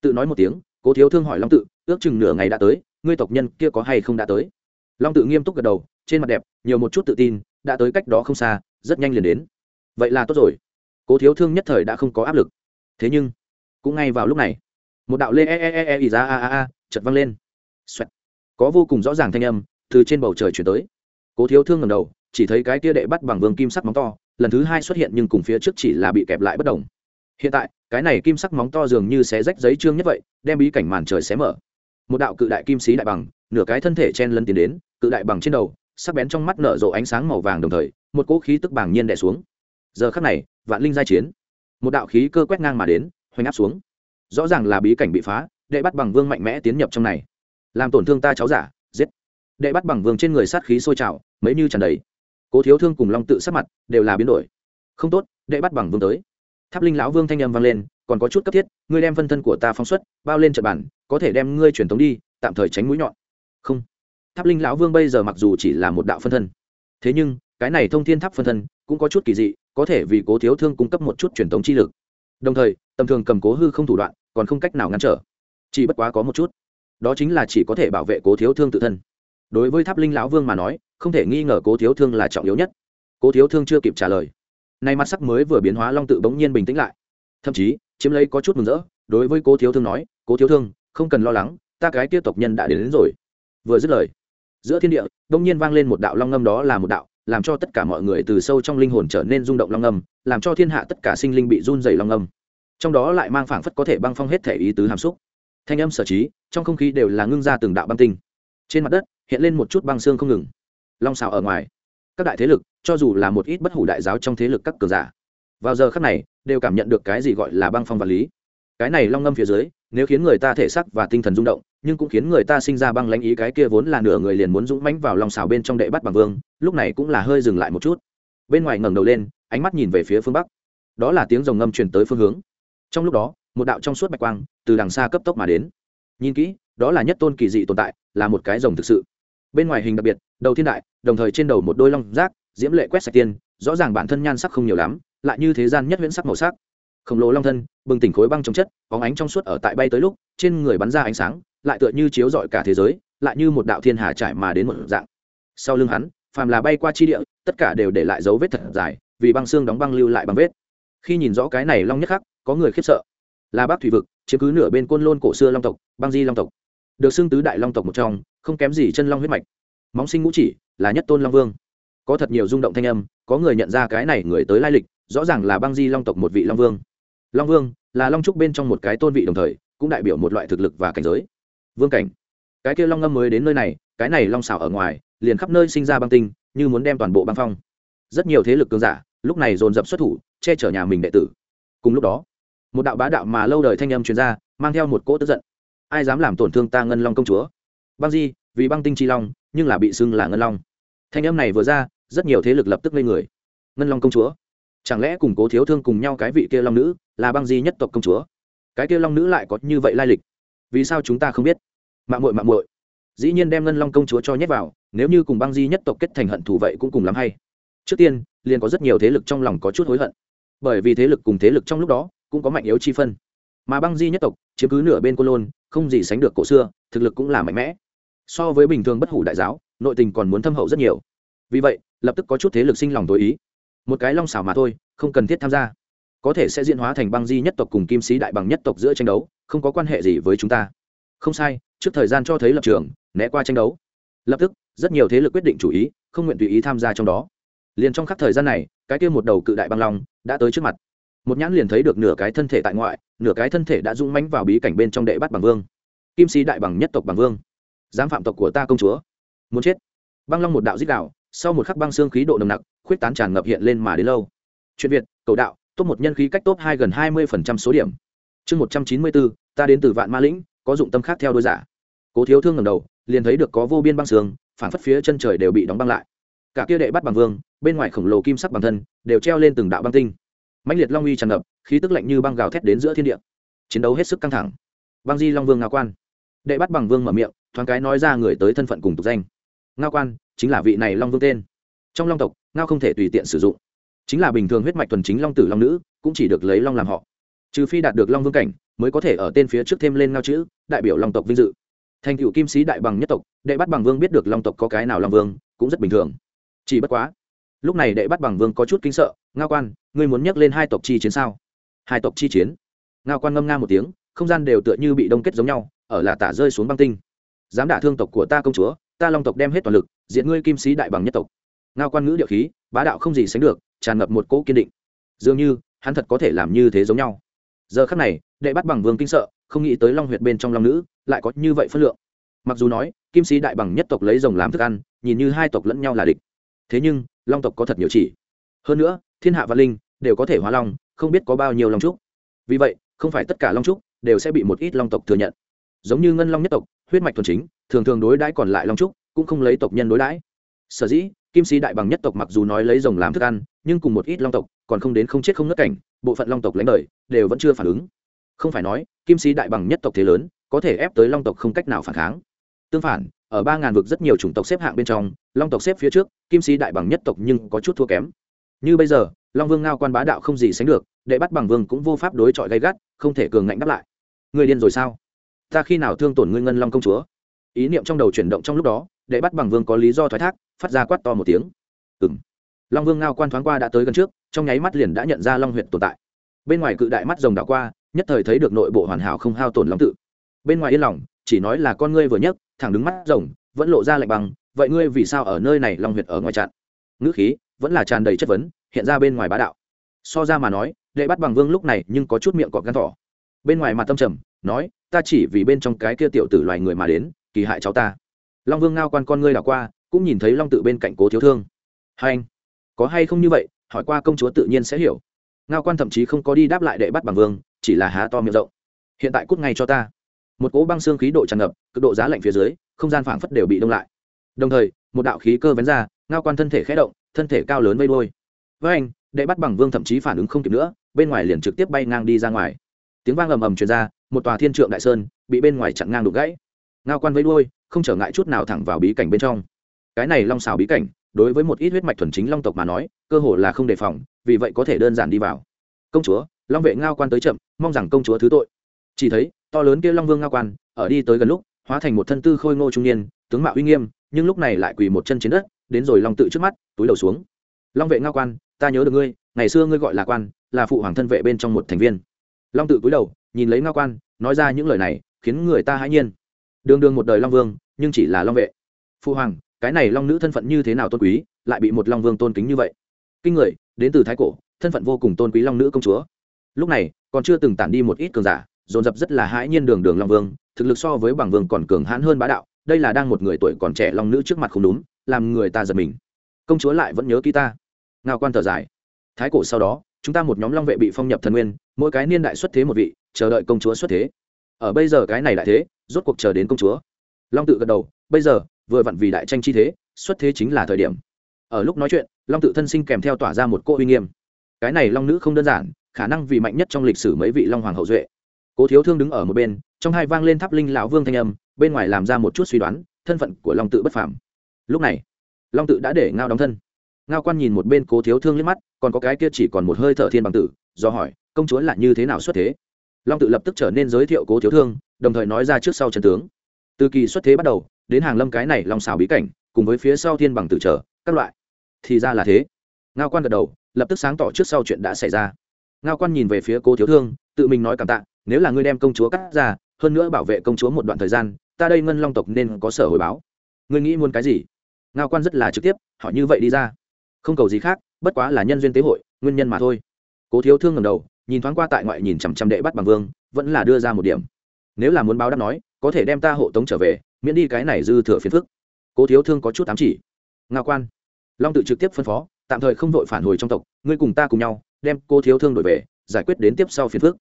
Tự nói một tiếng, cố thiếu thương hỏi long tự, ước chừng nửa ngày đã tới, ngươi tộc nhân kia có hay không đã tới? Long tự nghiêm túc gật đầu, trên mặt đẹp, nhiều một chút tự tin, đã tới cách đó không xa, rất nhanh liền đến. Vậy là tốt rồi. Cố thiếu thương nhất thời đã không có áp lực. Thế nhưng, cũng ngay vào lúc này, một đạo lê e e e e ỉ ra a a a chật văng lên. Xoẹt. có vô cùng rõ ràng thanh âm từ trên bầu trời chuyển tới. Cố thiếu thương ngầm đầu, chỉ thấy cái kia đệ bắt bằng vương kim sắc móng to lần thứ hai xuất hiện nhưng cùng phía trước chỉ là bị kẹp lại bất đồng. Hiện tại, cái này kim sắc móng to dường như xé rách giấy trương nhất vậy, đem bí cảnh màn trời xé mở. Một đạo cự đại kim xí đại bằng, nửa cái thân thể chen lân tiến đến, cự đại bằng trên đầu, sắc bén trong mắt nở rộ ánh sáng màu vàng đồng thời, một cỗ khí tức bàng nhiên đè xuống. Giờ khắc này, vạn linh giai chiến. Một đạo khí cơ quét ngang mà đến, hoành áp xuống. Rõ ràng là bí cảnh bị phá, đệ bắt bằng vương mạnh mẽ tiến nhập trong này. Làm tổn thương ta cháu giả, giết. Đệ bắt bằng vương trên người sát khí sôi trào, mấy như tràn đầy cố thiếu thương cùng long tự sát mặt đều là biến đổi. Không tốt, đệ bắt bằng vương tới. Tháp linh lão vương thanh â m vang lên, còn có chút cấp thiết, ngươi đem phân thân của ta phóng xuất, bao lên trận bản có thể đem ngươi truyền tống đi, tạm thời tránh mũi nhọn. Không. Tháp linh lão vương bây giờ mặc dù chỉ là một đạo phân thân, thế nhưng, cái này thông thiên tháp phân thân cũng có chút kỳ dị, có thể vì cố thiếu thương cung cấp một chút truyền thống chi lực. Đồng thời, tầm thường cầm cố hư không thủ đoạn còn không cách nào ngăn trở. Chỉ bất quá có một chút. Đó chính là chỉ có thể bảo vệ cố thiếu thương tự thân đối với tháp linh lão vương mà nói không thể nghi ngờ cố thiếu thương là trọng yếu nhất. Cố thiếu thương chưa kịp trả lời. Nay mặt sắc mới vừa biến hóa long tự bỗng nhiên bình tĩnh lại. Thậm chí chiếm lấy có chút mừng rỡ đối với cố thiếu thương nói cố thiếu thương không cần lo lắng ta cái kia tộc nhân đã đến, đến rồi. Vừa dứt lời giữa thiên địa đông nhiên vang lên một đạo long ngâm đó là một đạo làm cho tất cả mọi người từ sâu trong linh hồn trở nên rung động long ngâm làm cho thiên hạ tất cả sinh linh bị run dày long ngâm. Trong đó lại mang phảng phất có thể băng phong hết thể ý tứ hàm xúc. Thanh âm sở trí trong không khí đều là ngưng ra từng đạo băng tinh trên mặt đất, hiện lên một chút băng xương không ngừng. Long xào ở ngoài. Các đại thế lực, cho dù là một ít bất hủ đại giáo trong thế lực các cường giả, vào giờ khắc này, đều cảm nhận được cái gì gọi là băng phong vật lý. Cái này long ngâm phía dưới, nếu khiến người ta thể sắc và tinh thần rung động, nhưng cũng khiến người ta sinh ra băng lãnh ý cái kia vốn là nửa người liền muốn dũng mãnh vào lòng xào bên trong đệ bắt bằng vương, lúc này cũng là hơi dừng lại một chút. Bên ngoài ngẩng đầu lên, ánh mắt nhìn về phía phương bắc. Đó là tiếng rồng ngâm truyền tới phương hướng. Trong lúc đó, một đạo trong suốt bạch quang, từ đằng xa cấp tốc mà đến. Nhìn kỹ đó là nhất tôn kỳ dị tồn tại, là một cái rồng thực sự. Bên ngoài hình đặc biệt, đầu thiên đại, đồng thời trên đầu một đôi long rác, diễm lệ quét sạch tiên, rõ ràng bản thân nhan sắc không nhiều lắm, lại như thế gian nhất huyễn sắc màu sắc. Khổng lồ long thân, bừng tỉnh khối băng trong chất có ánh trong suốt ở tại bay tới lúc, trên người bắn ra ánh sáng, lại tựa như chiếu rọi cả thế giới, lại như một đạo thiên hà trải mà đến một dạng. Sau lưng hắn, phàm là bay qua chi địa, tất cả đều để lại dấu vết thật dài, vì băng xương đóng băng lưu lại băng vết. Khi nhìn rõ cái này long nhất khắc, có người khiếp sợ. Là bác thủy vực, chiếm cứ nửa bên côn lôn cổ xưa long tộc, băng di long tộc được xưng tứ đại long tộc một trong, không kém gì chân long huyết mạch. Móng sinh ngũ chỉ là nhất tôn long vương. Có thật nhiều rung động thanh âm, có người nhận ra cái này người tới lai lịch, rõ ràng là băng di long tộc một vị long vương. Long vương là long trúc bên trong một cái tôn vị đồng thời, cũng đại biểu một loại thực lực và cảnh giới. Vương cảnh. Cái kia long ngâm mới đến nơi này, cái này long xảo ở ngoài, liền khắp nơi sinh ra băng tinh, như muốn đem toàn bộ băng phong. Rất nhiều thế lực cường giả, lúc này dồn dập xuất thủ, che chở nhà mình đệ tử. Cùng lúc đó, một đạo bá đạo mà lâu đời thanh âm truyền ra, mang theo một cỗ tức giận ai dám làm tổn thương ta ngân long công chúa? Băng di, vì băng tinh chi long, nhưng là bị xưng là ngân long. Thanh âm này vừa ra, rất nhiều thế lực lập tức lên người. Ngân long công chúa? Chẳng lẽ cùng cố thiếu thương cùng nhau cái vị kia long nữ là băng di nhất tộc công chúa? Cái kia long nữ lại có như vậy lai lịch? Vì sao chúng ta không biết? Mạng muội mạng muội. Dĩ nhiên đem ngân long công chúa cho nhét vào, nếu như cùng băng di nhất tộc kết thành hận thù vậy cũng cùng lắm hay. Trước tiên, liền có rất nhiều thế lực trong lòng có chút hối hận. Bởi vì thế lực cùng thế lực trong lúc đó cũng có mạnh yếu chi phân. Mà băng di nhất tộc chiếm cứ nửa bên cô lôn không gì sánh được cổ xưa, thực lực cũng là mạnh mẽ. So với bình thường bất hủ đại giáo, nội tình còn muốn thâm hậu rất nhiều. Vì vậy, lập tức có chút thế lực sinh lòng tối ý. Một cái long xảo mà thôi, không cần thiết tham gia. Có thể sẽ diễn hóa thành băng di nhất tộc cùng kim sĩ đại bằng nhất tộc giữa tranh đấu, không có quan hệ gì với chúng ta. Không sai, trước thời gian cho thấy lập trường, né qua tranh đấu. Lập tức, rất nhiều thế lực quyết định chủ ý, không nguyện tùy ý tham gia trong đó. Liền trong khắc thời gian này, cái kia một đầu cự đại băng long đã tới trước mặt một nhãn liền thấy được nửa cái thân thể tại ngoại, nửa cái thân thể đã rung mánh vào bí cảnh bên trong đệ bắt bằng vương. Kim sĩ đại bằng nhất tộc bằng vương. Dám phạm tộc của ta công chúa. Muốn chết. Băng long một đạo dích đạo, sau một khắc băng xương khí độ nồng nặc, khuyết tán tràn ngập hiện lên mà đến lâu. Chuyện việt, cầu đạo, top một nhân khí cách top hai gần hai mươi phần trăm số điểm. Chương một trăm chín mươi bốn ta đến từ vạn ma lĩnh, có dụng tâm khác theo đôi giả. Cố thiếu thương ngầm đầu, liền thấy được có vô biên băng xương, phản phất phía chân trời đều bị đóng băng lại. Cả kia đệ bắt bằng vương, bên ngoài khổng lồ kim sắc bằng thân, đều treo lên từng đạo băng tinh mãnh liệt long uy tràn ngập, khí tức lạnh như băng gào thét đến giữa thiên địa. Chiến đấu hết sức căng thẳng. Băng di long vương ngao quan. Đệ bắt bằng vương mở miệng, thoáng cái nói ra người tới thân phận cùng tục danh. Ngao quan, chính là vị này long vương tên. Trong long tộc, ngao không thể tùy tiện sử dụng. Chính là bình thường huyết mạch thuần chính long tử long nữ, cũng chỉ được lấy long làm họ. Trừ phi đạt được long vương cảnh, mới có thể ở tên phía trước thêm lên ngao chữ, đại biểu long tộc vinh dự. Thành cựu kim sĩ đại bằng nhất tộc, đệ bắt bằng vương biết được long tộc có cái nào long vương, cũng rất bình thường. Chỉ bất quá, lúc này đệ bắt bằng vương có chút kinh sợ, ngao quan ngươi muốn nhắc lên hai tộc chi chiến sao? Hai tộc chi chiến? Ngao quan ngâm nga một tiếng, không gian đều tựa như bị đông kết giống nhau, ở là tả rơi xuống băng tinh. Dám đả thương tộc của ta công chúa, ta long tộc đem hết toàn lực diện ngươi kim sĩ đại bằng nhất tộc. Ngao quan ngữ điệu khí, bá đạo không gì sánh được, tràn ngập một cỗ kiên định. Dường như, hắn thật có thể làm như thế giống nhau. Giờ khắc này, đệ bắt bằng vương kinh sợ, không nghĩ tới long huyệt bên trong long nữ, lại có như vậy phân lượng. Mặc dù nói, kim sĩ đại bằng nhất tộc lấy rồng làm thức ăn, nhìn như hai tộc lẫn nhau là địch. Thế nhưng, long tộc có thật nhiều chỉ. Hơn nữa, thiên hạ văn linh đều có thể hóa long, không biết có bao nhiêu long trúc. Vì vậy, không phải tất cả long trúc đều sẽ bị một ít long tộc thừa nhận. Giống như ngân long nhất tộc, huyết mạch thuần chính, thường thường đối đãi còn lại long trúc, cũng không lấy tộc nhân đối đãi. Sở dĩ, kim sĩ đại bằng nhất tộc mặc dù nói lấy rồng làm thức ăn, nhưng cùng một ít long tộc, còn không đến không chết không nứt cảnh, bộ phận long tộc lãnh đời, đều vẫn chưa phản ứng. Không phải nói, kim sĩ đại bằng nhất tộc thế lớn, có thể ép tới long tộc không cách nào phản kháng. Tương phản, ở ba ngàn vực rất nhiều chủng tộc xếp hạng bên trong, long tộc xếp phía trước, kim sĩ đại bằng nhất tộc nhưng có chút thua kém. Như bây giờ long vương ngao quan bá đạo không gì sánh được, đệ bắt bằng vương cũng vô pháp đối chọi gay gắt, không thể cường ngạnh đáp lại. Người điên rồi sao? Ta khi nào thương tổn ngươi ngân long công chúa? Ý niệm trong đầu chuyển động trong lúc đó, đệ bắt bằng vương có lý do thoái thác, phát ra quát to một tiếng. Ừng long vương ngao quan thoáng qua đã tới gần trước, trong nháy mắt liền đã nhận ra long huyện tồn tại. Bên ngoài cự đại mắt rồng đảo qua, nhất thời thấy được nội bộ hoàn hảo không hao tổn long tự. Bên ngoài yên lòng, chỉ nói là con ngươi vừa nhấc, thẳng đứng mắt rồng, vẫn lộ ra lạnh bằng vậy ngươi vì sao ở nơi này long huyệt ở ngoài chặn? Ngữ khí vẫn là tràn đầy chất vấn hiện ra bên ngoài bá đạo. So ra mà nói đệ bắt bằng vương lúc này nhưng có chút miệng cọt gan thỏ. Bên ngoài mặt tâm trầm, nói, ta chỉ vì bên trong cái kia tiểu tử loài người mà đến, kỳ hại cháu ta. Long vương ngao quan con ngươi đảo qua, cũng nhìn thấy long tự bên cạnh cố thiếu thương. Hai anh, có hay không như vậy? Hỏi qua công chúa tự nhiên sẽ hiểu. Ngao quan thậm chí không có đi đáp lại đệ bắt bằng vương, chỉ là há to miệng rộng. Hiện tại cút ngay cho ta. Một cỗ băng xương khí độ tràn ngập, cực độ giá lạnh phía dưới, không gian phảng phất đều bị đông lại. Đồng thời, một đạo khí cơ vén ra, ngao quan thân thể khẽ động, thân thể cao lớn vây đôi với anh, đệ bắt bằng vương thậm chí phản ứng không kịp nữa, bên ngoài liền trực tiếp bay ngang đi ra ngoài. Tiếng vang ầm ầm truyền ra, một tòa thiên trượng đại sơn bị bên ngoài chặn ngang đục gãy. Ngao quan vẫy đuôi, không trở ngại chút nào thẳng vào bí cảnh bên trong. Cái này long xào bí cảnh, đối với một ít huyết mạch thuần chính long tộc mà nói, cơ hồ là không đề phòng, vì vậy có thể đơn giản đi vào. Công chúa, long vệ ngao quan tới chậm, mong rằng công chúa thứ tội. Chỉ thấy, to lớn kia long vương ngao quan, ở đi tới gần lúc, hóa thành một thân tư khôi ngô trung niên, tướng mạo uy nghiêm, nhưng lúc này lại quỳ một chân trên đất, đến rồi long tự trước mắt, túi đầu xuống. Long vệ ngao quan ta nhớ được ngươi, ngày xưa ngươi gọi là quan, là phụ hoàng thân vệ bên trong một thành viên. Long tự cúi đầu, nhìn lấy ngao quan, nói ra những lời này, khiến người ta hãi nhiên. Đường đường một đời long vương, nhưng chỉ là long vệ. Phụ hoàng, cái này long nữ thân phận như thế nào tôn quý, lại bị một long vương tôn kính như vậy? Kinh người, đến từ thái cổ, thân phận vô cùng tôn quý long nữ công chúa. Lúc này, còn chưa từng tản đi một ít cường giả, dồn dập rất là hãi nhiên đường đường long vương, thực lực so với bằng vương còn cường hãn hơn bá đạo, đây là đang một người tuổi còn trẻ long nữ trước mặt không đúng, làm người ta giật mình. Công chúa lại vẫn nhớ ký ta ngao quan thở dài. Thái cổ sau đó, chúng ta một nhóm long vệ bị phong nhập thần nguyên, mỗi cái niên đại xuất thế một vị, chờ đợi công chúa xuất thế. Ở bây giờ cái này đại thế, rốt cuộc chờ đến công chúa. Long tự gật đầu, bây giờ, vừa vặn vì đại tranh chi thế, xuất thế chính là thời điểm. Ở lúc nói chuyện, long tự thân sinh kèm theo tỏa ra một cô uy nghiêm. Cái này long nữ không đơn giản, khả năng vì mạnh nhất trong lịch sử mấy vị long hoàng hậu duệ. Cố thiếu thương đứng ở một bên, trong hai vang lên tháp linh lão vương thanh âm, bên ngoài làm ra một chút suy đoán, thân phận của long tự bất phàm. Lúc này, long tự đã để ngao đóng thân ngao quan nhìn một bên cố thiếu thương liếc mắt, còn có cái kia chỉ còn một hơi thở thiên bằng tử, do hỏi, công chúa là như thế nào xuất thế? Long tự lập tức trở nên giới thiệu cố thiếu thương, đồng thời nói ra trước sau trần tướng. Từ kỳ xuất thế bắt đầu, đến hàng lâm cái này long xào bí cảnh, cùng với phía sau thiên bằng tử trở, các loại. Thì ra là thế. Ngao quan gật đầu, lập tức sáng tỏ trước sau chuyện đã xảy ra. Ngao quan nhìn về phía cố thiếu thương, tự mình nói cảm tạ, nếu là ngươi đem công chúa cắt ra, hơn nữa bảo vệ công chúa một đoạn thời gian, ta đây ngân long tộc nên có sở hồi báo. Ngươi nghĩ muốn cái gì? Ngao quan rất là trực tiếp, hỏi như vậy đi ra không cầu gì khác, bất quá là nhân duyên tế hội, nguyên nhân mà thôi. Cố thiếu thương ngầm đầu, nhìn thoáng qua tại ngoại nhìn chằm chằm đệ bắt bằng vương, vẫn là đưa ra một điểm. Nếu là muốn báo đáp nói, có thể đem ta hộ tống trở về, miễn đi cái này dư thừa phiền phức. Cố thiếu thương có chút ám chỉ. Ngao quan, long tự trực tiếp phân phó, tạm thời không vội phản hồi trong tộc, ngươi cùng ta cùng nhau, đem cô thiếu thương đổi về, giải quyết đến tiếp sau phiền phức.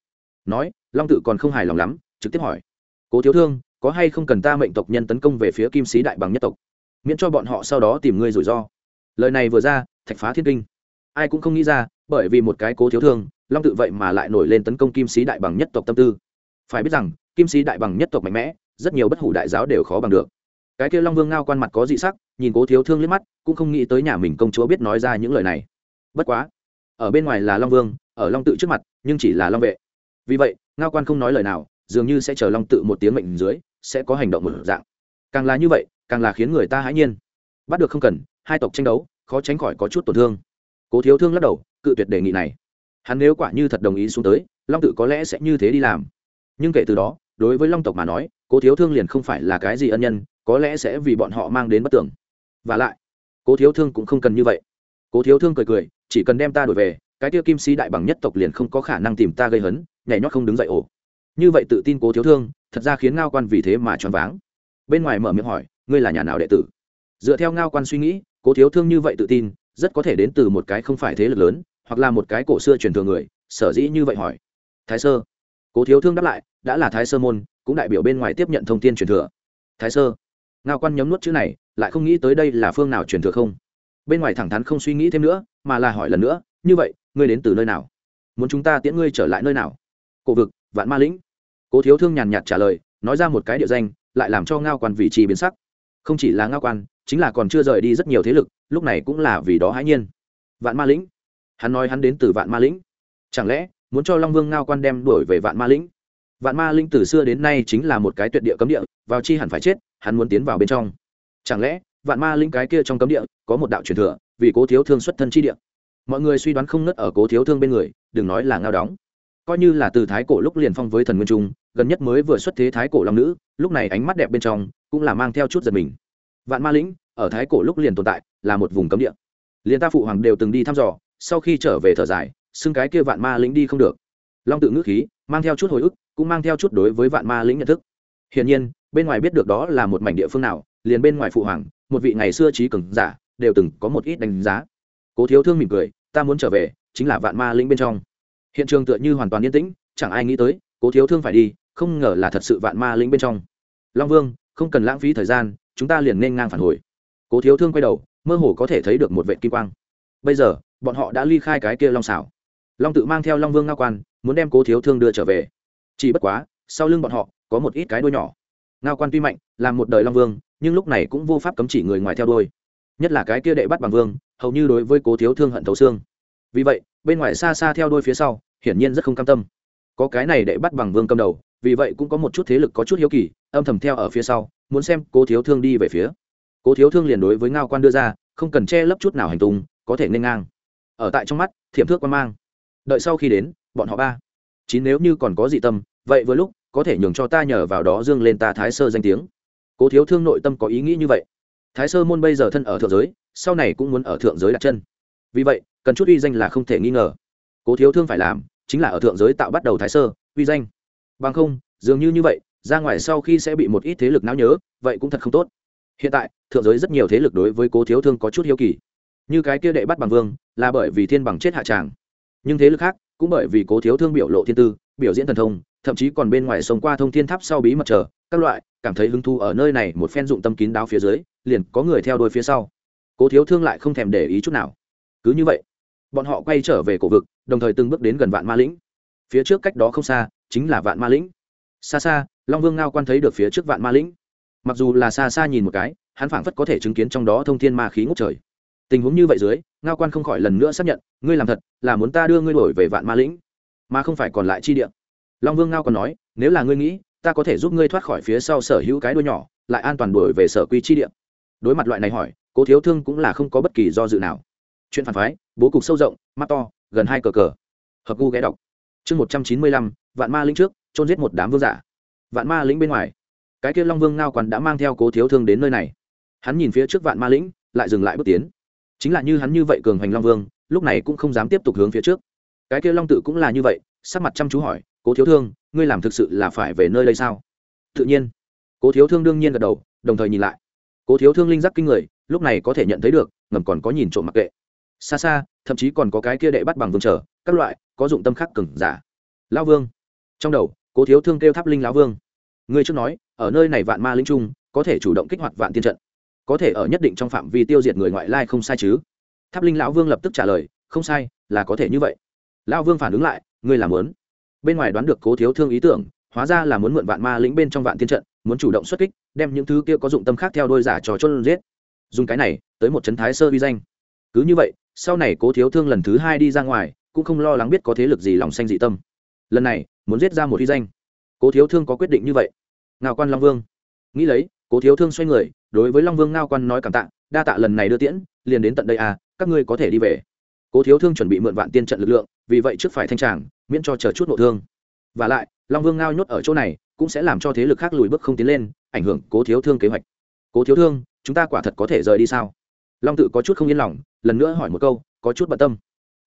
Nói, long tự còn không hài lòng lắm, trực tiếp hỏi. Cố thiếu thương, có hay không cần ta mệnh tộc nhân tấn công về phía kim sĩ đại bằng nhất tộc? Miễn cho bọn họ sau đó tìm ngươi rủi ro lời này vừa ra, thạch phá thiên kinh. Ai cũng không nghĩ ra, bởi vì một cái cố thiếu thương, long tự vậy mà lại nổi lên tấn công kim sĩ đại bằng nhất tộc tâm tư. Phải biết rằng, kim sĩ đại bằng nhất tộc mạnh mẽ, rất nhiều bất hủ đại giáo đều khó bằng được. Cái kia long vương ngao quan mặt có dị sắc, nhìn cố thiếu thương liếc mắt, cũng không nghĩ tới nhà mình công chúa biết nói ra những lời này. Bất quá, ở bên ngoài là long vương, ở long tự trước mặt, nhưng chỉ là long vệ. Vì vậy, ngao quan không nói lời nào, dường như sẽ chờ long tự một tiếng mệnh dưới, sẽ có hành động một dạng. Càng là như vậy, càng là khiến người ta hãi nhiên. Bắt được không cần hai tộc tranh đấu, khó tránh khỏi có chút tổn thương. Cố thiếu thương lắc đầu, cự tuyệt đề nghị này. Hắn nếu quả như thật đồng ý xuống tới, long tự có lẽ sẽ như thế đi làm. Nhưng kể từ đó, đối với long tộc mà nói, cố thiếu thương liền không phải là cái gì ân nhân, có lẽ sẽ vì bọn họ mang đến bất tưởng và lại, cố thiếu thương cũng không cần như vậy. Cố thiếu thương cười cười, chỉ cần đem ta đổi về, cái tiêu kim sĩ đại bằng nhất tộc liền không có khả năng tìm ta gây hấn, nhảy nhót không đứng dậy ổ. Như vậy tự tin cố thiếu thương, thật ra khiến ngao quan vì thế mà choáng váng. Bên ngoài mở miệng hỏi, ngươi là nhà nào đệ tử? Dựa theo ngao quan suy nghĩ cố thiếu thương như vậy tự tin, rất có thể đến từ một cái không phải thế lực lớn, hoặc là một cái cổ xưa truyền thừa người, sở dĩ như vậy hỏi. Thái sơ. Cố thiếu thương đáp lại, đã là thái sơ môn, cũng đại biểu bên ngoài tiếp nhận thông tin truyền thừa. Thái sơ. Ngao quan nhấm nuốt chữ này, lại không nghĩ tới đây là phương nào truyền thừa không? Bên ngoài thẳng thắn không suy nghĩ thêm nữa, mà là hỏi lần nữa, như vậy, ngươi đến từ nơi nào? Muốn chúng ta tiễn ngươi trở lại nơi nào? Cổ vực, vạn ma lĩnh. Cố thiếu thương nhàn nhạt trả lời, nói ra một cái địa danh, lại làm cho ngao quan vị trí biến sắc. Không chỉ là ngao quan chính là còn chưa rời đi rất nhiều thế lực, lúc này cũng là vì đó hãi nhiên. Vạn ma lĩnh. Hắn nói hắn đến từ vạn ma lĩnh. Chẳng lẽ, muốn cho long vương ngao quan đem đuổi về vạn ma lĩnh? Vạn ma lĩnh từ xưa đến nay chính là một cái tuyệt địa cấm địa, vào chi hẳn phải chết, hắn muốn tiến vào bên trong. Chẳng lẽ, vạn ma lĩnh cái kia trong cấm địa, có một đạo truyền thừa, vì cố thiếu thương xuất thân chi địa? Mọi người suy đoán không nứt ở cố thiếu thương bên người, đừng nói là ngao đóng. Coi như là từ thái cổ lúc liền phong với thần nguyên trung, gần nhất mới vừa xuất thế thái cổ long nữ, lúc này ánh mắt đẹp bên trong, cũng là mang theo chút giật mình vạn ma lĩnh, ở thái cổ lúc liền tồn tại, là một vùng cấm địa. Liền ta phụ hoàng đều từng đi thăm dò, sau khi trở về thở dài, xưng cái kia vạn ma lĩnh đi không được. Long tự ngữ khí, mang theo chút hồi ức, cũng mang theo chút đối với vạn ma lĩnh nhận thức. Hiển nhiên, bên ngoài biết được đó là một mảnh địa phương nào, liền bên ngoài phụ hoàng, một vị ngày xưa trí cường giả, đều từng có một ít đánh giá. Cố thiếu thương mỉm cười, ta muốn trở về, chính là vạn ma lĩnh bên trong. Hiện trường tựa như hoàn toàn yên tĩnh, chẳng ai nghĩ tới, cố thiếu thương phải đi, không ngờ là thật sự vạn ma lĩnh bên trong. Long vương, không cần lãng phí thời gian chúng ta liền nên ngang phản hồi. Cố thiếu thương quay đầu, mơ hồ có thể thấy được một vệ kim quang. Bây giờ, bọn họ đã ly khai cái kia long xảo long tự mang theo long vương ngao quan, muốn đem cố thiếu thương đưa trở về. Chỉ bất quá, sau lưng bọn họ, có một ít cái đuôi nhỏ. Ngao quan tuy mạnh làm một đời long vương, nhưng lúc này cũng vô pháp cấm chỉ người ngoài theo đuôi. Nhất là cái kia đệ bắt bằng vương, hầu như đối với cố thiếu thương hận thấu xương. Vì vậy, bên ngoài xa xa theo đuôi phía sau, hiển nhiên rất không cam tâm. Có cái này đệ bắt bằng vương cầm đầu vì vậy cũng có một chút thế lực có chút hiếu kỳ, âm thầm theo ở phía sau, muốn xem cố thiếu thương đi về phía. Cố thiếu thương liền đối với ngao quan đưa ra, không cần che lấp chút nào hành tung, có thể nên ngang. Ở tại trong mắt, thiểm thước quan mang. Đợi sau khi đến, bọn họ ba. Chín nếu như còn có dị tâm, vậy với lúc, có thể nhường cho ta nhờ vào đó dương lên ta thái sơ danh tiếng. Cố thiếu thương nội tâm có ý nghĩ như vậy. Thái sơ môn bây giờ thân ở thượng giới, sau này cũng muốn ở thượng giới đặt chân. Vì vậy, cần chút uy danh là không thể nghi ngờ. Cố thiếu thương phải làm, chính là ở thượng giới tạo bắt đầu thái sơ, uy danh bằng không, dường như như vậy, ra ngoài sau khi sẽ bị một ít thế lực não nhớ, vậy cũng thật không tốt. Hiện tại, thượng giới rất nhiều thế lực đối với cố thiếu thương có chút hiếu kỳ. Như cái kia đệ bắt bằng vương, là bởi vì thiên bằng chết hạ tràng. Nhưng thế lực khác, cũng bởi vì cố thiếu thương biểu lộ thiên tư, biểu diễn thần thông, thậm chí còn bên ngoài sống qua thông thiên tháp sau bí mật chờ, các loại, cảm thấy hứng thu ở nơi này một phen dụng tâm kín đáo phía dưới, liền có người theo đuôi phía sau. Cố thiếu thương lại không thèm để ý chút nào. Cứ như vậy, bọn họ quay trở về cổ vực, đồng thời từng bước đến gần vạn ma lĩnh. Phía trước cách đó không xa chính là vạn ma lĩnh. Xa xa, long vương ngao quan thấy được phía trước vạn ma lĩnh. Mặc dù là xa xa nhìn một cái, hắn phảng phất có thể chứng kiến trong đó thông thiên ma khí ngút trời. Tình huống như vậy dưới, ngao quan không khỏi lần nữa xác nhận, ngươi làm thật, là muốn ta đưa ngươi đổi về vạn ma lĩnh, mà không phải còn lại chi địa. Long vương ngao còn nói, nếu là ngươi nghĩ, ta có thể giúp ngươi thoát khỏi phía sau sở hữu cái đuôi nhỏ, lại an toàn đổi về sở quy chi địa. Đối mặt loại này hỏi, cố thiếu thương cũng là không có bất kỳ do dự nào. Chuyện phản phái, bố cục sâu rộng, mắt to, gần hai cờ cờ. Hợp gu ghé đọc chương một trăm chín mươi lăm, vạn ma lĩnh trước trôn giết một đám vương giả. Vạn ma lĩnh bên ngoài. Cái kia long vương ngao quán đã mang theo cố thiếu thương đến nơi này. Hắn nhìn phía trước vạn ma lĩnh, lại dừng lại bước tiến. Chính là như hắn như vậy cường hành long vương, lúc này cũng không dám tiếp tục hướng phía trước. Cái kia long tự cũng là như vậy, sắc mặt chăm chú hỏi, cố thiếu thương, ngươi làm thực sự là phải về nơi đây sao? Tự nhiên. Cố thiếu thương đương nhiên gật đầu, đồng thời nhìn lại. Cố thiếu thương linh giác kinh người, lúc này có thể nhận thấy được, ngầm còn có nhìn trộm mặc kệ. Xa xa, thậm chí còn có cái kia đệ bắt bằng vương trở các loại, có dụng tâm khắc cừng giả. Lão vương. Trong đầu, cố thiếu thương kêu tháp linh lão vương. Ngươi trước nói, ở nơi này vạn ma linh trung, có thể chủ động kích hoạt vạn tiên trận. Có thể ở nhất định trong phạm vi tiêu diệt người ngoại lai không sai chứ? Tháp linh lão vương lập tức trả lời, không sai, là có thể như vậy. Lão vương phản ứng lại, ngươi làm muốn. Bên ngoài đoán được cố thiếu thương ý tưởng, hóa ra là muốn mượn vạn ma lĩnh bên trong vạn tiên trận, muốn chủ động xuất kích, đem những thứ kia có dụng tâm khác theo đôi giả trò chốt giết. Dùng cái này, tới một trấn thái sơ vi danh. Cứ như vậy, sau này cố thiếu thương lần thứ hai đi ra ngoài cũng không lo lắng biết có thế lực gì lòng xanh dị tâm. Lần này, muốn giết ra một hy danh. Cố thiếu thương có quyết định như vậy. Ngao quan long vương. Nghĩ lấy, cố thiếu thương xoay người, đối với long vương ngao quan nói cảm tạ, đa tạ lần này đưa tiễn, liền đến tận đây à các ngươi có thể đi về. Cố thiếu thương chuẩn bị mượn vạn tiên trận lực lượng, vì vậy trước phải thanh tràng, miễn cho chờ chút nội thương. Và lại, long vương ngao nhốt ở chỗ này, cũng sẽ làm cho thế lực khác lùi bước không tiến lên, ảnh hưởng cố thiếu thương kế hoạch. Cố thiếu thương, chúng ta quả thật có thể rời đi sao? Long tự có chút không yên lòng, lần nữa hỏi một câu, có chút bận tâm.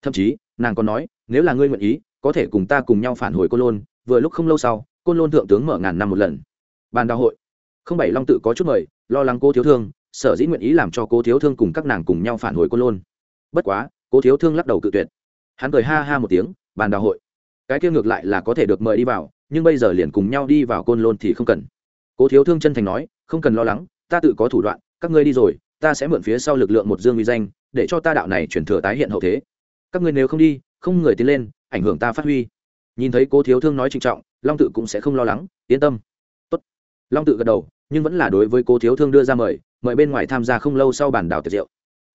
Thậm chí nàng còn nói, nếu là ngươi nguyện ý, có thể cùng ta cùng nhau phản hồi côn lôn. Vừa lúc không lâu sau, côn lôn thượng tướng mở ngàn năm một lần. Bàn đạo hội. Không bảy long tự có chút mời, lo lắng cô thiếu thương, sở dĩ nguyện ý làm cho cô thiếu thương cùng các nàng cùng nhau phản hồi côn lôn. Bất quá cô thiếu thương lắc đầu cự tuyệt. Hắn cười ha ha một tiếng, bàn đạo hội. Cái kia ngược lại là có thể được mời đi vào, nhưng bây giờ liền cùng nhau đi vào côn lôn thì không cần. Cố thiếu thương chân thành nói, không cần lo lắng, ta tự có thủ đoạn, các ngươi đi rồi, ta sẽ mượn phía sau lực lượng một dương uy danh, để cho ta đạo này chuyển thừa tái hiện hậu thế các ngươi nếu không đi, không người tiến lên, ảnh hưởng ta phát huy. Nhìn thấy cố thiếu thương nói trịnh trọng, long tự cũng sẽ không lo lắng, yên tâm. Tốt. long tự gật đầu, nhưng vẫn là đối với cố thiếu thương đưa ra mời mời bên ngoài tham gia không lâu sau bản đảo tiệc rượu.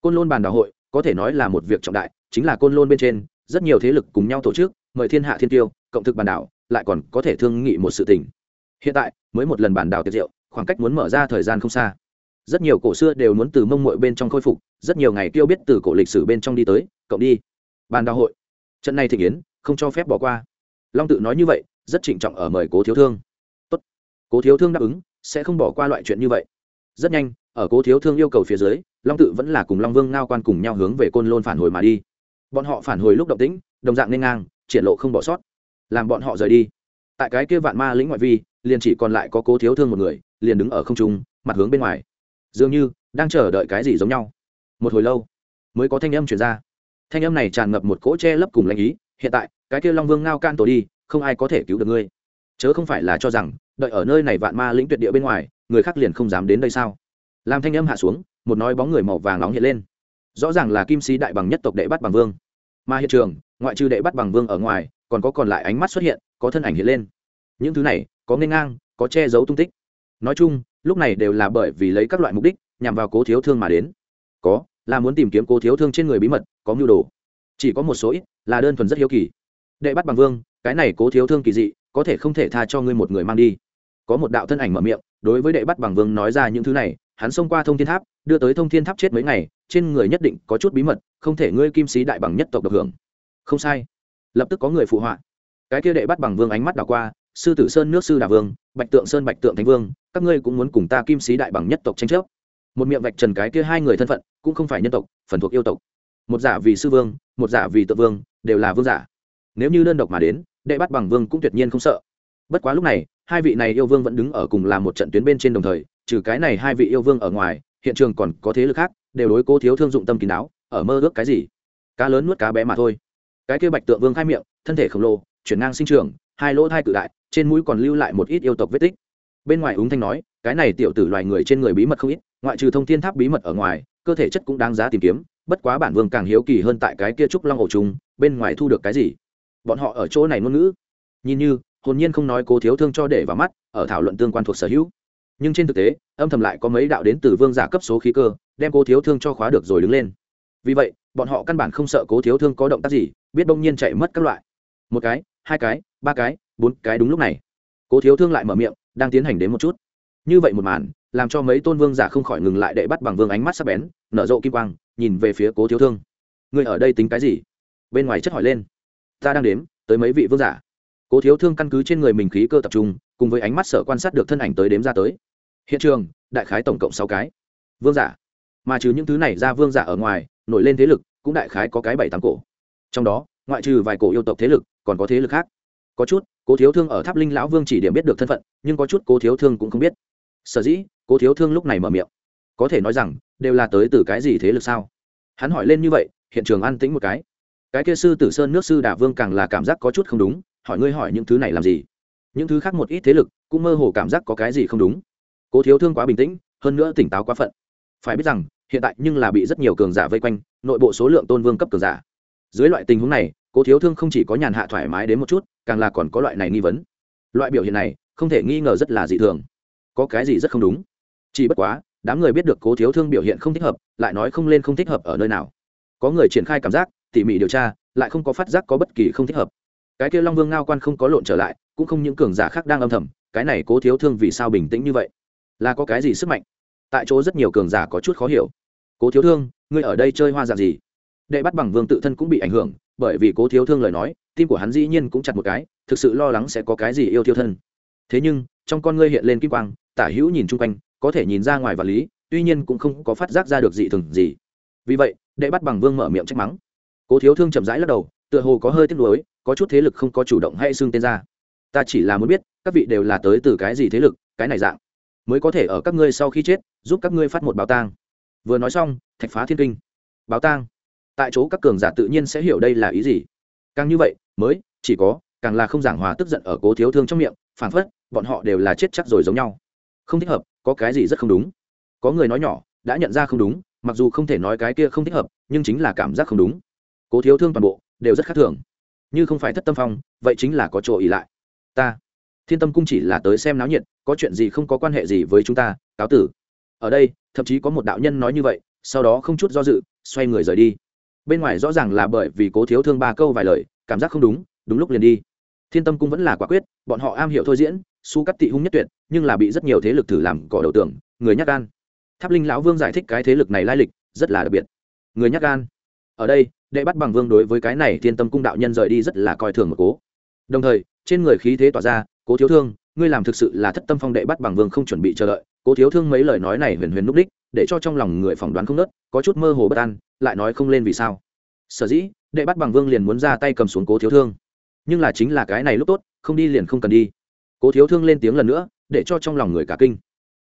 Côn lôn bản đảo hội, có thể nói là một việc trọng đại, chính là côn lôn bên trên, rất nhiều thế lực cùng nhau tổ chức, mời thiên hạ thiên tiêu, cộng thực bản đảo, lại còn có thể thương nghị một sự tình. Hiện tại, mới một lần bản đảo tiệc rượu, khoảng cách muốn mở ra thời gian không xa. Rất nhiều cổ xưa đều muốn từ mông muội bên trong khôi phục, rất nhiều ngày tiêu biết từ cổ lịch sử bên trong đi tới, cộng đi bàn đào hội. Trận này thị kiến không cho phép bỏ qua. Long tự nói như vậy, rất trịnh trọng ở mời cố thiếu thương. Tốt. cố thiếu thương đáp ứng, sẽ không bỏ qua loại chuyện như vậy. Rất nhanh, ở cố thiếu thương yêu cầu phía dưới, long tự vẫn là cùng long vương ngao quan cùng nhau hướng về côn lôn phản hồi mà đi. Bọn họ phản hồi lúc động tĩnh, đồng dạng nên ngang, triển lộ không bỏ sót. Làm bọn họ rời đi. Tại cái kia vạn ma lĩnh ngoại vi, liền chỉ còn lại có cố thiếu thương một người, liền đứng ở không trung, mặt hướng bên ngoài. Dường như, đang chờ đợi cái gì giống nhau. Một hồi lâu, mới có thanh âm chuyển ra thanh âm này tràn ngập một cỗ che lấp cùng lãnh ý, hiện tại, cái kia long vương ngao can tổ đi, không ai có thể cứu được ngươi. Chớ không phải là cho rằng, đợi ở nơi này vạn ma lĩnh tuyệt địa bên ngoài, người khác liền không dám đến đây sao? Làm thanh âm hạ xuống, một nói bóng người màu vàng nóng hiện lên. Rõ ràng là kim sĩ đại bằng nhất tộc đệ bắt bằng vương. Mà hiện trường, ngoại trừ đệ bắt bằng vương ở ngoài, còn có còn lại ánh mắt xuất hiện, có thân ảnh hiện lên. Những thứ này, có nghênh ngang, có che giấu tung tích. Nói chung, lúc này đều là bởi vì lấy các loại mục đích, nhằm vào cố thiếu thương mà đến. Có là muốn tìm kiếm cố thiếu thương trên người bí mật, có mưu đồ. Chỉ có một số ít là đơn thuần rất hiếu kỳ. Đệ bắt bằng vương, cái này cố thiếu thương kỳ dị, có thể không thể tha cho ngươi một người mang đi. Có một đạo thân ảnh mở miệng, đối với đệ bắt bằng vương nói ra những thứ này, hắn xông qua thông thiên tháp, đưa tới thông thiên tháp chết mấy ngày, trên người nhất định có chút bí mật, không thể ngươi kim sĩ đại bằng nhất tộc được hưởng. Không sai. Lập tức có người phụ họa. Cái kia đệ bắt bằng vương ánh mắt đảo qua, sư tử sơn nước sư đà vương, bạch tượng sơn bạch tượng thánh vương, các ngươi cũng muốn cùng ta kim sĩ đại bằng nhất tộc tranh chấp một miệng vạch trần cái kia hai người thân phận, cũng không phải nhân tộc, phần thuộc yêu tộc. Một giả vì sư vương, một giả vì tự vương, đều là vương giả. Nếu như đơn độc mà đến, đệ bắt bằng vương cũng tuyệt nhiên không sợ. Bất quá lúc này, hai vị này yêu vương vẫn đứng ở cùng làm một trận tuyến bên trên đồng thời, trừ cái này hai vị yêu vương ở ngoài, hiện trường còn có thế lực khác, đều đối cố thiếu thương dụng tâm kín đáo, ở mơ ước cái gì? Cá lớn nuốt cá bé mà thôi. Cái kia bạch tượng vương khai miệng, thân thể khổng lồ, chuyển ngang sinh trường, hai lỗ thai cự đại, trên mũi còn lưu lại một ít yêu tộc vết tích. Bên ngoài úng thanh nói, cái này tiểu tử loài người trên người bí mật không ít ngoại trừ thông thiên tháp bí mật ở ngoài, cơ thể chất cũng đáng giá tìm kiếm, bất quá bản vương càng hiếu kỳ hơn tại cái kia trúc long ổ trùng, bên ngoài thu được cái gì? Bọn họ ở chỗ này ngôn ngữ. Nhìn như, hồn nhiên không nói cố thiếu thương cho để vào mắt, ở thảo luận tương quan thuộc sở hữu. Nhưng trên thực tế, âm thầm lại có mấy đạo đến từ vương giả cấp số khí cơ, đem cố thiếu thương cho khóa được rồi đứng lên. Vì vậy, bọn họ căn bản không sợ cố thiếu thương có động tác gì, biết bỗng nhiên chạy mất các loại. Một cái, hai cái, ba cái, bốn cái đúng lúc này. Cố thiếu thương lại mở miệng, đang tiến hành đến một chút. Như vậy một màn làm cho mấy tôn vương giả không khỏi ngừng lại để bắt bằng vương ánh mắt sắc bén, nở rộ kim quang, nhìn về phía cố thiếu thương. Người ở đây tính cái gì? Bên ngoài chất hỏi lên. Ta đang đếm, tới mấy vị vương giả? Cố thiếu thương căn cứ trên người mình khí cơ tập trung, cùng với ánh mắt sở quan sát được thân ảnh tới đếm ra tới. Hiện trường, đại khái tổng cộng sáu cái. Vương giả. Mà trừ những thứ này ra vương giả ở ngoài, nổi lên thế lực cũng đại khái có cái bảy tám cổ. Trong đó, ngoại trừ vài cổ yêu tộc thế lực, còn có thế lực khác. Có chút, cố thiếu thương ở tháp linh lão vương chỉ điểm biết được thân phận, nhưng có chút cố thiếu thương cũng không biết sở dĩ cố thiếu thương lúc này mở miệng có thể nói rằng đều là tới từ cái gì thế lực sao hắn hỏi lên như vậy hiện trường an tĩnh một cái cái kia sư tử sơn nước sư đà vương càng là cảm giác có chút không đúng hỏi ngươi hỏi những thứ này làm gì những thứ khác một ít thế lực cũng mơ hồ cảm giác có cái gì không đúng cố thiếu thương quá bình tĩnh hơn nữa tỉnh táo quá phận phải biết rằng hiện tại nhưng là bị rất nhiều cường giả vây quanh nội bộ số lượng tôn vương cấp cường giả dưới loại tình huống này cố thiếu thương không chỉ có nhàn hạ thoải mái đến một chút càng là còn có loại này nghi vấn loại biểu hiện này không thể nghi ngờ rất là dị thường có cái gì rất không đúng. Chỉ bất quá, đám người biết được cố thiếu thương biểu hiện không thích hợp, lại nói không lên không thích hợp ở nơi nào. Có người triển khai cảm giác, tỉ mỉ điều tra, lại không có phát giác có bất kỳ không thích hợp. Cái kia long vương ngao quan không có lộn trở lại, cũng không những cường giả khác đang âm thầm, cái này cố thiếu thương vì sao bình tĩnh như vậy? Là có cái gì sức mạnh? Tại chỗ rất nhiều cường giả có chút khó hiểu. Cố thiếu thương, ngươi ở đây chơi hoa dạng gì? Đệ bắt bằng vương tự thân cũng bị ảnh hưởng, bởi vì cố thiếu thương lời nói, tim của hắn dĩ nhiên cũng chặt một cái, thực sự lo lắng sẽ có cái gì yêu thiêu thân. Thế nhưng, trong con ngươi hiện lên kim quang tả hữu nhìn chung quanh, có thể nhìn ra ngoài vật lý, tuy nhiên cũng không có phát giác ra được dị thường gì. Vì vậy, đệ bắt bằng vương mở miệng trách mắng. Cố thiếu thương chậm rãi lắc đầu, tựa hồ có hơi tiếc nuối, có chút thế lực không có chủ động hay xưng tên ra. Ta chỉ là muốn biết, các vị đều là tới từ cái gì thế lực, cái này dạng. Mới có thể ở các ngươi sau khi chết, giúp các ngươi phát một báo tang vừa nói xong, thạch phá thiên kinh. Báo tang tại chỗ các cường giả tự nhiên sẽ hiểu đây là ý gì. Càng như vậy, mới, chỉ có, càng là không giảng hòa tức giận ở cố thiếu thương trong miệng, phản phất, bọn họ đều là chết chắc rồi giống nhau không thích hợp, có cái gì rất không đúng. Có người nói nhỏ, đã nhận ra không đúng, mặc dù không thể nói cái kia không thích hợp, nhưng chính là cảm giác không đúng. Cố thiếu thương toàn bộ đều rất khác thường. Như không phải thất tâm phong, vậy chính là có chỗ ỉ lại. Ta, thiên tâm cung chỉ là tới xem náo nhiệt, có chuyện gì không có quan hệ gì với chúng ta, cáo tử. Ở đây, thậm chí có một đạo nhân nói như vậy, sau đó không chút do dự, xoay người rời đi. Bên ngoài rõ ràng là bởi vì cố thiếu thương ba câu vài lời, cảm giác không đúng đúng lúc liền đi thiên tâm cung vẫn là quả quyết, bọn họ am hiểu thôi diễn, su cắt tị hung nhất tuyệt, nhưng là bị rất nhiều thế lực thử làm cỏ đầu tưởng người nhắc gan. Tháp linh lão vương giải thích cái thế lực này lai lịch, rất là đặc biệt. Người nhắc gan. Ở đây, đệ bắt bằng vương đối với cái này thiên tâm cung đạo nhân rời đi rất là coi thường một cố. Đồng thời, trên người khí thế tỏa ra, cố thiếu thương, ngươi làm thực sự là thất tâm phong đệ bắt bằng vương không chuẩn bị chờ đợi. Cố thiếu thương mấy lời nói này huyền huyền núp đích, để cho trong lòng người phỏng đoán không nớt, có chút mơ hồ bất an, lại nói không lên vì sao. Sở dĩ, đệ bắt bằng vương liền muốn ra tay cầm xuống cố thiếu thương nhưng là chính là cái này lúc tốt, không đi liền không cần đi. Cố thiếu thương lên tiếng lần nữa, để cho trong lòng người cả kinh.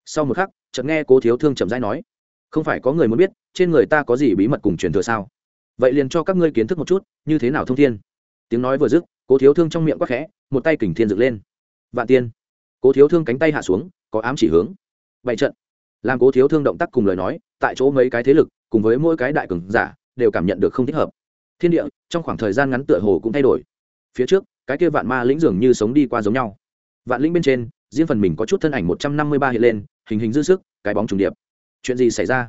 Sau một khắc, chợt nghe cố thiếu thương chậm rãi nói, không phải có người muốn biết, trên người ta có gì bí mật cùng truyền thừa sao? Vậy liền cho các ngươi kiến thức một chút, như thế nào thông thiên? Tiếng nói vừa dứt, cố thiếu thương trong miệng quắc khẽ, một tay kình thiên dựng lên. Vạn tiên. Cố thiếu thương cánh tay hạ xuống, có ám chỉ hướng. Bảy trận. Làm cố thiếu thương động tác cùng lời nói, tại chỗ mấy cái thế lực, cùng với mỗi cái đại cường giả, đều cảm nhận được không thích hợp. Thiên địa, trong khoảng thời gian ngắn tựa hồ cũng thay đổi phía trước, cái kia vạn ma lĩnh dường như sống đi qua giống nhau. Vạn lĩnh bên trên, riêng phần mình có chút thân ảnh một trăm năm mươi ba hiện lên, hình hình dư sức, cái bóng trùng điệp. Chuyện gì xảy ra?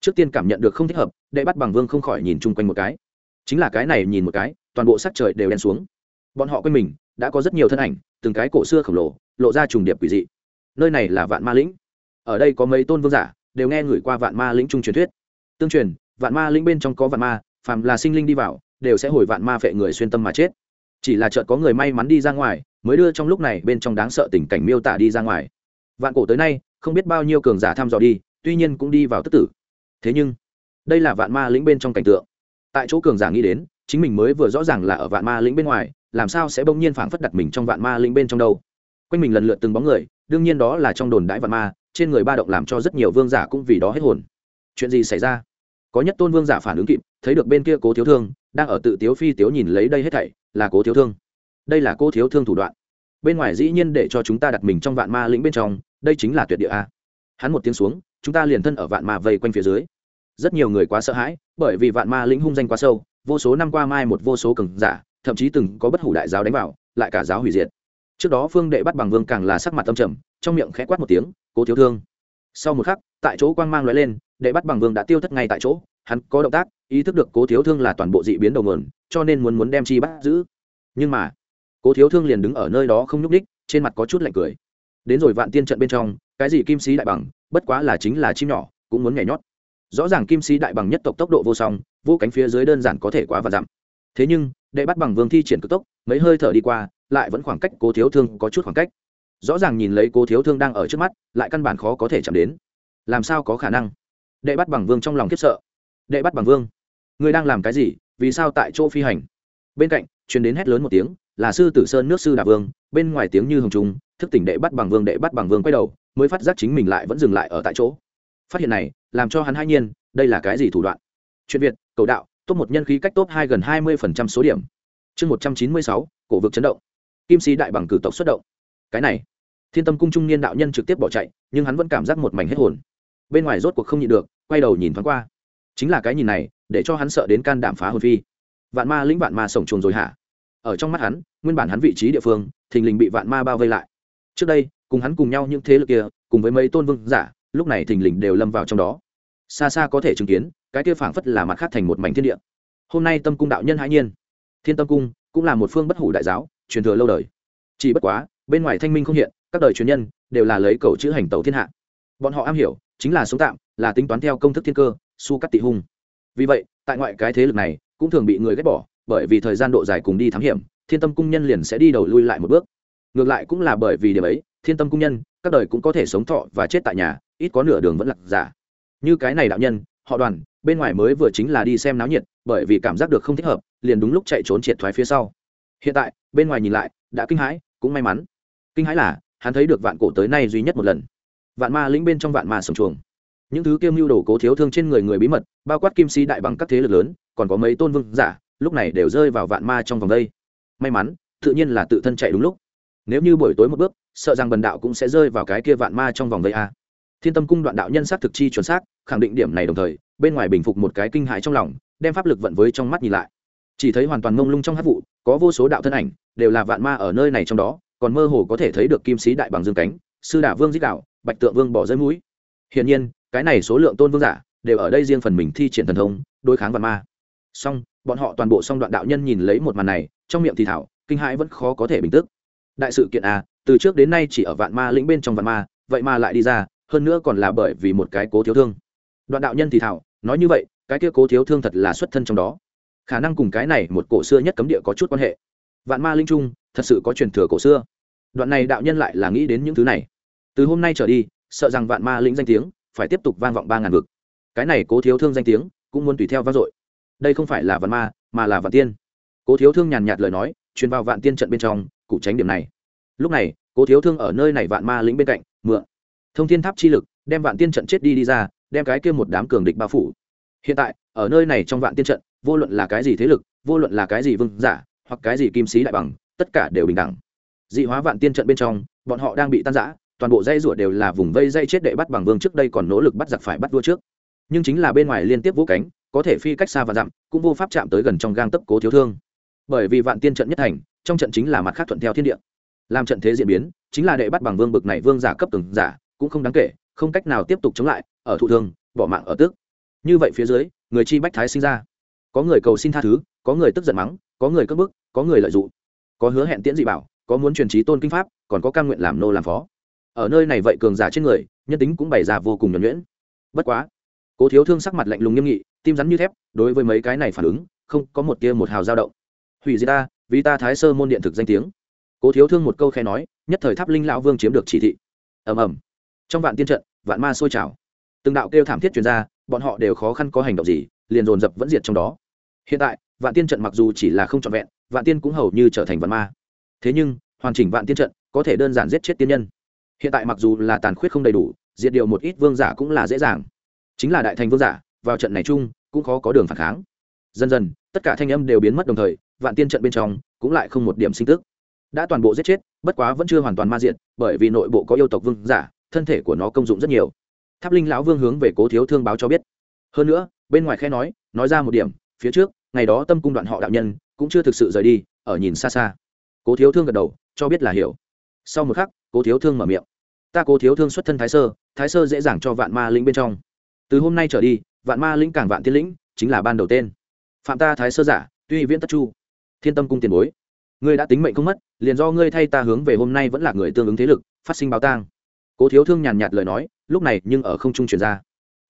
Trước tiên cảm nhận được không thích hợp, đệ bắt bằng vương không khỏi nhìn chung quanh một cái. Chính là cái này nhìn một cái, toàn bộ sắc trời đều đen xuống. Bọn họ quanh mình, đã có rất nhiều thân ảnh, từng cái cổ xưa khổng lồ, lộ ra trùng điệp quỷ dị. Nơi này là vạn ma lĩnh. Ở đây có mấy tôn vương giả, đều nghe gửi qua vạn ma lĩnh trung truyền thuyết. Tương truyền, vạn ma lĩnh bên trong có vạn ma, phàm là sinh linh đi vào, đều sẽ hồi vạn ma phệ người xuyên tâm mà chết chỉ là chợt có người may mắn đi ra ngoài, mới đưa trong lúc này bên trong đáng sợ tình cảnh miêu tả đi ra ngoài. Vạn cổ tới nay, không biết bao nhiêu cường giả thăm dò đi, tuy nhiên cũng đi vào tức tử. Thế nhưng, đây là vạn ma lĩnh bên trong cảnh tượng. Tại chỗ cường giả nghĩ đến, chính mình mới vừa rõ ràng là ở vạn ma lĩnh bên ngoài, làm sao sẽ bỗng nhiên phảng phất đặt mình trong vạn ma lĩnh bên trong đâu? Quanh mình lần lượt từng bóng người, đương nhiên đó là trong đồn đãi vạn ma, trên người ba động làm cho rất nhiều vương giả cũng vì đó hết hồn. Chuyện gì xảy ra? Có nhất tôn vương giả phản ứng kịp, thấy được bên kia cố thiếu thương, đang ở tự tiếu phi tiếu nhìn lấy đây hết thảy là cố thiếu thương. Đây là cố thiếu thương thủ đoạn. Bên ngoài dĩ nhiên để cho chúng ta đặt mình trong vạn ma lĩnh bên trong, đây chính là tuyệt địa a. Hắn một tiếng xuống, chúng ta liền thân ở vạn ma vây quanh phía dưới. Rất nhiều người quá sợ hãi, bởi vì vạn ma lĩnh hung danh quá sâu, vô số năm qua mai một vô số cường giả, thậm chí từng có bất hủ đại giáo đánh vào, lại cả giáo hủy diệt. Trước đó phương đệ bắt bằng vương càng là sắc mặt tâm trầm, trong miệng khẽ quát một tiếng, cố thiếu thương. Sau một khắc, tại chỗ quang mang lóe lên, đệ bắt bằng vương đã tiêu thất ngay tại chỗ, hắn có động tác, ý thức được cố thiếu thương là toàn bộ dị biến đầu nguồn cho nên muốn muốn đem chi bắt giữ. Nhưng mà, cố thiếu thương liền đứng ở nơi đó không nhúc ních trên mặt có chút lạnh cười. Đến rồi vạn tiên trận bên trong, cái gì kim sĩ đại bằng, bất quá là chính là chim nhỏ, cũng muốn nhảy nhót. Rõ ràng kim sĩ đại bằng nhất tộc tốc độ vô song vô cánh phía dưới đơn giản có thể quá và dặm. Thế nhưng, đệ bắt bằng vương thi triển cực tốc, mấy hơi thở đi qua, lại vẫn khoảng cách cố thiếu thương có chút khoảng cách. Rõ ràng nhìn lấy cố thiếu thương đang ở trước mắt, lại căn bản khó có thể chạm đến. Làm sao có khả năng? Đệ bắt bằng vương trong lòng khiếp sợ. Đệ bắt bằng vương ngươi đang làm cái gì? Vì sao tại chỗ phi hành? Bên cạnh chuyến đến hét lớn một tiếng, là sư tử sơn nước sư đà vương, bên ngoài tiếng như hồng trung thức tỉnh đệ bắt bằng vương, đệ bắt bằng vương quay đầu, mới phát giác chính mình lại vẫn dừng lại ở tại chỗ. Phát hiện này, làm cho hắn hai nhiên, đây là cái gì thủ đoạn? Chuyện việt, cầu đạo, top một nhân khí cách top hai gần hai mươi phần trăm số điểm. Chương một trăm chín mươi sáu, cổ vực chấn động. Kim sĩ đại bằng cử tộc xuất động. Cái này, thiên tâm cung trung niên đạo nhân trực tiếp bỏ chạy, nhưng hắn vẫn cảm giác một mảnh hết hồn. Bên ngoài rốt cuộc không nhịn được, quay đầu nhìn thoáng qua chính là cái nhìn này để cho hắn sợ đến can đảm phá hồn phi. Vạn ma lĩnh vạn ma sổng chuồng rồi hả? Ở trong mắt hắn, nguyên bản hắn vị trí địa phương, thình lình bị vạn ma bao vây lại. Trước đây, cùng hắn cùng nhau những thế lực kia, cùng với mấy tôn vương giả, lúc này thình lình đều lâm vào trong đó. Xa xa có thể chứng kiến, cái kia phảng phất là mặt khác thành một mảnh thiên địa. Hôm nay tâm cung đạo nhân hãi nhiên. Thiên tâm cung cũng là một phương bất hủ đại giáo, truyền thừa lâu đời. Chỉ bất quá, bên ngoài thanh minh không hiện, các đời truyền nhân đều là lấy cầu chữ hành tẩu thiên hạ. Bọn họ am hiểu, chính là sống tạm, là tính toán theo công thức thiên cơ su cắt tị hung. Vì vậy, tại ngoại cái thế lực này cũng thường bị người ghét bỏ, bởi vì thời gian độ dài cùng đi thám hiểm, thiên tâm cung nhân liền sẽ đi đầu lui lại một bước. Ngược lại cũng là bởi vì điểm ấy, thiên tâm cung nhân, các đời cũng có thể sống thọ và chết tại nhà, ít có nửa đường vẫn lạc giả. Như cái này đạo nhân, họ đoàn, bên ngoài mới vừa chính là đi xem náo nhiệt, bởi vì cảm giác được không thích hợp, liền đúng lúc chạy trốn triệt thoái phía sau. Hiện tại, bên ngoài nhìn lại, đã kinh hãi, cũng may mắn. Kinh hãi là, hắn thấy được vạn cổ tới nay duy nhất một lần. Vạn ma lĩnh bên trong vạn ma sông chuồng những thứ kiêm mưu đồ cố thiếu thương trên người người bí mật, bao quát kim si đại bằng các thế lực lớn, còn có mấy tôn vương giả, lúc này đều rơi vào vạn ma trong vòng đây. May mắn, tự nhiên là tự thân chạy đúng lúc. Nếu như buổi tối một bước, sợ rằng bần đạo cũng sẽ rơi vào cái kia vạn ma trong vòng đây a. Thiên tâm cung đoạn đạo nhân s á c thực chi chuẩn xác, khẳng định điểm này đồng thời, bên ngoài bình phục một cái kinh hại trong lòng, đem pháp lực vận với trong mắt nhìn lại. Chỉ thấy hoàn toàn mông lung trong hát vụ, có vô số đạo thân ảnh, đều là vạn ma ở nơi này trong đó, còn mơ hồ có thể thấy được kim sĩ đại bằng dương cánh, sư đả vương dích đạo, bạch tượng vương bỏ rơi mũi. Hiển nhiên cái này số lượng tôn vương giả đều ở đây riêng phần mình thi triển thần thông, đối kháng vạn ma. Song bọn họ toàn bộ song đoạn đạo nhân nhìn lấy một màn này, trong miệng thì thảo, kinh hãi vẫn khó có thể bình tức đại sự kiện à từ trước đến nay chỉ ở vạn ma lĩnh bên trong vạn ma, vậy mà lại đi ra, hơn nữa còn là bởi vì một cái cố thiếu thương. Đoạn đạo nhân thì thảo, nói như vậy, cái kia cố thiếu thương thật là xuất thân trong đó. Khả năng cùng cái này một cổ xưa nhất cấm địa có chút quan hệ. Vạn ma linh trung, thật sự có truyền thừa cổ xưa. Đoạn này đạo nhân lại là nghĩ đến những thứ này. Từ hôm nay trở đi, sợ rằng vạn ma lĩnh danh tiếng phải tiếp tục vang vọng ba ngàn vực. Cái này cố thiếu thương danh tiếng cũng muốn tùy theo vang dội. Đây không phải là vạn ma, mà là vạn tiên. Cố thiếu thương nhàn nhạt lời nói, truyền vào vạn tiên trận bên trong, cụ tránh điểm này. Lúc này, cố thiếu thương ở nơi này vạn ma lĩnh bên cạnh, mượn thông thiên tháp chi lực, đem vạn tiên trận chết đi đi ra, đem cái kia một đám cường địch bao phủ. Hiện tại, ở nơi này trong vạn tiên trận, vô luận là cái gì thế lực, vô luận là cái gì vương giả, hoặc cái gì kim sĩ đại bằng, tất cả đều bình đẳng. Dị hóa vạn tiên trận bên trong, bọn họ đang bị tan giã toàn bộ dây rủa đều là vùng vây dây chết đệ bắt bằng vương trước đây còn nỗ lực bắt giặc phải bắt vua trước. Nhưng chính là bên ngoài liên tiếp vũ cánh, có thể phi cách xa và dặm, cũng vô pháp chạm tới gần trong gang tấc cố thiếu thương. Bởi vì vạn tiên trận nhất thành, trong trận chính là mặt khác thuận theo thiên địa. Làm trận thế diễn biến, chính là đệ bắt bằng vương bực này vương giả cấp từng giả, cũng không đáng kể, không cách nào tiếp tục chống lại, ở thụ thương, bỏ mạng ở tức như vậy phía dưới, người chi bách thái sinh ra. Có người cầu xin tha thứ, có người tức giận mắng, có người cất bức, có người lợi dụng. Có hứa hẹn tiễn dị bảo, có muốn truyền trí tôn kinh pháp, còn có căn nguyện làm nô làm phó ở nơi này vậy cường giả trên người, nhân tính cũng bày ra vô cùng nhuẩn nhuyễn. Bất quá, cố thiếu thương sắc mặt lạnh lùng nghiêm nghị, tim rắn như thép, đối với mấy cái này phản ứng, không có một tia một hào dao động. Hủy diệt ta, vì ta thái sơ môn điện thực danh tiếng. Cố thiếu thương một câu khe nói, nhất thời tháp linh lão vương chiếm được chỉ thị. Ầm ầm. Trong vạn tiên trận, vạn ma sôi trào. Từng đạo kêu thảm thiết truyền ra, bọn họ đều khó khăn có hành động gì, liền dồn dập vẫn diệt trong đó. Hiện tại, vạn tiên trận mặc dù chỉ là không trọn vẹn, vạn tiên cũng hầu như trở thành vạn ma. Thế nhưng, hoàn chỉnh vạn tiên trận có thể đơn giản giết chết tiên nhân hiện tại mặc dù là tàn khuyết không đầy đủ, diệt điều một ít vương giả cũng là dễ dàng. Chính là đại thành vương giả, vào trận này chung, cũng khó có đường phản kháng. Dần dần, tất cả thanh âm đều biến mất đồng thời, vạn tiên trận bên trong cũng lại không một điểm sinh tức. Đã toàn bộ giết chết, bất quá vẫn chưa hoàn toàn ma diện bởi vì nội bộ có yêu tộc vương giả, thân thể của nó công dụng rất nhiều. Tháp linh lão vương hướng về cố thiếu thương báo cho biết. Hơn nữa, bên ngoài khe nói nói ra một điểm, phía trước, ngày đó tâm cung đoạn họ đạo nhân cũng chưa thực sự rời đi, ở nhìn xa xa. Cố thiếu thương gật đầu, cho biết là hiểu. Sau một khắc, cố thiếu thương mở miệng ta cố thiếu thương xuất thân thái sơ thái sơ dễ dàng cho vạn ma lĩnh bên trong. Từ hôm nay trở đi, vạn ma lĩnh càng vạn tiên lĩnh, chính là ban đầu tên. Phạm ta thái sơ giả, tuy viễn tất chu. Thiên tâm cung tiền bối, ngươi đã tính mệnh không mất, liền do ngươi thay ta hướng về hôm nay vẫn là người tương ứng thế lực, phát sinh báo tang. Cố thiếu thương nhàn nhạt lời nói, lúc này nhưng ở không trung truyền ra.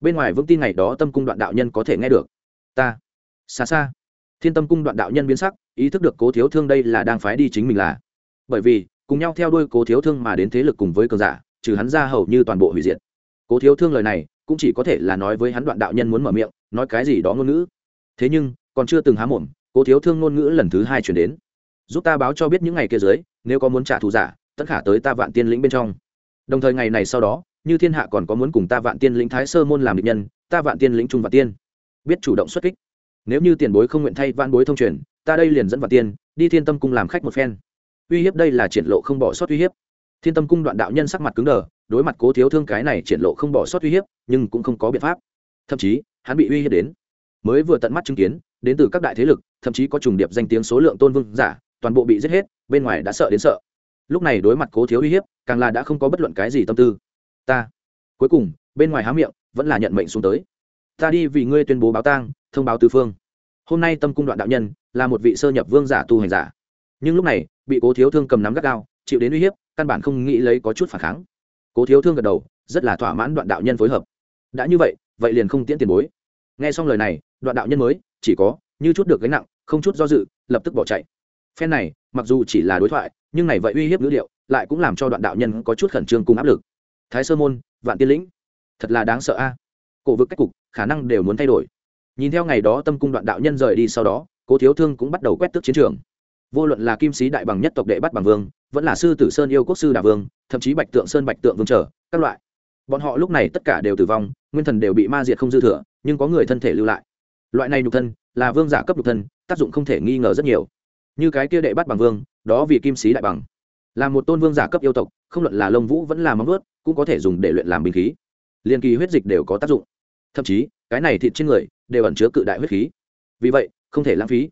Bên ngoài vững tin ngày đó tâm cung đoạn đạo nhân có thể nghe được. Ta, xa xa. Thiên tâm cung đoạn đạo nhân biến sắc, ý thức được cố thiếu thương đây là đang phái đi chính mình là. Bởi vì, cùng nhau theo đuôi cố thiếu thương mà đến thế lực cùng với cường giả trừ hắn ra hầu như toàn bộ hủy diệt. Cố thiếu thương lời này cũng chỉ có thể là nói với hắn đoạn đạo nhân muốn mở miệng, nói cái gì đó ngôn ngữ. Thế nhưng, còn chưa từng há mồm, cố thiếu thương ngôn ngữ lần thứ hai chuyển đến. Giúp ta báo cho biết những ngày kia dưới, nếu có muốn trả thù giả, tất cả tới ta vạn tiên lĩnh bên trong. Đồng thời ngày này sau đó, như thiên hạ còn có muốn cùng ta vạn tiên lĩnh thái sơ môn làm địch nhân, ta vạn tiên lĩnh trung vạn tiên. Biết chủ động xuất kích. Nếu như tiền bối không nguyện thay vạn bối thông truyền, ta đây liền dẫn vạn tiên, đi thiên tâm cung làm khách một phen. Uy hiếp đây là triển lộ không bỏ sót uy hiếp thiên tâm cung đoạn đạo nhân sắc mặt cứng đờ, đối mặt cố thiếu thương cái này triển lộ không bỏ sót uy hiếp, nhưng cũng không có biện pháp. Thậm chí, hắn bị uy hiếp đến. Mới vừa tận mắt chứng kiến, đến từ các đại thế lực, thậm chí có trùng điệp danh tiếng số lượng tôn vương giả, toàn bộ bị giết hết, bên ngoài đã sợ đến sợ. Lúc này đối mặt cố thiếu uy hiếp, càng là đã không có bất luận cái gì tâm tư. Ta, cuối cùng, bên ngoài há miệng, vẫn là nhận mệnh xuống tới. Ta đi vì ngươi tuyên bố báo tang, thông báo tư phương. Hôm nay tâm cung đoạn đạo nhân, là một vị sơ nhập vương giả tu hành giả. Nhưng lúc này, bị cố thiếu thương cầm nắm gắt gao, chịu đến uy hiếp căn bản không nghĩ lấy có chút phản kháng. Cố thiếu thương gật đầu rất là thỏa mãn đoạn đạo nhân phối hợp. Đã như vậy vậy liền không tiễn tiền bối. Nghe xong lời này đoạn đạo nhân mới chỉ có như chút được gánh nặng không chút do dự lập tức bỏ chạy. Phen này mặc dù chỉ là đối thoại nhưng này vậy uy hiếp ngữ liệu, lại cũng làm cho đoạn đạo nhân có chút khẩn trương cùng áp lực. Thái sơ môn vạn tiên lĩnh thật là đáng sợ a. Cổ vực cách cục khả năng đều muốn thay đổi. Nhìn theo ngày đó tâm cung đoạn đạo nhân rời đi sau đó cố thiếu thương cũng bắt đầu quét tước chiến trường vô luận là kim sĩ đại bằng nhất tộc đệ bắt bằng vương, vẫn là sư tử sơn yêu quốc sư đà vương, thậm chí bạch tượng sơn bạch tượng vương trở, các loại. Bọn họ lúc này tất cả đều tử vong, nguyên thần đều bị ma diệt không dư thừa, nhưng có người thân thể lưu lại. Loại này nhục thân, là vương giả cấp nhục thân, tác dụng không thể nghi ngờ rất nhiều. Như cái kia đệ bắt bằng vương, đó vì kim sĩ đại bằng. Là một tôn vương giả cấp yêu tộc, không luận là lông vũ vẫn là móng ướt cũng có thể dùng để luyện làm binh khí. Liên kỳ huyết dịch đều có tác dụng. Thậm chí, cái này thịt trên người, đều ẩn chứa cự đại huyết khí. Vì vậy, không thể lãng phí.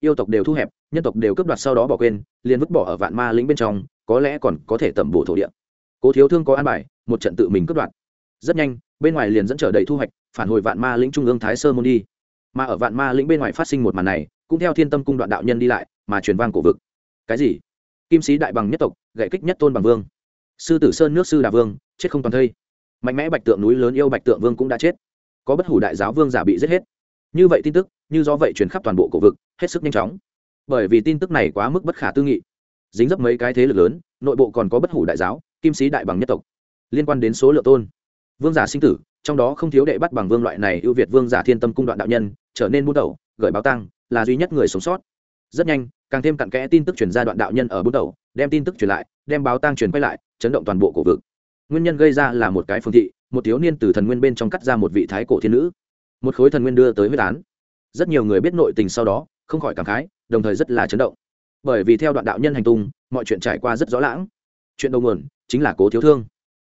Yêu tộc đều thu hẹp nhân tộc đều cướp đoạt sau đó bỏ quên, liền vứt bỏ ở vạn ma lĩnh bên trong, có lẽ còn có thể tẩm bổ thổ địa. Cố thiếu thương có an bài, một trận tự mình cướp đoạt. Rất nhanh, bên ngoài liền dẫn trở đầy thu hoạch, phản hồi vạn ma lĩnh trung ương thái sơ môn đi. Mà ở vạn ma lĩnh bên ngoài phát sinh một màn này, cũng theo thiên tâm cung đoạn đạo nhân đi lại, mà truyền vang cổ vực. Cái gì? Kim sĩ đại bằng nhất tộc, gậy kích nhất tôn bằng vương. Sư tử sơn nước sư đà vương, chết không toàn thây. Mạnh mẽ bạch tượng núi lớn yêu bạch tượng vương cũng đã chết. Có bất hủ đại giáo vương giả bị giết hết. Như vậy tin tức, như do vậy truyền khắp toàn bộ cổ vực, hết sức nhanh chóng bởi vì tin tức này quá mức bất khả tư nghị. Dính dấp mấy cái thế lực lớn, nội bộ còn có bất hủ đại giáo, kim sĩ đại bằng nhất tộc. Liên quan đến số lượng tôn. Vương giả sinh tử, trong đó không thiếu đệ bắt bằng vương loại này ưu việt vương giả thiên tâm cung đoạn đạo nhân, trở nên bút đầu, gửi báo tăng là duy nhất người sống sót. Rất nhanh, càng thêm cặn kẽ tin tức truyền ra đoạn đạo nhân ở bút đầu, đem tin tức truyền lại, đem báo tăng truyền quay lại, chấn động toàn bộ cổ vực. Nguyên nhân gây ra là một cái phương thị, một thiếu niên từ thần nguyên bên trong cắt ra một vị thái cổ thiên nữ. Một khối thần nguyên đưa tới huyết án. Rất nhiều người biết nội tình sau đó không khỏi cảm khái, đồng thời rất là chấn động. Bởi vì theo đoạn đạo nhân hành tung, mọi chuyện trải qua rất rõ lãng. Chuyện đầu nguồn chính là cố thiếu thương.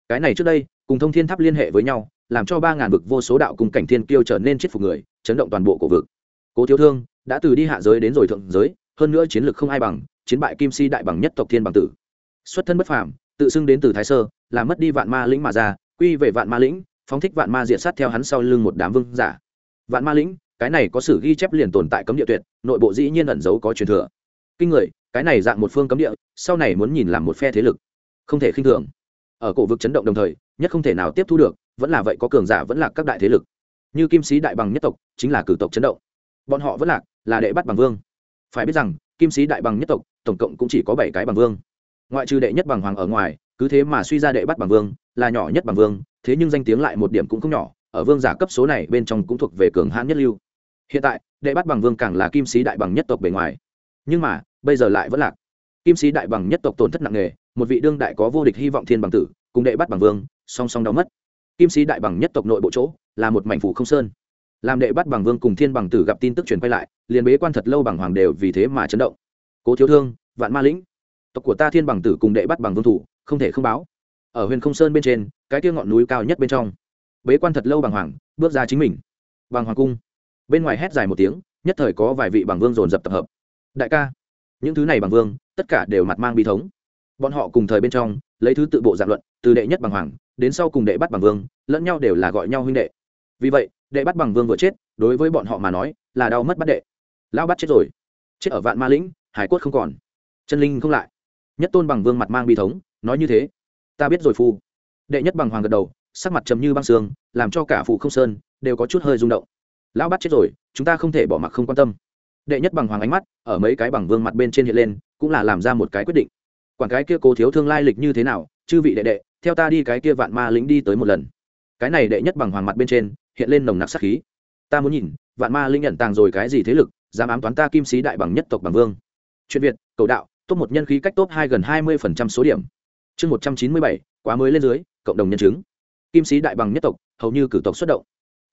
Cái này trước đây, cùng thông thiên tháp liên hệ với nhau, làm cho ba ngàn vực vô số đạo cùng cảnh thiên kiêu trở nên chết phục người, chấn động toàn bộ cổ vực. Cố thiếu thương đã từ đi hạ giới đến rồi thượng giới, hơn nữa chiến lược không ai bằng, chiến bại kim si đại bằng nhất tộc thiên bằng tử. Xuất thân bất phàm, tự xưng đến từ thái sơ làm mất đi vạn ma lĩnh mà ra, quy về vạn ma lĩnh, phóng thích vạn ma diệt sát theo hắn sau lưng một đám vương giả. Vạn ma lĩnh cái này có sử ghi chép liền tồn tại cấm địa tuyệt, nội bộ dĩ nhiên ẩn giấu có truyền thừa. Kinh người, cái này dạng một phương cấm địa, sau này muốn nhìn làm một phe thế lực. Không thể khinh thường. Ở cổ vực chấn động đồng thời, nhất không thể nào tiếp thu được, vẫn là vậy có cường giả vẫn là các đại thế lực. Như kim sĩ đại bằng nhất tộc, chính là cử tộc chấn động. Bọn họ vẫn lạc là đệ bắt bằng vương. Phải biết rằng, kim sĩ đại bằng nhất tộc, tổng cộng cũng chỉ có bảy cái bằng vương. Ngoại trừ đệ nhất bằng hoàng ở ngoài, cứ thế mà suy ra đệ bắt bằng vương, là nhỏ nhất bằng vương, thế nhưng danh tiếng lại một điểm cũng không nhỏ, ở vương giả cấp số này bên trong cũng thuộc về cường hãn nhất lưu hiện tại, đệ bắt bằng vương càng là kim sĩ đại bằng nhất tộc bề ngoài. Nhưng mà, bây giờ lại vẫn lạc. Kim sĩ đại bằng nhất tộc tổn thất nặng nề, một vị đương đại có vô địch hy vọng thiên bằng tử, cùng đệ bắt bằng vương, song song đau mất. Kim sĩ đại bằng nhất tộc nội bộ chỗ, là một mảnh phủ không sơn. Làm đệ bắt bằng vương cùng thiên bằng tử gặp tin tức truyền quay lại, liền bế quan thật lâu bằng hoàng đều vì thế mà chấn động. Cố thiếu thương, vạn ma lĩnh, tộc của ta thiên bằng tử cùng đệ bắt bằng vương thủ, không thể không báo. Ở huyền không sơn bên trên, cái kia ngọn núi cao nhất bên trong, bế quan thật lâu bằng hoàng, bước ra chính mình. Bằng hoàng cung bên ngoài hét dài một tiếng, nhất thời có vài vị bằng vương dồn dập tập hợp. Đại ca, những thứ này bằng vương, tất cả đều mặt mang bi thống. Bọn họ cùng thời bên trong, lấy thứ tự bộ dạng luận, từ đệ nhất bằng hoàng, đến sau cùng đệ bắt bằng vương, lẫn nhau đều là gọi nhau huynh đệ. Vì vậy, đệ bắt bằng vương vừa chết, đối với bọn họ mà nói, là đau mất bắt đệ. Lão bắt chết rồi. Chết ở vạn ma lĩnh, hải quất không còn. Chân linh không lại. Nhất tôn bằng vương mặt mang bi thống, nói như thế. Ta biết rồi phu. Đệ nhất bằng hoàng gật đầu, sắc mặt trầm như băng sương, làm cho cả phụ không sơn, đều có chút hơi rung động lão bắt chết rồi, chúng ta không thể bỏ mặc không quan tâm. Đệ nhất bằng hoàng ánh mắt, ở mấy cái bằng vương mặt bên trên hiện lên, cũng là làm ra một cái quyết định. Quản cái kia cố thiếu thương lai lịch như thế nào, chư vị đệ đệ, theo ta đi cái kia vạn ma lĩnh đi tới một lần. Cái này đệ nhất bằng hoàng mặt bên trên, hiện lên nồng nặc sát khí. Ta muốn nhìn, vạn ma lĩnh nhận tàng rồi cái gì thế lực, dám ám toán ta kim sĩ đại bằng nhất tộc bằng vương. Chuyện việt, cầu đạo, top một nhân khí cách top hai gần hai mươi phần trăm số điểm. Chương một trăm chín mươi bảy, quá mới lên dưới, cộng đồng nhân chứng. Kim sĩ đại bằng nhất tộc, hầu như cử tộc xuất động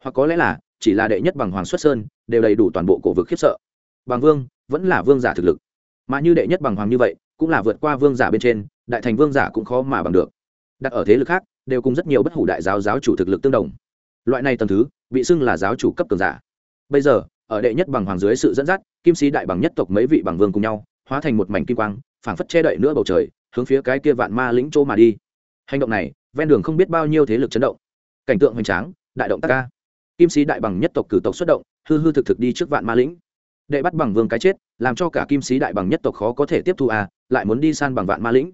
hoặc có lẽ là chỉ là đệ nhất bằng hoàng xuất sơn, đều đầy đủ toàn bộ cổ vực khiếp sợ. Bằng vương, vẫn là vương giả thực lực. Mà như đệ nhất bằng hoàng như vậy, cũng là vượt qua vương giả bên trên, đại thành vương giả cũng khó mà bằng được. Đặt ở thế lực khác, đều cùng rất nhiều bất hủ đại giáo giáo chủ thực lực tương đồng. Loại này tầm thứ, bị xưng là giáo chủ cấp cường giả. Bây giờ, ở đệ nhất bằng hoàng dưới sự dẫn dắt, kim sĩ đại bằng nhất tộc mấy vị bằng vương cùng nhau, hóa thành một mảnh kim quang, phảng phất che đậy nữa bầu trời, hướng phía cái kia vạn ma lĩnh chỗ mà đi. Hành động này, ven đường không biết bao nhiêu thế lực chấn động. Cảnh tượng hoành tráng, đại động tác ca kim sĩ đại bằng nhất tộc cử tộc xuất động, hư hư thực thực đi trước vạn ma lĩnh. Đệ bắt bằng vương cái chết, làm cho cả kim sĩ đại bằng nhất tộc khó có thể tiếp thu à lại muốn đi san bằng vạn ma lĩnh.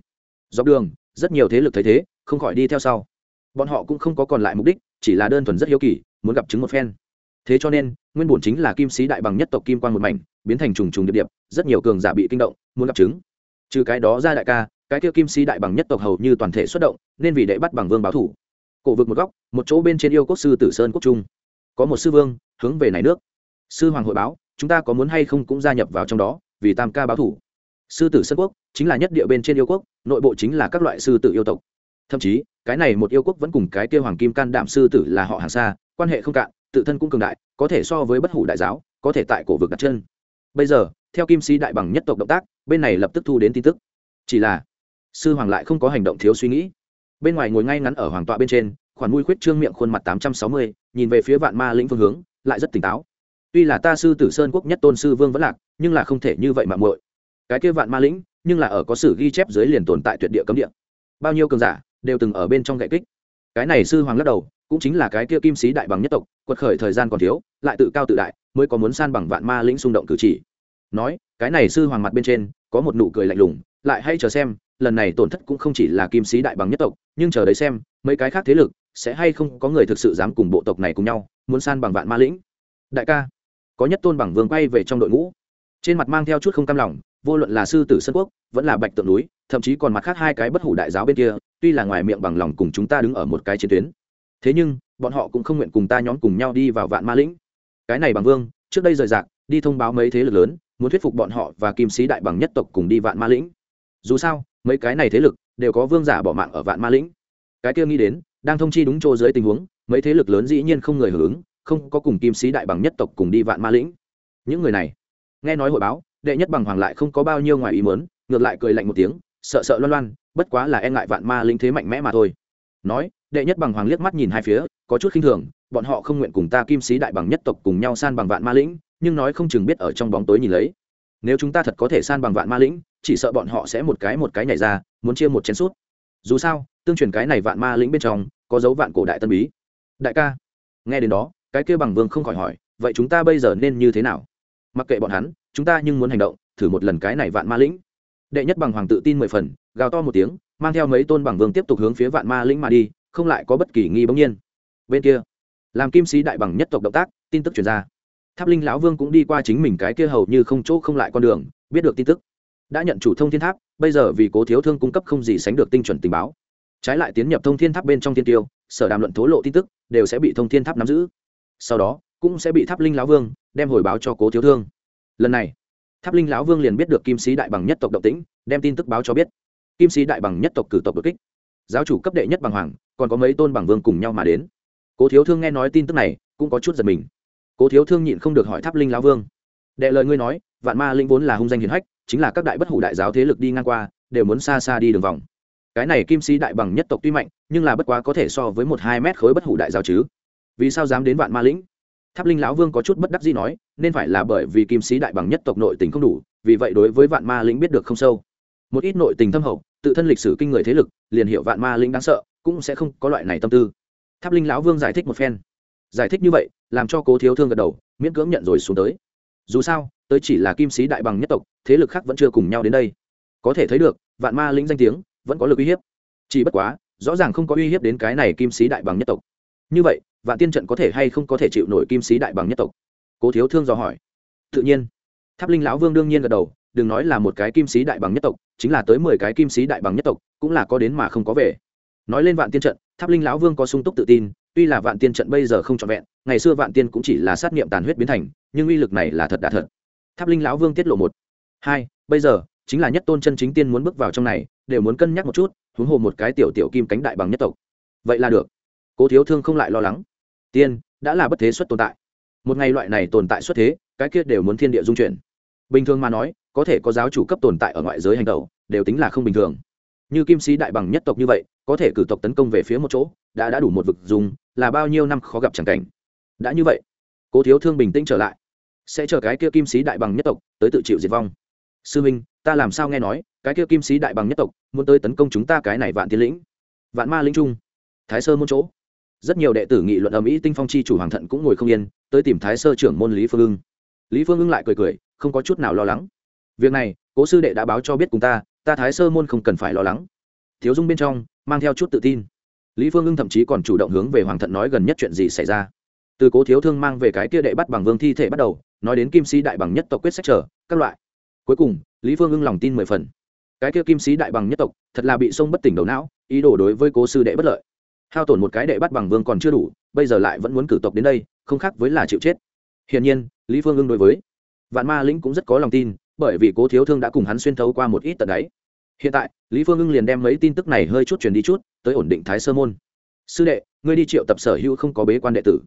Dọc đường, rất nhiều thế lực thấy thế, không khỏi đi theo sau. Bọn họ cũng không có còn lại mục đích, chỉ là đơn thuần rất hiếu kỳ, muốn gặp chứng một phen. Thế cho nên, nguyên bổn chính là kim sĩ đại bằng nhất tộc kim quan một mảnh, biến thành trùng trùng điệp điệp, rất nhiều cường giả bị kinh động, muốn gặp chứng. Trừ cái đó ra đại ca, cái kia kim sĩ đại bằng nhất tộc hầu như toàn thể xuất động, nên vì đệ bắt bằng vương báo thủ. Cổ vực một góc, một chỗ bên trên yêu quốc sư tử sơn quốc trung có một sư vương hướng về này nước. Sư hoàng hội báo, chúng ta có muốn hay không cũng gia nhập vào trong đó, vì tam ca báo thủ. Sư tử sơn quốc chính là nhất địa bên trên yêu quốc, nội bộ chính là các loại sư tử yêu tộc. Thậm chí, cái này một yêu quốc vẫn cùng cái kia hoàng kim can đảm sư tử là họ hàng xa, quan hệ không cạn, tự thân cũng cường đại, có thể so với bất hủ đại giáo, có thể tại cổ vực đặt chân. Bây giờ, theo kim sĩ đại bằng nhất tộc động tác, bên này lập tức thu đến tin tức. Chỉ là, sư hoàng lại không có hành động thiếu suy nghĩ. Bên ngoài ngồi ngay ngắn ở hoàng tọa bên trên khoản mũi khuyết trương miệng khuôn mặt tám trăm sáu mươi, nhìn về phía vạn ma lĩnh phương hướng, lại rất tỉnh táo. Tuy là ta sư tử sơn quốc nhất tôn sư vương vẫn lạc, nhưng là không thể như vậy mà muội. Cái kia vạn ma lĩnh, nhưng là ở có sử ghi chép dưới liền tồn tại tuyệt địa cấm địa. Bao nhiêu cường giả, đều từng ở bên trong gậy kích. Cái này sư hoàng lắc đầu, cũng chính là cái kia kim sĩ đại bằng nhất tộc, quật khởi thời gian còn thiếu, lại tự cao tự đại, mới có muốn san bằng vạn ma lĩnh xung động cử chỉ. Nói, cái này sư hoàng mặt bên trên, có một nụ cười lạnh lùng, lại hay chờ xem, lần này tổn thất cũng không chỉ là kim sĩ đại bằng nhất tộc, nhưng chờ đấy xem, mấy cái khác thế lực sẽ hay không có người thực sự dám cùng bộ tộc này cùng nhau, muốn san bằng vạn ma lĩnh? Đại ca, có nhất tôn bằng vương quay về trong đội ngũ. Trên mặt mang theo chút không cam lòng, vô luận là sư tử sân quốc, vẫn là bạch tượng núi, thậm chí còn mặt khác hai cái bất hủ đại giáo bên kia, tuy là ngoài miệng bằng lòng cùng chúng ta đứng ở một cái chiến tuyến. Thế nhưng, bọn họ cũng không nguyện cùng ta nhóm cùng nhau đi vào vạn ma lĩnh. Cái này bằng vương, trước đây rời rạc, đi thông báo mấy thế lực lớn, muốn thuyết phục bọn họ và kim sĩ đại bằng nhất tộc cùng đi vạn ma lĩnh. Dù sao, mấy cái này thế lực đều có vương giả bỏ mạng ở vạn ma lĩnh. Cái kia nghĩ đến đang thông chi đúng chỗ dưới tình huống, mấy thế lực lớn dĩ nhiên không người hưởng ứng, không có cùng kim sĩ đại bằng nhất tộc cùng đi vạn ma lĩnh. Những người này, nghe nói hội báo, đệ nhất bằng hoàng lại không có bao nhiêu ngoài ý mớn ngược lại cười lạnh một tiếng, sợ sợ loan loan, bất quá là e ngại vạn ma linh thế mạnh mẽ mà thôi. Nói, đệ nhất bằng hoàng liếc mắt nhìn hai phía, có chút khinh thường, bọn họ không nguyện cùng ta kim sĩ đại bằng nhất tộc cùng nhau san bằng vạn ma lĩnh, nhưng nói không chừng biết ở trong bóng tối nhìn lấy. Nếu chúng ta thật có thể san bằng vạn ma lĩnh, chỉ sợ bọn họ sẽ một cái một cái nhảy ra, muốn chia một chén suốt dù sao, tương truyền cái này vạn ma lĩnh bên trong, có dấu vạn cổ đại tân bí. Đại ca, nghe đến đó, cái kia bằng vương không khỏi hỏi, vậy chúng ta bây giờ nên như thế nào? Mặc kệ bọn hắn, chúng ta nhưng muốn hành động, thử một lần cái này vạn ma lĩnh. Đệ nhất bằng hoàng tự tin mười phần, gào to một tiếng, mang theo mấy tôn bằng vương tiếp tục hướng phía vạn ma lĩnh mà đi, không lại có bất kỳ nghi bỗng nhiên. Bên kia, làm kim sĩ đại bằng nhất tộc động tác, tin tức chuyển ra. Tháp linh lão vương cũng đi qua chính mình cái kia hầu như không chỗ không lại con đường, biết được tin tức. Đã nhận chủ thông thiên tháp bây giờ vì cố thiếu thương cung cấp không gì sánh được tinh chuẩn tình báo. Trái lại tiến nhập thông thiên tháp bên trong thiên tiêu, sở đàm luận thố lộ tin tức, đều sẽ bị thông thiên tháp nắm giữ. Sau đó, cũng sẽ bị tháp linh lão vương đem hồi báo cho cố thiếu thương. Lần này, tháp linh lão vương liền biết được kim sĩ đại bằng nhất tộc động tĩnh, đem tin tức báo cho biết. Kim sĩ đại bằng nhất tộc cử tộc đột kích. Giáo chủ cấp đệ nhất bằng hoàng, còn có mấy tôn bằng vương cùng nhau mà đến. Cố thiếu thương nghe nói tin tức này, cũng có chút giật mình. Cố thiếu thương nhịn không được hỏi tháp linh lão vương. Đệ lời ngươi nói, vạn ma linh vốn là hung danh hiền hách chính là các đại bất hủ đại giáo thế lực đi ngang qua, đều muốn xa xa đi đường vòng. Cái này kim sĩ đại bằng nhất tộc tuy mạnh, nhưng là bất quá có thể so với một hai mét khối bất hủ đại giáo chứ. Vì sao dám đến vạn ma lĩnh? Tháp linh lão vương có chút bất đắc gì nói, nên phải là bởi vì kim sĩ đại bằng nhất tộc nội tình không đủ, vì vậy đối với vạn ma lĩnh biết được không sâu. Một ít nội tình thâm hậu, tự thân lịch sử kinh người thế lực, liền hiệu vạn ma lĩnh đáng sợ, cũng sẽ không có loại này tâm tư. Tháp linh lão vương giải thích một phen. Giải thích như vậy, làm cho cố thiếu thương gật đầu, miễn cưỡng nhận rồi xuống tới. Dù sao tới chỉ là kim sĩ đại bằng nhất tộc, thế lực khác vẫn chưa cùng nhau đến đây. Có thể thấy được, vạn ma lĩnh danh tiếng vẫn có lực uy hiếp. Chỉ bất quá, rõ ràng không có uy hiếp đến cái này kim sĩ đại bằng nhất tộc. Như vậy, vạn tiên trận có thể hay không có thể chịu nổi kim sĩ đại bằng nhất tộc? Cố thiếu thương dò hỏi. Tự nhiên. Tháp linh lão vương đương nhiên gật đầu, đừng nói là một cái kim sĩ đại bằng nhất tộc, chính là tới mười cái kim sĩ đại bằng nhất tộc, cũng là có đến mà không có về. Nói lên vạn tiên trận, tháp linh lão vương có sung túc tự tin, tuy là vạn tiên trận bây giờ không trọn vẹn, ngày xưa vạn tiên cũng chỉ là sát nghiệm tàn huyết biến thành, nhưng uy lực này là thật đã thật tháp linh lão vương tiết lộ một. Hai, bây giờ, chính là nhất tôn chân chính tiên muốn bước vào trong này, đều muốn cân nhắc một chút, huống hồ một cái tiểu tiểu kim cánh đại bằng nhất tộc. Vậy là được. Cố thiếu thương không lại lo lắng. Tiên, đã là bất thế xuất tồn tại. Một ngày loại này tồn tại xuất thế, cái kia đều muốn thiên địa dung chuyển. Bình thường mà nói, có thể có giáo chủ cấp tồn tại ở ngoại giới hành tẩu, đều tính là không bình thường. Như kim sĩ đại bằng nhất tộc như vậy, có thể cử tộc tấn công về phía một chỗ, đã đã đủ một vực dùng, là bao nhiêu năm khó gặp chẳng cảnh. Đã như vậy, cố thiếu thương bình tĩnh trở lại sẽ chờ cái kia kim sĩ đại bằng nhất tộc tới tự chịu diệt vong. Sư minh, ta làm sao nghe nói, cái kia kim sĩ đại bằng nhất tộc muốn tới tấn công chúng ta cái này vạn tiến lĩnh? Vạn ma linh trung, thái sơ môn chỗ. Rất nhiều đệ tử nghị luận ở mỹ tinh phong chi chủ hoàng thận cũng ngồi không yên, tới tìm thái sơ trưởng môn lý phương ưng. Lý phương ưng lại cười cười, không có chút nào lo lắng. Việc này, cố sư đệ đã báo cho biết cùng ta ta thái sơ môn không cần phải lo lắng. Thiếu dung bên trong, mang theo chút tự tin. Lý phương ưng thậm chí còn chủ động hướng về hoàng thận nói gần nhất chuyện gì xảy ra. Từ cố thiếu thương mang về cái kia đệ bắt bằng vương thi thể bắt đầu nói đến kim sĩ đại bằng nhất tộc quyết sách trở, các loại. Cuối cùng, lý phương ưng lòng tin mười phần. Cái kia kim sĩ đại bằng nhất tộc, thật là bị sông bất tỉnh đầu não, ý đồ đối với cố sư đệ bất lợi. Hao tổn một cái đệ bắt bằng vương còn chưa đủ, bây giờ lại vẫn muốn cử tộc đến đây, không khác với là chịu chết. Hiển nhiên, lý phương ưng đối với vạn ma lĩnh cũng rất có lòng tin, bởi vì cố thiếu thương đã cùng hắn xuyên thấu qua một ít tận đáy. Hiện tại, lý phương ưng liền đem mấy tin tức này hơi chút truyền đi chút, tới ổn định thái sơ môn. Sư đệ, ngươi đi triệu tập sở hữu không có bế quan đệ tử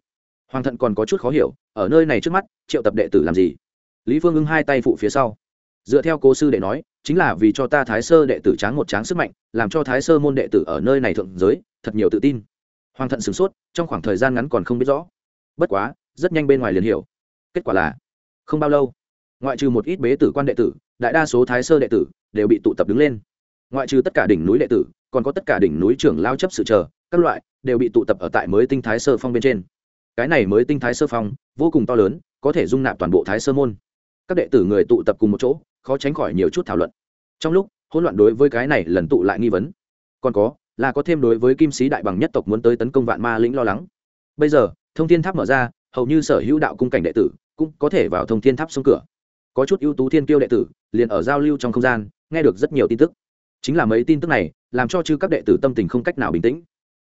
hoàng thận còn có chút khó hiểu, ở nơi này trước mắt, triệu tập đệ tử làm gì? Lý phương ưng hai tay phụ phía sau. Dựa theo cố sư đệ nói, chính là vì cho ta thái sơ đệ tử tráng một tráng sức mạnh, làm cho thái sơ môn đệ tử ở nơi này thượng giới, thật nhiều tự tin. Hoàng thận sửng sốt, trong khoảng thời gian ngắn còn không biết rõ. Bất quá, rất nhanh bên ngoài liền hiểu. Kết quả là, không bao lâu, ngoại trừ một ít bế tử quan đệ tử, đại đa số thái sơ đệ tử đều bị tụ tập đứng lên. Ngoại trừ tất cả đỉnh núi đệ tử, còn có tất cả đỉnh núi trưởng lao chấp sự chờ, các loại đều bị tụ tập ở tại mới tinh thái sơ phong bên trên cái này mới tinh thái sơ phong, vô cùng to lớn, có thể dung nạp toàn bộ thái sơ môn. Các đệ tử người tụ tập cùng một chỗ, khó tránh khỏi nhiều chút thảo luận. Trong lúc, hỗn loạn đối với cái này lần tụ lại nghi vấn. Còn có, là có thêm đối với kim sĩ đại bằng nhất tộc muốn tới tấn công vạn ma lĩnh lo lắng. Bây giờ, thông thiên tháp mở ra, hầu như sở hữu đạo cung cảnh đệ tử cũng có thể vào thông thiên tháp xuống cửa. Có chút ưu tú thiên kiêu đệ tử liền ở giao lưu trong không gian, nghe được rất nhiều tin tức. Chính là mấy tin tức này, làm cho chư các đệ tử tâm tình không cách nào bình tĩnh.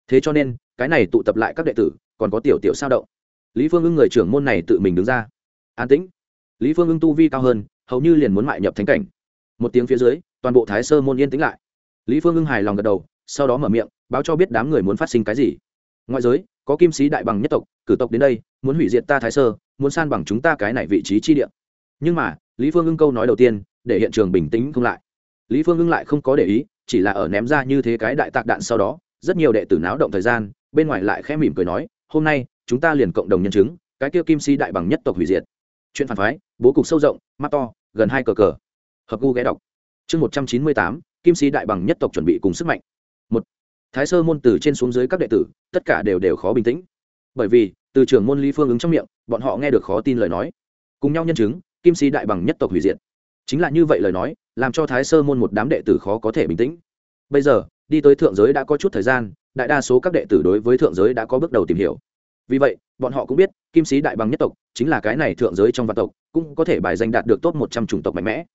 Thế cho nên, cái này tụ tập lại các đệ tử còn có tiểu tiểu sao động. Lý phương ưng người trưởng môn này tự mình đứng ra. An tĩnh. Lý phương ưng tu vi cao hơn, hầu như liền muốn mại nhập thánh cảnh. Một tiếng phía dưới, toàn bộ thái sơ môn yên tĩnh lại. Lý phương ưng hài lòng gật đầu, sau đó mở miệng, báo cho biết đám người muốn phát sinh cái gì. Ngoại giới, có kim sĩ đại bằng nhất tộc, cử tộc đến đây, muốn hủy diệt ta thái sơ, muốn san bằng chúng ta cái này vị trí chi địa. Nhưng mà, lý phương ưng câu nói đầu tiên, để hiện trường bình tĩnh không lại. Lý phương ưng lại không có để ý, chỉ là ở ném ra như thế cái đại tạc đạn sau đó, rất nhiều đệ tử náo động thời gian, bên ngoài lại khẽ mỉm cười nói hôm nay, chúng ta liền cộng đồng nhân chứng, cái kia kim si đại bằng nhất tộc hủy diệt. Chuyện phản phái, bố cục sâu rộng, mắt to, gần hai cờ cờ. Hợp gu ghé đọc. Chương một trăm chín mươi tám, kim si đại bằng nhất tộc chuẩn bị cùng sức mạnh. Một, thái sơ môn từ trên xuống dưới các đệ tử, tất cả đều đều khó bình tĩnh. Bởi vì, từ trưởng môn lý phương ứng trong miệng, bọn họ nghe được khó tin lời nói. Cùng nhau nhân chứng, kim si đại bằng nhất tộc hủy diệt. Chính là như vậy lời nói, làm cho thái sơ môn một đám đệ tử khó có thể bình tĩnh. Bây giờ đi tới thượng giới đã có chút thời gian, đại đa số các đệ tử đối với thượng giới đã có bước đầu tìm hiểu. Vì vậy, bọn họ cũng biết, kim sĩ đại bằng nhất tộc chính là cái này thượng giới trong vạn tộc, cũng có thể bài danh đạt được top một trăm chủng tộc mạnh mẽ.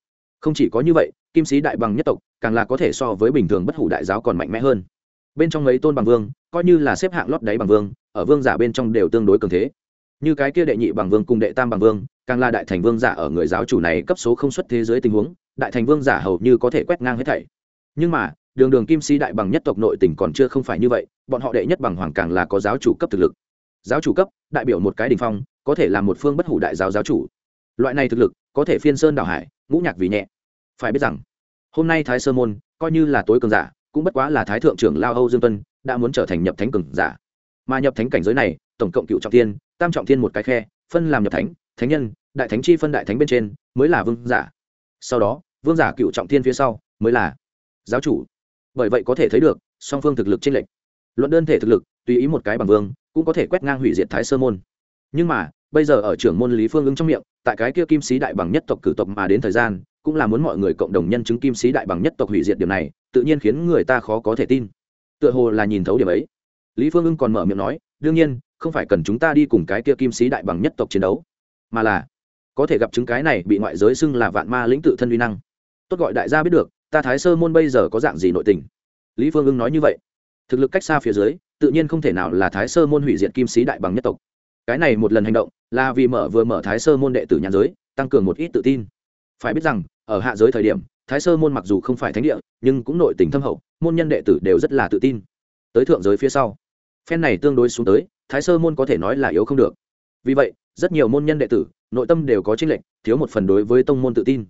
Không chỉ có như vậy, kim sĩ đại bằng nhất tộc càng là có thể so với bình thường bất hủ đại giáo còn mạnh mẽ hơn. Bên trong mấy tôn bằng vương, coi như là xếp hạng lót đáy bằng vương, ở vương giả bên trong đều tương đối cường thế. Như cái kia đệ nhị bằng vương cùng đệ tam bằng vương, càng là đại thành vương giả ở người giáo chủ này cấp số không xuất thế giới tình huống, đại thành vương giả hầu như có thể quét ngang hết thảy nhưng mà, đường đường kim sĩ đại bằng nhất tộc nội tỉnh còn chưa không phải như vậy, bọn họ đệ nhất bằng hoàng càng là có giáo chủ cấp thực lực. Giáo chủ cấp, đại biểu một cái đ ỉ n h phong, có thể là một phương bất hủ đại giáo giáo chủ. Loại này thực lực, có thể phiên sơn đảo hải, ngũ nhạc vì nhẹ. Phải biết rằng, hôm nay thái sơ môn, coi như là tối cường giả, cũng bất quá là thái thượng trưởng lao âu dương tuân, đã muốn trở thành nhập thánh cường giả. Mà nhập thánh cảnh giới này, tổng cộng cựu trọng tiên tam trọng thiên một cái khe, phân làm nhập thánh thánh nhân, đại thánh chi phân đại thánh bên trên, mới là vương giả. Sau đó, vương giả cựu trọng thiên phía sau, mới là giáo chủ. Bởi vậy có thể thấy được, song phương thực lực trên lệnh luận đơn thể thực lực, tùy ý một cái bằng vương, cũng có thể quét ngang hủy diệt thái sơ môn. Nhưng mà, bây giờ ở trưởng môn lý phương ứng trong miệng, tại cái kia kim sĩ đại bằng nhất tộc cử tộc mà đến thời gian, cũng là muốn mọi người cộng đồng nhân chứng kim sĩ đại bằng nhất tộc hủy diệt điều này, tự nhiên khiến người ta khó có thể tin. Tựa hồ là nhìn thấu điểm ấy. Lý phương ưng còn mở miệng nói, đương nhiên, không phải cần chúng ta đi cùng cái kia kim sĩ đại bằng nhất tộc chiến đấu, mà là có thể gặp chứng cái này bị ngoại giới xưng là vạn ma lĩnh tự thân uy năng. Tốt gọi đại gia biết được ta thái sơ môn bây giờ có dạng gì nội tình? Lý phương ưng nói như vậy. Thực lực cách xa phía dưới, tự nhiên không thể nào là thái sơ môn hủy diệt kim sĩ đại bằng nhất tộc. Cái này một lần hành động, là vì mở vừa mở thái sơ môn đệ tử nhàn giới, tăng cường một ít tự tin. Phải biết rằng, ở hạ giới thời điểm, thái sơ môn mặc dù không phải thánh địa, nhưng cũng nội tình thâm hậu, môn nhân đệ tử đều rất là tự tin. Tới thượng giới phía sau, phen này tương đối xuống tới, thái sơ môn có thể nói là yếu không được. Vì vậy, rất nhiều môn nhân đệ tử, nội tâm đều có tranh lệch, thiếu một phần đối với tông môn tự tin.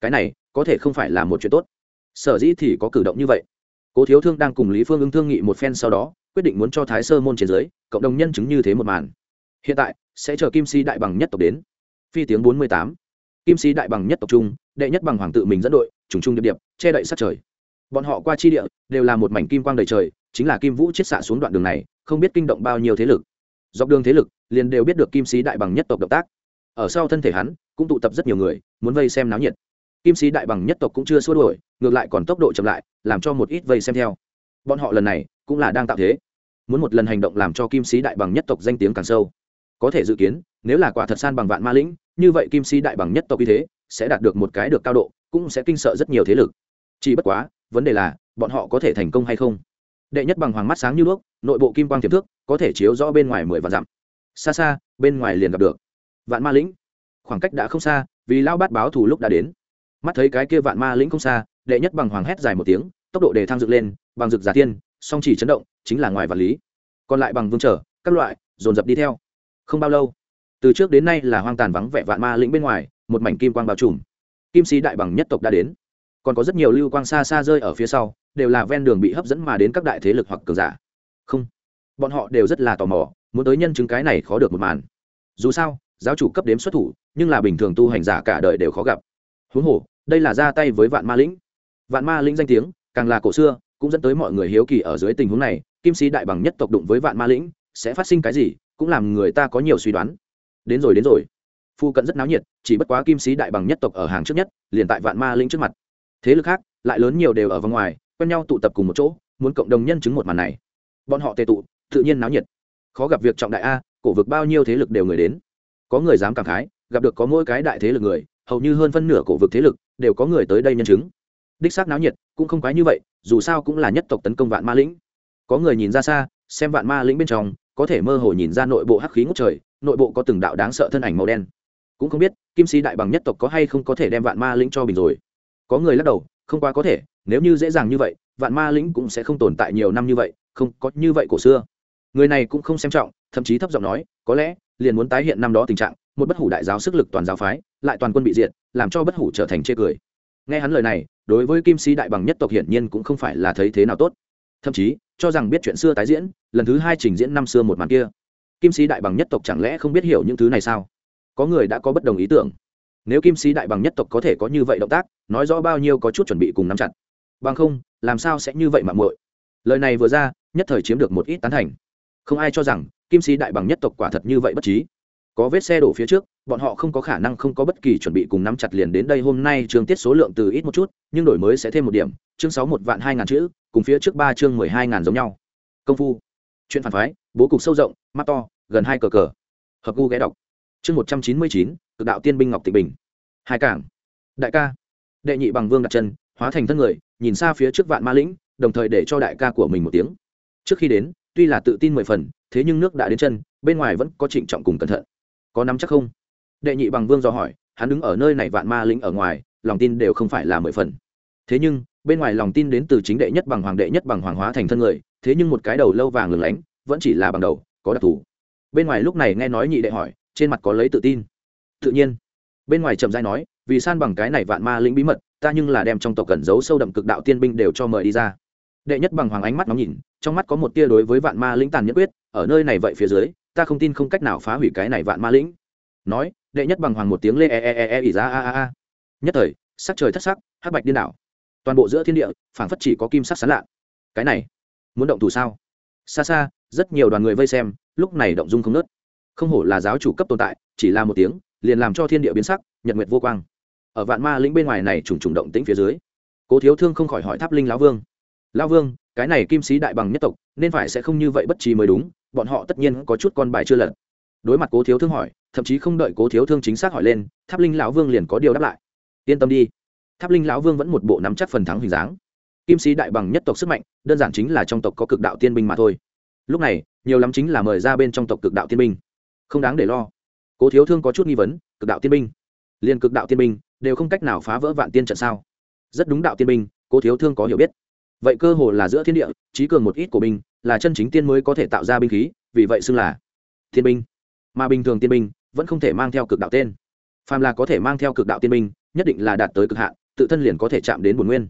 Cái này, có thể không phải là một chuyện tốt sở dĩ thì có cử động như vậy. Cố thiếu thương đang cùng lý phương ứng thương nghị một phen sau đó, quyết định muốn cho thái sơ môn trên dưới, cộng đồng nhân chứng như thế một màn. Hiện tại, sẽ chờ kim si đại bằng nhất tộc đến. Phi tiếng bốn mươi tám. Kim si đại bằng nhất tộc trung đệ nhất bằng hoàng tự mình dẫn đội, trùng trung điệp điệp, che đậy sát trời. Bọn họ qua chi địa, đều là một mảnh kim quang đầy trời, chính là kim vũ chiết xạ xuống đoạn đường này, không biết kinh động bao nhiêu thế lực. Dọc đường thế lực, liền đều biết được kim sĩ đại bằng nhất tộc động tác. Ở sau thân thể hắn, cũng tụ tập rất nhiều người, muốn vây xem náo nhiệt kim sĩ đại bằng nhất tộc cũng chưa xua đuổi, ngược lại còn tốc độ chậm lại, làm cho một ít vây xem theo. Bọn họ lần này cũng là đang tạo thế. Muốn một lần hành động làm cho kim sĩ đại bằng nhất tộc danh tiếng càng sâu. Có thể dự kiến, nếu là quả thật san bằng vạn ma lĩnh, như vậy kim sĩ đại bằng nhất tộc như thế sẽ đạt được một cái được cao độ, cũng sẽ kinh sợ rất nhiều thế lực. Chỉ bất quá, vấn đề là bọn họ có thể thành công hay không? Đệ nhất bằng hoàng mắt sáng như đuốc, nội bộ kim quang tiềm thước có thể chiếu rõ bên ngoài mười vạn dặm. Xa xa, bên ngoài liền gặp được vạn ma lĩnh. Khoảng cách đã không xa, vì lao bát báo thù lúc đã đến mắt thấy cái kia vạn ma lĩnh không xa, đệ nhất bằng hoàng hét dài một tiếng, tốc độ để thang dựng lên, bằng rực giả tiên song chỉ chấn động, chính là ngoài vật lý. Còn lại bằng vương trở, các loại, dồn dập đi theo. Không bao lâu, từ trước đến nay là hoang tàn vắng vẻ vạn ma lĩnh bên ngoài, một mảnh kim quang bao trùm. Kim sĩ đại bằng nhất tộc đã đến. Còn có rất nhiều lưu quang xa xa rơi ở phía sau, đều là ven đường bị hấp dẫn mà đến các đại thế lực hoặc cường giả. Không, bọn họ đều rất là tò mò, muốn tới nhân chứng cái này khó được một màn. Dù sao, giáo chủ cấp đếm xuất thủ, nhưng là bình thường tu hành giả cả đời đều khó gặp. Huống hồ đây là ra tay với vạn ma lĩnh. Vạn ma lĩnh danh tiếng, càng là cổ xưa, cũng dẫn tới mọi người hiếu kỳ ở dưới tình huống này. Kim sĩ đại bằng nhất tộc đụng với vạn ma lĩnh, sẽ phát sinh cái gì, cũng làm người ta có nhiều suy đoán. Đến rồi đến rồi. Phu cận rất náo nhiệt, chỉ bất quá kim sĩ đại bằng nhất tộc ở hàng trước nhất, liền tại vạn ma linh trước mặt. Thế lực khác, lại lớn nhiều đều ở vòng ngoài, quen nhau tụ tập cùng một chỗ, muốn cộng đồng nhân chứng một màn này. Bọn họ tề tụ, tự nhiên náo nhiệt. Khó gặp việc trọng đại a, cổ vực bao nhiêu thế lực đều người đến. Có người dám cảm khái, gặp được có mỗi cái đại thế lực người, hầu như hơn phân nửa cổ vực thế lực đều có người tới đây nhân chứng. Đích xác náo nhiệt, cũng không quái như vậy, dù sao cũng là nhất tộc tấn công vạn ma lĩnh. Có người nhìn ra xa, xem vạn ma lĩnh bên trong, có thể mơ hồ nhìn ra nội bộ hắc khí ngút trời, nội bộ có từng đạo đáng sợ thân ảnh màu đen. Cũng không biết, kim sĩ đại bằng nhất tộc có hay không có thể đem vạn ma lĩnh cho bình rồi. Có người lắc đầu, không quá có thể, nếu như dễ dàng như vậy, vạn ma lĩnh cũng sẽ không tồn tại nhiều năm như vậy, không có như vậy cổ xưa. Người này cũng không xem trọng, thậm chí thấp giọng nói, có lẽ, liền muốn tái hiện năm đó tình trạng một bất hủ đại giáo sức lực toàn giáo phái, lại toàn quân bị diệt, làm cho bất hủ trở thành chê cười. Nghe hắn lời này, đối với kim sĩ đại bằng nhất tộc hiển nhiên cũng không phải là thấy thế nào tốt. Thậm chí, cho rằng biết chuyện xưa tái diễn, lần thứ hai trình diễn năm xưa một màn kia. Kim sĩ đại bằng nhất tộc chẳng lẽ không biết hiểu những thứ này sao? Có người đã có bất đồng ý tưởng. Nếu kim sĩ đại bằng nhất tộc có thể có như vậy động tác, nói rõ bao nhiêu có chút chuẩn bị cùng nắm chặt. Bằng không, làm sao sẽ như vậy mà muội? Lời này vừa ra, nhất thời chiếm được một ít tán thành. Không ai cho rằng kim sĩ đại bằng nhất tộc quả thật như vậy bất trí có vết xe đổ phía trước, bọn họ không có khả năng không có bất kỳ chuẩn bị cùng nắm chặt liền đến đây hôm nay chương tiết số lượng từ ít một chút, nhưng đổi mới sẽ thêm một điểm, chương sáu một vạn hai ngàn chữ, cùng phía trước ba chương mười hai ngàn giống nhau. Công phu. Chuyện phản phái, bố cục sâu rộng, mắt to, gần hai cờ cờ. Hợp gu ghé đọc. Chương một trăm chín mươi chín, cực đạo tiên binh ngọc tịnh bình. Hai cảng. Đại ca. Đệ nhị bằng vương đặt chân hóa thành thân người, nhìn xa phía trước vạn ma lĩnh, đồng thời để cho đại ca của mình một tiếng. Trước khi đến, tuy là tự tin mười phần, thế nhưng nước đã đến chân, bên ngoài vẫn có trịnh trọng cùng cẩn thận có nắm chắc không? Đệ nhị bằng vương do hỏi, hắn đứng ở nơi này vạn ma lĩnh ở ngoài, lòng tin đều không phải là mười phần. Thế nhưng, bên ngoài lòng tin đến từ chính đệ nhất bằng hoàng đệ nhất bằng hoàng hóa thành thân người, thế nhưng một cái đầu lâu vàng lừng lánh, vẫn chỉ là bằng đầu, có đặc thù. Bên ngoài lúc này nghe nói nhị đệ hỏi, trên mặt có lấy tự tin. Tự nhiên. Bên ngoài trầm dai nói, vì san bằng cái này vạn ma lĩnh bí mật, ta nhưng là đem trong tộc cẩn giấu sâu đậm cực đạo tiên binh đều cho mời đi ra. Đệ nhất bằng hoàng ánh mắt nóng nhìn, trong mắt có một tia đối với vạn ma lĩnh tàn nhất quyết, ở nơi này vậy phía dưới ta không tin không cách nào phá hủy cái này vạn ma lĩnh. Nói, đệ nhất bằng hoàng một tiếng lê e e e e ỉ ra a a a. Nhất thời, sắc trời thất sắc, hắc bạch điên đảo. Toàn bộ giữa thiên địa, phảng phất chỉ có kim sắc sán lạ. Cái này, muốn động thủ sao? Xa xa, rất nhiều đoàn người vây xem, lúc này động dung không nớt không hổ là giáo chủ cấp tồn tại, chỉ là một tiếng, liền làm cho thiên địa biến sắc, nhật nguyệt vô quang. Ở vạn ma lĩnh bên ngoài này trùng trùng động tĩnh phía dưới, cố thiếu thương không khỏi hỏi tháp linh lão vương. Lão vương, cái này kim sĩ đại bằng nhất tộc, nên phải sẽ không như vậy bất trí mới đúng bọn họ tất nhiên có chút con bài chưa lật. Đối mặt cố thiếu thương hỏi, thậm chí không đợi cố thiếu thương chính xác hỏi lên, tháp linh lão vương liền có điều đáp lại. Yên tâm đi. Tháp linh lão vương vẫn một bộ nắm chắc phần thắng hình dáng. Kim sĩ đại bằng nhất tộc sức mạnh, đơn giản chính là trong tộc có cực đạo tiên binh mà thôi. Lúc này, nhiều lắm chính là mời ra bên trong tộc cực đạo tiên binh. Không đáng để lo. Cố thiếu thương có chút nghi vấn, cực đạo tiên binh? Liên cực đạo tiên binh, đều không cách nào phá vỡ vạn tiên trận sao? Rất đúng đạo tiên binh, cố thiếu thương có hiểu biết vậy cơ hồ là giữa thiên địa trí cường một ít của binh, là chân chính tiên mới có thể tạo ra binh khí, vì vậy xưng là thiên binh. Mà bình thường tiên binh vẫn không thể mang theo cực đạo tên. Phàm là có thể mang theo cực đạo tiên binh, nhất định là đạt tới cực hạn, tự thân liền có thể chạm đến bồn nguyên.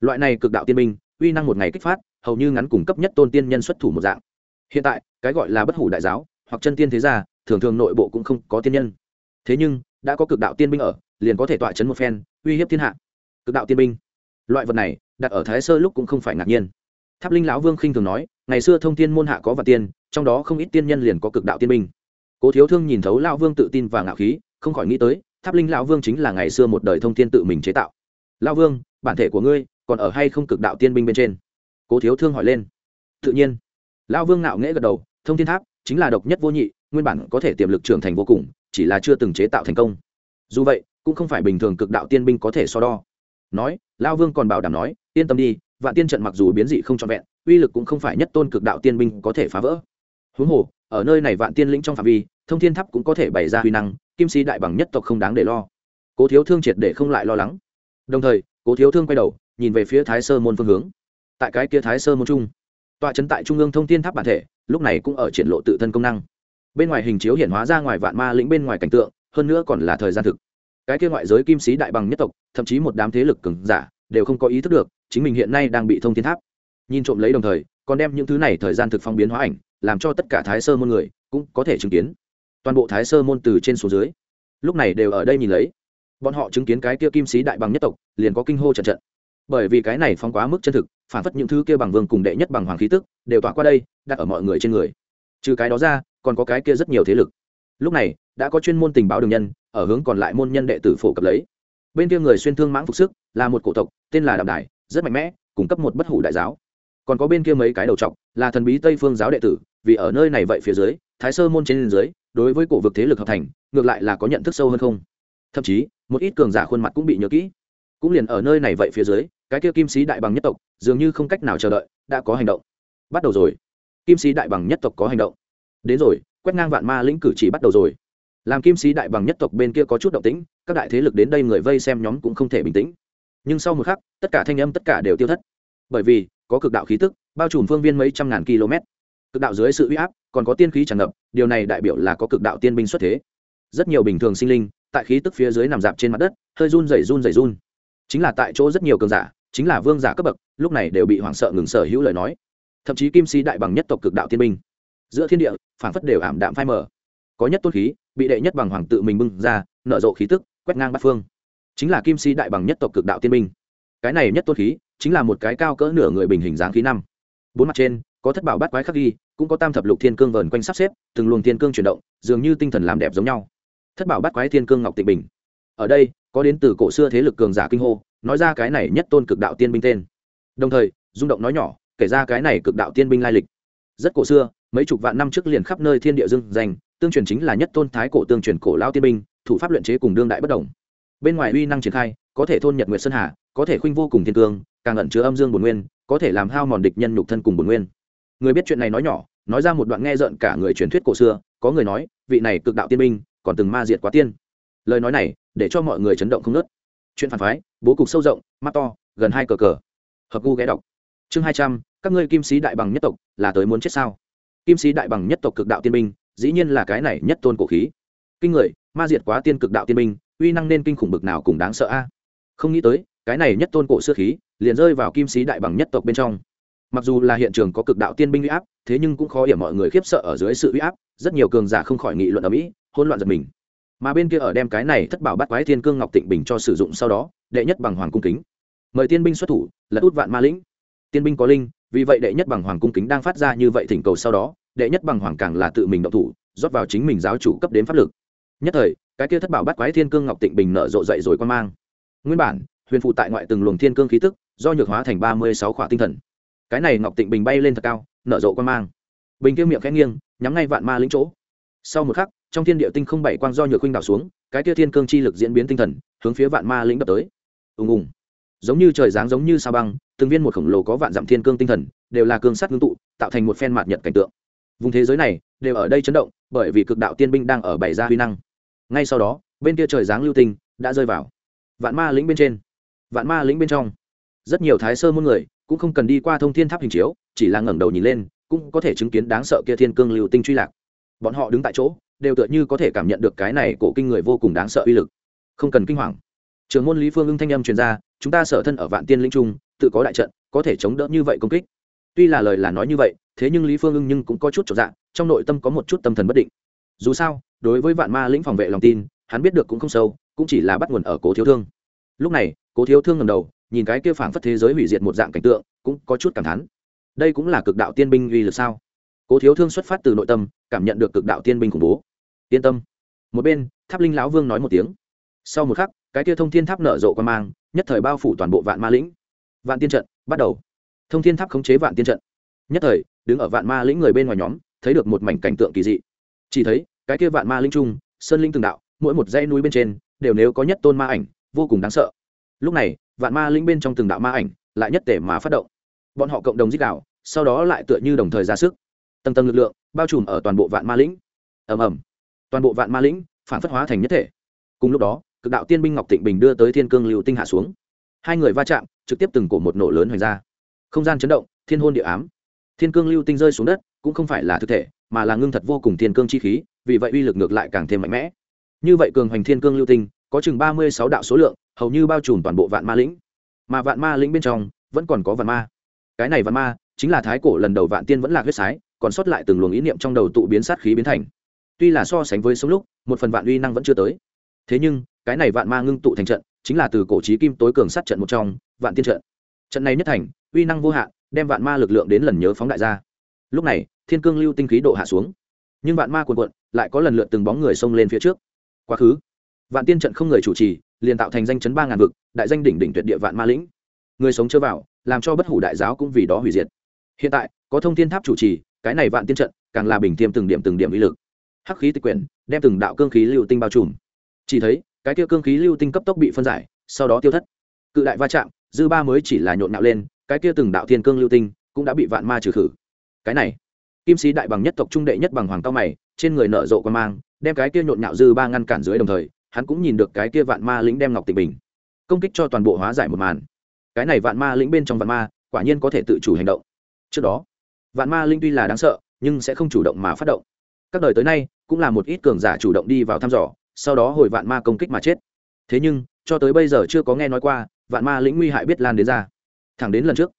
Loại này cực đạo tiên binh, uy năng một ngày kích phát, hầu như ngắn cùng cấp nhất tôn tiên nhân xuất thủ một dạng. Hiện tại, cái gọi là bất hủ đại giáo, hoặc chân tiên thế gia, thường thường nội bộ cũng không có tiên nhân. Thế nhưng, đã có cực đạo tiên binh ở, liền có thể tọa chấn một phen, uy hiếp thiên hạ. Cực đạo tiên binh loại vật này đặt ở thái sơ lúc cũng không phải ngạc nhiên. Tháp linh lão vương khinh thường nói, ngày xưa thông tiên môn hạ có và tiên, trong đó không ít tiên nhân liền có cực đạo tiên binh. Cố thiếu thương nhìn thấu lão vương tự tin và ngạo khí, không khỏi nghĩ tới, tháp linh lão vương chính là ngày xưa một đời thông tiên tự mình chế tạo. Lão vương, bản thể của ngươi còn ở hay không cực đạo tiên binh bên trên? Cố thiếu thương hỏi lên. Tự nhiên. Lão vương ngạo nghễ gật đầu, thông thiên tháp chính là độc nhất vô nhị, nguyên bản có thể tiềm lực trưởng thành vô cùng, chỉ là chưa từng chế tạo thành công. Dù vậy, cũng không phải bình thường cực đạo tiên binh có thể so đo nói lao vương còn bảo đảm nói, yên tâm đi, vạn tiên trận mặc dù biến dị không trọn vẹn, uy lực cũng không phải nhất tôn cực đạo tiên binh có thể phá vỡ. Huống hồ, ở nơi này vạn tiên lĩnh trong phạm vi, thông thiên tháp cũng có thể bày ra huy năng, kim sĩ đại bằng nhất tộc không đáng để lo. Cố thiếu thương triệt để không lại lo lắng. Đồng thời, cố thiếu thương quay đầu, nhìn về phía thái sơ môn phương hướng. Tại cái kia thái sơ môn trung, tọa trấn tại trung ương thông thiên tháp bản thể, lúc này cũng ở triển lộ tự thân công năng. Bên ngoài hình chiếu hiện hóa ra ngoài vạn ma lĩnh bên ngoài cảnh tượng, hơn nữa còn là thời gian thực cái kia ngoại giới kim sĩ đại bằng nhất tộc, thậm chí một đám thế lực cường giả, đều không có ý thức được, chính mình hiện nay đang bị thông thiên tháp. Nhìn trộm lấy đồng thời, còn đem những thứ này thời gian thực phong biến hóa ảnh, làm cho tất cả thái sơ môn người, cũng có thể chứng kiến. Toàn bộ thái sơ môn từ trên xuống dưới, lúc này đều ở đây nhìn lấy. Bọn họ chứng kiến cái kia kim sĩ đại bằng nhất tộc, liền có kinh hô trận trận. Bởi vì cái này phong quá mức chân thực, phản phất những thứ kia bằng vương cùng đệ nhất bằng hoàng khí tức, đều tỏa qua đây, đặt ở mọi người trên người. Trừ cái đó ra, còn có cái kia rất nhiều thế lực. Lúc này, đã có chuyên môn tình báo đường nhân ở hướng còn lại môn nhân đệ tử phổ cập lấy. Bên kia người xuyên thương mãng phục sức, là một cổ tộc, tên là đạm đài, rất mạnh mẽ, cung cấp một bất hủ đại giáo. Còn có bên kia mấy cái đầu trọc, là thần bí tây phương giáo đệ tử, vì ở nơi này vậy phía dưới, thái sơ môn trên dưới, đối với cổ vực thế lực hợp thành, ngược lại là có nhận thức sâu hơn không. Thậm chí, một ít cường giả khuôn mặt cũng bị nhớ kỹ. Cũng liền ở nơi này vậy phía dưới, cái kia kim sĩ đại bằng nhất tộc, dường như không cách nào chờ đợi, đã có hành động. Bắt đầu rồi. Kim sĩ đại bằng nhất tộc có hành động. Đến rồi, quét ngang vạn ma lĩnh cử chỉ bắt đầu rồi làm kim sĩ đại bằng nhất tộc bên kia có chút động tĩnh, các đại thế lực đến đây người vây xem nhóm cũng không thể bình tĩnh. Nhưng sau một khắc, tất cả thanh âm tất cả đều tiêu thất. Bởi vì, có cực đạo khí tức, bao trùm phương viên mấy trăm ngàn km. Cực đạo dưới sự uy áp, còn có tiên khí tràn ngập, điều này đại biểu là có cực đạo tiên binh xuất thế. Rất nhiều bình thường sinh linh, tại khí tức phía dưới nằm dạp trên mặt đất, hơi run rẩy run rẩy run. Chính là tại chỗ rất nhiều cường giả, chính là vương giả cấp bậc, lúc này đều bị hoảng sợ ngừng sở hữu lời nói. Thậm chí kim sĩ đại bằng nhất tộc cực đạo tiên binh. Giữa thiên địa, phảng phất đều ảm đạm phai mờ có nhất tôn khí, bị đệ nhất bằng hoàng tự mình bưng ra, nở rộ khí tức, quét ngang bát phương. Chính là kim si đại bằng nhất tộc cực đạo tiên binh cái này nhất tôn khí, chính là một cái cao cỡ nửa người bình hình dáng khí năm. Bốn mặt trên, có thất bảo bát quái khắc ghi, cũng có tam thập lục thiên cương vờn quanh sắp xếp, từng luồng thiên cương chuyển động, dường như tinh thần làm đẹp giống nhau. Thất bảo bát quái thiên cương ngọc tịnh bình. Ở đây, có đến từ cổ xưa thế lực cường giả kinh hô, nói ra cái này nhất tôn cực đạo tiên binh tên. Đồng thời, rung động nói nhỏ, kể ra cái này cực đạo tiên binh lai lịch. Rất cổ xưa, mấy chục vạn năm trước liền khắp nơi thiên địa dương danh tương truyền chính là nhất tôn thái cổ tương truyền cổ lao tiên binh, thủ pháp luyện chế cùng đương đại bất đồng. Bên ngoài uy năng triển khai, có thể thôn nhật nguyệt sơn hà, có thể khuynh vô cùng thiên cương, càng ẩn chứa âm dương bồn nguyên, có thể làm hao mòn địch nhân nhục thân cùng bồn nguyên. Người biết chuyện này nói nhỏ, nói ra một đoạn nghe rợn cả người truyền thuyết cổ xưa, có người nói, vị này cực đạo tiên binh, còn từng ma diệt quá tiên. Lời nói này, để cho mọi người chấn động không nớt. Chuyện phản phái, bố cục sâu rộng, mắt to, gần hai cờ cờ. Hợp gu ghé đọc. Chương hai trăm, các ngươi kim sĩ đại bằng nhất tộc, là tới muốn chết sao? Kim sĩ đại bằng nhất tộc cực đạo tiên binh dĩ nhiên là cái này nhất tôn cổ khí. Kinh người, ma diệt quá tiên cực đạo tiên binh, uy năng nên kinh khủng bực nào cũng đáng sợ a. Không nghĩ tới, cái này nhất tôn cổ xưa khí, liền rơi vào kim sĩ đại bằng nhất tộc bên trong. Mặc dù là hiện trường có cực đạo tiên binh uy áp, thế nhưng cũng khó hiểm mọi người khiếp sợ ở dưới sự uy áp, rất nhiều cường giả không khỏi nghị luận ở mỹ, hỗn loạn giật mình. Mà bên kia ở đem cái này thất bảo bắt quái thiên cương ngọc tịnh bình cho sử dụng sau đó, đệ nhất bằng hoàng cung kính. Mời tiên binh xuất thủ, lật út vạn ma lĩnh. Tiên binh có linh, vì vậy đệ nhất bằng hoàng cung kính đang phát ra như vậy thỉnh cầu sau đó đệ nhất bằng hoàng càng là tự mình động thủ, rót vào chính mình giáo chủ cấp đến pháp lực. Nhất thời, cái kia thất bảo bắt quái thiên cương ngọc tịnh bình nở rộ dậy rồi quan mang. Nguyên bản, huyền phụ tại ngoại từng luồng thiên cương khí tức, do nhược hóa thành ba mươi sáu khỏa tinh thần. Cái này ngọc tịnh bình bay lên thật cao, nở rộ quan mang. Bình kia miệng khẽ nghiêng, nhắm ngay vạn ma lĩnh chỗ. Sau một khắc, trong thiên địa tinh không bảy quang do nhược huynh đảo xuống, cái kia thiên cương chi lực diễn biến tinh thần, hướng phía vạn ma lĩnh đập tới. Ùng ùng. Giống như trời giáng giống như sao băng, từng viên một khổng lồ có vạn dặm thiên cương tinh thần, đều là cương sắt ngưng tụ, tạo thành một phen mạt nhật cảnh tượng vùng thế giới này đều ở đây chấn động, bởi vì cực đạo tiên binh đang ở bảy gia huy năng. Ngay sau đó, bên kia trời giáng lưu tinh đã rơi vào vạn ma lĩnh bên trên. Vạn ma lĩnh bên trong, rất nhiều thái sơ môn người cũng không cần đi qua thông thiên tháp hình chiếu, chỉ là ngẩng đầu nhìn lên, cũng có thể chứng kiến đáng sợ kia thiên cương lưu tinh truy lạc. Bọn họ đứng tại chỗ, đều tựa như có thể cảm nhận được cái này cổ kinh người vô cùng đáng sợ uy lực. Không cần kinh hoàng. Trường môn lý phương ưng thanh âm truyền ra, chúng ta sở thân ở vạn tiên linh trung, tự có đại trận, có thể chống đỡ như vậy công kích. Tuy là lời là nói như vậy thế nhưng lý phương ưng nhưng cũng có chút trọn dạng trong nội tâm có một chút tâm thần bất định. Dù sao, đối với vạn ma lĩnh phòng vệ lòng tin, hắn biết được cũng không sâu, cũng chỉ là bắt nguồn ở cố thiếu thương. Lúc này, cố thiếu thương ngầm đầu, nhìn cái kia phảng phất thế giới hủy diệt một dạng cảnh tượng, cũng có chút cảm thán. Đây cũng là cực đạo tiên binh uy lực sao? Cố thiếu thương xuất phát từ nội tâm, cảm nhận được cực đạo tiên binh khủng bố. Yên tâm. Một bên, tháp linh lão vương nói một tiếng. Sau một khắc, cái kia thông thiên tháp nở rộ quan mang, nhất thời bao phủ toàn bộ vạn ma lĩnh. Vạn tiên trận, bắt đầu. Thông thiên tháp khống chế vạn tiên trận. Nhất thời đứng ở vạn ma lĩnh người bên ngoài nhóm, thấy được một mảnh cảnh tượng kỳ dị. Chỉ thấy, cái kia vạn ma linh trung, sơn linh từng đạo, mỗi một dãy núi bên trên, đều nếu có nhất tôn ma ảnh, vô cùng đáng sợ. Lúc này, vạn ma linh bên trong từng đạo ma ảnh, lại nhất tể mà phát động. Bọn họ cộng đồng dích đạo sau đó lại tựa như đồng thời ra sức. Tầng tầng lực lượng, bao trùm ở toàn bộ vạn ma lĩnh. Ầm ầm. Toàn bộ vạn ma lĩnh, phản phất hóa thành nhất thể. Cùng lúc đó, cực đạo tiên binh ngọc tịnh bình đưa tới thiên cương lưu tinh hạ xuống. Hai người va chạm, trực tiếp từng cổ một nổ lớn hoành ra. Không gian chấn động, thiên hôn địa ám thiên cương lưu tinh rơi xuống đất, cũng không phải là thực thể, mà là ngưng thật vô cùng thiên cương chi khí, vì vậy uy lực ngược lại càng thêm mạnh mẽ. Như vậy cường hoành thiên cương lưu tinh, có chừng ba mươi sáu đạo số lượng, hầu như bao trùm toàn bộ vạn ma lĩnh. Mà vạn ma lĩnh bên trong, vẫn còn có vạn ma. Cái này vạn ma, chính là thái cổ lần đầu vạn tiên vẫn là huyết sái, còn sót lại từng luồng ý niệm trong đầu tụ biến sát khí biến thành. Tuy là so sánh với sống lúc, một phần vạn uy năng vẫn chưa tới. Thế nhưng, cái này vạn ma ngưng tụ thành trận, chính là từ cổ trí kim tối cường sát trận một trong, vạn tiên trận. Trận này nhất thành, uy năng vô hạn đem vạn ma lực lượng đến lần nhớ phóng đại ra lúc này, thiên cương lưu tinh khí độ hạ xuống. Nhưng vạn ma cuồn cuộn, lại có lần lượt từng bóng người xông lên phía trước. Quá khứ, vạn tiên trận không người chủ trì, liền tạo thành danh chấn ba ngàn vực, đại danh đỉnh đỉnh tuyệt địa vạn ma lĩnh. Người sống chưa vào, làm cho bất hủ đại giáo cũng vì đó hủy diệt. Hiện tại, có thông thiên tháp chủ trì, cái này vạn tiên trận, càng là bình tiêm từng điểm từng điểm ý lực. Hắc khí tịch quyển, đem từng đạo cương khí lưu tinh bao trùm. Chỉ thấy, cái kia cương khí lưu tinh cấp tốc bị phân giải, sau đó tiêu thất. Cự đại va chạm, dư ba mới chỉ là nhộn nạo lên cái kia từng đạo thiên cương lưu tinh cũng đã bị vạn ma trừ khử. Cái này, kim sĩ đại bằng nhất tộc trung đệ nhất bằng hoàng cao mày, trên người nở rộ quan mang, đem cái kia nhộn nhạo dư ba ngăn cản dưới đồng thời, hắn cũng nhìn được cái kia vạn ma lĩnh đem ngọc tịnh bình, công kích cho toàn bộ hóa giải một màn. Cái này vạn ma lĩnh bên trong vạn ma, quả nhiên có thể tự chủ hành động. Trước đó, vạn ma lĩnh tuy là đáng sợ, nhưng sẽ không chủ động mà phát động. Các đời tới nay, cũng là một ít cường giả chủ động đi vào thăm dò, sau đó hồi vạn ma công kích mà chết. Thế nhưng, cho tới bây giờ chưa có nghe nói qua, vạn ma lĩnh nguy hại biết lan đến ra thẳng đến lần trước.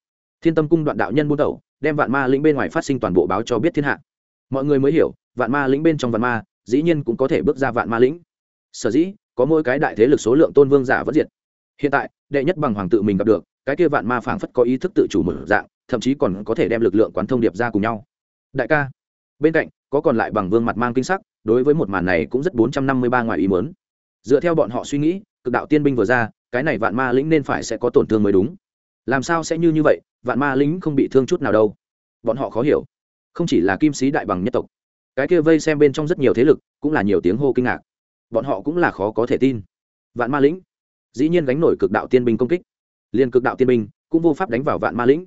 Thiên tâm cung đoạn đạo nhân buôn tẩu, đem vạn ma lĩnh bên ngoài phát sinh toàn bộ báo cho biết thiên hạ. Mọi người mới hiểu, vạn ma lĩnh bên trong vạn ma, dĩ nhiên cũng có thể bước ra vạn ma lĩnh. Sở dĩ, có mỗi cái đại thế lực số lượng tôn vương giả vẫn diệt. Hiện tại, đệ nhất bằng hoàng tự mình gặp được, cái kia vạn ma phảng phất có ý thức tự chủ mở dạng, thậm chí còn có thể đem lực lượng quán thông điệp ra cùng nhau. Đại ca, bên cạnh, có còn lại bằng vương mặt mang kinh sắc, đối với một màn này cũng rất bốn trăm năm mươi ba ngoài ý mớn dựa theo bọn họ suy nghĩ, cực đạo tiên binh vừa ra, cái này vạn ma lĩnh nên phải sẽ có tổn thương mới đúng làm sao sẽ như như vậy, vạn ma lính không bị thương chút nào đâu. Bọn họ khó hiểu. Không chỉ là kim sĩ đại bằng nhất tộc, cái kia vây xem bên trong rất nhiều thế lực cũng là nhiều tiếng hô kinh ngạc. Bọn họ cũng là khó có thể tin. Vạn ma lĩnh dĩ nhiên gánh nổi cực đạo tiên binh công kích. Liên cực đạo tiên binh cũng vô pháp đánh vào vạn ma lĩnh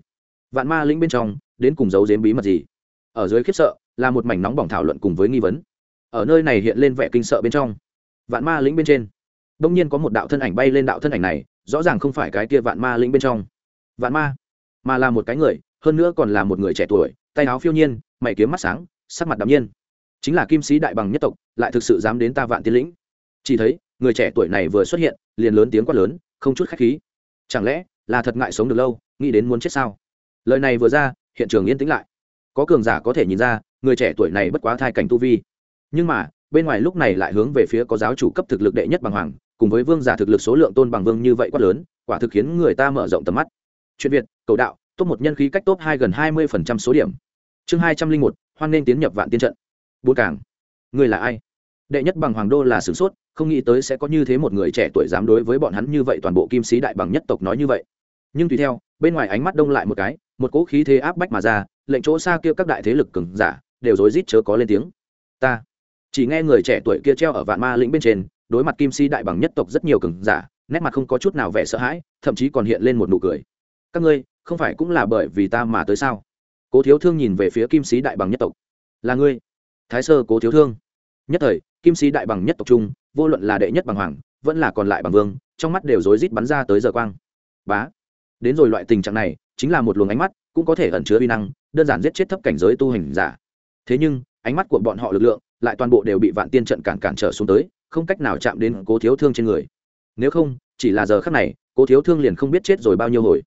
vạn ma lĩnh bên trong, đến cùng giấu giếm bí mật gì? Ở dưới khiếp sợ, là một mảnh nóng bỏng thảo luận cùng với nghi vấn. Ở nơi này hiện lên vẻ kinh sợ bên trong. Vạn ma lĩnh bên trên, đông nhiên có một đạo thân ảnh bay lên đạo thân ảnh này, rõ ràng không phải cái kia vạn ma lĩnh bên trong vạn ma. Mà là một cái người, hơn nữa còn là một người trẻ tuổi, tay áo phiêu nhiên, mày kiếm mắt sáng, sắc mặt đ nhiên. Chính là kim sĩ đại bằng nhất tộc, lại thực sự dám đến ta vạn tiên lĩnh. Chỉ thấy, người trẻ tuổi này vừa xuất hiện, liền lớn tiếng quát lớn, không chút khách khí. Chẳng lẽ là thật ngại sống được lâu, nghĩ đến muốn chết sao? Lời này vừa ra, hiện trường yên tĩnh lại. Có cường giả có thể nhìn ra, người trẻ tuổi này bất quá thai cảnh tu vi. Nhưng mà, bên ngoài lúc này lại hướng về phía có giáo chủ cấp thực lực đệ nhất bằng hoàng, cùng với vương giả thực lực số lượng tôn bằng vương như vậy quát lớn, quả thực khiến người ta mở rộng tầm mắt chuyện việt, cầu đạo, top một nhân khí cách top hai gần hai mươi phần trăm số điểm. Chương hai trăm linh một, hoan nên tiến nhập vạn tiên trận. Bốn cảng người là ai? Đệ nhất bằng hoàng đô là sửng sốt, không nghĩ tới sẽ có như thế một người trẻ tuổi dám đối với bọn hắn như vậy toàn bộ kim sĩ đại bằng nhất tộc nói như vậy. Nhưng tùy theo, bên ngoài ánh mắt đông lại một cái, một cỗ khí thế áp bách mà ra, lệnh chỗ xa kia các đại thế lực cứng giả đều rối rít chớ có lên tiếng. Ta chỉ nghe người trẻ tuổi kia treo ở vạn ma lĩnh bên trên, đối mặt kim sĩ đại bằng nhất tộc rất nhiều cứng giả, nét mặt không có chút nào vẻ sợ hãi, thậm chí còn hiện lên một nụ cười các ngươi, không phải cũng là bởi vì ta mà tới sao? Cố thiếu thương nhìn về phía kim sĩ đại bằng nhất tộc. Là ngươi. Thái sơ cố thiếu thương. Nhất thời, kim sĩ đại bằng nhất tộc trung vô luận là đệ nhất bằng hoàng, vẫn là còn lại bằng vương, trong mắt đều rối rít bắn ra tới giờ quang. Bá. Đến rồi loại tình trạng này, chính là một luồng ánh mắt, cũng có thể ẩn chứa uy năng, đơn giản giết chết thấp cảnh giới tu hành giả. Thế nhưng, ánh mắt của bọn họ lực lượng, lại toàn bộ đều bị vạn tiên trận cản cản trở xuống tới, không cách nào chạm đến cố thiếu thương trên người. Nếu không, chỉ là giờ khắc này, cố thiếu thương liền không biết chết rồi bao nhiêu hồi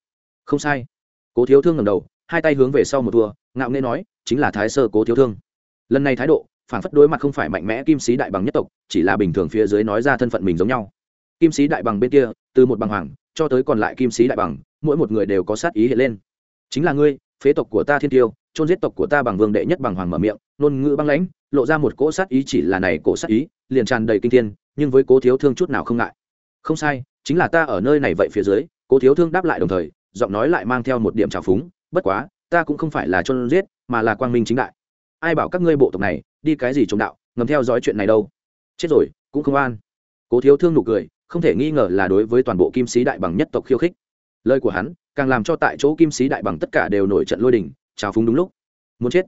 không sai. Cố thiếu thương ngầm đầu, hai tay hướng về sau một thua, ngạo nghê nói, chính là thái sơ cố thiếu thương. Lần này thái độ, phản phất đối mặt không phải mạnh mẽ kim sĩ đại bằng nhất tộc, chỉ là bình thường phía dưới nói ra thân phận mình giống nhau. Kim sĩ đại bằng bên kia, từ một bằng hoàng, cho tới còn lại kim sĩ đại bằng, mỗi một người đều có sát ý hiện lên. Chính là ngươi, phế tộc của ta thiên tiêu, chôn giết tộc của ta bằng vương đệ nhất bằng hoàng mở miệng, ngôn ngữ băng lãnh, lộ ra một cỗ sát ý chỉ là này cỗ sát ý, liền tràn đầy kinh thiên, nhưng với cố thiếu thương chút nào không ngại. Không sai, chính là ta ở nơi này vậy phía dưới, cố thiếu thương đáp lại đồng thời giọng nói lại mang theo một điểm trào phúng bất quá ta cũng không phải là chôn giết mà là quang minh chính đại. Ai bảo các ngươi bộ tộc này đi cái gì chống đạo ngầm theo dõi chuyện này đâu. Chết rồi cũng không an. Cố thiếu thương nụ cười không thể nghi ngờ là đối với toàn bộ kim sĩ đại bằng nhất tộc khiêu khích. Lời của hắn càng làm cho tại chỗ kim sĩ đại bằng tất cả đều nổi trận lôi đình trào phúng đúng lúc. Muốn chết.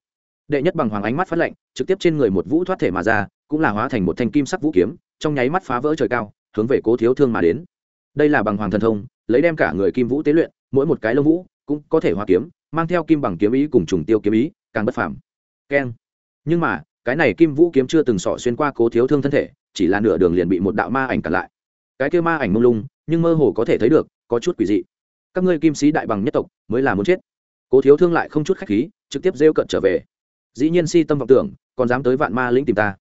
Đệ nhất bằng hoàng ánh mắt phát lệnh, trực tiếp trên người một vũ thoát thể mà ra cũng là hóa thành một thanh kim sắc vũ kiếm trong nháy mắt phá vỡ trời cao hướng về cố thiếu thương mà đến. Đây là bằng hoàng thần thông lấy đem cả người kim vũ tế luyện, mỗi một cái lông vũ cũng có thể hóa kiếm, mang theo kim bằng kiếm ý cùng trùng tiêu kiếm ý, càng bất phàm. Keng. Nhưng mà, cái này kim vũ kiếm chưa từng sỏ xuyên qua cố thiếu thương thân thể, chỉ là nửa đường liền bị một đạo ma ảnh cản lại. Cái kia ma ảnh mông lung, nhưng mơ hồ có thể thấy được, có chút quỷ dị. Các ngươi kim sĩ đại bằng nhất tộc, mới là muốn chết. Cố thiếu thương lại không chút khách khí, trực tiếp rêu cận trở về. Dĩ nhiên si tâm vọng tưởng, còn dám tới vạn ma lĩnh tìm ta.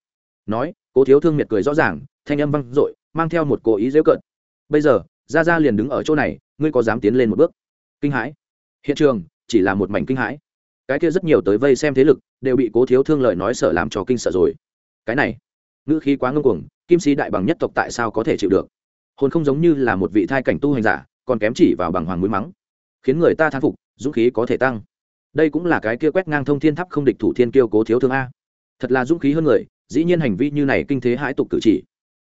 Nói, cố thiếu thương miệt cười rõ ràng, thanh âm văng r ộ i mang theo một cố ý rêu cận. Bây giờ ra ra liền đứng ở chỗ này, ngươi có dám tiến lên một bước? Kinh hãi. Hiện trường, chỉ là một mảnh kinh hãi. Cái kia rất nhiều tới vây xem thế lực, đều bị cố thiếu thương lời nói sợ làm cho kinh sợ rồi. Cái này, ngữ khí quá ngưng cuồng, kim sĩ đại bằng nhất tộc tại sao có thể chịu được? Hồn không giống như là một vị thai cảnh tu hành giả, còn kém chỉ vào bằng hoàng mũi mắng. Khiến người ta thán phục, dũng khí có thể tăng. Đây cũng là cái kia quét ngang thông thiên tháp không địch thủ thiên kiêu cố thiếu thương a. Thật là dũng khí hơn người, dĩ nhiên hành vi như này kinh thế hãi tục cử chỉ.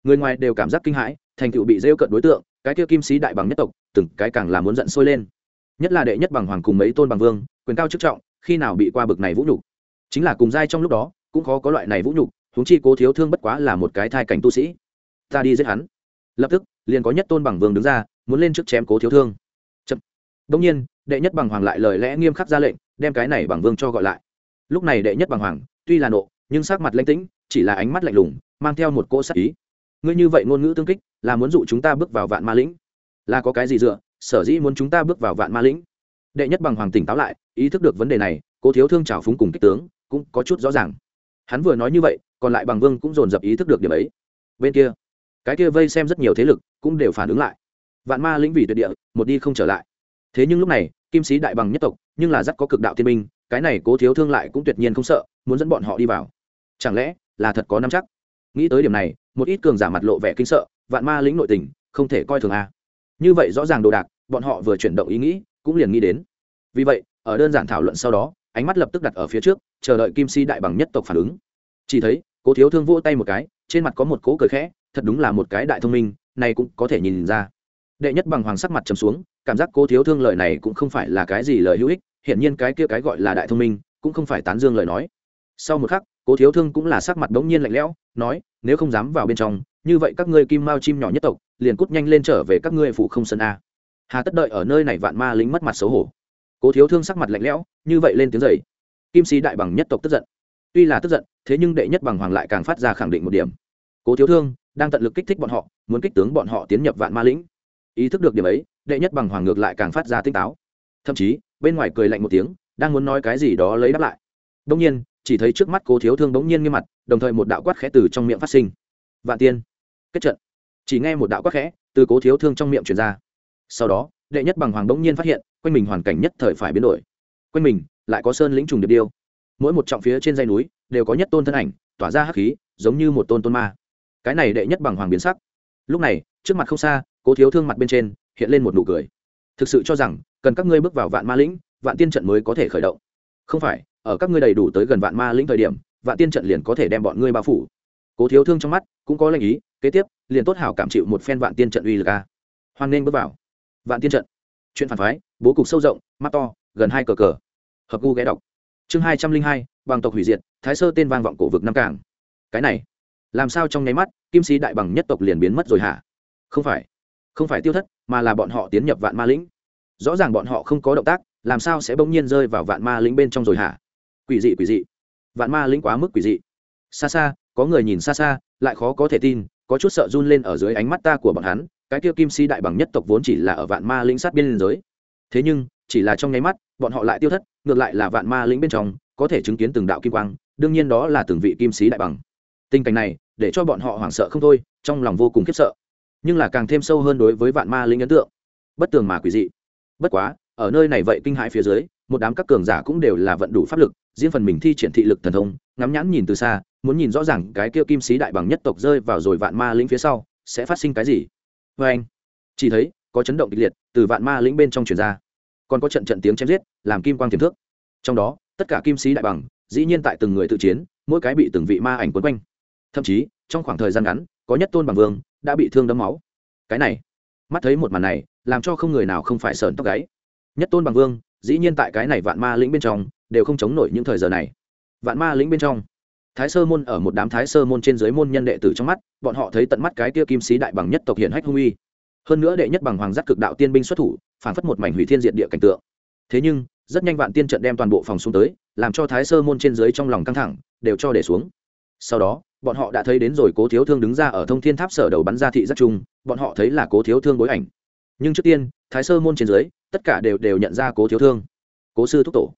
Người ngoài đều cảm giác kinh hãi, thành tựu bị rêu cận đối tượng cái kia kim sĩ đại bằng nhất tộc, từng cái càng là muốn giận sôi lên. Nhất là đệ nhất bằng hoàng cùng mấy tôn bằng vương, quyền cao chức trọng, khi nào bị qua bực này vũ nhục. Chính là cùng giai trong lúc đó, cũng khó có loại này vũ nhục, huống chi cố thiếu thương bất quá là một cái thai cảnh tu sĩ. Ta đi giết hắn. Lập tức, liền có nhất tôn bằng vương đứng ra, muốn lên trước chém cố thiếu thương. Chậm. Đông nhiên, đệ nhất bằng hoàng lại lời lẽ nghiêm khắc ra lệnh, đem cái này bằng vương cho gọi lại. Lúc này đệ nhất bằng hoàng, tuy là nộ, nhưng sắc mặt lãnh tĩnh, chỉ là ánh mắt lạnh lùng, mang theo một cỗ sắc ý ngươi như vậy ngôn ngữ tương kích, là muốn dụ chúng ta bước vào vạn ma lĩnh. Là có cái gì dựa, sở dĩ muốn chúng ta bước vào vạn ma lĩnh? Đệ nhất bằng hoàng tỉnh táo lại, ý thức được vấn đề này, cố thiếu thương trào phúng cùng kích tướng, cũng có chút rõ ràng. Hắn vừa nói như vậy, còn lại bằng vương cũng dồn dập ý thức được điểm ấy. Bên kia, cái kia vây xem rất nhiều thế lực cũng đều phản ứng lại. Vạn ma lĩnh vì tuyệt địa, một đi không trở lại. Thế nhưng lúc này, kim sĩ đại bằng nhất tộc, nhưng là rất có cực đạo thiên minh cái này cố thiếu thương lại cũng tuyệt nhiên không sợ, muốn dẫn bọn họ đi vào. Chẳng lẽ là thật có năm chắc? Nghĩ tới điểm này một ít cường giả mặt lộ vẻ kinh sợ, vạn ma lĩnh nội tình, không thể coi thường a. Như vậy rõ ràng đồ đạc, bọn họ vừa chuyển động ý nghĩ, cũng liền nghĩ đến. Vì vậy, ở đơn giản thảo luận sau đó, ánh mắt lập tức đặt ở phía trước, chờ đợi kim si đại bằng nhất tộc phản ứng. Chỉ thấy, cố thiếu thương vỗ tay một cái, trên mặt có một cố cười khẽ, thật đúng là một cái đại thông minh, này cũng có thể nhìn ra. Đệ nhất bằng hoàng sắc mặt trầm xuống, cảm giác cố thiếu thương lời này cũng không phải là cái gì lời hữu ích, hiển nhiên cái kia cái gọi là đại thông minh, cũng không phải tán dương lời nói. Sau một khắc cố thiếu thương cũng là sắc mặt bỗng nhiên lạnh lẽo, nói, nếu không dám vào bên trong, như vậy các ngươi kim mao chim nhỏ nhất tộc, liền cút nhanh lên trở về các ngươi phụ không sân a. Hà tất đợi ở nơi này vạn ma lính mất mặt xấu hổ. Cố thiếu thương sắc mặt lạnh lẽo, như vậy lên tiếng dậy. kim sĩ đại bằng nhất tộc tức giận. Tuy là tức giận, thế nhưng đệ nhất bằng hoàng lại càng phát ra khẳng định một điểm. Cố thiếu thương đang tận lực kích thích bọn họ, muốn kích tướng bọn họ tiến nhập vạn ma lĩnh ý thức được điểm ấy, đệ nhất bằng hoàng ngược lại càng phát ra tinh táo. Thậm chí, bên ngoài cười lạnh một tiếng, đang muốn nói cái gì đó lấy đáp lại. Đông nhiên chỉ thấy trước mắt cố thiếu thương bỗng nhiên nghiêm mặt, đồng thời một đạo quát khẽ từ trong miệng phát sinh. Vạn tiên, kết trận. Chỉ nghe một đạo quát khẽ từ cố thiếu thương trong miệng truyền ra. Sau đó, đệ nhất bằng hoàng bỗng nhiên phát hiện, quanh mình hoàn cảnh nhất thời phải biến đổi. Quanh mình lại có sơn lĩnh trùng điệp điêu. Mỗi một trọng phía trên dây núi đều có nhất tôn thân ảnh, tỏa ra hắc khí, giống như một tôn tôn ma. Cái này đệ nhất bằng hoàng biến sắc. Lúc này, trước mặt không xa, cố thiếu thương mặt bên trên hiện lên một nụ cười. Thực sự cho rằng, cần các ngươi bước vào vạn ma lĩnh, vạn tiên trận mới có thể khởi động. Không phải ở các ngươi đầy đủ tới gần vạn ma lĩnh thời điểm, vạn tiên trận liền có thể đem bọn ngươi bao phủ. Cố thiếu thương trong mắt cũng có lệnh ý, kế tiếp, liền tốt hảo cảm chịu một phen vạn tiên trận uy lực a. Hoan nên bước vào. Vạn tiên trận. Chuyện phản phái, bố cục sâu rộng, mắt to, gần hai cờ cờ. Hợp gu ghé đọc. Chương hai trăm linh hai, bằng tộc hủy diệt, thái sơ tên vang vọng cổ vực nam cảng. Cái này, làm sao trong nháy mắt, kim sĩ đại bằng nhất tộc liền biến mất rồi hả? Không phải. Không phải tiêu thất, mà là bọn họ tiến nhập vạn ma lĩnh. Rõ ràng bọn họ không có động tác, làm sao sẽ bỗng nhiên rơi vào vạn ma lĩnh bên trong rồi hả? Quỷ dị quỷ dị. Vạn ma lĩnh quá mức quỷ dị. Xa xa, có người nhìn xa xa, lại khó có thể tin, có chút sợ run lên ở dưới ánh mắt ta của bọn hắn, cái kia kim si đại bằng nhất tộc vốn chỉ là ở vạn ma lĩnh sát biên giới. Thế nhưng, chỉ là trong nháy mắt, bọn họ lại tiêu thất, ngược lại là vạn ma lĩnh bên trong, có thể chứng kiến từng đạo kim quang, đương nhiên đó là từng vị kim sĩ đại bằng. Tình cảnh này, để cho bọn họ hoảng sợ không thôi, trong lòng vô cùng khiếp sợ. Nhưng là càng thêm sâu hơn đối với vạn ma lĩnh ấn tượng. Bất tường mà quỷ dị. Bất quá ở nơi này vậy kinh hãi phía dưới, một đám các cường giả cũng đều là vận đủ pháp lực, riêng phần mình thi triển thị lực thần thông, ngắm nhãn nhìn từ xa, muốn nhìn rõ ràng cái kia kim sĩ đại bằng nhất tộc rơi vào rồi vạn ma lĩnh phía sau, sẽ phát sinh cái gì. Vê anh, chỉ thấy, có chấn động kịch liệt, từ vạn ma lĩnh bên trong truyền ra. Còn có trận trận tiếng chém giết, làm kim quang tiềm thước. Trong đó, tất cả kim sĩ đại bằng, dĩ nhiên tại từng người tự chiến, mỗi cái bị từng vị ma ảnh quấn quanh. Thậm chí, trong khoảng thời gian ngắn, có nhất tôn bằng vương, đã bị thương đấm máu. Cái này, mắt thấy một màn này, làm cho không người nào không phải sờn tóc gáy nhất tôn bằng vương, dĩ nhiên tại cái này vạn ma lĩnh bên trong, đều không chống nổi những thời giờ này. Vạn ma lĩnh bên trong, thái sơ môn ở một đám thái sơ môn trên dưới môn nhân đệ tử trong mắt, bọn họ thấy tận mắt cái kia kim sĩ đại bằng nhất tộc hiện hách hung uy. Hơn nữa đệ nhất bằng hoàng giác cực đạo tiên binh xuất thủ, phản phất một mảnh hủy thiên diện địa cảnh tượng. Thế nhưng, rất nhanh vạn tiên trận đem toàn bộ phòng xuống tới, làm cho thái sơ môn trên dưới trong lòng căng thẳng, đều cho để xuống. Sau đó, bọn họ đã thấy đến rồi cố thiếu thương đứng ra ở thông thiên tháp sở đầu bắn ra thị giác chung, bọn họ thấy là cố thiếu thương bối ảnh. Nhưng trước tiên, thái sơ môn trên dưới tất cả đều đều nhận ra cố thiếu thương, cố sư thúc tổ.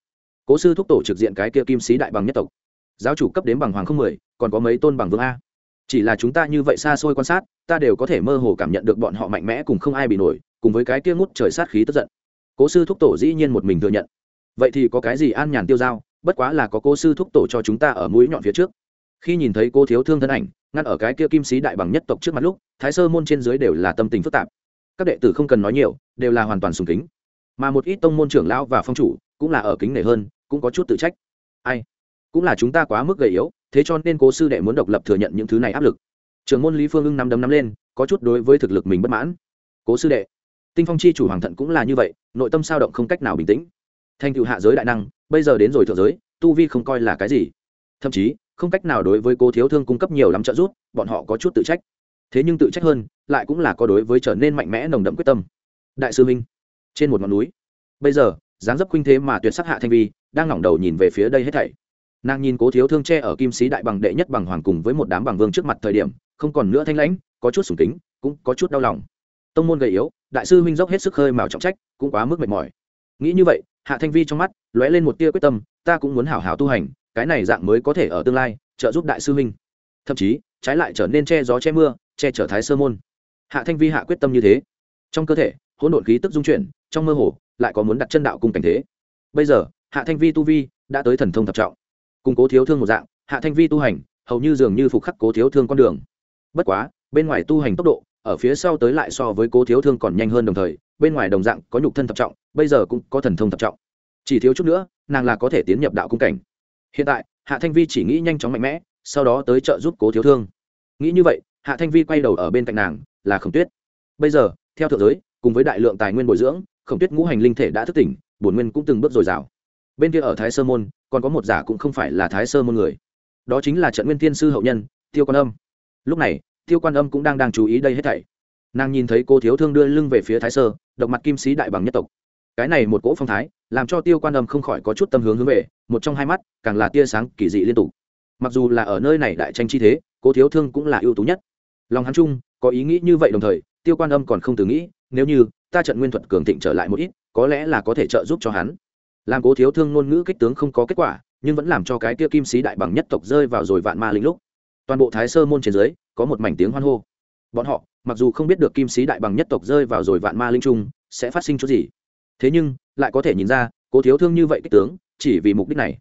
Cố sư thúc tổ trực diện cái kia kim sĩ đại bằng nhất tộc. Giáo chủ cấp đến bằng hoàng không mười, còn có mấy tôn bằng vương a. Chỉ là chúng ta như vậy xa xôi quan sát, ta đều có thể mơ hồ cảm nhận được bọn họ mạnh mẽ cùng không ai bị nổi, cùng với cái kia ngút trời sát khí tức giận. Cố sư thúc tổ dĩ nhiên một mình thừa nhận. Vậy thì có cái gì an nhàn tiêu dao bất quá là có cố sư thúc tổ cho chúng ta ở mũi nhọn phía trước. Khi nhìn thấy cô thiếu thương thân ảnh, ngăn ở cái kia kim sĩ đại bằng nhất tộc trước mặt lúc, thái sơ môn trên dưới đều là tâm tình phức tạp. Các đệ tử không cần nói nhiều, đều là hoàn toàn sùng kính mà một ít tông môn trưởng lão và phong chủ cũng là ở kính nể hơn, cũng có chút tự trách. Ai? Cũng là chúng ta quá mức gầy yếu, thế cho nên cố sư đệ muốn độc lập thừa nhận những thứ này áp lực. Trưởng môn lý phương ưng năm đấm năm lên, có chút đối với thực lực mình bất mãn. Cố sư đệ, tinh phong chi chủ hoàng thận cũng là như vậy, nội tâm sao động không cách nào bình tĩnh. Thành tựu hạ giới đại năng, bây giờ đến rồi thượng giới, tu vi không coi là cái gì. Thậm chí, không cách nào đối với cô thiếu thương cung cấp nhiều lắm trợ giúp, bọn họ có chút tự trách. Thế nhưng tự trách hơn, lại cũng là có đối với trở nên mạnh mẽ nồng đậm quyết tâm. Đại sư minh trên một ngọn núi. Bây giờ, dáng dấp khuynh thế mà tuyệt sắc hạ thanh vi, đang ngẩng đầu nhìn về phía đây hết thảy. Nàng nhìn cố thiếu thương tre ở kim sĩ đại bằng đệ nhất bằng hoàng cùng với một đám bằng vương trước mặt thời điểm, không còn nữa thanh lãnh, có chút sùng kính, cũng có chút đau lòng. Tông môn gầy yếu, đại sư huynh dốc hết sức hơi mào trọng trách, cũng quá mức mệt mỏi. Nghĩ như vậy, hạ thanh vi trong mắt lóe lên một tia quyết tâm, ta cũng muốn hảo hảo tu hành, cái này dạng mới có thể ở tương lai trợ giúp đại sư huynh. Thậm chí, trái lại trở nên che gió che mưa, che chở thái sơ môn. Hạ thanh vi hạ quyết tâm như thế. Trong cơ thể, hỗn độn khí tức dung chuyển trong mơ hồ lại có muốn đặt chân đạo cung cảnh thế. Bây giờ, hạ thanh vi tu vi đã tới thần thông thập trọng, cùng cố thiếu thương một dạng, hạ thanh vi tu hành hầu như dường như phục khắc cố thiếu thương con đường. Bất quá, bên ngoài tu hành tốc độ, ở phía sau tới lại so với cố thiếu thương còn nhanh hơn đồng thời, bên ngoài đồng dạng có nhục thân thập trọng, bây giờ cũng có thần thông thập trọng. Chỉ thiếu chút nữa, nàng là có thể tiến nhập đạo cung cảnh. Hiện tại, hạ thanh vi chỉ nghĩ nhanh chóng mạnh mẽ, sau đó tới trợ giúp cố thiếu thương. Nghĩ như vậy, hạ thanh vi quay đầu ở bên cạnh nàng, là khổng tuyết. Bây giờ, theo thượng giới, cùng với đại lượng tài nguyên bồi dưỡng khổng tuyết ngũ hành linh thể đã thức tỉnh, bổn nguyên cũng từng bước dồi dào. Bên kia ở thái sơ môn, còn có một giả cũng không phải là thái sơ môn người. Đó chính là trận nguyên tiên sư hậu nhân, tiêu quan âm. Lúc này, tiêu quan âm cũng đang đang chú ý đây hết thảy. Nàng nhìn thấy cô thiếu thương đưa lưng về phía thái sơ, độc mặt kim sĩ đại bằng nhất tộc. Cái này một cỗ phong thái, làm cho tiêu quan âm không khỏi có chút tâm hướng hướng về, một trong hai mắt, càng là tia sáng kỳ dị liên tục. Mặc dù là ở nơi này đại tranh chi thế, cô thiếu thương cũng là ưu tú nhất. Lòng hắn chung có ý nghĩ như vậy đồng thời, tiêu quan âm còn không từ nghĩ, nếu như ta trận nguyên thuật cường thịnh trở lại một ít, có lẽ là có thể trợ giúp cho hắn. Làm cố thiếu thương ngôn ngữ kích tướng không có kết quả, nhưng vẫn làm cho cái kia kim sĩ đại bằng nhất tộc rơi vào rồi vạn ma linh lúc. Toàn bộ thái sơ môn trên dưới, có một mảnh tiếng hoan hô. Bọn họ, mặc dù không biết được kim sĩ đại bằng nhất tộc rơi vào rồi vạn ma linh trung, sẽ phát sinh chút gì. Thế nhưng, lại có thể nhìn ra, cố thiếu thương như vậy kích tướng, chỉ vì mục đích này.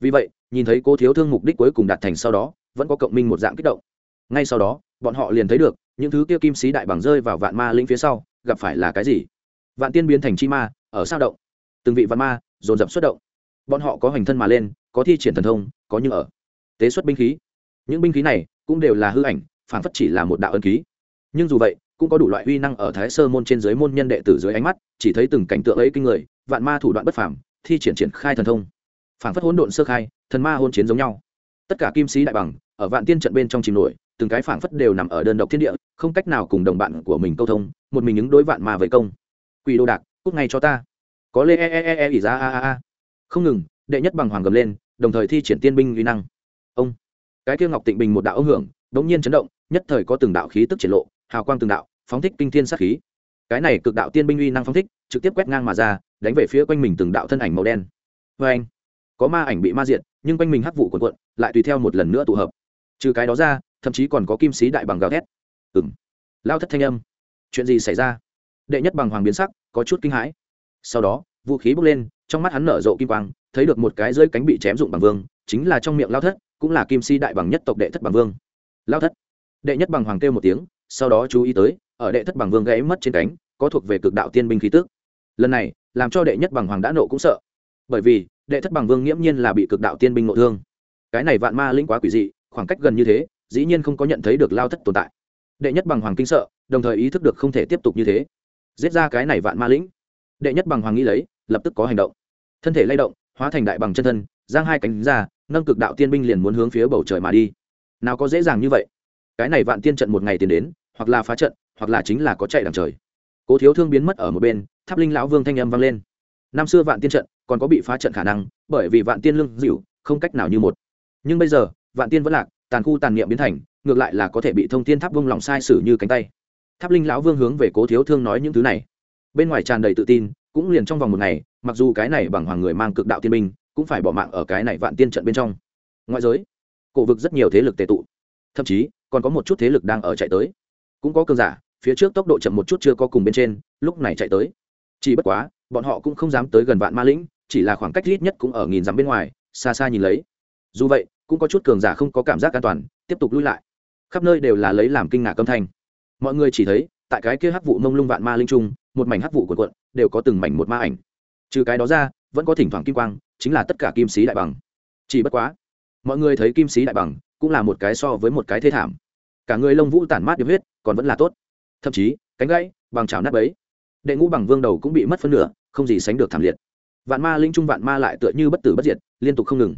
Vì vậy, nhìn thấy cố thiếu thương mục đích cuối cùng đạt thành sau đó, vẫn có cộng minh một dạng kích động. Ngay sau đó, bọn họ liền thấy được, những thứ kia kim sĩ đại bằng rơi vào vạn ma linh phía sau gặp phải là cái gì? Vạn tiên biến thành chi ma, ở sao động? Từng vị vạn ma, dồn dập xuất động. Bọn họ có hành thân mà lên, có thi triển thần thông, có như ở. Tế xuất binh khí. Những binh khí này cũng đều là hư ảnh, phản phất chỉ là một đạo ân ký. Nhưng dù vậy, cũng có đủ loại uy năng ở thái sơ môn trên dưới môn nhân đệ tử dưới ánh mắt, chỉ thấy từng cảnh tượng ấy kinh người, vạn ma thủ đoạn bất phàm, thi triển triển khai thần thông. Phản phất hỗn độn sơ khai, thần ma hôn chiến giống nhau. Tất cả kim sĩ đại bằng, ở vạn tiên trận bên trong chìm nổi từng cái phảng phất đều nằm ở đơn độc thiên địa, không cách nào cùng đồng bạn của mình câu thông, một mình những đối vạn ma với công. Quỷ đồ đạc, cút ngay cho ta. Có lê e e e e ỉ ra, a a a. Không ngừng, đệ nhất bằng hoàng gầm lên, đồng thời thi triển tiên binh uy năng. Ông. Cái kia ngọc tịnh bình một đạo ông hưởng đống nhiên chấn động, nhất thời có từng đạo khí tức triển lộ, hào quang từng đạo, phóng thích kinh thiên sát khí. Cái này cực đạo tiên binh uy năng phóng thích, trực tiếp quét ngang mà ra, đánh về phía quanh mình từng đạo thân ảnh màu đen. Vê anh, có ma ảnh bị ma diệt, nhưng quanh mình hắc vụ cuộn cuộn, lại tùy theo một lần nữa tụ hợp. Trừ cái đó ra thậm chí còn có kim sĩ đại bằng gào thét. Ừng lao thất thanh âm. Chuyện gì xảy ra? Đệ nhất bằng hoàng biến sắc, có chút kinh hãi. Sau đó, vũ khí bốc lên, trong mắt hắn nở rộ kim quang, thấy được một cái rơi cánh bị chém dụng bằng vương, chính là trong miệng lao thất, cũng là kim si đại bằng nhất tộc đệ thất bằng vương. Lao thất. Đệ nhất bằng hoàng kêu một tiếng, sau đó chú ý tới, ở đệ thất bằng vương gãy mất trên cánh, có thuộc về cực đạo tiên binh khí tước lần này, làm cho đệ nhất bằng hoàng đã nộ cũng sợ. Bởi vì, đệ thất bằng vương nghiễm nhiên là bị cực đạo tiên binh nội thương. Cái này vạn ma linh quá quỷ dị, khoảng cách gần như thế dĩ nhiên không có nhận thấy được lao thất tồn tại. Đệ nhất bằng hoàng kinh sợ, đồng thời ý thức được không thể tiếp tục như thế. Giết ra cái này vạn ma lĩnh. Đệ nhất bằng hoàng nghĩ lấy, lập tức có hành động. Thân thể lay động, hóa thành đại bằng chân thân, giang hai cánh ra, nâng cực đạo tiên binh liền muốn hướng phía bầu trời mà đi. Nào có dễ dàng như vậy? Cái này vạn tiên trận một ngày tiến đến, hoặc là phá trận, hoặc là chính là có chạy đằng trời. Cố thiếu thương biến mất ở một bên, tháp linh lão vương thanh âm vang lên. Năm xưa vạn tiên trận, còn có bị phá trận khả năng, bởi vì vạn tiên lương dịu, không cách nào như một. Nhưng bây giờ, vạn tiên vẫn lạc tàn khu tàn niệm biến thành, ngược lại là có thể bị thông tiên tháp vung lòng sai sử như cánh tay. Tháp linh lão vương hướng về cố thiếu thương nói những thứ này. Bên ngoài tràn đầy tự tin, cũng liền trong vòng một ngày, mặc dù cái này bằng hoàng người mang cực đạo tiên minh cũng phải bỏ mạng ở cái này vạn tiên trận bên trong. Ngoại giới, cổ vực rất nhiều thế lực tệ tụ. Thậm chí, còn có một chút thế lực đang ở chạy tới. Cũng có cơn giả, phía trước tốc độ chậm một chút chưa có cùng bên trên, lúc này chạy tới. Chỉ bất quá, bọn họ cũng không dám tới gần vạn ma lĩnh, chỉ là khoảng cách ít nhất cũng ở nghìn dặm bên ngoài, xa xa nhìn lấy. Dù vậy cũng có chút cường giả không có cảm giác an toàn, tiếp tục lui lại. Khắp nơi đều là lấy làm kinh ngạc âm thanh. Mọi người chỉ thấy, tại cái kia hắc vụ mông lung vạn ma linh trung, một mảnh hắc vụ cuộn quận đều có từng mảnh một ma ảnh. Trừ cái đó ra, vẫn có thỉnh thoảng kim quang, chính là tất cả kim sĩ đại bằng. Chỉ bất quá, mọi người thấy kim sĩ đại bằng, cũng là một cái so với một cái thê thảm. Cả người lông vũ tản mát điệp huyết, còn vẫn là tốt. Thậm chí, cánh gãy, bằng chảo nát bấy. Đệ ngũ bằng vương đầu cũng bị mất phân nửa, không gì sánh được thảm liệt. Vạn ma linh trung vạn ma lại tựa như bất tử bất diệt, liên tục không ngừng.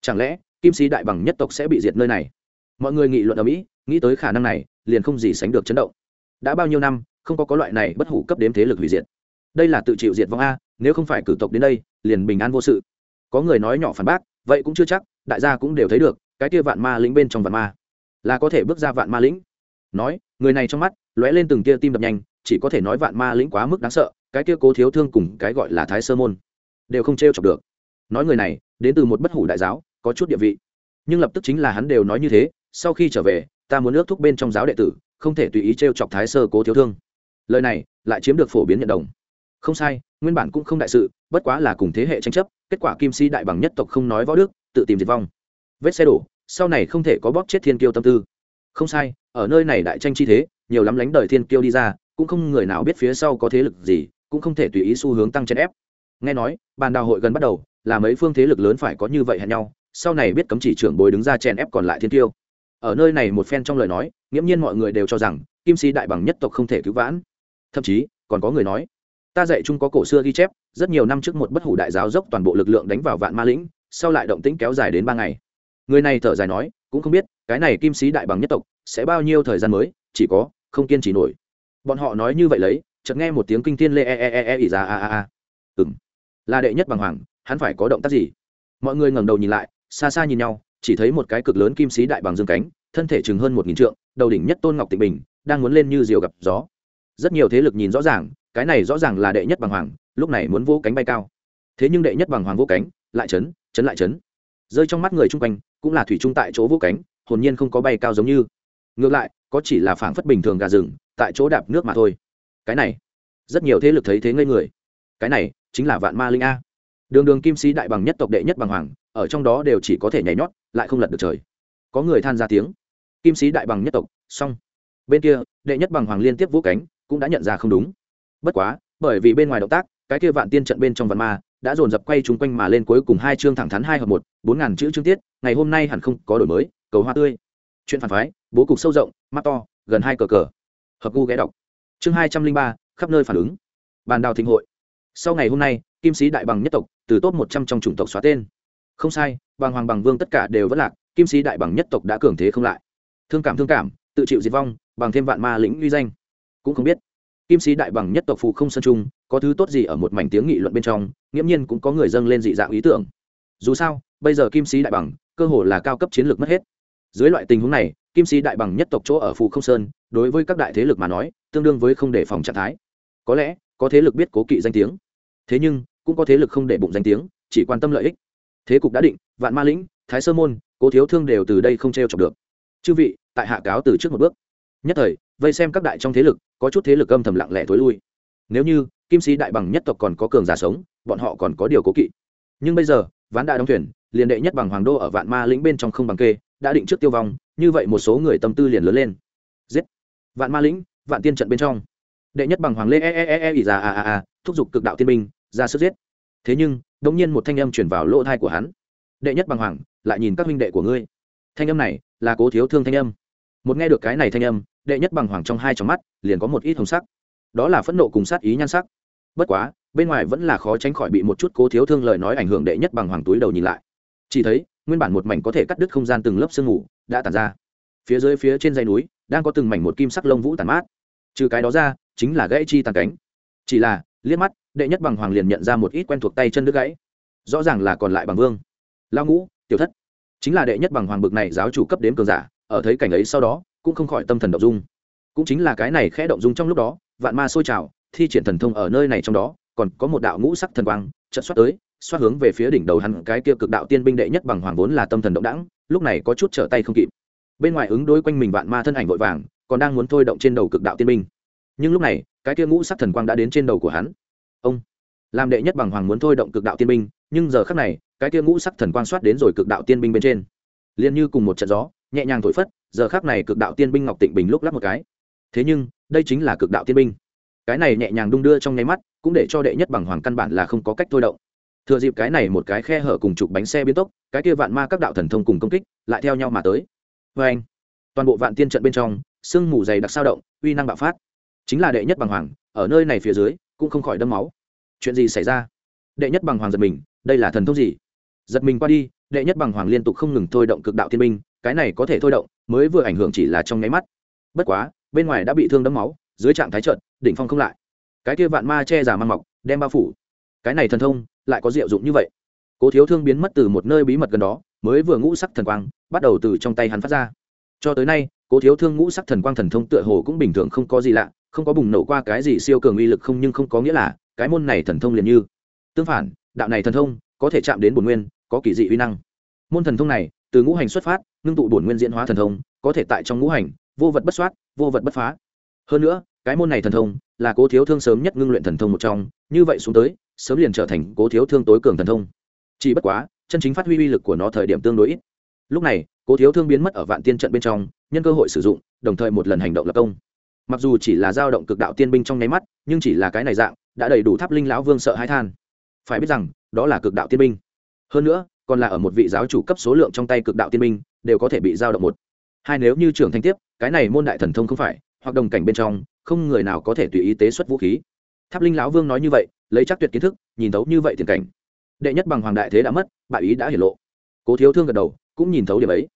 Chẳng lẽ kim sĩ đại bằng nhất tộc sẽ bị diệt nơi này. Mọi người nghị luận ở mỹ, nghĩ tới khả năng này, liền không gì sánh được chấn động. Đã bao nhiêu năm, không có có loại này bất hủ cấp đếm thế lực hủy diệt. Đây là tự chịu diệt vong a, nếu không phải cử tộc đến đây, liền bình an vô sự. Có người nói nhỏ phản bác, vậy cũng chưa chắc, đại gia cũng đều thấy được, cái kia vạn ma lĩnh bên trong vạn ma, là có thể bước ra vạn ma lĩnh. Nói, người này trong mắt, lóe lên từng kia tim đập nhanh, chỉ có thể nói vạn ma lĩnh quá mức đáng sợ, cái kia cố thiếu thương cùng cái gọi là thái sơ môn, đều không t r e o chọc được. Nói người này, đến từ một bất hủ đại giáo có chút địa vị. Nhưng lập tức chính là hắn đều nói như thế, sau khi trở về, ta muốn ước thúc bên trong giáo đệ tử, không thể tùy ý t r e o chọc thái sơ cố thiếu thương. Lời này lại chiếm được phổ biến nhận đồng. Không sai, nguyên bản cũng không đại sự, bất quá là cùng thế hệ tranh chấp, kết quả kim si đại bằng nhất tộc không nói võ đức, tự tìm diệt vong. Vết xe đổ, sau này không thể có bóp chết thiên kiêu tâm tư. Không sai, ở nơi này đại tranh chi thế, nhiều lắm lánh đời thiên kiêu đi ra, cũng không người nào biết phía sau có thế lực gì, cũng không thể tùy ý xu hướng tăng chèn ép. Nghe nói, bàn đào hội gần bắt đầu, là mấy phương thế lực lớn phải có như vậy hẹn nhau sau này biết cấm chỉ trưởng bối đứng ra chèn ép còn lại thiên tiêu. Ở nơi này một phen trong lời nói, nghiễm nhiên mọi người đều cho rằng, kim sĩ đại bằng nhất tộc không thể cứu vãn. Thậm chí, còn có người nói, ta dạy chung có cổ xưa ghi chép, rất nhiều năm trước một bất hủ đại giáo dốc toàn bộ lực lượng đánh vào vạn ma lĩnh, sau lại động tĩnh kéo dài đến ba ngày. Người này thở dài nói, cũng không biết, cái này kim sĩ đại bằng nhất tộc sẽ bao nhiêu thời gian mới, chỉ có không kiên trì nổi. Bọn họ nói như vậy lấy, chợt nghe một tiếng kinh thiên lê e e e e ỉ ra a a a. Ừng là đệ nhất bằng hoàng, hắn phải có động tác gì? Mọi người ngẩng đầu nhìn lại xa xa nhìn nhau, chỉ thấy một cái cực lớn kim sĩ đại bằng dương cánh, thân thể chừng hơn một nghìn trượng, đầu đỉnh nhất tôn ngọc tịnh bình, đang muốn lên như diều gặp gió. Rất nhiều thế lực nhìn rõ ràng, cái này rõ ràng là đệ nhất bằng hoàng, lúc này muốn vỗ cánh bay cao. Thế nhưng đệ nhất bằng hoàng vỗ cánh, lại chấn chấn lại chấn. Rơi trong mắt người chung quanh, cũng là thủy chung tại chỗ vỗ cánh, hồn nhiên không có bay cao giống như. Ngược lại, có chỉ là phảng phất bình thường gà rừng, tại chỗ đạp nước mà thôi. Cái này, rất nhiều thế lực thấy thế ngây người. Cái này, chính là vạn ma linh a. Đường đường kim sĩ đại bằng nhất tộc đệ nhất bằng hoàng ở trong đó đều chỉ có thể nhảy nhót, lại không lật được trời. Có người than ra tiếng. Kim sĩ đại bằng nhất tộc, xong. Bên kia, đệ nhất bằng hoàng liên tiếp vũ cánh, cũng đã nhận ra không đúng. Bất quá, bởi vì bên ngoài động tác, cái kia vạn tiên trận bên trong vạn ma, đã dồn dập quay chúng quanh mà lên cuối cùng hai chương thẳng thắn hai hợp một, bốn ngàn chữ chương tiết, ngày hôm nay hẳn không có đổi mới, cầu hoa tươi. Chuyện phản phái, bố cục sâu rộng, mắt to, gần hai cờ cờ. Hợp gu ghé đọc. Chương hai trăm linh ba, khắp nơi phản ứng. Bàn đào thịnh hội. Sau ngày hôm nay, kim sĩ đại bằng nhất tộc, từ top một trăm trong chủng tộc xóa tên không sai bằng hoàng bằng vương tất cả đều vẫn lạc, kim sĩ đại bằng nhất tộc đã cường thế không lại. Thương cảm thương cảm, tự chịu diệt vong, bằng thêm vạn ma lĩnh uy danh. Cũng không biết, kim sĩ đại bằng nhất tộc phụ không sân trung, có thứ tốt gì ở một mảnh tiếng nghị luận bên trong, nghiễm nhiên cũng có người dâng lên dị dạng ý tưởng. Dù sao, bây giờ kim sĩ đại bằng, cơ hồ là cao cấp chiến lược mất hết. Dưới loại tình huống này, kim sĩ đại bằng nhất tộc chỗ ở phụ không sơn, đối với các đại thế lực mà nói, tương đương với không đề phòng trạng thái. Có lẽ, có thế lực biết cố kỵ danh tiếng. Thế nhưng, cũng có thế lực không để bụng danh tiếng, chỉ quan tâm lợi ích thế cục đã định vạn ma lĩnh thái sơ môn cố thiếu thương đều từ đây không t r e o chọc được chư vị tại hạ cáo từ trước một bước nhất thời vây xem các đại trong thế lực có chút thế lực âm thầm lặng lẽ thối lui nếu như kim sĩ đại bằng nhất tộc còn có cường giả sống bọn họ còn có điều cố kỵ nhưng bây giờ ván đại đóng thuyền liền đệ nhất bằng hoàng đô ở vạn ma lĩnh bên trong không bằng kê đã định trước tiêu vong như vậy một số người tâm tư liền lớn lên giết vạn ma lĩnh vạn tiên trận bên trong đệ nhất bằng hoàng lê e e e e ỉ ra a a a thúc giục cực đạo tiên Minh ra sức giết thế nhưng đột nhiên một thanh âm chuyển vào lỗ tai của hắn. Đệ nhất bằng hoàng, lại nhìn các huynh đệ của ngươi. Thanh âm này là cố thiếu thương thanh âm. Một nghe được cái này thanh âm, đệ nhất bằng hoàng trong hai trong mắt liền có một ít hồng sắc. Đó là phẫn nộ cùng sát ý nhan sắc. Bất quá, bên ngoài vẫn là khó tránh khỏi bị một chút cố thiếu thương lời nói ảnh hưởng đệ nhất bằng hoàng túi đầu nhìn lại. Chỉ thấy, nguyên bản một mảnh có thể cắt đứt không gian từng lớp sương mù đã tản ra. Phía dưới phía trên dây núi đang có từng mảnh một kim sắc lông vũ tàn mát. Trừ cái đó ra, chính là gãy chi tàn cánh. Chỉ là, liếc mắt đệ nhất bằng hoàng liền nhận ra một ít quen thuộc tay chân đứt gãy. Rõ ràng là còn lại bằng vương. Lao ngũ, tiểu thất. Chính là đệ nhất bằng hoàng bực này giáo chủ cấp đến cường giả, ở thấy cảnh ấy sau đó, cũng không khỏi tâm thần động dung. Cũng chính là cái này khẽ động dung trong lúc đó, vạn ma sôi trào, thi triển thần thông ở nơi này trong đó, còn có một đạo ngũ sắc thần quang trận xoát tới, xoát hướng về phía đỉnh đầu hắn, cái kia cực đạo tiên binh đệ nhất bằng hoàng vốn là tâm thần động đãng, lúc này có chút trở tay không kịp. Bên ngoài ứng đối quanh mình vạn ma thân ảnh vội vàng, còn đang muốn thôi động trên đầu cực đạo tiên binh. Nhưng lúc này, cái kia ngũ sắc thần quang đã đến trên đầu của hắn ông làm đệ nhất bằng hoàng muốn thôi động cực đạo tiên binh, nhưng giờ khắc này, cái kia ngũ sắc thần quan soát đến rồi cực đạo tiên binh bên trên. Liền như cùng một trận gió, nhẹ nhàng thổi phất, giờ khắc này cực đạo tiên binh ngọc tịnh bình lúc lắp một cái. Thế nhưng, đây chính là cực đạo tiên binh. Cái này nhẹ nhàng đung đưa trong nháy mắt, cũng để cho đệ nhất bằng hoàng căn bản là không có cách thôi động. Thừa dịp cái này một cái khe hở cùng chụp bánh xe biến tốc, cái kia vạn ma các đạo thần thông cùng công kích, lại theo nhau mà tới. Vê anh, toàn bộ vạn tiên trận bên trong, sương mù dày đặc sao động, uy năng bạo phát. Chính là đệ nhất bằng hoàng, ở nơi này phía dưới cũng không khỏi đâm máu. Chuyện gì xảy ra? Đệ nhất bằng hoàng giật mình, đây là thần thông gì? Giật mình qua đi, đệ nhất bằng hoàng liên tục không ngừng thôi động cực đạo thiên binh, cái này có thể thôi động, mới vừa ảnh hưởng chỉ là trong nháy mắt. Bất quá, bên ngoài đã bị thương đấm máu, dưới trạng thái trận đỉnh phong không lại. Cái kia vạn ma che giả mang mọc, đem bao phủ. Cái này thần thông, lại có diệu dụng như vậy? Cố thiếu thương biến mất từ một nơi bí mật gần đó, mới vừa ngũ sắc thần quang, bắt đầu từ trong tay hắn phát ra. Cho tới nay cố thiếu thương ngũ sắc thần quang thần thông tựa hồ cũng bình thường không có gì lạ, không có bùng nổ qua cái gì siêu cường uy lực không nhưng không có nghĩa là cái môn này thần thông liền như tương phản, đạo này thần thông có thể chạm đến bổn nguyên, có kỳ dị uy năng. Môn thần thông này, từ ngũ hành xuất phát, ngưng tụ bổn nguyên diễn hóa thần thông, có thể tại trong ngũ hành, vô vật bất soát, vô vật bất phá. Hơn nữa, cái môn này thần thông là cố thiếu thương sớm nhất ngưng luyện thần thông một trong, như vậy xuống tới, sớm liền trở thành cố thiếu thương tối cường thần thông. Chỉ bất quá, chân chính phát huy uy lực của nó thời điểm tương đối ít. Lúc này cố thiếu thương biến mất ở vạn tiên trận bên trong, nhân cơ hội sử dụng, đồng thời một lần hành động lập công. Mặc dù chỉ là dao động cực đạo tiên binh trong nháy mắt, nhưng chỉ là cái này dạng, đã đầy đủ tháp linh lão vương sợ hãi than. Phải biết rằng, đó là cực đạo tiên binh. Hơn nữa, còn là ở một vị giáo chủ cấp số lượng trong tay cực đạo tiên binh, đều có thể bị dao động một. Hai nếu như trưởng thành tiếp, cái này môn đại thần thông không phải, hoặc đồng cảnh bên trong, không người nào có thể tùy ý tế xuất vũ khí. Tháp linh lão vương nói như vậy, lấy chắc tuyệt kiến thức, nhìn thấu như vậy tiền cảnh. Đệ nhất bằng hoàng đại thế đã mất, bại ý đã hiển lộ. Cố thiếu thương gật đầu, cũng nhìn thấu điểm ấy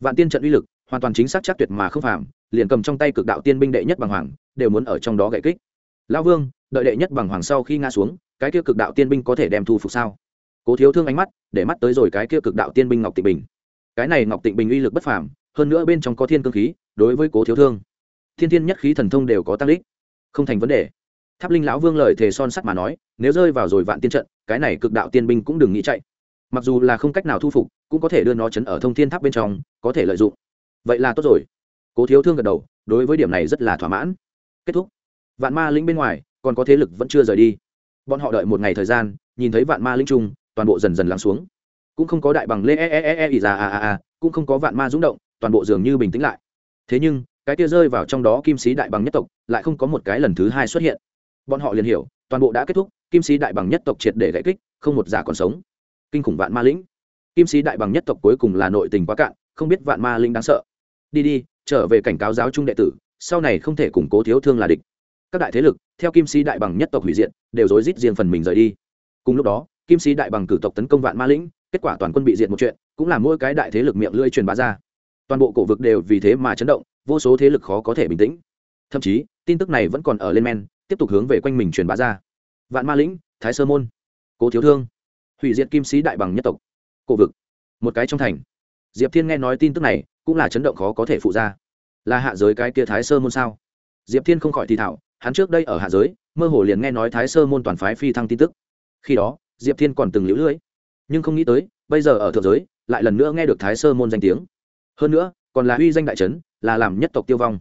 vạn tiên trận uy lực hoàn toàn chính xác chắc tuyệt mà không phạm liền cầm trong tay cực đạo tiên binh đệ nhất bằng hoàng đều muốn ở trong đó gậy kích. Lão vương đợi đệ nhất bằng hoàng sau khi ngã xuống cái kia cực đạo tiên binh có thể đem thu phục sao? Cố thiếu thương ánh mắt để mắt tới rồi cái kia cực đạo tiên binh ngọc tịnh bình. Cái này ngọc tịnh bình uy lực bất phàm hơn nữa bên trong có thiên cương khí đối với cố thiếu thương thiên thiên nhất khí thần thông đều có tăng ích, không thành vấn đề. Tháp linh lão vương lời thề son sắt mà nói nếu rơi vào rồi vạn tiên trận cái này cực đạo tiên binh cũng đừng nghĩ chạy. Mặc dù là không cách nào thu phục cũng có thể đưa nó chấn ở thông thiên tháp bên trong, có thể lợi dụng. Vậy là tốt rồi. Cố thiếu thương gật đầu, đối với điểm này rất là thỏa mãn. Kết thúc. Vạn ma lĩnh bên ngoài, còn có thế lực vẫn chưa rời đi. Bọn họ đợi một ngày thời gian, nhìn thấy vạn ma lĩnh trung toàn bộ dần dần lắng xuống. Cũng không có đại bằng lê e e e e ỉ ra, a a a, cũng không có vạn ma rúng động, toàn bộ dường như bình tĩnh lại. Thế nhưng, cái kia rơi vào trong đó kim sĩ đại bằng nhất tộc, lại không có một cái lần thứ hai xuất hiện. Bọn họ liền hiểu, toàn bộ đã kết thúc, kim sĩ đại bằng nhất tộc triệt để gãy kích, không một giả còn sống. Kinh khủng vạn ma lĩnh kim sĩ đại bằng nhất tộc cuối cùng là nội tình quá cạn, không biết vạn ma linh đáng sợ. Đi đi, trở về cảnh cáo giáo trung đệ tử, sau này không thể củng cố thiếu thương là địch. Các đại thế lực, theo kim sĩ đại bằng nhất tộc hủy diện đều rối rít riêng phần mình rời đi. Cùng lúc đó, kim sĩ đại bằng cử tộc tấn công vạn ma lĩnh, kết quả toàn quân bị diệt một chuyện, cũng là mỗi cái đại thế lực miệng lưỡi truyền bá ra. Toàn bộ cổ vực đều vì thế mà chấn động, vô số thế lực khó có thể bình tĩnh. Thậm chí, tin tức này vẫn còn ở lên men, tiếp tục hướng về quanh mình truyền bá ra. Vạn ma lĩnh, thái sơ môn, cố thiếu thương. Hủy diệt kim sĩ đại bằng nhất tộc cổ vực. Một cái trong thành. Diệp thiên nghe nói tin tức này, cũng là chấn động khó có thể phụ ra. Là hạ giới cái kia thái sơ môn sao? Diệp thiên không khỏi thì thảo hắn trước đây ở hạ giới, mơ hồ liền nghe nói thái sơ môn toàn phái phi thăng tin tức. Khi đó, diệp thiên còn từng lũ lưỡi nhưng không nghĩ tới, bây giờ ở thượng giới, lại lần nữa nghe được thái sơ môn danh tiếng. Hơn nữa, còn là uy danh đại trấn là làm nhất tộc tiêu vong.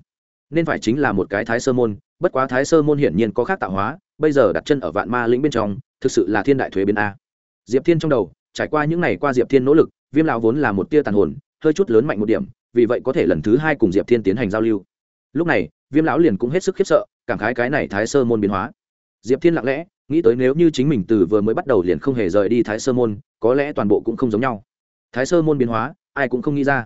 Nên phải chính là một cái thái sơ môn, bất quá thái sơ môn hiển nhiên có khác tạo hóa, bây giờ đặt chân ở vạn ma lĩnh bên trong, thực sự là thiên đại thuế biến a. Diệp thiên trong đầu trải qua những ngày qua diệp thiên nỗ lực, viêm lão vốn là một tia tàn hồn, hơi chút lớn mạnh một điểm, vì vậy có thể lần thứ hai cùng diệp thiên tiến hành giao lưu. Lúc này, viêm lão liền cũng hết sức khiếp sợ, cảm khái cái này thái sơ môn biến hóa. Diệp thiên lặng lẽ, nghĩ tới nếu như chính mình từ vừa mới bắt đầu liền không hề rời đi thái sơ môn, có lẽ toàn bộ cũng không giống nhau. Thái sơ môn biến hóa, ai cũng không nghĩ ra.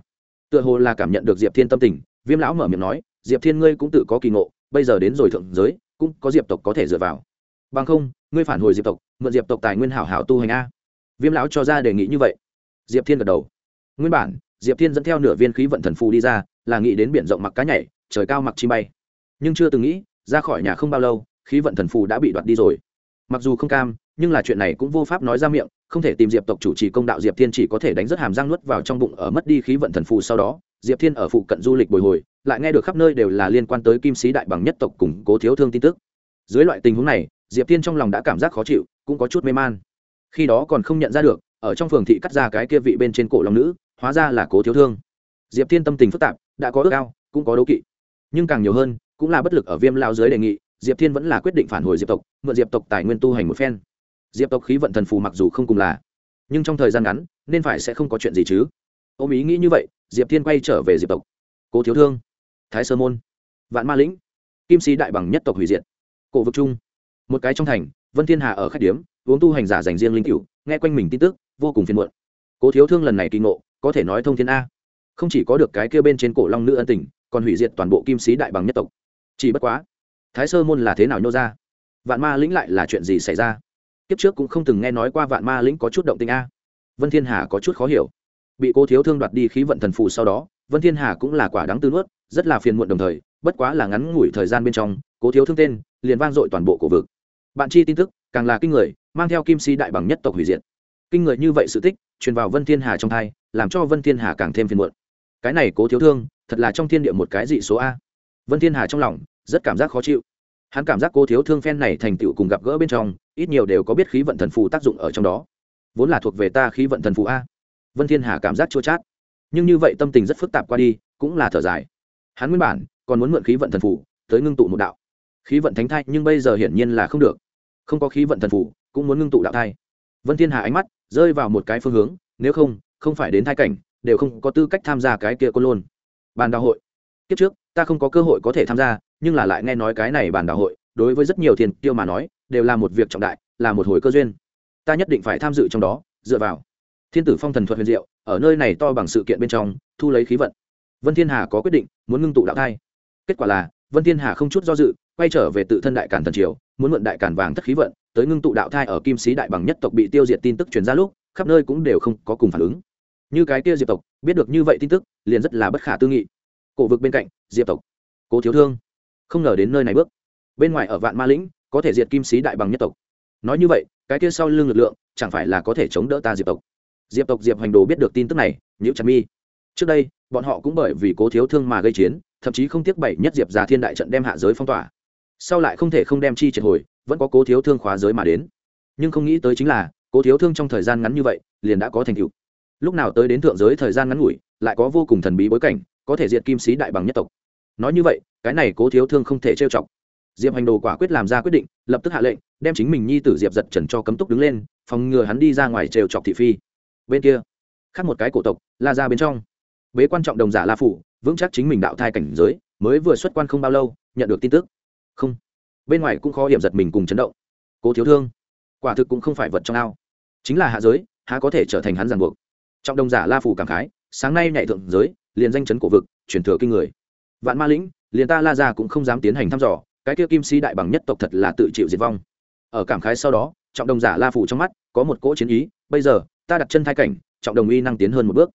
Tựa hồ là cảm nhận được diệp thiên tâm tình, viêm lão mở miệng nói, diệp thiên ngươi cũng tự có kỳ ngộ, bây giờ đến rồi thượng giới, cũng có diệp tộc có thể dựa vào. Bằng không, ngươi phản hồi diệp tộc, mượn diệp tộc tài nguyên hảo hảo tu hành a viêm lão cho ra đề nghị như vậy. Diệp thiên gật đầu. Nguyên bản, diệp thiên dẫn theo nửa viên khí vận thần phù đi ra, là nghĩ đến biển rộng mặc cá nhảy, trời cao mặc chim bay. Nhưng chưa từng nghĩ, ra khỏi nhà không bao lâu, khí vận thần phù đã bị đoạt đi rồi. Mặc dù không cam, nhưng là chuyện này cũng vô pháp nói ra miệng, không thể tìm diệp tộc chủ trì công đạo diệp thiên chỉ có thể đánh rất hàm răng nuốt vào trong bụng ở mất đi khí vận thần phù sau đó, diệp thiên ở phụ cận du lịch bồi hồi, lại nghe được khắp nơi đều là liên quan tới kim sĩ đại bằng nhất tộc cùng cố thiếu thương tin tức. Dưới loại tình huống này, diệp thiên trong lòng đã cảm giác khó chịu, cũng có chút mê man khi đó còn không nhận ra được, ở trong phường thị cắt ra cái kia vị bên trên cổ long nữ, hóa ra là cố thiếu thương. Diệp thiên tâm tình phức tạp, đã có ước ao, cũng có đấu kỵ. Nhưng càng nhiều hơn, cũng là bất lực ở viêm lao dưới đề nghị, diệp thiên vẫn là quyết định phản hồi diệp tộc, mượn diệp tộc tài nguyên tu hành một phen. Diệp tộc khí vận thần phù mặc dù không cùng là, nhưng trong thời gian ngắn, nên phải sẽ không có chuyện gì chứ. Ôm ý nghĩ như vậy, diệp thiên quay trở về diệp tộc. Cố thiếu thương, thái sơ môn, vạn ma lĩnh, kim sĩ đại bằng nhất tộc hủy diệt. Cổ vực trung, một cái trong thành, vân thiên hà ở khách điếm uống tu hành giả dành riêng linh cựu nghe quanh mình tin tức, vô cùng phiền muộn. Cố thiếu thương lần này kỳ ngộ, có thể nói thông thiên a. Không chỉ có được cái kia bên trên cổ long nữ ân tình, còn hủy diệt toàn bộ kim sĩ đại bằng nhất tộc. Chỉ bất quá, thái sơ môn là thế nào nhô ra? Vạn ma lĩnh lại là chuyện gì xảy ra? Kiếp trước cũng không từng nghe nói qua vạn ma lĩnh có chút động tình a. Vân thiên hà có chút khó hiểu. Bị cô thiếu thương đoạt đi khí vận thần phù sau đó, vân thiên hà cũng là quả đáng tư nuốt, rất là phiền muộn đồng thời, bất quá là ngắn ngủi thời gian bên trong, cố thiếu thương tên, liền vang dội toàn bộ cổ vực. Bạn chi tin tức càng là kinh người, mang theo kim si đại bằng nhất tộc hủy diệt. Kinh người như vậy sự tích, truyền vào vân thiên hà trong thai, làm cho vân thiên hà càng thêm phiền muộn. Cái này cố thiếu thương, thật là trong thiên địa một cái dị số a. Vân thiên hà trong lòng, rất cảm giác khó chịu. Hắn cảm giác cố thiếu thương phen này thành tựu cùng gặp gỡ bên trong, ít nhiều đều có biết khí vận thần phù tác dụng ở trong đó. Vốn là thuộc về ta khí vận thần phù a. Vân thiên hà cảm giác chua chát. Nhưng như vậy tâm tình rất phức tạp qua đi, cũng là thở dài. Hắn nguyên bản, còn muốn mượn khí vận thần phù, tới ngưng tụ một đạo. Khí vận thánh thai nhưng bây giờ hiển nhiên là không được không có khí vận thần phủ, cũng muốn ngưng tụ đạo thai. Vân thiên hà ánh mắt rơi vào một cái phương hướng, nếu không không phải đến thai cảnh, đều không có tư cách tham gia cái kia côn lôn. Bàn đạo hội. Kiếp trước, ta không có cơ hội có thể tham gia, nhưng là lại nghe nói cái này bàn đạo hội, đối với rất nhiều thiền tiêu mà nói, đều là một việc trọng đại, là một hồi cơ duyên. Ta nhất định phải tham dự trong đó, dựa vào. Thiên tử phong thần thuật huyền diệu, ở nơi này to bằng sự kiện bên trong, thu lấy khí vận. Vân thiên hà có quyết định, muốn ngưng tụ đạo thai. Kết quả là vân thiên hà không chút do dự, quay trở về tự thân đại cản thần triều, muốn mượn đại cản vàng thất khí vận, tới ngưng tụ đạo thai ở kim sĩ đại bằng nhất tộc bị tiêu diệt tin tức truyền ra lúc, khắp nơi cũng đều không có cùng phản ứng. Như cái kia diệp tộc, biết được như vậy tin tức, liền rất là bất khả tư nghị. Cổ vực bên cạnh, diệp tộc, cố thiếu thương. Không ngờ đến nơi này bước. Bên ngoài ở vạn ma lĩnh, có thể diệt kim sĩ đại bằng nhất tộc. Nói như vậy, cái kia sau lưng lực lượng, chẳng phải là có thể chống đỡ ta diệp tộc. Diệp tộc diệp hành đồ biết được tin tức này nhiễu chặt mi. Trước đây, bọn họ cũng bởi vì cố thiếu thương mà gây chiến thậm chí không tiếc bảy nhất diệp già thiên đại trận đem hạ giới phong tỏa. Sau lại không thể không đem chi triệt hồi, vẫn có cố thiếu thương khóa giới mà đến. Nhưng không nghĩ tới chính là, cố thiếu thương trong thời gian ngắn như vậy, liền đã có thành tựu. Lúc nào tới đến thượng giới thời gian ngắn ngủi, lại có vô cùng thần bí bối cảnh, có thể diệt kim sĩ đại bằng nhất tộc. Nói như vậy, cái này cố thiếu thương không thể trêu chọc. Diệp hành đồ quả quyết làm ra quyết định, lập tức hạ lệnh, đem chính mình nhi tử diệp giật trần cho cấm túc đứng lên, phòng ngừa hắn đi ra ngoài trêu chọc thị phi. Bên kia, khác một cái cổ tộc, la ra bên trong. Bế quan trọng đồng giả la phủ vững chắc chính mình đạo thai cảnh giới, mới vừa xuất quan không bao lâu, nhận được tin tức. Không. Bên ngoài cũng khó hiểm giật mình cùng chấn động. Cố thiếu thương. Quả thực cũng không phải vật trong ao. Chính là hạ giới, há có thể trở thành hắn giàn buộc. Trọng đồng giả la phủ cảm khái, sáng nay nhảy thượng giới, liền danh chấn cổ vực, truyền thừa kinh người. Vạn ma lĩnh, liền ta la ra cũng không dám tiến hành thăm dò, cái kia kim si đại bằng nhất tộc thật là tự chịu diệt vong. Ở cảm khái sau đó, trọng đồng giả la phủ trong mắt có một cỗ chiến ý, bây giờ, ta đặt chân thai cảnh, trọng đồng y năng tiến hơn một bước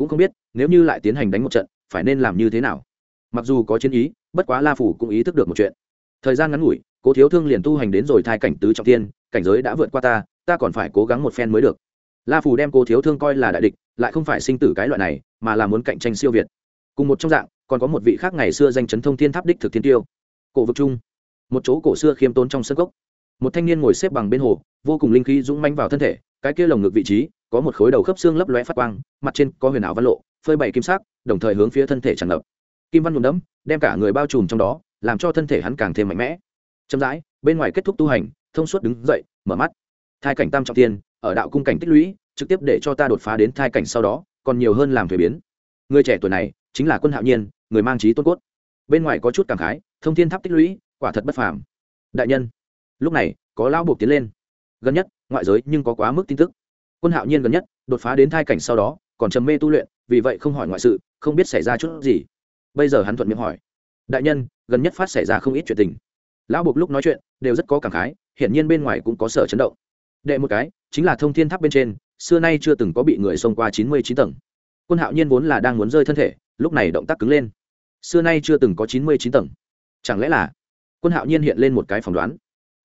cũng không biết nếu như lại tiến hành đánh một trận phải nên làm như thế nào. Mặc dù có chiến ý bất quá la phủ cũng ý thức được một chuyện. Thời gian ngắn ngủi cố thiếu thương liền tu hành đến rồi thai cảnh tứ trọng tiên cảnh giới đã vượt qua ta ta còn phải cố gắng một phen mới được. La phủ đem cố thiếu thương coi là đại địch lại không phải sinh tử cái loại này mà là muốn cạnh tranh siêu việt. Cùng một trong dạng còn có một vị khác ngày xưa danh chấn thông thiên tháp đích thực thiên tiêu. Cổ vực trung, một chỗ cổ xưa khiêm tốn trong sân gốc một thanh niên ngồi xếp bằng bên hồ vô cùng linh khí dũng manh vào thân thể cái kia lồng ngực vị trí, có một khối đầu khớp xương lấp lóe phát quang, mặt trên có huyền ảo văn lộ, phơi bày kim sắc, đồng thời hướng phía thân thể tràn ngập. Kim văn nhuộm đẫm, đem cả người bao trùm trong đó, làm cho thân thể hắn càng thêm mạnh mẽ. Chậm rãi, bên ngoài kết thúc tu hành, thông suốt đứng dậy, mở mắt. Thai cảnh tam trọng tiên ở đạo cung cảnh tích lũy, trực tiếp để cho ta đột phá đến thai cảnh sau đó, còn nhiều hơn làm thuế biến. Người trẻ tuổi này, chính là quân hạo nhiên, người mang trí tôn cốt. Bên ngoài có chút cảm khái, thông thiên tháp tích lũy, quả thật bất phàm. Đại nhân, lúc này, có lão buộc tiến lên. Gần nhất ngoại giới nhưng có quá mức tin tức. Quân hạo nhiên gần nhất đột phá đến thai cảnh sau đó, còn trầm mê tu luyện, vì vậy không hỏi ngoại sự, không biết xảy ra chút gì. Bây giờ hắn thuận miệng hỏi, đại nhân, gần nhất phát xảy ra không ít chuyện tình. Lão buộc lúc nói chuyện đều rất có cảm khái, hiển nhiên bên ngoài cũng có sở chấn động. Đệ một cái, chính là thông thiên tháp bên trên, xưa nay chưa từng có bị người xông qua chín mươi chín tầng. Quân hạo nhiên vốn là đang muốn rơi thân thể, lúc này động tác cứng lên. Xưa nay chưa từng có chín mươi chín tầng. Chẳng lẽ là quân hạo nhiên hiện lên một cái phỏng đoán?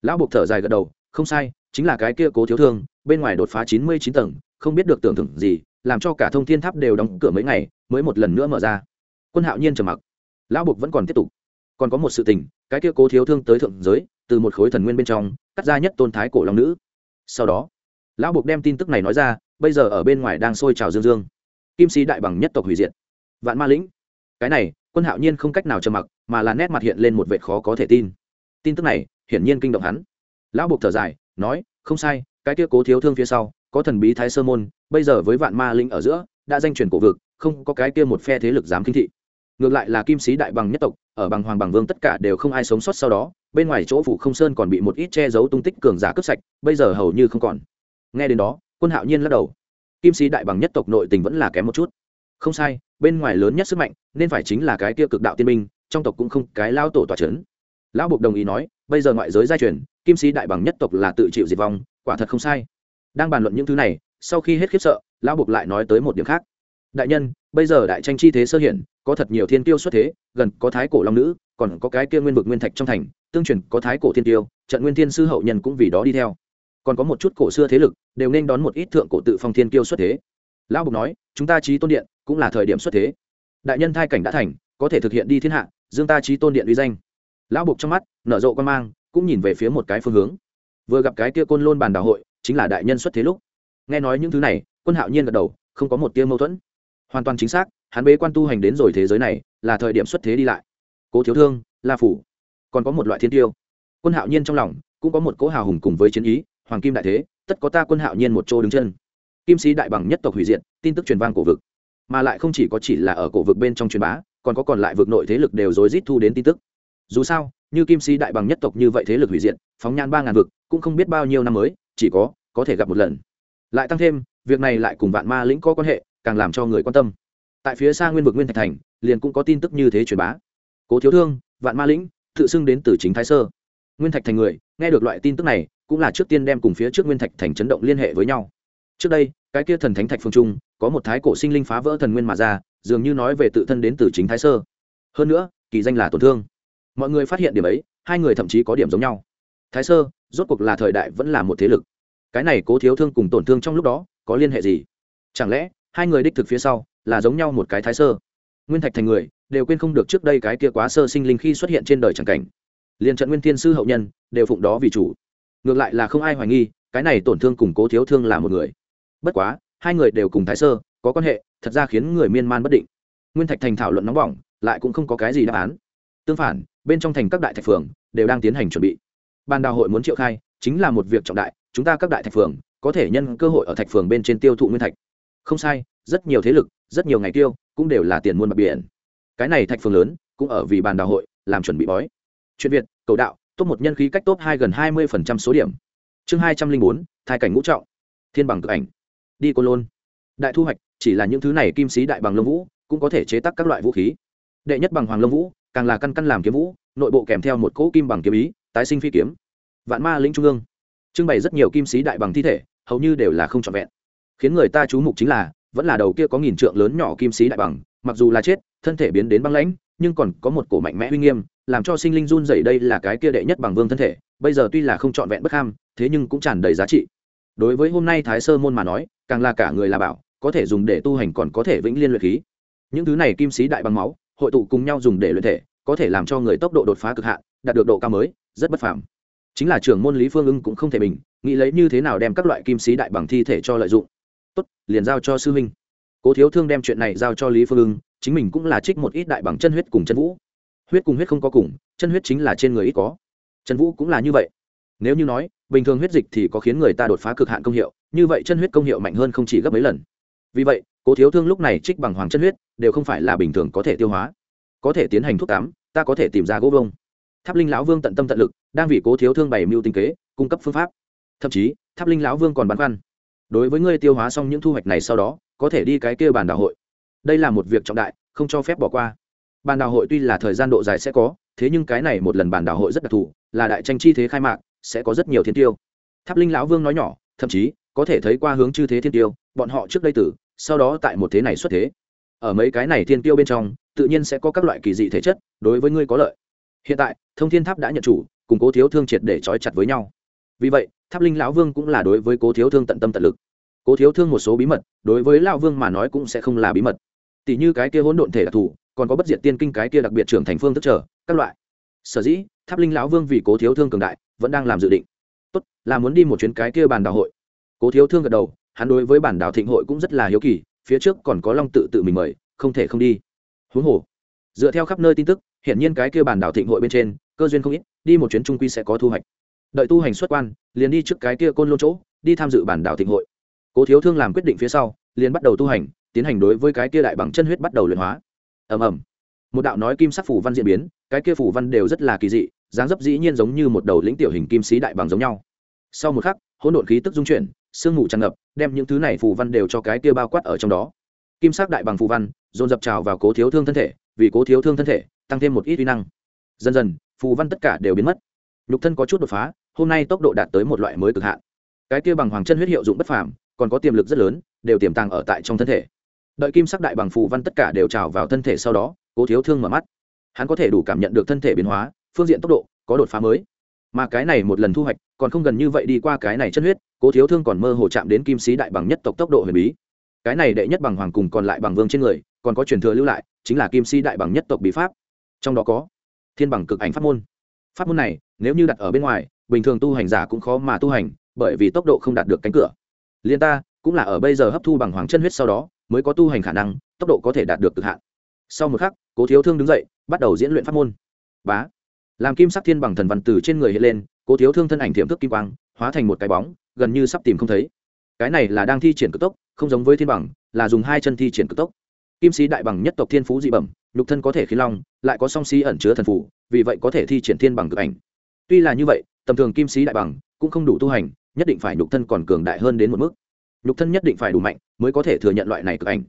Lão buộc thở dài gật đầu, không sai chính là cái kia cố thiếu thương, bên ngoài đột phá chín mươi chín tầng, không biết được tưởng tượng gì, làm cho cả thông thiên tháp đều đóng cửa mấy ngày, mới một lần nữa mở ra. Quân hạo nhiên trầm mặc. Lão buộc vẫn còn tiếp tục. Còn có một sự tình, cái kia cố thiếu thương tới thượng giới, từ một khối thần nguyên bên trong, cắt ra nhất tôn thái cổ long nữ. Sau đó, lão buộc đem tin tức này nói ra, bây giờ ở bên ngoài đang sôi trào dương dương. Kim sĩ đại bằng nhất tộc hủy diệt. Vạn ma lĩnh. Cái này, quân hạo nhiên không cách nào trầm mặc, mà là nét mặt hiện lên một vẻ khó có thể tin. Tin tức này, hiển nhiên kinh động hắn. Lão buộc thở dài nói, không sai, cái kia cố thiếu thương phía sau, có thần bí thái sơ môn, bây giờ với vạn ma linh ở giữa, đã danh truyền cổ vực, không có cái kia một phe thế lực dám kinh thị. Ngược lại là kim sĩ đại bằng nhất tộc, ở bằng hoàng bằng vương tất cả đều không ai sống sót sau đó, bên ngoài chỗ phủ không sơn còn bị một ít che giấu tung tích cường giả cướp sạch, bây giờ hầu như không còn. Nghe đến đó, quân hạo nhiên lắc đầu. Kim sĩ đại bằng nhất tộc nội tình vẫn là kém một chút. Không sai, bên ngoài lớn nhất sức mạnh, nên phải chính là cái kia cực đạo tiên minh trong tộc cũng không cái lao tổ tỏa chấn. Lão buộc đồng ý nói, bây giờ ngoại giới gia truyền kim sĩ đại bằng nhất tộc là tự chịu diệt vong, quả thật không sai. Đang bàn luận những thứ này, sau khi hết khiếp sợ, lão buộc lại nói tới một điểm khác. Đại nhân, bây giờ đại tranh chi thế sơ hiển, có thật nhiều thiên tiêu xuất thế, gần có thái cổ long nữ, còn có cái kia nguyên vực nguyên thạch trong thành, tương truyền có thái cổ thiên tiêu trận nguyên thiên sư hậu nhân cũng vì đó đi theo. Còn có một chút cổ xưa thế lực, đều nên đón một ít thượng cổ tự phong thiên tiêu xuất thế. Lão bục nói, chúng ta trí tôn điện cũng là thời điểm xuất thế. Đại nhân thai cảnh đã thành, có thể thực hiện đi thiên hạ, dương ta trí tôn điện uy danh. Lão bục trong mắt, nở rộ quan mang cũng nhìn về phía một cái phương hướng. Vừa gặp cái kia côn lôn bàn đảo hội, chính là đại nhân xuất thế lúc. Nghe nói những thứ này, quân hạo nhiên gật đầu, không có một tia mâu thuẫn. Hoàn toàn chính xác, hắn bế quan tu hành đến rồi thế giới này, là thời điểm xuất thế đi lại. Cố thiếu thương, la phủ, còn có một loại thiên tiêu. Quân hạo nhiên trong lòng, cũng có một cố hào hùng cùng với chiến ý, hoàng kim đại thế, tất có ta quân hạo nhiên một chỗ đứng chân. Kim sĩ đại bằng nhất tộc hủy diệt, tin tức truyền vang cổ vực. Mà lại không chỉ có chỉ là ở cổ vực bên trong truyền bá, còn có còn lại vực nội thế lực đều rối rít thu đến tin tức dù sao, như kim sĩ đại bằng nhất tộc như vậy thế lực hủy diệt, phóng nhan ba ngàn vực, cũng không biết bao nhiêu năm mới, chỉ có có thể gặp một lần. Lại tăng thêm, việc này lại cùng vạn ma lĩnh có quan hệ, càng làm cho người quan tâm. Tại phía xa nguyên vực nguyên thạch thành, liền cũng có tin tức như thế truyền bá. Cố thiếu thương, vạn ma lĩnh, tự xưng đến từ chính thái sơ. Nguyên thạch thành người, nghe được loại tin tức này, cũng là trước tiên đem cùng phía trước nguyên thạch thành chấn động liên hệ với nhau. Trước đây, cái kia thần thánh thạch phương trung, có một thái cổ sinh linh phá vỡ thần nguyên mà ra, dường như nói về tự thân đến từ chính thái sơ. Hơn nữa, kỳ danh là tổn thương mọi người phát hiện điểm ấy, hai người thậm chí có điểm giống nhau. Thái sơ, rốt cuộc là thời đại vẫn là một thế lực. Cái này cố thiếu thương cùng tổn thương trong lúc đó có liên hệ gì? Chẳng lẽ, hai người đích thực phía sau là giống nhau một cái thái sơ? Nguyên thạch thành người đều quên không được trước đây cái kia quá sơ sinh linh khi xuất hiện trên đời chẳng cảnh. Liền trận nguyên thiên sư hậu nhân đều phụng đó vì chủ. Ngược lại là không ai hoài nghi, cái này tổn thương cùng cố thiếu thương là một người. Bất quá, hai người đều cùng thái sơ có quan hệ, thật ra khiến người miên man bất định. Nguyên thạch thành thảo luận nóng bỏng, lại cũng không có cái gì đáp án tương phản, bên trong thành các đại thạch phường đều đang tiến hành chuẩn bị. Ban đào hội muốn triệu khai, chính là một việc trọng đại, chúng ta các đại thạch phường có thể nhân cơ hội ở thạch phường bên trên tiêu thụ nguyên thạch. Không sai, rất nhiều thế lực, rất nhiều ngày tiêu cũng đều là tiền muôn bạc biển. Cái này thạch phường lớn cũng ở vì bàn đào hội làm chuẩn bị bói. Chuyện việt, cầu đạo, top một nhân khí cách top hai gần hai mươi số điểm. Chương hai trăm linh bốn, thai cảnh ngũ trọng. Thiên bằng cực ảnh. Đi côn lôn. Đại thu hoạch, chỉ là những thứ này kim sĩ đại bằng lông vũ cũng có thể chế tác các loại vũ khí. Đệ nhất bằng hoàng lông vũ càng là căn căn làm kiếm vũ, nội bộ kèm theo một cỗ kim bằng kiếm ý, tái sinh phi kiếm. Vạn ma lĩnh trung ương. Trưng bày rất nhiều kim sĩ đại bằng thi thể, hầu như đều là không trọn vẹn. Khiến người ta chú mục chính là, vẫn là đầu kia có nghìn trượng lớn nhỏ kim sĩ đại bằng, mặc dù là chết, thân thể biến đến băng lãnh, nhưng còn có một cổ mạnh mẽ uy nghiêm, làm cho sinh linh run dày đây là cái kia đệ nhất bằng vương thân thể, bây giờ tuy là không trọn vẹn bất ham, thế nhưng cũng tràn đầy giá trị. Đối với hôm nay thái sơ môn mà nói, càng là cả người là bảo, có thể dùng để tu hành còn có thể vĩnh liên luyện khí. Những thứ này kim sĩ đại bằng máu hội tụ cùng nhau dùng để luyện thể, có thể làm cho người tốc độ đột phá cực hạn, đạt được độ cao mới, rất bất phàm. Chính là trưởng môn lý phương ưng cũng không thể mình nghĩ lấy như thế nào đem các loại kim sĩ đại bằng thi thể cho lợi dụng. Tốt, liền giao cho sư huynh. Cố thiếu thương đem chuyện này giao cho lý phương ưng, chính mình cũng là trích một ít đại bằng chân huyết cùng chân vũ. Huyết cùng huyết không có cùng, chân huyết chính là trên người ít có. Chân vũ cũng là như vậy. Nếu như nói, bình thường huyết dịch thì có khiến người ta đột phá cực hạn công hiệu, như vậy chân huyết công hiệu mạnh hơn không chỉ gấp mấy lần. Vì vậy cố thiếu thương lúc này trích bằng hoàng chân huyết đều không phải là bình thường có thể tiêu hóa. Có thể tiến hành thuốc tắm, ta có thể tìm ra gỗ vông. Tháp linh lão vương tận tâm tận lực đang vì cố thiếu thương bày mưu tinh kế cung cấp phương pháp. Thậm chí tháp linh lão vương còn băn khoăn. Đối với ngươi tiêu hóa xong những thu hoạch này sau đó có thể đi cái kia bàn đảo hội. Đây là một việc trọng đại không cho phép bỏ qua. Bàn đảo hội tuy là thời gian độ dài sẽ có thế nhưng cái này một lần bàn đảo hội rất đặc thù là đại tranh chi thế khai mạc sẽ có rất nhiều thiên tiêu. Tháp linh lão vương nói nhỏ thậm chí có thể thấy qua hướng chư thế thiên tiêu bọn họ trước đây tử sau đó tại một thế này xuất thế. Ở mấy cái này thiên tiêu bên trong, tự nhiên sẽ có các loại kỳ dị thể chất, đối với ngươi có lợi. Hiện tại, thông thiên tháp đã nhận chủ, cùng cố thiếu thương triệt để trói chặt với nhau. Vì vậy, tháp linh lão vương cũng là đối với cố thiếu thương tận tâm tận lực. Cố thiếu thương một số bí mật, đối với lão vương mà nói cũng sẽ không là bí mật. Tỷ như cái kia hỗn độn thể đặc thù, còn có bất diệt tiên kinh cái kia đặc biệt trưởng thành phương thức trở các loại. Sở dĩ, tháp linh lão vương vì cố thiếu thương cường đại, vẫn đang làm dự định. Tốt, là muốn đi một chuyến cái kia bàn đào hội. Cố thiếu thương gật đầu hắn đối với bản đảo thịnh hội cũng rất là hiếu kỳ, phía trước còn có long tự tự mình mời, không thể không đi. Huống hồ, dựa theo khắp nơi tin tức hiện nhiên cái kia bản đảo thịnh hội bên trên, cơ duyên không ít, đi một chuyến trung quy sẽ có thu hoạch. Đợi tu hành xuất quan, liền đi trước cái kia côn lôn chỗ, đi tham dự bản đảo thịnh hội. Cố thiếu thương làm quyết định phía sau, liền bắt đầu tu hành, tiến hành đối với cái kia đại bằng chân huyết bắt đầu luyện hóa. Ầm ầm. Một đạo nói kim sắc phủ văn diễn biến, cái kia phủ văn đều rất là kỳ dị, dáng dấp dĩ nhiên giống như một đầu lĩnh tiểu hình kim sĩ đại bằng giống nhau. Sau một khắc, hỗn độn khí tức dung chuyển sương mù tràn ngập, đem những thứ này phù văn đều cho cái kia bao quát ở trong đó. Kim sắc đại bằng phù văn, dồn dập trào vào cố thiếu thương thân thể, vì cố thiếu thương thân thể, tăng thêm một ít uy năng. Dần dần, phù văn tất cả đều biến mất. Nhục thân có chút đột phá, hôm nay tốc độ đạt tới một loại mới cực hạn. Cái kia bằng hoàng chân huyết hiệu dụng bất phàm, còn có tiềm lực rất lớn, đều tiềm tàng ở tại trong thân thể. Đợi kim sắc đại bằng phù văn tất cả đều trào vào thân thể sau đó, cố thiếu thương mở mắt. Hắn có thể đủ cảm nhận được thân thể biến hóa, phương diện tốc độ có đột phá mới mà cái này một lần thu hoạch còn không gần như vậy đi qua cái này chân huyết, cố thiếu thương còn mơ hồ chạm đến kim sĩ đại bằng nhất tộc tốc độ huyền bí. Cái này đệ nhất bằng hoàng cùng còn lại bằng vương trên người, còn có truyền thừa lưu lại, chính là kim sĩ đại bằng nhất tộc bí pháp. Trong đó có thiên bằng cực ảnh pháp môn. Pháp môn này, nếu như đặt ở bên ngoài, bình thường tu hành giả cũng khó mà tu hành, bởi vì tốc độ không đạt được cánh cửa. Liên ta cũng là ở bây giờ hấp thu bằng hoàng chân huyết sau đó, mới có tu hành khả năng, tốc độ có thể đạt được cực hạn. Sau một khắc, cố thiếu thương đứng dậy, bắt đầu diễn luyện pháp môn. Bá làm kim sắc thiên bằng thần văn từ trên người hiện lên, cố thiếu thương thân ảnh thiểm thức kim quang, hóa thành một cái bóng, gần như sắp tìm không thấy. Cái này là đang thi triển cực tốc, không giống với thiên bằng, là dùng hai chân thi triển cực tốc. Kim sĩ đại bằng nhất tộc thiên phú dị bẩm, nhục thân có thể khí long, lại có song sĩ ẩn chứa thần phủ, vì vậy có thể thi triển thiên bằng cực ảnh. Tuy là như vậy, tầm thường kim sĩ đại bằng cũng không đủ tu hành, nhất định phải nhục thân còn cường đại hơn đến một mức. Nhục thân nhất định phải đủ mạnh mới có thể thừa nhận loại này cực ảnh.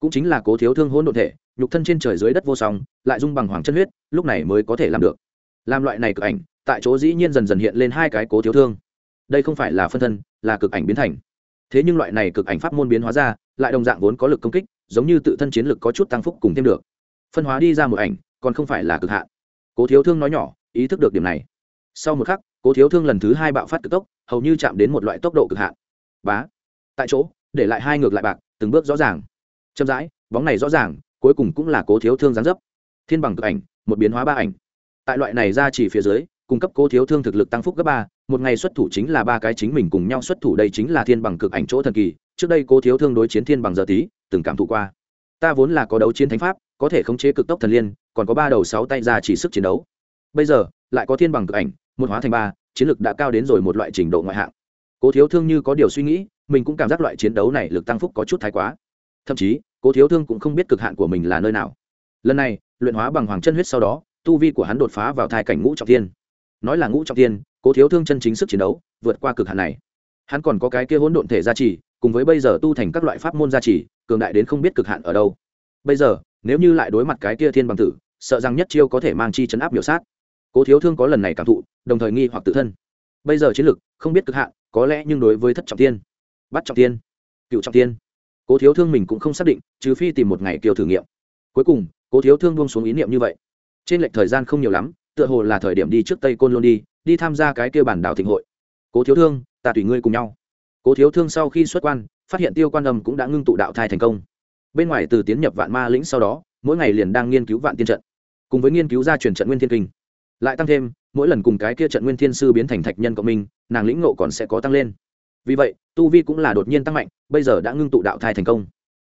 Cũng chính là cố thiếu thương hỗn độn thể, nhục thân trên trời dưới đất vô song, lại dung bằng hoàng chân huyết, lúc này mới có thể làm được làm loại này cực ảnh, tại chỗ dĩ nhiên dần dần hiện lên hai cái cố thiếu thương. Đây không phải là phân thân, là cực ảnh biến thành. Thế nhưng loại này cực ảnh pháp môn biến hóa ra, lại đồng dạng vốn có lực công kích, giống như tự thân chiến lực có chút tăng phúc cùng thêm được. Phân hóa đi ra một ảnh, còn không phải là cực hạn. Cố thiếu thương nói nhỏ, ý thức được điểm này. Sau một khắc, cố thiếu thương lần thứ hai bạo phát cực tốc, hầu như chạm đến một loại tốc độ cực hạn. Bá. Tại chỗ, để lại hai ngược lại bạc, từng bước rõ ràng. Chậm rãi, bóng này rõ ràng, cuối cùng cũng là cố thiếu thương gián dấp. Thiên bằng cực ảnh, một biến hóa ba ảnh tại loại này ra chỉ phía dưới, cung cấp cố thiếu thương thực lực tăng phúc gấp ba, một ngày xuất thủ chính là ba cái chính mình cùng nhau xuất thủ đây chính là thiên bằng cực ảnh chỗ thần kỳ, trước đây cố thiếu thương đối chiến thiên bằng giờ tí, từng cảm thụ qua. Ta vốn là có đấu chiến thánh pháp, có thể khống chế cực tốc thần liên, còn có ba đầu sáu tay ra chỉ sức chiến đấu. Bây giờ, lại có thiên bằng cực ảnh, một hóa thành ba, chiến lực đã cao đến rồi một loại trình độ ngoại hạng. Cố thiếu thương như có điều suy nghĩ, mình cũng cảm giác loại chiến đấu này lực tăng phúc có chút thái quá. Thậm chí, cố thiếu thương cũng không biết cực hạn của mình là nơi nào. Lần này, luyện hóa bằng hoàng chân huyết sau đó tu vi của hắn đột phá vào thai cảnh ngũ trọng thiên. Nói là ngũ trọng thiên, cố thiếu thương chân chính sức chiến đấu, vượt qua cực hạn này. Hắn còn có cái kia hỗn độn thể gia trì, cùng với bây giờ tu thành các loại pháp môn gia trì, cường đại đến không biết cực hạn ở đâu. Bây giờ, nếu như lại đối mặt cái kia thiên bằng tử, sợ rằng nhất chiêu có thể mang chi chấn áp biểu sát. Cố thiếu thương có lần này cảm thụ, đồng thời nghi hoặc tự thân. Bây giờ chiến lực, không biết cực hạn, có lẽ nhưng đối với thất trọng tiên bắt trọng tiên cựu trọng tiên cố thiếu thương mình cũng không xác định, trừ phi tìm một ngày kiều thử nghiệm. Cuối cùng, cố thiếu thương buông xuống ý niệm như vậy trên lệch thời gian không nhiều lắm, tựa hồ là thời điểm đi trước tây côn lôn đi đi tham gia cái kêu bản đảo thịnh hội. Cố thiếu thương, ta tùy ngươi cùng nhau. Cố thiếu thương sau khi xuất quan, phát hiện tiêu quan âm cũng đã ngưng tụ đạo thai thành công. Bên ngoài từ tiến nhập vạn ma lĩnh sau đó, mỗi ngày liền đang nghiên cứu vạn tiên trận, cùng với nghiên cứu gia truyền trận nguyên thiên kinh. Lại tăng thêm, mỗi lần cùng cái kia trận nguyên thiên sư biến thành thạch nhân cộng minh, nàng lĩnh ngộ còn sẽ có tăng lên. Vì vậy, tu vi cũng là đột nhiên tăng mạnh, bây giờ đã ngưng tụ đạo thai thành công.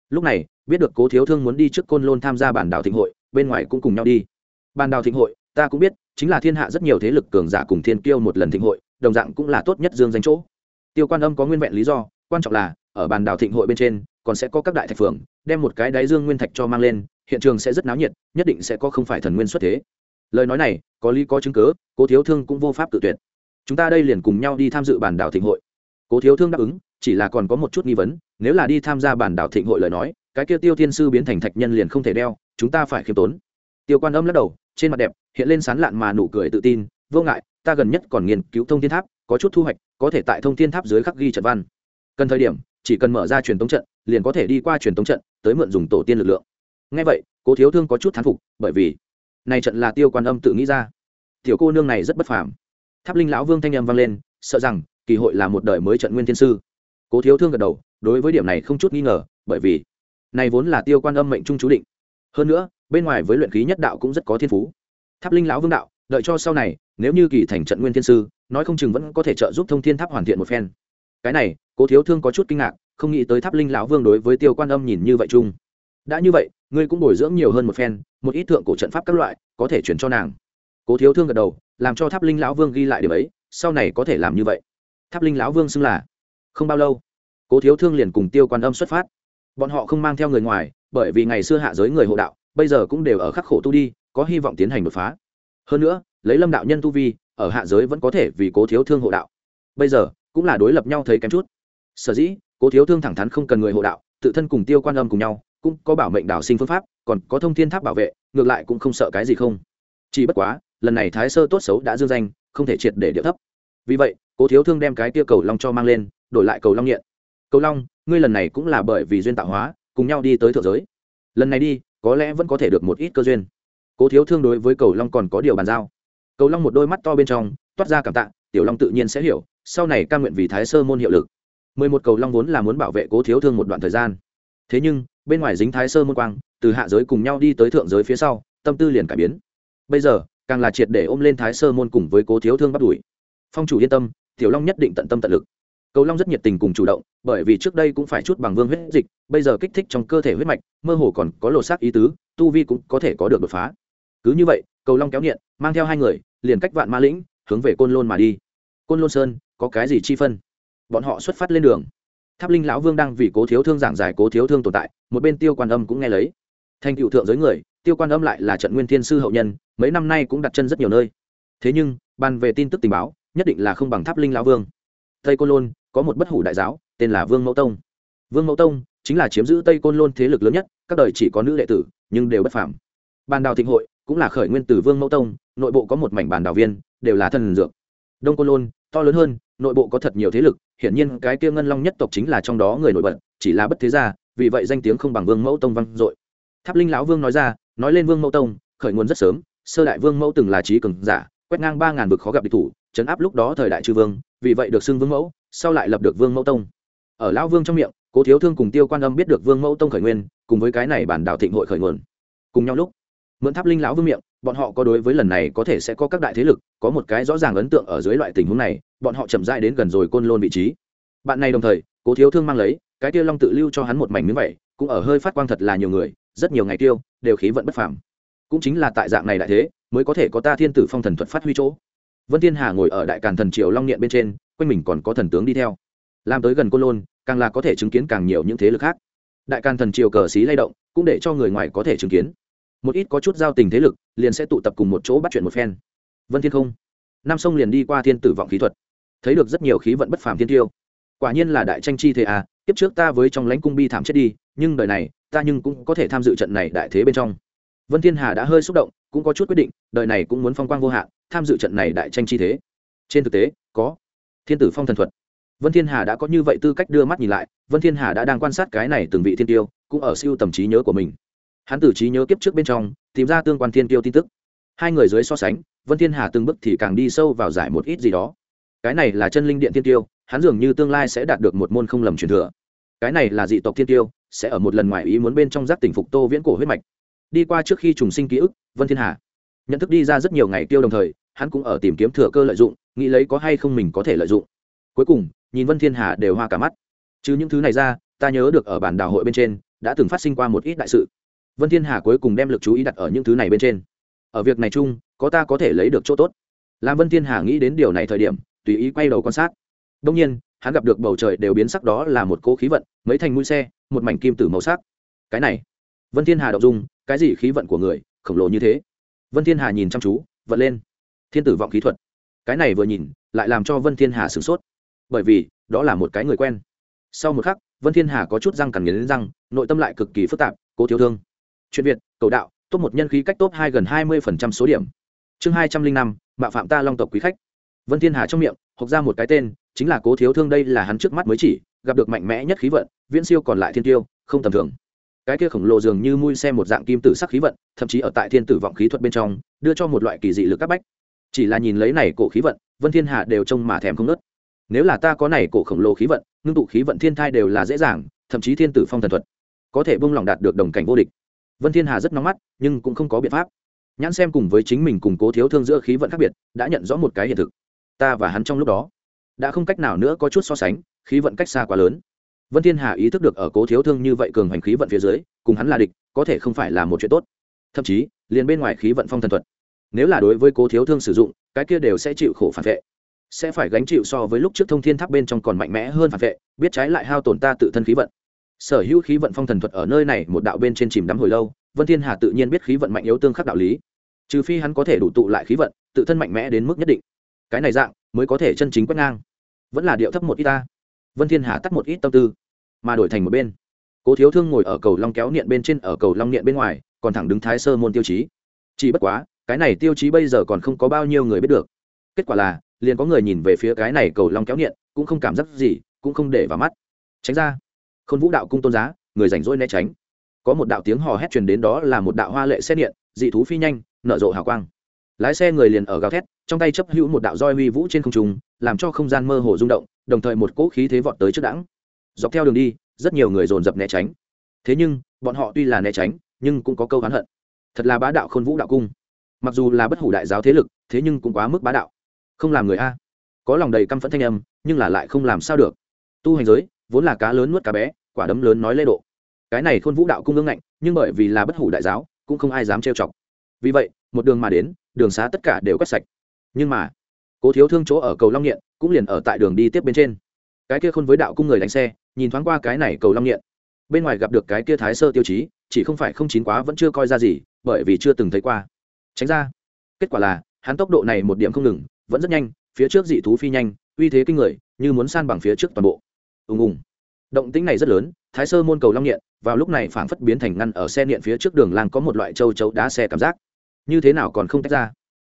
Lúc này, biết được cố thiếu thương muốn đi trước côn lôn tham gia bản đảo thịnh hội, bên ngoài cũng cùng nhau đi. Ban đảo thịnh hội ta cũng biết chính là thiên hạ rất nhiều thế lực cường giả cùng thiên kiêu một lần thịnh hội đồng dạng cũng là tốt nhất dương danh chỗ. Tiêu quan âm có nguyên vẹn lý do quan trọng là ở bàn đảo thịnh hội bên trên còn sẽ có các đại thạch phường đem một cái đáy dương nguyên thạch cho mang lên hiện trường sẽ rất náo nhiệt nhất định sẽ có không phải thần nguyên xuất thế. Lời nói này có lý có chứng cứ, cố thiếu thương cũng vô pháp tự tuyệt. Chúng ta đây liền cùng nhau đi tham dự bàn đảo thịnh hội. Cố thiếu thương đáp ứng chỉ là còn có một chút nghi vấn nếu là đi tham gia bàn đảo thịnh hội lời nói cái kia tiêu thiên sư biến thành thạch nhân liền không thể đeo chúng ta phải khiêm tốn tiêu quan âm lắc đầu, trên mặt đẹp, hiện lên sán lạn mà nụ cười tự tin, vô ngại, ta gần nhất còn nghiên cứu thông thiên tháp, có chút thu hoạch, có thể tại thông thiên tháp dưới khắc ghi trận văn. Cần thời điểm, chỉ cần mở ra truyền tống trận, liền có thể đi qua truyền tống trận, tới mượn dùng tổ tiên lực lượng. Ngay vậy, cố thiếu thương có chút thán phục, bởi vì này trận là tiêu quan âm tự nghĩ ra. Tiểu cô nương này rất bất phàm. Tháp linh lão vương thanh âm vang lên, sợ rằng kỳ hội là một đời mới trận nguyên thiên sư. Cố thiếu thương gật đầu, đối với điểm này không chút nghi ngờ, bởi vì này vốn là tiêu quan âm mệnh trung chú định hơn nữa, bên ngoài với luyện khí nhất đạo cũng rất có thiên phú. Tháp linh lão vương đạo, đợi cho sau này, nếu như kỳ thành trận nguyên thiên sư, nói không chừng vẫn có thể trợ giúp thông thiên tháp hoàn thiện một phen. Cái này, cố thiếu thương có chút kinh ngạc, không nghĩ tới tháp linh lão vương đối với tiêu quan âm nhìn như vậy chung. Đã như vậy, ngươi cũng bồi dưỡng nhiều hơn một phen, một ít thượng cổ trận pháp các loại, có thể chuyển cho nàng. Cố thiếu thương gật đầu, làm cho tháp linh lão vương ghi lại điểm ấy, sau này có thể làm như vậy. Tháp linh lão vương xưng là, không bao lâu, cố thiếu thương liền cùng tiêu quan âm xuất phát. Bọn họ không mang theo người ngoài bởi vì ngày xưa hạ giới người hộ đạo, bây giờ cũng đều ở khắc khổ tu đi, có hy vọng tiến hành đột phá. Hơn nữa, lấy lâm đạo nhân tu vi, ở hạ giới vẫn có thể vì cố thiếu thương hộ đạo. Bây giờ, cũng là đối lập nhau thấy kém chút. Sở dĩ, cố thiếu thương thẳng thắn không cần người hộ đạo, tự thân cùng tiêu quan âm cùng nhau, cũng có bảo mệnh đảo sinh phương pháp, còn có thông thiên tháp bảo vệ, ngược lại cũng không sợ cái gì không. Chỉ bất quá, lần này thái sơ tốt xấu đã dương danh, không thể triệt để điệu thấp. Vì vậy, cố thiếu thương đem cái tia cầu long cho mang lên, đổi lại cầu long nghiện. Cầu long, ngươi lần này cũng là bởi vì duyên tạo hóa cùng nhau đi tới thượng giới. Lần này đi, có lẽ vẫn có thể được một ít cơ duyên. Cố thiếu thương đối với cầu long còn có điều bàn giao. Cầu long một đôi mắt to bên trong, toát ra cảm tạ, tiểu long tự nhiên sẽ hiểu, sau này ca nguyện vì thái sơ môn hiệu lực. Mười một cầu long vốn là muốn bảo vệ cố thiếu thương một đoạn thời gian. Thế nhưng, bên ngoài dính thái sơ môn quang, từ hạ giới cùng nhau đi tới thượng giới phía sau, tâm tư liền cải biến. Bây giờ, càng là triệt để ôm lên thái sơ môn cùng với cố thiếu thương bắt đuổi. Phong chủ yên tâm, tiểu long nhất định tận tâm tận lực cầu long rất nhiệt tình cùng chủ động, bởi vì trước đây cũng phải chút bằng vương huyết dịch, bây giờ kích thích trong cơ thể huyết mạch, mơ hồ còn có lột xác ý tứ, tu vi cũng có thể có được đột phá. Cứ như vậy, cầu long kéo nghiện mang theo hai người, liền cách vạn ma lĩnh, hướng về côn lôn mà đi. Côn lôn sơn, có cái gì chi phân? Bọn họ xuất phát lên đường. Tháp linh lão vương đang vì cố thiếu thương giảng giải cố thiếu thương tồn tại, một bên tiêu quan âm cũng nghe lấy. Thành cựu thượng giới người, tiêu quan âm lại là trận nguyên thiên sư hậu nhân, mấy năm nay cũng đặt chân rất nhiều nơi. Thế nhưng bàn về tin tức tình báo, nhất định là không bằng tháp linh lão vương. Tây côn lôn có một bất hủ đại giáo, tên là vương mẫu tông. Vương mẫu tông chính là chiếm giữ tây côn lôn thế lực lớn nhất, các đời chỉ có nữ đệ tử, nhưng đều bất phạm bàn đào thịnh hội cũng là khởi nguyên từ vương mẫu tông, nội bộ có một mảnh bàn đào viên, đều là thần dược. Đông côn lôn, to lớn hơn, nội bộ có thật nhiều thế lực, hiển nhiên cái kia ngân long nhất tộc chính là trong đó người nổi bật, chỉ là bất thế gia, vì vậy danh tiếng không bằng vương mẫu tông vang dội. Tháp linh lão vương nói ra, nói lên vương mẫu tông, khởi nguồn rất sớm, sơ đại vương mẫu từng là trí cường giả, quét ngang ba ngàn vực khó gặp địch thủ, chấn áp lúc đó thời đại chư vương vì vậy được xưng vương mẫu, sau lại lập được vương mẫu tông. Ở lão vương trong miệng, cố thiếu thương cùng tiêu quan âm biết được vương mẫu tông khởi nguyên, cùng với cái này bản đạo thịnh hội khởi nguồn. Cùng nhau lúc, mượn tháp linh lão vương miệng, bọn họ có đối với lần này có thể sẽ có các đại thế lực, có một cái rõ ràng ấn tượng ở dưới loại tình huống này, bọn họ chậm rãi đến gần rồi côn lôn vị trí. Bạn này đồng thời, cố thiếu thương mang lấy, cái tiêu long tự lưu cho hắn một mảnh miếng vậy cũng ở hơi phát quang thật là nhiều người, rất nhiều ngày tiêu, đều khí vận bất phàm. Cũng chính là tại dạng này đại thế, mới có thể có ta thiên tử phong thần thuật phát huy chỗ vân thiên hà ngồi ở đại càn thần triều long niệm bên trên, quanh mình còn có thần tướng đi theo. Làm tới gần côn lôn, càng là có thể chứng kiến càng nhiều những thế lực khác. Đại càn thần triều cờ xí lay động, cũng để cho người ngoài có thể chứng kiến. Một ít có chút giao tình thế lực, liền sẽ tụ tập cùng một chỗ bắt chuyện một phen. Vân thiên không. Nam sông liền đi qua thiên tử vọng khí thuật. Thấy được rất nhiều khí vận bất phàm thiên tiêu. Quả nhiên là đại tranh chi thế à tiếp trước ta với trong lãnh cung bi thảm chết đi, nhưng đời này, ta nhưng cũng có thể tham dự trận này đại thế bên trong vân thiên hà đã hơi xúc động, cũng có chút quyết định, đời này cũng muốn phong quang vô hạn, tham dự trận này đại tranh chi thế. Trên thực tế, có. Thiên tử phong thần thuật. Vân thiên hà đã có như vậy tư cách đưa mắt nhìn lại, vân thiên hà đã đang quan sát cái này từng vị thiên tiêu, cũng ở siêu tầm trí nhớ của mình. Hắn tử trí nhớ kiếp trước bên trong, tìm ra tương quan thiên tiêu tin tức. Hai người dưới so sánh, vân thiên hà từng bước thì càng đi sâu vào giải một ít gì đó. Cái này là chân linh điện thiên tiêu, hắn dường như tương lai sẽ đạt được một môn không lầm truyền thừa. Cái này là dị tộc thiên tiêu, sẽ ở một lần ngoài ý muốn bên trong giác tỉnh phục tô viễn cổ huyết mạch đi qua trước khi trùng sinh ký ức, vân thiên hà nhận thức đi ra rất nhiều ngày tiêu đồng thời, hắn cũng ở tìm kiếm thừa cơ lợi dụng, nghĩ lấy có hay không mình có thể lợi dụng. Cuối cùng, nhìn vân thiên hà đều hoa cả mắt. Chứ những thứ này ra, ta nhớ được ở bản đảo hội bên trên, đã từng phát sinh qua một ít đại sự. Vân thiên hà cuối cùng đem lực chú ý đặt ở những thứ này bên trên. Ở việc này chung, có ta có thể lấy được chỗ tốt. Làm vân thiên hà nghĩ đến điều này thời điểm, tùy ý quay đầu quan sát. Đông nhiên, hắn gặp được bầu trời đều biến sắc đó là một cỗ khí vận, mấy thành mũi xe, một mảnh kim tử màu sắc. Cái này vân thiên hà động dung, cái gì khí vận của người, khổng lồ như thế? Vân thiên hà nhìn chăm chú, vận lên. Thiên tử vọng khí thuật. Cái này vừa nhìn, lại làm cho vân thiên hà sửng sốt. Bởi vì, đó là một cái người quen. Sau một khắc, vân thiên hà có chút răng cằn nghiến răng, nội tâm lại cực kỳ phức tạp, cố thiếu thương. Chuyện việt, cầu đạo, top một nhân khí cách top hai gần hai mươi phần trăm số điểm. Chương hai trăm linh năm, mạo phạm ta long tộc quý khách. Vân thiên hà trong miệng học ra một cái tên, chính là cố thiếu thương đây là hắn trước mắt mới chỉ, gặp được mạnh mẽ nhất khí vận, viễn siêu còn lại thiên tiêu, không tầm thường cái kia khổng lồ dường như mui xe một dạng kim tử sắc khí vận, thậm chí ở tại thiên tử vọng khí thuật bên trong, đưa cho một loại kỳ dị lực các bách. Chỉ là nhìn lấy này cổ khí vận, vân thiên hà đều trông mà thèm không nớt. Nếu là ta có này cổ khổng lồ khí vận, ngưng tụ khí vận thiên thai đều là dễ dàng, thậm chí thiên tử phong thần thuật có thể buông lòng đạt được đồng cảnh vô địch. Vân thiên hà rất nóng mắt, nhưng cũng không có biện pháp. Nhãn xem cùng với chính mình cùng cố thiếu thương giữa khí vận khác biệt, đã nhận rõ một cái hiện thực. Ta và hắn trong lúc đó, đã không cách nào nữa có chút so sánh, khí vận cách xa quá lớn vân thiên hà ý thức được ở cố thiếu thương như vậy cường hành khí vận phía dưới, cùng hắn là địch, có thể không phải là một chuyện tốt. Thậm chí, liền bên ngoài khí vận phong thần thuật, nếu là đối với cố thiếu thương sử dụng, cái kia đều sẽ chịu khổ phản vệ. Sẽ phải gánh chịu so với lúc trước thông thiên tháp bên trong còn mạnh mẽ hơn phản vệ, biết trái lại hao tổn ta tự thân khí vận. Sở hữu khí vận phong thần thuật ở nơi này một đạo bên trên chìm đắm hồi lâu, vân thiên hà tự nhiên biết khí vận mạnh yếu tương khắc đạo lý. Trừ phi hắn có thể đủ tụ lại khí vận, tự thân mạnh mẽ đến mức nhất định. Cái này dạng, mới có thể chân chính quét ngang. Vẫn là điệu thấp một ít ta vân thiên hà tắt một ít tâm tư mà đổi thành một bên. Cố thiếu thương ngồi ở cầu long kéo niệm bên trên ở cầu long niệm bên ngoài còn thẳng đứng thái sơ môn tiêu chí. Chỉ bất quá cái này tiêu chí bây giờ còn không có bao nhiêu người biết được. Kết quả là liền có người nhìn về phía cái này cầu long kéo niệm cũng không cảm giác gì cũng không để vào mắt. Tránh ra. Khôn vũ đạo cung tôn giá người rảnh rỗi né tránh. Có một đạo tiếng hò hét truyền đến đó là một đạo hoa lệ xét niệm, dị thú phi nhanh nở rộ hào quang lái xe người liền ở gào thét, trong tay chấp hữu một đạo roi huy vũ trên không trung, làm cho không gian mơ hồ rung động, đồng thời một cỗ khí thế vọt tới trước đẳng dọc theo đường đi, rất nhiều người dồn dập né tránh. Thế nhưng, bọn họ tuy là né tránh, nhưng cũng có câu oán hận. Thật là bá đạo khôn vũ đạo cung. Mặc dù là bất hủ đại giáo thế lực, thế nhưng cũng quá mức bá đạo. Không làm người a. Có lòng đầy căm phẫn thanh âm, nhưng là lại không làm sao được. Tu hành giới, vốn là cá lớn nuốt cá bé, quả đấm lớn nói lê độ. Cái này khôn vũ đạo cung ương ngạnh, nhưng bởi vì là bất hủ đại giáo, cũng không ai dám trêu chọc. Vì vậy, một đường mà đến đường xá tất cả đều quét sạch. Nhưng mà, cố thiếu thương chỗ ở cầu long nghiện cũng liền ở tại đường đi tiếp bên trên. Cái kia khôn với đạo cung người đánh xe, nhìn thoáng qua cái này cầu long nghiện bên ngoài gặp được cái kia thái sơ tiêu chí, chỉ không phải không chín quá vẫn chưa coi ra gì, bởi vì chưa từng thấy qua. Tránh ra. Kết quả là, hắn tốc độ này một điểm không ngừng, vẫn rất nhanh, phía trước dị thú phi nhanh, uy thế kinh người, như muốn san bằng phía trước toàn bộ. Ùng ùng. Động tĩnh này rất lớn, thái sơ môn cầu long nghiện vào lúc này phảng phất biến thành ngăn ở xe nghiện phía trước đường làng có một loại châu chấu đá xe cảm giác như thế nào còn không tách ra?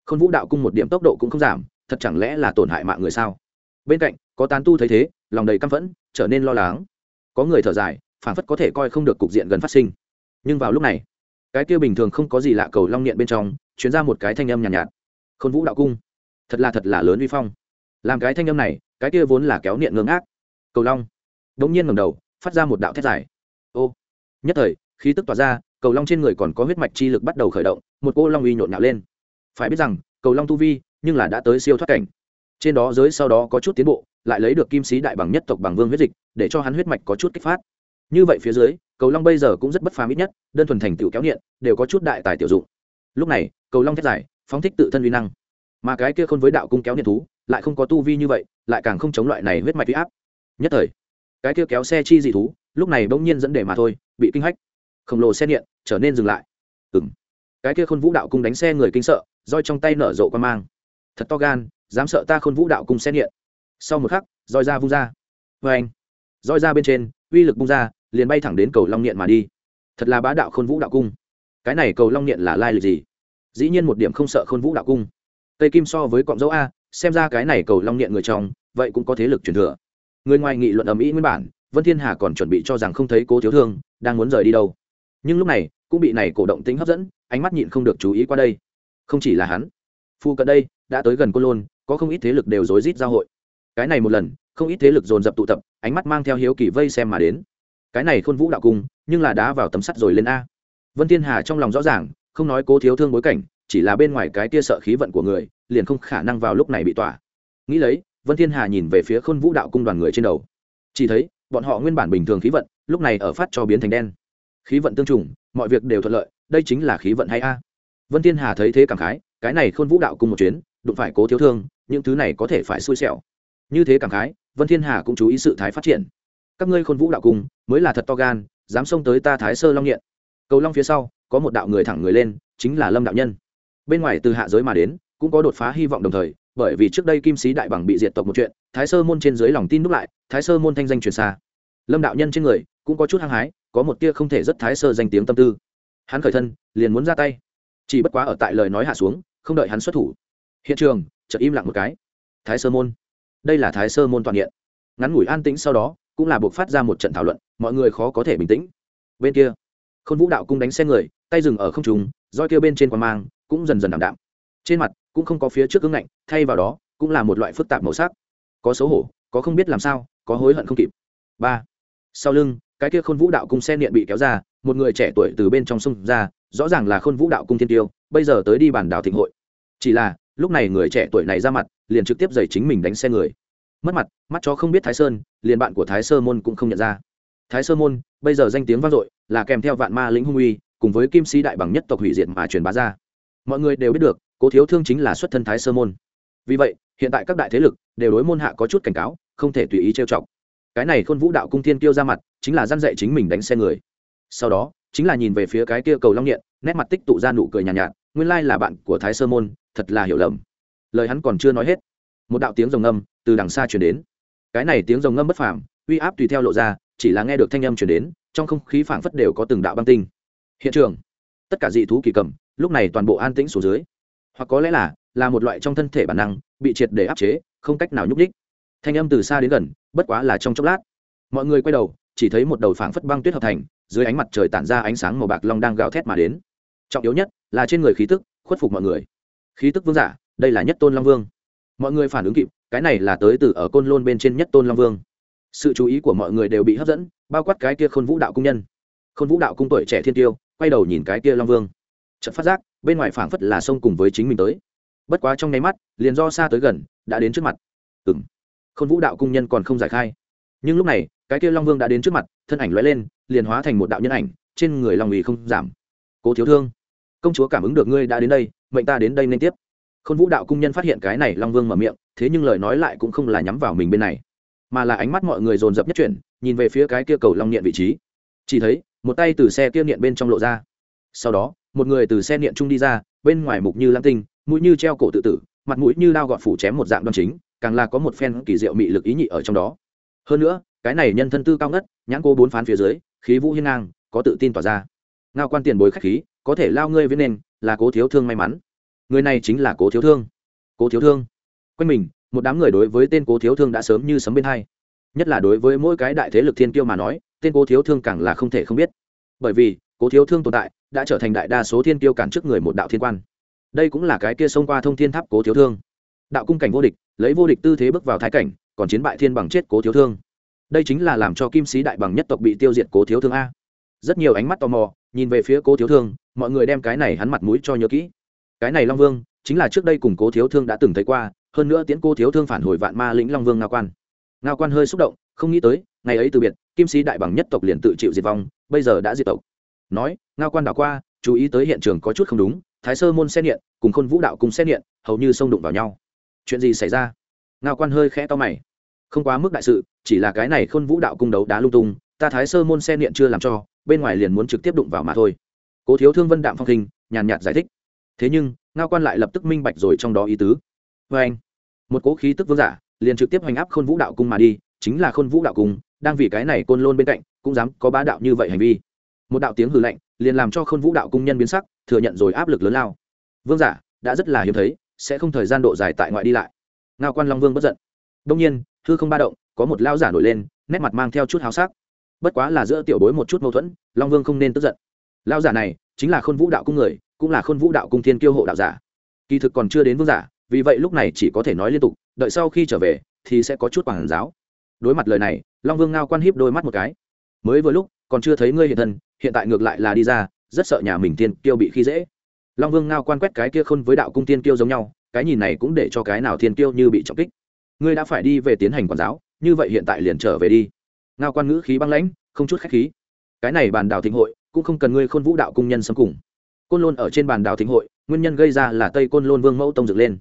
K vũ đạo cung một điểm tốc độ cũng không giảm thật chẳng lẽ là tổn hại mạng người sao? Bên cạnh có tán tu thấy thế lòng đầy căm phẫn trở nên lo lắng. Có người thở dài phảng phất có thể coi không được cục diện gần phát sinh. Nhưng vào lúc này cái kia bình thường không có gì lạ cầu long niệm bên trong chuyến ra một cái thanh âm nhàn nhạt, nhạt. Khôn vũ đạo cung thật là thật là lớn uy phong. Làm cái thanh âm này cái kia vốn là kéo niệm ngưỡng ác cầu long đ ỗ n g nhiên ngầm đầu phát ra một đạo thét dài. Ô nhất thời khí tức tỏa ra cầu long trên người còn có huyết mạch chi lực bắt đầu khởi động, một cô long uy nhộn nhạo lên. Phải biết rằng, cầu long tu vi, nhưng là đã tới siêu thoát cảnh. Trên đó giới sau đó có chút tiến bộ, lại lấy được kim sĩ đại bằng nhất tộc bằng vương huyết dịch, để cho hắn huyết mạch có chút kích phát. Như vậy phía dưới, cầu long bây giờ cũng rất bất phàm ít nhất, đơn thuần thành tựu kéo nghiện, đều có chút đại tài tiểu dụng. Lúc này, cầu long thét dài, phóng thích tự thân uy năng. Mà cái kia không với đạo cung kéo nghiện thú, lại không có tu vi như vậy, lại càng không chống loại này huyết mạch huy áp. Nhất thời, cái kia kéo xe chi dị thú, lúc này bỗng nhiên dẫn để mà thôi, bị kinh hách khổng lồ xe điện trở nên dừng lại. Ừng cái kia khôn vũ đạo cung đánh xe người kinh sợ, roi trong tay nở rộ quan mang. Thật to gan, dám sợ ta khôn vũ đạo cung xe điện. Sau một khắc, roi ra vung ra. Vê anh roi ra bên trên, uy lực bung ra, liền bay thẳng đến cầu long điện mà đi. Thật là bá đạo khôn vũ đạo cung. Cái này cầu long điện là lai lịch gì? Dĩ nhiên một điểm không sợ khôn vũ đạo cung. Tây kim so với cọng dấu a, xem ra cái này cầu long điện người trong, vậy cũng có thế lực truyền thừa. Người ngoài nghị luận ầm ĩ nguyên bản, vân thiên hà còn chuẩn bị cho rằng không thấy cố thiếu thương, đang muốn rời đi đâu nhưng lúc này, cũng bị này cổ động tính hấp dẫn, ánh mắt nhịn không được chú ý qua đây. Không chỉ là hắn, phu cận đây đã tới gần côn lôn, có không ít thế lực đều rối rít giao hội. Cái này một lần, không ít thế lực dồn dập tụ tập, ánh mắt mang theo hiếu kỳ vây xem mà đến. Cái này khôn vũ đạo cung, nhưng là đá vào tấm sắt rồi lên a. Vân thiên hà trong lòng rõ ràng, không nói cố thiếu thương bối cảnh, chỉ là bên ngoài cái tia sợ khí vận của người, liền không khả năng vào lúc này bị tỏa. Nghĩ lấy, vân thiên hà nhìn về phía khôn vũ đạo cung đoàn người trên đầu. Chỉ thấy, bọn họ nguyên bản bình thường khí vận, lúc này ở phát cho biến thành đen khí vận tương trùng, mọi việc đều thuận lợi, đây chính là khí vận hay a? Vân thiên hà thấy thế cảm khái, cái này khôn vũ đạo cùng một chuyến, đụng phải cố thiếu thương, những thứ này có thể phải xui xẻo. Như thế cảm khái, vân thiên hà cũng chú ý sự thái phát triển. Các ngươi khôn vũ đạo cung mới là thật to gan, dám xông tới ta thái sơ long nghiện cầu long phía sau, có một đạo người thẳng người lên, chính là lâm đạo nhân. Bên ngoài từ hạ giới mà đến, cũng có đột phá hy vọng đồng thời, bởi vì trước đây kim sĩ đại bằng bị diệt tộc một chuyện, thái sơ môn trên dưới lòng tin đúc lại, thái sơ môn thanh danh truyền xa. Lâm đạo nhân trên người, cũng có chút hăng hái có một tia không thể rất thái sơ danh tiếng tâm tư. Hắn khởi thân, liền muốn ra tay. Chỉ bất quá ở tại lời nói hạ xuống, không đợi hắn xuất thủ. Hiện trường, chợt im lặng một cái. Thái sơ môn. Đây là thái sơ môn toàn hiện ngắn ngủi an tĩnh sau đó, cũng là buộc phát ra một trận thảo luận, mọi người khó có thể bình tĩnh. Bên kia k h ô n vũ đạo cung đánh xe người, tay dừng ở không trùng roi kêu bên trên quan mang cũng dần dần đảm đạm. Trên mặt cũng không có phía trước ứng ngạnh, thay vào đó cũng là một loại phức tạp màu sắc. Có xấu hổ, có không biết làm sao, có hối hận không kịp. Ba. Sau lưng cái kia khôn vũ đạo cung xe điện bị kéo ra, một người trẻ tuổi từ bên trong sông ra, rõ ràng là khôn vũ đạo cung thiên tiêu, bây giờ tới đi bản đảo thịnh hội. Chỉ là, lúc này người trẻ tuổi này ra mặt, liền trực tiếp giày chính mình đánh xe người. Mất mặt, mắt cho không biết thái sơn, liền bạn của thái sơ môn cũng không nhận ra. Thái sơ môn, bây giờ danh tiếng vang dội, là kèm theo vạn ma lĩnh hung uy, cùng với kim sĩ đại bằng nhất tộc hủy diệt mà truyền bá ra. Mọi người đều biết được, cố thiếu thương chính là xuất thân thái sơ môn. Vì vậy, hiện tại các đại thế lực đều đối môn hạ có chút cảnh cáo, không thể tùy ý trêu chọc cái này khôn vũ đạo cung thiên kiêu ra mặt chính là gian dạy chính mình đánh xe người. Sau đó chính là nhìn về phía cái kia cầu long nghiện nét mặt tích tụ ra nụ cười nhàn nhạt, nhạt nguyên lai là bạn của thái sơ môn thật là hiểu lầm. Lời hắn còn chưa nói hết một đạo tiếng rồng ngâm từ đằng xa chuyển đến. Cái này tiếng rồng ngâm bất phàm uy áp tùy theo lộ ra chỉ là nghe được thanh âm chuyển đến trong không khí phảng phất đều có từng đạo băng tinh. Hiện trường tất cả dị thú kỳ cầm lúc này toàn bộ an tĩnh xuống dưới. Hoặc có lẽ là là một loại trong thân thể bản năng bị triệt để áp chế không cách nào nhúc nhích. Thanh âm từ xa đến gần bất quá là trong chốc lát. Mọi người quay đầu, chỉ thấy một đầu phảng phất băng tuyết hợp thành, dưới ánh mặt trời tản ra ánh sáng màu bạc long đang gào thét mà đến. Trọng yếu nhất là trên người khí tức, khuất phục mọi người. Khí tức vương giả, đây là nhất tôn long vương. Mọi người phản ứng kịp, cái này là tới từ ở côn lôn bên trên nhất tôn long vương. Sự chú ý của mọi người đều bị hấp dẫn, bao quát cái kia khôn vũ đạo cung nhân. Khôn vũ đạo cung tuổi trẻ thiên tiêu, quay đầu nhìn cái kia long vương. Chợt phát giác, bên ngoài phảng phất là sông cùng với chính mình tới. Bất quá trong nháy mắt, liền do xa tới gần, đã đến trước mặt. Ừng khôn vũ đạo cung nhân còn không giải khai. Nhưng lúc này, cái kia long vương đã đến trước mặt, thân ảnh lóe lên, liền hóa thành một đạo nhân ảnh, trên người long ủy không giảm. Cố thiếu thương, công chúa cảm ứng được ngươi đã đến đây, mệnh ta đến đây nên tiếp. Khôn vũ đạo cung nhân phát hiện cái này long vương mở miệng, thế nhưng lời nói lại cũng không là nhắm vào mình bên này, mà là ánh mắt mọi người dồn dập nhất chuyển, nhìn về phía cái kia cầu long niệm vị trí. Chỉ thấy, một tay từ xe kia niệm bên trong lộ ra. Sau đó, một người từ xe niệm trung đi ra, bên ngoài mục như lam tinh, mũi như treo cổ tự tử, mặt mũi như đao gọt phủ chém một dạng đoan chính càng là có một phen kỳ diệu mị lực ý nhị ở trong đó. Hơn nữa, cái này nhân thân tư cao ngất, nhãn cô bốn phán phía dưới, khí vũ hiên ngang, có tự tin tỏa ra. Ngao quan tiền bối khách khí, có thể lao ngươi với nền, là cố thiếu thương may mắn. Người này chính là cố thiếu thương. Cố thiếu thương. Quanh mình, một đám người đối với tên cố thiếu thương đã sớm như sấm bên hai. Nhất là đối với mỗi cái đại thế lực thiên kiêu mà nói, tên cố thiếu thương càng là không thể không biết. Bởi vì, cố thiếu thương tồn tại, đã trở thành đại đa số thiên kiêu cản trước người một đạo thiên quan. Đây cũng là cái kia xông qua thông thiên tháp cố thiếu thương đạo cung cảnh vô địch, lấy vô địch tư thế bước vào thái cảnh, còn chiến bại thiên bằng chết cố thiếu thương. Đây chính là làm cho kim sĩ đại bằng nhất tộc bị tiêu diệt cố thiếu thương a. Rất nhiều ánh mắt tò mò, nhìn về phía cố thiếu thương, mọi người đem cái này hắn mặt mũi cho nhớ kỹ. Cái này long vương, chính là trước đây cùng cố thiếu thương đã từng thấy qua, hơn nữa tiễn cố thiếu thương phản hồi vạn ma lĩnh long vương ngao quan. Ngao quan hơi xúc động, không nghĩ tới, ngày ấy từ biệt, kim sĩ đại bằng nhất tộc liền tự chịu diệt vong, bây giờ đã diệt tộc. Nói, ngao quan đảo qua, chú ý tới hiện trường có chút không đúng, thái sơ môn xét điện cùng khôn vũ đạo cùng xét điện hầu như xông đụng vào nhau chuyện gì xảy ra? Ngao quan hơi khẽ to mày. Không quá mức đại sự chỉ là cái này khôn vũ đạo cung đấu đá lung tung ta thái sơ môn xe điện chưa làm cho bên ngoài liền muốn trực tiếp đụng vào mà thôi. Cố thiếu thương vân đạm phong hình nhàn nhạt giải thích. Thế nhưng ngao quan lại lập tức minh bạch rồi trong đó ý tứ. Vê anh một cố khí tức vương giả liền trực tiếp hành áp khôn vũ đạo cung mà đi chính là khôn vũ đạo cung đang vì cái này côn lôn bên cạnh cũng dám có bá đạo như vậy hành vi. Một đạo tiếng hư lạnh, liền làm cho khôn vũ đạo cung nhân biến sắc thừa nhận rồi áp lực lớn lao. Vương giả đã rất là hiếm thấy sẽ không thời gian độ dài tại ngoại đi lại. Ngao quan long vương bất giận. Đông nhiên thư không ba động, có một lao giả nổi lên, nét mặt mang theo chút háo sắc. Bất quá là giữa tiểu bối một chút mâu thuẫn, long vương không nên tức giận. Lao giả này chính là khôn vũ đạo cung người, cũng là khôn vũ đạo cung thiên kiêu hộ đạo giả. Kỳ thực còn chưa đến vương giả, vì vậy lúc này chỉ có thể nói liên tục, đợi sau khi trở về thì sẽ có chút quản giáo. Đối mặt lời này, long vương ngao quan híp đôi mắt một cái. Mới vừa lúc, còn chưa thấy ngươi hiện thân, hiện tại ngược lại là đi ra, rất sợ nhà mình tiên kiêu bị khi dễ long vương ngao quan quét cái kia khôn với đạo cung tiên kiêu giống nhau, cái nhìn này cũng để cho cái nào thiên kiêu như bị trọng kích. Ngươi đã phải đi về tiến hành quản giáo, như vậy hiện tại liền trở về đi. Ngao quan ngữ khí băng lãnh, không chút khách khí. Cái này bàn đào thịnh hội, cũng không cần ngươi khôn vũ đạo cung nhân xâm cùng. Côn lôn ở trên bàn đào thịnh hội, nguyên nhân gây ra là tây côn lôn vương mẫu tông dựng lên.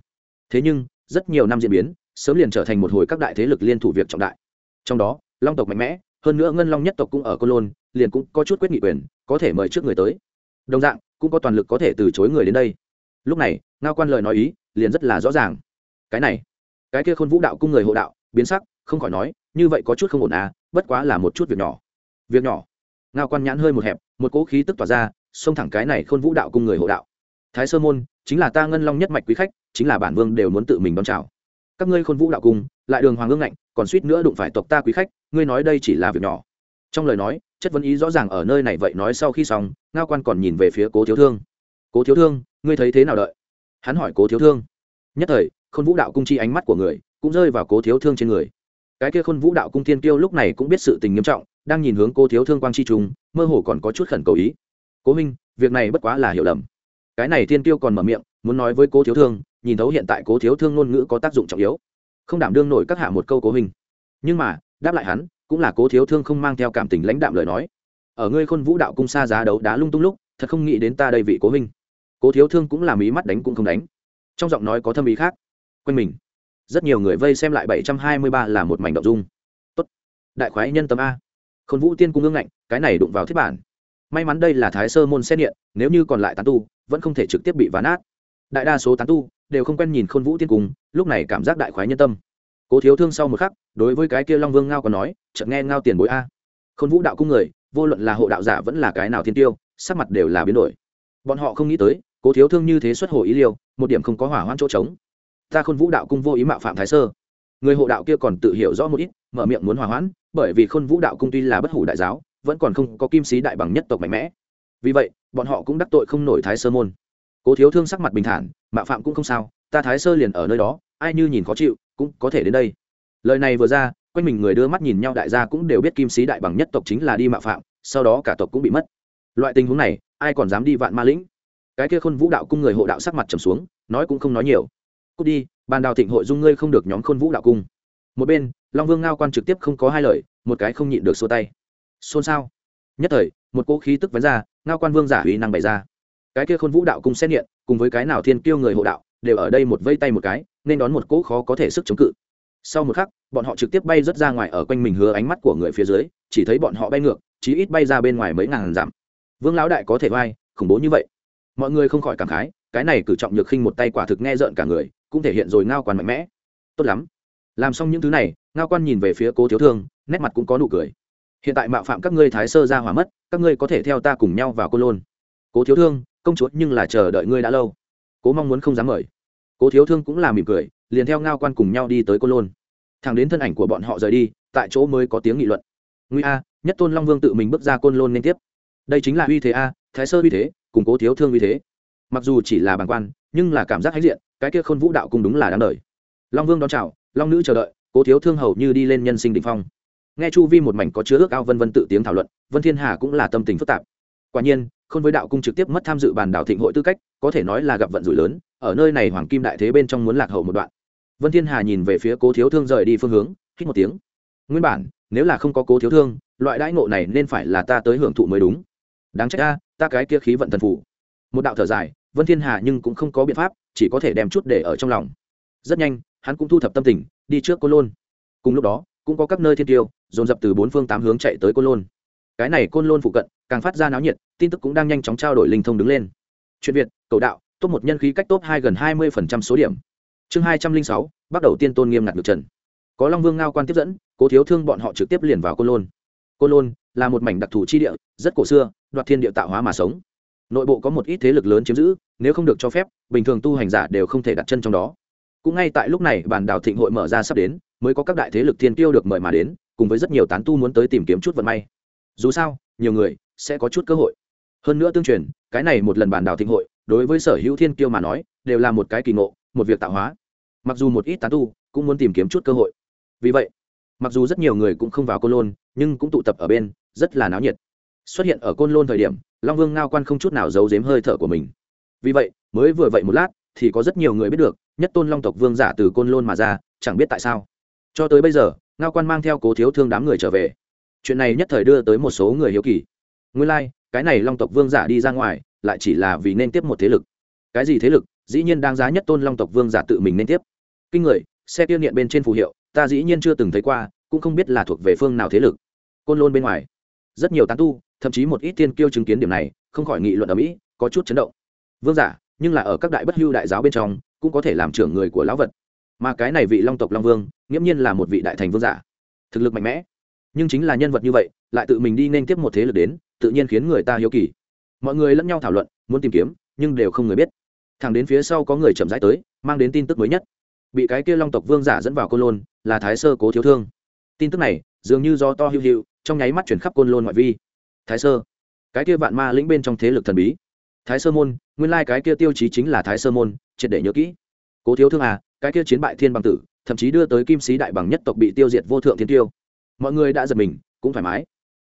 Thế nhưng, rất nhiều năm diễn biến, sớm liền trở thành một hồi các đại thế lực liên thủ việc trọng đại. Trong đó, long tộc mạnh mẽ, hơn nữa ngân long nhất tộc cũng ở côn lôn, liền cũng có chút quyết nghị quyền, có thể mời trước người tới. Đồng dạng cũng có toàn lực có thể từ chối người đến đây. Lúc này, ngao quan lời nói ý liền rất là rõ ràng. Cái này, cái kia khôn vũ đạo cung người hộ đạo, biến sắc, không khỏi nói, như vậy có chút không ổn à bất quá là một chút việc nhỏ. Việc nhỏ? Ngao quan nhãn hơi một hẹp, một cỗ khí tức tỏa ra, xông thẳng cái này khôn vũ đạo cung người hộ đạo. Thái sơ môn, chính là ta ngân long nhất mạch quý khách, chính là bản vương đều muốn tự mình đón chào. Các ngươi khôn vũ đạo cung, lại đường hoàng ương ngạnh, còn suýt nữa đụng phải tộc ta quý khách, ngươi nói đây chỉ là việc nhỏ. Trong lời nói chất vấn ý rõ ràng ở nơi này vậy nói sau khi xong, ngao quan còn nhìn về phía cố thiếu thương. Cố thiếu thương, ngươi thấy thế nào đợi? Hắn hỏi cố thiếu thương. Nhất thời, khôn vũ đạo cung chi ánh mắt của người cũng rơi vào cố thiếu thương trên người. Cái kia khôn vũ đạo cung thiên kiêu lúc này cũng biết sự tình nghiêm trọng, đang nhìn hướng cố thiếu thương quang chi trùng, mơ hồ còn có chút khẩn cầu ý. Cố minh việc này bất quá là hiểu lầm. Cái này thiên kiêu còn mở miệng, muốn nói với cố thiếu thương, nhìn thấu hiện tại cố thiếu thương ngôn ngữ có tác dụng trọng yếu. Không đảm đương nổi các hạ một câu cố minh nhưng mà, đáp lại hắn cũng là cố thiếu thương không mang theo cảm tình lãnh đạm lời nói. Ở ngươi khôn vũ đạo cung xa giá đấu đá lung tung lúc, thật không nghĩ đến ta đây vị cố minh cố thiếu thương cũng làm ý mắt đánh cũng không đánh. Trong giọng nói có thâm ý khác. Quanh mình. Rất nhiều người vây xem lại bảy trăm hai mươi ba là một mảnh đậu dung. Tốt. Đại khoái nhân tâm a. Khôn vũ tiên cung ương ngạnh, cái này đụng vào thiết bản. May mắn đây là thái sơ môn xét điện nếu như còn lại tán tu, vẫn không thể trực tiếp bị ván át đại đa số tán tu đều không quen nhìn khôn vũ tiên cung, lúc này cảm giác đại khoái nhân tâm cố thiếu thương sau một khắc, đối với cái kia long vương ngao còn nói, chợt nghe ngao tiền bối a. Khôn vũ đạo cung người, vô luận là hộ đạo giả vẫn là cái nào thiên tiêu, sắc mặt đều là biến đổi. Bọn họ không nghĩ tới, cố thiếu thương như thế xuất hồ ý liêu, một điểm không có hỏa hoãn chỗ trống. Ta khôn vũ đạo cung vô ý mạo phạm thái sơ. Người hộ đạo kia còn tự hiểu rõ một ít, mở miệng muốn hỏa hoãn, bởi vì khôn vũ đạo cung tuy là bất hủ đại giáo, vẫn còn không có kim sĩ đại bằng nhất tộc mạnh mẽ. Vì vậy, bọn họ cũng đắc tội không nổi thái sơ môn. Cố thiếu thương sắc mặt bình thản, mạo phạm cũng không sao, ta thái sơ liền ở nơi đó, ai như nhìn khó chịu cũng có thể đến đây. Lời này vừa ra, quanh mình người đưa mắt nhìn nhau đại gia cũng đều biết kim sĩ đại bằng nhất tộc chính là đi mạo phạm, sau đó cả tộc cũng bị mất. Loại tình huống này, ai còn dám đi vạn ma lĩnh? Cái kia khôn vũ đạo cung người hộ đạo sắc mặt trầm xuống, nói cũng không nói nhiều. Cút đi, bàn đào thịnh hội dung ngươi không được nhóm khôn vũ đạo cung. Một bên, long vương ngao quan trực tiếp không có hai lời, một cái không nhịn được xô tay. Xôn xao. Nhất thời, một cỗ khí tức vấn ra, ngao quan vương giả uy năng bày ra. Cái kia khôn vũ đạo cung xét nghiệm, cùng với cái nào thiên kiêu người hộ đạo, đều ở đây một vây tay một cái nên đón một cỗ khó có thể sức chống cự. Sau một khắc, bọn họ trực tiếp bay rớt ra ngoài ở quanh mình hứa ánh mắt của người phía dưới, chỉ thấy bọn họ bay ngược, chí ít bay ra bên ngoài mấy ngàn dặm. Vương lão đại có thể vai khủng bố như vậy. Mọi người không khỏi cảm khái, cái này cử trọng nhược khinh một tay quả thực nghe rợn cả người, cũng thể hiện rồi ngao quan mạnh mẽ. Tốt lắm. Làm xong những thứ này, ngao quan nhìn về phía cố thiếu thương, nét mặt cũng có nụ cười. Hiện tại mạo phạm các ngươi thái sơ ra hỏa mất, các ngươi có thể theo ta cùng nhau vào cô lôn. Cố thiếu thương, công chúa, nhưng là chờ đợi ngươi đã lâu. Cố mong muốn không dám mời cố thiếu thương cũng là mỉm cười, liền theo ngao quan cùng nhau đi tới côn lôn. Thẳng đến thân ảnh của bọn họ rời đi, tại chỗ mới có tiếng nghị luận. Nguy a, nhất tôn long vương tự mình bước ra côn lôn liên tiếp. Đây chính là uy thế a, thái sơ uy thế, cùng cố thiếu thương uy thế. Mặc dù chỉ là bàng quan, nhưng là cảm giác hãnh diện, cái kia khôn vũ đạo cũng đúng là đáng đời. Long vương đón chào, long nữ chờ đợi, cố thiếu thương hầu như đi lên nhân sinh đ phong. Nghe chu vi một mảnh có chứa ước ao vân vân tự tiếng thảo luận, vân thiên hà cũng là tâm tình phức tạp. Quả nhiên khôn với đạo cung trực tiếp mất tham dự bàn đảo thịnh hội tư cách, có thể nói là gặp vận rủi lớn, ở nơi này hoàng kim đại thế bên trong muốn lạc hậu một đoạn. Vân thiên hà nhìn về phía cố thiếu thương rời đi phương hướng, hít một tiếng. Nguyên bản, nếu là không có cố thiếu thương, loại đãi ngộ này nên phải là ta tới hưởng thụ mới đúng. Đáng trách ta ta cái kia khí vận thần phủ một đạo thở dài, vân thiên hà nhưng cũng không có biện pháp, chỉ có thể đem chút để ở trong lòng. Rất nhanh, hắn cũng thu thập tâm tình, đi trước cô lôn. Cùng lúc đó, cũng có các nơi thiên tiêu, dồn dập từ bốn phương tám hướng chạy tới côn lôn cái này côn lôn phụ cận, càng phát ra náo nhiệt, tin tức cũng đang nhanh chóng trao đổi linh thông đứng lên. Chuyện việt, cầu đạo, top một nhân khí cách top hai gần hai mươi số điểm. Chương hai trăm linh sáu, bắt đầu tiên tôn nghiêm ngặt được trần. Có long vương ngao quan tiếp dẫn, cố thiếu thương bọn họ trực tiếp liền vào côn lôn. Côn lôn là một mảnh đặc thù chi địa, rất cổ xưa, đoạt thiên địa tạo hóa mà sống. Nội bộ có một ít thế lực lớn chiếm giữ, nếu không được cho phép, bình thường tu hành giả đều không thể đặt chân trong đó. Cũng ngay tại lúc này, bản đào thịnh hội mở ra sắp đến, mới có các đại thế lực thiên tiêu được mời mà đến, cùng với rất nhiều tán tu muốn tới tìm kiếm chút vận may dù sao, nhiều người sẽ có chút cơ hội. Hơn nữa tương truyền, cái này một lần bản đào thịnh hội, đối với sở hữu thiên kiêu mà nói, đều là một cái kỳ ngộ, một việc tạo hóa. Mặc dù một ít tán tu cũng muốn tìm kiếm chút cơ hội. Vì vậy, mặc dù rất nhiều người cũng không vào côn lôn, nhưng cũng tụ tập ở bên, rất là náo nhiệt. Xuất hiện ở côn lôn thời điểm, long vương ngao quan không chút nào giấu giếm hơi thở của mình. Vì vậy, mới vừa vậy một lát, thì có rất nhiều người biết được, nhất tôn long tộc vương giả từ côn lôn mà ra, chẳng biết tại sao. Cho tới bây giờ, ngao quan mang theo cố thiếu thương đám người trở về chuyện này nhất thời đưa tới một số người hiếu kỳ. Nguyên lai、like, cái này long tộc vương giả đi ra ngoài lại chỉ là vì nên tiếp một thế lực. Cái gì thế lực? Dĩ nhiên đáng giá nhất tôn long tộc vương giả tự mình nên tiếp. Kinh người xe tiêu niệm bên trên phù hiệu ta dĩ nhiên chưa từng thấy qua cũng không biết là thuộc về phương nào thế lực. Côn lôn bên ngoài rất nhiều tán tu thậm chí một ít tiên kiêu chứng kiến điểm này không khỏi nghị luận ở mỹ có chút chấn động. Vương giả nhưng là ở các đại bất hưu đại giáo bên trong cũng có thể làm trưởng người của lão vật. Mà cái này vị long tộc long vương nghiễm nhiên là một vị đại thành vương giả. Thực lực mạnh mẽ nhưng chính là nhân vật như vậy, lại tự mình đi nên tiếp một thế lực đến, tự nhiên khiến người ta hiếu kỳ. Mọi người lẫn nhau thảo luận, muốn tìm kiếm, nhưng đều không người biết. Thẳng đến phía sau có người chậm rãi tới, mang đến tin tức mới nhất. Bị cái kia long tộc vương giả dẫn vào côn lôn, là thái sơ cố thiếu thương. Tin tức này, dường như do to hữu hữu trong nháy mắt chuyển khắp côn lôn ngoại vi. Thái sơ. Cái kia vạn ma lĩnh bên trong thế lực thần bí. Thái sơ môn, nguyên lai cái kia tiêu chí chính là thái sơ môn, triệt để nhớ kỹ. Cố thiếu thương à cái kia chiến bại thiên bằng tử, thậm chí đưa tới kim sĩ đại bằng nhất tộc bị tiêu diệt vô thượng thiên tiêu mọi người đã giật mình, cũng thoải mái.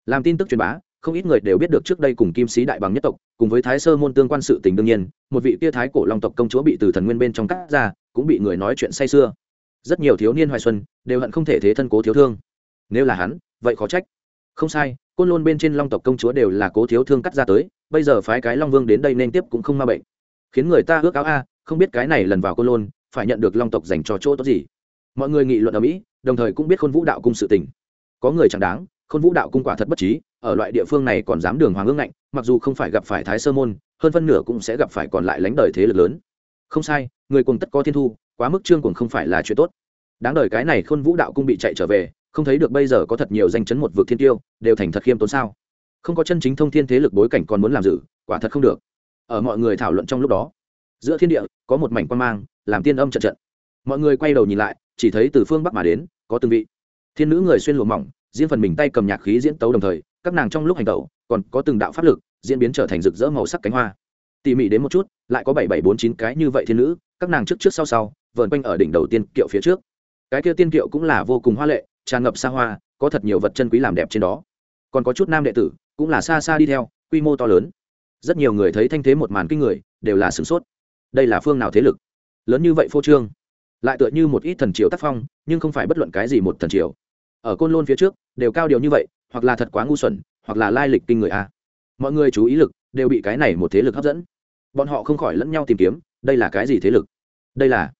Làm tin tức truyền bá, không ít người đều biết được trước đây cùng kim sĩ đại bằng nhất tộc, cùng với thái sơ môn tương quan sự tình đương nhiên, một vị kia thái cổ long tộc công chúa bị từ thần nguyên bên trong cắt ra, cũng bị người nói chuyện say xưa rất nhiều thiếu niên hoài xuân, đều hận không thể thế thân cố thiếu thương. Nếu là hắn, vậy khó trách. Không sai, côn lôn bên trên long tộc công chúa đều là cố thiếu thương cắt ra tới, bây giờ phái cái long vương đến đây nên tiếp cũng không ma bệnh. Khiến người ta ước áo a, không biết cái này lần vào côn lôn, phải nhận được long tộc dành cho chỗ tốt gì. Mọi người nghị luận ở mỹ, đồng thời cũng biết khôn vũ đạo cung sự tình có người chẳng đáng, khôn vũ đạo cung quả thật bất trí, ở loại địa phương này còn dám đường hoàng ương ngạnh, mặc dù không phải gặp phải thái sơ môn, hơn phân nửa cũng sẽ gặp phải còn lại lãnh đời thế lực lớn. Không sai, người cùng tất có thiên thu, quá mức trương cùng không phải là chuyện tốt. Đáng đời cái này khôn vũ đạo cung bị chạy trở về, không thấy được bây giờ có thật nhiều danh chấn một vực thiên tiêu, đều thành thật khiêm tốn sao? Không có chân chính thông thiên thế lực bối cảnh còn muốn làm dự, quả thật không được. Ở mọi người thảo luận trong lúc đó, giữa thiên địa, có một mảnh quan mang, làm tiên âm trận trận. Mọi người quay đầu nhìn lại, chỉ thấy từ phương bắc mà đến, có từng vị thiên nữ người xuyên lụa mỏng diễn phần mình tay cầm nhạc khí diễn tấu đồng thời, các nàng trong lúc hành tẩu, còn có từng đạo pháp lực, diễn biến trở thành rực rỡ màu sắc cánh hoa. Tỉ mỉ đến một chút, lại có bảy bảy bốn chín cái như vậy thiên nữ, các nàng trước trước sau sau, vờn quanh ở đỉnh đầu tiên kiệu phía trước. Cái kia tiên kiệu cũng là vô cùng hoa lệ, tràn ngập xa hoa, có thật nhiều vật chân quý làm đẹp trên đó. Còn có chút nam đệ tử, cũng là xa xa đi theo, quy mô to lớn. Rất nhiều người thấy thanh thế một màn kinh người, đều là sửng sốt. Đây là phương nào thế lực? Lớn như vậy phô trương. Lại tựa như một ít thần triều tác phong, nhưng không phải bất luận cái gì một thần triều ở côn lôn phía trước, đều cao điều như vậy, hoặc là thật quá ngu xuẩn, hoặc là lai lịch kinh người a. Mọi người chú ý lực, đều bị cái này một thế lực hấp dẫn. Bọn họ không khỏi lẫn nhau tìm kiếm, đây là cái gì thế lực? Đây là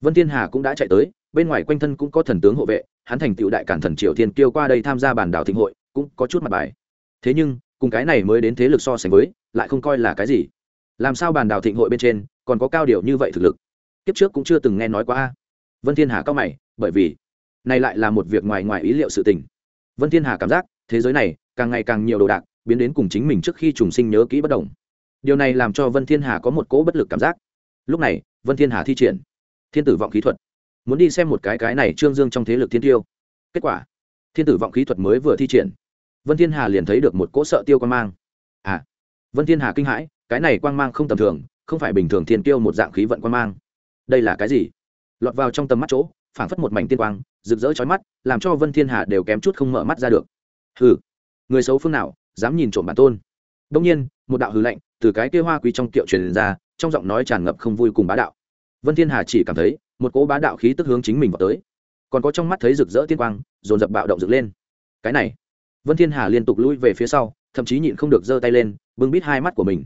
vân thiên hà cũng đã chạy tới, bên ngoài quanh thân cũng có thần tướng hộ vệ, hắn thành tựu đại cản thần triều thiên kêu qua đây tham gia bản đảo thịnh hội, cũng có chút mặt bài. Thế nhưng, cùng cái này mới đến thế lực so sánh với, lại không coi là cái gì. Làm sao bản đảo thịnh hội bên trên còn có cao điều như vậy thực lực? Kiếp trước cũng chưa từng nghe nói qua a. Vân thiên hà cao mày, bởi vì này lại là một việc ngoài ngoài ý liệu sự tình. Vân thiên hà cảm giác, thế giới này, càng ngày càng nhiều đồ đạc, biến đến cùng chính mình trước khi trùng sinh nhớ kỹ bất đồng. Điều này làm cho vân thiên hà có một cỗ bất lực cảm giác. Lúc này, vân thiên hà thi triển thiên tử vọng khí thuật. Muốn đi xem một cái cái này trương dương trong thế lực thiên tiêu. Kết quả, thiên tử vọng khí thuật mới vừa thi triển, vân thiên hà liền thấy được một cỗ sợ tiêu quan mang. À vân thiên hà kinh hãi, cái này quang mang không tầm thường, không phải bình thường thiên tiêu một dạng khí vận quang mang. Đây là cái gì? Lọt vào trong tầm mắt chỗ phảng phất một mảnh tiên quang, rực rỡ chói mắt, làm cho vân thiên hà đều kém chút không mở mắt ra được. Hừ, người xấu phương nào, dám nhìn trộm bản tôn. Đông nhiên, một đạo hừ lạnh từ cái kia hoa quý trong kiệu truyền ra, trong giọng nói tràn ngập không vui cùng bá đạo. Vân thiên hà chỉ cảm thấy, một cỗ bá đạo khí tức hướng chính mình vào tới. Còn có trong mắt thấy rực rỡ tiên quang, dồn dập bạo động dựng lên. Cái này, vân thiên hà liên tục lui về phía sau, thậm chí nhịn không được giơ tay lên, bưng bít hai mắt của mình.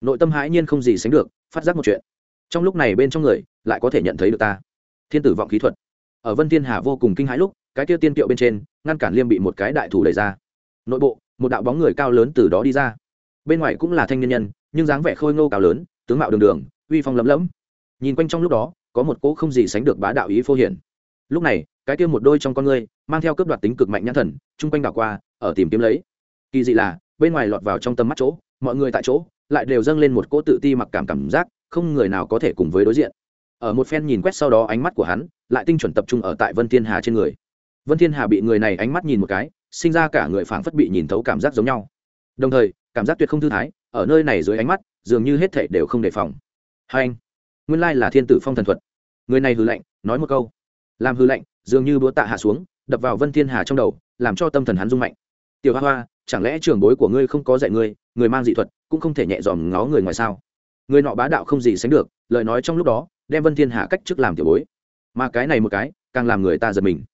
Nội tâm hãi nhiên không gì sánh được, phát giác một chuyện. Trong lúc này bên trong người, lại có thể nhận thấy được ta. Thiên tử vọng khí thuật ở vân thiên hà vô cùng kinh hãi lúc, cái kia tiên kiệu bên trên, ngăn cản liêm bị một cái đại thủ đẩy ra. Nội bộ, một đạo bóng người cao lớn từ đó đi ra. Bên ngoài cũng là thanh niên nhân, nhưng dáng vẻ khôi ngô cao lớn, tướng mạo đường đường, uy phong lấm lẫm. Nhìn quanh trong lúc đó, có một cỗ không gì sánh được bá đạo ý phô hiển. Lúc này, cái kia một đôi trong con ngươi, mang theo cướp đoạt tính cực mạnh nhãn thần, chung quanh đảo qua, ở tìm kiếm lấy. Kỳ dị là, bên ngoài lọt vào trong tầm mắt chỗ, mọi người tại chỗ, lại đều dâng lên một cỗ tự ti mặc cảm cảm giác, không người nào có thể cùng với đối diện ở một phen nhìn quét sau đó ánh mắt của hắn lại tinh chuẩn tập trung ở tại vân thiên hà trên người. Vân thiên hà bị người này ánh mắt nhìn một cái, sinh ra cả người phảng phất bị nhìn thấu cảm giác giống nhau. Đồng thời, cảm giác tuyệt không thư thái, ở nơi này dưới ánh mắt, dường như hết thảy đều không đề phòng. Hai anh, nguyên lai là thiên tử phong thần thuật. Người này hư lệnh nói một câu. Làm hư lệnh dường như búa tạ hạ xuống, đập vào vân thiên hà trong đầu, làm cho tâm thần hắn rung mạnh. Tiểu hoa hoa, chẳng lẽ trưởng bối của ngươi không có dạy ngươi, người mang dị thuật, cũng không thể nhẹ dòm ngó người ngoài sao? Người nọ bá đạo không gì sánh được, lời nói trong lúc đó đem vân thiên Hạ cách trước làm tiểu bối mà cái này một cái càng làm người ta giật mình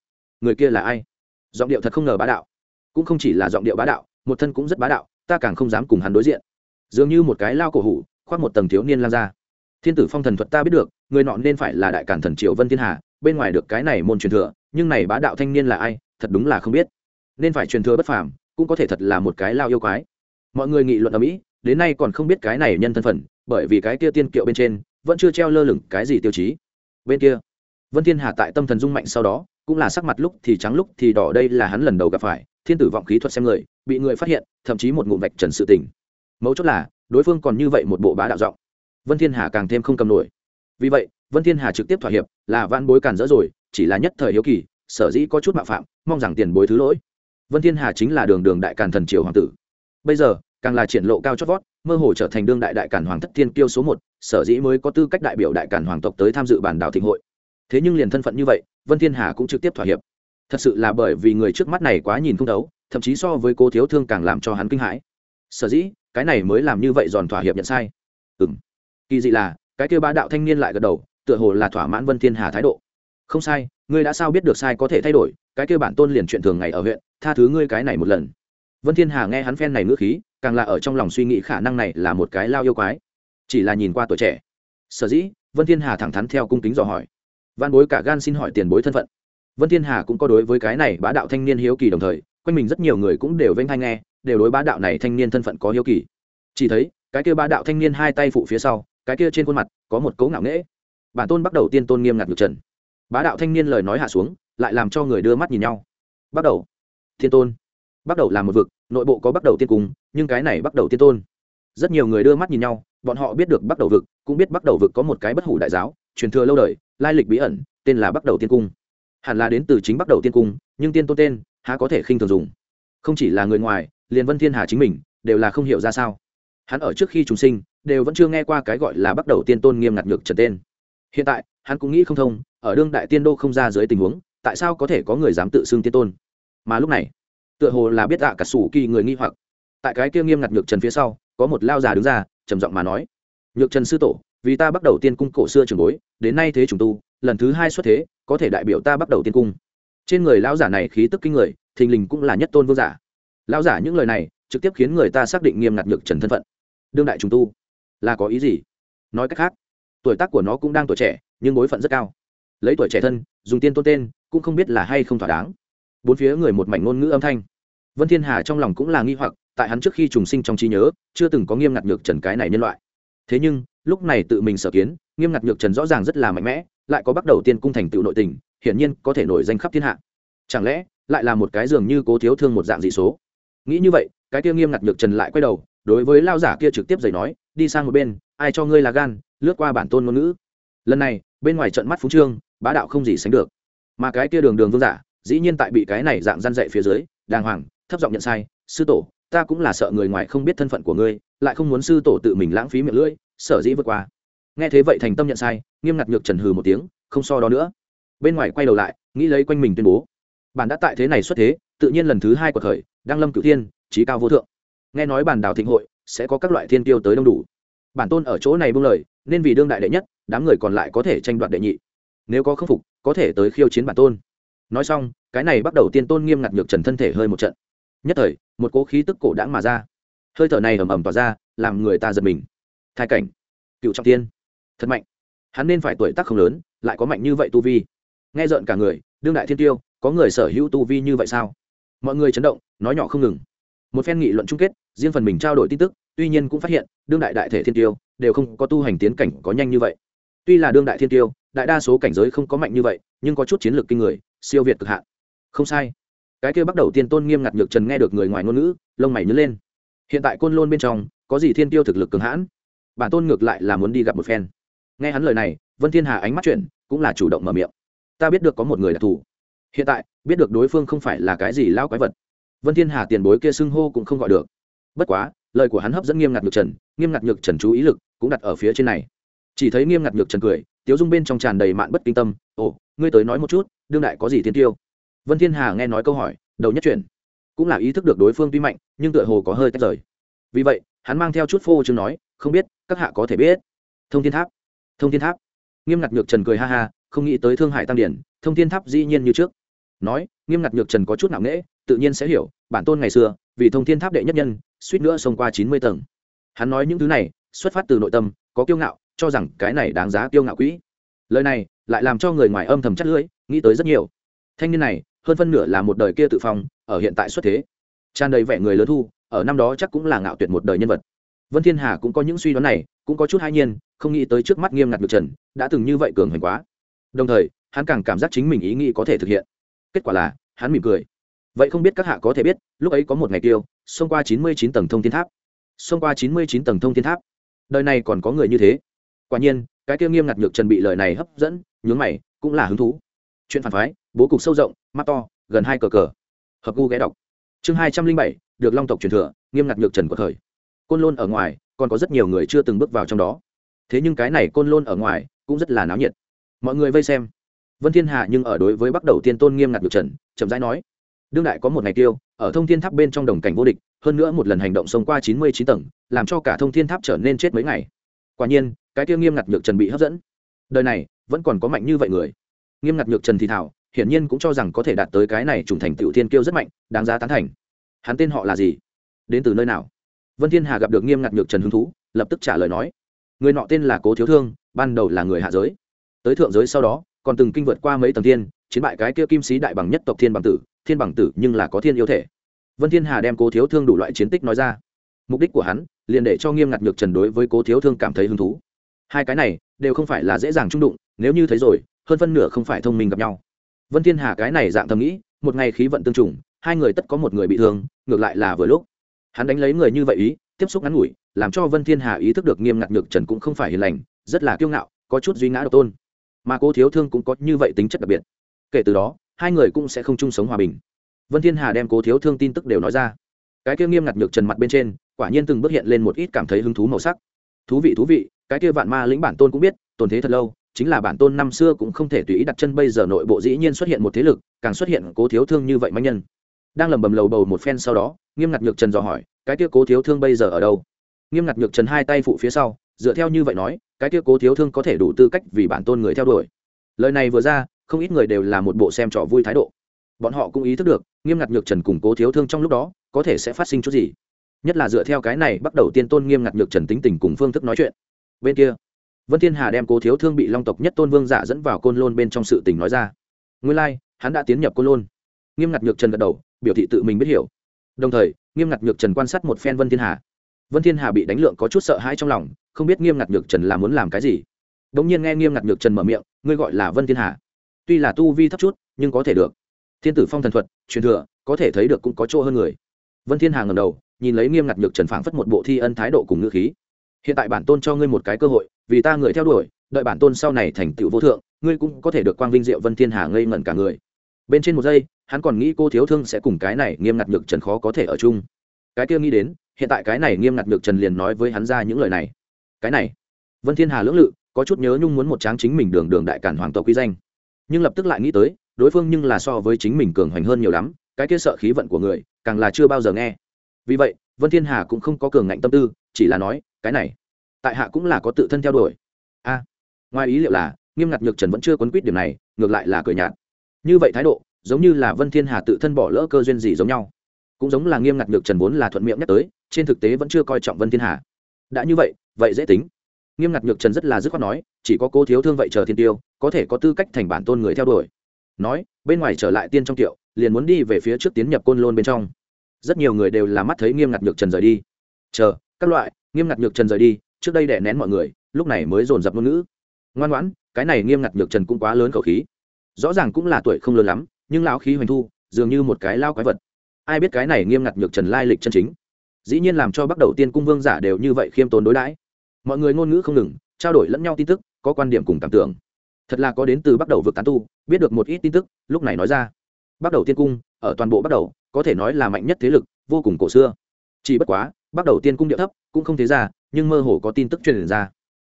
người kia là ai giọng điệu thật không ngờ bá đạo cũng không chỉ là giọng điệu bá đạo một thân cũng rất bá đạo ta càng không dám cùng hắn đối diện dường như một cái lao cổ hủ khoác một tầng thiếu niên lan ra thiên tử phong thần thuật ta biết được người nọ nên phải là đại cản thần triều vân thiên hà bên ngoài được cái này môn truyền thừa nhưng này bá đạo thanh niên là ai thật đúng là không biết nên phải truyền thừa bất phàm cũng có thể thật là một cái lao yêu quái mọi người nghị luận ở mỹ đến nay còn không biết cái này nhân thân phận bởi vì cái kia tiên kiệu bên trên vẫn chưa treo lơ lửng cái gì tiêu chí. Bên kia, vân thiên hà tại tâm thần dung mạnh sau đó, cũng là sắc mặt lúc thì trắng lúc thì đỏ đây là hắn lần đầu gặp phải, thiên tử vọng khí thuật xem người, bị người phát hiện, thậm chí một ngụm vạch trần sự tình. Mấu chốt là, đối phương còn như vậy một bộ bá đạo giọng. Vân thiên hà càng thêm không cầm nổi. Vì vậy, vân thiên hà trực tiếp thỏa hiệp, là van bối càn dỡ rồi, chỉ là nhất thời hiếu kỳ, sở dĩ có chút mạo phạm, mong rằng tiền bối thứ lỗi. Vân thiên hà chính là đường đường đại càn thần triều hoàng tử. Bây giờ, càng là triển lộ cao chót vót mơ hồ trở thành đương đại đại càn hoàng thất thiên kiêu số một sở dĩ mới có tư cách đại biểu đại càn hoàng tộc tới tham dự bản đảo thịnh hội. Thế nhưng liền thân phận như vậy vân thiên hà cũng trực tiếp thỏa hiệp. Thật sự là bởi vì người trước mắt này quá nhìn không đấu, thậm chí so với cô thiếu thương càng làm cho hắn kinh hãi. Sở dĩ cái này mới làm như vậy giòn thỏa hiệp nhận sai. Ừm. Kỳ dị là cái kêu ba đạo thanh niên lại gật đầu tựa hồ là thỏa mãn vân thiên hà thái độ. Không sai ngươi đã sao biết được sai có thể thay đổi cái kêu bản tôn liền chuyện thường ngày ở huyện tha thứ ngươi cái này một lần vân thiên hà nghe hắn phen này ngữ khí, càng là ở trong lòng suy nghĩ khả năng này là một cái lao yêu quái. Chỉ là nhìn qua tuổi trẻ. Sở dĩ, vân thiên hà thẳng thắn theo cung kính dò hỏi. Văn bối cả gan xin hỏi tiền bối thân phận. Vân thiên hà cũng có đối với cái này bá đạo thanh niên hiếu kỳ đồng thời, quanh mình rất nhiều người cũng đều vênh hay nghe, đều đối bá đạo này thanh niên thân phận có hiếu kỳ. Chỉ thấy, cái kia bá đạo thanh niên hai tay phụ phía sau, cái kia trên khuôn mặt có một cấu ngạo nghễ. Bản tôn bắt đầu tiên tôn nghiêm ngặt ngược trần. Bá đạo thanh niên lời nói hạ xuống, lại làm cho người đưa mắt nhìn nhau. Bắt đầu. Thiên tôn bắt đầu là một vực, nội bộ có bắt đầu tiên cung, nhưng cái này bắt đầu tiên tôn. Rất nhiều người đưa mắt nhìn nhau, bọn họ biết được bắt đầu vực, cũng biết bắt đầu vực có một cái bất hủ đại giáo, truyền thừa lâu đời, lai lịch bí ẩn, tên là bắt đầu tiên cung. Hẳn là đến từ chính bắt đầu tiên cung, nhưng tiên tôn tên, há có thể khinh thường dùng. Không chỉ là người ngoài, liền vân thiên hà chính mình, đều là không hiểu ra sao. Hắn ở trước khi chúng sinh, đều vẫn chưa nghe qua cái gọi là bắt đầu tiên tôn nghiêm ngặt nhược trần tên. Hiện tại, hắn cũng nghĩ không thông, ở đương đại tiên đô không ra dưới tình huống, tại sao có thể có người dám tự xưng tiên tôn? Mà lúc này tựa hồ là biết ạ cả sủ kỳ người nghi hoặc. Tại cái kia nghiêm ngặt nhược trần phía sau, có một lao già đứng ra, trầm giọng mà nói, nhược trần sư tổ, vì ta bắt đầu tiên cung cổ xưa trường bối, đến nay thế trùng tu, lần thứ hai xuất thế, có thể đại biểu ta bắt đầu tiên cung. Trên người lão giả này khí tức kinh người, thình lình cũng là nhất tôn vương giả. Lão giả những lời này, trực tiếp khiến người ta xác định nghiêm ngặt nhược trần thân phận. Đương đại trùng tu, là có ý gì? Nói cách khác, tuổi tác của nó cũng đang tuổi trẻ, nhưng bối phận rất cao. Lấy tuổi trẻ thân, dùng tiên tôn tên, cũng không biết là hay không thỏa đáng. Bốn phía người một mảnh ngôn ngữ âm thanh vân thiên hà trong lòng cũng là nghi hoặc, tại hắn trước khi trùng sinh trong trí nhớ, chưa từng có nghiêm ngặt nhược trần cái này nhân loại. Thế nhưng, lúc này tự mình sở kiến, nghiêm ngặt nhược trần rõ ràng rất là mạnh mẽ, lại có bắt đầu tiên cung thành tựu nội tình, hiển nhiên có thể nổi danh khắp thiên hạ. Chẳng lẽ, lại là một cái dường như cố thiếu thương một dạng dị số? Nghĩ như vậy, cái kia nghiêm ngặt nhược trần lại quay đầu, đối với lao giả kia trực tiếp giày nói, đi sang một bên, ai cho ngươi là gan, lướt qua bản tôn ngôn ngữ. Lần này, bên ngoài trận mắt phú trương, bá đạo không gì sánh được. Mà cái kia đường đường vương giả, dĩ nhiên tại bị cái này dạng gian dạy phía dưới, đàng hoàng thấp giọng nhận sai, sư tổ, ta cũng là sợ người ngoài không biết thân phận của ngươi, lại không muốn sư tổ tự mình lãng phí miệng lưỡi, sở dĩ vượt qua. Nghe thế vậy thành tâm nhận sai, nghiêm ngặt nhược trần hừ một tiếng, không so đó nữa. Bên ngoài quay đầu lại, nghĩ lấy quanh mình tuyên bố. Bản đã tại thế này xuất thế, tự nhiên lần thứ hai của thời đăng lâm cửu thiên, trí cao vô thượng. Nghe nói bản đào thịnh hội, sẽ có các loại thiên tiêu tới đông đủ. Bản tôn ở chỗ này buông lời, nên vì đương đại đệ nhất, đám người còn lại có thể tranh đoạt đệ nhị. Nếu có khâm phục, có thể tới khiêu chiến bản tôn. Nói xong, cái này bắt đầu tiên tôn nghiêm ngặt nhược trần thân thể hơi một trận nhất thời, một cố khí tức cổ đãng mà ra. Hơi thở này ầm ầm tỏa ra, làm người ta giật mình. Thai cảnh. Cựu trọng tiên thật mạnh. Hắn nên phải tuổi tác không lớn, lại có mạnh như vậy tu vi. Nghe rợn cả người, đương đại thiên tiêu, có người sở hữu tu vi như vậy sao? Mọi người chấn động, nói nhỏ không ngừng. Một phen nghị luận chung kết, riêng phần mình trao đổi tin tức, tuy nhiên cũng phát hiện, đương đại đại thể thiên tiêu, đều không có tu hành tiến cảnh có nhanh như vậy. Tuy là đương đại thiên tiêu, đại đa số cảnh giới không có mạnh như vậy, nhưng có chút chiến lược kinh người, siêu việt cực hạn. Không sai cái kia bắt đầu tiên tôn nghiêm ngặt nhược trần nghe được người ngoài ngôn ngữ, lông mày nhớ lên. Hiện tại côn lôn bên trong, có gì thiên tiêu thực lực cường hãn? Bản tôn ngược lại là muốn đi gặp một phen. Nghe hắn lời này, vân thiên hà ánh mắt chuyển, cũng là chủ động mở miệng. Ta biết được có một người đặc thù. Hiện tại, biết được đối phương không phải là cái gì lao quái vật. Vân thiên hà tiền bối kia xưng hô cũng không gọi được. Bất quá, lời của hắn hấp dẫn nghiêm ngặt nhược trần, nghiêm ngặt nhược trần chú ý lực cũng đặt ở phía trên này. Chỉ thấy nghiêm ngặt nhược trần cười, tiếu dung bên trong tràn đầy mạn bất kinh tâm. Ồ, ngươi tới nói một chút, đương đại có gì thiên tiêu? Vân thiên hà nghe nói câu hỏi, đầu nhất chuyển. Cũng là ý thức được đối phương tuy mạnh, nhưng tựa hồ có hơi tách rời. Vì vậy, hắn mang theo chút phô chứng nói, không biết, các hạ có thể biết. Thông thiên tháp. Thông thiên tháp. Nghiêm ngặt nhược trần cười ha ha, không nghĩ tới thương hại tăng điển, thông thiên tháp dĩ nhiên như trước. Nói, nghiêm ngặt nhược trần có chút nặng nễ tự nhiên sẽ hiểu, bản tôn ngày xưa, vì thông thiên tháp đệ nhất nhân, suýt nữa xông qua chín mươi tầng. Hắn nói những thứ này, xuất phát từ nội tâm, có kiêu ngạo, cho rằng cái này đáng giá kiêu ngạo quỹ. Lời này, lại làm cho người ngoài âm thầm chắt lưỡi, nghĩ tới rất nhiều. Thanh niên này hơn phân nửa là một đời kia tự phong, ở hiện tại xuất thế. Tràn đầy vẻ người lớn thu, ở năm đó chắc cũng là ngạo tuyệt một đời nhân vật. Vân thiên hà cũng có những suy đoán này, cũng có chút hai nhiên, không nghĩ tới trước mắt nghiêm ngặt được trần, đã từng như vậy cường hành quá. Đồng thời, hắn càng cảm giác chính mình ý nghĩ có thể thực hiện. Kết quả là, hắn mỉm cười. Vậy không biết các hạ có thể biết, lúc ấy có một ngày tiêu, xông qua chín mươi chín tầng thông thiên tháp. Xông qua chín mươi chín tầng thông thiên tháp. Đời này còn có người như thế. Quả nhiên, cái tiêu nghiêm ngặt nhược trần bị lời này hấp dẫn, nhướng mày, cũng là hứng thú. Chuyện phản phái bố cục sâu rộng, mắt to, gần hai cờ cờ. Hợp gu ghé đọc. Chương hai trăm linh bảy, được long tộc truyền thừa, nghiêm ngặt nhược trần của thời. Côn lôn ở ngoài, còn có rất nhiều người chưa từng bước vào trong đó. Thế nhưng cái này côn lôn ở ngoài, cũng rất là náo nhiệt. Mọi người vây xem. Vân thiên hạ nhưng ở đối với bắt đầu tiên tôn nghiêm ngặt nhược trần, chậm rãi nói, đương đại có một ngày tiêu, ở thông thiên tháp bên trong đồng cảnh vô địch, hơn nữa một lần hành động xông qua chín mươi chín tầng, làm cho cả thông thiên tháp trở nên chết mấy ngày. Quả nhiên, cái tiêu nghiêm ngặt nhược trần bị hấp dẫn. Đời này, vẫn còn có mạnh như vậy người. Nghiêm ngặt nhược trần thì thảo hiển nhiên cũng cho rằng có thể đạt tới cái này trùng thành tựu thiên kiêu rất mạnh đáng giá tán thành. Hắn tên họ là gì? Đến từ nơi nào? Vân thiên hà gặp được nghiêm ngặt nhược trần hứng thú lập tức trả lời nói. Người nọ tên là cố thiếu thương ban đầu là người hạ giới. Tới thượng giới sau đó còn từng kinh vượt qua mấy tầng thiên, chiến bại cái kia kim sĩ đại bằng nhất tộc thiên bằng tử thiên bằng tử nhưng là có thiên yêu thể. Vân thiên hà đem cố thiếu thương đủ loại chiến tích nói ra. Mục đích của hắn liền để cho nghiêm ngặt nhược trần đối với cố thiếu thương cảm thấy hứng thú. Hai cái này đều không phải là dễ dàng trung đụng nếu như thấy rồi hơn phân nửa không phải thông minh gặp nhau vân thiên hà cái này dạng thầm nghĩ, một ngày khí vận tương trùng, hai người tất có một người bị thương, ngược lại là vừa lúc. Hắn đánh lấy người như vậy ý, tiếp xúc ngắn ngủi, làm cho vân thiên hà ý thức được nghiêm ngặt nhược trần cũng không phải hiền lành, rất là kiêu ngạo, có chút duy ngã độc tôn. Mà cố thiếu thương cũng có như vậy tính chất đặc biệt. Kể từ đó, hai người cũng sẽ không chung sống hòa bình. Vân thiên hà đem cố thiếu thương tin tức đều nói ra. Cái kia nghiêm ngặt nhược trần mặt bên trên, quả nhiên từng bước hiện lên một ít cảm thấy hứng thú màu sắc. Thú vị thú vị, cái kia vạn ma lĩnh bản tôn cũng biết, tồn thế thật lâu chính là bản tôn năm xưa cũng không thể tùy ý đặt chân bây giờ nội bộ dĩ nhiên xuất hiện một thế lực, càng xuất hiện cố thiếu thương như vậy mạnh nhân. Đang lầm bầm lầu bầu một phen sau đó, nghiêm ngặt nhược trần dò hỏi, cái kia cố thiếu thương bây giờ ở đâu? Nghiêm ngặt nhược trần hai tay phụ phía sau, dựa theo như vậy nói, cái kia cố thiếu thương có thể đủ tư cách vì bản tôn người theo đuổi. Lời này vừa ra, không ít người đều là một bộ xem trò vui thái độ. Bọn họ cũng ý thức được, nghiêm ngặt nhược trần cùng cố thiếu thương trong lúc đó, có thể sẽ phát sinh chút gì. Nhất là dựa theo cái này bắt đầu tiên tôn nghiêm ngặt nhược trần tính tình cùng phương thức nói chuyện. Bên kia vân thiên hà đem cố thiếu thương bị long tộc nhất tôn vương giả dẫn vào côn lôn bên trong sự tình nói ra. Nguyên lai like, hắn đã tiến nhập côn lôn. Nghiêm ngặt nhược trần gật đầu biểu thị tự mình biết hiểu. Đồng thời nghiêm ngặt nhược trần quan sát một phen vân thiên hà. Vân thiên hà bị đánh lượng có chút sợ hãi trong lòng không biết nghiêm ngặt nhược trần là muốn làm cái gì. Đống nhiên nghe nghiêm ngặt nhược trần mở miệng ngươi gọi là vân thiên hà. Tuy là tu vi thấp chút nhưng có thể được. Thiên tử phong thần thuật truyền thừa có thể thấy được cũng có chỗ hơn người. Vân thiên hà ngẩng đầu nhìn lấy nghiêm ngặt nhược trần phảng phất một bộ thi ân thái độ cùng ngữ khí. Hiện tại bản tôn cho ngươi một cái cơ hội vì ta người theo đuổi, đợi bản tôn sau này thành tựu vô thượng, ngươi cũng có thể được quang vinh diệu vân thiên hà ngây ngẩn cả người. Bên trên một giây, hắn còn nghĩ cô thiếu thương sẽ cùng cái này nghiêm ngặt nhược trần khó có thể ở chung. Cái kia nghĩ đến, hiện tại cái này nghiêm ngặt nhược trần liền nói với hắn ra những lời này. Cái này, vân thiên hà lưỡng lự, có chút nhớ nhung muốn một tráng chính mình đường đường đại cản hoàng tộc quý danh. Nhưng lập tức lại nghĩ tới, đối phương nhưng là so với chính mình cường hoành hơn nhiều lắm, cái kia sợ khí vận của người, càng là chưa bao giờ nghe. Vì vậy, vân thiên hà cũng không có cường ngạnh tâm tư, chỉ là nói, cái này tại hạ cũng là có tự thân theo đuổi. A, ngoài ý liệu là, nghiêm ngặt nhược trần vẫn chưa quấn quýt điểm này, ngược lại là cười nhạt. Như vậy thái độ, giống như là vân thiên hà tự thân bỏ lỡ cơ duyên gì giống nhau. Cũng giống là nghiêm ngặt nhược trần vốn là thuận miệng nhắc tới, trên thực tế vẫn chưa coi trọng vân thiên hà. Đã như vậy vậy dễ tính. Nghiêm ngặt nhược trần rất là dứt khoát nói, chỉ có cô thiếu thương vậy chờ thiên tiêu, có thể có tư cách thành bản tôn người theo đuổi. Nói, bên ngoài trở lại tiên trong tiệu, liền muốn đi về phía trước tiến nhập côn lôn bên trong. Rất nhiều người đều là mắt thấy nghiêm ngặt nhược trần rời đi. Chờ, các loại, nghiêm ngặt nhược trần rời đi trước đây đè nén mọi người, lúc này mới dồn dập ngôn ngữ. Ngoan ngoãn, cái này nghiêm ngặt nhược trần cũng quá lớn khẩu khí. Rõ ràng cũng là tuổi không lớn lắm, nhưng lão khí hoành thu, dường như một cái lao quái vật. Ai biết cái này nghiêm ngặt nhược trần lai lịch chân chính? Dĩ nhiên làm cho bắt đầu tiên cung vương giả đều như vậy khiêm tốn đối đãi. Mọi người ngôn ngữ không ngừng, trao đổi lẫn nhau tin tức, có quan điểm cùng cảm tưởng. Thật là có đến từ bắt đầu vực tán tu, biết được một ít tin tức, lúc này nói ra. Bắt đầu tiên cung, ở toàn bộ bắt đầu, có thể nói là mạnh nhất thế lực, vô cùng cổ xưa. Chỉ bất quá bắt đầu tiên cung địa thấp, cũng không thế ra nhưng mơ hồ có tin tức truyền ra.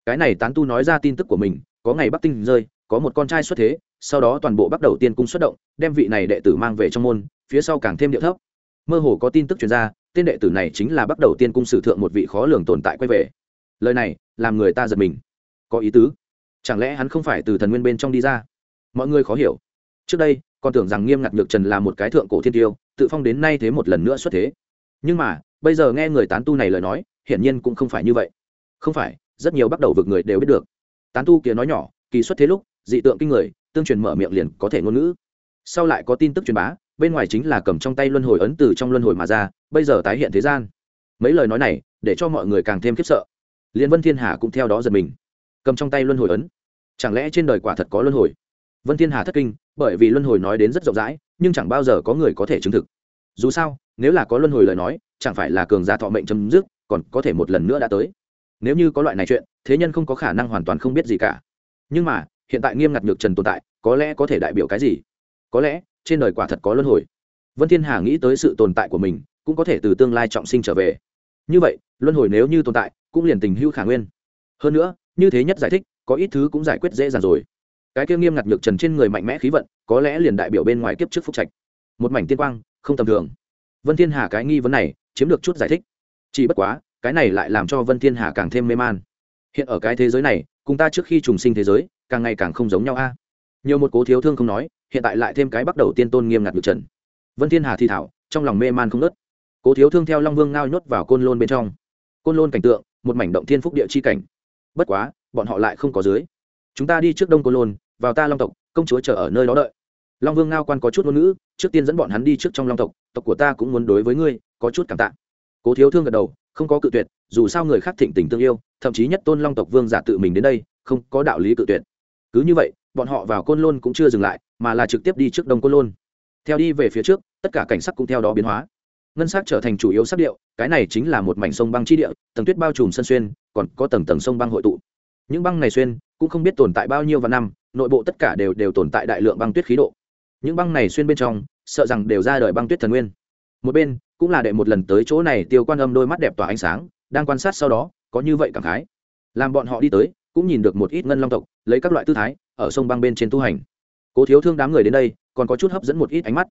Cái này tán tu nói ra tin tức của mình, có ngày bắc tinh rơi, có một con trai xuất thế, sau đó toàn bộ bắt đầu tiên cung xuất động, đem vị này đệ tử mang về trong môn, phía sau càng thêm địa thấp. Mơ hồ có tin tức truyền ra, tên đệ tử này chính là bắt đầu tiên cung sử thượng một vị khó lường tồn tại quay về. Lời này, làm người ta giật mình. Có ý tứ. Chẳng lẽ hắn không phải từ thần nguyên bên trong đi ra? Mọi người khó hiểu. Trước đây, còn tưởng rằng nghiêm ngặt nhược trần là một cái thượng cổ thiên tiêu, tự phong đến nay thế một lần nữa xuất thế. Nhưng mà, bây giờ nghe người tán tu này lời nói hiển nhiên cũng không phải như vậy. Không phải, rất nhiều bắt đầu vực người đều biết được. Tán tu kia nói nhỏ, kỳ xuất thế lúc, dị tượng kinh người, tương truyền mở miệng liền có thể ngôn ngữ. Sau lại có tin tức truyền bá, bên ngoài chính là cầm trong tay luân hồi ấn từ trong luân hồi mà ra, bây giờ tái hiện thế gian. Mấy lời nói này, để cho mọi người càng thêm khiếp sợ. Liên vân thiên hà cũng theo đó giật mình. Cầm trong tay luân hồi ấn. Chẳng lẽ trên đời quả thật có luân hồi? Vân thiên hà thất kinh, bởi vì luân hồi nói đến rất rộng rãi, nhưng chẳng bao giờ có người có thể chứng thực. Dù sao, nếu là có luân hồi lời nói, chẳng phải là cường gia thọ mệnh chấm dứt còn có thể một lần nữa đã tới. Nếu như có loại này chuyện, thế nhân không có khả năng hoàn toàn không biết gì cả. Nhưng mà, hiện tại nghiêm ngặt nhược trần tồn tại, có lẽ có thể đại biểu cái gì? Có lẽ, trên đời quả thật có luân hồi. Vân thiên hà nghĩ tới sự tồn tại của mình, cũng có thể từ tương lai trọng sinh trở về. Như vậy, luân hồi nếu như tồn tại, cũng liền tình hưu khả nguyên. Hơn nữa, như thế nhất giải thích, có ít thứ cũng giải quyết dễ dàng rồi. Cái kia nghiêm ngặt nhược trần trên người mạnh mẽ khí vận, có lẽ liền đại biểu bên ngoài kiếp trước phúc trạch. Một mảnh tiên quang, không tầm thường. Vân thiên hà cái nghi vấn này, chiếm được chút giải thích chỉ bất quá, cái này lại làm cho vân thiên hà càng thêm mê man. Hiện ở cái thế giới này, cùng ta trước khi trùng sinh thế giới, càng ngày càng không giống nhau a. Nhiều một cố thiếu thương không nói, hiện tại lại thêm cái bắt đầu tiên tôn nghiêm ngặt được trần. Vân thiên hà thì thảo, trong lòng mê man không nớt cố thiếu thương theo long vương ngao nhốt vào côn lôn bên trong. Côn lôn cảnh tượng, một mảnh động thiên phúc địa chi cảnh. Bất quá, bọn họ lại không có dưới. Chúng ta đi trước đông côn lôn, vào ta long tộc, công chúa chờ ở nơi đó đợi. Long vương ngao quan có chút ngôn ngữ, trước tiên dẫn bọn hắn đi trước trong long tộc tộc của ta cũng muốn đối với ngươi, có chút cảm tạ cố thiếu thương gật đầu, không có cự tuyệt, dù sao người khác thịnh tình tương yêu, thậm chí nhất tôn long tộc vương giả tự mình đến đây, không có đạo lý cự tuyệt. Cứ như vậy, bọn họ vào côn lôn cũng chưa dừng lại, mà là trực tiếp đi trước đông côn lôn. Theo đi về phía trước, tất cả cảnh sắc cũng theo đó biến hóa. Ngân sắc trở thành chủ yếu sắc điệu, cái này chính là một mảnh sông băng chi địa, tầng tuyết bao trùm sân xuyên, còn có tầng tầng sông băng hội tụ. Những băng này xuyên, cũng không biết tồn tại bao nhiêu và năm, nội bộ tất cả đều đều tồn tại đại lượng băng tuyết khí độ. Những băng này xuyên bên trong, sợ rằng đều ra đời băng tuyết thần nguyên. Một bên cũng là đệ một lần tới chỗ này tiêu quan âm đôi mắt đẹp tỏa ánh sáng, đang quan sát sau đó, có như vậy cảm khái. Làm bọn họ đi tới, cũng nhìn được một ít ngân long tộc, lấy các loại tư thái, ở sông băng bên trên tu hành. Cố thiếu thương đám người đến đây, còn có chút hấp dẫn một ít ánh mắt.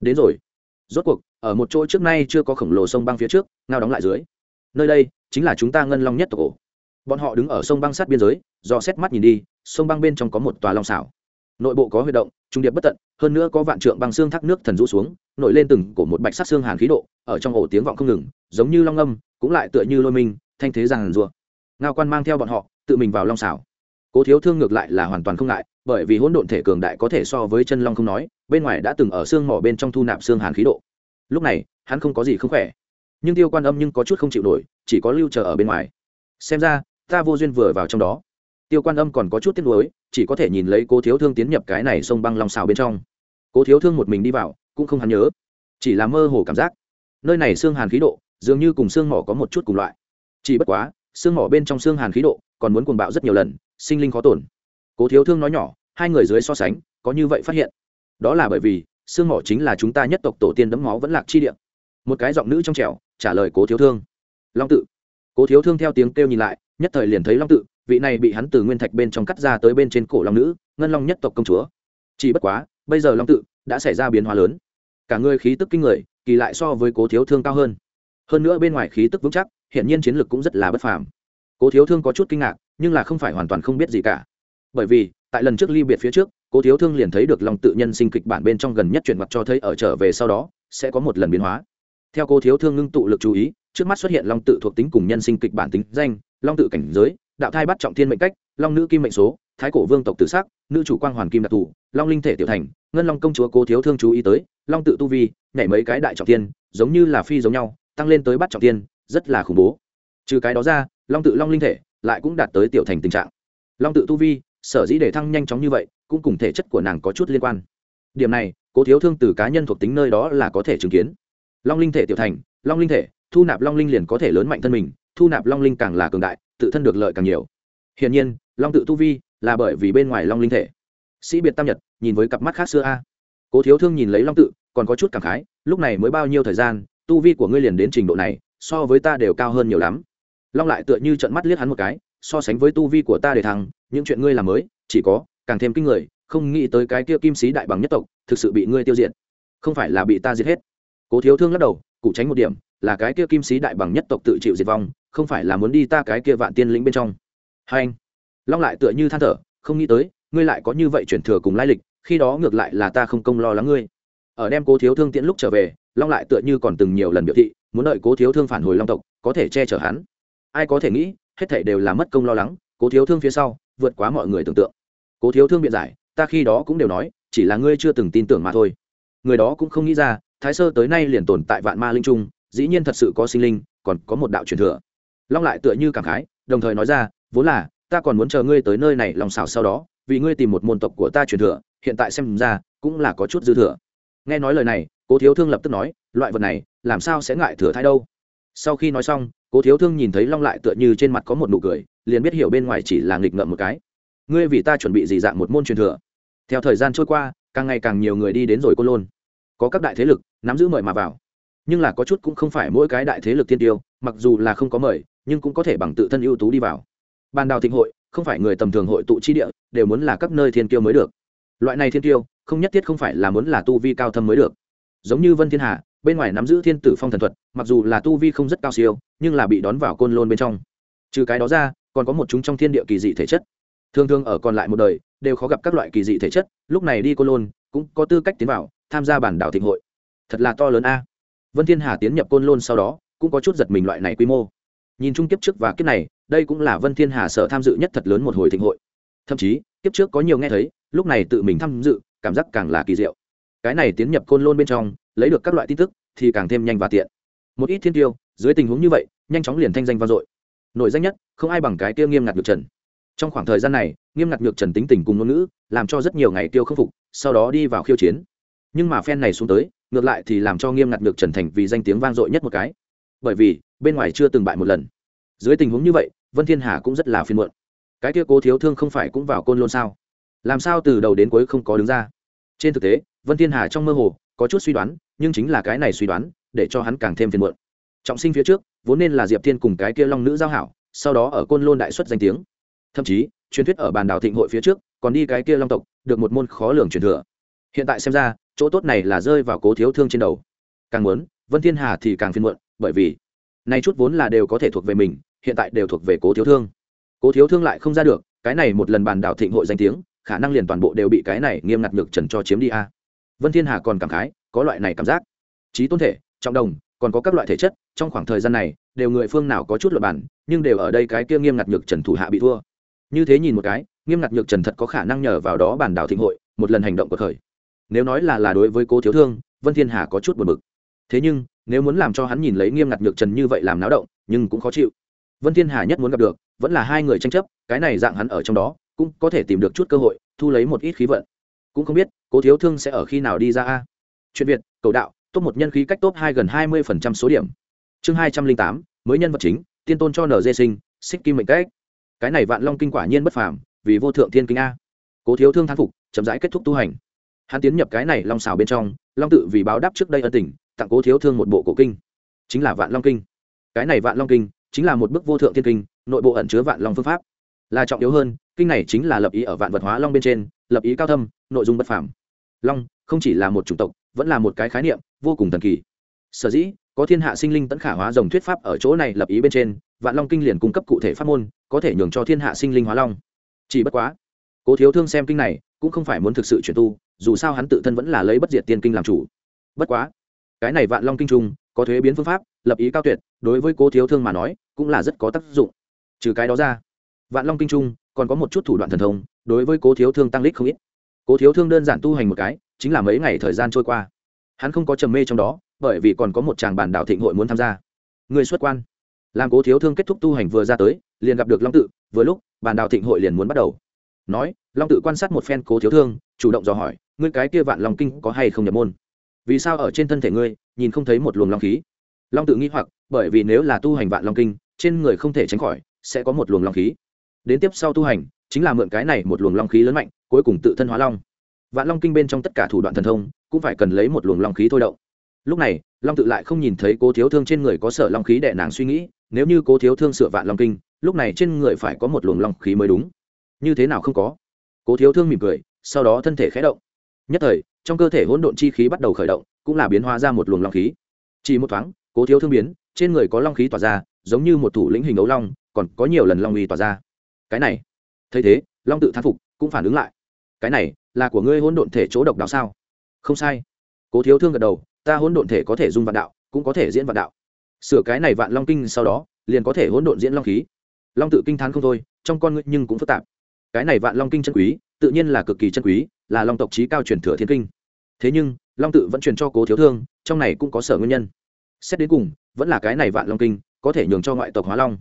Đến rồi. Rốt cuộc, ở một chỗ trước nay chưa có khổng lồ sông băng phía trước, ngao đóng lại dưới. Nơi đây, chính là chúng ta ngân long nhất tộc ổ bọn họ đứng ở sông băng sát biên giới, do xét mắt nhìn đi, sông băng bên trong có một tòa long xảo nội bộ có huy động, trung điệp bất tận, hơn nữa có vạn trượng băng xương thác nước thần rũ xuống, nổi lên từng cổ một bạch sắc xương hàn khí độ, ở trong ổ tiếng vọng không ngừng, giống như long âm, cũng lại tựa như lôi minh, thanh thế giàn rùa ngao quan mang theo bọn họ, tự mình vào long xảo cố thiếu thương ngược lại là hoàn toàn không ngại, bởi vì hỗn độn thể cường đại có thể so với chân long không nói, bên ngoài đã từng ở xương mỏ bên trong thu nạp xương hàn khí độ. Lúc này, hắn không có gì không khỏe. Nhưng tiêu quan âm nhưng có chút không chịu nổi, chỉ có lưu chờ ở bên ngoài. Xem ra, ta vô duyên vừa vào trong đó tiêu quan âm còn có chút tiếc nuối, chỉ có thể nhìn lấy cố thiếu thương tiến nhập cái này sông băng long xào bên trong. Cố thiếu thương một mình đi vào, cũng không hắn nhớ, chỉ là mơ hồ cảm giác. Nơi này xương hàn khí độ, dường như cùng xương mỏ có một chút cùng loại. Chỉ bất quá, xương mỏ bên trong xương hàn khí độ, còn muốn cuồng bạo rất nhiều lần, sinh linh khó tổn. Cố thiếu thương nói nhỏ, hai người dưới so sánh, có như vậy phát hiện. Đó là bởi vì, xương mỏ chính là chúng ta nhất tộc tổ tiên đấm máu vẫn lạc chi địa. Một cái giọng nữ trong trẻo, trả lời cố thiếu thương. Long tự. Cố thiếu thương theo tiếng kêu nhìn lại, nhất thời liền thấy long tự vị này bị hắn từ nguyên thạch bên trong cắt ra tới bên trên cổ long nữ, ngân long nhất tộc công chúa. Chỉ bất quá, bây giờ long tự đã xảy ra biến hóa lớn. Cả người khí tức kinh người, kỳ lại so với cố thiếu thương cao hơn. Hơn nữa bên ngoài khí tức vững chắc hiện nhiên chiến lược cũng rất là bất phàm. Cố thiếu thương có chút kinh ngạc, nhưng là không phải hoàn toàn không biết gì cả. Bởi vì, tại lần trước ly biệt phía trước, cố thiếu thương liền thấy được lòng tự nhân sinh kịch bản bên trong gần nhất chuyển mặt cho thấy ở trở về sau đó, sẽ có một lần biến hóa. Theo cố thiếu thương ngưng tụ lực chú ý, trước mắt xuất hiện long tự thuộc tính cùng nhân sinh kịch bản tính danh, long tự cảnh giới đạo thai bắt trọng thiên mệnh cách, long nữ kim mệnh số, thái cổ vương tộc tự sắc, nữ chủ quang hoàn kim đặc thù, long linh thể tiểu thành, ngân long công chúa cố thiếu thương chú ý tới, long tự tu vi, nhảy mấy cái đại trọng thiên, giống như là phi giống nhau, tăng lên tới bắt trọng thiên, rất là khủng bố. Trừ cái đó ra, long tự long linh thể lại cũng đạt tới tiểu thành tình trạng. Long tự tu vi, sở dĩ để thăng nhanh chóng như vậy, cũng cùng thể chất của nàng có chút liên quan. Điểm này, cố thiếu thương từ cá nhân thuộc tính nơi đó là có thể chứng kiến. Long linh thể tiểu thành, long linh thể, thu nạp long linh liền có thể lớn mạnh thân mình thu nạp long linh càng là cường đại, tự thân được lợi càng nhiều. Hiển nhiên, long tự tu vi là bởi vì bên ngoài long linh thể. Sĩ biệt tam nhật, nhìn với cặp mắt khác xưa a. Cố thiếu thương nhìn lấy long tự, còn có chút cảm khái, lúc này mới bao nhiêu thời gian, tu vi của ngươi liền đến trình độ này, so với ta đều cao hơn nhiều lắm. Long lại tựa như trận mắt liếc hắn một cái, so sánh với tu vi của ta để thăng, những chuyện ngươi làm mới, chỉ có càng thêm kinh người, không nghĩ tới cái kia kim sĩ đại bằng nhất tộc thực sự bị ngươi tiêu diệt. Không phải là bị ta diệt hết. Cố thiếu thương lắc đầu, cụ tránh một điểm là cái kia kim sĩ đại bằng nhất tộc tự chịu diệt vong, không phải là muốn đi ta cái kia vạn tiên lĩnh bên trong. Hai anh, long lại tựa như than thở, không nghĩ tới, ngươi lại có như vậy chuyển thừa cùng lai lịch, khi đó ngược lại là ta không công lo lắng ngươi. Ở đem cố thiếu thương tiễn lúc trở về, long lại tựa như còn từng nhiều lần biểu thị, muốn đợi cố thiếu thương phản hồi long tộc, có thể che chở hắn. Ai có thể nghĩ, hết thảy đều là mất công lo lắng, cố thiếu thương phía sau, vượt quá mọi người tưởng tượng. Cố thiếu thương biện giải, ta khi đó cũng đều nói, chỉ là ngươi chưa từng tin tưởng mà thôi. Người đó cũng không nghĩ ra, thái sơ tới nay liền tồn tại vạn ma linh trung dĩ nhiên thật sự có sinh linh, còn có một đạo truyền thừa. Long lại tựa như cảm khái, đồng thời nói ra, vốn là, ta còn muốn chờ ngươi tới nơi này lòng xảo sau đó, vì ngươi tìm một môn tộc của ta truyền thừa, hiện tại xem ra, cũng là có chút dư thừa. Nghe nói lời này, cố thiếu thương lập tức nói, loại vật này, làm sao sẽ ngại thừa thai đâu? Sau khi nói xong, cố thiếu thương nhìn thấy long lại tựa như trên mặt có một nụ cười, liền biết hiểu bên ngoài chỉ là nghịch ngợm một cái. Ngươi vì ta chuẩn bị gì dạng một môn truyền thừa? Theo thời gian trôi qua, càng ngày càng nhiều người đi đến rồi côn lôn. Có các đại thế lực, nắm giữ mời mà vào nhưng là có chút cũng không phải mỗi cái đại thế lực tiên tiêu, mặc dù là không có mời, nhưng cũng có thể bằng tự thân ưu tú đi vào. Ban đào thịnh hội, không phải người tầm thường hội tụ chi địa, đều muốn là các nơi thiên tiêu mới được. Loại này thiên tiêu không nhất thiết không phải là muốn là tu vi cao thâm mới được. Giống như vân thiên hà, bên ngoài nắm giữ thiên tử phong thần thuật, mặc dù là tu vi không rất cao siêu, nhưng là bị đón vào côn lôn bên trong. Trừ cái đó ra, còn có một chúng trong thiên địa kỳ dị thể chất. Thường thường ở còn lại một đời, đều khó gặp các loại kỳ dị thể chất, lúc này đi côn lôn, cũng có tư cách tiến vào, tham gia bản đảo thịnh hội. Thật là to lớn a vân thiên hà tiến nhập côn lôn sau đó, cũng có chút giật mình loại này quy mô. Nhìn chung kiếp trước và kiếp này, đây cũng là vân thiên hà sở tham dự nhất thật lớn một hồi thịnh hội. Thậm chí, kiếp trước có nhiều nghe thấy, lúc này tự mình tham dự, cảm giác càng là kỳ diệu. Cái này tiến nhập côn lôn bên trong, lấy được các loại tin tức, thì càng thêm nhanh và tiện. Một ít thiên tiêu, dưới tình huống như vậy, nhanh chóng liền thanh danh vang dội. Nội danh nhất, không ai bằng cái kia nghiêm ngặt nhược trần. Trong khoảng thời gian này, nghiêm ngặt nhược trần tính tình cùng ngôn ngữ, làm cho rất nhiều ngày tiêu không phục, sau đó đi vào khiêu chiến. Nhưng mà phen này xuống tới ngược lại thì làm cho nghiêm ngặt được trần thành vì danh tiếng vang dội nhất một cái. Bởi vì, bên ngoài chưa từng bại một lần. Dưới tình huống như vậy, vân thiên hà cũng rất là phiên muộn. Cái kia cố thiếu thương không phải cũng vào côn lôn sao? Làm sao từ đầu đến cuối không có đứng ra? Trên thực tế, vân thiên hà trong mơ hồ, có chút suy đoán, nhưng chính là cái này suy đoán, để cho hắn càng thêm phiền muộn. Trọng sinh phía trước, vốn nên là diệp thiên cùng cái kia long nữ giao hảo, sau đó ở côn lôn đại xuất danh tiếng. Thậm chí, truyền thuyết ở bàn đảo thịnh hội phía trước, còn đi cái kia long tộc, được một môn khó lường truyền thừa. Hiện tại xem ra chỗ tốt này là rơi vào cố thiếu thương trên đầu. Càng muốn, vân thiên hà thì càng phiền muộn, bởi vì, nay chút vốn là đều có thể thuộc về mình, hiện tại đều thuộc về cố thiếu thương. Cố thiếu thương lại không ra được, cái này một lần bàn đảo thịnh hội danh tiếng, khả năng liền toàn bộ đều bị cái này nghiêm ngặt ngược trần cho chiếm đi a. Vân thiên hà còn cảm khái, có loại này cảm giác. Trí tôn thể, trọng đồng, còn có các loại thể chất, trong khoảng thời gian này, đều người phương nào có chút luật bản nhưng đều ở đây cái kia nghiêm ngặt nhược trần thủ hạ bị thua. Như thế nhìn một cái, nghiêm ngặt nhược trần thật có khả năng nhờ vào đó bản đảo thịnh hội, một lần hành động của khởi nếu nói là là đối với cố thiếu thương, vân thiên hà có chút buồn bực. Thế nhưng, nếu muốn làm cho hắn nhìn lấy nghiêm ngặt nhược trần như vậy làm náo động, nhưng cũng khó chịu. Vân thiên hà nhất muốn gặp được, vẫn là hai người tranh chấp, cái này dạng hắn ở trong đó, cũng có thể tìm được chút cơ hội, thu lấy một ít khí vận. Cũng không biết, cố thiếu thương sẽ ở khi nào đi ra a. Chuyện việt, cầu đạo, top một nhân khí cách top hai gần hai mươi phần trăm số điểm. Chương hai trăm linh tám, mới nhân vật chính, tiên tôn cho nở dê sinh xích kim mệnh cách. Cái này vạn long kinh quả nhiên bất phàm, vì vô thượng thiên kinh a. Cố thiếu thương thán phục, chậm rãi kết thúc tu hành hắn tiến nhập cái này long xào bên trong, long tự vì báo đáp trước đây ân tình, tặng cố thiếu thương một bộ cổ kinh. Chính là vạn long kinh. Cái này vạn long kinh chính là một bức vô thượng thiên kinh, nội bộ ẩn chứa vạn long phương pháp. Là trọng yếu hơn, kinh này chính là lập ý ở vạn vật hóa long bên trên, lập ý cao thâm, nội dung bất phàm. Long không chỉ là một chủng tộc, vẫn là một cái khái niệm, vô cùng thần kỳ. Sở dĩ, có thiên hạ sinh linh tẫn khả hóa dòng thuyết pháp ở chỗ này lập ý bên trên, vạn long kinh liền cung cấp cụ thể pháp môn, có thể nhường cho thiên hạ sinh linh hóa long. Chỉ bất quá, cố thiếu thương xem kinh này, cũng không phải muốn thực sự chuyển tu dù sao hắn tự thân vẫn là lấy bất diệt tiên kinh làm chủ. Bất quá, cái này vạn long kinh trung, có thuế biến phương pháp, lập ý cao tuyệt, đối với cố thiếu thương mà nói, cũng là rất có tác dụng. Trừ cái đó ra, vạn long kinh trung còn có một chút thủ đoạn thần thông, đối với cố thiếu thương tăng lích không ít. Cố thiếu thương đơn giản tu hành một cái, chính là mấy ngày thời gian trôi qua. Hắn không có trầm mê trong đó, bởi vì còn có một chàng bản đạo thịnh hội muốn tham gia. Người xuất quan. Làm cố thiếu thương kết thúc tu hành vừa ra tới, liền gặp được long tự, vừa lúc, bản đạo thịnh hội liền muốn bắt đầu nói, long tự quan sát một phen cố thiếu thương, chủ động dò hỏi, ngươi cái kia vạn long kinh có hay không nhập môn? Vì sao ở trên thân thể ngươi, nhìn không thấy một luồng long khí? Long tự nghĩ hoặc, bởi vì nếu là tu hành vạn long kinh, trên người không thể tránh khỏi, sẽ có một luồng long khí. Đến tiếp sau tu hành, chính là mượn cái này một luồng long khí lớn mạnh, cuối cùng tự thân hóa long. Vạn long kinh bên trong tất cả thủ đoạn thần thông, cũng phải cần lấy một luồng long khí thôi động. Lúc này, long tự lại không nhìn thấy cố thiếu thương trên người có sở long khí để nàng suy nghĩ, nếu như cố thiếu thương sửa vạn long kinh, lúc này trên người phải có một luồng long khí mới đúng như thế nào không có. Cố thiếu thương mỉm cười, sau đó thân thể khẽ động. Nhất thời, trong cơ thể hỗn độn chi khí bắt đầu khởi động, cũng là biến hóa ra một luồng long khí. Chỉ một thoáng, cố thiếu thương biến, trên người có long khí tỏa ra, giống như một thủ lĩnh hình ấu long, còn có nhiều lần long uy tỏa ra. Cái này, thấy thế, long tự thán phục, cũng phản ứng lại. Cái này, là của ngươi hỗn độn thể chỗ độc đáo sao? Không sai. Cố thiếu thương gật đầu, ta hỗn độn thể có thể dung vạn đạo, cũng có thể diễn vạn đạo. Sửa cái này vạn long kinh sau đó, liền có thể hỗn độn diễn long khí. Long tự kinh thán không thôi, trong con ngươi nhưng cũng phức tạp cái này vạn long kinh chân quý, tự nhiên là cực kỳ chân quý, là long tộc trí cao truyền thừa thiên kinh. Thế nhưng, long tự vẫn truyền cho cố thiếu thương, trong này cũng có sở nguyên nhân. Xét đến cùng, vẫn là cái này vạn long kinh, có thể nhường cho ngoại tộc hóa long.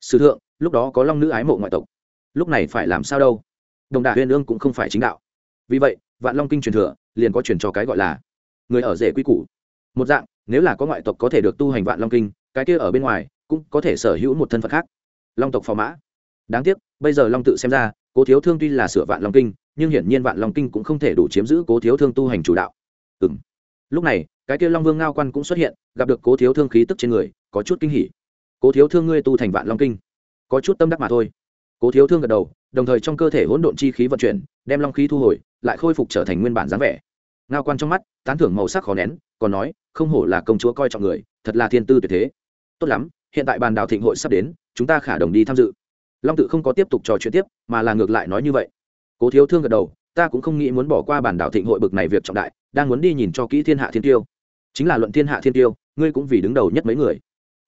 Sử thượng, lúc đó có long nữ ái mộ ngoại tộc. Lúc này phải làm sao đâu? Đồng đà huyền ương cũng không phải chính đạo. Vì vậy, vạn long kinh truyền thừa, liền có truyền cho cái gọi là người ở rể quy củ. Một dạng, nếu là có ngoại tộc có thể được tu hành vạn long kinh, cái kia ở bên ngoài, cũng có thể sở hữu một thân phận khác. Long tộc phò mã. Đáng tiếc, bây giờ long tự xem ra cố thiếu thương tuy là sửa vạn long kinh, nhưng hiển nhiên vạn long kinh cũng không thể đủ chiếm giữ cố thiếu thương tu hành chủ đạo. Ừ m lúc này, cái kia long vương ngao quan cũng xuất hiện, gặp được cố thiếu thương khí tức trên người, có chút kinh hỉ. Cố thiếu thương ngươi tu thành vạn long kinh? Có chút tâm đắc mà thôi. Cố thiếu thương gật đầu, đồng thời trong cơ thể hỗn độn chi khí vận chuyển, đem long khí thu hồi, lại khôi phục trở thành nguyên bản dáng vẻ. Ngao quan trong mắt, tán thưởng màu sắc khó nén, còn nói, không hổ là công chúa coi trọng người, thật là thiên tư tuyệt thế. Tốt lắm, hiện tại bàn đào thịnh hội sắp đến, chúng ta khả đồng đi tham dự long tự không có tiếp tục trò chuyện tiếp, mà là ngược lại nói như vậy. Cố thiếu thương gật đầu, ta cũng không nghĩ muốn bỏ qua bản đảo thịnh hội bực này việc trọng đại, đang muốn đi nhìn cho kỹ thiên hạ thiên tiêu. Chính là luận thiên hạ thiên tiêu, ngươi cũng vì đứng đầu nhất mấy người.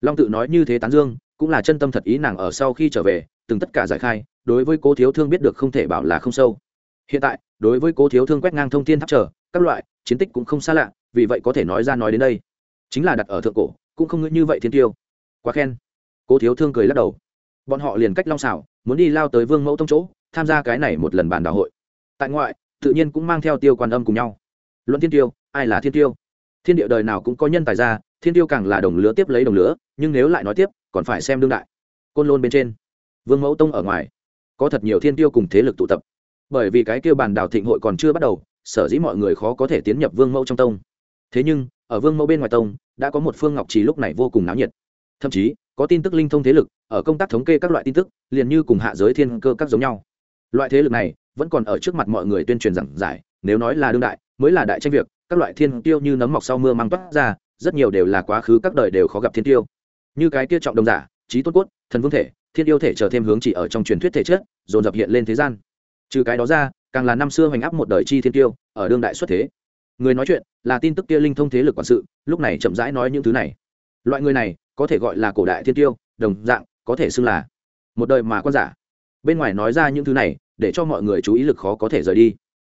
Long tự nói như thế tán dương, cũng là chân tâm thật ý nàng ở sau khi trở về, từng tất cả giải khai, đối với cố thiếu thương biết được không thể bảo là không sâu. Hiện tại, đối với cố thiếu thương quét ngang thông tin tháp trở, các loại, chiến tích cũng không xa lạ, vì vậy có thể nói ra nói đến đây. Chính là đặt ở thượng cổ, cũng không như vậy thiên tiêu. Quá khen. Cố thiếu thương cười lắc đầu bọn họ liền cách long xảo muốn đi lao tới vương mẫu tông chỗ, tham gia cái này một lần bàn đảo hội. Tại ngoại, tự nhiên cũng mang theo tiêu quan âm cùng nhau. Luận thiên tiêu, ai là thiên tiêu? Thiên địa đời nào cũng có nhân tài ra, thiên tiêu càng là đồng lứa tiếp lấy đồng lứa, nhưng nếu lại nói tiếp, còn phải xem đương đại. Côn lôn bên trên, vương mẫu tông ở ngoài, có thật nhiều thiên tiêu cùng thế lực tụ tập. Bởi vì cái kêu bàn đảo thịnh hội còn chưa bắt đầu, sở dĩ mọi người khó có thể tiến nhập vương mẫu trong tông. Thế nhưng, ở vương mẫu bên ngoài tông, đã có một phương ngọc trì lúc này vô cùng náo nhiệt. Thậm chí có tin tức linh thông thế lực, ở công tác thống kê các loại tin tức, liền như cùng hạ giới thiên cơ các giống nhau. Loại thế lực này, vẫn còn ở trước mặt mọi người tuyên truyền giảng giải, nếu nói là đương đại, mới là đại tranh việc, các loại thiên tiêu như nấm mọc sau mưa mang toát ra, rất nhiều đều là quá khứ các đời đều khó gặp thiên tiêu. Như cái kia trọng đồng giả, trí tốt cốt, thần vương thể, thiên yêu thể trở thêm hướng chỉ ở trong truyền thuyết thể chất, dồn dập hiện lên thế gian. Trừ cái đó ra, càng là năm xưa hoành áp một đời chi thiên tiêu, ở đương đại xuất thế. Người nói chuyện là tin tức kia linh thông thế lực quản sự, lúc này chậm rãi nói những thứ này. Loại người này có thể gọi là cổ đại thiên tiêu, đồng dạng, có thể xưng là một đời mà quan giả. Bên ngoài nói ra những thứ này, để cho mọi người chú ý lực khó có thể rời đi.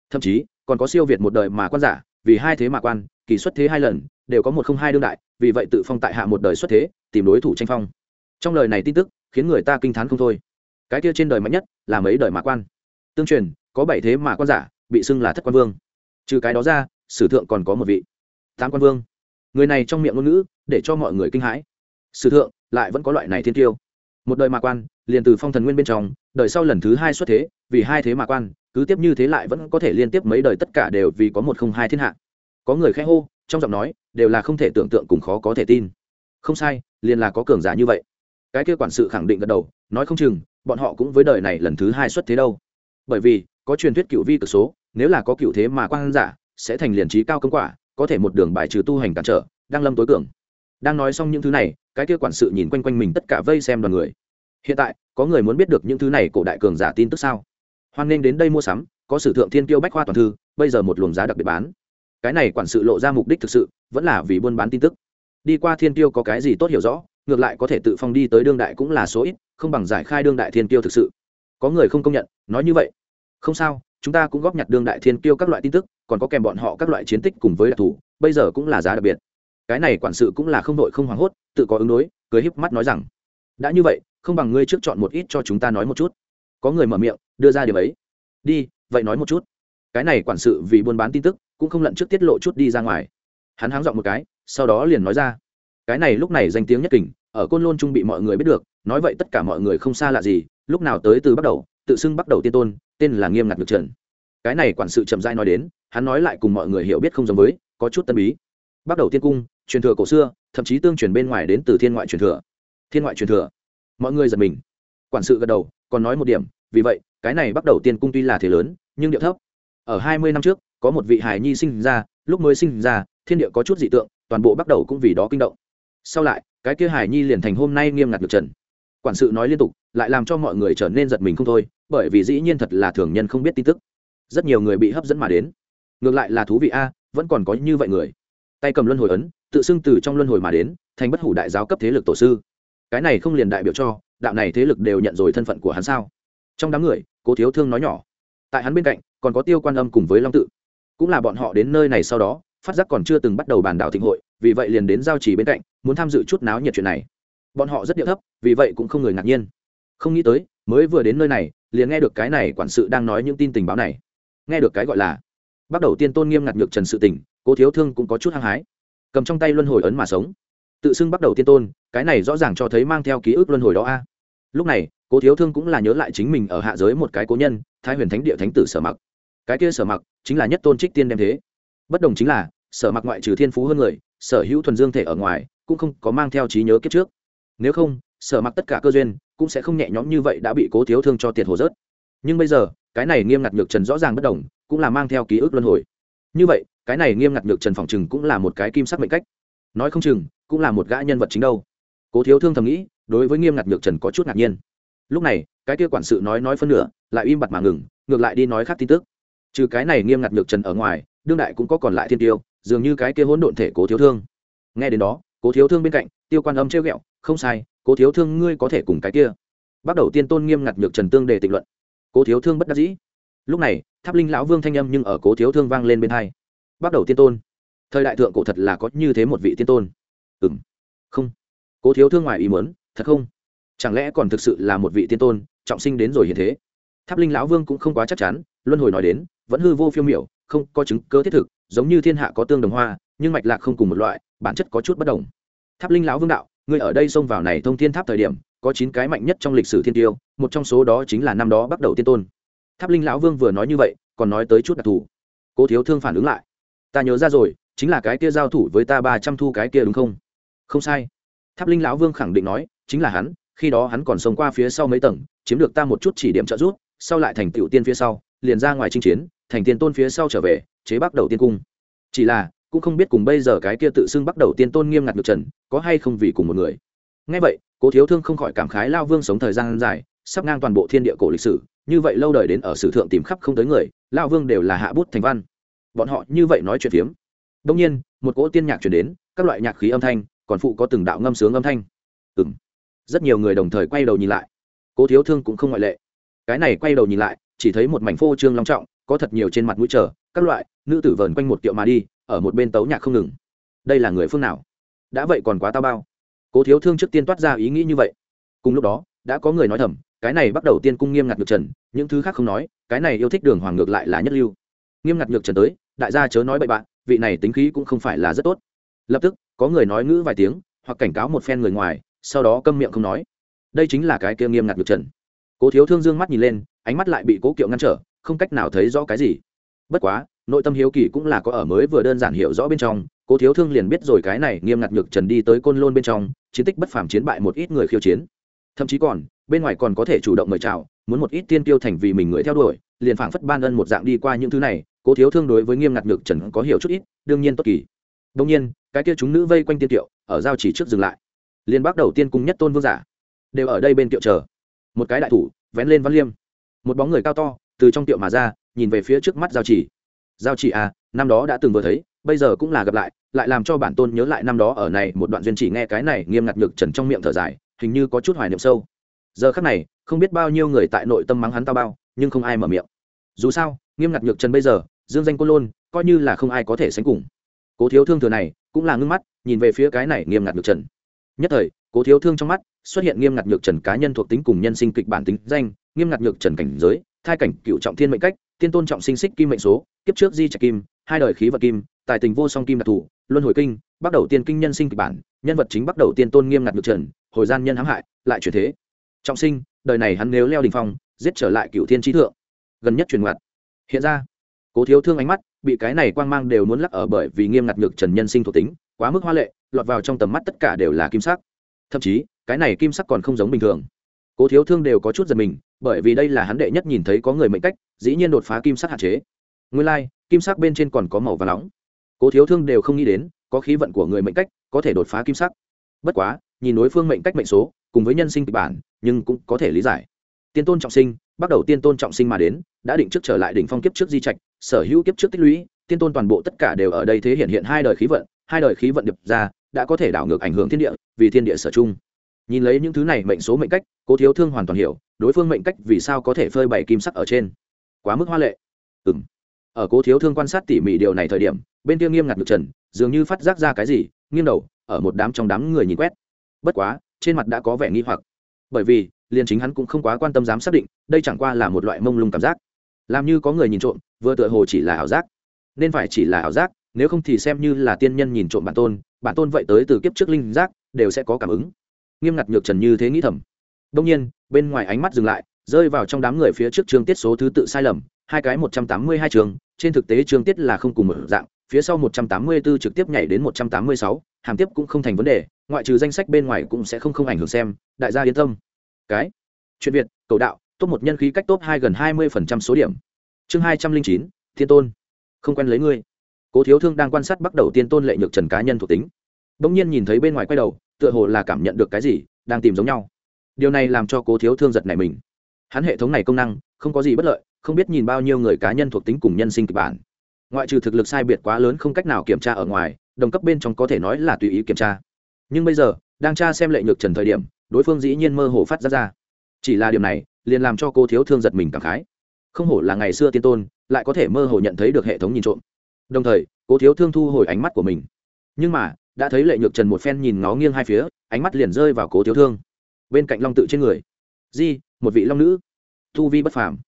Thậm chí, còn có siêu việt một đời mà quan giả, vì hai thế mà quan, kỳ xuất thế hai lần, đều có một không hai đương đại, vì vậy tự phong tại hạ một đời xuất thế, tìm đối thủ tranh phong. Trong lời này tin tức, khiến người ta kinh t h á n không thôi. Cái kia trên đời mạnh nhất, là mấy đời mà quan. Tương truyền, có bảy thế mà quan giả, bị xưng là thất quan vương. Trừ cái đó ra, sử thượng còn có một vị tám quan vương. Người này trong miệng ngôn ngữ, để cho mọi người kinh hãi sử thượng, lại vẫn có loại này thiên tiêu một đời mà quan, liền từ phong thần nguyên bên trong, đời sau lần thứ hai xuất thế, vì hai thế mà quan, cứ tiếp như thế lại vẫn có thể liên tiếp mấy đời tất cả đều vì có một không hai thiên hạ. Có người khẽ hô, trong giọng nói, đều là không thể tưởng tượng cùng khó có thể tin. Không sai, liền là có cường giả như vậy. Cái kia quản sự khẳng định gật đầu, nói không chừng, bọn họ cũng với đời này lần thứ hai xuất thế đâu. Bởi vì, có truyền thuyết cựu vi cực số, nếu là có cựu thế mà quan giả, sẽ thành liền trí cao công quả, có thể một đường bài trừ tu hành cản trở đang lâm tối cường đang nói xong những thứ này, cái kia quản sự nhìn quanh quanh mình tất cả vây xem đoàn người. Hiện tại, có người muốn biết được những thứ này cổ đại cường giả tin tức sao? Hoan nghênh đến đây mua sắm, có sử thượng thiên kiêu bách khoa toàn thư, bây giờ một luồng giá đặc biệt bán. Cái này quản sự lộ ra mục đích thực sự, vẫn là vì buôn bán tin tức. Đi qua thiên tiêu có cái gì tốt hiểu rõ, ngược lại có thể tự phong đi tới đương đại cũng là số ít, không bằng giải khai đương đại thiên tiêu thực sự. Có người không công nhận, nói như vậy. Không sao, chúng ta cũng góp nhặt đương đại thiên tiêu các loại tin tức, còn có kèm bọn họ các loại chiến tích cùng với đặc thù, bây giờ cũng là giá đặc biệt cái này quản sự cũng là không đội không hoảng hốt, tự có ứng đối, cười híp mắt nói rằng, đã như vậy, không bằng ngươi trước chọn một ít cho chúng ta nói một chút. Có người mở miệng, đưa ra điều ấy. Đi, vậy nói một chút. Cái này quản sự vì buôn bán tin tức, cũng không lận trước tiết lộ chút đi ra ngoài. Hắn háng dọn một cái, sau đó liền nói ra, cái này lúc này danh tiếng nhất kình, ở côn lôn trung bị mọi người biết được, nói vậy tất cả mọi người không xa lạ gì, lúc nào tới từ bắt đầu, tự xưng bắt đầu tiên tôn, tên là nghiêm ngặt ngược trần. Cái này quản sự chậm dai nói đến, hắn nói lại cùng mọi người hiểu biết không giống với, có chút tân bí. Bắt đầu tiên cung truyền thừa cổ xưa, thậm chí tương truyền bên ngoài đến từ thiên ngoại truyền thừa. Thiên ngoại truyền thừa. Mọi người giật mình. Quản sự gật đầu, còn nói một điểm, vì vậy, cái này bắt đầu tiên cung tuy là thế lớn, nhưng điệu thấp. Ở hai mươi năm trước, có một vị hài nhi sinh ra, lúc mới sinh ra, thiên địa có chút dị tượng, toàn bộ bắt đầu cũng vì đó kinh động. Sau lại, cái kia hải nhi liền thành hôm nay nghiêm ngặt được trần. Quản sự nói liên tục, lại làm cho mọi người trở nên giật mình không thôi, bởi vì dĩ nhiên thật là thường nhân không biết tin tức. Rất nhiều người bị hấp dẫn mà đến. Ngược lại là thú vị a, vẫn còn có như vậy người tay cầm luân hồi ấn, tự xưng từ trong luân hồi mà đến, thành bất hủ đại giáo cấp thế lực tổ sư. Cái này không liền đại biểu cho, đạo này thế lực đều nhận rồi thân phận của hắn sao? Trong đám người, cố thiếu thương nói nhỏ. Tại hắn bên cạnh, còn có tiêu quan âm cùng với long tự. Cũng là bọn họ đến nơi này sau đó, phát giác còn chưa từng bắt đầu bàn đảo thịnh hội, vì vậy liền đến giao chỉ bên cạnh, muốn tham dự chút náo nhiệt chuyện này. Bọn họ rất điệu thấp, vì vậy cũng không người ngạc nhiên. Không nghĩ tới, mới vừa đến nơi này, liền nghe được cái này quản sự đang nói những tin tình báo này. Nghe được cái gọi là, bắt đầu tiên tôn nghiêm ngặt nhược trần sự tình cố thiếu thương cũng có chút hăng hái. Cầm trong tay luân hồi ấn mà sống. Tự xưng bắt đầu tiên tôn, cái này rõ ràng cho thấy mang theo ký ức luân hồi đó a. Lúc này, cố thiếu thương cũng là nhớ lại chính mình ở hạ giới một cái cố nhân, thái huyền thánh địa thánh tử sở mặc. Cái kia sở mặc chính là nhất tôn trích tiên đem thế. Bất đồng chính là, sở mặc ngoại trừ thiên phú hơn người, sở hữu thuần dương thể ở ngoài, cũng không có mang theo trí nhớ kiếp trước. Nếu không, sở mặc tất cả cơ duyên cũng sẽ không nhẹ nhõm như vậy đã bị cố thiếu thương cho tiệt hồ rớt. Nhưng bây giờ, cái này nghiêm ngặt nhược trần rõ ràng bất đồng, cũng là mang theo ký ức luân hồi. Như vậy cái này nghiêm ngặt nhược trần phòng chừng cũng là một cái kim sắc mệnh cách. Nói không chừng, cũng là một gã nhân vật chính đâu. Cố thiếu thương thầm nghĩ, đối với nghiêm ngặt nhược trần có chút ngạc nhiên. Lúc này, cái kia quản sự nói nói phân nửa, lại im bặt mà ngừng, ngược lại đi nói khác tin tức. Trừ cái này nghiêm ngặt nhược trần ở ngoài, đương đại cũng có còn lại thiên tiêu, dường như cái kia hỗn độn thể cố thiếu thương. Nghe đến đó, cố thiếu thương bên cạnh, tiêu quan âm trêu ghẹo, không sai, cố thiếu thương ngươi có thể cùng cái kia. Bắt đầu tiên tôn nghiêm ngặt nhược trần tương đề tịnh luận. Cố thiếu thương bất đắc dĩ. Lúc này, tháp linh lão vương thanh âm nhưng ở cố thiếu thương vang lên bên hai bắt đầu tiên tôn. Thời đại thượng cổ thật là có như thế một vị tiên tôn. Ừ m không. Cố thiếu thương ngoài ý muốn, thật không? Chẳng lẽ còn thực sự là một vị tiên tôn, trọng sinh đến rồi hiện thế? Tháp linh lão vương cũng không quá chắc chắn, luân hồi nói đến, vẫn hư vô phiêu miểu, không có chứng cơ thiết thực, giống như thiên hạ có tương đồng hoa, nhưng mạch lạc không cùng một loại, bản chất có chút bất đồng. Tháp linh lão vương đạo người ở đây xông vào này thông thiên tháp thời điểm, có chín cái mạnh nhất trong lịch sử thiên tiêu, một trong số đó chính là năm đó bắt đầu tiên tôn. Tháp linh lão vương vừa nói như vậy, còn nói tới chút đặc thù. Cố thiếu thương phản ứng lại ta nhớ ra rồi, chính là cái kia giao thủ với ta ba trăm thu cái kia đúng không? Không sai. Tháp linh lão vương khẳng định nói, chính là hắn, khi đó hắn còn sống qua phía sau mấy tầng, chiếm được ta một chút chỉ điểm trợ giúp, sau lại thành tựu tiên phía sau, liền ra ngoài chinh chiến, thành tiên tôn phía sau trở về, chế bắt đầu tiên cung. Chỉ là, cũng không biết cùng bây giờ cái kia tự xưng bắt đầu tiên tôn nghiêm ngặt được trần, có hay không vì cùng một người. Ngay vậy, cố thiếu thương không khỏi cảm khái lao vương sống thời gian dài, sắp ngang toàn bộ thiên địa cổ lịch sử, như vậy lâu đời đến ở sử thượng tìm khắp không tới người, lao vương đều là hạ bút thành văn bọn họ như vậy nói chuyện phiếm. Đông nhiên, một cỗ tiên nhạc chuyển đến, các loại nhạc khí âm thanh, còn phụ có từng đạo ngâm sướng âm thanh. Ừ m rất nhiều người đồng thời quay đầu nhìn lại. Cố thiếu thương cũng không ngoại lệ. Cái này quay đầu nhìn lại, chỉ thấy một mảnh phô trương long trọng, có thật nhiều trên mặt mũi chờ các loại nữ tử vờn quanh một kiệu mà đi, ở một bên tấu nhạc không ngừng. Đây là người phương nào? Đã vậy còn quá tao bao. Cố thiếu thương trước tiên toát ra ý nghĩ như vậy. Cùng lúc đó, đã có người nói thầm, cái này bắt đầu tiên cung nghiêm ngặt ngược trần, những thứ khác không nói, cái này yêu thích đường hoàng ngược lại là nhất lưu. Nghiêm ngặt ngược trần tới đại gia chớ nói bậy bạn, vị này tính khí cũng không phải là rất tốt. Lập tức, có người nói ngữ vài tiếng, hoặc cảnh cáo một phen người ngoài, sau đó câm miệng không nói. Đây chính là cái kia nghiêm ngặt ngược trần. Cố thiếu thương dương mắt nhìn lên, ánh mắt lại bị cố kiệu ngăn trở, không cách nào thấy rõ cái gì. Bất quá, nội tâm hiếu kỳ cũng là có ở mới vừa đơn giản hiểu rõ bên trong, cố thiếu thương liền biết rồi cái này nghiêm ngặt nhược trần đi tới côn lôn bên trong, chiến tích bất phàm chiến bại một ít người khiêu chiến. Thậm chí còn, bên ngoài còn có thể chủ động mời chào muốn một ít tiên tiêu thành vì mình người theo đuổi, liền phảng phất ban ân một dạng đi qua những thứ này, cố thiếu thương đối với nghiêm ngặt nhược trần có hiểu chút ít, đương nhiên tốt kỳ. Đông nhiên, cái kia chúng nữ vây quanh tiên tiệu ở giao chỉ trước dừng lại. Liền bắt đầu tiên cung nhất tôn vương giả, đều ở đây bên tiệu chờ. Một cái đại thủ, vén lên văn liêm. Một bóng người cao to, từ trong tiệu mà ra, nhìn về phía trước mắt giao chỉ. Giao chỉ à năm đó đã từng vừa thấy, bây giờ cũng là gặp lại lại làm cho bản tôn nhớ lại năm đó ở này một đoạn duyên chỉ nghe cái này nghiêm ngặt nhược trần trong miệng thở dài, hình như có chút hoài niệm sâu giờ khắc này, không biết bao nhiêu người tại nội tâm mắng hắn tao bao, nhưng không ai mở miệng. Dù sao, nghiêm ngặt nhược trần bây giờ, dương danh côn lôn, coi như là không ai có thể sánh cùng. Cố thiếu thương thừa này, cũng là ngưng mắt, nhìn về phía cái này nghiêm ngặt nhược trần. Nhất thời, cố thiếu thương trong mắt, xuất hiện nghiêm ngặt nhược trần cá nhân thuộc tính cùng nhân sinh kịch bản tính danh, nghiêm ngặt nhược trần cảnh giới, thai cảnh, cựu trọng thiên mệnh cách, tiên tôn trọng sinh xích kim mệnh số, kiếp trước di trạch kim, hai đời khí vật kim, tài tình vô song kim đặc thù, luân hồi kinh, bắt đầu tiên kinh nhân sinh kịch bản, nhân vật chính bắt đầu tiên tôn nghiêm ngặt nhược trần, hồi gian nhân hãm hại, lại chuyển thế trọng sinh đời này hắn nếu leo đình phong giết trở lại cựu thiên trí thượng. Gần nhất truyền ngoặt. Hiện ra. Cố thiếu thương ánh mắt bị cái này quang mang đều muốn lắc ở bởi vì nghiêm ngặt ngược trần nhân sinh thuộc tính quá mức hoa lệ lọt vào trong tầm mắt tất cả đều là kim sắc. Thậm chí cái này kim sắc còn không giống bình thường. Cố thiếu thương đều có chút giật mình bởi vì đây là hắn đệ nhất nhìn thấy có người mệnh cách dĩ nhiên đột phá kim sắc hạn chế. Nguyên lai、like, kim sắc bên trên còn có màu và nóng. Cố thiếu thương đều không nghĩ đến có khí vận của người mệnh cách có thể đột phá kim sắc. Bất quá nhìn đối phương mệnh cách mệnh số cùng với nhân sinh kịch bản, nhưng cũng có thể lý giải. Tiên tôn trọng sinh, bắt đầu tiên tôn trọng sinh mà đến, đã định trước trở lại đỉnh phong kiếp trước di trạch, sở hữu kiếp trước tích lũy, tiên tôn toàn bộ tất cả đều ở đây thế hiện hiện hai đời khí vận, hai đời khí vận điệp ra, đã có thể đảo ngược ảnh hưởng thiên địa, vì thiên địa sở chung. Nhìn lấy những thứ này mệnh số mệnh cách, cố thiếu thương hoàn toàn hiểu, đối phương mệnh cách vì sao có thể phơi bày kim sắc ở trên. Quá mức hoa lệ. Ừ m ở cố thiếu thương quan sát tỉ mỉ điều này thời điểm, bên kia nghiêm ngặt ngược trần, dường như phát giác ra cái gì, nghiêng đầu, ở một đám trong đám người nhìn quét. Bất quá trên mặt đã có vẻ nghi hoặc. Bởi vì, liền chính hắn cũng không quá quan tâm dám xác định, đây chẳng qua là một loại mông lung cảm giác. Làm như có người nhìn trộm, vừa tựa hồ chỉ là ảo giác. Nên phải chỉ là ảo giác, nếu không thì xem như là tiên nhân nhìn trộm bản tôn bản tôn vậy tới từ kiếp trước linh giác, đều sẽ có cảm ứng. Nghiêm ngặt nhược trần như thế nghĩ thầm. Đông nhiên, bên ngoài ánh mắt dừng lại, rơi vào trong đám người phía trước chương tiết số thứ tự sai lầm, hai cái một trăm tám mươi hai trường, trên thực tế chương tiết là không cùng một dạng, phía sau một trăm tám mươi 184 trực tiếp nhảy đến một trăm tám mươi sáu, hàm tiếp cũng không thành vấn đề ngoại trừ danh sách bên ngoài cũng sẽ không không ảnh hưởng xem, đại gia yên tâm. Cái, chuyện việt, cầu đạo, top một nhân khí cách top hai gần hai mươi phần trăm số điểm. Chương hai trăm linh chín, thiên tôn. Không quen lấy ngươi. Cố thiếu thương đang quan sát bắt đầu tiên tôn lệ nhược trần cá nhân thuộc tính. Bỗng nhiên nhìn thấy bên ngoài quay đầu, tựa hồ là cảm nhận được cái gì, đang tìm giống nhau. Điều này làm cho cố thiếu thương giật này mình. Hắn hệ thống này công năng, không có gì bất lợi, không biết nhìn bao nhiêu người cá nhân thuộc tính cùng nhân sinh kịch bản. Ngoại trừ thực lực sai biệt quá lớn không cách nào kiểm tra ở ngoài, đồng cấp bên trong có thể nói là tùy ý kiểm tra nhưng bây giờ, đang tra xem lệ nhược trần thời điểm, đối phương dĩ nhiên mơ hồ phát ra ra. Chỉ là điều này, liền làm cho cô thiếu thương giật mình cảm khái. Không hổ là ngày xưa tiên tôn, lại có thể mơ hồ nhận thấy được hệ thống nhìn trộm. Đồng thời, cô thiếu thương thu hồi ánh mắt của mình. Nhưng mà, đã thấy lệ nhược trần một phen nhìn ngó nghiêng hai phía, ánh mắt liền rơi vào cố thiếu thương. Bên cạnh long tự trên người. Di, một vị long nữ. Thu vi bất phàm.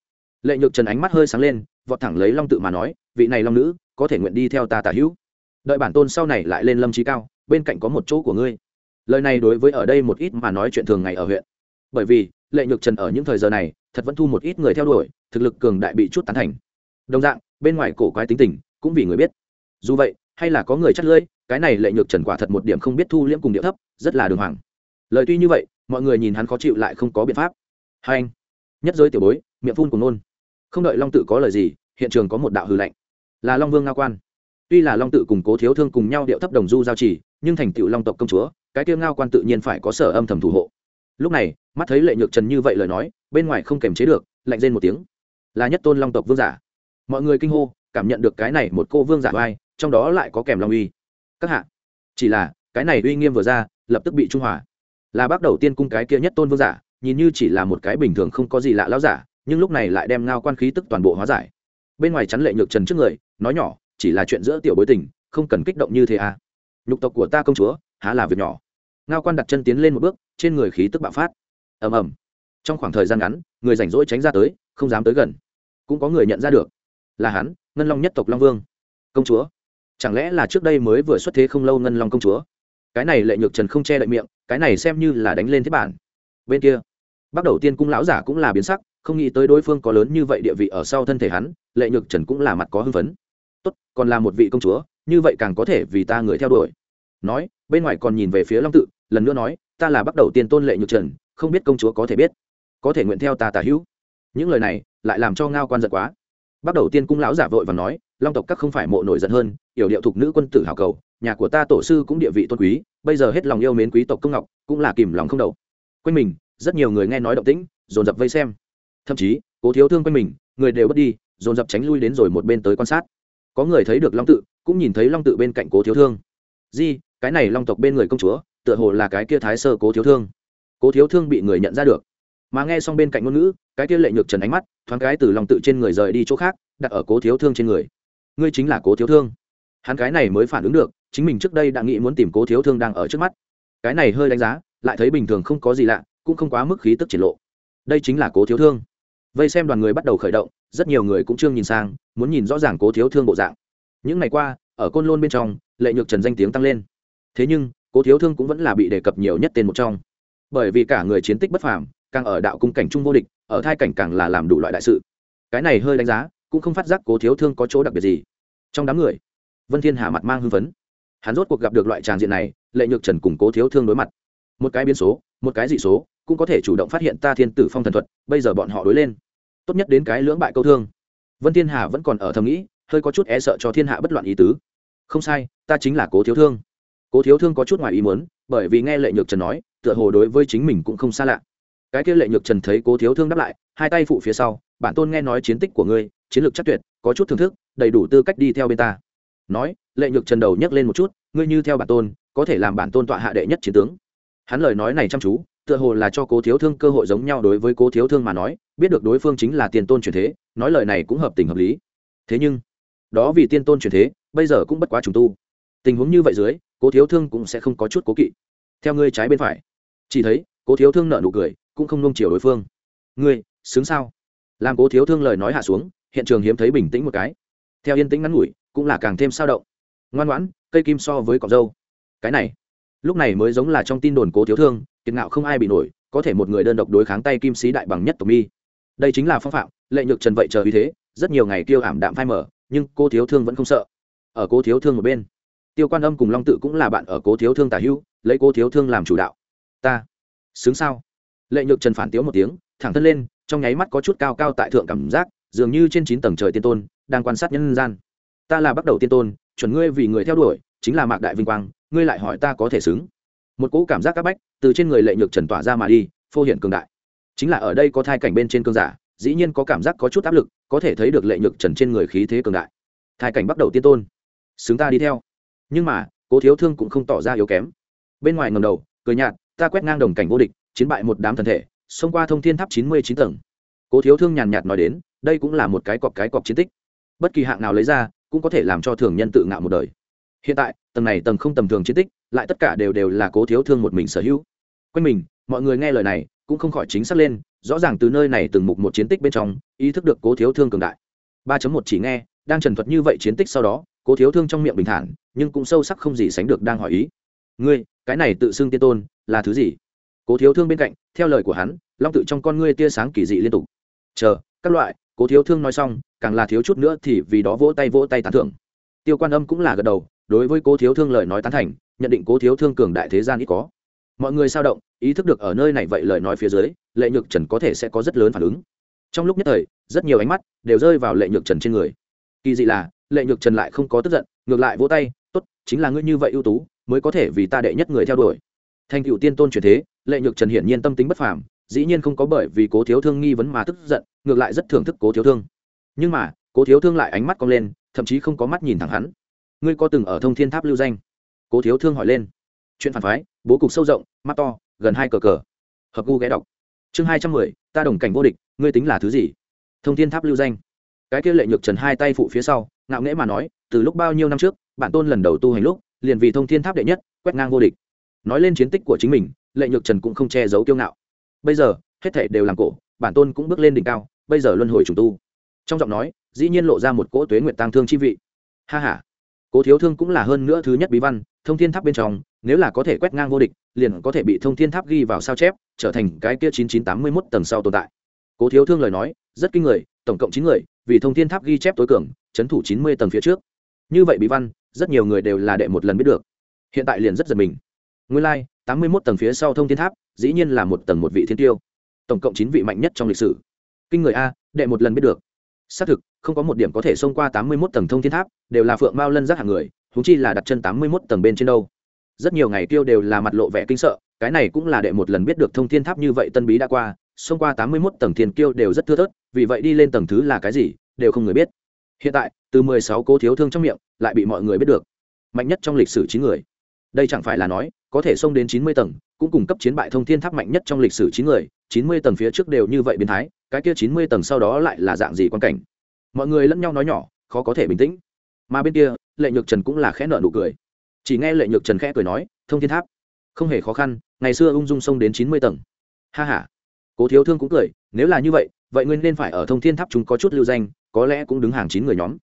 Lệ nhược trần ánh mắt hơi sáng lên, vọt thẳng lấy long tự mà nói, vị này long nữ, có thể nguyện đi theo ta tả hữu. Đợi bản tôn sau này lại lên lâm trí cao bên cạnh có một chỗ của ngươi. Lời này đối với ở đây một ít mà nói chuyện thường ngày ở huyện. Bởi vì, lệ nhược trần ở những thời giờ này, thật vẫn thu một ít người theo đuổi, thực lực cường đại bị chút tán thành. Đồng dạng, bên ngoài cổ quái tính tình, cũng vì người biết. Dù vậy, hay là có người chắc lưỡi, cái này lệ nhược trần quả thật một điểm không biết thu liễm cùng điệu thấp, rất là đường hoàng. Lời tuy như vậy, mọi người nhìn hắn khó chịu lại không có biện pháp. Hai anh, nhất giới tiểu bối, miệng phun cùng nôn. Không đợi long tự có lời gì, hiện trường có một đạo hư lệnh là long vương ngao quan tuy là long tự cùng cố thiếu thương cùng nhau điệu thấp đồng du giao trì, nhưng thành tựu long tộc công chúa, cái tiêu ngao quan tự nhiên phải có sở âm thầm thủ hộ. Lúc này, mắt thấy lệ nhược trần như vậy lời nói, bên ngoài không kềm chế được, lạnh rên một tiếng. Là nhất tôn long tộc vương giả. Mọi người kinh hô, cảm nhận được cái này một cô vương giả vai trong đó lại có kèm long uy. Các hạ, chỉ là, cái này uy nghiêm vừa ra, lập tức bị trung hòa. Là bác đầu tiên cung cái kia nhất tôn vương giả, nhìn như chỉ là một cái bình thường không có gì lạ lão giả, nhưng lúc này lại đem ngao quan khí tức toàn bộ hóa giải. Bên ngoài chắn lệ nhược trần trước người, nói nhỏ chỉ là chuyện giữa tiểu bối tình, không cần kích động như thế à. Nhục tộc của ta công chúa, há là việc nhỏ. Ngao quan đặt chân tiến lên một bước, trên người khí tức bạo phát. Ầm ầm. Trong khoảng thời gian ngắn, người rảnh rỗi tránh ra tới, không dám tới gần. Cũng có người nhận ra được. Là hắn, ngân long nhất tộc long vương. Công chúa. Chẳng lẽ là trước đây mới vừa xuất thế không lâu ngân long công chúa? Cái này lệ nhược trần không che đậy miệng, cái này xem như là đánh lên thế bản. Bên kia bắt đầu tiên cung lão giả cũng là biến sắc, không nghĩ tới đối phương có lớn như vậy địa vị ở sau thân thể hắn, lệ nhược trần cũng là mặt có hưng phấn tốt, còn là một vị công chúa, như vậy càng có thể vì ta người theo đuổi. Nói, bên ngoài còn nhìn về phía long tự, lần nữa nói, ta là bắt đầu tiên tôn lệ nhược trần, không biết công chúa có thể biết, có thể nguyện theo ta tả hữu. Những lời này lại làm cho ngao quan giận quá. Bắt đầu tiên cung lão giả vội và nói, long tộc các không phải mộ nổi giận hơn, yểu điệu thục nữ quân tử hào cầu, nhà của ta tổ sư cũng địa vị tôn quý, bây giờ hết lòng yêu mến quý tộc công ngọc, cũng là kìm lòng không đầu. Quanh mình, rất nhiều người nghe nói động tĩnh, dồn dập vây xem. Thậm chí, cố thiếu thương quanh mình, người đều bất đi, dồn dập tránh lui đến rồi một bên tới quan sát có người thấy được long tự, cũng nhìn thấy long tự bên cạnh cố thiếu thương. Di, cái này long tộc bên người công chúa, tựa hồ là cái kia thái sơ cố thiếu thương. Cố thiếu thương bị người nhận ra được. Mà nghe xong bên cạnh ngôn ngữ, cái kia lệ nhược trần ánh mắt, thoáng cái từ lòng tự trên người rời đi chỗ khác, đặt ở cố thiếu thương trên người. Ngươi chính là cố thiếu thương. Hắn cái này mới phản ứng được, chính mình trước đây đã nghĩ muốn tìm cố thiếu thương đang ở trước mắt. Cái này hơi đánh giá, lại thấy bình thường không có gì lạ, cũng không quá mức khí tức triển lộ. Đây chính là cố thiếu thương. Vây xem đoàn người bắt đầu khởi động rất nhiều người cũng chưa nhìn sang, muốn nhìn rõ ràng cố thiếu thương bộ dạng. Những ngày qua, ở côn lôn bên trong, lệ nhược trần danh tiếng tăng lên. Thế nhưng, cố thiếu thương cũng vẫn là bị đề cập nhiều nhất tên một trong. Bởi vì cả người chiến tích bất phàm, càng ở đạo cung cảnh trung vô địch, ở thai cảnh càng là làm đủ loại đại sự. Cái này hơi đánh giá, cũng không phát giác cố thiếu thương có chỗ đặc biệt gì. Trong đám người, vân thiên hà mặt mang hưng phấn. Hắn rốt cuộc gặp được loại tràng diện này, lệ nhược trần cùng cố thiếu thương đối mặt. Một cái biến số, một cái dị số, cũng có thể chủ động phát hiện ta thiên tử phong thần thuật, bây giờ bọn họ đối lên tốt nhất đến cái lưỡng bại câu thương. Vân thiên hà vẫn còn ở thầm nghĩ, hơi có chút e sợ cho thiên hạ bất loạn ý tứ. Không sai, ta chính là cố thiếu thương. Cố thiếu thương có chút ngoài ý muốn, bởi vì nghe lệ nhược trần nói, tựa hồ đối với chính mình cũng không xa lạ. Cái kia lệ nhược trần thấy cố thiếu thương đáp lại, hai tay phụ phía sau, bản tôn nghe nói chiến tích của ngươi, chiến lược chắc tuyệt, có chút thưởng thức, đầy đủ tư cách đi theo bên ta. Nói, lệ nhược trần đầu nhấc lên một chút, ngươi như theo bản tôn, có thể làm bản tôn tọa hạ đệ nhất chiến tướng. Hắn lời nói này chăm chú tựa hồ là cho cố thiếu thương cơ hội giống nhau đối với cố thiếu thương mà nói, biết được đối phương chính là tiền tôn truyền thế, nói lời này cũng hợp tình hợp lý. Thế nhưng, đó vì tiên tôn truyền thế, bây giờ cũng bất quá trùng tu. Tình huống như vậy dưới, cố thiếu thương cũng sẽ không có chút cố kỵ. Theo ngươi trái bên phải. Chỉ thấy, cố thiếu thương nợ nụ cười, cũng không nông chiều đối phương. Ngươi, xứng sao? Làm cố thiếu thương lời nói hạ xuống, hiện trường hiếm thấy bình tĩnh một cái. Theo yên tĩnh ngắn ngủi, cũng là càng thêm sao động. Ngoan ngoãn, cây kim so với cọc dâu. Cái này, lúc này mới giống là trong tin đồn cố thiếu thương kiệt ngạo không ai bị nổi, có thể một người đơn độc đối kháng tay kim sĩ đại bằng nhất tổ mi. Đây chính là phong phạm, lệ nhược trần vậy chờ như thế, rất nhiều ngày tiêu ảm đạm phai mở nhưng cô thiếu thương vẫn không sợ. Ở cô thiếu thương một bên, tiêu quan âm cùng long tự cũng là bạn ở cố thiếu thương tả hữu, lấy cố thiếu thương làm chủ đạo. Ta, xứng sao? Lệ nhược trần phản tiếu một tiếng, thẳng thân lên, trong nháy mắt có chút cao cao tại thượng cảm giác, dường như trên chín tầng trời tiên tôn, đang quan sát nhân gian. Ta là bắt đầu tiên tôn, chuẩn ngươi vì người theo đuổi, chính là mạc đại vinh quang, ngươi lại hỏi ta có thể xứng một cỗ cảm giác các bách từ trên người lệ nhược trần tỏa ra mà đi, phô hiện cường đại. Chính là ở đây có thai cảnh bên trên cương giả, dĩ nhiên có cảm giác có chút áp lực, có thể thấy được lệ nhược trần trên người khí thế cường đại. Thai cảnh bắt đầu tiên tôn. Xứng ta đi theo. Nhưng mà, cố thiếu thương cũng không tỏ ra yếu kém. Bên ngoài ngầm đầu, cười nhạt, ta quét ngang đồng cảnh vô địch, chiến bại một đám thần thể, xông qua thông thiên tháp chín mươi chín tầng. Cố thiếu thương nhàn nhạt nói đến, đây cũng là một cái cọc cái cọc chiến tích. Bất kỳ hạng nào lấy ra, cũng có thể làm cho thường nhân tự ngạo một đời hiện tại, tầng này tầng không tầm thường chiến tích, lại tất cả đều đều là cố thiếu thương một mình sở hữu. Quanh mình, mọi người nghe lời này, cũng không khỏi chính xác lên, rõ ràng từ nơi này từng mục một chiến tích bên trong, ý thức được cố thiếu thương cường đại. Ba một chỉ nghe, đang trần thuật như vậy chiến tích sau đó, cố thiếu thương trong miệng bình thản, nhưng cũng sâu sắc không gì sánh được đang hỏi ý. Ngươi, cái này tự xưng tiên tôn, là thứ gì? Cố thiếu thương bên cạnh, theo lời của hắn, long tự trong con ngươi tia sáng kỳ dị liên tục. Chờ, các loại, cố thiếu thương nói xong, càng là thiếu chút nữa thì vì đó vỗ tay vỗ tay tán thưởng. Tiêu quan âm cũng là gật đầu đối với cố thiếu thương lời nói tán thành, nhận định cố thiếu thương cường đại thế gian ít có. Mọi người sao động, ý thức được ở nơi này vậy lời nói phía dưới, lệ nhược trần có thể sẽ có rất lớn phản ứng. Trong lúc nhất thời, rất nhiều ánh mắt đều rơi vào lệ nhược trần trên người. Kỳ dị là, lệ nhược trần lại không có tức giận, ngược lại vỗ tay, tốt, chính là ngươi như vậy ưu tú, mới có thể vì ta đệ nhất người theo đuổi. Thành cựu tiên tôn truyền thế, lệ nhược trần hiển nhiên tâm tính bất phàm, dĩ nhiên không có bởi vì cố thiếu thương nghi vấn mà tức giận, ngược lại rất thưởng thức cố thiếu thương. Nhưng mà, cố thiếu thương lại ánh mắt cong lên, thậm chí không có mắt nhìn thẳng hắn ngươi có từng ở thông thiên tháp lưu danh? Cố thiếu thương hỏi lên. Chuyện phản phái, bố cục sâu rộng, mắt to, gần hai cờ cờ. Hợp gu ghé đọc. Chương hai trăm mười, ta đồng cảnh vô địch, ngươi tính là thứ gì? Thông thiên tháp lưu danh. Cái kia lệ nhược trần hai tay phụ phía sau, ngạo nghễ mà nói, từ lúc bao nhiêu năm trước bản tôn lần đầu tu hành lúc, liền vì thông thiên tháp đệ nhất, quét ngang vô địch. Nói lên chiến tích của chính mình, lệ nhược trần cũng không che giấu kiêu ngạo. Bây giờ, hết thể đều làm cổ, bản tôn cũng bước lên đỉnh cao, bây giờ luân hồi trùng tu. Trong giọng nói, dĩ nhiên lộ ra một cỗ tuế nguyện tăng thương chi vị. Ha h a cố thiếu thương cũng là hơn nữa thứ nhất bí văn, thông thiên tháp bên trong, nếu là có thể quét ngang vô địch, liền có thể bị thông thiên tháp ghi vào sao chép, trở thành cái kia chín chín tám mươi mốt tầng sau tồn tại. Cố thiếu thương lời nói, rất kinh người, tổng cộng chín người, vì thông thiên tháp ghi chép tối cường, chấn thủ chín mươi tầng phía trước. Như vậy bí văn, rất nhiều người đều là đệ một lần biết được. Hiện tại liền rất giật mình. Nguyên lai, tám mươi mốt tầng phía sau thông thiên tháp, dĩ nhiên là một tầng một vị thiên tiêu. Tổng cộng chín vị mạnh nhất trong lịch sử. Kinh người a, đệ một lần biết được. Xác thực không có một điểm có thể xông qua tám mươi mốt tầng thông thiên tháp, đều là phượng mao lân giác hàng người, huống chi là đặt chân tám mươi mốt tầng bên trên đâu. Rất nhiều ngày tiêu đều là mặt lộ vẻ kinh sợ, cái này cũng là đệ một lần biết được thông thiên tháp như vậy tân bí đã qua, xông qua tám mươi mốt tầng thiên kiêu đều rất thưa thớt, vì vậy đi lên tầng thứ là cái gì, đều không người biết. Hiện tại, từ mười sáu cố thiếu thương trong miệng, lại bị mọi người biết được. Mạnh nhất trong lịch sử chín người. Đây chẳng phải là nói, có thể xông đến chín mươi tầng, cũng cung cấp chiến bại thông thiên tháp mạnh nhất trong lịch sử chín người, chín mươi tầng phía trước đều như vậy biến thái, cái kia chín mươi tầng sau đó lại là dạng gì quan cảnh? Mọi người lẫn nhau nói nhỏ, khó có thể bình tĩnh. Mà bên kia, lệ nhược trần cũng là khẽ nợ nụ cười. Chỉ nghe lệ nhược trần khẽ cười nói, thông thiên tháp, không hề khó khăn, ngày xưa ung dung sông đến chín mươi tầng. Ha h a cố thiếu thương cũng cười, nếu là như vậy vậy nguyên nên phải ở thông thiên tháp chúng có chút lưu danh, có lẽ cũng đứng hàng chín người nhóm.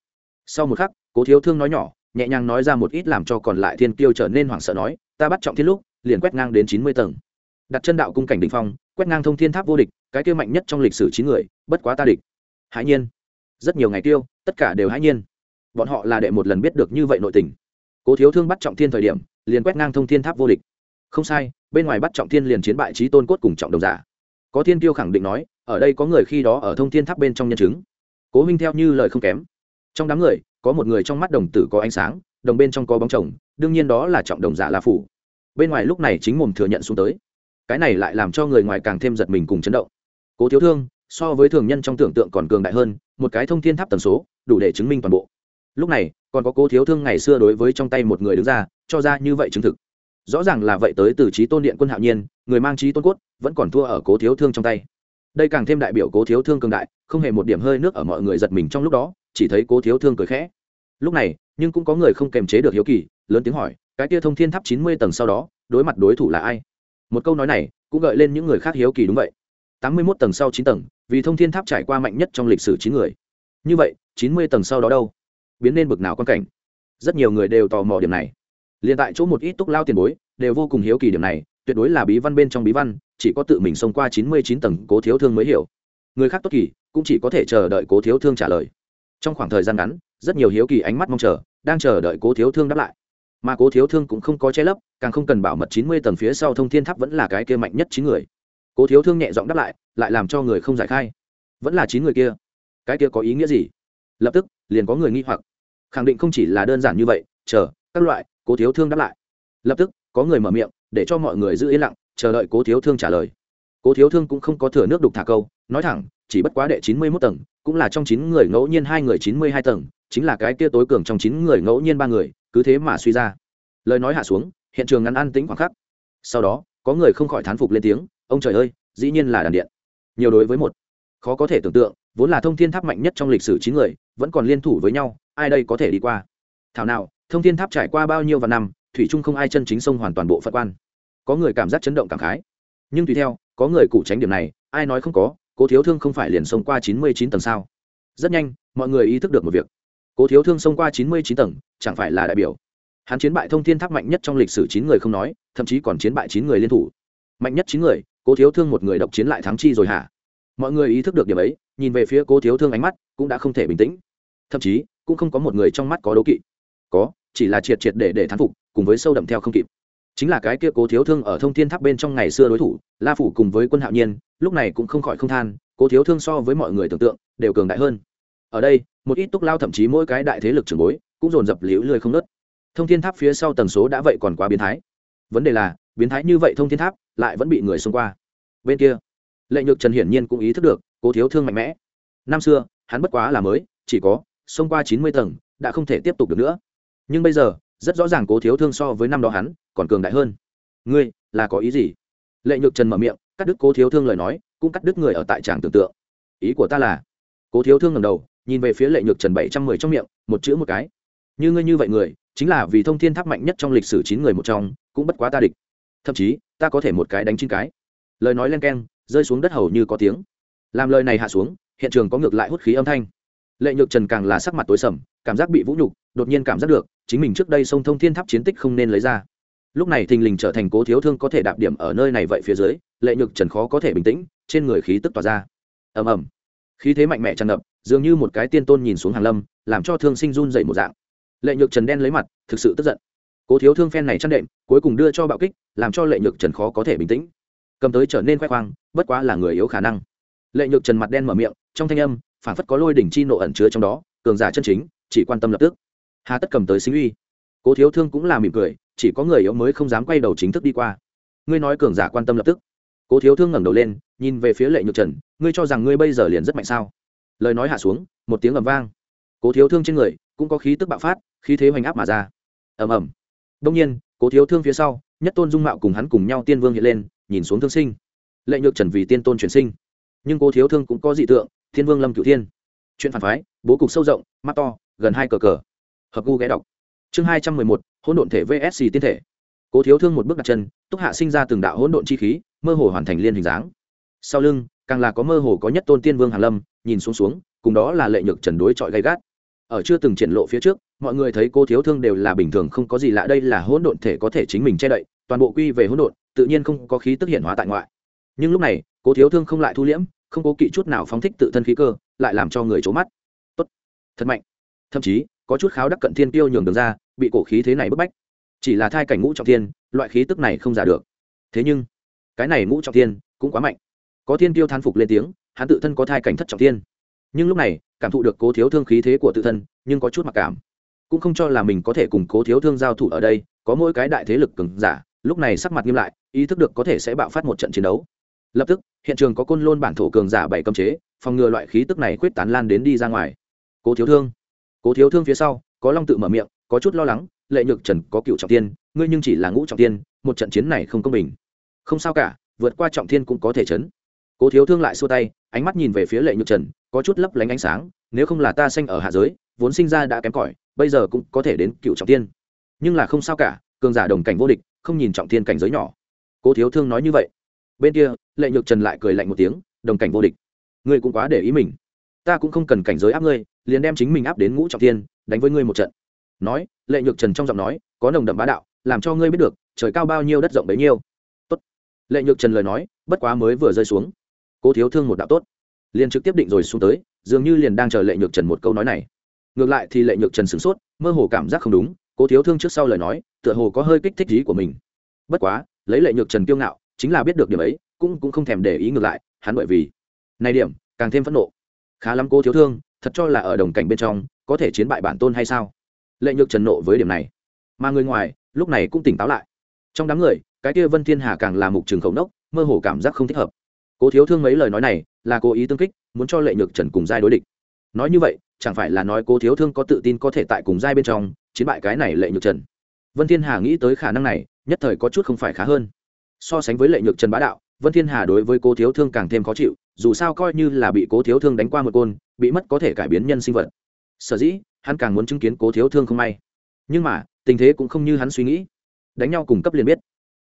Sau một khắc, cố thiếu thương nói nhỏ, nhẹ nhàng nói ra một ít làm cho còn lại thiên kiêu trở nên hoảng sợ nói, ta bắt trọng thiên lúc, liền quét ngang đến chín mươi tầng. Đặt chân đạo cung cảnh đ phong, quét ngang thông thiên tháp vô địch, cái kêu mạnh nhất trong lịch sử chín người, bất quá ta địch. Hãi nhiên rất nhiều ngày tiêu, tất cả đều hãi nhiên. Bọn họ là đệ một lần biết được như vậy nội tình. Cố thiếu thương bắt trọng thiên thời điểm, liền quét ngang thông thiên tháp vô địch. Không sai, bên ngoài bắt trọng thiên liền chiến bại trí tôn cốt cùng trọng đồng giả. Có thiên tiêu khẳng định nói, ở đây có người khi đó ở thông thiên tháp bên trong nhân chứng. Cố minh theo như lời không kém. Trong đám người, có một người trong mắt đồng tử có ánh sáng, đồng bên trong có bóng chồng, đương nhiên đó là trọng đồng giả la phủ. Bên ngoài lúc này chính mồm thừa nhận xuống tới. Cái này lại làm cho người ngoài càng thêm giật mình cùng chấn động. Cố thiếu thương, so với thường nhân trong tưởng tượng còn cường đại hơn một cái thông thiên tháp tần số, đủ để chứng minh toàn bộ. Lúc này, còn có cố thiếu thương ngày xưa đối với trong tay một người đứng ra, cho ra như vậy chứng thực. Rõ ràng là vậy tới từ trí tôn điện quân hạo nhiên, người mang trí tôn cốt, vẫn còn thua ở cố thiếu thương trong tay. Đây càng thêm đại biểu cố thiếu thương cường đại, không hề một điểm hơi nước ở mọi người giật mình trong lúc đó, chỉ thấy cố thiếu thương cười khẽ. Lúc này, nhưng cũng có người không kềm chế được hiếu kỳ, lớn tiếng hỏi, cái kia thông thiên tháp chín mươi tầng sau đó, đối mặt đối thủ là ai? Một câu nói này, cũng gợi lên những người khác hiếu kỳ đúng vậy. tám mươi mốt tầng sau chín tầng vì thông thiên tháp trải qua mạnh nhất trong lịch sử chín người. Như vậy, chín mươi tầng sau đó đâu? Biến nên bực nào quan cảnh? Rất nhiều người đều tò mò điểm này. Liền tại chỗ một ít túc lao tiền bối, đều vô cùng hiếu kỳ điểm này, tuyệt đối là bí văn bên trong bí văn, chỉ có tự mình xông qua chín mươi chín tầng cố thiếu thương mới hiểu. Người khác tốt kỳ, cũng chỉ có thể chờ đợi cố thiếu thương trả lời. Trong khoảng thời gian ngắn, rất nhiều hiếu kỳ ánh mắt mong chờ, đang chờ đợi cố thiếu thương đáp lại. Mà cố thiếu thương cũng không có che lấp, càng không cần bảo mật chín mươi tầng phía sau thông thiên tháp vẫn là cái kia mạnh nhất chín người cố thiếu thương nhẹ giọng đáp lại lại làm cho người không giải khai. Vẫn là chín người kia. Cái kia có ý nghĩa gì? Lập tức, liền có người nghi hoặc. Khẳng định không chỉ là đơn giản như vậy, chờ, các loại, cố thiếu thương đáp lại. Lập tức, có người mở miệng, để cho mọi người giữ yên lặng, chờ đợi cố thiếu thương trả lời. Cố thiếu thương cũng không có thừa nước đục thả câu, nói thẳng, chỉ bất quá đệ chín mươi mốt tầng, cũng là trong chín người ngẫu nhiên hai người chín mươi hai tầng, chính là cái kia tối cường trong chín người ngẫu nhiên ba người, cứ thế mà suy ra. Lời nói hạ xuống, hiện trường ngắn an tĩnh khoảng khắc. Sau đó, có người không khỏi thán phục lên tiếng ông trời ơi, dĩ nhiên là đàn điện. Nhiều đối với một. Khó có thể tưởng tượng, vốn là thông thiên tháp mạnh nhất trong lịch sử chín người, vẫn còn liên thủ với nhau, ai đây có thể đi qua? Thảo nào, thông thiên tháp trải qua bao nhiêu vạn năm, thủy trung không ai chân chính sông hoàn toàn bộ phật quan. Có người cảm giác chấn động cảm khái. Nhưng tùy theo, có người cụ tránh điểm này, ai nói không có, cố thiếu thương không phải liền sông qua chín mươi chín tầng sao? Rất nhanh, mọi người ý thức được một việc. Cố thiếu thương sông qua chín mươi chín tầng, chẳng phải là đại biểu. Hắn chiến bại thông thiên tháp mạnh nhất trong lịch sử chín người không nói, thậm chí còn chiến bại chín người liên thủ. Mạnh nhất chín người cố thiếu thương một người độc chiến lại thắng chi rồi hả? Mọi người ý thức được điểm ấy, nhìn về phía cố thiếu thương ánh mắt cũng đã không thể bình tĩnh. Thậm chí, cũng không có một người trong mắt có đố kỵ. Có, chỉ là triệt triệt để để thán phục, cùng với sâu đậm theo không kịp. Chính là cái kia cố thiếu thương ở thông thiên tháp bên trong ngày xưa đối thủ, la phủ cùng với quân hạo nhiên, lúc này cũng không khỏi không than, cố thiếu thương so với mọi người tưởng tượng, đều cường đại hơn. Ở đây, một ít túc lao thậm chí mỗi cái đại thế lực trưởng bối, cũng dồn dập liễu lười không nớt thông thiên tháp phía sau tần số đã vậy còn quá biến thái. Vấn đề là, biến thái như vậy thông thiên tháp lại vẫn bị người xông qua. Bên kia, lệ nhược trần hiển nhiên cũng ý thức được, cố thiếu thương mạnh mẽ. Năm xưa, hắn bất quá là mới, chỉ có xông qua chín mươi tầng, đã không thể tiếp tục được nữa. Nhưng bây giờ, rất rõ ràng cố thiếu thương so với năm đó hắn, còn cường đại hơn. Ngươi, là có ý gì? Lệ nhược trần mở miệng, cắt đứt cố thiếu thương lời nói, cũng cắt đứt người ở tại tràng tưởng tượng. Ý của ta là, cố thiếu thương ngầm đầu, nhìn về phía lệ nhược trần bảy trăm mười trong miệng, một chữ một cái. Như ngươi như vậy người, chính là vì thông thiên tháp mạnh nhất trong lịch sử chín người một trong, cũng bất quá ta địch. Thậm chí ta có thể một cái đánh chín cái. Lời nói len keng, rơi xuống đất hầu như có tiếng. Làm lời này hạ xuống, hiện trường có ngược lại hút khí âm thanh. Lệ nhược trần càng là sắc mặt tối sầm, cảm giác bị vũ nhục, đột nhiên cảm giác được, chính mình trước đây sông thông thiên tháp chiến tích không nên lấy ra. Lúc này thình lình trở thành cố thiếu thương có thể đạp điểm ở nơi này vậy phía dưới, lệ nhược trần khó có thể bình tĩnh, trên người khí tức tỏa ra. Ầm ầm. Khí thế mạnh mẽ tràn ngập, dường như một cái tiên tôn nhìn xuống hàng lâm, làm cho thương sinh run dậy một dạng. Lệ nhược trần đen lấy mặt, thực sự tức giận cố thiếu thương phen này chăn đệm, cuối cùng đưa cho bạo kích, làm cho lệ nhược trần khó có thể bình tĩnh. Cầm tới trở nên khoe khoang, bất quá là người yếu khả năng. Lệ nhược trần mặt đen mở miệng, trong thanh âm phản phất có lôi đỉnh chi nộ ẩn chứa trong đó, cường giả chân chính, chỉ quan tâm lập tức. Hà tất cầm tới sinh uy. Cố thiếu thương cũng là mỉm cười, chỉ có người yếu mới không dám quay đầu chính thức đi qua. Ngươi nói cường giả quan tâm lập tức. Cố thiếu thương ngẩng đầu lên, nhìn về phía lệ nhược trần, ngươi cho rằng ngươi bây giờ liền rất mạnh sao? Lời nói hạ xuống, một tiếng ầm vang. Cố thiếu thương trên người, cũng có khí tức bạo phát, khí thế hoành áp mà ra. Ầm ầm đông nhiên, cố thiếu thương phía sau, nhất tôn dung mạo cùng hắn cùng nhau tiên vương hiện lên, nhìn xuống thương sinh. Lệ nhược trần vì tiên tôn chuyển sinh. Nhưng cố thiếu thương cũng có dị tượng, thiên vương lâm cửu thiên. Chuyện phản phái, bố cục sâu rộng, mắt to, gần hai cờ cờ. Hợp gu ghé đọc. Chương hai trăm mười một, hỗn độn thể vsc tiên thể. Cố thiếu thương một bước đặt chân, túc hạ sinh ra từng đạo hỗn độn chi khí, mơ hồ hoàn thành liên hình dáng. Sau lưng, càng là có mơ hồ có nhất tôn tiên vương hàn lâm, nhìn xuống xuống, cùng đó là lệ nhược trần đối chọi gay gắt ở chưa từng triển lộ phía trước, mọi người thấy cô thiếu thương đều là bình thường, không có gì lạ, đây là hỗn độn thể có thể chính mình che đậy, toàn bộ quy về hỗn độn, tự nhiên không có khí tức hiện hóa tại ngoại. Nhưng lúc này, cô thiếu thương không lại thu liễm, không cố kỵ chút nào phóng thích tự thân khí cơ, lại làm cho người trố mắt. Tốt. Thật mạnh. Thậm chí, có chút kháo đắc cận thiên tiêu nhường đường ra, bị cổ khí thế này bức bách. Chỉ là thai cảnh ngũ trọng thiên, loại khí tức này không giả được. Thế nhưng, cái này ngũ trọng thiên cũng quá mạnh. Có thiên tiêu thán phục lên tiếng, hắn tự thân có thai cảnh thất trọng thiên nhưng lúc này, cảm thụ được cố thiếu thương khí thế của tự thân, nhưng có chút mặc cảm. Cũng không cho là mình có thể cùng cố thiếu thương giao thủ ở đây, có mỗi cái đại thế lực cứng giả, lúc này sắc mặt nghiêm lại, ý thức được có thể sẽ bạo phát một trận chiến đấu. Lập tức, hiện trường có côn lôn bản thổ cường giả bảy cấm chế, phòng ngừa loại khí tức này quyết tán lan đến đi ra ngoài. Cố thiếu thương. Cố thiếu thương phía sau, có long tự mở miệng, có chút lo lắng, lệ nhược trần, có cựu trọng tiên, ngươi nhưng chỉ là ngũ trọng tiên, một trận chiến này không công bình. Không sao cả, vượt qua trọng thiên cũng có thể chấn cố thiếu thương lại xua tay, ánh mắt nhìn về phía lệ nhược trần, có chút lấp lánh ánh sáng, nếu không là ta sinh ở hạ giới, vốn sinh ra đã kém cỏi, bây giờ cũng có thể đến cựu trọng tiên nhưng là không sao cả, cường giả đồng cảnh vô địch, không nhìn trọng thiên cảnh giới nhỏ. Cố thiếu thương nói như vậy. Bên kia, lệ nhược trần lại cười lạnh một tiếng, đồng cảnh vô địch. Ngươi cũng quá để ý mình. Ta cũng không cần cảnh giới áp ngươi, liền đem chính mình áp đến ngũ trọng thiên, đánh với ngươi một trận. Nói, lệ nhược trần trong giọng nói, có nồng đậm bá đạo, làm cho ngươi biết được, trời cao bao nhiêu đất rộng bấy nhiêu. Tốt. Lệ nhược trần lời nói, bất quá mới vừa rơi xuống cố thiếu thương một đạo tốt. Liền trực tiếp định rồi xuống tới, dường như liền đang chờ lệ nhược trần một câu nói này. Ngược lại thì lệ nhược trần sửng sốt, mơ hồ cảm giác không đúng, cố thiếu thương trước sau lời nói, tựa hồ có hơi kích thích ý của mình. Bất quá, lấy lệ nhược trần kiêu ngạo, chính là biết được điểm ấy, cũng cũng không thèm để ý ngược lại, hắn bởi vì này điểm, càng thêm phẫn nộ. Khá lắm cô thiếu thương, thật cho là ở đồng cảnh bên trong, có thể chiến bại bản tôn hay sao? Lệ nhược trần nộ với điểm này. Mà người ngoài, lúc này cũng tỉnh táo lại. Trong đám người, cái kia vân thiên hà càng là mục trường khẩu nốc, mơ hồ cảm giác không thích hợp cố thiếu thương mấy lời nói này là cố ý tương kích, muốn cho lệ nhược trần cùng giai đối địch. Nói như vậy, chẳng phải là nói cố thiếu thương có tự tin có thể tại cùng giai bên trong chiến bại cái này lệ nhược trần? Vân thiên hà nghĩ tới khả năng này, nhất thời có chút không phải khá hơn. So sánh với lệ nhược trần bá đạo, vân thiên hà đối với cố thiếu thương càng thêm khó chịu, dù sao coi như là bị cố thiếu thương đánh qua một côn, bị mất có thể cải biến nhân sinh vật. Sở dĩ, hắn càng muốn chứng kiến cố thiếu thương không may. Nhưng mà, tình thế cũng không như hắn suy nghĩ. Đánh nhau cùng cấp liền biết.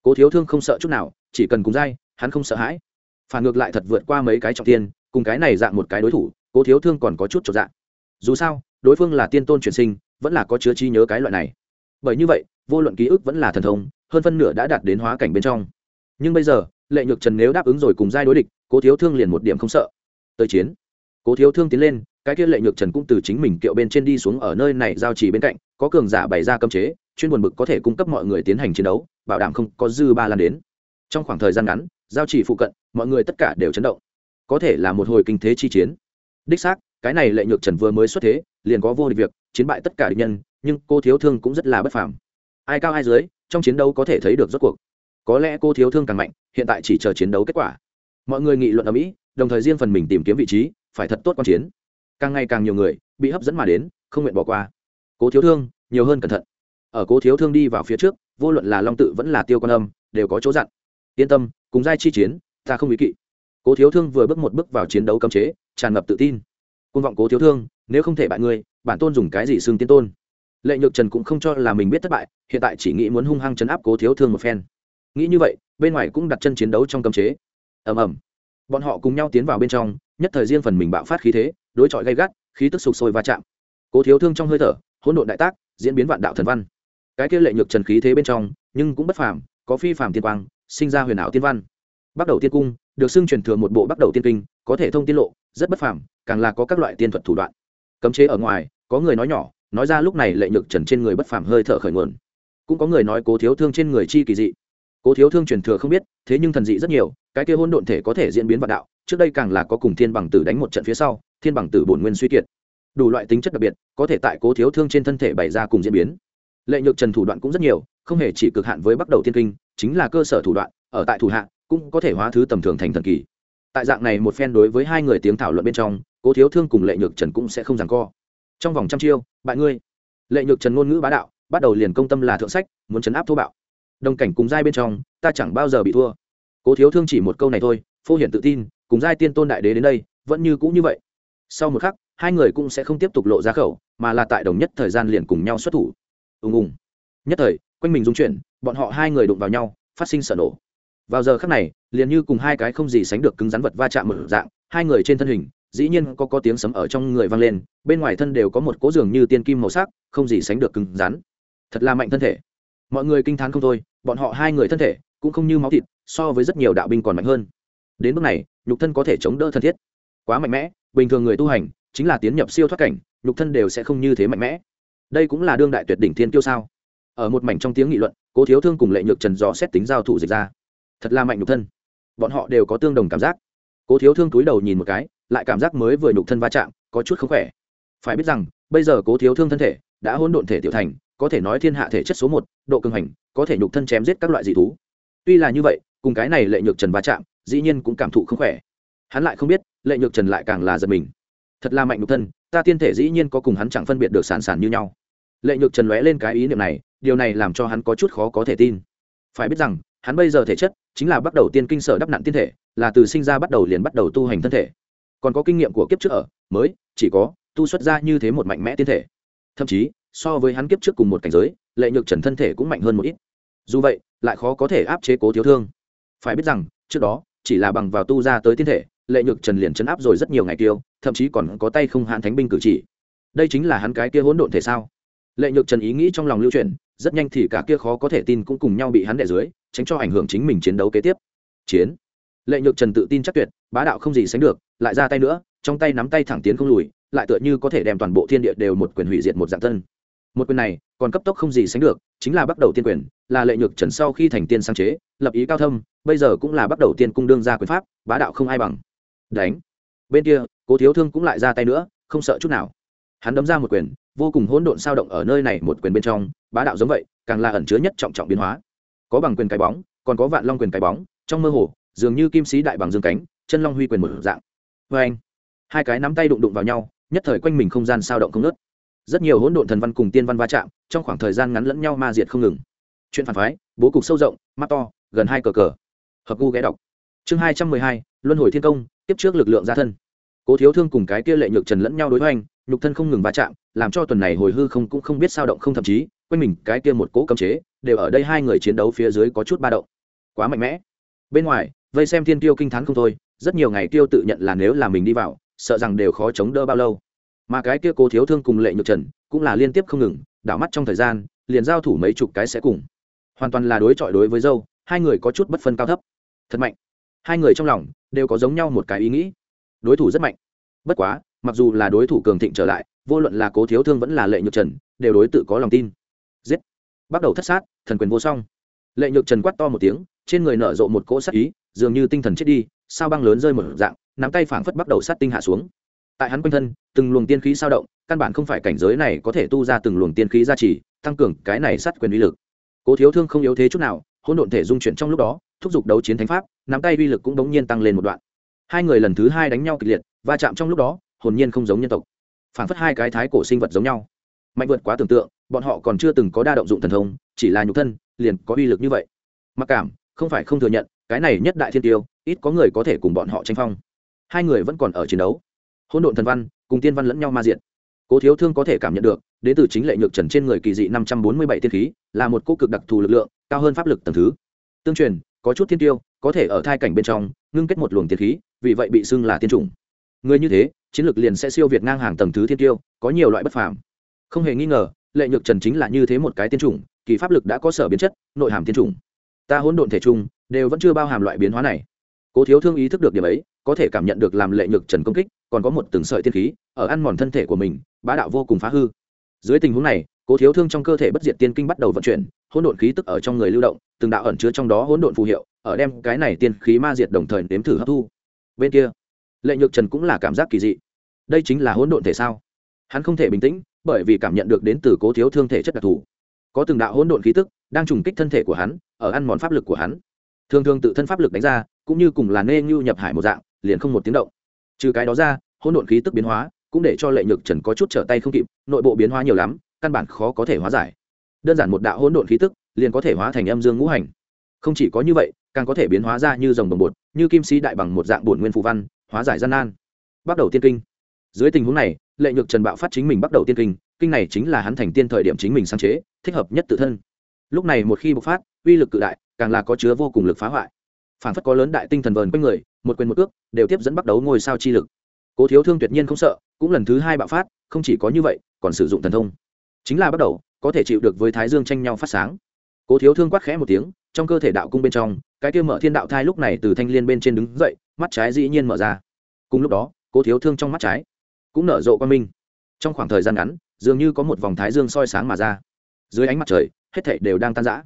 Cố thiếu thương không sợ chút nào, chỉ cần cùng dai hắn không sợ hãi phản ngược lại thật vượt qua mấy cái trọng tiên cùng cái này dạng một cái đối thủ, cố thiếu thương còn có chút trọn dạng. Dù sao, đối phương là tiên tôn truyền sinh, vẫn là có chứa chi nhớ cái loại này. Bởi như vậy, vô luận ký ức vẫn là thần thông, hơn phân nửa đã đạt đến hóa cảnh bên trong. Nhưng bây giờ, lệ nhược trần nếu đáp ứng rồi cùng giai đối địch, cố thiếu thương liền một điểm không sợ. Tới chiến. Cố thiếu thương tiến lên, cái kia lệ nhược trần cũng từ chính mình kiệu bên trên đi xuống ở nơi này giao trì bên cạnh, có cường giả bày ra cấm chế, chuyên buồn bực có thể cung cấp mọi người tiến hành chiến đấu, bảo đảm không có dư ba lan đến. Trong khoảng thời gian ngắn, giao trì phụ cận mọi người tất cả đều chấn động. Có thể là một hồi kinh thế chi chiến. Đích xác, cái này lệ nhược trần vừa mới xuất thế, liền có vô địch việc, chiến bại tất cả địch nhân, nhưng cô thiếu thương cũng rất là bất phàm. Ai cao ai dưới, trong chiến đấu có thể thấy được rốt cuộc. Có lẽ cô thiếu thương càng mạnh, hiện tại chỉ chờ chiến đấu kết quả. Mọi người nghị luận ở mỹ, đồng thời riêng phần mình tìm kiếm vị trí, phải thật tốt quan chiến. Càng ngày càng nhiều người bị hấp dẫn mà đến, không nguyện bỏ qua. Cố thiếu thương, nhiều hơn cẩn thận. Ở cố thiếu thương đi vào phía trước, vô luận là long tự vẫn là tiêu quan âm, đều có chỗ dặn. Yên tâm, cùng giai chi chiến ta không ý kỵ. Cố thiếu thương vừa bước một bước vào chiến đấu cấm chế, tràn ngập tự tin. Côn vọng cố thiếu thương, nếu không thể bại ngươi, bản tôn dùng cái gì xưng tiên tôn? Lệ nhược trần cũng không cho là mình biết thất bại, hiện tại chỉ nghĩ muốn hung hăng chấn áp cố thiếu thương một phen. Nghĩ như vậy, bên ngoài cũng đặt chân chiến đấu trong cấm chế. Ầm ầm. Bọn họ cùng nhau tiến vào bên trong, nhất thời riêng phần mình bạo phát khí thế, đối chọi gay gắt, khí tức sục sôi va chạm. Cố thiếu thương trong hơi thở, hỗn độn đại tác, diễn biến vạn đạo thần văn. Cái kia lệ nhược trần khí thế bên trong, nhưng cũng bất phàm, có phi phàm tiên quang, sinh ra huyền ảo tiên văn bắt đầu tiên cung, được xưng truyền thừa một bộ bắt đầu tiên kinh, có thể thông tiết lộ, rất bất phàm, càng là có các loại tiên thuật thủ đoạn. Cấm chế ở ngoài, có người nói nhỏ, nói ra lúc này lệ nhược trần trên người bất phàm hơi thở khởi nguồn. Cũng có người nói cố thiếu thương trên người chi kỳ dị. Cố thiếu thương truyền thừa không biết, thế nhưng thần dị rất nhiều, cái kia hôn độn thể có thể diễn biến vạn đạo, trước đây càng là có cùng thiên bằng tử đánh một trận phía sau, thiên bằng tử bổn nguyên suy kiệt. Đủ loại tính chất đặc biệt, có thể tại cố thiếu thương trên thân thể bày ra cùng diễn biến. Lệ nhược trần thủ đoạn cũng rất nhiều, không hề chỉ cực hạn với bắt đầu tiên kinh, chính là cơ sở thủ đoạn, ở tại thủ hạ cũng có thể hóa thứ tầm thường thành thần kỳ. Tại dạng này một phen đối với hai người tiếng thảo luận bên trong, cố thiếu thương cùng lệ nhược trần cũng sẽ không giằng co. Trong vòng trăm chiêu bại ngươi, lệ nhược trần ngôn ngữ bá đạo, bắt đầu liền công tâm là thượng sách, muốn chấn áp thô bạo. Đồng cảnh cùng giai bên trong, ta chẳng bao giờ bị thua. Cố thiếu thương chỉ một câu này thôi, phô hiện tự tin, cùng giai tiên tôn đại đế đến đây, vẫn như cũ như vậy. Sau một khắc, hai người cũng sẽ không tiếp tục lộ ra khẩu, mà là tại đồng nhất thời gian liền cùng nhau xuất thủ. Ùng ùng. Nhất thời, quanh mình dung chuyển, bọn họ hai người đụng vào nhau, phát sinh sợ nổ vào giờ khắc này, liền như cùng hai cái không gì sánh được cứng rắn vật va chạm một dạng, hai người trên thân hình, dĩ nhiên có có tiếng sấm ở trong người vang lên, bên ngoài thân đều có một cố giường như tiên kim màu sắc, không gì sánh được cứng rắn. Thật là mạnh thân thể. Mọi người kinh t h á n không thôi, bọn họ hai người thân thể cũng không như máu thịt, so với rất nhiều đạo binh còn mạnh hơn. Đến bước này, nhục thân có thể chống đỡ thân thiết. Quá mạnh mẽ, bình thường người tu hành chính là tiến nhập siêu thoát cảnh, nhục thân đều sẽ không như thế mạnh mẽ. Đây cũng là đương đại tuyệt đỉnh thiên kiêu sao? Ở một mảnh trong tiếng nghị luận, cố thiếu thương cùng lệ nhược trần dò xét tính giao thủ dịch ra thật là mạnh nhục thân. Bọn họ đều có tương đồng cảm giác. Cố thiếu thương túi đầu nhìn một cái, lại cảm giác mới vừa nhục thân va chạm, có chút không khỏe. Phải biết rằng, bây giờ cố thiếu thương thân thể đã hôn độn thể tiểu thành, có thể nói thiên hạ thể chất số một, độ cường hành, có thể nhục thân chém giết các loại dị thú. Tuy là như vậy, cùng cái này lệ nhược trần va chạm, dĩ nhiên cũng cảm thụ không khỏe. Hắn lại không biết, lệ nhược trần lại càng là giật mình. Thật là mạnh nhục thân, ta tiên thể dĩ nhiên có cùng hắn chẳng phân biệt được sản sản như nhau. Lệ nhược trần lóe lên cái ý niệm này, điều này làm cho hắn có chút khó có thể tin. Phải biết rằng, hắn bây giờ thể chất chính là bắt đầu tiên kinh sở đắp nặn tiên thể, là từ sinh ra bắt đầu liền bắt đầu tu hành thân thể. Còn có kinh nghiệm của kiếp trước ở, mới, chỉ có, tu xuất ra như thế một mạnh mẽ tiên thể. Thậm chí, so với hắn kiếp trước cùng một cảnh giới, lệ nhược trần thân thể cũng mạnh hơn một ít. Dù vậy, lại khó có thể áp chế cố thiếu thương. Phải biết rằng, trước đó, chỉ là bằng vào tu ra tới tiên thể, lệ nhược trần liền chấn áp rồi rất nhiều ngày tiêu thậm chí còn có tay không hạn thánh binh cử chỉ. Đây chính là hắn cái kia hỗn độn thể sao? Lệ nhược trần ý nghĩ trong lòng lưu truyền rất nhanh thì cả kia khó có thể tin cũng cùng nhau bị hắn đè dưới tránh cho ảnh hưởng chính mình chiến đấu kế tiếp. Chiến. Lệ nhược trần tự tin chắc tuyệt, bá đạo không gì sánh được, lại ra tay nữa, trong tay nắm tay thẳng tiến không lùi, lại tựa như có thể đem toàn bộ thiên địa đều một quyền hủy diệt một dạng thân. Một quyền này, còn cấp tốc không gì sánh được, chính là bắt đầu tiên quyền, là lệ nhược trần sau khi thành tiên sáng chế, lập ý cao thâm, bây giờ cũng là bắt đầu tiên cung đương ra quyền pháp, bá đạo không ai bằng. Đánh. Bên kia, cố thiếu thương cũng lại ra tay nữa, không sợ chút nào. Hắn đấm ra một quyền, vô cùng hỗn độn sao động ở nơi này một quyền bên trong, bá đạo giống vậy, càng là ẩn chứa nhất trọng trọng biến hóa có bằng quyền cái bóng, còn có vạn long quyền cái bóng, trong mơ hồ, dường như kim sĩ đại bằng dương cánh, chân long huy quyền một dạng. Vê anh, hai cái nắm tay đụng đụng vào nhau, nhất thời quanh mình không gian sao động không nớt rất nhiều hỗn độn thần văn cùng tiên văn va chạm, trong khoảng thời gian ngắn lẫn nhau ma diệt không ngừng. Chuyện phản phái, bố cục sâu rộng, mắt to, gần hai cờ cờ. Hợp gu ghé đọc. Chương hai trăm mười hai, luân hồi thiên công, tiếp trước lực lượng gia thân. Cố thiếu thương cùng cái kia lệ nhược trần lẫn nhau đối hoành, nhục thân không ngừng va chạm, làm cho tuần này hồi hư không cũng không biết sao động không thậm chí, quanh mình cái kia một cỗ cấm chế đều ở đây hai người chiến đấu phía dưới có chút ba động. Quá mạnh mẽ. Bên ngoài, vây xem thiên tiêu kinh t h á n không thôi, rất nhiều ngày tiêu tự nhận là nếu là mình đi vào, sợ rằng đều khó chống đỡ bao lâu. Mà cái kia cố thiếu thương cùng lệ nhược trần cũng là liên tiếp không ngừng, đảo mắt trong thời gian, liền giao thủ mấy chục cái sẽ cùng. Hoàn toàn là đối chọi đối với dâu, hai người có chút bất phân cao thấp. Thật mạnh. Hai người trong lòng đều có giống nhau một cái ý nghĩ. Đối thủ rất mạnh. Bất quá, mặc dù là đối thủ cường thịnh trở lại, vô luận là cố thiếu thương vẫn là lệ nhược trần, đều đối tự có lòng tin. Giết bắt đầu thất sát, thần quyền vô song. Lệ nhược trần quát to một tiếng, trên người nở rộ một cỗ sát ý, dường như tinh thần chết đi, sao băng lớn rơi một dạng, nắm tay phảng phất bắt đầu sát tinh hạ xuống. Tại hắn quanh thân, từng luồng tiên khí sao động, căn bản không phải cảnh giới này có thể tu ra từng luồng tiên khí gia trì, tăng cường cái này sát quyền uy lực. Cố thiếu thương không yếu thế chút nào, hỗn độn thể dung chuyển trong lúc đó, thúc giục đấu chiến thánh pháp, nắm tay uy lực cũng đống nhiên tăng lên một đoạn. Hai người lần thứ hai đánh nhau kịch liệt, va chạm trong lúc đó, hồn nhiên không giống nhân tộc. Phảng phất hai cái thái cổ sinh vật giống nhau. Mạnh vượt quá tưởng tượng bọn họ còn chưa từng có đa động dụng thần thông, chỉ là nhục thân, liền có uy lực như vậy. Mặc cảm, không phải không thừa nhận, cái này nhất đại thiên tiêu, ít có người có thể cùng bọn họ tranh phong. Hai người vẫn còn ở chiến đấu. Hỗn độn thần văn cùng tiên văn lẫn nhau ma diện. Cố thiếu thương có thể cảm nhận được, đến từ chính lệ nhược trần trên người kỳ dị năm trăm bốn mươi bảy tiên khí, là một cô cực đặc thù lực lượng, cao hơn pháp lực tầng thứ. Tương truyền, có chút thiên tiêu có thể ở thai cảnh bên trong, ngưng kết một luồng tiên khí, vì vậy bị xưng là tiên chủng. Người như thế, chiến lược liền sẽ siêu việt ngang hàng tầng thứ thiên tiêu, có nhiều loại bất phàm. Không hề nghi ngờ lệ nhược trần chính là như thế một cái tiên chủng, kỳ pháp lực đã có sở biến chất, nội hàm tiên chủng. Ta hỗn độn thể chung, đều vẫn chưa bao hàm loại biến hóa này. Cố thiếu thương ý thức được điểm ấy, có thể cảm nhận được làm lệ nhược trần công kích, còn có một từng sợi tiên khí, ở ăn mòn thân thể của mình, bá đạo vô cùng phá hư. Dưới tình huống này, cố thiếu thương trong cơ thể bất diệt tiên kinh bắt đầu vận chuyển, hỗn độn khí tức ở trong người lưu động, từng đạo ẩn chứa trong đó hỗn độn phù hiệu, ở đem cái này tiên khí ma diệt đồng thời nếm thử hấp thu. Bên kia, lệ nhược trần cũng là cảm giác kỳ dị. Đây chính là hỗn độn thể sao? Hắn không thể bình tĩnh bởi vì cảm nhận được đến từ cố thiếu thương thể chất đặc thù. Có từng đạo hỗn độn khí tức đang trùng kích thân thể của hắn, ở ăn mòn pháp lực của hắn. Thường thường tự thân pháp lực đánh ra, cũng như cùng là nê ngưu nhập hải một dạng, liền không một tiếng động. Trừ cái đó ra, hỗn độn khí tức biến hóa cũng để cho lệ nhược trần có chút trở tay không kịp, nội bộ biến hóa nhiều lắm, căn bản khó có thể hóa giải. Đơn giản một đạo hỗn độn khí tức liền có thể hóa thành âm dương ngũ hành. Không chỉ có như vậy, càng có thể biến hóa ra như dòng đồng bột, như kim sĩ đại bằng một dạng bổn nguyên phù văn, hóa giải gian nan. Bắt đầu tiên kinh. Dưới tình huống này lệ nhược trần bạo phát chính mình bắt đầu tiên kinh kinh này chính là hắn thành tiên thời điểm chính mình sáng chế, thích hợp nhất tự thân. Lúc này một khi bộc phát, uy lực cự đại, càng là có chứa vô cùng lực phá hoại. Phản phất có lớn đại tinh thần vờn quanh người, một quyền một ước đều tiếp dẫn bắt đầu ngôi sao chi lực. Cố thiếu thương tuyệt nhiên không sợ, cũng lần thứ hai bạo phát, không chỉ có như vậy, còn sử dụng thần thông. Chính là bắt đầu, có thể chịu được với thái dương tranh nhau phát sáng. Cố thiếu thương quát khẽ một tiếng, trong cơ thể đạo cung bên trong, cái kia mở thiên đạo thai lúc này từ thanh liên bên trên đứng dậy, mắt trái dĩ nhiên mở ra. Cùng lúc đó, cố thiếu thương trong mắt trái cũng nở rộ quan minh. Trong khoảng thời gian ngắn, dường như có một vòng thái dương soi sáng mà ra. Dưới ánh mặt trời, hết thảy đều đang tan rã.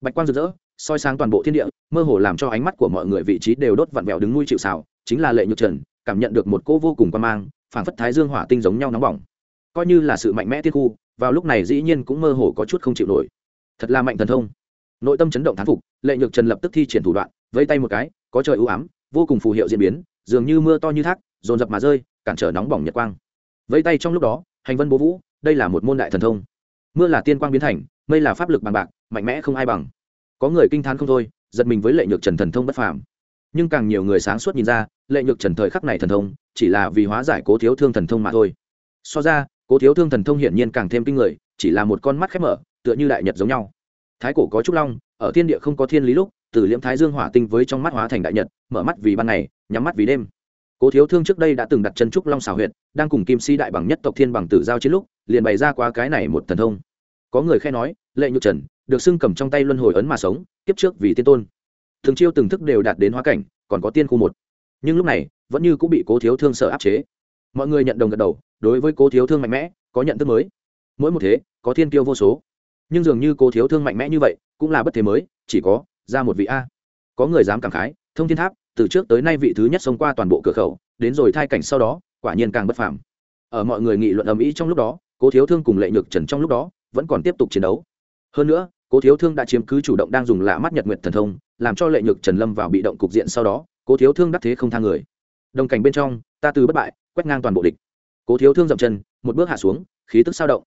Bạch quang rực rỡ, soi sáng toàn bộ thiên địa, mơ hồ làm cho ánh mắt của mọi người vị trí đều đốt vặn vẹo đứng nuôi chịu xào chính là lệ nhược trần, cảm nhận được một cô vô cùng quan mang, phảng phất thái dương hỏa tinh giống nhau nóng bỏng. Coi như là sự mạnh mẽ thiên khu, vào lúc này dĩ nhiên cũng mơ hồ có chút không chịu nổi. Thật là mạnh thần thông. Nội tâm chấn động thán phục, lệ nhược trần lập tức thi triển thủ đoạn vây tay một cái, có trời ưu ám, vô cùng phù hiệu diễn biến, dường như mưa to như thác, dồn dập mà rơi cản trở nóng bỏng nhật quang. Vẫy tay trong lúc đó, hành vân bố vũ, đây là một môn đại thần thông. Mưa là tiên quang biến thành, mây là pháp lực bằng bạc, mạnh mẽ không ai bằng. Có người kinh t h á n không thôi, giật mình với lệ nhược trần thần thông bất phàm. Nhưng càng nhiều người sáng suốt nhìn ra, lệ nhược trần thời khắc này thần thông, chỉ là vì hóa giải cố thiếu thương thần thông mà thôi. So ra, cố thiếu thương thần thông hiển nhiên càng thêm kinh người, chỉ là một con mắt khép mở, tựa như đại nhật giống nhau. Thái cổ có trúc long, ở thiên địa không có thiên lý lúc, từ liễm thái dương hỏa tinh với trong mắt hóa thành đại nhật, mở mắt vì ban ngày, nhắm mắt vì đêm cố thiếu thương trước đây đã từng đặt chân trúc long xào huyện, đang cùng kim si đại bằng nhất tộc thiên bằng tử giao chiến lúc liền bày ra qua cái này một thần thông. Có người khe nói lệ nhược trần được xưng cầm trong tay luân hồi ấn mà sống kiếp trước vì tiên tôn. Thường chiêu từng thức đều đạt đến hóa cảnh còn có tiên khu một. Nhưng lúc này vẫn như cũng bị cố thiếu thương sợ áp chế. Mọi người nhận đồng gật đầu đối với cố thiếu thương mạnh mẽ có nhận thức mới. Mỗi một thế có thiên tiêu vô số. Nhưng dường như cố thiếu thương mạnh mẽ như vậy cũng là bất thế mới chỉ có ra một vị a. Có người dám cảm khái thông thiên tháp từ trước tới nay vị thứ nhất xông qua toàn bộ cửa khẩu, đến rồi thai cảnh sau đó, quả nhiên càng bất phàm. Ở mọi người nghị luận ầm ĩ trong lúc đó, cố thiếu thương cùng lệ nhược trần trong lúc đó, vẫn còn tiếp tục chiến đấu. Hơn nữa, cố thiếu thương đã chiếm cứ chủ động đang dùng lạ mắt nhật nguyện thần thông, làm cho lệ nhược trần lâm vào bị động cục diện sau đó, cố thiếu thương đắc thế không thang người. Đồng cảnh bên trong, ta từ bất bại, quét ngang toàn bộ địch. Cố thiếu thương dậm chân, một bước hạ xuống, khí tức sao động.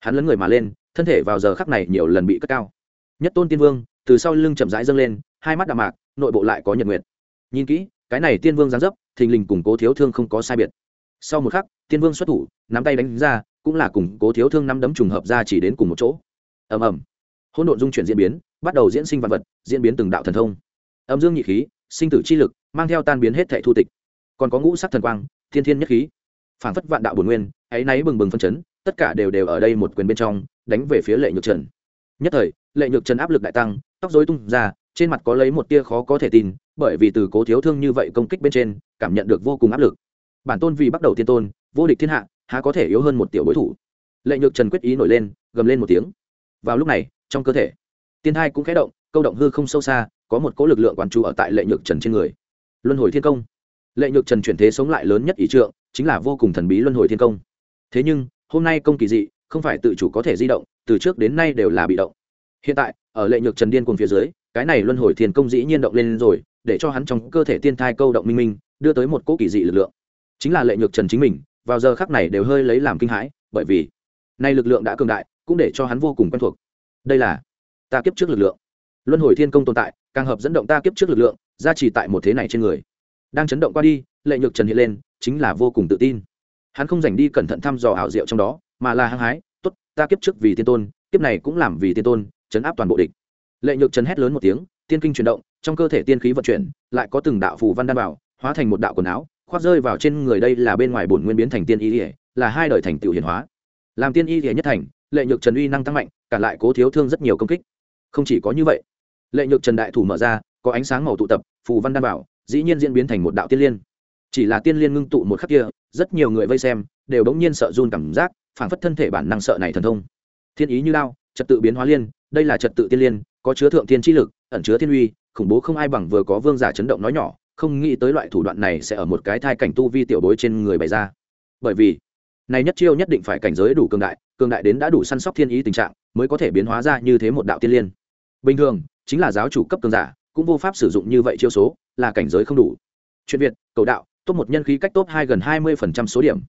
Hắn lấn người mà lên, thân thể vào giờ khắc này nhiều lần bị cất cao. Nhất tôn tiên vương, từ sau lưng chậm rãi dâng lên, hai mắt đạm mạc, nội bộ lại có nhật nguyệt nhìn kỹ, cái này tiên vương giáng dấp, thình lình cùng cố thiếu thương không có sai biệt. Sau một khắc, tiên vương xuất thủ, nắm tay đánh ra, cũng là cùng cố thiếu thương nắm đấm trùng hợp ra chỉ đến cùng một chỗ. Ầm ầm. Hỗn độn dung chuyển diễn biến, bắt đầu diễn sinh vật vật, diễn biến từng đạo thần thông. Âm dương nhị khí, sinh tử chi lực, mang theo tan biến hết thệ thu tịch. Còn có ngũ sắc thần quang, thiên thiên nhất khí. Phảng phất vạn đạo bổn nguyên, ấy náy bừng bừng phân chấn, tất cả đều đều ở đây một quyền bên trong, đánh về phía lệ nhược trần. Nhất thời, lệ nhược trần áp lực đại tăng, tóc dối tung ra, trên mặt có lấy một tia khó có thể tin bởi vì từ cố thiếu thương như vậy công kích bên trên, cảm nhận được vô cùng áp lực. Bản tôn vì bắt đầu tiên tôn, vô địch thiên hạ, há có thể yếu hơn một tiểu bối thủ. Lệ nhược trần quyết ý nổi lên, gầm lên một tiếng. Vào lúc này, trong cơ thể, tiên hai cũng khẽ động, câu động hư không sâu xa, có một cỗ lực lượng quản trụ ở tại lệ nhược trần trên người. Luân hồi thiên công. Lệ nhược trần chuyển thế sống lại lớn nhất ý trượng, chính là vô cùng thần bí luân hồi thiên công. Thế nhưng, hôm nay công kỳ dị, không phải tự chủ có thể di động, từ trước đến nay đều là bị động. Hiện tại, ở lệ nhược trần điên cùng phía dưới cái này luân hồi thiên công dĩ nhiên động lên rồi, để cho hắn trong cơ thể tiên thai câu động minh minh, đưa tới một cỗ kỳ dị lực lượng. Chính là lệ nhược trần chính mình, vào giờ khắc này đều hơi lấy làm kinh hãi, bởi vì nay lực lượng đã cường đại, cũng để cho hắn vô cùng quen thuộc. Đây là ta kiếp trước lực lượng. Luân hồi thiên công tồn tại, càng hợp dẫn động ta kiếp trước lực lượng ra chỉ tại một thế này trên người. Đang chấn động qua đi, lệ nhược trần hiện lên, chính là vô cùng tự tin. Hắn không dành đi cẩn thận thăm dò ảo diệu trong đó, mà là hăng hái t ố t ta kiếp trước vì tiên tôn, kiếp này cũng làm vì tiên tôn, chấn áp toàn bộ địch lệ nhược trần hét lớn một tiếng, tiên kinh chuyển động, trong cơ thể tiên khí vận chuyển, lại có từng đạo phù văn đan bảo, hóa thành một đạo quần áo, khoác rơi vào trên người đây là bên ngoài bổn nguyên biến thành tiên y ỉa là hai đời thành tựu hiển hóa. Làm tiên y ỉa nhất thành, lệ nhược trần uy năng tăng mạnh, cả lại cố thiếu thương rất nhiều công kích. Không chỉ có như vậy, lệ nhược trần đại thủ mở ra, có ánh sáng màu tụ tập, phù văn đan bảo, dĩ nhiên diễn biến thành một đạo tiên liên. Chỉ là tiên liên ngưng tụ một khắc kia, rất nhiều người vây xem, đều bỗng nhiên sợ run cảm giác phản phất thân thể bản năng sợ này thần thông. Thiên ý như lao trật tự biến hóa liên đây là trật tự tiên liên, có chứa thượng tiên chi lực, ẩn chứa thiên uy, khủng bố không ai bằng vừa có vương giả chấn động nói nhỏ, không nghĩ tới loại thủ đoạn này sẽ ở một cái thai cảnh tu vi tiểu bối trên người bày ra. Bởi vì, này nhất chiêu nhất định phải cảnh giới đủ cường đại cường đại đến đã đủ săn sóc thiên ý tình trạng, mới có thể biến hóa ra như thế một đạo tiên liên. Bình thường, chính là giáo chủ cấp cường giả, cũng vô pháp sử dụng như vậy chiêu số, là cảnh giới không đủ. Chuyện việt, cầu đạo, top một nhân khí cách top hai gần hai mươi số điểm.